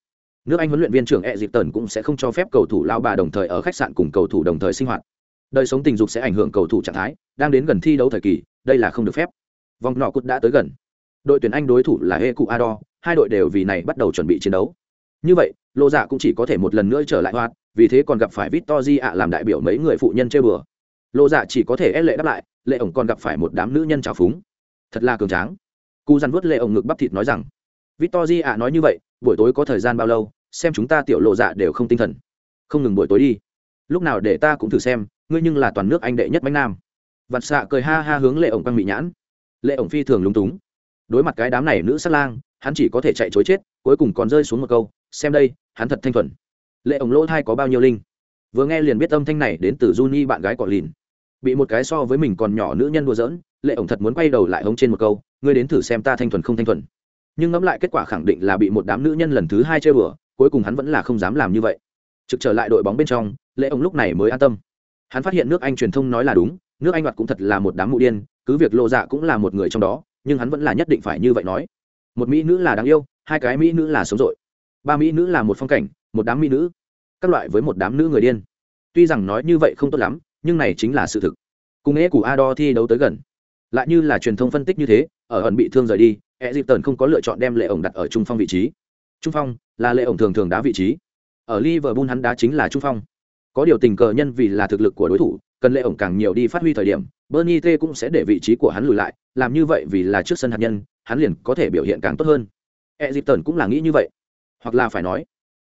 Nước anh huấn luyện viên trưởng e dịp tần cũng sẽ không cho phép cầu thủ lao bà đồng thời ở khách sạn cùng cầu thủ đồng thời sinh hoạt. Đời sống tình dục sẽ ảnh hưởng cầu thủ trạng thái, đang đến gần thi đấu thời kỳ, đây là không được phép. Vòng nọ cút đã tới gần. Đội tuyển anh đối thủ là heku ado hai đội đều vì này bắt đầu chuẩn bị chiến đấu. Như vậy, lộ dạ cũng chỉ có thể một lần nữa trở lại hoạt vì thế còn gặp phải Victory ạ làm đại biểu mấy người phụ nhân chơi bừa. Lộ dạ chỉ có thể ép lệ đáp lại, lệ ổng còn gặp phải một đám nữ nhân trào phúng. Thật là cường tráng. Cú dằn vuốt lệ ổng ngực bắp thịt nói rằng, Victory ạ nói như vậy, buổi tối có thời gian bao lâu, xem chúng ta tiểu lộ dạ đều không tinh thần. Không ngừng buổi tối đi. Lúc nào để ta cũng thử xem, ngươi nhưng là toàn nước anh đệ nhất bánh nam. Vặt xạ cười ha ha hướng lệ ổng quăng mị nhãn. Lệ ổng phi thường lúng túng. Đối mặt cái đám này nữ sát lang, hắn chỉ có thể chạy chối chết, cuối cùng còn rơi xuống một câu, xem đây, hắn thật thanh thuần lệ ổng lỗ thai có bao nhiêu linh? Vừa nghe liền biết âm thanh này đến từ Juni, bạn gái cọ lìn. Bị một cái so với mình còn nhỏ nữ nhân đùa giỡn, lệ ổng thật muốn quay đầu lại hống trên một câu, ngươi đến thử xem ta thanh thuần không thanh thuần. Nhưng ngẫm lại kết quả khẳng định là bị một đám nữ nhân lần thứ hai chơi bừa, cuối cùng hắn vẫn là không dám làm như vậy. Trực trở lại đội bóng bên trong, lệ ổng lúc này mới an tâm. Hắn phát hiện nước anh truyền thông nói là đúng, nước anh đoạt cũng thật là một đám mụ điên, cứ việc lộ dạ cũng là một người trong đó, nhưng hắn vẫn là nhất định phải như vậy nói. Một mỹ nữ là đáng yêu, hai cái mỹ nữ là sống dội. Ba mỹ nữ là một phong cảnh một đám mỹ nữ, các loại với một đám nữ người điên. Tuy rằng nói như vậy không tốt lắm, nhưng này chính là sự thực. Cùng ế của ador thi đấu tới gần. Lại như là truyền thông phân tích như thế, ở ẩn bị thương rời đi e dịp tần không có lựa chọn đem lệ ổng đặt ở trung phong vị trí. Trung phong là lệ ổng thường thường đá vị trí. Ở liverpool hắn đá chính là trung phong. Có điều tình cờ nhân vì là thực lực của đối thủ, cần lệ ổng càng nhiều đi phát huy thời điểm, bernie t cũng sẽ để vị trí của hắn lùi lại, làm như vậy vì là trước sân hạt nhân, hắn liền có thể biểu hiện càng tốt hơn. E dịp tần cũng là nghĩ như vậy. Hoặc là phải nói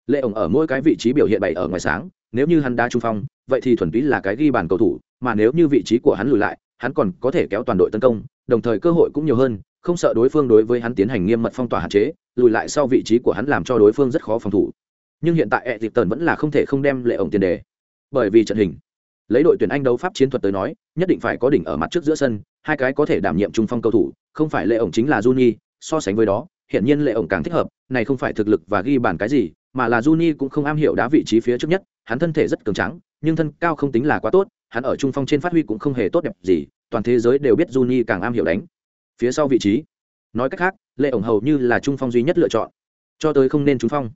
lệ ổng ở mỗi cái vị trí biểu hiện bày ở ngoài sáng, nếu như hắn đá trung phong, vậy thì thuần túy là cái ghi bàn cầu thủ, mà nếu như vị trí của hắn lùi lại, hắn còn có thể kéo toàn đội tấn công, đồng thời cơ hội cũng nhiều hơn, không sợ đối phương đối với hắn tiến hành nghiêm mật phong tỏa hạn chế, lùi lại sau vị trí của hắn làm cho đối phương rất khó phòng thủ. Nhưng hiện tại e dịp tần vẫn là không thể không đem lệ ổng tiền đề. Bởi vì trận hình, lấy đội tuyển anh đấu pháp chiến thuật tới nói, nhất định phải có đỉnh ở mặt trước giữa sân, hai cái có thể đảm nhiệm trung phong cầu thủ, không phải lệ ổng chính là juni, so sánh với đó hiện nhiên lệ ổng càng thích hợp, này không phải thực lực và ghi bàn cái gì mà là Juni cũng không am hiểu đá vị trí phía trước nhất, hắn thân thể rất cường tráng, nhưng thân cao không tính là quá tốt, hắn ở trung phong trên phát huy cũng không hề tốt đẹp gì, toàn thế giới đều biết Juni càng am hiểu đánh. Phía sau vị trí, nói cách khác, Lệ ổng hầu như là trung phong duy nhất lựa chọn. Cho tới không nên trung phong.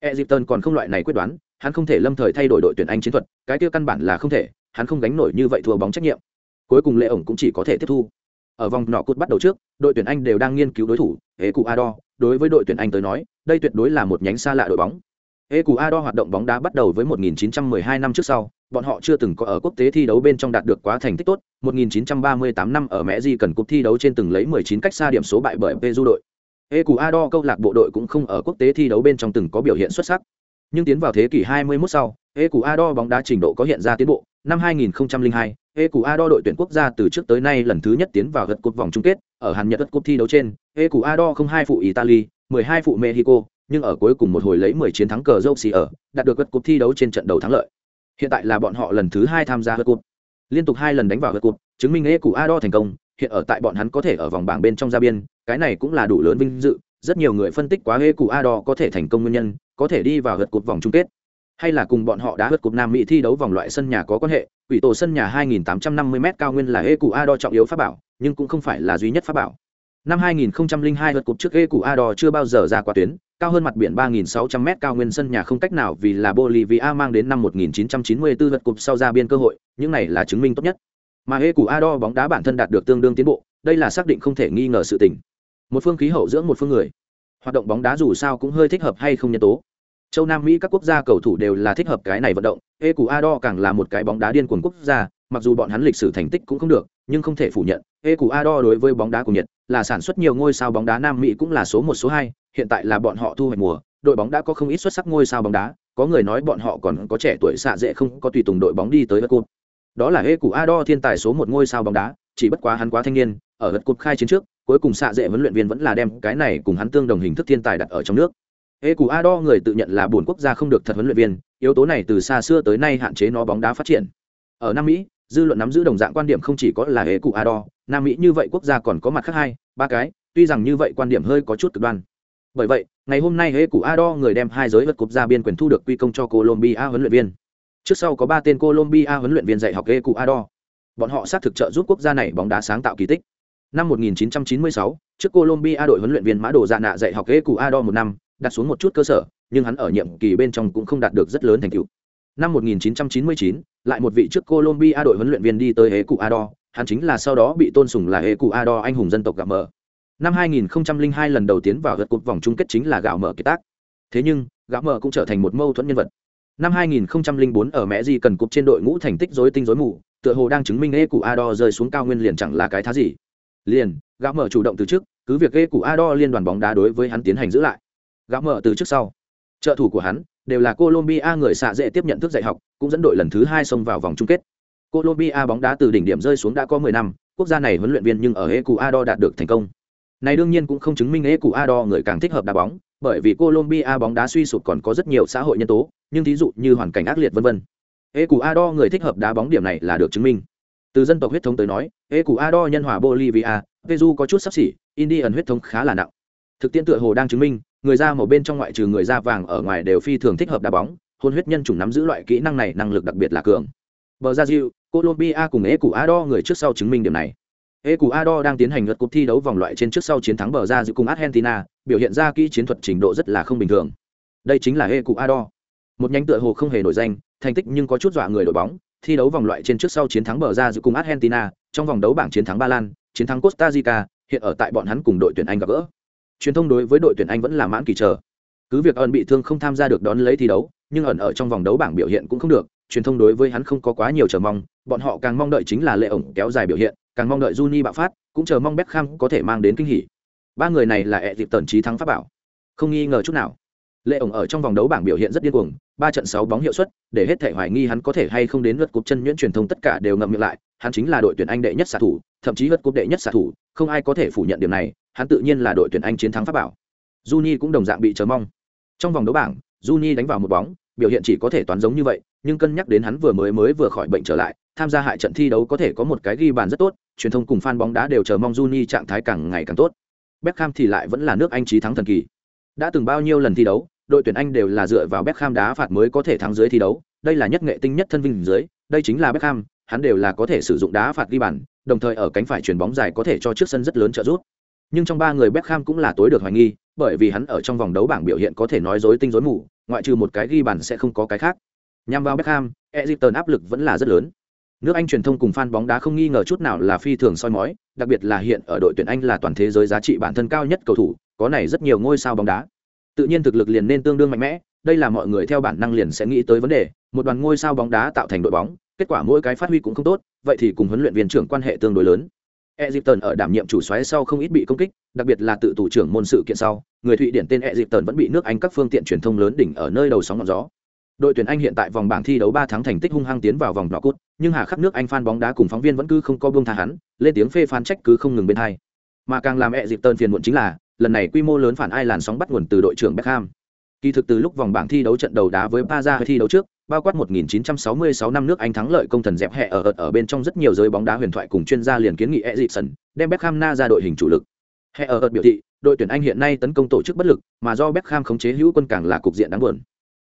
Egypton còn không loại này quyết đoán, hắn không thể lâm thời thay đổi đội tuyển Anh chiến thuật, cái kia căn bản là không thể, hắn không gánh nổi như vậy thua bóng trách nhiệm. Cuối cùng Lệ ổng cũng chỉ có thể tiếp thu. Ở vòng nọ cút bắt đầu trước, đội tuyển Anh đều đang nghiên cứu đối thủ, Hế Cụ Ado, đối với đội tuyển Anh tới nói, đây tuyệt đối là một nhánh xa lạ đội bóng. Ecuador hoạt động bóng đá bắt đầu với 1912 năm trước sau, bọn họ chưa từng có ở quốc tế thi đấu bên trong đạt được quá thành tích tốt. 1938 năm ở Mẹ Di cần cúp thi đấu trên từng lấy 19 cách xa điểm số bại bởi Peru đội. Ecuador câu lạc bộ đội cũng không ở quốc tế thi đấu bên trong từng có biểu hiện xuất sắc. Nhưng tiến vào thế kỷ 21 sau, Ecuador bóng đá trình độ có hiện ra tiến bộ. Năm 2002, Ecuador đội tuyển quốc gia từ trước tới nay lần thứ nhất tiến vào gật cột vòng chung kết, ở Hàn Nhật gật cột thi đấu trên, Ecuador không hai phụ Italy, 12 phụ Mexico, nhưng ở cuối cùng một hồi lấy 10 chiến thắng cờ dâu xì ở, đạt được gật cột thi đấu trên trận đầu thắng lợi. Hiện tại là bọn họ lần thứ hai tham gia gật cột Liên tục hai lần đánh vào gật cột chứng minh Ecuador thành công, hiện ở tại bọn hắn có thể ở vòng bảng bên trong ra biên, cái này cũng là đủ lớn vinh dự, rất nhiều người phân tích quá Ecuador có thể thành công nguyên nhân, có thể đi vào gật cột vòng chung kết. Hay là cùng bọn họ đã hớt cục Nam Mỹ thi đấu vòng loại sân nhà có quan hệ, quỷ tổ sân nhà 2850m cao nguyên là Ecuador trọng yếu pháp bảo, nhưng cũng không phải là duy nhất pháp bảo. Năm 2002 hớt cục trước Ecuador chưa bao giờ ra qua tuyến, cao hơn mặt biển 3.600m cao nguyên sân nhà không cách nào vì là Bolivia mang đến năm 1994 hớt cục sau ra biên cơ hội, những này là chứng minh tốt nhất. Mà Ecuador bóng đá bản thân đạt được tương đương tiến bộ, đây là xác định không thể nghi ngờ sự tình. Một phương khí hậu dưỡng một phương người. Hoạt động bóng đá dù sao cũng hơi thích hợp hay không nhân tố. Châu Nam Mỹ các quốc gia cầu thủ đều là thích hợp cái này vận động, Ecuador càng là một cái bóng đá điên cuồng quốc gia, mặc dù bọn hắn lịch sử thành tích cũng không được, nhưng không thể phủ nhận, Ecuador đối với bóng đá của Nhật là sản xuất nhiều ngôi sao bóng đá Nam Mỹ cũng là số một số hai. hiện tại là bọn họ thu hoạch mùa, đội bóng đã có không ít xuất sắc ngôi sao bóng đá, có người nói bọn họ còn có trẻ tuổi xạ dễ không có tùy tùng đội bóng đi tới vật cột. Đó là Ecuador thiên tài số một ngôi sao bóng đá, chỉ bất quá hắn quá thanh niên, ở vật cột khai chiến trước, cuối cùng xạ dễ huấn luyện viên vẫn là đem cái này cùng hắn tương đồng hình thức thiên tài đặt ở trong nước. Ecuador người tự nhận là buồn quốc gia không được thật huấn luyện viên, yếu tố này từ xa xưa tới nay hạn chế nó bóng đá phát triển. Ở Nam Mỹ, dư luận nắm giữ đồng dạng quan điểm không chỉ có là Ecuador, Nam Mỹ như vậy quốc gia còn có mặt khác hai, ba cái, tuy rằng như vậy quan điểm hơi có chút cực đoan. Bởi vậy, ngày hôm nay Ecuador người đem hai giới vật cúp ra biên quyền thu được quy công cho Colombia huấn luyện viên. Trước sau có ba tên Colombia huấn luyện viên dạy học Ecuador. Bọn họ xác thực trợ giúp quốc gia này bóng đá sáng tạo kỳ tích. Năm 1996, trước Colombia đội huấn luyện viên Mã Đồ Dạ Nạ dạy học Ecuador một năm, đặt xuống một chút cơ sở, nhưng hắn ở nhiệm kỳ bên trong cũng không đạt được rất lớn thành tựu. Năm 1999, lại một vị trước Colombia đội huấn luyện viên đi tới Ecuador, hắn chính là sau đó bị tôn sùng là Ecuador anh hùng dân tộc gạo mở. Năm 2002 lần đầu tiến vào gật cột vòng chung kết chính là gạo mở kiệt tác. Thế nhưng, gạo mở cũng trở thành một mâu thuẫn nhân vật. Năm 2004 ở Mẹ Di cần cục trên đội ngũ thành tích rối tinh rối mù, tựa hồ đang chứng minh Ecu Ado rơi xuống cao nguyên liền chẳng là cái thá gì. Liền, gạo mở chủ động từ trước, cứ việc Ecu Ado liên đoàn bóng đá đối với hắn tiến hành giữ lại. Gã mở từ trước sau. Trợ thủ của hắn đều là Colombia người xạ dễ tiếp nhận thức dạy học, cũng dẫn đội lần thứ hai xông vào vòng chung kết. Colombia bóng đá từ đỉnh điểm rơi xuống đã có 10 năm, quốc gia này huấn luyện viên nhưng ở Ecuador đạt được thành công. Này đương nhiên cũng không chứng minh Ecuador người càng thích hợp đá bóng, bởi vì Colombia bóng đá suy sụp còn có rất nhiều xã hội nhân tố, nhưng thí dụ như hoàn cảnh ác liệt vân vân. Ecuador người thích hợp đá bóng điểm này là được chứng minh. Từ dân tộc huyết thống tới nói, Ecuador nhân hòa Bolivia, Peru có chút sắp xỉ, Indian huyết thống khá là nặng. Thực tiễn tựa hồ đang chứng minh, người da màu bên trong ngoại trừ người da vàng ở ngoài đều phi thường thích hợp đá bóng, hôn huyết nhân chủng nắm giữ loại kỹ năng này năng lực đặc biệt là cường. Bờ Brazil, Colombia cùng Ecuador người trước sau chứng minh điểm này. Ecuador đang tiến hành lượt cuộc thi đấu vòng loại trên trước sau chiến thắng bờ ra diệu cùng Argentina, biểu hiện ra kỹ chiến thuật trình độ rất là không bình thường. Đây chính là Ecuador. Một nhánh tựa hồ không hề nổi danh, thành tích nhưng có chút dọa người đội bóng, thi đấu vòng loại trên trước sau chiến thắng bờ ra diệu cùng Argentina, trong vòng đấu bảng chiến thắng Ba Lan, chiến thắng Costa Rica, hiện ở tại bọn hắn cùng đội tuyển Anh gặp gỡ. Truyền thông đối với đội tuyển Anh vẫn là mãn kỳ chờ. Cứ việc ẩn bị thương không tham gia được đón lấy thi đấu, nhưng ẩn ở trong vòng đấu bảng biểu hiện cũng không được, truyền thông đối với hắn không có quá nhiều chờ mong, bọn họ càng mong đợi chính là lệ ổng kéo dài biểu hiện, càng mong đợi Juni bạo phát, cũng chờ mong Beckham có thể mang đến kinh hỉ. Ba người này là ẹ dịp tần trí thắng pháp bảo. Không nghi ngờ chút nào. Lệ ổng ở trong vòng đấu bảng biểu hiện rất điên cuồng, ba trận sáu bóng hiệu suất, để hết thể hoài nghi hắn có thể hay không đến lượt cúp chân nhuyễn truyền thông tất cả đều ngậm miệng lại, hắn chính là đội tuyển Anh đệ nhất xạ thủ, thậm chí lượt cúp đệ nhất xạ thủ, không ai có thể phủ nhận điểm này, hắn tự nhiên là đội tuyển Anh chiến thắng pháp bảo. Juni cũng đồng dạng bị chờ mong. Trong vòng đấu bảng, Juni đánh vào một bóng, biểu hiện chỉ có thể toán giống như vậy, nhưng cân nhắc đến hắn vừa mới mới vừa khỏi bệnh trở lại, tham gia hại trận thi đấu có thể có một cái ghi bàn rất tốt, truyền thông cùng fan bóng đá đều chờ mong Juni trạng thái càng ngày càng tốt. Beckham thì lại vẫn là nước Anh chí thắng thần kỳ. Đã từng bao nhiêu lần thi đấu, đội tuyển Anh đều là dựa vào Beckham đá phạt mới có thể thắng dưới thi đấu, đây là nhất nghệ tinh nhất thân vinh dưới, đây chính là Beckham, hắn đều là có thể sử dụng đá phạt ghi bàn, đồng thời ở cánh phải chuyền bóng dài có thể cho trước sân rất lớn trợ giúp. Nhưng trong ba người Beckham cũng là tối được hoài nghi, bởi vì hắn ở trong vòng đấu bảng biểu hiện có thể nói dối tinh dối mù, ngoại trừ một cái ghi bàn sẽ không có cái khác. Nhằm vào Beckham, Egypton áp lực vẫn là rất lớn. Nước Anh truyền thông cùng fan bóng đá không nghi ngờ chút nào là phi thường soi mói, đặc biệt là hiện ở đội tuyển Anh là toàn thế giới giá trị bản thân cao nhất cầu thủ, có này rất nhiều ngôi sao bóng đá. Tự nhiên thực lực liền nên tương đương mạnh mẽ, đây là mọi người theo bản năng liền sẽ nghĩ tới vấn đề, một đoàn ngôi sao bóng đá tạo thành đội bóng, kết quả mỗi cái phát huy cũng không tốt, vậy thì cùng huấn luyện viên trưởng quan hệ tương đối lớn. Egypton ở đảm nhiệm chủ soái sau không ít bị công kích, đặc biệt là tự thủ trưởng môn sự kiện sau, người Thụy Điển tên Egypton vẫn bị nước Anh các phương tiện truyền thông lớn đỉnh ở nơi đầu sóng ngọn gió. Đội tuyển Anh hiện tại vòng bảng thi đấu 3 tháng thành tích hung hăng tiến vào vòng knock-out, nhưng hà khắc nước Anh fan bóng đá cùng phóng viên vẫn cứ không có buông tha hắn, lên tiếng phê phán trách cứ không ngừng bên hai. Mà càng làm Egypton phiền muộn chính là, lần này quy mô lớn phản ai làn sóng bắt nguồn từ đội trưởng Beckham. Kỳ thực từ lúc vòng bảng thi đấu trận đầu đá với Paza thi đấu trước, bao quát 1966 năm nước Anh thắng lợi công thần dẹp hẹ ở, ở ở bên trong rất nhiều giới bóng đá huyền thoại cùng chuyên gia liền kiến nghị Egypton đem Beckham na ra đội hình chủ lực. Hẹ ở, ở biểu thị, đội tuyển Anh hiện nay tấn công tổ chức bất lực, mà do Beckham khống chế hữu quân càng là cục diện đáng buồn.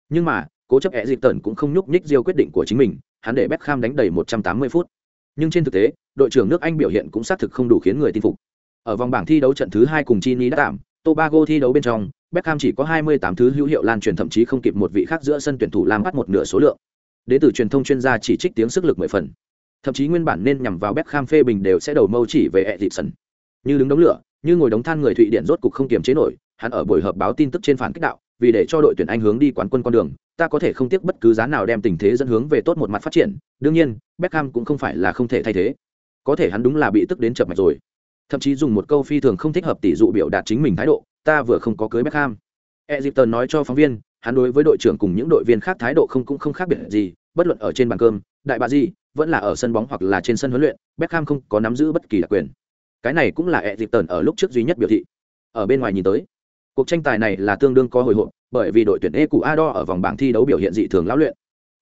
Nhưng mà, cố chấp Egypton cũng không nhúc nhích diêu quyết định của chính mình, hắn để Beckham đánh đầy 180 phút. Nhưng trên thực tế, đội trưởng nước Anh biểu hiện cũng xác thực không đủ khiến người tin phục. Ở vòng bảng thi đấu trận thứ hai cùng Chini đã tạm, Tobago thi đấu bên trong, Beckham chỉ có 28 thứ hữu hiệu lan truyền thậm chí không kịp một vị khác giữa sân tuyển thủ làm bắt một nửa số lượng. Đến từ truyền thông chuyên gia chỉ trích tiếng sức lực mười phần. Thậm chí nguyên bản nên nhằm vào Beckham phê bình đều sẽ đầu mâu chỉ về Edison. Như đứng đống lửa, như ngồi đống than người Thụy Điển rốt cục không kiềm chế nổi, hắn ở buổi họp báo tin tức trên phản kích đạo, vì để cho đội tuyển Anh hướng đi quán quân con đường, ta có thể không tiếc bất cứ giá nào đem tình thế dẫn hướng về tốt một mặt phát triển, đương nhiên, Beckham cũng không phải là không thể thay thế. Có thể hắn đúng là bị tức đến chập mạch rồi. Thậm chí dùng một câu phi thường không thích hợp tỷ dụ biểu đạt chính mình thái độ, ta vừa không có cưới Beckham. Egypton nói cho phóng viên, hắn đối với đội trưởng cùng những đội viên khác thái độ không cũng không khác biệt gì, bất luận ở trên bàn cơm, đại bà gì, vẫn là ở sân bóng hoặc là trên sân huấn luyện, Beckham không có nắm giữ bất kỳ đặc quyền. Cái này cũng là Egypton ở lúc trước duy nhất biểu thị. Ở bên ngoài nhìn tới, cuộc tranh tài này là tương đương có hồi hộp, bởi vì đội tuyển Ecuador ở vòng bảng thi đấu biểu hiện dị thường lão luyện.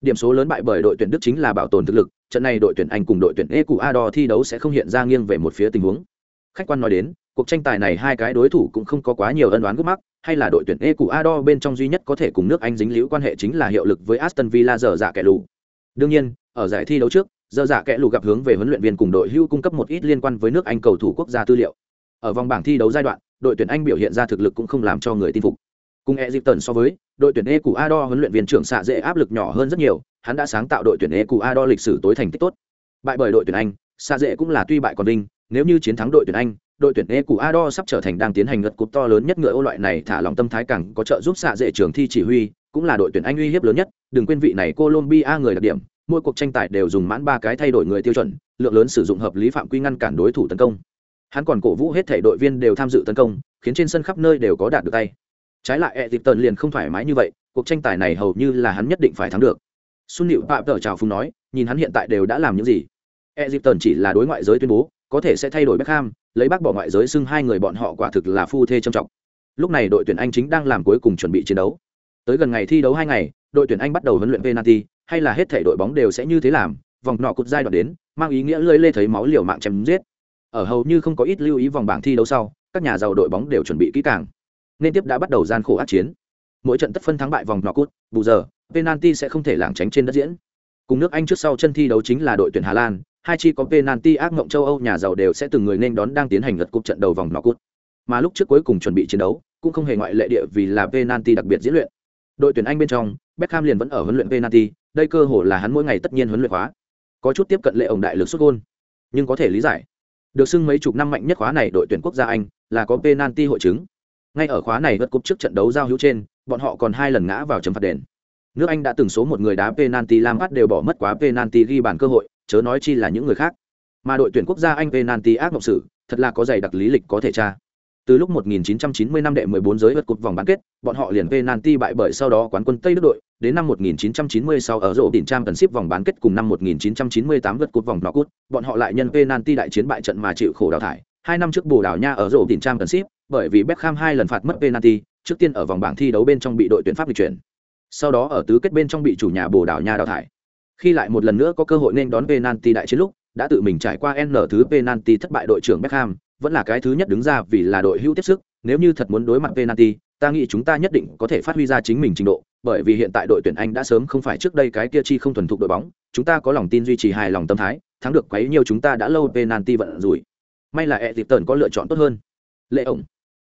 Điểm số lớn bại bởi đội tuyển Đức chính là bảo tồn thực lực, trận này đội tuyển Anh cùng đội tuyển Ecuador thi đấu sẽ không hiện ra nghiêng về một phía tình huống. Khách quan nói đến, cuộc tranh tài này hai cái đối thủ cũng không có quá nhiều ân oán gút mắc, hay là đội tuyển Ecuador bên trong duy nhất có thể cùng nước Anh dính liễu quan hệ chính là hiệu lực với Aston Villa giờ dạ kẻ lù. Đương nhiên, ở giải thi đấu trước, giờ dạ kẻ lù gặp hướng về huấn luyện viên cùng đội hưu cung cấp một ít liên quan với nước Anh cầu thủ quốc gia tư liệu. Ở vòng bảng thi đấu giai đoạn, đội tuyển Anh biểu hiện ra thực lực cũng không làm cho người tin phục. Cùng Egypton so với, đội tuyển Ecuador huấn luyện viên trưởng xạ dễ áp lực nhỏ hơn rất nhiều, hắn đã sáng tạo đội tuyển Ecuador lịch sử tối thành tích tốt. Bại bởi đội tuyển Anh, xạ dễ cũng là tuy bại còn đinh, nếu như chiến thắng đội tuyển Anh, đội tuyển E của Ado sắp trở thành đang tiến hành ngật cúp to lớn nhất ngựa ô loại này thả lòng tâm thái càng có trợ giúp xạ dễ trường thi chỉ huy, cũng là đội tuyển Anh uy hiếp lớn nhất, đừng quên vị này Colombia người đặc điểm, mỗi cuộc tranh tài đều dùng mãn ba cái thay đổi người tiêu chuẩn, lượng lớn sử dụng hợp lý phạm quy ngăn cản đối thủ tấn công. Hắn còn cổ vũ hết thể đội viên đều tham dự tấn công, khiến trên sân khắp nơi đều có đạt được tay. Trái lại Egypton liền không thoải mái như vậy, cuộc tranh tài này hầu như là hắn nhất định phải thắng được. Xuân Liễu Phạm Tở chào phúng nói, nhìn hắn hiện tại đều đã làm những gì. Egypton chỉ là đối ngoại giới tuyên bố, có thể sẽ thay đổi Beckham, lấy bác bỏ ngoại giới xưng hai người bọn họ quả thực là phu thê trầm trọng. Lúc này đội tuyển Anh chính đang làm cuối cùng chuẩn bị chiến đấu. Tới gần ngày thi đấu hai ngày, đội tuyển Anh bắt đầu huấn luyện penalty, hay là hết thể đội bóng đều sẽ như thế làm, vòng nọ cột giai đoạn đến, mang ý nghĩa lưỡi lê thấy máu liều mạng chém giết. Ở hầu như không có ít lưu ý vòng bảng thi đấu sau, các nhà giàu đội bóng đều chuẩn bị kỹ càng. Nên tiếp đã bắt đầu gian khổ ác chiến. Mỗi trận tất phân thắng bại vòng nọ cút, bù giờ, penalty sẽ không thể lảng tránh trên đất diễn. Cùng nước Anh trước sau chân thi đấu chính là đội tuyển Hà Lan, hai chi có penalty ác mộng châu Âu nhà giàu đều sẽ từng người nên đón đang tiến hành lật cúp trận đầu vòng nọ cút. Mà lúc trước cuối cùng chuẩn bị chiến đấu, cũng không hề ngoại lệ địa vì là penalty đặc biệt diễn luyện. Đội tuyển Anh bên trong, Beckham liền vẫn ở huấn luyện penalty, đây cơ hội là hắn mỗi ngày tất nhiên huấn luyện khóa. Có chút tiếp cận lệ ổng đại lực sút gôn, nhưng có thể lý giải. Được xưng mấy chục năm mạnh nhất khóa này đội tuyển quốc gia Anh là có penalty hội chứng. Ngay ở khóa này vượt cúp trước trận đấu giao hữu trên, bọn họ còn hai lần ngã vào chấm phạt đền. Nước Anh đã từng số một người đá penalty Lampard đều bỏ mất quá penalty ghi bàn cơ hội, chớ nói chi là những người khác. Mà đội tuyển quốc gia Anh penalty ác mộng sự, thật là có dày đặc lý lịch có thể tra. Từ lúc 1990 năm đệ 14 giới vượt cột vòng bán kết, bọn họ liền penalty bại bởi sau đó quán quân Tây Đức đội, đến năm 1996 ở rổ đỉnh trang tần ship vòng bán kết cùng năm 1998 vượt cột vòng knockout, bọn họ lại nhân penalty đại chiến bại trận mà chịu khổ đào thải. Hai năm trước Bồ Đào Nha ở rổ đỉnh trang tần ship, bởi vì Beckham hai lần phạt mất penalty, trước tiên ở vòng bảng thi đấu bên trong bị đội tuyển Pháp lịch chuyển. Sau đó ở tứ kết bên trong bị chủ nhà Bồ Đào Nha đào thải. Khi lại một lần nữa có cơ hội nên đón penalty đại chiến lúc, đã tự mình trải qua N thứ penalty thất bại đội trưởng Beckham, vẫn là cái thứ nhất đứng ra vì là đội hữu tiếp sức, nếu như thật muốn đối mặt penalty, ta nghĩ chúng ta nhất định có thể phát huy ra chính mình trình độ, bởi vì hiện tại đội tuyển Anh đã sớm không phải trước đây cái kia chi không thuần thục đội bóng, chúng ta có lòng tin duy trì hài lòng tâm thái, thắng được quấy nhiều chúng ta đã lâu penalty vận rủi. May là Everton có lựa chọn tốt hơn. Lệ ổng.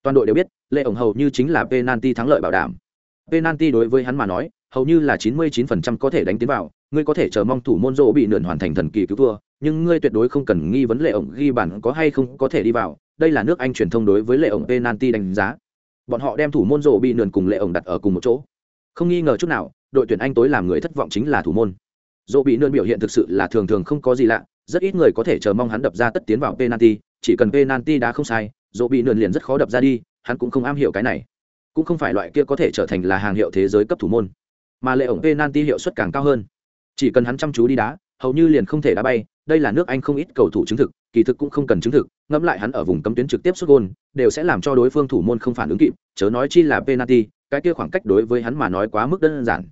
Toàn đội đều biết, Lệ ổng hầu như chính là penalty thắng lợi bảo đảm. Penalty đối với hắn mà nói, hầu như là 99% có thể đánh tiến vào, ngươi có thể chờ mong thủ môn rồ bị nượn hoàn thành thần kỳ cứu thua, nhưng ngươi tuyệt đối không cần nghi vấn lệ ổng ghi bản có hay không có thể đi vào, đây là nước Anh truyền thông đối với lệ ổng penalty đánh giá. Bọn họ đem thủ môn rồ bị nượn cùng lệ ổng đặt ở cùng một chỗ. Không nghi ngờ chút nào, đội tuyển Anh tối làm người thất vọng chính là thủ môn. Rồ bị nượn biểu hiện thực sự là thường thường không có gì lạ, rất ít người có thể chờ mong hắn đập ra tất tiến vào penalty, chỉ cần penalty đã không sai, rồ bị nượn liền rất khó đập ra đi, hắn cũng không am hiểu cái này. Cũng không phải loại kia có thể trở thành là hàng hiệu thế giới cấp thủ môn mà lệ ổng penalty hiệu suất càng cao hơn. Chỉ cần hắn chăm chú đi đá, hầu như liền không thể đá bay, đây là nước anh không ít cầu thủ chứng thực, kỳ thực cũng không cần chứng thực, ngẫm lại hắn ở vùng cấm tuyến trực tiếp sút gôn, đều sẽ làm cho đối phương thủ môn không phản ứng kịp, chớ nói chi là penalty, cái kia khoảng cách đối với hắn mà nói quá mức đơn giản.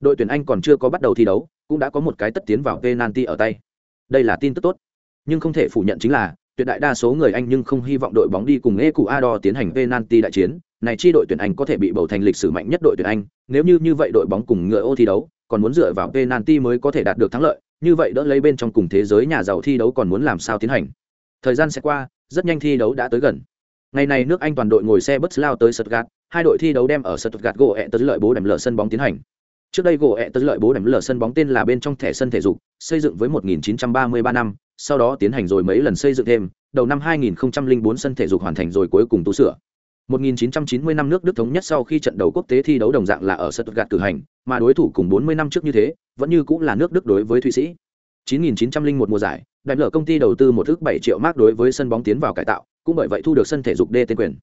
Đội tuyển anh còn chưa có bắt đầu thi đấu, cũng đã có một cái tất tiến vào penalty ở tay. Đây là tin tức tốt. Nhưng không thể phủ nhận chính là, tuyệt đại đa số người anh nhưng không hy vọng đội bóng đi cùng Ecuador tiến hành penalty đại chiến này chi đội tuyển Anh có thể bị bầu thành lịch sử mạnh nhất đội tuyển Anh, nếu như như vậy đội bóng cùng ngựa ô thi đấu, còn muốn dựa vào penalty mới có thể đạt được thắng lợi, như vậy đỡ lấy bên trong cùng thế giới nhà giàu thi đấu còn muốn làm sao tiến hành. Thời gian sẽ qua, rất nhanh thi đấu đã tới gần. Ngày này nước Anh toàn đội ngồi xe bus lao tới Stuttgart, hai đội thi đấu đem ở Stuttgart gỗ ẹ tới lợi bố đầm lở sân bóng tiến hành. Trước đây gỗ ẹ tới lợi bố đầm lở sân bóng tên là bên trong thẻ sân thể dục, xây dựng với 1933 năm, sau đó tiến hành rồi mấy lần xây dựng thêm, đầu năm 2004 sân thể dục hoàn thành rồi cuối cùng tu sửa. 1990 năm nước Đức thống nhất sau khi trận đấu quốc tế thi đấu đồng dạng là ở Stuttgart cử hành, mà đối thủ cùng 40 năm trước như thế, vẫn như cũng là nước Đức đối với Thụy Sĩ. 9901 mùa giải, đại lở công ty đầu tư một ước 7 triệu mark đối với sân bóng tiến vào cải tạo, cũng bởi vậy thu được sân thể dục D tên quyền.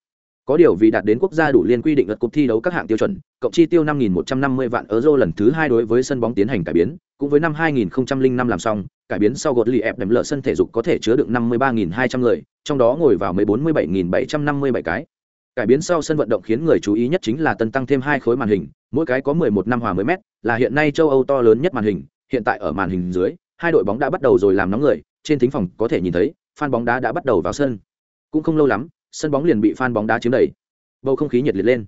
Có điều vì đạt đến quốc gia đủ liên quy định lượt cúp thi đấu các hạng tiêu chuẩn, cộng chi tiêu 5150 vạn euro lần thứ hai đối với sân bóng tiến hành cải biến, cũng với năm 2005 làm xong, cải biến sau gột lì ép đệm lở sân thể dục có thể chứa được 53.200 người, trong đó ngồi vào 147757 cái cải biến sau sân vận động khiến người chú ý nhất chính là tân tăng thêm hai khối màn hình, mỗi cái có 11 năm hòa mới mét, là hiện nay châu âu to lớn nhất màn hình, hiện tại ở màn hình dưới, hai đội bóng đã bắt đầu rồi làm nóng người, trên thính phòng có thể nhìn thấy, fan bóng đá đã bắt đầu vào sân. Cũng không lâu lắm, sân bóng liền bị fan bóng đá chiếm đầy. Bầu không khí nhiệt liệt lên.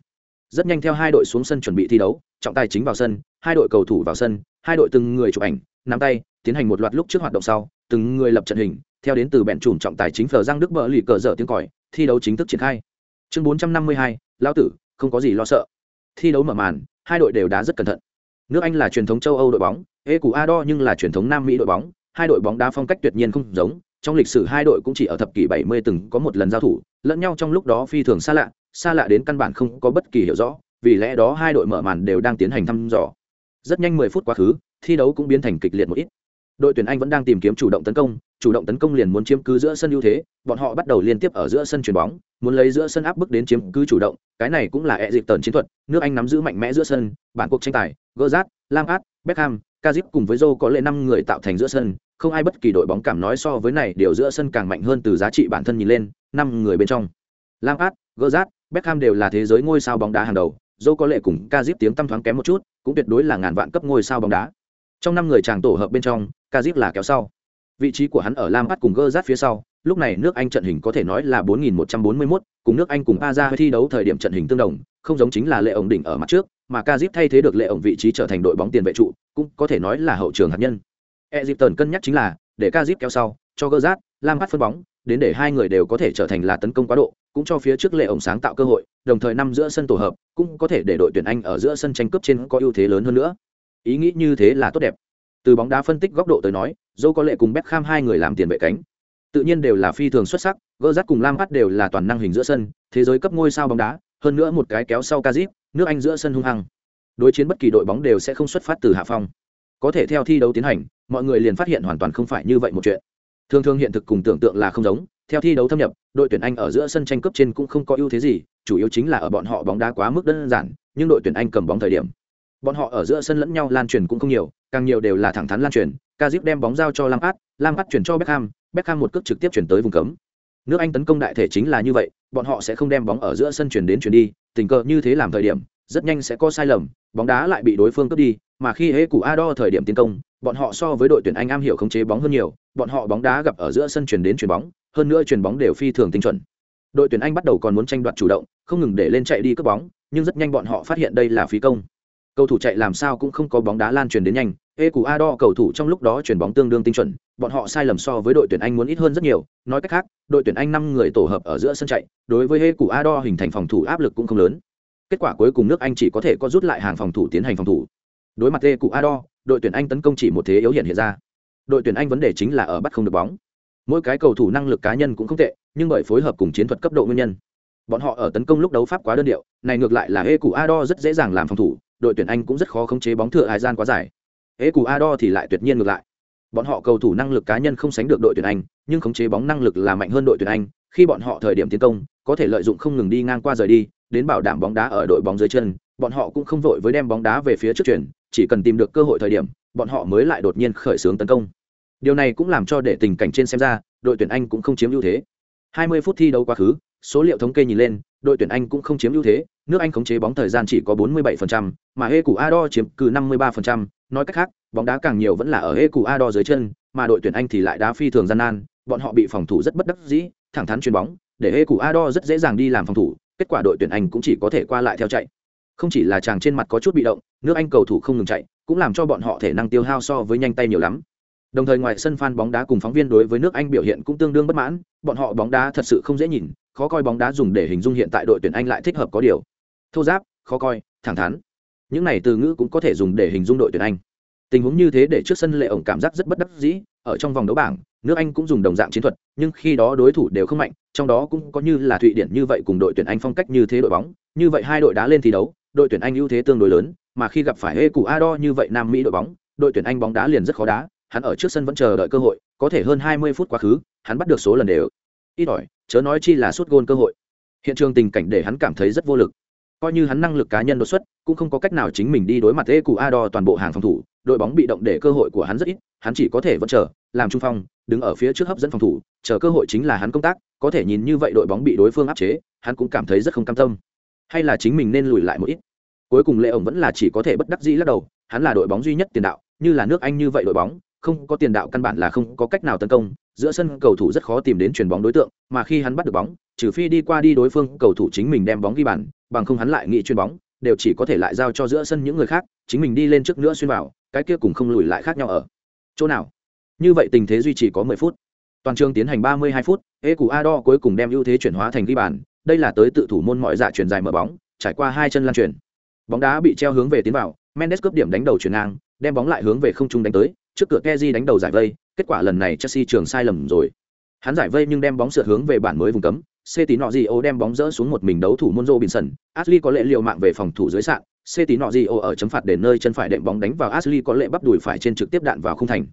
Rất nhanh theo hai đội xuống sân chuẩn bị thi đấu, trọng tài chính vào sân, hai đội cầu thủ vào sân, hai đội từng người chụp ảnh, nắm tay, tiến hành một loạt lúc trước hoạt động sau, từng người lập trận hình, theo đến từ bẹn chùm trọng tài chính phờ giang đức bờ lì cờ dở tiếng còi, thi đấu chính thức triển khai chương bốn trăm năm mươi hai lao tử, không có gì lo sợ. Thi đấu mở màn, hai đội đều đá rất cẩn thận. Nước anh là truyền thống châu âu đội bóng, ê cù a đo nhưng là truyền thống nam mỹ đội bóng. Hai đội bóng đá phong cách tuyệt nhiên không giống. Trong lịch sử hai đội cũng chỉ ở thập kỷ 70 từng có một lần giao thủ, lẫn nhau trong lúc đó phi thường xa lạ xa lạ đến căn bản không có bất kỳ hiểu rõ, vì lẽ đó hai đội mở màn đều đang tiến hành thăm dò. Rất nhanh 10 phút quá khứ, thi đấu cũng biến thành kịch liệt một ít đội tuyển anh vẫn đang tìm kiếm chủ động tấn công, chủ động tấn công liền muốn chiếm cứ giữa sân ưu thế, bọn họ bắt đầu liên tiếp ở giữa sân chuyền bóng, muốn lấy giữa sân áp bức đến chiếm cứ chủ động, cái này cũng là e dịp tần chiến thuật, nước anh nắm giữ mạnh mẽ giữa sân, bản cuộc tranh tài gỡ rát lam át beckham, kazip cùng với joe có lệ năm người tạo thành giữa sân, không ai bất kỳ đội bóng cảm nói so với này điều giữa sân càng mạnh hơn từ giá trị bản thân nhìn lên, năm người bên trong. Lam át gỡ rát beckham đều là thế giới ngôi sao bóng đá hàng đầu, joe có lệ cùng kazip tiếng tăm thoáng kém một chút, cũng tuyệt đối là ngàn vạn cấp ngôi sao bóng đá. Trong năm người chàng tổ hợp bên trong kazip là kéo sau. Vị trí của hắn ở lam át cùng Gerrard phía sau lúc này nước anh trận hình có thể nói là 4141, cùng nước anh cùng pa ra thi đấu thời điểm trận hình tương đồng không giống chính là lệ ổng đỉnh ở mặt trước mà kazip thay thế được lệ ổng vị trí trở thành đội bóng tiền vệ trụ cũng có thể nói là hậu trường hạt nhân. Egypton cân nhắc chính là để kazip kéo sau cho Gerrard, lam át phân bóng đến để hai người đều có thể trở thành là tấn công quá độ cũng cho phía trước lệ ổng sáng tạo cơ hội đồng thời năm giữa sân tổ hợp cũng có thể để đội tuyển anh ở giữa sân tranh cướp trên có ưu thế lớn hơn nữa. Ý nghĩ như thế là tốt đẹp từ bóng đá phân tích góc độ tới nói dâu có lệ cùng Beckham hai người làm tiền vệ cánh. Tự nhiên đều là phi thường xuất sắc, gỡ rắt cùng lam bắt đều là toàn năng hình giữa sân, thế giới cấp ngôi sao bóng đá, hơn nữa một cái kéo sau kazip, nước anh giữa sân hung hăng. Đối chiến bất kỳ đội bóng đều sẽ không xuất phát từ hạ phong. Có thể theo thi đấu tiến hành, mọi người liền phát hiện hoàn toàn không phải như vậy một chuyện. Thường thường hiện thực cùng tưởng tượng là không giống, theo thi đấu thâm nhập, đội tuyển anh ở giữa sân tranh cướp trên cũng không có ưu thế gì, chủ yếu chính là ở bọn họ bóng đá quá mức đơn giản, nhưng đội tuyển anh cầm bóng thời điểm bọn họ ở giữa sân lẫn nhau lan truyền cũng không nhiều càng nhiều đều là thẳng thắn lan truyền Kazip đem bóng giao cho Lampard, Lampard chuyển cho Beckham, Beckham một cước trực tiếp chuyển tới vùng cấm. Nước Anh tấn công đại thể chính là như vậy, bọn họ sẽ không đem bóng ở giữa sân chuyển đến chuyển đi, tình cờ như thế làm thời điểm, rất nhanh sẽ có sai lầm, bóng đá lại bị đối phương cướp đi, mà khi hễ cụ Ado thời điểm tiến công, bọn họ so với đội tuyển Anh am hiểu khống chế bóng hơn nhiều, bọn họ bóng đá gặp ở giữa sân chuyển đến chuyển bóng, hơn nữa chuyển bóng đều phi thường tinh chuẩn. Đội tuyển Anh bắt đầu còn muốn tranh đoạt chủ động, không ngừng để lên chạy đi cướp bóng, nhưng rất nhanh bọn họ phát hiện đây là phí công. Cầu thủ chạy làm sao cũng không có bóng đá lan truyền đến nhanh, ê cù a đo cầu thủ trong lúc đó chuyển bóng tương đương tinh chuẩn bọn họ sai lầm so với đội tuyển anh muốn ít hơn rất nhiều. Nói cách khác đội tuyển anh năm người tổ hợp ở giữa sân chạy đối với ê cù a đo hình thành phòng thủ áp lực cũng không lớn. Kết quả cuối cùng nước anh chỉ có thể có rút lại hàng phòng thủ tiến hành phòng thủ. Đối mặt ê cù a đo đội tuyển anh tấn công chỉ một thế yếu hiện hiện ra. Đội tuyển anh vấn đề chính là ở bắt không được bóng. Mỗi cái cầu thủ năng lực cá nhân cũng không tệ nhưng bởi phối hợp cùng chiến thuật cấp độ nguyên nhân. Bọn họ ở tấn công lúc đấu pháp quá đơn điệu này ngược lại là ê cù a đo rất dễ dàng làm phòng thủ đội tuyển anh cũng rất khó khống chế bóng thừa hải gian quá dài. Ế cù thì lại tuyệt nhiên ngược lại. Bọn họ cầu thủ năng lực cá nhân không sánh được đội tuyển anh, nhưng khống chế bóng năng lực là mạnh hơn đội tuyển anh. Khi bọn họ thời điểm tiến công, có thể lợi dụng không ngừng đi ngang qua rời đi, đến bảo đảm bóng đá ở đội bóng dưới chân, bọn họ cũng không vội với đem bóng đá về phía trước chuyển, chỉ cần tìm được cơ hội thời điểm, bọn họ mới lại đột nhiên khởi xướng tấn công. Điều này cũng làm cho để tình cảnh trên xem ra, đội tuyển anh cũng không chiếm ưu thế. 20 phút thi đấu quá khứ số liệu thống kê nhìn lên đội tuyển anh cũng không chiếm ưu thế nước anh khống chế bóng thời gian chỉ có 47%, mà hê cụ ado chiếm cứ 53%, nói cách khác bóng đá càng nhiều vẫn là ở hê cụ ado dưới chân mà đội tuyển anh thì lại đá phi thường gian nan bọn họ bị phòng thủ rất bất đắc dĩ thẳng thắn chuyền bóng để hê cụ ado rất dễ dàng đi làm phòng thủ kết quả đội tuyển anh cũng chỉ có thể qua lại theo chạy. Không chỉ là chàng trên mặt có chút bị động nước anh cầu thủ không ngừng chạy cũng làm cho bọn họ thể năng tiêu hao so với nhanh tay nhiều lắm đồng thời ngoài sân phan bóng đá cùng phóng viên đối với nước anh biểu hiện cũng tương đương bất mãn, bọn họ bóng đá thật sự không dễ nhìn, khó coi bóng đá dùng để hình dung hiện tại đội tuyển anh lại thích hợp có điều. Thô giáp, khó coi, thẳng thắn. Những này từ ngữ cũng có thể dùng để hình dung đội tuyển anh. Tình huống như thế để trước sân lệ ổng cảm giác rất bất đắc dĩ, ở trong vòng đấu bảng, nước anh cũng dùng đồng dạng chiến thuật, nhưng khi đó đối thủ đều không mạnh, trong đó cũng có như là thụy điển như vậy cùng đội tuyển anh phong cách như thế đội bóng, như vậy hai đội đá lên thi đấu, đội tuyển anh ưu thế tương đối lớn, mà khi gặp phải Ecuador như vậy nam mỹ đội bóng, đội tuyển anh bóng đá liền rất khó đá hắn ở trước sân vẫn chờ đợi cơ hội, có thể hơn 20 phút quá khứ, hắn bắt được số lần đều. Ít ỏi, chớ nói chi là suốt gôn cơ hội. Hiện trường tình cảnh để hắn cảm thấy rất vô lực. Coi như hắn năng lực cá nhân đột xuất, cũng không có cách nào chính mình đi đối mặt ê cụ a đo toàn bộ hàng phòng thủ, đội bóng bị động để cơ hội của hắn rất ít, hắn chỉ có thể vẫn chờ, làm trung phong, đứng ở phía trước hấp dẫn phòng thủ, chờ cơ hội chính là hắn công tác, có thể nhìn như vậy đội bóng bị đối phương áp chế, hắn cũng cảm thấy rất không cam tâm. Hay là chính mình nên lùi lại một ít. Cuối cùng lệ ổng vẫn là chỉ có thể bất đắc dĩ lắc đầu, hắn là đội bóng duy nhất tiền đạo, như là nước anh như vậy đội bóng không có tiền đạo căn bản là không có cách nào tấn công, giữa sân cầu thủ rất khó tìm đến chuyền bóng đối tượng, mà khi hắn bắt được bóng, trừ phi đi qua đi đối phương, cầu thủ chính mình đem bóng ghi bàn, bằng không hắn lại nghĩ chuyền bóng, đều chỉ có thể lại giao cho giữa sân những người khác, chính mình đi lên trước nữa xuyên vào, cái kia cùng không lùi lại khác nhau ở chỗ nào. Như vậy tình thế duy trì có 10 phút. Toàn trường tiến hành 32 phút ê cù Ado cuối cùng đem ưu thế chuyển hóa thành ghi bàn, đây là tới tự thủ môn mọi dạ chuyển dài mở bóng, trải qua hai chân lan truyền. Bóng đá bị treo hướng về tiến vào, mendes cướp điểm đánh đầu chuyển ngang, đem bóng lại hướng về không trung đánh tới trước cửa Kezi đánh đầu giải vây, kết quả lần này Chelsea trường sai lầm rồi. Hắn giải vây nhưng đem bóng sượt hướng về bản mới vùng cấm, C tí nọ gì ô đem bóng rỡ xuống một mình đấu thủ Monzo Binson, Ashley có lệ liều mạng về phòng thủ dưới sạn, C tí nọ gì ô ở chấm phạt đền nơi chân phải đệm bóng đánh vào Ashley có lệ bắp đùi phải trên trực tiếp đạn vào khung thành.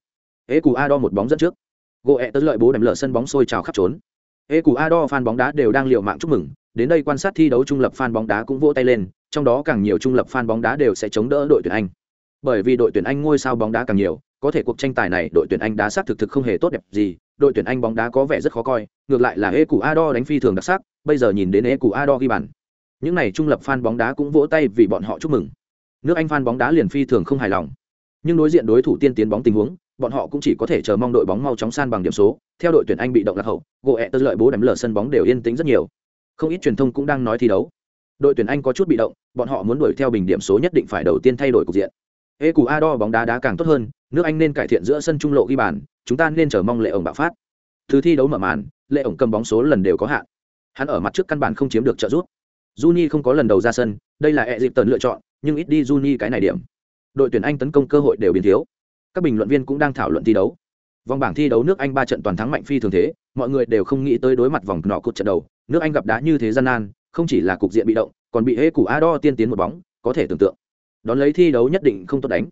Ecuador một bóng dẫn trước. Goe tới lợi bố đệm lở sân bóng sôi trào khắp trốn. Ecuador fan bóng đá đều đang liều mạng chúc mừng, đến đây quan sát thi đấu trung lập fan bóng đá cũng vỗ tay lên, trong đó càng nhiều trung lập fan bóng đá đều sẽ chống đỡ đội tuyển Anh. Bởi vì đội tuyển Anh ngôi sao bóng đá càng nhiều, có thể cuộc tranh tài này đội tuyển Anh đá sát thực thực không hề tốt đẹp gì, đội tuyển Anh bóng đá có vẻ rất khó coi, ngược lại là Ecuador đánh phi thường đặc sắc, bây giờ nhìn đến Ecuador ghi bàn. Những này trung lập fan bóng đá cũng vỗ tay vì bọn họ chúc mừng. Nước Anh fan bóng đá liền phi thường không hài lòng. Nhưng đối diện đối thủ tiên tiến bóng tình huống, bọn họ cũng chỉ có thể chờ mong đội bóng mau chóng san bằng điểm số. Theo đội tuyển Anh bị động lạc hậu, gỗ ẹ tơ lợi bố đánh lở sân bóng đều yên tĩnh rất nhiều. Không ít truyền thông cũng đang nói thi đấu. Đội tuyển Anh có chút bị động, bọn họ muốn đuổi theo bình điểm số nhất định phải đầu tiên thay đổi cục diện. Ecuador bóng đá đá càng tốt hơn, nước Anh nên cải thiện giữa sân trung lộ ghi bàn, chúng ta nên chờ mong lệ ổng bạo phát. Từ thi đấu mở màn, lệ ổng cầm bóng số lần đều có hạn. Hắn ở mặt trước căn bản không chiếm được trợ giúp. Juni không có lần đầu ra sân, đây là Egypton lựa chọn, nhưng ít đi Juni cái này điểm. Đội tuyển Anh tấn công cơ hội đều biến thiếu. Các bình luận viên cũng đang thảo luận thi đấu. Vòng bảng thi đấu nước Anh ba trận toàn thắng mạnh phi thường thế, mọi người đều không nghĩ tới đối mặt vòng nọ cột trận đầu, nước Anh gặp đá như thế gian nan, không chỉ là cục diện bị động, còn bị Ecuador tiên tiến một bóng, có thể tưởng tượng. Đón lấy thi đấu nhất định không tốt đánh.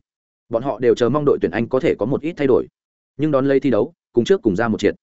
Bọn họ đều chờ mong đội tuyển Anh có thể có một ít thay đổi. Nhưng đón lấy thi đấu, cùng trước cùng ra một triệt.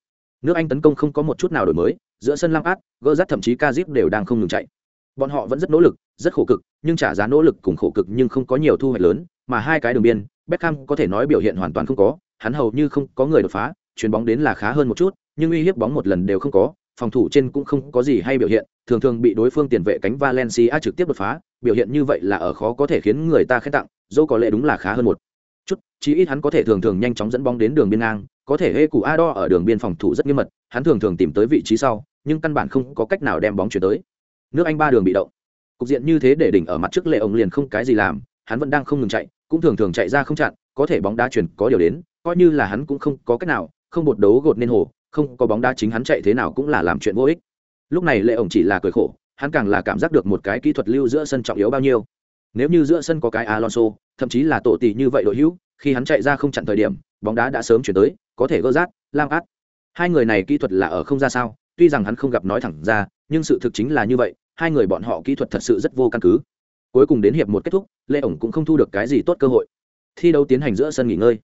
Nước Anh tấn công không có một chút nào đổi mới, giữa sân Lam Át, gỡ rắt thậm chí Kazip đều đang không ngừng chạy. Bọn họ vẫn rất nỗ lực, rất khổ cực, nhưng trả giá nỗ lực cùng khổ cực nhưng không có nhiều thu hoạch lớn, mà hai cái đường biên, Beckham có thể nói biểu hiện hoàn toàn không có, hắn hầu như không có người đột phá, chuyền bóng đến là khá hơn một chút, nhưng uy hiếp bóng một lần đều không có, phòng thủ trên cũng không có gì hay biểu hiện, thường thường bị đối phương tiền vệ cánh Valencia trực tiếp đột phá, biểu hiện như vậy là ở khó có thể khiến người ta khen tặng, dẫu có lẽ đúng là khá hơn một chút, chí ít hắn có thể thường thường nhanh chóng dẫn bóng đến đường biên ngang, có thể hê cụ Ado ở đường biên phòng thủ rất nghiêm mật, hắn thường thường tìm tới vị trí sau, nhưng căn bản không có cách nào đem bóng chuyển tới. Nước Anh ba đường bị động. Cục diện như thế để đỉnh ở mặt trước lệ ông liền không cái gì làm, hắn vẫn đang không ngừng chạy, cũng thường thường chạy ra không chặn, có thể bóng đá chuyển có điều đến, coi như là hắn cũng không có cách nào, không bột đấu gột nên hồ, không có bóng đá chính hắn chạy thế nào cũng là làm chuyện vô ích. Lúc này lệ ổng chỉ là cười khổ, hắn càng là cảm giác được một cái kỹ thuật lưu giữa sân trọng yếu bao nhiêu. Nếu như giữa sân có cái Alonso, thậm chí là tổ tỷ như vậy đội hữu, khi hắn chạy ra không chặn thời điểm, bóng đá đã sớm chuyển tới, có thể gỡ rát, lam át. Hai người này kỹ thuật là ở không ra sao, tuy rằng hắn không gặp nói thẳng ra, nhưng sự thực chính là như vậy, hai người bọn họ kỹ thuật thật sự rất vô căn cứ. Cuối cùng đến hiệp một kết thúc, Lê ổng cũng không thu được cái gì tốt cơ hội. Thi đấu tiến hành giữa sân nghỉ ngơi.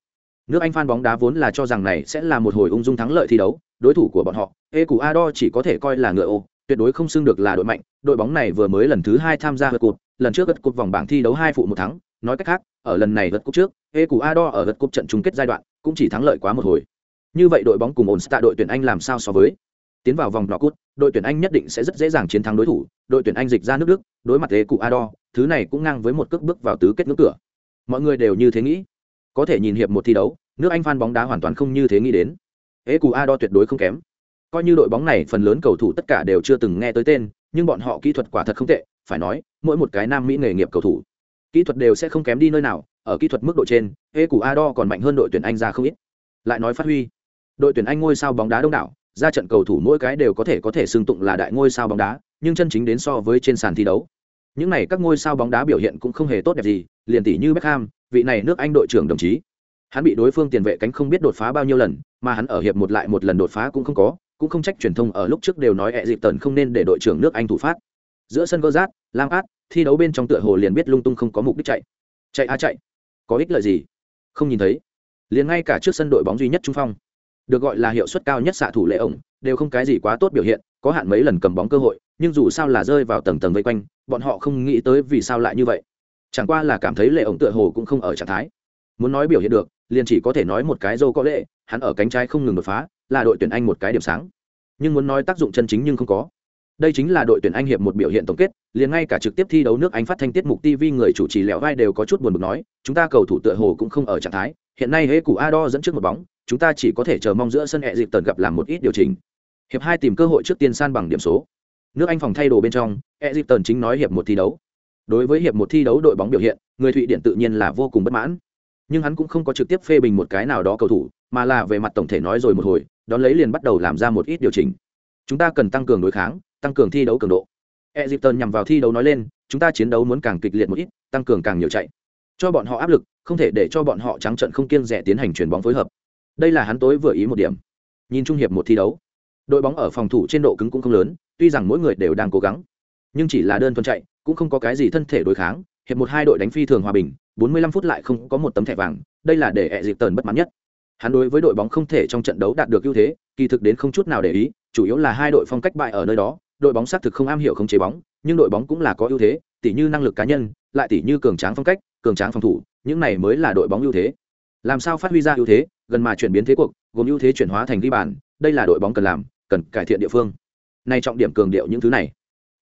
Nước Anh fan bóng đá vốn là cho rằng này sẽ là một hồi ung dung thắng lợi thi đấu, đối thủ của bọn họ, Ecuador chỉ có thể coi là ngựa ô, tuyệt đối không xưng được là đội mạnh, đội bóng này vừa mới lần thứ hai tham gia vật cột, lần trước vật cột vòng bảng thi đấu hai phụ một thắng, nói cách khác, ở lần này vật cột trước, Ecuador ở vật cột trận chung kết giai đoạn, cũng chỉ thắng lợi quá một hồi. Như vậy đội bóng cùng ổn tại đội tuyển Anh làm sao so với? Tiến vào vòng knockout, đội tuyển Anh nhất định sẽ rất dễ dàng chiến thắng đối thủ, đội tuyển Anh dịch ra nước Đức, đối mặt Ecuador, thứ này cũng ngang với một cước bước vào tứ kết ngưỡng cửa. Mọi người đều như thế nghĩ. Có thể nhìn hiệp một thi đấu, nước Anh fan bóng đá hoàn toàn không như thế nghĩ đến. Ecuador tuyệt đối không kém. Coi như đội bóng này phần lớn cầu thủ tất cả đều chưa từng nghe tới tên, nhưng bọn họ kỹ thuật quả thật không tệ, phải nói, mỗi một cái nam mỹ nghề nghiệp cầu thủ, kỹ thuật đều sẽ không kém đi nơi nào, ở kỹ thuật mức độ trên, Ecuador còn mạnh hơn đội tuyển Anh ra không ít. Lại nói phát huy, đội tuyển Anh ngôi sao bóng đá đông đảo, ra trận cầu thủ mỗi cái đều có thể có thể xưng tụng là đại ngôi sao bóng đá, nhưng chân chính đến so với trên sàn thi đấu. Những này các ngôi sao bóng đá biểu hiện cũng không hề tốt đẹp gì, liền tỷ như Beckham, vị này nước Anh đội trưởng đồng chí. Hắn bị đối phương tiền vệ cánh không biết đột phá bao nhiêu lần, mà hắn ở hiệp một lại một lần đột phá cũng không có, cũng không trách truyền thông ở lúc trước đều nói ẹ dịp tần không nên để đội trưởng nước Anh thủ phát. Giữa sân gỡ Lampard, Át, thi đấu bên trong tựa hồ liền biết lung tung không có mục đích chạy. Chạy a chạy, có ích lợi gì? Không nhìn thấy. Liền ngay cả trước sân đội bóng duy nhất trung phong, được gọi là hiệu suất cao nhất xạ thủ lệ ổng, đều không cái gì quá tốt biểu hiện, có hạn mấy lần cầm bóng cơ hội, nhưng dù sao là rơi vào tầng tầng vây quanh, bọn họ không nghĩ tới vì sao lại như vậy. Chẳng qua là cảm thấy lệ ổng tựa hồ cũng không ở trạng thái. Muốn nói biểu hiện được, liền chỉ có thể nói một cái dâu có lệ, hắn ở cánh trái không ngừng đột phá, là đội tuyển Anh một cái điểm sáng. Nhưng muốn nói tác dụng chân chính nhưng không có. Đây chính là đội tuyển Anh hiệp một biểu hiện tổng kết, liền ngay cả trực tiếp thi đấu nước Anh phát thanh tiết mục TV người chủ trì lẹo vai đều có chút buồn bực nói, chúng ta cầu thủ tựa hồ cũng không ở trạng thái, hiện nay hễ củ Ado dẫn trước một bóng, chúng ta chỉ có thể chờ mong giữa sân hẹ dịp tần gặp làm một ít điều chỉnh. Hiệp hai tìm cơ hội trước tiên san bằng điểm số. Nước Anh phòng thay đồ bên trong, hệ dịp tần chính nói hiệp một thi đấu. Đối với hiệp một thi đấu đội bóng biểu hiện, người Thụy Điển tự nhiên là vô cùng bất mãn. Nhưng hắn cũng không có trực tiếp phê bình một cái nào đó cầu thủ, mà là về mặt tổng thể nói rồi một hồi, đón lấy liền bắt đầu làm ra một ít điều chỉnh. Chúng ta cần tăng cường đối kháng, tăng cường thi đấu cường độ. Egypton nhằm vào thi đấu nói lên, chúng ta chiến đấu muốn càng kịch liệt một ít, tăng cường càng nhiều chạy. Cho bọn họ áp lực, không thể để cho bọn họ trắng trận không kiêng rẻ tiến hành chuyển bóng phối hợp. Đây là hắn tối vừa ý một điểm. Nhìn trung hiệp một thi đấu, đội bóng ở phòng thủ trên độ cứng cũng không lớn, tuy rằng mỗi người đều đang cố gắng nhưng chỉ là đơn thuần chạy, cũng không có cái gì thân thể đối kháng, hiệp một hai đội đánh phi thường hòa bình 45 phút lại không có một tấm thẻ vàng, đây là để ẹ dịp tần bất mãn nhất. Hắn đối với đội bóng không thể trong trận đấu đạt được ưu thế, kỳ thực đến không chút nào để ý, chủ yếu là hai đội phong cách bại ở nơi đó, đội bóng xác thực không am hiểu không chế bóng, nhưng đội bóng cũng là có ưu thế, tỉ như năng lực cá nhân, lại tỉ như cường tráng phong cách, cường tráng phòng thủ, những này mới là đội bóng ưu thế. Làm sao phát huy ra ưu thế, gần mà chuyển biến thế cuộc, gồm ưu thế chuyển hóa thành ghi bàn, đây là đội bóng cần làm, cần cải thiện địa phương. Này trọng điểm cường điệu những thứ này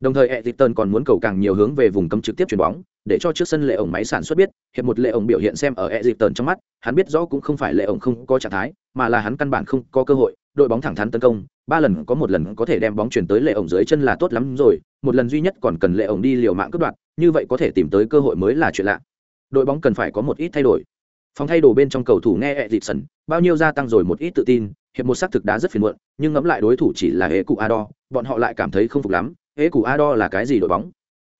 đồng thời Edgerton còn muốn cầu càng nhiều hướng về vùng cấm trực tiếp chuyển bóng để cho trước sân lệ ổng máy sản xuất biết hiệp một lệ ổng biểu hiện xem ở Edgerton trong mắt hắn biết rõ cũng không phải lệ ổng không có trạng thái mà là hắn căn bản không có cơ hội đội bóng thẳng thắn tấn công ba lần có một lần có thể đem bóng chuyển tới lệ ổng dưới chân là tốt lắm rồi một lần duy nhất còn cần lệ ổng đi liều mạng cướp đoạt như vậy có thể tìm tới cơ hội mới là chuyện lạ. Đội bóng cần phải có một ít thay đổi. Phòng thay đồ bên trong cầu thủ nghe Edgerton, bao nhiêu gia tăng rồi một ít tự tin hiệp một xác thực đá rất phiền muộn nhưng ngẫm lại đối thủ chỉ là hệ cụ ado bọn họ lại cảm thấy không phục lắm ế củ a ado là cái gì đội bóng?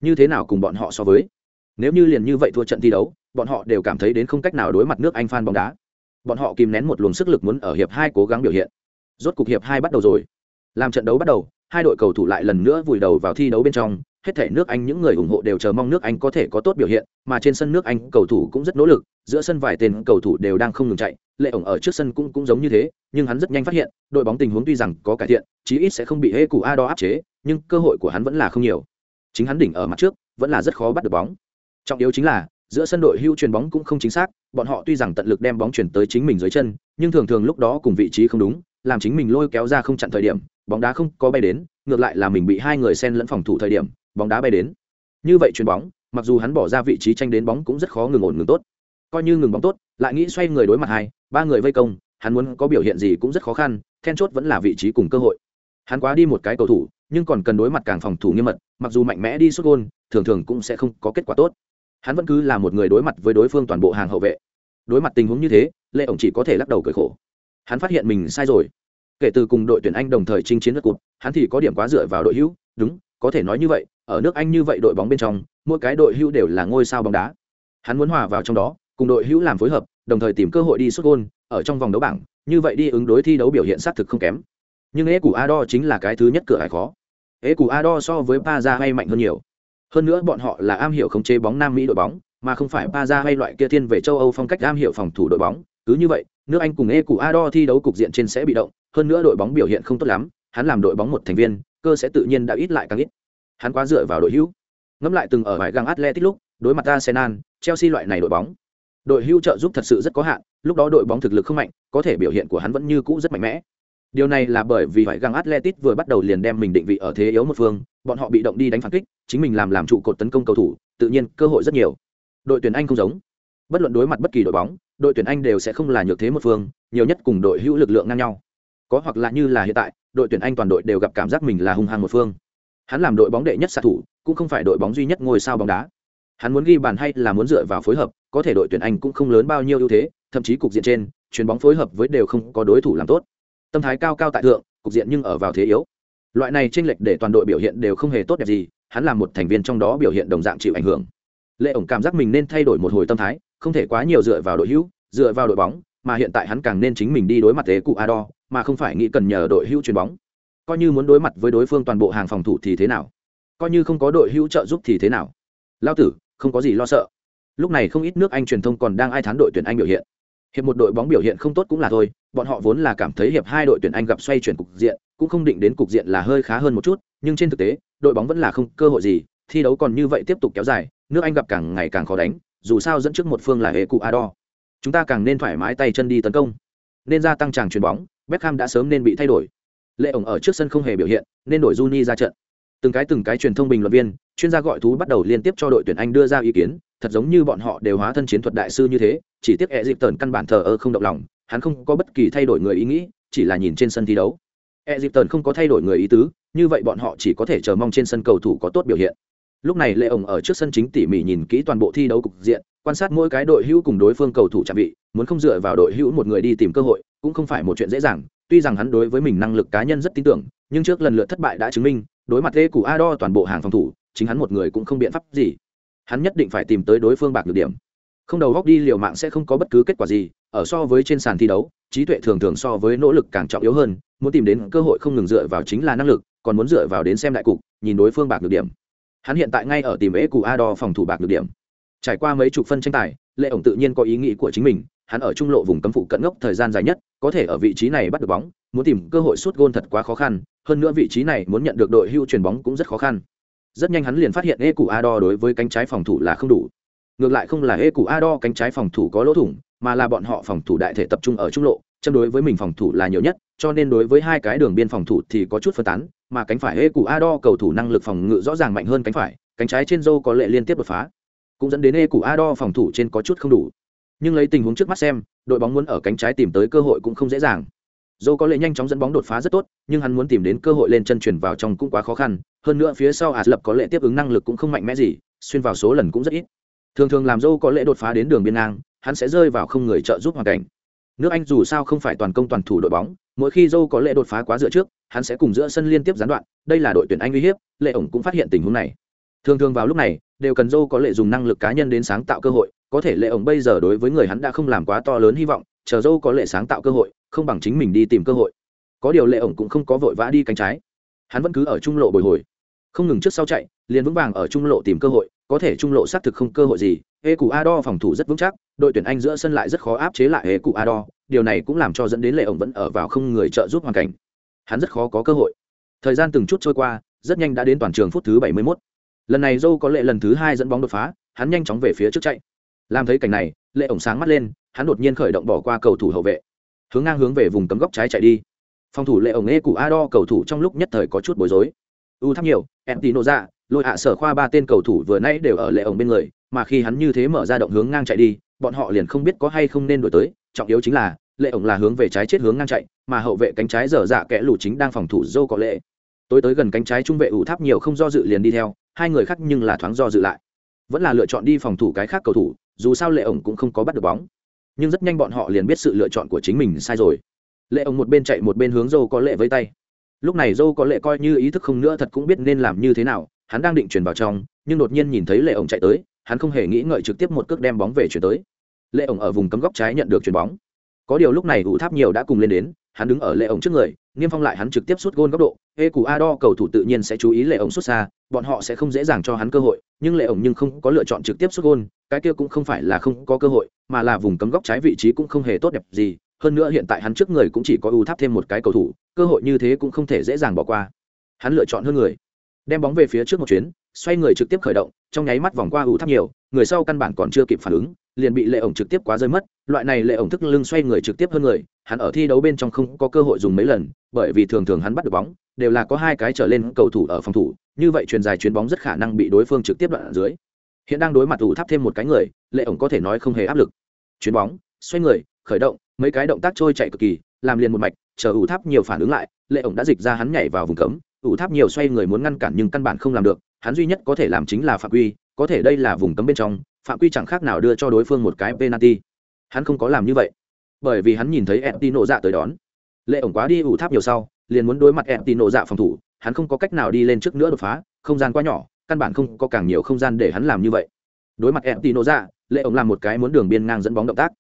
Như thế nào cùng bọn họ so với? Nếu như liền như vậy thua trận thi đấu, bọn họ đều cảm thấy đến không cách nào đối mặt nước anh phan bóng đá. Bọn họ kìm nén một luồng sức lực muốn ở hiệp hai cố gắng biểu hiện. Rốt cục hiệp hai bắt đầu rồi. Làm trận đấu bắt đầu, hai đội cầu thủ lại lần nữa vùi đầu vào thi đấu bên trong hết thể nước anh, những người ủng hộ đều chờ mong nước anh có thể có tốt biểu hiện, mà trên sân nước anh, cầu thủ cũng rất nỗ lực, giữa sân vài tên cầu thủ đều đang không ngừng chạy, lệ ổng ở trước sân cũng cũng giống như thế, nhưng hắn rất nhanh phát hiện, đội bóng tình huống tuy rằng có cải thiện, chí ít sẽ không bị hê cụ a đo áp chế, nhưng cơ hội của hắn vẫn là không nhiều. Chính hắn đỉnh ở mặt trước, vẫn là rất khó bắt được bóng. Trọng yếu chính là, giữa sân đội hưu chuyền bóng cũng không chính xác, bọn họ tuy rằng tận lực đem bóng chuyển tới chính mình dưới chân, nhưng thường thường lúc đó cùng vị trí không đúng, làm chính mình lôi kéo ra không chặn thời điểm, bóng đá không có bay đến, ngược lại là mình bị hai người xen lẫn phòng thủ thời điểm bóng đá bay đến. Như vậy chuyền bóng, mặc dù hắn bỏ ra vị trí tranh đến bóng cũng rất khó ngừng ổn ngừng tốt. Coi như ngừng bóng tốt, lại nghĩ xoay người đối mặt hai, ba người vây công, hắn muốn có biểu hiện gì cũng rất khó khăn, then chốt vẫn là vị trí cùng cơ hội. Hắn quá đi một cái cầu thủ, nhưng còn cần đối mặt càng phòng thủ nghiêm mật, mặc dù mạnh mẽ đi xuất gôn, thường thường cũng sẽ không có kết quả tốt. Hắn vẫn cứ là một người đối mặt với đối phương toàn bộ hàng hậu vệ. Đối mặt tình huống như thế lệ ổng chỉ có thể lắc đầu cởi khổ. Hắn phát hiện mình sai rồi. Kể từ cùng đội tuyển anh đồng thời chinh chiến đất cụt hắn thì có điểm quá dựa vào đội hữu, đúng, có thể nói như vậy ở nước anh như vậy đội bóng bên trong, mỗi cái đội hữu đều là ngôi sao bóng đá. Hắn muốn hòa vào trong đó, cùng đội hữu làm phối hợp, đồng thời tìm cơ hội đi xuất gôn, ở trong vòng đấu bảng, như vậy đi ứng đối thi đấu biểu hiện sát thực không kém. Nhưng ế củ Ado chính là cái thứ nhất cửa hải khó. Ế củ Ado so với Paza hay mạnh hơn nhiều. Hơn nữa bọn họ là am hiểu khống chế bóng nam mỹ đội bóng, mà không phải Paza hay loại kia thiên về châu âu phong cách am hiểu phòng thủ đội bóng. Cứ như vậy, nước anh cùng ế củ Ado thi đấu cục diện trên sẽ bị động, hơn nữa đội bóng biểu hiện không tốt lắm, hắn làm đội bóng một thành viên, cơ sẽ tự nhiên đã ít lại càng ít hắn quá dựa vào đội hữu. Ngẫm lại từng ở vài găng atletic lúc, đối mặt arsenal, chelsea loại này đội bóng. Đội hữu trợ giúp thật sự rất có hạn, lúc đó đội bóng thực lực không mạnh, có thể biểu hiện của hắn vẫn như cũ rất mạnh mẽ. Điều này là bởi vì vải găng atletic vừa bắt đầu liền đem mình định vị ở thế yếu một phương, bọn họ bị động đi đánh phản kích, chính mình làm làm trụ cột tấn công cầu thủ, tự nhiên cơ hội rất nhiều. Đội tuyển anh không giống. Bất luận đối mặt bất kỳ đội bóng, đội tuyển anh đều sẽ không là nhược thế một phương, nhiều nhất cùng đội hữu lực lượng ngang nhau. Có hoặc là như là hiện tại, đội tuyển anh toàn đội đều gặp cảm giác mình là hung hăng một phương hắn làm đội bóng đệ nhất xạ thủ cũng không phải đội bóng duy nhất ngôi sao bóng đá. Hắn muốn ghi bàn hay là muốn dựa vào phối hợp có thể đội tuyển anh cũng không lớn bao nhiêu ưu thế thậm chí cục diện trên chuyền bóng phối hợp với đều không có đối thủ làm tốt. Tâm thái cao cao tại thượng cục diện nhưng ở vào thế yếu. Loại này tranh lệch để toàn đội biểu hiện đều không hề tốt đẹp gì hắn là một thành viên trong đó biểu hiện đồng dạng chịu ảnh hưởng. Lệ ổng cảm giác mình nên thay đổi một hồi tâm thái không thể quá nhiều dựa vào đội hữu dựa vào đội bóng mà hiện tại hắn càng nên chính mình đi đối mặt thế cụ ador, mà không phải nghĩ cần nhờ đội hữu chuyền bóng. Coi như muốn đối mặt với đối phương toàn bộ hàng phòng thủ thì thế nào? Coi như không có đội hữu trợ giúp thì thế nào? Lao tử, không có gì lo sợ. Lúc này không ít nước Anh truyền thông còn đang ai thán đội tuyển Anh biểu hiện. Hiệp một đội bóng biểu hiện không tốt cũng là thôi, bọn họ vốn là cảm thấy hiệp hai đội tuyển Anh gặp xoay chuyển cục diện, cũng không định đến cục diện là hơi khá hơn một chút, nhưng trên thực tế, đội bóng vẫn là không cơ hội gì, thi đấu còn như vậy tiếp tục kéo dài, nước Anh gặp càng ngày càng khó đánh, dù sao dẫn trước một phương là hệ cụ Ado chúng ta càng nên thoải mái tay chân đi tấn công nên gia tăng tràng chuyền bóng Beckham đã sớm nên bị thay đổi lệ ổng ở trước sân không hề biểu hiện, nên đổi Juni ra trận. Từng cái từng cái truyền thông bình luận viên, chuyên gia gọi thú bắt đầu liên tiếp cho đội tuyển anh đưa ra ý kiến, thật giống như bọn họ đều hóa thân chiến thuật đại sư như thế, chỉ tiếc e dịp tần căn bản thờ ơ không động lòng, hắn không có bất kỳ thay đổi người ý nghĩ, chỉ là nhìn trên sân thi đấu. E dịp tần không có thay đổi người ý tứ, như vậy bọn họ chỉ có thể chờ mong trên sân cầu thủ có tốt biểu hiện. Lúc này lệ ổng ở trước sân chính tỉ mỉ nhìn kỹ toàn bộ thi đấu cục diện, quan sát mỗi cái đội hữu cùng đối phương cầu thủ chạm vị muốn không dựa vào đội hữu một người đi tìm cơ hội, cũng không phải một chuyện dễ dàng tuy rằng hắn đối với mình năng lực cá nhân rất tin tưởng, nhưng trước lần lượt thất bại đã chứng minh, đối mặt lê củ a đo toàn bộ hàng phòng thủ, chính hắn một người cũng không biện pháp gì. Hắn nhất định phải tìm tới đối phương bạc được điểm. Không đầu góc đi liều mạng sẽ không có bất cứ kết quả gì, ở so với trên sàn thi đấu, trí tuệ thường thường so với nỗ lực càng trọng yếu hơn, muốn tìm đến cơ hội không ngừng dựa vào chính là năng lực, còn muốn dựa vào đến xem đại cục, nhìn đối phương bạc được điểm. Hắn hiện tại ngay ở tìm ế cụ a đo phòng thủ bạc được điểm. Trải qua mấy chục phân tranh tài, lệ ổng tự nhiên có ý nghĩ của chính mình hắn ở trung lộ vùng cấm phụ cận ngốc thời gian dài nhất, có thể ở vị trí này bắt được bóng, muốn tìm cơ hội sút gôn thật quá khó khăn, hơn nữa vị trí này muốn nhận được đội hưu chuyển bóng cũng rất khó khăn. Rất nhanh hắn liền phát hiện Ecu cụ a đối với cánh trái phòng thủ là không đủ. Ngược lại không là Ecu cụ a cánh trái phòng thủ có lỗ thủng, mà là bọn họ phòng thủ đại thể tập trung ở trung lộ châm đối với mình phòng thủ là nhiều nhất, cho nên đối với hai cái đường biên phòng thủ thì có chút phân tán, mà cánh phải Ecu cụ a cầu thủ năng lực phòng ngự rõ ràng mạnh hơn cánh phải, cánh trái trên Zhou có lệ liên tiếp đột phá. Cũng dẫn đến Ecu cụ a phòng thủ trên có chút không đủ nhưng lấy tình huống trước mắt xem, đội bóng muốn ở cánh trái tìm tới cơ hội cũng không dễ dàng. Dâu có lẽ nhanh chóng dẫn bóng đột phá rất tốt, nhưng hắn muốn tìm đến cơ hội lên chân chuyển vào trong cũng quá khó khăn, hơn nữa phía sau ạt lập có lệ tiếp ứng năng lực cũng không mạnh mẽ gì, xuyên vào số lần cũng rất ít. Thường thường làm dâu có lẽ đột phá đến đường biên ngang, hắn sẽ rơi vào không người trợ giúp hoàn cảnh. Nước anh dù sao không phải toàn công toàn thủ đội bóng, mỗi khi dâu có lệ đột phá quá dựa trước, hắn sẽ cùng giữa sân liên tiếp gián đoạn, đây là đội tuyển anh uy hiếp, lệ ổng cũng phát hiện tình huống này. Thường thường vào lúc này, đều cần dâu có lệ dùng năng lực cá nhân đến sáng tạo cơ hội có thể lệ ổng bây giờ đối với người hắn đã không làm quá to lớn hy vọng, chờ dâu có lệ sáng tạo cơ hội, không bằng chính mình đi tìm cơ hội. Có điều lệ ổng cũng không có vội vã đi cánh trái. Hắn vẫn cứ ở trung lộ bồi hồi. Không ngừng trước sau chạy, liền vững vàng ở trung lộ tìm cơ hội, có thể trung lộ xác thực không cơ hội gì. Hê cụ Ado phòng thủ rất vững chắc, đội tuyển anh giữa sân lại rất khó áp chế lại hê cụ Ado. điều này cũng làm cho dẫn đến lệ ổng vẫn ở vào không người trợ giúp hoàn cảnh. Hắn rất khó có cơ hội. Thời gian từng chút trôi qua, rất nhanh đã đến toàn trường phút thứ 71. lần này dâu có lệ lần thứ hai dẫn bóng đột phá, hắn nhanh chóng về phía trước chạy làm thấy cảnh này, lệ ổng sáng mắt lên, hắn đột nhiên khởi động bỏ qua cầu thủ hậu vệ. Hướng ngang hướng về vùng cấm góc trái chạy đi. Phòng thủ lệ ổng ê cụ Ado cầu thủ trong lúc nhất thời có chút bối rối. U thấp nhiều em tì nộ ra dạ, lôi hạ sở khoa ba tên cầu thủ vừa nãy đều ở lệ ổng bên người, mà khi hắn như thế mở ra động hướng ngang chạy đi, bọn họ liền không biết có hay không nên đổi tới. Trọng yếu chính là, lệ ổng là hướng về trái chết hướng ngang chạy, mà hậu vệ cánh trái dở dạ kẽ lủ chính đang phòng thủ dô có lệ. Tối tới gần cánh trái trung vệ ủ tháp nhiều không do dự liền đi theo, hai người khác nhưng là thoáng do dự lại. Vẫn là lựa chọn đi phòng thủ cái khác cầu thủ dù sao lệ ổng cũng không có bắt được bóng. Nhưng rất nhanh bọn họ liền biết sự lựa chọn của chính mình sai rồi. Lệ ổng một bên chạy một bên hướng dâu có lệ với tay. Lúc này dâu có lệ coi như ý thức không nữa thật cũng biết nên làm như thế nào, hắn đang định chuyển vào trong, nhưng đột nhiên nhìn thấy lệ ổng chạy tới, hắn không hề nghĩ ngợi trực tiếp một cước đem bóng về chuyển tới. Lệ ổng ở vùng cấm góc trái nhận được chuyền bóng. Có điều lúc này ủ tháp nhiều đã cùng lên đến, hắn đứng ở lệ ổng trước người, niêm phong lại hắn trực tiếp xuất gôn góc độ. Ê cù a đo cầu thủ tự nhiên sẽ chú ý lệ ổng xuất xa, bọn họ sẽ không dễ dàng cho hắn cơ hội nhưng lệ ổng nhưng không có lựa chọn trực tiếp xuất gôn, cái kia cũng không phải là không có cơ hội, mà là vùng cấm góc trái vị trí cũng không hề tốt đẹp gì, hơn nữa hiện tại hắn trước người cũng chỉ có ưu tháp thêm một cái cầu thủ, cơ hội như thế cũng không thể dễ dàng bỏ qua. Hắn lựa chọn hơn người, đem bóng về phía trước một chuyến, xoay người trực tiếp khởi động, trong nháy mắt vòng qua ưu tháp nhiều, người sau căn bản còn chưa kịp phản ứng liền bị lệ ổng trực tiếp quá rơi mất, loại này lệ ổng thức lưng xoay người trực tiếp hơn người, hắn ở thi đấu bên trong không có cơ hội dùng mấy lần, bởi vì thường thường hắn bắt được bóng, đều là có hai cái trở lên cầu thủ ở phòng thủ, như vậy truyền dài chuyền bóng rất khả năng bị đối phương trực tiếp đoạn ở dưới. Hiện đang đối mặt ủ tháp thêm một cái người, lệ ổng có thể nói không hề áp lực. Chuyền bóng, xoay người, khởi động, mấy cái động tác trôi chạy cực kỳ, làm liền một mạch, chờ ủ tháp nhiều phản ứng lại, lệ ổng đã dịch ra hắn nhảy vào vùng cấm, ủ tháp nhiều xoay người muốn ngăn cản nhưng căn bản không làm được, hắn duy nhất có thể làm chính là phạm quy có thể đây là vùng cấm bên trong, phạm quy chẳng khác nào đưa cho đối phương một cái penalty. Hắn không có làm như vậy, bởi vì hắn nhìn thấy em nộ dạ tới đón. Lệ ổng quá đi ủ tháp nhiều sau, liền muốn đối mặt em nộ dạ phòng thủ, hắn không có cách nào đi lên trước nữa đột phá, không gian quá nhỏ, căn bản không có càng nhiều không gian để hắn làm như vậy. Đối mặt em nộ dạ lệ ổng làm một cái muốn đường biên ngang dẫn bóng động tác.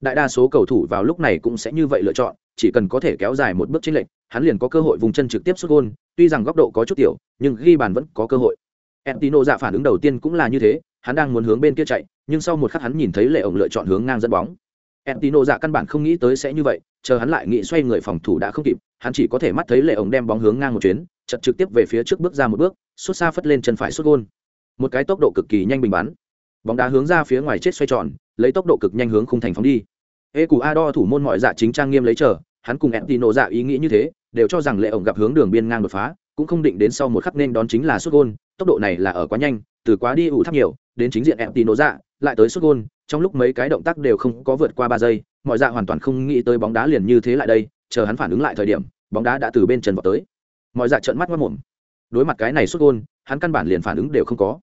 Đại đa số cầu thủ vào lúc này cũng sẽ như vậy lựa chọn, chỉ cần có thể kéo dài một bước trên lệnh hắn liền có cơ hội vùng chân trực tiếp xuất gôn, tuy rằng góc độ có chút tiểu, nhưng ghi bàn vẫn có cơ hội. Entino dạ phản ứng đầu tiên cũng là như thế, hắn đang muốn hướng bên kia chạy, nhưng sau một khắc hắn nhìn thấy lệ ổng lựa chọn hướng ngang dẫn bóng. Entino dạ căn bản không nghĩ tới sẽ như vậy, chờ hắn lại nghĩ xoay người phòng thủ đã không kịp, hắn chỉ có thể mắt thấy lệ ổng đem bóng hướng ngang một chuyến chật trực tiếp về phía trước bước ra một bước xuất xa phất lên chân phải xuất gôn. Một cái tốc độ cực kỳ nhanh bình bắn. Bóng đá hướng ra phía ngoài chết xoay tròn, lấy tốc độ cực nhanh hướng khung thành phóng đi. Ê cù thủ môn mọi dạ chính trang nghiêm lấy chờ, hắn cùng Entino dạ ý nghĩ như thế, đều cho rằng lệ ổng gặp hướng đường biên ngang đột phá, cũng không định đến sau một khắc nên đón chính là xuất gôn tốc độ này là ở quá nhanh, từ quá đi ủ thấp nhiều, đến chính diện em tino dạ lại tới xuất gôn, trong lúc mấy cái động tác đều không có vượt qua ba giây, mọi dạ hoàn toàn không nghĩ tới bóng đá liền như thế lại đây, chờ hắn phản ứng lại thời điểm, bóng đá đã từ bên trần vào tới. Mọi dạ trợn mắt mất mồm đối mặt cái này xuất gôn, hắn căn bản liền phản ứng đều không có.